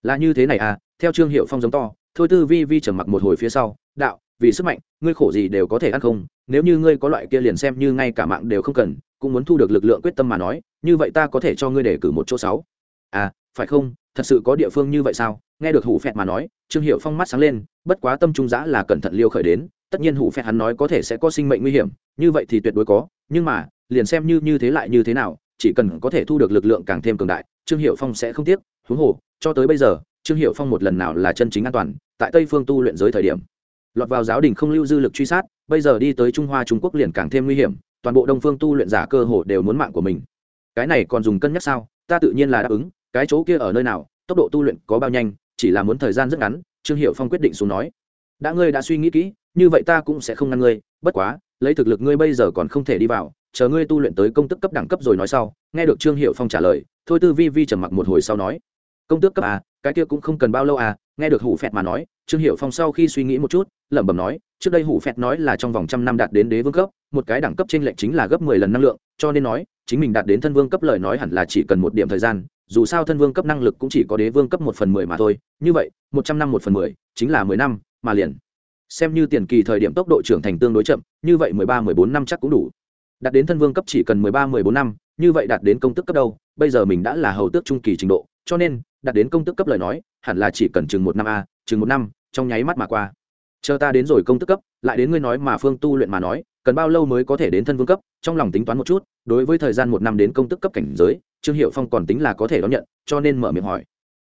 Là như thế này à theo trương hiệu phong giống to thôi tư vi vi trầm mặc một hồi phía sau, đạo, vì sức mạnh, ngươi khổ gì đều có thể ăn không, nếu như ngươi có loại kia liền xem như ngay cả mạng đều không cần, cũng muốn thu được lực lượng quyết tâm mà nói, như vậy ta có thể cho ngươi để cử một chỗ sáu. À phải không? Thật sự có địa phương như vậy sao? Nghe được hủ phẹt mà nói, trương hiệu phong mắt sáng lên, bất quá tâm trung giã là cẩn thận liêu khởi đến, tất nhiên hủ phẹt hắn nói có thể sẽ có sinh mệnh nguy hiểm, như vậy thì tuyệt đối có, nhưng mà, liền xem như như thế lại như thế nào, chỉ cần có thể thu được lực lượng càng thêm cường đại, trương hiệu phong sẽ không tiếc, huống hồ, cho tới bây giờ, trương hiệu phong một lần nào là chân chính an toàn tại tây phương tu luyện giới thời điểm. Lọt vào giáo đình không lưu dư lực truy sát, bây giờ đi tới trung hoa trung quốc liền càng thêm nguy hiểm, toàn bộ đông phương tu luyện giả cơ hồ đều muốn mạng của mình. Cái này còn dùng cân nhắc sao? Ta tự nhiên là đáp ứng, cái chỗ kia ở nơi nào, tốc độ tu luyện có bao nhanh, chỉ là muốn thời gian rất ngắn, trương hiệu phong quyết định xuống nói. Đã ngươi đã suy nghĩ kỹ, như vậy ta cũng sẽ không ngăn ngươi, bất quá, lấy thực lực ngươi bây giờ còn không thể đi vào, chờ ngươi tu luyện tới công tức cấp đẳng cấp rồi nói sau, nghe được trương hiệu phong trả lời, thôi tư vi vi trầm mặc một hồi sau nói. Công tước cấp à cái kia cũng không cần bao lâu à nghe được hủ phẹt mà nói, trương hiệu phong sau khi suy nghĩ một chút, lẩm bẩm nói, trước đây hủ phẹt nói là trong vòng trăm năm đạt đến đế vương cấp, một cái đẳng cấp trên lệnh chính là gấp mười lần năng lượng, cho nên nói, chính mình đạt đến thân vương cấp lời nói hẳn là chỉ cần một điểm thời gian, dù sao thân vương cấp năng lực cũng chỉ có đế vương cấp một phần mười mà thôi. Như vậy, một trăm năm một phần mười, chính là mười năm, mà liền. Xem như tiền kỳ thời điểm tốc độ trưởng thành tương đối chậm, như vậy mười ba, mười bốn năm chắc cũng đủ. Đạt đến thân vương cấp chỉ cần mười ba, mười bốn năm, như vậy đạt đến công tức cấp đâu? Bây giờ mình đã là hầu tước trung kỳ trình độ, cho nên đạt đến công tức cấp lời nói, hẳn là chỉ cần chừng một năm a, chừng một năm, trong nháy mắt mà qua. Chờ ta đến rồi công tức cấp, lại đến ngươi nói mà phương tu luyện mà nói, cần bao lâu mới có thể đến thân vương cấp? Trong lòng tính toán một chút, đối với thời gian một năm đến công tức cấp cảnh giới, trương hiệu phong còn tính là có thể đón nhận, cho nên mở miệng hỏi.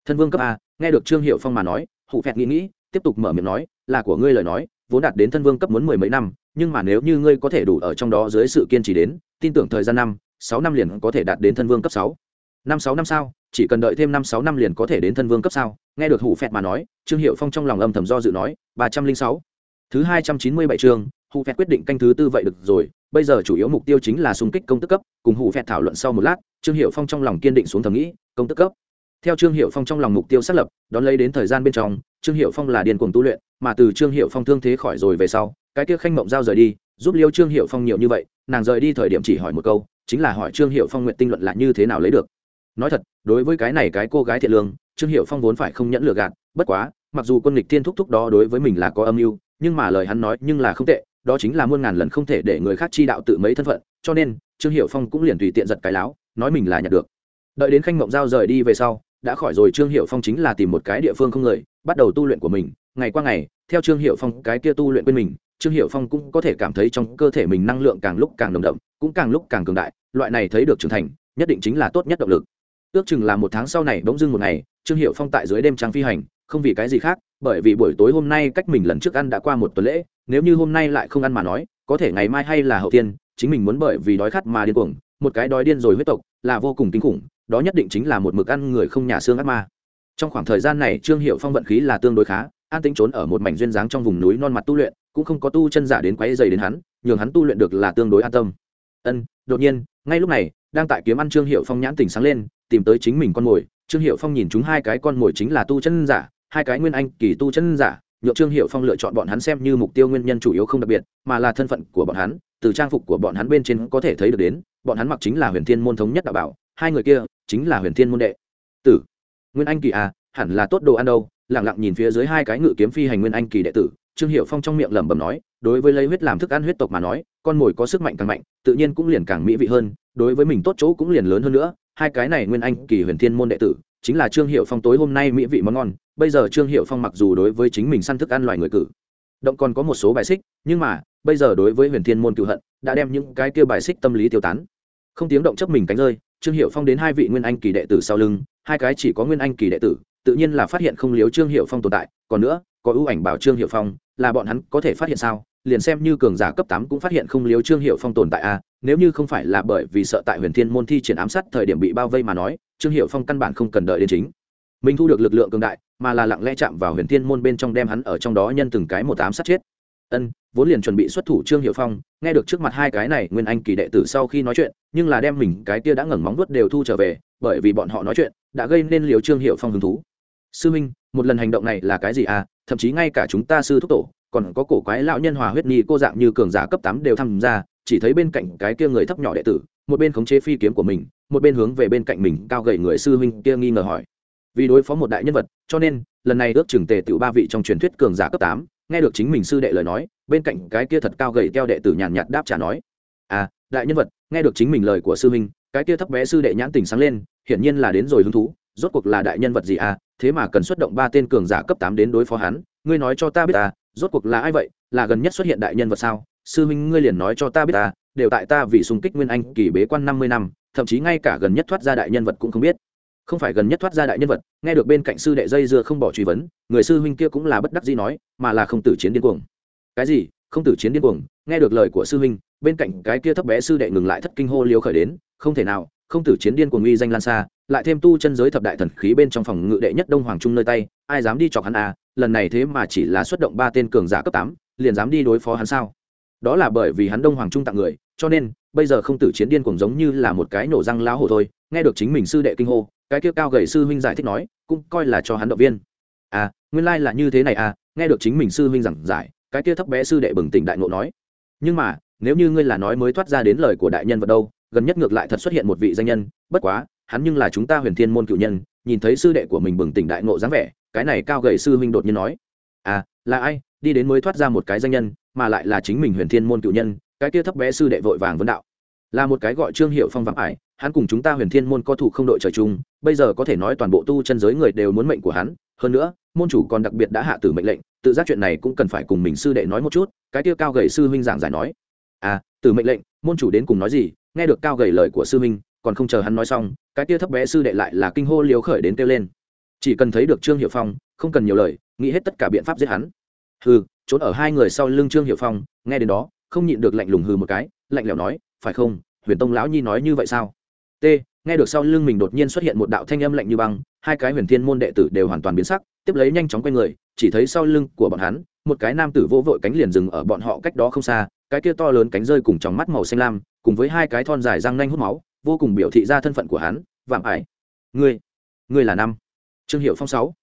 Thân vương cấp a, nghe được trương hiệu phong mà nói, hụ phẹt nghĩ nghĩ, tiếp tục mở miệng nói, là của ngươi lời nói, vốn đạt đến thân vương cấp muốn mười mấy năm, nhưng mà nếu như ngươi có thể đủ ở trong đó dưới sự kiên trì đến, tin tưởng thời gian năm, sáu năm liền có thể đạt đến thân vương cấp sáu năm sáu năm sao, chỉ cần đợi thêm năm sáu năm liền có thể đến thân vương cấp sao? Nghe được hủ phẹt mà nói, trương hiệu phong trong lòng âm thầm do dự nói, ba trăm linh sáu. Thứ hai trăm chín mươi bảy chương, hủ phẹt quyết định canh thứ tư vậy được rồi, bây giờ chủ yếu mục tiêu chính là xung kích công tức cấp, cùng hủ phẹt thảo luận sau một lát, trương hiệu phong trong lòng kiên định xuống thầm nghĩ, công tức cấp. Theo trương hiệu phong trong lòng mục tiêu xác lập, đón lấy đến thời gian bên trong, trương hiệu phong là điền cuồng tu luyện, mà từ trương hiệu phong thương thế khỏi rồi về sau, cái kia khanh mộng giao rời đi, giúp liêu trương hiệu phong nhiều như vậy, nàng rời đi thời điểm chỉ hỏi một câu, chính là hỏi trương hiệu phong nguyện tinh luận là như thế nào lấy được nói thật, đối với cái này cái cô gái thiện lương, trương hiệu phong vốn phải không nhẫn lừa gạt, bất quá, mặc dù quân lịch thiên thúc thúc đó đối với mình là có âm mưu, nhưng mà lời hắn nói nhưng là không tệ, đó chính là muôn ngàn lần không thể để người khác chi đạo tự mấy thân phận, cho nên, trương hiệu phong cũng liền tùy tiện giật cái láo, nói mình là nhặt được. Đợi đến khanh mộng giao rời đi về sau, đã khỏi rồi trương hiệu phong chính là tìm một cái địa phương không người, bắt đầu tu luyện của mình, ngày qua ngày, theo trương hiệu phong cái kia tu luyện quên mình, trương hiệu phong cũng có thể cảm thấy trong cơ thể mình năng lượng càng lúc càng đồng đậm, cũng càng lúc càng cường đại, loại này thấy được trưởng thành, nhất định chính là tốt nhất động lực ước chừng là một tháng sau này bỗng dưng một ngày, trương hiệu phong tại dưới đêm trăng phi hành, không vì cái gì khác, bởi vì buổi tối hôm nay cách mình lần trước ăn đã qua một tuần lễ, nếu như hôm nay lại không ăn mà nói, có thể ngày mai hay là hậu tiên, chính mình muốn bởi vì đói khát mà điên cuồng, một cái đói điên rồi huyết tộc, là vô cùng kinh khủng, đó nhất định chính là một mực ăn người không nhà xương ác ma. Trong khoảng thời gian này, trương hiệu phong vận khí là tương đối khá, an tính trốn ở một mảnh duyên dáng trong vùng núi non mặt tu luyện, cũng không có tu chân giả đến quấy dày đến hắn, nhường hắn tu luyện được là tương đối an tâm. Ân, đột nhiên, ngay lúc này, đang tại kiếm ăn trương hiệu phong nhãn tỉnh sáng lên tìm tới chính mình con mồi. Trương hiệu phong nhìn chúng hai cái con mồi chính là tu chân giả, hai cái nguyên anh kỳ tu chân giả. Nhượng trương hiệu phong lựa chọn bọn hắn xem như mục tiêu nguyên nhân chủ yếu không đặc biệt, mà là thân phận của bọn hắn. Từ trang phục của bọn hắn bên trên có thể thấy được đến, bọn hắn mặc chính là huyền thiên môn thống nhất đạo bảo, hai người kia chính là huyền thiên môn đệ. Tử. Nguyên anh kỳ à hẳn là tốt đồ ăn đâu. Lẳng lặng nhìn phía dưới hai cái ngự kiếm phi hành nguyên anh kỳ đệ tử, trương hiệu phong trong miệng lẩm bẩm nói, đối với lấy huyết làm thức ăn huyết tộc mà nói, con mồi có sức mạnh càng mạnh, tự nhiên cũng liền càng mỹ vị hơn, đối với mình tốt chỗ cũng liền lớn hơn nữa hai cái này nguyên anh kỳ huyền thiên môn đệ tử, chính là trương hiệu phong tối hôm nay mỹ vị món ngon, bây giờ trương hiệu phong mặc dù đối với chính mình săn thức ăn loài người cử, động còn có một số bài xích, nhưng mà, bây giờ đối với huyền thiên môn cựu hận, đã đem những cái kia bài xích tâm lý tiêu tán. Không tiếng động chấp mình cánh rơi, trương hiệu phong đến hai vị nguyên anh kỳ đệ tử sau lưng, hai cái chỉ có nguyên anh kỳ đệ tử, tự nhiên là phát hiện không liếu trương hiệu phong tồn tại, còn nữa, có ưu ảnh bảo trương hiệu phong, là bọn hắn có thể phát hiện sao? Liền xem như cường giả cấp tám cũng phát hiện không liếu trương hiệu phong tồn tại a nếu như không phải là bởi vì sợ tại huyền thiên môn thi triển ám sát thời điểm bị bao vây mà nói, trương hiệu phong căn bản không cần đợi đến chính. Mình thu được lực lượng cường đại, mà là lặng lẽ chạm vào huyền thiên môn bên trong đem hắn ở trong đó nhân từng cái một ám sát chết. Ân, vốn liền chuẩn bị xuất thủ trương hiệu phong, nghe được trước mặt hai cái này nguyên anh kỳ đệ tử sau khi nói chuyện, nhưng là đem mình cái kia đã ngẩng móng vuốt đều thu trở về, bởi vì bọn họ nói chuyện, đã gây nên liều trương hiệu phong hứng thú. Sư minh, một lần hành động này là cái gì à? Thậm chí ngay cả chúng ta sư thúc tổ, còn có cổ quái lão nhân hòa huyết nhi cô dạng như cường giả cấp tám đều tham gia chỉ thấy bên cạnh cái kia người thấp nhỏ đệ tử, một bên khống chế phi kiếm của mình, một bên hướng về bên cạnh mình cao gầy người sư huynh kia nghi ngờ hỏi. Vì đối phó một đại nhân vật, cho nên, lần này ước chừng tề tựu ba vị trong truyền thuyết cường giả cấp tám, nghe được chính mình sư đệ lời nói, bên cạnh cái kia thật cao gầy theo đệ tử nhàn nhạt đáp trả nói à đại nhân vật, nghe được chính mình lời của sư huynh, cái kia thấp bé sư đệ nhãn tình sáng lên, hiển nhiên là đến rồi hứng thú, rốt cuộc là đại nhân vật gì à thế mà cần xuất động ba tên cường giả cấp tám đến đối phó hắn, ngươi nói cho ta biết à rốt cuộc là ai vậy, là gần nhất xuất hiện đại nhân vật sao? Sư huynh ngươi liền nói cho ta biết ta, đều tại ta vì xung kích nguyên anh kỳ bế quan năm mươi năm, thậm chí ngay cả gần nhất thoát ra đại nhân vật cũng không biết. Không phải gần nhất thoát ra đại nhân vật, nghe được bên cạnh sư đệ dây dưa không bỏ truy vấn, người sư huynh kia cũng là bất đắc dĩ nói, mà là không tử chiến điên cuồng. Cái gì? Không tử chiến điên cuồng? Nghe được lời của sư huynh, bên cạnh cái kia thấp bé sư đệ ngừng lại thất kinh hô liếu khởi đến, không thể nào, không tử chiến điên cuồng uy danh lan xa, lại thêm tu chân giới thập đại thần khí bên trong phòng ngự đệ nhất đông hoàng trung nơi tay, ai dám đi chọc hắn à lần này thế mà chỉ là xuất động ba tên cường giả cấp tám, liền dám đi đối phó hắn sao? Đó là bởi vì hắn đông hoàng trung tặng người, cho nên, bây giờ không tử chiến điên cuồng giống như là một cái nổ răng lao hổ thôi. Nghe được chính mình sư đệ kinh hô, cái kia cao gầy sư huynh giải thích nói, cũng coi là cho hắn động viên. À nguyên lai là như thế này à nghe được chính mình sư huynh giảng giải, cái kia thấp bé sư đệ bừng tỉnh đại ngộ nói. Nhưng mà, nếu như ngươi là nói mới thoát ra đến lời của đại nhân vật đâu, gần nhất ngược lại thật xuất hiện một vị danh nhân, bất quá, hắn nhưng là chúng ta huyền thiên môn cựu nhân, nhìn thấy sư đệ của mình bừng tỉnh đại ngộ dáng vẻ, cái này cao gầy sư huynh đột nhiên nói. À là ai? Đi đến mới thoát ra một cái danh nhân, mà lại là chính mình huyền thiên môn cựu nhân, cái kia thấp bé sư đệ vội vàng vấn đạo. Là một cái gọi trương hiệu phong vãng ải, hắn cùng chúng ta huyền thiên môn có thủ không đội trời chung, bây giờ có thể nói toàn bộ tu chân giới người đều muốn mệnh của hắn, hơn nữa, môn chủ còn đặc biệt đã hạ tử mệnh lệnh, tự giác chuyện này cũng cần phải cùng mình sư đệ nói một chút, cái kia cao gầy sư huynh giảng giải nói. À tử mệnh lệnh, môn chủ đến cùng nói gì, nghe được cao gầy lời của sư huynh, còn không chờ hắn nói xong, cái kia thấp bé sư đệ lại là kinh hô liều khởi đến kêu lên. Chỉ cần thấy được trương hiệu phong, không cần nhiều lời, nghĩ hết tất cả biện pháp giết hắn hừ, trốn ở hai người sau lưng trương hiệu phong, nghe đến đó, không nhịn được lạnh lùng hừ một cái, lạnh lẽo nói, phải không? Huyền tông lão nhi nói như vậy sao? T, nghe được sau lưng mình đột nhiên xuất hiện một đạo thanh âm lạnh như băng, hai cái huyền thiên môn đệ tử đều hoàn toàn biến sắc, tiếp lấy nhanh chóng quay người, chỉ thấy sau lưng của bọn hắn, một cái nam tử vô vội cánh liền dừng ở bọn họ cách đó không xa, cái kia to lớn cánh rơi cùng trong mắt màu xanh lam, cùng với hai cái thon dài răng nanh hút máu, vô cùng biểu thị ra thân phận của hắn, vạm ải. Ngươi ngươi là năm. Trương hiệu phong sáu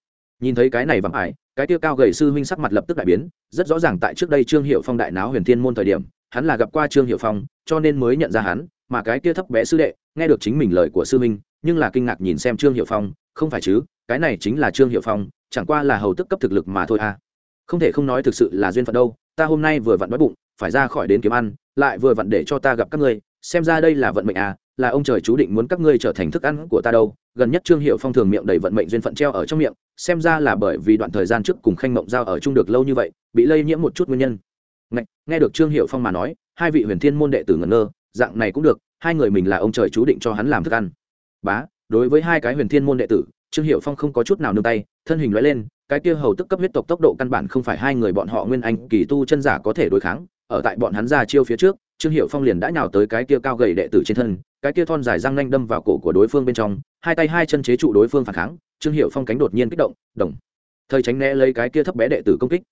nhìn thấy cái này vạm ải, cái kia cao gầy sư huynh sắc mặt lập tức đại biến, rất rõ ràng tại trước đây trương hiệu phong đại náo huyền thiên môn thời điểm, hắn là gặp qua trương hiệu phong, cho nên mới nhận ra hắn, mà cái kia thấp bé sư đệ, nghe được chính mình lời của sư huynh, nhưng là kinh ngạc nhìn xem trương hiệu phong, không phải chứ, cái này chính là trương hiệu phong, chẳng qua là hầu tức cấp thực lực mà thôi à. Không thể không nói thực sự là duyên phận đâu, ta hôm nay vừa vặn đói bụng, phải ra khỏi đến kiếm ăn, lại vừa vặn để cho ta gặp các ngươi xem ra đây là vận mệnh à là ông trời chú định muốn các ngươi trở thành thức ăn của ta đâu. Gần nhất trương hiệu phong thường miệng đầy vận mệnh duyên phận treo ở trong miệng xem ra là bởi vì đoạn thời gian trước cùng khanh mộng giao ở chung được lâu như vậy bị lây nhiễm một chút nguyên nhân. Nghe, nghe được trương hiệu phong mà nói hai vị huyền thiên môn đệ tử ngẩn ngơ dạng này cũng được hai người mình là ông trời chú định cho hắn làm thức ăn. Bá đối với hai cái huyền thiên môn đệ tử trương hiệu phong không có chút nào nương tay thân hình loại lên cái kia hầu tức cấp huyết tộc tốc độ căn bản không phải hai người bọn họ nguyên anh kỳ tu chân giả có thể đối kháng ở tại bọn hắn ra chiêu phía trước trương hiệu phong liền đã nhào tới cái kia cao gầy đệ tử trên thân, cái kia thon dài răng nanh đâm vào cổ của đối phương bên trong, hai tay hai chân chế trụ đối phương phản kháng, trương hiệu phong cánh đột nhiên kích động, đồng. Thời tránh né lấy cái kia thấp bé đệ tử công kích.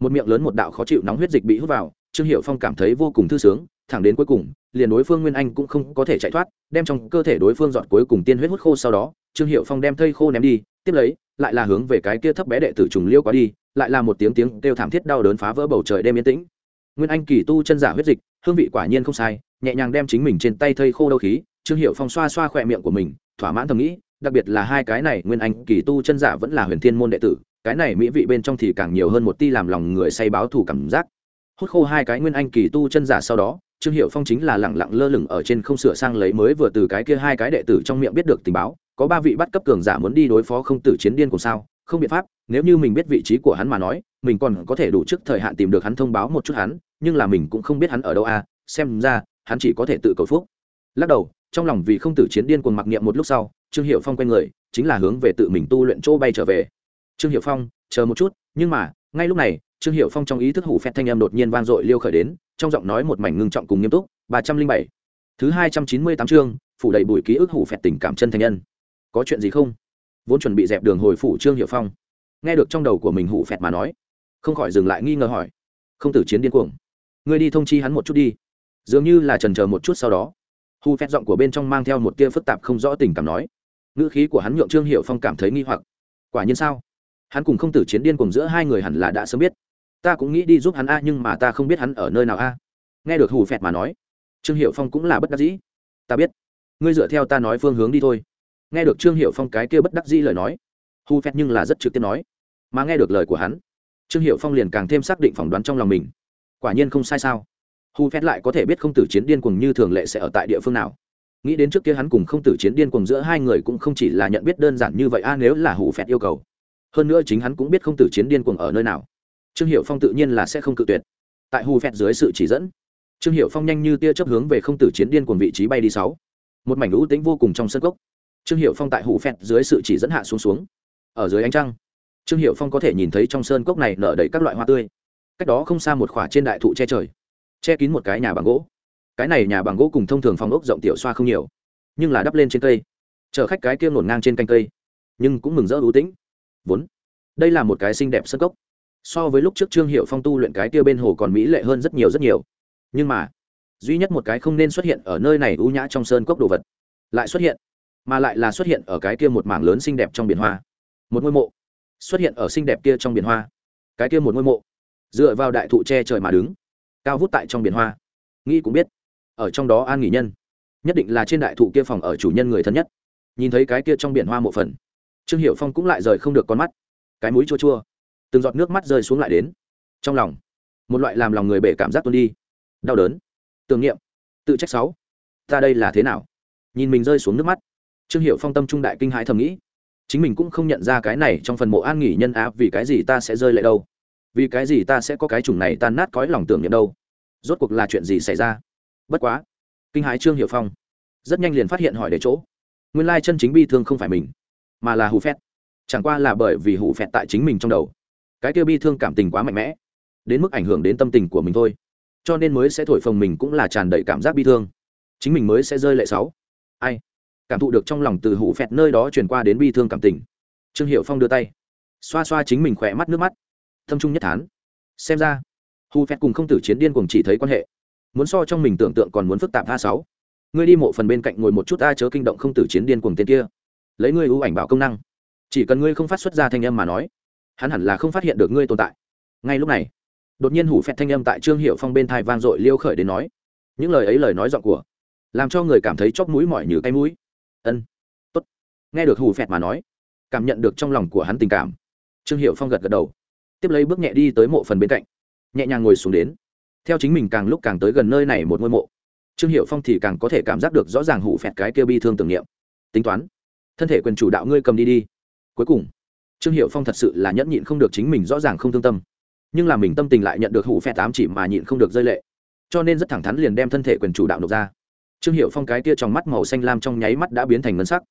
Một miệng lớn một đạo khó chịu nóng huyết dịch bị hút vào, trương hiệu phong cảm thấy vô cùng thư sướng, thẳng đến cuối cùng, liền đối phương nguyên anh cũng không có thể chạy thoát, đem trong cơ thể đối phương dọn cuối cùng tiên huyết hút khô sau đó, trương hiệu phong đem thây khô ném đi, tiếp lấy, lại là hướng về cái kia thấp bé đệ tử trùng liêu quá đi, lại là một tiếng tiếng kêu thảm thiết đau đớn phá vỡ bầu trời đêm yên tĩnh nguyên anh kỳ tu chân giả huyết dịch, hương vị quả nhiên không sai, nhẹ nhàng đem chính mình trên tay thây khô đâu khí, trương hiệu phong xoa xoa khỏe miệng của mình, thỏa mãn thầm nghĩ, đặc biệt là hai cái này, nguyên anh kỳ tu chân giả vẫn là huyền thiên môn đệ tử, cái này mỹ vị bên trong thì càng nhiều hơn một ti làm lòng người say báo thù cảm giác. Hút khô hai cái nguyên anh kỳ tu chân giả sau đó, trương hiệu phong chính là lẳng lặng lơ lửng ở trên không sửa sang lấy mới vừa từ cái kia hai cái đệ tử trong miệng biết được tình báo, có ba vị bắt cấp cường giả muốn đi đối phó không tử chiến điên cùng sao, không biện pháp, nếu như mình biết vị trí của hắn mà nói mình còn có thể đủ trước thời hạn tìm được hắn thông báo một chút hắn, nhưng là mình cũng không biết hắn ở đâu à xem ra, hắn chỉ có thể tự cầu phúc. Lắc đầu, trong lòng vì không tử chiến điên cuồng mặc niệm một lúc sau, trương hiệu phong quay người, chính là hướng về tự mình tu luyện chỗ bay trở về. Trương hiệu phong, chờ một chút, nhưng mà, ngay lúc này, trương hiệu phong trong ý thức hủ phép thanh âm đột nhiên vang dội liêu khởi đến, trong giọng nói một mảnh ngưng trọng cùng nghiêm túc, ba trăm linh bảy, thứ hai trăm chín mươi tám chương, phủ đầy bụi ký ức hủ phép tình cảm chân thành nhân. Có chuyện gì không? Vốn chuẩn bị dẹp đường hồi phủ trương hiệu phong. Nghe được trong đầu của mình hủ phẹt mà nói không khỏi dừng lại nghi ngờ hỏi. Không tử chiến điên cuồng. Ngươi đi thông chi hắn một chút đi. Dường như là trần chờ một chút sau đó. Hu phép giọng của bên trong mang theo một tia phức tạp không rõ tình cảm nói. Ngữ khí của hắn nhượng trương hiệu phong cảm thấy nghi hoặc. Quả nhiên sao? Hắn cùng không tử chiến điên cùng giữa hai người hẳn là đã sớm biết. Ta cũng nghĩ đi giúp hắn a, nhưng mà ta không biết hắn ở nơi nào a. Nghe được hù phẹt mà nói, trương hiệu phong cũng là bất đắc dĩ. Ta biết. Ngươi dựa theo ta nói phương hướng đi thôi. Nghe được trương hiệu phong cái kia bất đắc dĩ lời nói hù phẹt nhưng là rất trực tiếp nói. Mà nghe được lời của hắn trương hiệu phong liền càng thêm xác định phỏng đoán trong lòng mình. Quả nhiên không sai sao? Hu phét lại có thể biết không tử chiến điên cuồng như thường lệ sẽ ở tại địa phương nào. Nghĩ đến trước kia hắn cùng không tử chiến điên cuồng giữa hai người cũng không chỉ là nhận biết đơn giản như vậy, a, nếu là hủ phét yêu cầu. Hơn nữa chính hắn cũng biết không tử chiến điên cuồng ở nơi nào. Trương hiệu phong tự nhiên là sẽ không cự tuyệt. Tại hù phét dưới sự chỉ dẫn, trương hiệu phong nhanh như tia chấp hướng về không tử chiến điên cuồng vị trí bay đi sáu. Một mảnh lũ tính vô cùng trong sân gốc trương hiệu phong tại hù phét dưới sự chỉ dẫn hạ xuống xuống. Ở dưới ánh trăng trương hiệu phong có thể nhìn thấy trong sơn cốc này nở đầy các loại hoa tươi. Cách đó không xa một khỏa trên đại thụ che trời, che kín một cái nhà bằng gỗ. Cái này nhà bằng gỗ cùng thông thường phòng ốc rộng tiểu xoa không nhiều, nhưng là đắp lên trên cây. Chở khách cái kia ngổn ngang trên canh cây, nhưng cũng mừng rỡ ưu tĩnh. Vốn, đây là một cái xinh đẹp sân cốc. So với lúc trước trương hiệu phong tu luyện cái kia bên hồ còn mỹ lệ hơn rất nhiều rất nhiều. Nhưng mà, duy nhất một cái không nên xuất hiện ở nơi này ưu nhã trong sơn cốc đồ vật, lại xuất hiện, mà lại là xuất hiện ở cái kia một mảng lớn xinh đẹp trong biển hoa. Một ngôi mộ xuất hiện ở xinh đẹp kia trong biển hoa. Cái kia một ngôi mộ, dựa vào đại thụ che trời mà đứng, cao vút tại trong biển hoa. Nghĩ cũng biết, ở trong đó an nghỉ nhân, nhất định là trên đại thụ kia phòng ở chủ nhân người thân nhất. Nhìn thấy cái kia trong biển hoa mộ phần, trương hiệu phong cũng lại rời không được con mắt. Cái mũi chua chua, từng giọt nước mắt rơi xuống lại đến. Trong lòng, một loại làm lòng người bể cảm giác tuôn đi. Đau đớn, tưởng niệm, tự trách sáu. Ta đây là thế nào? Nhìn mình rơi xuống nước mắt. Trương hiệu phong tâm trung đại kinh hãi thầm nghĩ chính mình cũng không nhận ra cái này trong phần mộ an nghỉ nhân á, vì cái gì ta sẽ rơi lệ đâu? Vì cái gì ta sẽ có cái chủng này tan nát cõi lòng tưởng niệm đâu? Rốt cuộc là chuyện gì xảy ra? Bất quá, kinh hãi trương hiệu phong rất nhanh liền phát hiện hỏi để chỗ. Nguyên lai chân chính bi thương không phải mình, mà là hù phét chẳng qua là bởi vì hù phét tại chính mình trong đầu. Cái kia bi thương cảm tình quá mạnh mẽ, đến mức ảnh hưởng đến tâm tình của mình thôi. Cho nên mới sẽ thổi phồng mình cũng là tràn đầy cảm giác bi thương. Chính mình mới sẽ rơi lệ sáu. Ai? Cảm thụ được trong lòng từ hủ phẹt nơi đó truyền qua đến bi thương cảm tình. Trương hiệu phong đưa tay, xoa xoa chính mình khỏe mắt nước mắt. Thâm trung nhất thán. Xem ra hù phẹt cùng không tử chiến điên cùng chỉ thấy quan hệ. Muốn so trong mình tưởng tượng còn muốn phức tạp a sáu. Ngươi đi mộ phần bên cạnh ngồi một chút a chớ kinh động không tử chiến điên cùng tên kia. Lấy ngươi ưu ảnh bảo công năng. Chỉ cần ngươi không phát xuất ra thanh âm mà nói, hắn hẳn là không phát hiện được ngươi tồn tại. Ngay lúc này, đột nhiên hủ phẹt thanh âm tại trương hiệu phong bên thai vang dội liêu khởi đến nói. Những lời ấy lời nói giọng của, làm cho người cảm thấy chóp mũi mỏi như cái mũi ân. Tốt. Nghe được hù phẹt mà nói, cảm nhận được trong lòng của hắn tình cảm, trương hiệu phong gật gật đầu, tiếp lấy bước nhẹ đi tới mộ phần bên cạnh, nhẹ nhàng ngồi xuống đến. Theo chính mình càng lúc càng tới gần nơi này một ngôi mộ, trương hiệu phong thì càng có thể cảm giác được rõ ràng hủ phẹt cái kia bi thương tưởng niệm. Tính toán, thân thể quyền chủ đạo ngươi cầm đi đi. Cuối cùng, trương hiệu phong thật sự là nhẫn nhịn không được chính mình rõ ràng không thương tâm. Nhưng là mình tâm tình lại nhận được hủ phẹt tám chỉ mà nhịn không được rơi lệ. Cho nên rất thẳng thắn liền đem thân thể quyền chủ đạo nộp ra trương hiệu phong cái kia trong mắt màu xanh lam trong nháy mắt đã biến thành ngân sắc.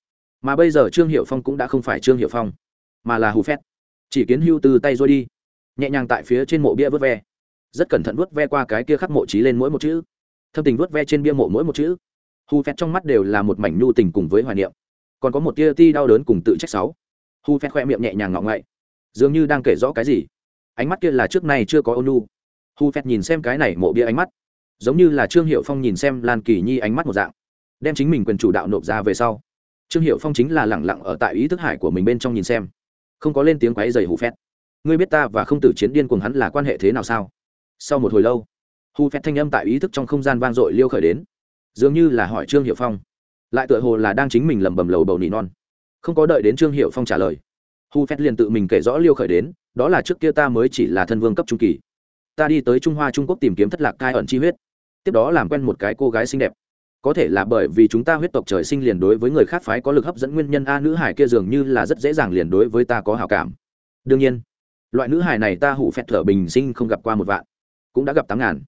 Mà bây giờ trương hiệu phong cũng đã không phải trương hiệu phong, mà là hù phét. Chỉ kiến hưu từ tay rồi đi, nhẹ nhàng tại phía trên mộ bia vớt ve. Rất cẩn thận vớt ve qua cái kia khắc mộ trí lên mỗi một chữ. Thâm tình vớt ve trên bia mộ mỗi một chữ. Hù phét trong mắt đều là một mảnh nhu tình cùng với hoài niệm. Còn có một tia ti đau đớn cùng tự trách sáu. Hù phét khoe miệng nhẹ nhàng ngọng ngậy. Dường như đang kể rõ cái gì. Ánh mắt kia là trước nay chưa có ôn nhu. Hù phét nhìn xem cái này mộ bia ánh mắt giống như là trương hiệu phong nhìn xem lan kỳ nhi ánh mắt một dạng, đem chính mình quyền chủ đạo nộp ra về sau. Trương hiệu phong chính là lẳng lặng ở tại ý thức hải của mình bên trong nhìn xem, không có lên tiếng quáy dày hù phét. Ngươi biết ta và không tử chiến điên cùng hắn là quan hệ thế nào sao? Sau một hồi lâu, hù phét thanh âm tại ý thức trong không gian vang dội liêu khởi đến, dường như là hỏi trương hiệu phong, lại tựa hồ là đang chính mình lầm bầm lầu bầu nỉ non. Không có đợi đến trương hiệu phong trả lời, hù phét liền tự mình kể rõ liêu khởi đến, đó là trước kia ta mới chỉ là thân vương cấp trung kỳ. Ta đi tới trung hoa trung quốc tìm kiếm thất lạc cai ẩn chi huyết tiếp đó làm quen một cái cô gái xinh đẹp. Có thể là bởi vì chúng ta huyết tộc trời sinh liền đối với người khác phái có lực hấp dẫn nguyên nhân a nữ hải kia dường như là rất dễ dàng liền đối với ta có hào cảm. Đương nhiên, loại nữ hải này ta hủ phẹt thở bình sinh không gặp qua một vạn, cũng đã gặp tám ngàn.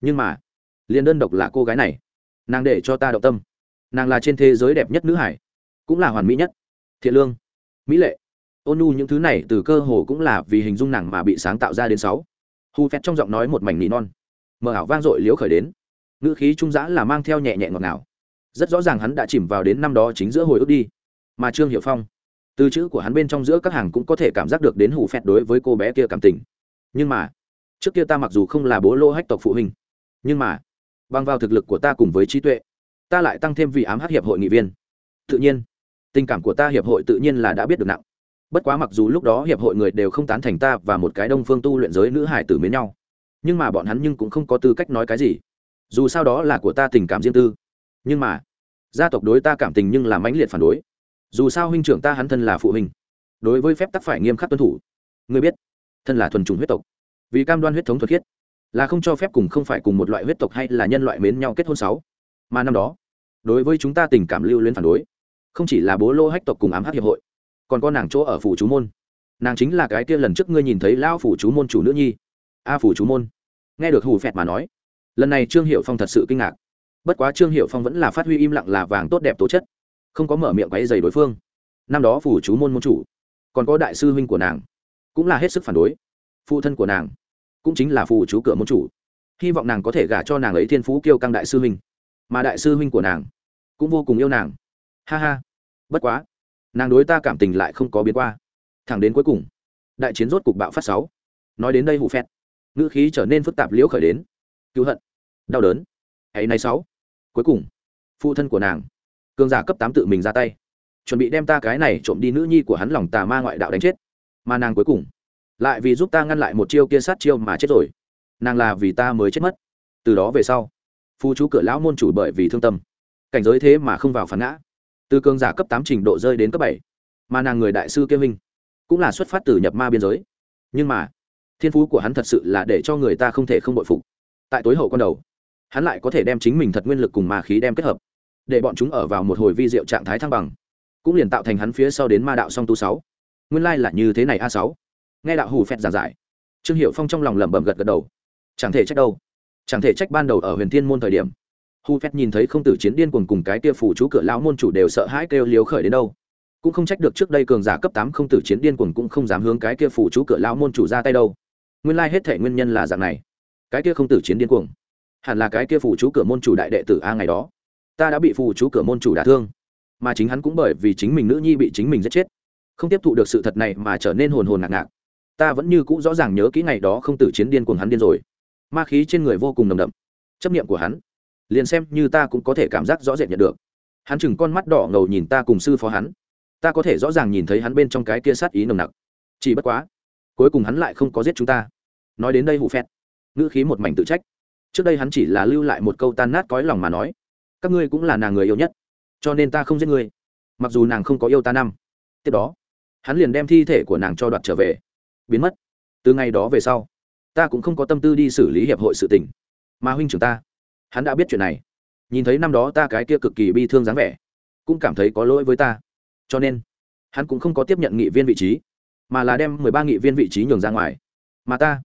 Nhưng mà, liền đơn độc là cô gái này, nàng để cho ta động tâm. Nàng là trên thế giới đẹp nhất nữ hải, cũng là hoàn mỹ nhất, thiện lương, mỹ lệ. Ôn nu những thứ này từ cơ hồ cũng là vì hình dung nàng mà bị sáng tạo ra đến sáu. Hù phét trong giọng nói một mảnh nỉ non. Mờ ảo vang dội liếu khởi đến ngữ khí trung giã là mang theo nhẹ nhẹ ngọt ngào. Rất rõ ràng hắn đã chìm vào đến năm đó chính giữa hồi ức đi. Mà trương hiệu phong, từ chữ của hắn bên trong giữa các hàng cũng có thể cảm giác được đến hủ phẹt đối với cô bé kia cảm tình. Nhưng mà, trước kia ta mặc dù không là bố lô hách tộc phụ huynh, nhưng mà, bằng vào thực lực của ta cùng với trí tuệ, ta lại tăng thêm vị ám hát hiệp hội nghị viên. Tự nhiên, tình cảm của ta hiệp hội tự nhiên là đã biết được nặng. Bất quá mặc dù lúc đó hiệp hội người đều không tán thành ta và một cái đông phương tu luyện giới nữ hải tử mến nhau, nhưng mà bọn hắn nhưng cũng không có tư cách nói cái gì dù sao đó là của ta tình cảm riêng tư. Nhưng mà, gia tộc đối ta cảm tình nhưng là mãnh liệt phản đối. Dù sao huynh trưởng ta hắn thân là phụ huynh. Đối với phép tắc phải nghiêm khắc tuân thủ. Người biết, thân là thuần chủng huyết tộc. Vì cam đoan huyết thống thuật khiết, là không cho phép cùng không phải cùng một loại huyết tộc hay là nhân loại mến nhau kết hôn sáu. Mà năm đó, đối với chúng ta tình cảm lưu luyến phản đối, không chỉ là bố lô hách tộc cùng ám hắc hiệp hội, còn có nàng chỗ ở phủ chú môn. Nàng chính là cái kia lần trước ngươi nhìn thấy lao phủ chú môn chủ nữ nhi. A phủ chú môn. Nghe được hù phẹt mà nói lần này trương hiệu phong thật sự kinh ngạc. Bất quá trương hiệu phong vẫn là phát huy im lặng là vàng tốt đẹp tố chất. Không có mở miệng quáy dày đối phương. Năm đó phủ chú môn môn chủ, còn có đại sư huynh của nàng, cũng là hết sức phản đối. Phụ thân của nàng, cũng chính là phù chú cửa môn chủ. Hy vọng nàng có thể gả cho nàng ấy thiên phú kiêu căng đại sư huynh. Mà đại sư huynh của nàng, cũng vô cùng yêu nàng. Ha ha. Bất quá, nàng đối ta cảm tình lại không có biến qua. Thẳng đến cuối cùng, đại chiến rốt cục bạo phát sáu. Nói đến đây hụ phét ngữ khí trở nên phức tạp liễu khởi đến. Cứu hận đau đớn. Hãy nay sáu. Cuối cùng, phụ thân của nàng, cường giả cấp tám tự mình ra tay, chuẩn bị đem ta cái này trộm đi nữ nhi của hắn lòng tà ma ngoại đạo đánh chết. Mà nàng cuối cùng, lại vì giúp ta ngăn lại một chiêu kia sát chiêu mà chết rồi. Nàng là vì ta mới chết mất. Từ đó về sau, phu chú cửa lão môn chủ bởi vì thương tâm, cảnh giới thế mà không vào phản ngã. Từ cường giả cấp tám trình độ rơi đến cấp bảy, mà nàng người đại sư kia minh cũng là xuất phát từ nhập ma biên giới. Nhưng mà, thiên phú của hắn thật sự là để cho người ta không thể không bội phục. Tại tối hậu con đầu hắn lại có thể đem chính mình thật nguyên lực cùng ma khí đem kết hợp, để bọn chúng ở vào một hồi vi diệu trạng thái thăng bằng, cũng liền tạo thành hắn phía sau đến ma đạo song tu sáu. Nguyên lai là như thế này a sáu. Nghe đạo hù phẹt giảng giải, trương hiệu phong trong lòng lẩm bẩm gật gật đầu. Chẳng thể trách đâu. Chẳng thể trách ban đầu ở huyền thiên môn thời điểm, hù phẹt nhìn thấy không tử chiến điên cuồng cùng cái kia phủ chú cửa lão môn chủ đều sợ hãi kêu liều khởi đến đâu. Cũng không trách được trước đây cường giả cấp tám không tử chiến điên cuồng cũng không dám hướng cái kia phủ chú cửa lão môn chủ ra tay đâu. Nguyên lai hết thể nguyên nhân là dạng này. Cái kia không tử chiến điên cuồng hẳn là cái kia phủ chú cửa môn chủ đại đệ tử a ngày đó. Ta đã bị phủ chú cửa môn chủ đả thương, mà chính hắn cũng bởi vì chính mình nữ nhi bị chính mình giết chết. Không tiếp thụ được sự thật này mà trở nên hồn hồn ngạc ngạc. Ta vẫn như cũ rõ ràng nhớ kỹ ngày đó không tử chiến điên cuồng hắn điên rồi. Ma khí trên người vô cùng nồng đậm. Chấp niệm của hắn, liền xem như ta cũng có thể cảm giác rõ rệt nhận được. Hắn chừng con mắt đỏ ngầu nhìn ta cùng sư phó hắn. Ta có thể rõ ràng nhìn thấy hắn bên trong cái kia sát ý nồng nặc. Chỉ bất quá, cuối cùng hắn lại không có giết chúng ta. Nói đến đây hụ phét ngữ khí một mảnh tự trách trước đây hắn chỉ là lưu lại một câu tan nát cõi lòng mà nói, các ngươi cũng là nàng người yêu nhất, cho nên ta không giết ngươi, mặc dù nàng không có yêu ta năm. Tiếp đó, hắn liền đem thi thể của nàng cho đoạt trở về. Biến mất. Từ ngày đó về sau, ta cũng không có tâm tư đi xử lý hiệp hội sự tình. Mà huynh trưởng ta, hắn đã biết chuyện này. Nhìn thấy năm đó ta cái kia cực kỳ bi thương dáng vẻ, cũng cảm thấy có lỗi với ta. Cho nên, hắn cũng không có tiếp nhận nghị viên vị trí, mà là đem mười ba nghị viên vị trí nhường ra ngoài. Mà ta,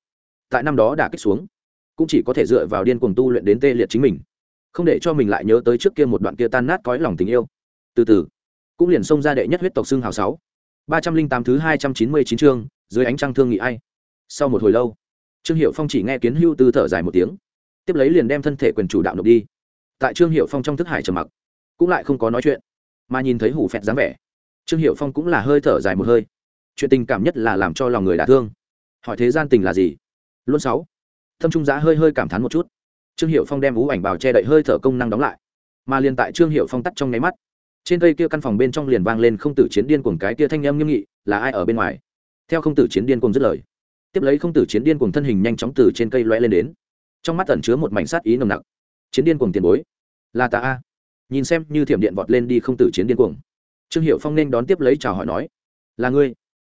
tại năm đó đã kích xuống cũng chỉ có thể dựa vào điên cuồng tu luyện đến tê liệt chính mình. Không để cho mình lại nhớ tới trước kia một đoạn kia tan nát cõi lòng tình yêu. Từ từ, cũng liền xông ra đệ nhất huyết tộc xưng hào sáu. ba trăm linh tám thứ hai trăm chín mươi chín chương, dưới ánh trăng thương nghị ai. Sau một hồi lâu, trương hiệu phong chỉ nghe kiến hưu tư thở dài một tiếng. Tiếp lấy liền đem thân thể quyền chủ đạo nộp đi. Tại trương hiệu phong trong thức hải trầm mặc, cũng lại không có nói chuyện, mà nhìn thấy hủ phẹt dáng vẻ, trương hiệu phong cũng là hơi thở dài một hơi. Chuyện tình cảm nhất là làm cho lòng người đả thương. Hỏi thế gian tình là gì? Luôn sáu thâm trung giã hơi hơi cảm thán một chút. Trương hiệu phong đem ú ảnh bào che đậy hơi thở công năng đóng lại. Mà liền tại trương hiệu phong tắt trong nháy mắt, trên cây kia căn phòng bên trong liền vang lên không tử chiến điên cuồng cái kia thanh âm nghiêm nghị, là ai ở bên ngoài? Theo không tử chiến điên cuồng dứt lời, tiếp lấy không tử chiến điên cuồng thân hình nhanh chóng từ trên cây loe lên đến. Trong mắt ẩn chứa một mảnh sát ý nồng nặc. Chiến điên cuồng tiền bối, là ta a. Nhìn xem như thiểm điện vọt lên đi không tử chiến điên cuồng. Trương hiệu phong nên đón tiếp lấy chào hỏi nói, là ngươi?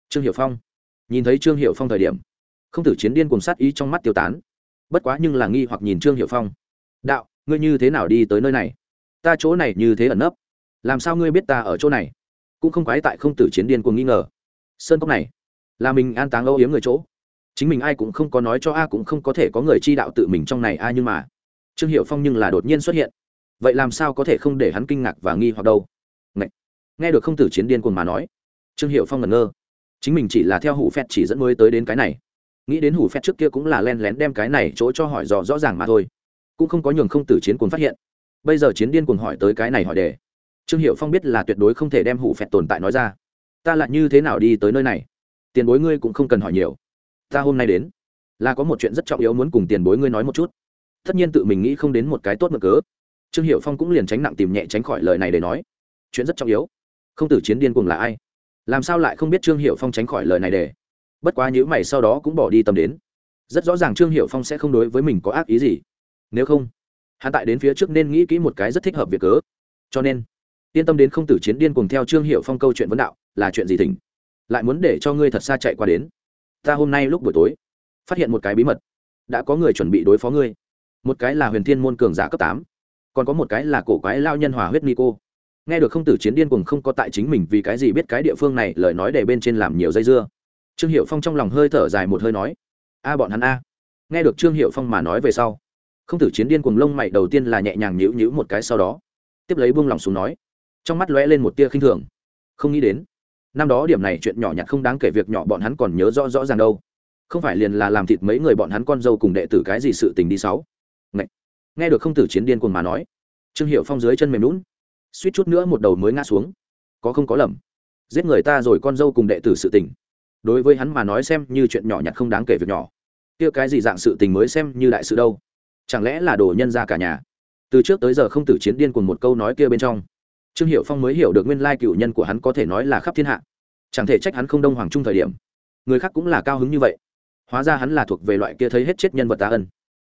Trương hiệu phong. Nhìn thấy trương hiệu phong thời điểm, không tử chiến điên cuồng sát ý trong mắt tiêu tán bất quá nhưng là nghi hoặc nhìn trương hiệu phong. Đạo ngươi như thế nào đi tới nơi này? Ta chỗ này như thế ẩn nấp. Làm sao ngươi biết ta ở chỗ này? Cũng không quái tại không tử chiến điên cuồng nghi ngờ. Sơn cốc này là mình an táng âu yếm người chỗ. Chính mình ai cũng không có nói cho a cũng không có thể có người chi đạo tự mình trong này a nhưng mà. Trương hiệu phong nhưng là đột nhiên xuất hiện. Vậy làm sao có thể không để hắn kinh ngạc và nghi hoặc đâu? Nghe, nghe được không tử chiến điên cuồng mà nói trương hiệu phong ngẩn ngơ. Chính mình chỉ là theo hủ phét chỉ dẫn mới tới đến cái này nghĩ đến hủ phép trước kia cũng là len lén đem cái này chỗ cho hỏi dò rõ ràng mà thôi. Cũng không có nhường không tử chiến cuồng phát hiện. Bây giờ chiến điên cuồng hỏi tới cái này hỏi đề. Trương hiệu phong biết là tuyệt đối không thể đem hủ phẹt tồn tại nói ra. Ta lại như thế nào đi tới nơi này? Tiền bối ngươi cũng không cần hỏi nhiều. Ta hôm nay đến. Là có một chuyện rất trọng yếu muốn cùng tiền bối ngươi nói một chút. Tất nhiên tự mình nghĩ không đến một cái tốt mực cớ. Trương hiệu phong cũng liền tránh nặng tìm nhẹ tránh khỏi lời này để nói. Chuyện rất trọng yếu. Không tử chiến điên cuồng là ai? Làm sao lại không biết trương hiệu phong tránh khỏi lời này để? Bất quá nhữ mày sau đó cũng bỏ đi tâm đến. Rất rõ ràng trương hiệu phong sẽ không đối với mình có ác ý gì. Nếu không, hắn tại đến phía trước nên nghĩ kỹ một cái rất thích hợp việc cớ. Cho nên, yên tâm đến không tử chiến điên cùng theo trương hiệu phong câu chuyện vấn đạo, là chuyện gì thỉnh? Lại muốn để cho ngươi thật xa chạy qua đến. Ta hôm nay lúc buổi tối, phát hiện một cái bí mật. Đã có người chuẩn bị đối phó ngươi. Một cái là huyền thiên môn cường giả cấp tám, còn có một cái là cổ quái lao nhân hòa huyết mi cô nghe được không tử chiến điên cùng không có tại chính mình vì cái gì biết cái địa phương này, lời nói để bên trên làm nhiều dây dưa trương hiệu phong trong lòng hơi thở dài một hơi nói a bọn hắn a. Nghe được trương hiệu phong mà nói về sau không tử chiến điên cùng lông mày đầu tiên là nhẹ nhàng nhữ nhữ một cái sau đó tiếp lấy buông lòng xuống nói trong mắt lóe lên một tia khinh thường không nghĩ đến năm đó điểm này chuyện nhỏ nhặt không đáng kể việc nhỏ bọn hắn còn nhớ rõ rõ ràng đâu. Không phải liền là làm thịt mấy người bọn hắn con dâu cùng đệ tử cái gì sự tình đi sáu. Nghe, nghe được không tử chiến điên cuồng mà nói trương hiệu phong dưới chân mềm lún suýt chút nữa một đầu mới ngã xuống có không có lầm giết người ta rồi con dâu cùng đệ tử sự tình đối với hắn mà nói xem như chuyện nhỏ nhặt không đáng kể việc nhỏ. Kia cái gì dạng sự tình mới xem như đại sự đâu? Chẳng lẽ là đồ nhân ra cả nhà? Từ trước tới giờ không tử chiến điên cùng một câu nói kia bên trong. Trương hiệu phong mới hiểu được nguyên lai cựu nhân của hắn có thể nói là khắp thiên hạ. Chẳng thể trách hắn không đông hoàng trung thời điểm. Người khác cũng là cao hứng như vậy. Hóa ra hắn là thuộc về loại kia thấy hết chết nhân vật ta ân.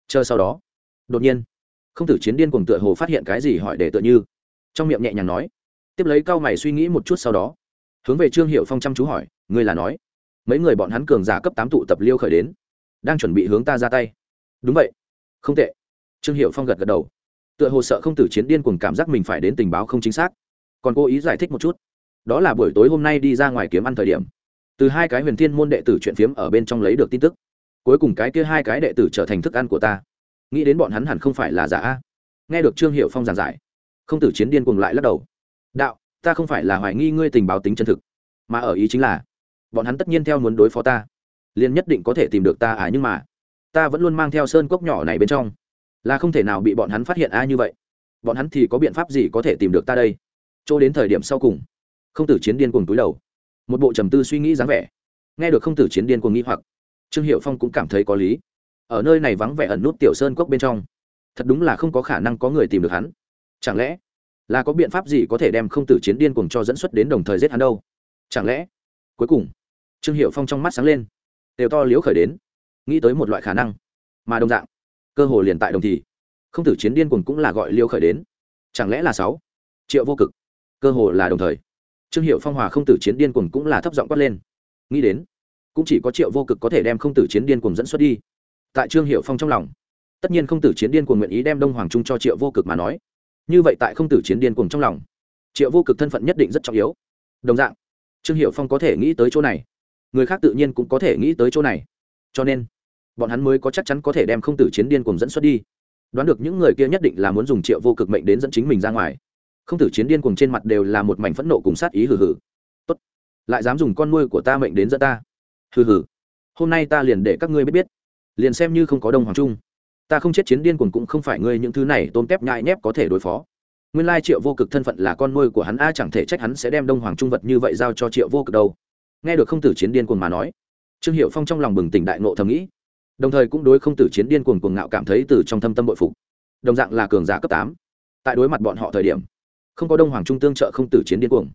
Chờ sau đó, đột nhiên, không tử chiến điên cùng tựa hồ phát hiện cái gì hỏi để tựa như. Trong miệng nhẹ nhàng nói, tiếp lấy cao mày suy nghĩ một chút sau đó, hướng về trương hiệu phong chăm chú hỏi, ngươi là nói mấy người bọn hắn cường giả cấp tám tụ tập liêu khởi đến, đang chuẩn bị hướng ta ra tay. Đúng vậy. Không tệ. Trương hiệu phong gật gật đầu. Tựa hồ sợ không tử chiến điên cùng cảm giác mình phải đến tình báo không chính xác. Còn cố ý giải thích một chút. Đó là buổi tối hôm nay đi ra ngoài kiếm ăn thời điểm. Từ hai cái huyền thiên môn đệ tử chuyện phiếm ở bên trong lấy được tin tức. Cuối cùng cái kia hai cái đệ tử trở thành thức ăn của ta. Nghĩ đến bọn hắn hẳn không phải là giả nghe được trương hiệu phong giảng giải, không tử chiến điên cùng lại lắc đầu. Đạo, ta không phải là hoài nghi ngươi tình báo tính chân thực, mà ở ý chính là bọn hắn tất nhiên theo muốn đối phó ta. Liền nhất định có thể tìm được ta à nhưng mà, ta vẫn luôn mang theo sơn cốc nhỏ này bên trong. Là không thể nào bị bọn hắn phát hiện a như vậy. Bọn hắn thì có biện pháp gì có thể tìm được ta đây? Chỗ đến thời điểm sau cùng không tử chiến điên cuồng túi đầu. Một bộ trầm tư suy nghĩ dáng vẻ. Nghe được không tử chiến điên cuồng nghĩ hoặc, trương hiệu phong cũng cảm thấy có lý. Ở nơi này vắng vẻ ẩn nút tiểu sơn cốc bên trong, thật đúng là không có khả năng có người tìm được hắn. Chẳng lẽ là có biện pháp gì có thể đem không tử chiến điên cuồng cho dẫn xuất đến đồng thời giết hắn đâu? Chẳng lẽ cuối cùng trương hiệu phong trong mắt sáng lên. Đều to liếu khởi đến. Nghĩ tới một loại khả năng. Mà đồng dạng, cơ hồ liền tại đồng thì. Không tử chiến điên cuồng cũng là gọi liêu khởi đến. Chẳng lẽ là sáu? Triệu vô cực. Cơ hồ là đồng thời. Trương hiệu phong hòa không tử chiến điên cuồng cũng là thấp giọng quát lên. Nghĩ đến, cũng chỉ có triệu vô cực có thể đem không tử chiến điên cuồng dẫn xuất đi. Tại trương hiệu phong trong lòng, tất nhiên không tử chiến điên cuồng nguyện ý đem đông hoàng trung cho triệu vô cực mà nói. Như vậy tại không tử chiến điên cuồng trong lòng, triệu vô cực thân phận nhất định rất trọng yếu. Đồng dạng, trương hiệu phong có thể nghĩ tới chỗ này người khác tự nhiên cũng có thể nghĩ tới chỗ này. Cho nên, bọn hắn mới có chắc chắn có thể đem không tử chiến điên cùng dẫn xuất đi. Đoán được những người kia nhất định là muốn dùng triệu vô cực mệnh đến dẫn chính mình ra ngoài. Không tử chiến điên cùng trên mặt đều là một mảnh phẫn nộ cùng sát ý hừ hừ. Tốt, lại dám dùng con nuôi của ta mệnh đến dẫn ta. Hừ hừ, hôm nay ta liền để các ngươi biết biết, liền xem như không có đông hoàng trung, ta không chết chiến điên cuồng cũng không phải ngươi những thứ này tôm tép nhại nhép có thể đối phó. Nguyên lai triệu vô cực thân phận là con nuôi của hắn, a, chẳng thể trách hắn sẽ đem đông hoàng trung vật như vậy giao cho triệu vô cực đâu nghe được không tử chiến điên cuồng mà nói, trương hiệu phong trong lòng bừng tỉnh đại nộ thầm nghĩ, đồng thời cũng đối không tử chiến điên cuồng cuồng ngạo cảm thấy từ trong thâm tâm bội phục. Đồng dạng là cường giả cấp tám, tại đối mặt bọn họ thời điểm, không có đông hoàng trung tương trợ không tử chiến điên cuồng,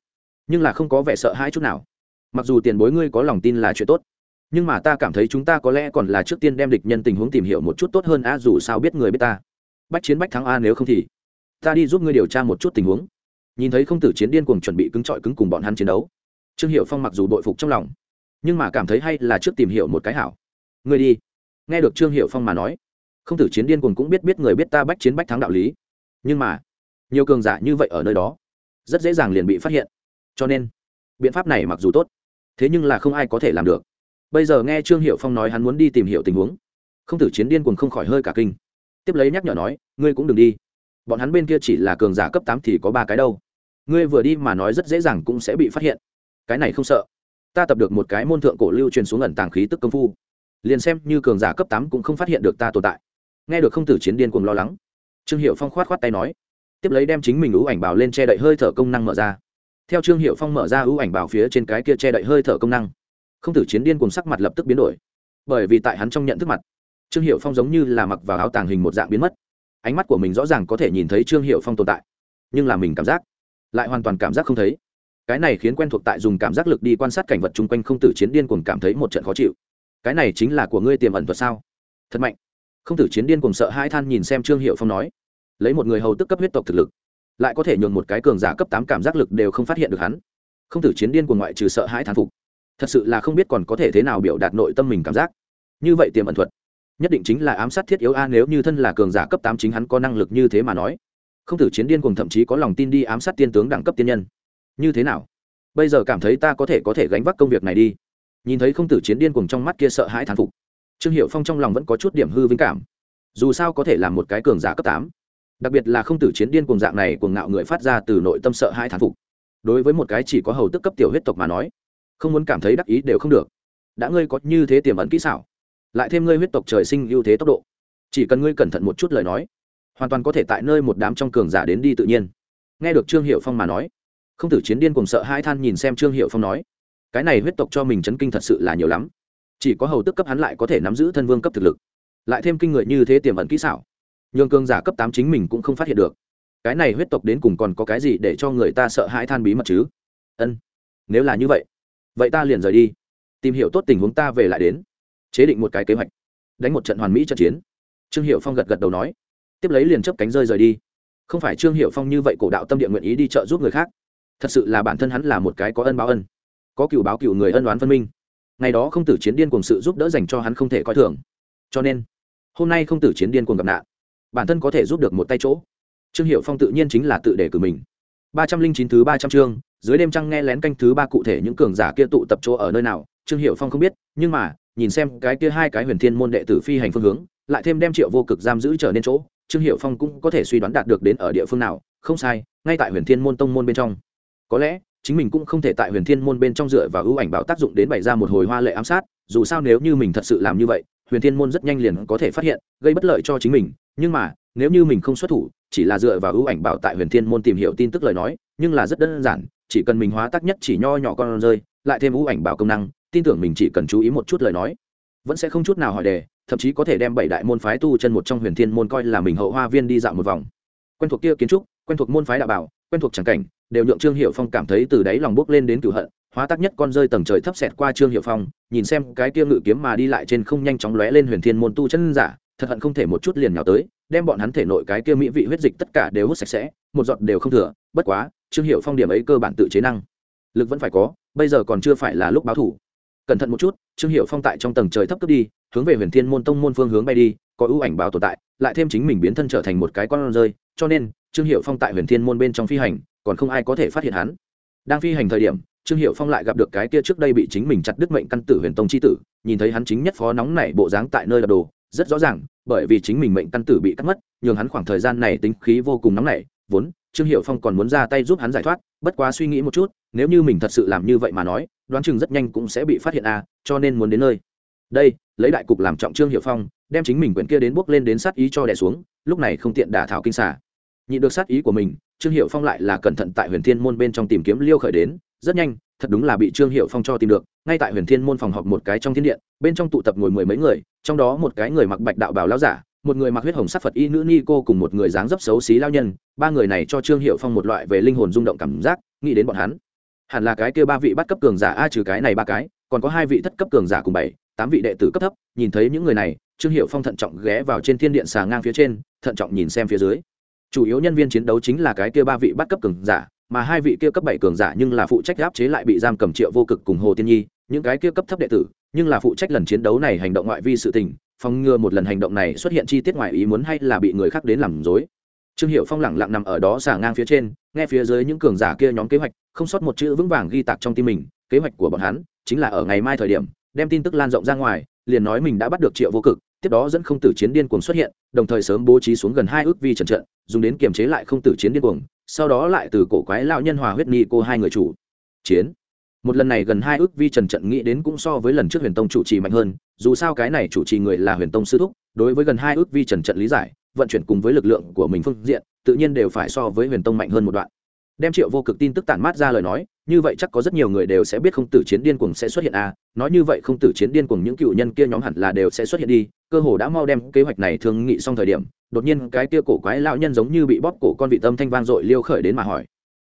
nhưng là không có vẻ sợ hãi chút nào. Mặc dù tiền bối ngươi có lòng tin là chuyện tốt, nhưng mà ta cảm thấy chúng ta có lẽ còn là trước tiên đem địch nhân tình huống tìm hiểu một chút tốt hơn a dù sao biết người biết ta. Bách chiến bách thắng a nếu không thì ta đi giúp ngươi điều tra một chút tình huống. Nhìn thấy không tử chiến điên cuồng chuẩn bị cứng trọi cứng cùng bọn hắn chiến đấu trương hiệu phong mặc dù đội phục trong lòng, nhưng mà cảm thấy hay là trước tìm hiểu một cái hảo. Ngươi đi. Nghe được trương hiệu phong mà nói, không tử chiến điên cùng cũng biết biết người biết ta bách chiến bách thắng đạo lý. Nhưng mà, nhiều cường giả như vậy ở nơi đó, rất dễ dàng liền bị phát hiện. Cho nên, biện pháp này mặc dù tốt, thế nhưng là không ai có thể làm được. Bây giờ nghe trương hiệu phong nói hắn muốn đi tìm hiểu tình huống, không tử chiến điên cùng không khỏi hơi cả kinh. Tiếp lấy nhắc nhở nói, ngươi cũng đừng đi. Bọn hắn bên kia chỉ là cường giả cấp tám thì có ba cái đâu. Ngươi vừa đi mà nói rất dễ dàng cũng sẽ bị phát hiện cái này không sợ. Ta tập được một cái môn thượng cổ lưu truyền xuống ẩn tàng khí tức công phu. Liền xem như cường giả cấp tám cũng không phát hiện được ta tồn tại. Nghe được không tử chiến điên cùng lo lắng, trương hiệu phong khoát khoát tay nói, tiếp lấy đem chính mình ưu ảnh bảo lên che đậy hơi thở công năng mở ra. Theo trương hiệu phong mở ra ưu ảnh bảo phía trên cái kia che đậy hơi thở công năng không tử chiến điên cùng sắc mặt lập tức biến đổi. Bởi vì tại hắn trong nhận thức mặt, trương hiệu phong giống như là mặc vào áo tàng hình một dạng biến mất. Ánh mắt của mình rõ ràng có thể nhìn thấy trương hiệu phong tồn tại, nhưng là mình cảm giác lại hoàn toàn cảm giác không thấy cái này khiến quen thuộc tại dùng cảm giác lực đi quan sát cảnh vật chung quanh không tử chiến điên cuồng cảm thấy một trận khó chịu. Cái này chính là của ngươi tiềm ẩn thuật sao? Thật mạnh. Không tử chiến điên cuồng sợ hai than nhìn xem trương hiệu phong nói. Lấy một người hầu tức cấp huyết tộc thực lực, lại có thể nhường một cái cường giả cấp tám cảm giác lực đều không phát hiện được hắn. Không tử chiến điên cuồng ngoại trừ sợ hãi thán phục, thật sự là không biết còn có thể thế nào biểu đạt nội tâm mình cảm giác. Như vậy tiềm ẩn thuật, nhất định chính là ám sát thiết yếu a, nếu như thân là cường giả cấp tám chính hắn có năng lực như thế mà nói. Không tử chiến điên cùng thậm chí có lòng tin đi ám sát tiên tướng đẳng cấp tiên nhân như thế nào? Bây giờ cảm thấy ta có thể có thể gánh vác công việc này đi. Nhìn thấy không tử chiến điên cùng trong mắt kia sợ hãi thán phục, trương hiệu phong trong lòng vẫn có chút điểm hư vinh cảm. Dù sao có thể là một cái cường giả cấp tám, đặc biệt là không tử chiến điên cùng dạng này cuồng ngạo người phát ra từ nội tâm sợ hãi thán phục. Đối với một cái chỉ có hầu tức cấp tiểu huyết tộc mà nói, không muốn cảm thấy đắc ý đều không được. Đã ngươi có như thế tiềm ẩn kỹ xảo, lại thêm ngươi huyết tộc trời sinh ưu thế tốc độ, chỉ cần ngươi cẩn thận một chút lời nói, hoàn toàn có thể tại nơi một đám trong cường giả đến đi tự nhiên. Nghe được trương hiệu phong mà nói không tử chiến điên cùng sợ hai than nhìn xem trương hiệu phong nói, cái này huyết tộc cho mình chấn kinh thật sự là nhiều lắm. Chỉ có hầu tức cấp hắn lại có thể nắm giữ thân vương cấp thực lực, lại thêm kinh người như thế tiềm ẩn kỹ xảo, nhường cương giả cấp tám chính mình cũng không phát hiện được. Cái này huyết tộc đến cùng còn có cái gì để cho người ta sợ hãi than bí mật chứ? Ân, nếu là như vậy vậy ta liền rời đi, tìm hiểu tốt tình huống ta về lại đến, chế định một cái kế hoạch, đánh một trận hoàn mỹ trận chiến. Trương hiệu phong gật gật đầu nói, tiếp lấy liền chấp cánh rơi rời đi. Không phải trương hiệu phong như vậy cổ đạo tâm địa nguyện ý đi trợ giúp người khác thật sự là bản thân hắn là một cái có ân báo ân, có cựu báo cựu người ân đoán phân minh. Ngày đó không tử chiến điên cùng sự giúp đỡ dành cho hắn không thể coi thường. Cho nên, hôm nay không tử chiến điên cùng gặp nạn, bản thân có thể giúp được một tay chỗ. Trương hiệu phong tự nhiên chính là tự đề cử mình. Ba trăm linh chín thứ ba trăm chương, dưới đêm trăng nghe lén canh thứ ba cụ thể những cường giả kia tụ tập chỗ ở nơi nào, trương hiệu phong không biết, nhưng mà, nhìn xem cái kia hai cái huyền thiên môn đệ tử phi hành phương hướng, lại thêm đem triệu vô cực giam giữ trở nên chỗ, trương hiệu phong cũng có thể suy đoán đạt được đến ở địa phương nào, không sai, ngay tại huyền thiên môn tông môn bên trong có lẽ, chính mình cũng không thể tại huyền thiên môn bên trong dựa và ưu ảnh bảo tác dụng đến bày ra một hồi hoa lệ ám sát, dù sao nếu như mình thật sự làm như vậy, huyền thiên môn rất nhanh liền có thể phát hiện, gây bất lợi cho chính mình. Nhưng mà, nếu như mình không xuất thủ, chỉ là dựa vào ưu ảnh bảo tại huyền thiên môn tìm hiểu tin tức lời nói, nhưng là rất đơn giản, chỉ cần mình hóa tác nhất chỉ nho nhỏ con rơi, lại thêm ưu ảnh bảo công năng, tin tưởng mình chỉ cần chú ý một chút lời nói, vẫn sẽ không chút nào hỏi đề, thậm chí có thể đem bảy đại môn phái tu chân một trong huyền thiên môn coi là mình hậu hoa viên đi dạo một vòng. Quen thuộc kia kiến trúc, quen thuộc môn phái đạo bảo quen thuộc tràng cảnh, đều nhượng trương hiệu phong cảm thấy từ đáy lòng bước lên đến cửu hận, hóa tác nhất con rơi tầng trời thấp xẹt qua trương hiệu phong, nhìn xem cái kia ngự kiếm mà đi lại trên không nhanh chóng lóe lên huyền thiên môn tu chân giả, thật hận không thể một chút liền nhào tới, đem bọn hắn thể nội cái kia mỹ vị huyết dịch tất cả đều hút sạch sẽ, một giọt đều không thừa, bất quá, trương hiệu phong điểm ấy cơ bản tự chế năng. Lực vẫn phải có, bây giờ còn chưa phải là lúc báo thủ. Cẩn thận một chút, trương hiệu phong tại trong tầng trời thấp cướp đi, hướng về huyền thiên môn tông môn phương hướng bay đi, có ưu ảnh báo tồn tại, lại thêm chính mình biến thân trở thành một cái con rơi, cho nên trương hiệu phong tại huyền thiên môn bên trong phi hành, còn không ai có thể phát hiện hắn. Đang phi hành thời điểm, trương hiệu phong lại gặp được cái kia trước đây bị chính mình chặt đứt mệnh căn tử huyền tông c h i tử, nhìn thấy hắn chính nhất phó nóng nảy bộ dáng tại nơi đập đồ, rất rõ ràng, bởi vì chính mình mệnh căn tử bị cắt mất, nhường hắn khoảng thời gian này tính khí vô cùng nóng nảy, vốn, trương hiệu phong còn muốn ra tay giúp hắn giải thoát, bất quá suy nghĩ một chút, nếu như mình thật sự làm như vậy mà nói, đoán chừng rất nhanh cũng sẽ bị phát hiện à cho nên muốn đến nơi. Đây, lấy đại cục làm trọng trương hiệu phong, đem chính mình quyển kia đến bước lên đến sát ý cho đẻ xuống, lúc này không tiện đả thảo kinh xả nhị được sát ý của mình, trương hiệu phong lại là cẩn thận tại huyền thiên môn bên trong tìm kiếm liêu khởi đến, rất nhanh, thật đúng là bị trương hiệu phong cho tìm được, ngay tại huyền thiên môn phòng họp một cái trong thiên điện, bên trong tụ tập ngồi mười mấy người, trong đó một cái người mặc bạch đạo bào lao giả, một người mặc huyết hồng sắc phật y nữ ni cô cùng một người dáng dấp xấu xí lao nhân, ba người này cho trương hiệu phong một loại về linh hồn rung động cảm giác, nghĩ đến bọn hắn. Hẳn là cái kia ba vị bắt cấp cường giả, a trừ cái này ba cái, còn có hai vị thất cấp cường giả cùng bảy, tám vị đệ tử cấp thấp, nhìn thấy những người này, trương hiệu phong thận trọng ghé vào trên thiên điện xà ngang phía trên, thận trọng nhìn xem phía dưới chủ yếu nhân viên chiến đấu chính là cái kia ba vị bắt cấp cường giả, mà hai vị kia cấp bảy cường giả nhưng là phụ trách áp chế lại bị giam cầm triệu vô cực cùng hồ tiên nhi, những cái kia cấp thấp đệ tử, nhưng là phụ trách lần chiến đấu này hành động ngoại vi sự tình, phòng ngừa một lần hành động này xuất hiện chi tiết ngoại ý muốn hay là bị người khác đến làm dối trương hiệu phong lẳng lặng nằm ở đó xả ngang phía trên, nghe phía dưới những cường giả kia nhóm kế hoạch, không sót một chữ vững vàng ghi tạc trong tim mình, kế hoạch của bọn hắn chính là ở ngày mai thời điểm, đem tin tức lan rộng ra ngoài, liền nói mình đã bắt được triệu vô cực tiếp đó dẫn không tử chiến điên cuồng xuất hiện, đồng thời sớm bố trí xuống gần hai ước vi trần trận, dùng đến kiềm chế lại không tử chiến điên cuồng, sau đó lại từ cổ quái lão nhân hòa huyết ni cô hai người chủ. Chiến. Một lần này gần hai ước vi trần trận nghĩ đến cũng so với lần trước huyền tông chủ trì mạnh hơn, dù sao cái này chủ trì người là huyền tông sư thúc, đối với gần hai ước vi trần trận lý giải, vận chuyển cùng với lực lượng của mình phương diện, tự nhiên đều phải so với huyền tông mạnh hơn một đoạn. Đem triệu vô cực tin tức tản mát ra lời nói, như vậy chắc có rất nhiều người đều sẽ biết không tử chiến điên cuồng sẽ xuất hiện à nói như vậy không tử chiến điên cuồng những cựu nhân kia nhóm hẳn là đều sẽ xuất hiện đi cơ hồ đã mau đem kế hoạch này thương nghị xong thời điểm, đột nhiên cái kia cổ quái lão nhân giống như bị bóp cổ con vị tâm thanh vang dội liêu khởi đến mà hỏi.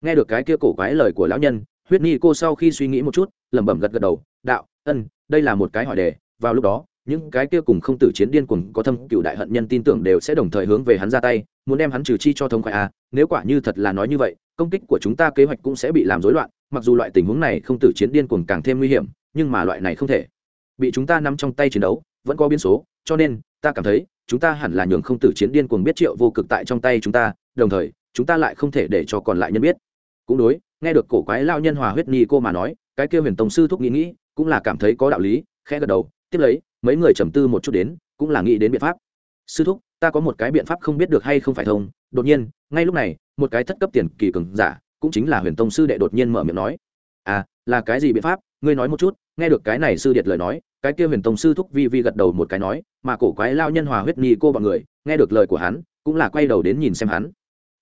Nghe được cái kia cổ quái lời của lão nhân, huyết ni cô sau khi suy nghĩ một chút, lẩm bẩm gật gật đầu, đạo, ân, đây là một cái hỏi đề, vào lúc đó, những cái kia cùng không tử chiến điên cuồng có thâm cựu đại hận nhân tin tưởng đều sẽ đồng thời hướng về hắn ra tay, muốn đem hắn trừ chi cho thông khoái à nếu quả như thật là nói như vậy, công kích của chúng ta kế hoạch cũng sẽ bị làm rối loạn, mặc dù loại tình huống này không tử chiến điên cuồng càng thêm nguy hiểm, nhưng mà loại này không thể. Bị chúng ta nắm trong tay chiến đấu vẫn có biến số, cho nên, ta cảm thấy, chúng ta hẳn là nhường không tử chiến điên cuồng biết triệu vô cực tại trong tay chúng ta, đồng thời, chúng ta lại không thể để cho còn lại nhân biết. Cũng đối, nghe được cổ quái lao nhân hòa huyết ni cô mà nói, cái kia huyền tổng sư thúc nghĩ nghĩ, cũng là cảm thấy có đạo lý, khẽ gật đầu, tiếp lấy, mấy người trầm tư một chút đến, cũng là nghĩ đến biện pháp. Sư thúc, ta có một cái biện pháp không biết được hay không phải thông. Đột nhiên, ngay lúc này, một cái thất cấp tiền kỳ cường giả, cũng chính là huyền tông sư đệ đột nhiên mở miệng nói. À là cái gì biện pháp? Ngươi nói một chút nghe được cái này sư điệt lời nói, cái kia huyền tông sư thúc vi vi gật đầu một cái nói, mà cổ quái lao nhân hòa huyết ni cô bọn người, nghe được lời của hắn, cũng là quay đầu đến nhìn xem hắn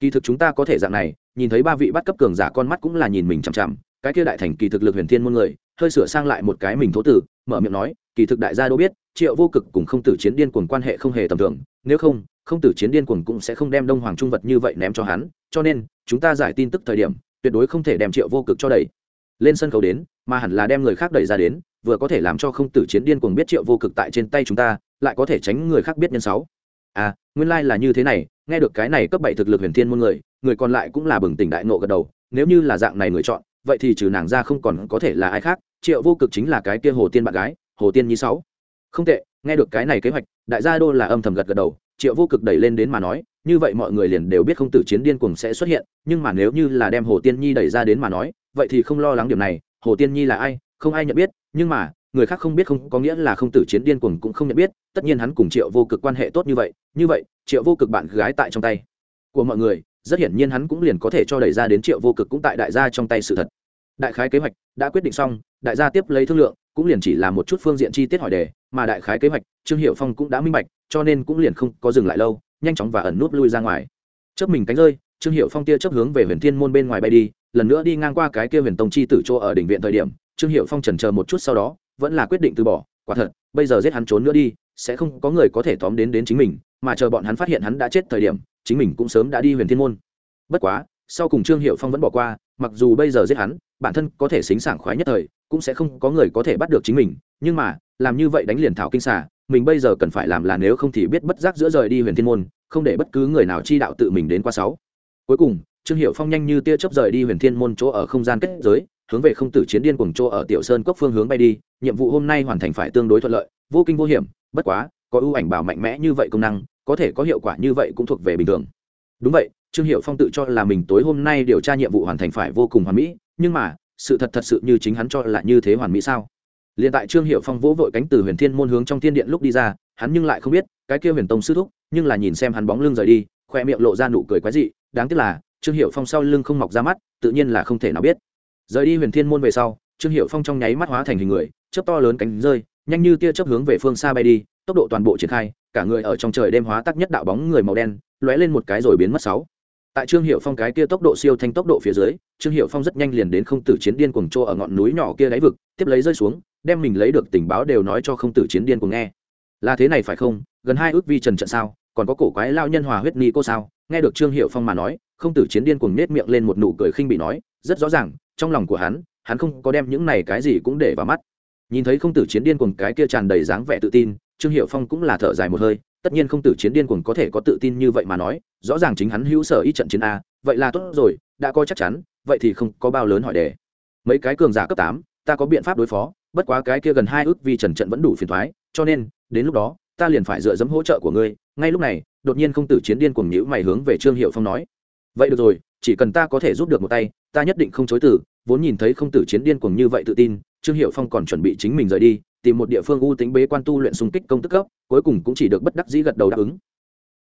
kỳ thực chúng ta có thể dạng này, nhìn thấy ba vị bắt cấp cường giả con mắt cũng là nhìn mình chằm chằm, cái kia đại thành kỳ thực lực huyền thiên môn người, hơi sửa sang lại một cái mình thố tử, mở miệng nói, kỳ thực đại gia đâu biết, triệu vô cực cùng không tử chiến điên cuồng quan hệ không hề tầm thường, nếu không không tử chiến điên cuồng cũng sẽ không đem đông hoàng trung vật như vậy ném cho hắn, cho nên, chúng ta giải tin tức thời điểm, tuyệt đối không thể đem triệu vô cực cho đầy lên sân khấu đến, mà hẳn là đem người khác đẩy ra đến, vừa có thể làm cho không tử chiến điên cuồng biết triệu vô cực tại trên tay chúng ta, lại có thể tránh người khác biết nhân sáu. À nguyên lai là như thế này, nghe được cái này cấp bảy thực lực huyền thiên môn người người còn lại cũng là bừng tỉnh đại nộ gật đầu, nếu như là dạng này người chọn, vậy thì trừ nàng ra không còn có thể là ai khác, triệu vô cực chính là cái kia hồ tiên bạn gái, hồ tiên nhi sáu. Không tệ, nghe được cái này kế hoạch, đại gia đô là âm thầm gật gật đầu, triệu vô cực đẩy lên đến mà nói, như vậy mọi người liền đều biết không tử chiến điên cuồng sẽ xuất hiện, nhưng mà nếu như là đem hồ tiên nhi đẩy ra đến mà nói vậy thì không lo lắng điểm này, hồ tiên nhi là ai, không ai nhận biết, nhưng mà, người khác không biết không, có nghĩa là không tử chiến điên cuồng cũng không nhận biết, tất nhiên hắn cùng triệu vô cực quan hệ tốt như vậy như vậy, triệu vô cực bạn gái tại trong tay của mọi người, rất hiển nhiên hắn cũng liền có thể cho đẩy ra đến triệu vô cực cũng tại đại gia trong tay sự thật. Đại khái kế hoạch đã quyết định xong, đại gia tiếp lấy thương lượng, cũng liền chỉ là một chút phương diện chi tiết hỏi đề, mà đại khái kế hoạch, trương hiệu phong cũng đã minh bạch, cho nên cũng liền không có dừng lại lâu, nhanh chóng và ẩn nút lui ra ngoài. Chớp mình cánh rơi, trương hiệu phong tia chớp hướng về huyền thiên môn bên ngoài bay đi lần nữa đi ngang qua cái kia huyền tông chi tử chỗ ở đỉnh viện thời điểm, trương hiệu phong trần chờ một chút sau đó, vẫn là quyết định từ bỏ. Quả thật, bây giờ giết hắn trốn nữa đi, sẽ không có người có thể tóm đến đến chính mình, mà chờ bọn hắn phát hiện hắn đã chết thời điểm, chính mình cũng sớm đã đi huyền thiên môn. Bất quá, sau cùng trương hiệu phong vẫn bỏ qua, mặc dù bây giờ giết hắn, bản thân có thể xính sảng khoái nhất thời, cũng sẽ không có người có thể bắt được chính mình, nhưng mà, làm như vậy đánh liền thảo kinh xả mình bây giờ cần phải làm là nếu không thì biết bất giác giữa rời đi huyền thiên môn, không để bất cứ người nào chi đạo tự mình đến qua sáu. Cuối cùng trương hiệu phong nhanh như tia chớp rời đi huyền thiên môn chỗ ở không gian kết giới, hướng về không tử chiến điên cùng chỗ ở tiểu sơn cốc phương hướng bay đi. Nhiệm vụ hôm nay hoàn thành phải tương đối thuận lợi, vô kinh vô hiểm, bất quá, có ưu ảnh bảo mạnh mẽ như vậy công năng, có thể có hiệu quả như vậy cũng thuộc về bình thường. Đúng vậy, trương hiệu phong tự cho là mình tối hôm nay điều tra nhiệm vụ hoàn thành phải vô cùng hoàn mỹ, nhưng mà, sự thật thật sự như chính hắn cho là như thế hoàn mỹ sao? Liền tại trương hiệu phong vỗ vội cánh từ huyền thiên môn hướng trong thiên điện lúc đi ra, hắn nhưng lại không biết, cái kia huyền tông sư thúc, nhưng là nhìn xem hắn bóng lưng rời đi, khoe miệng lộ ra nụ cười quái dị, đáng tiếc là trương hiệu phong sau lưng không mọc ra mắt, tự nhiên là không thể nào biết. Rời đi huyền thiên môn về sau, trương hiệu phong trong nháy mắt hóa thành hình người, chớp to lớn cánh rơi, nhanh như tia chớp hướng về phương xa bay đi, tốc độ toàn bộ triển khai, cả người ở trong trời đêm hóa tắc nhất đạo bóng người màu đen, lóe lên một cái rồi biến mất sáu. Tại trương hiệu phong cái kia tốc độ siêu thanh tốc độ phía dưới, trương hiệu phong rất nhanh liền đến không tử chiến điên cuồng trô ở ngọn núi nhỏ kia đáy vực, tiếp lấy rơi xuống, đem mình lấy được tình báo đều nói cho không tử chiến điên cuồng nghe. Là thế này phải không? Gần hai ước vi trần trận sao? Còn có cổ quái lao nhân hòa huyết ni cô sao? Nghe được trương hiệu phong mà nói không tử chiến điên cuồng nết miệng lên một nụ cười khinh bị nói, rất rõ ràng, trong lòng của hắn hắn không có đem những này cái gì cũng để vào mắt. Nhìn thấy không tử chiến điên cuồng cái kia tràn đầy dáng vẻ tự tin, trương hiệu phong cũng là thở dài một hơi, tất nhiên không tử chiến điên cuồng có thể có tự tin như vậy mà nói, rõ ràng chính hắn hữu sở ít trận chiến a, vậy là tốt rồi, đã coi chắc chắn, vậy thì không có bao lớn hỏi đề. Mấy cái cường giả cấp tám, ta có biện pháp đối phó, bất quá cái kia gần hai ước vì trần trận vẫn đủ phiền thoái cho nên, đến lúc đó, ta liền phải dựa dẫm hỗ trợ của ngươi. Ngay lúc này, đột nhiên không tử chiến điên cuồng nhữ mày hướng về trương hiệu phong nói vậy được rồi, chỉ cần ta có thể giúp được một tay, ta nhất định không chối từ, vốn nhìn thấy không tử chiến điên cuồng như vậy tự tin, trương hiệu phong còn chuẩn bị chính mình rời đi, tìm một địa phương ưu tính bế quan tu luyện xung kích công tức cấp, cuối cùng cũng chỉ được bất đắc dĩ gật đầu đáp ứng.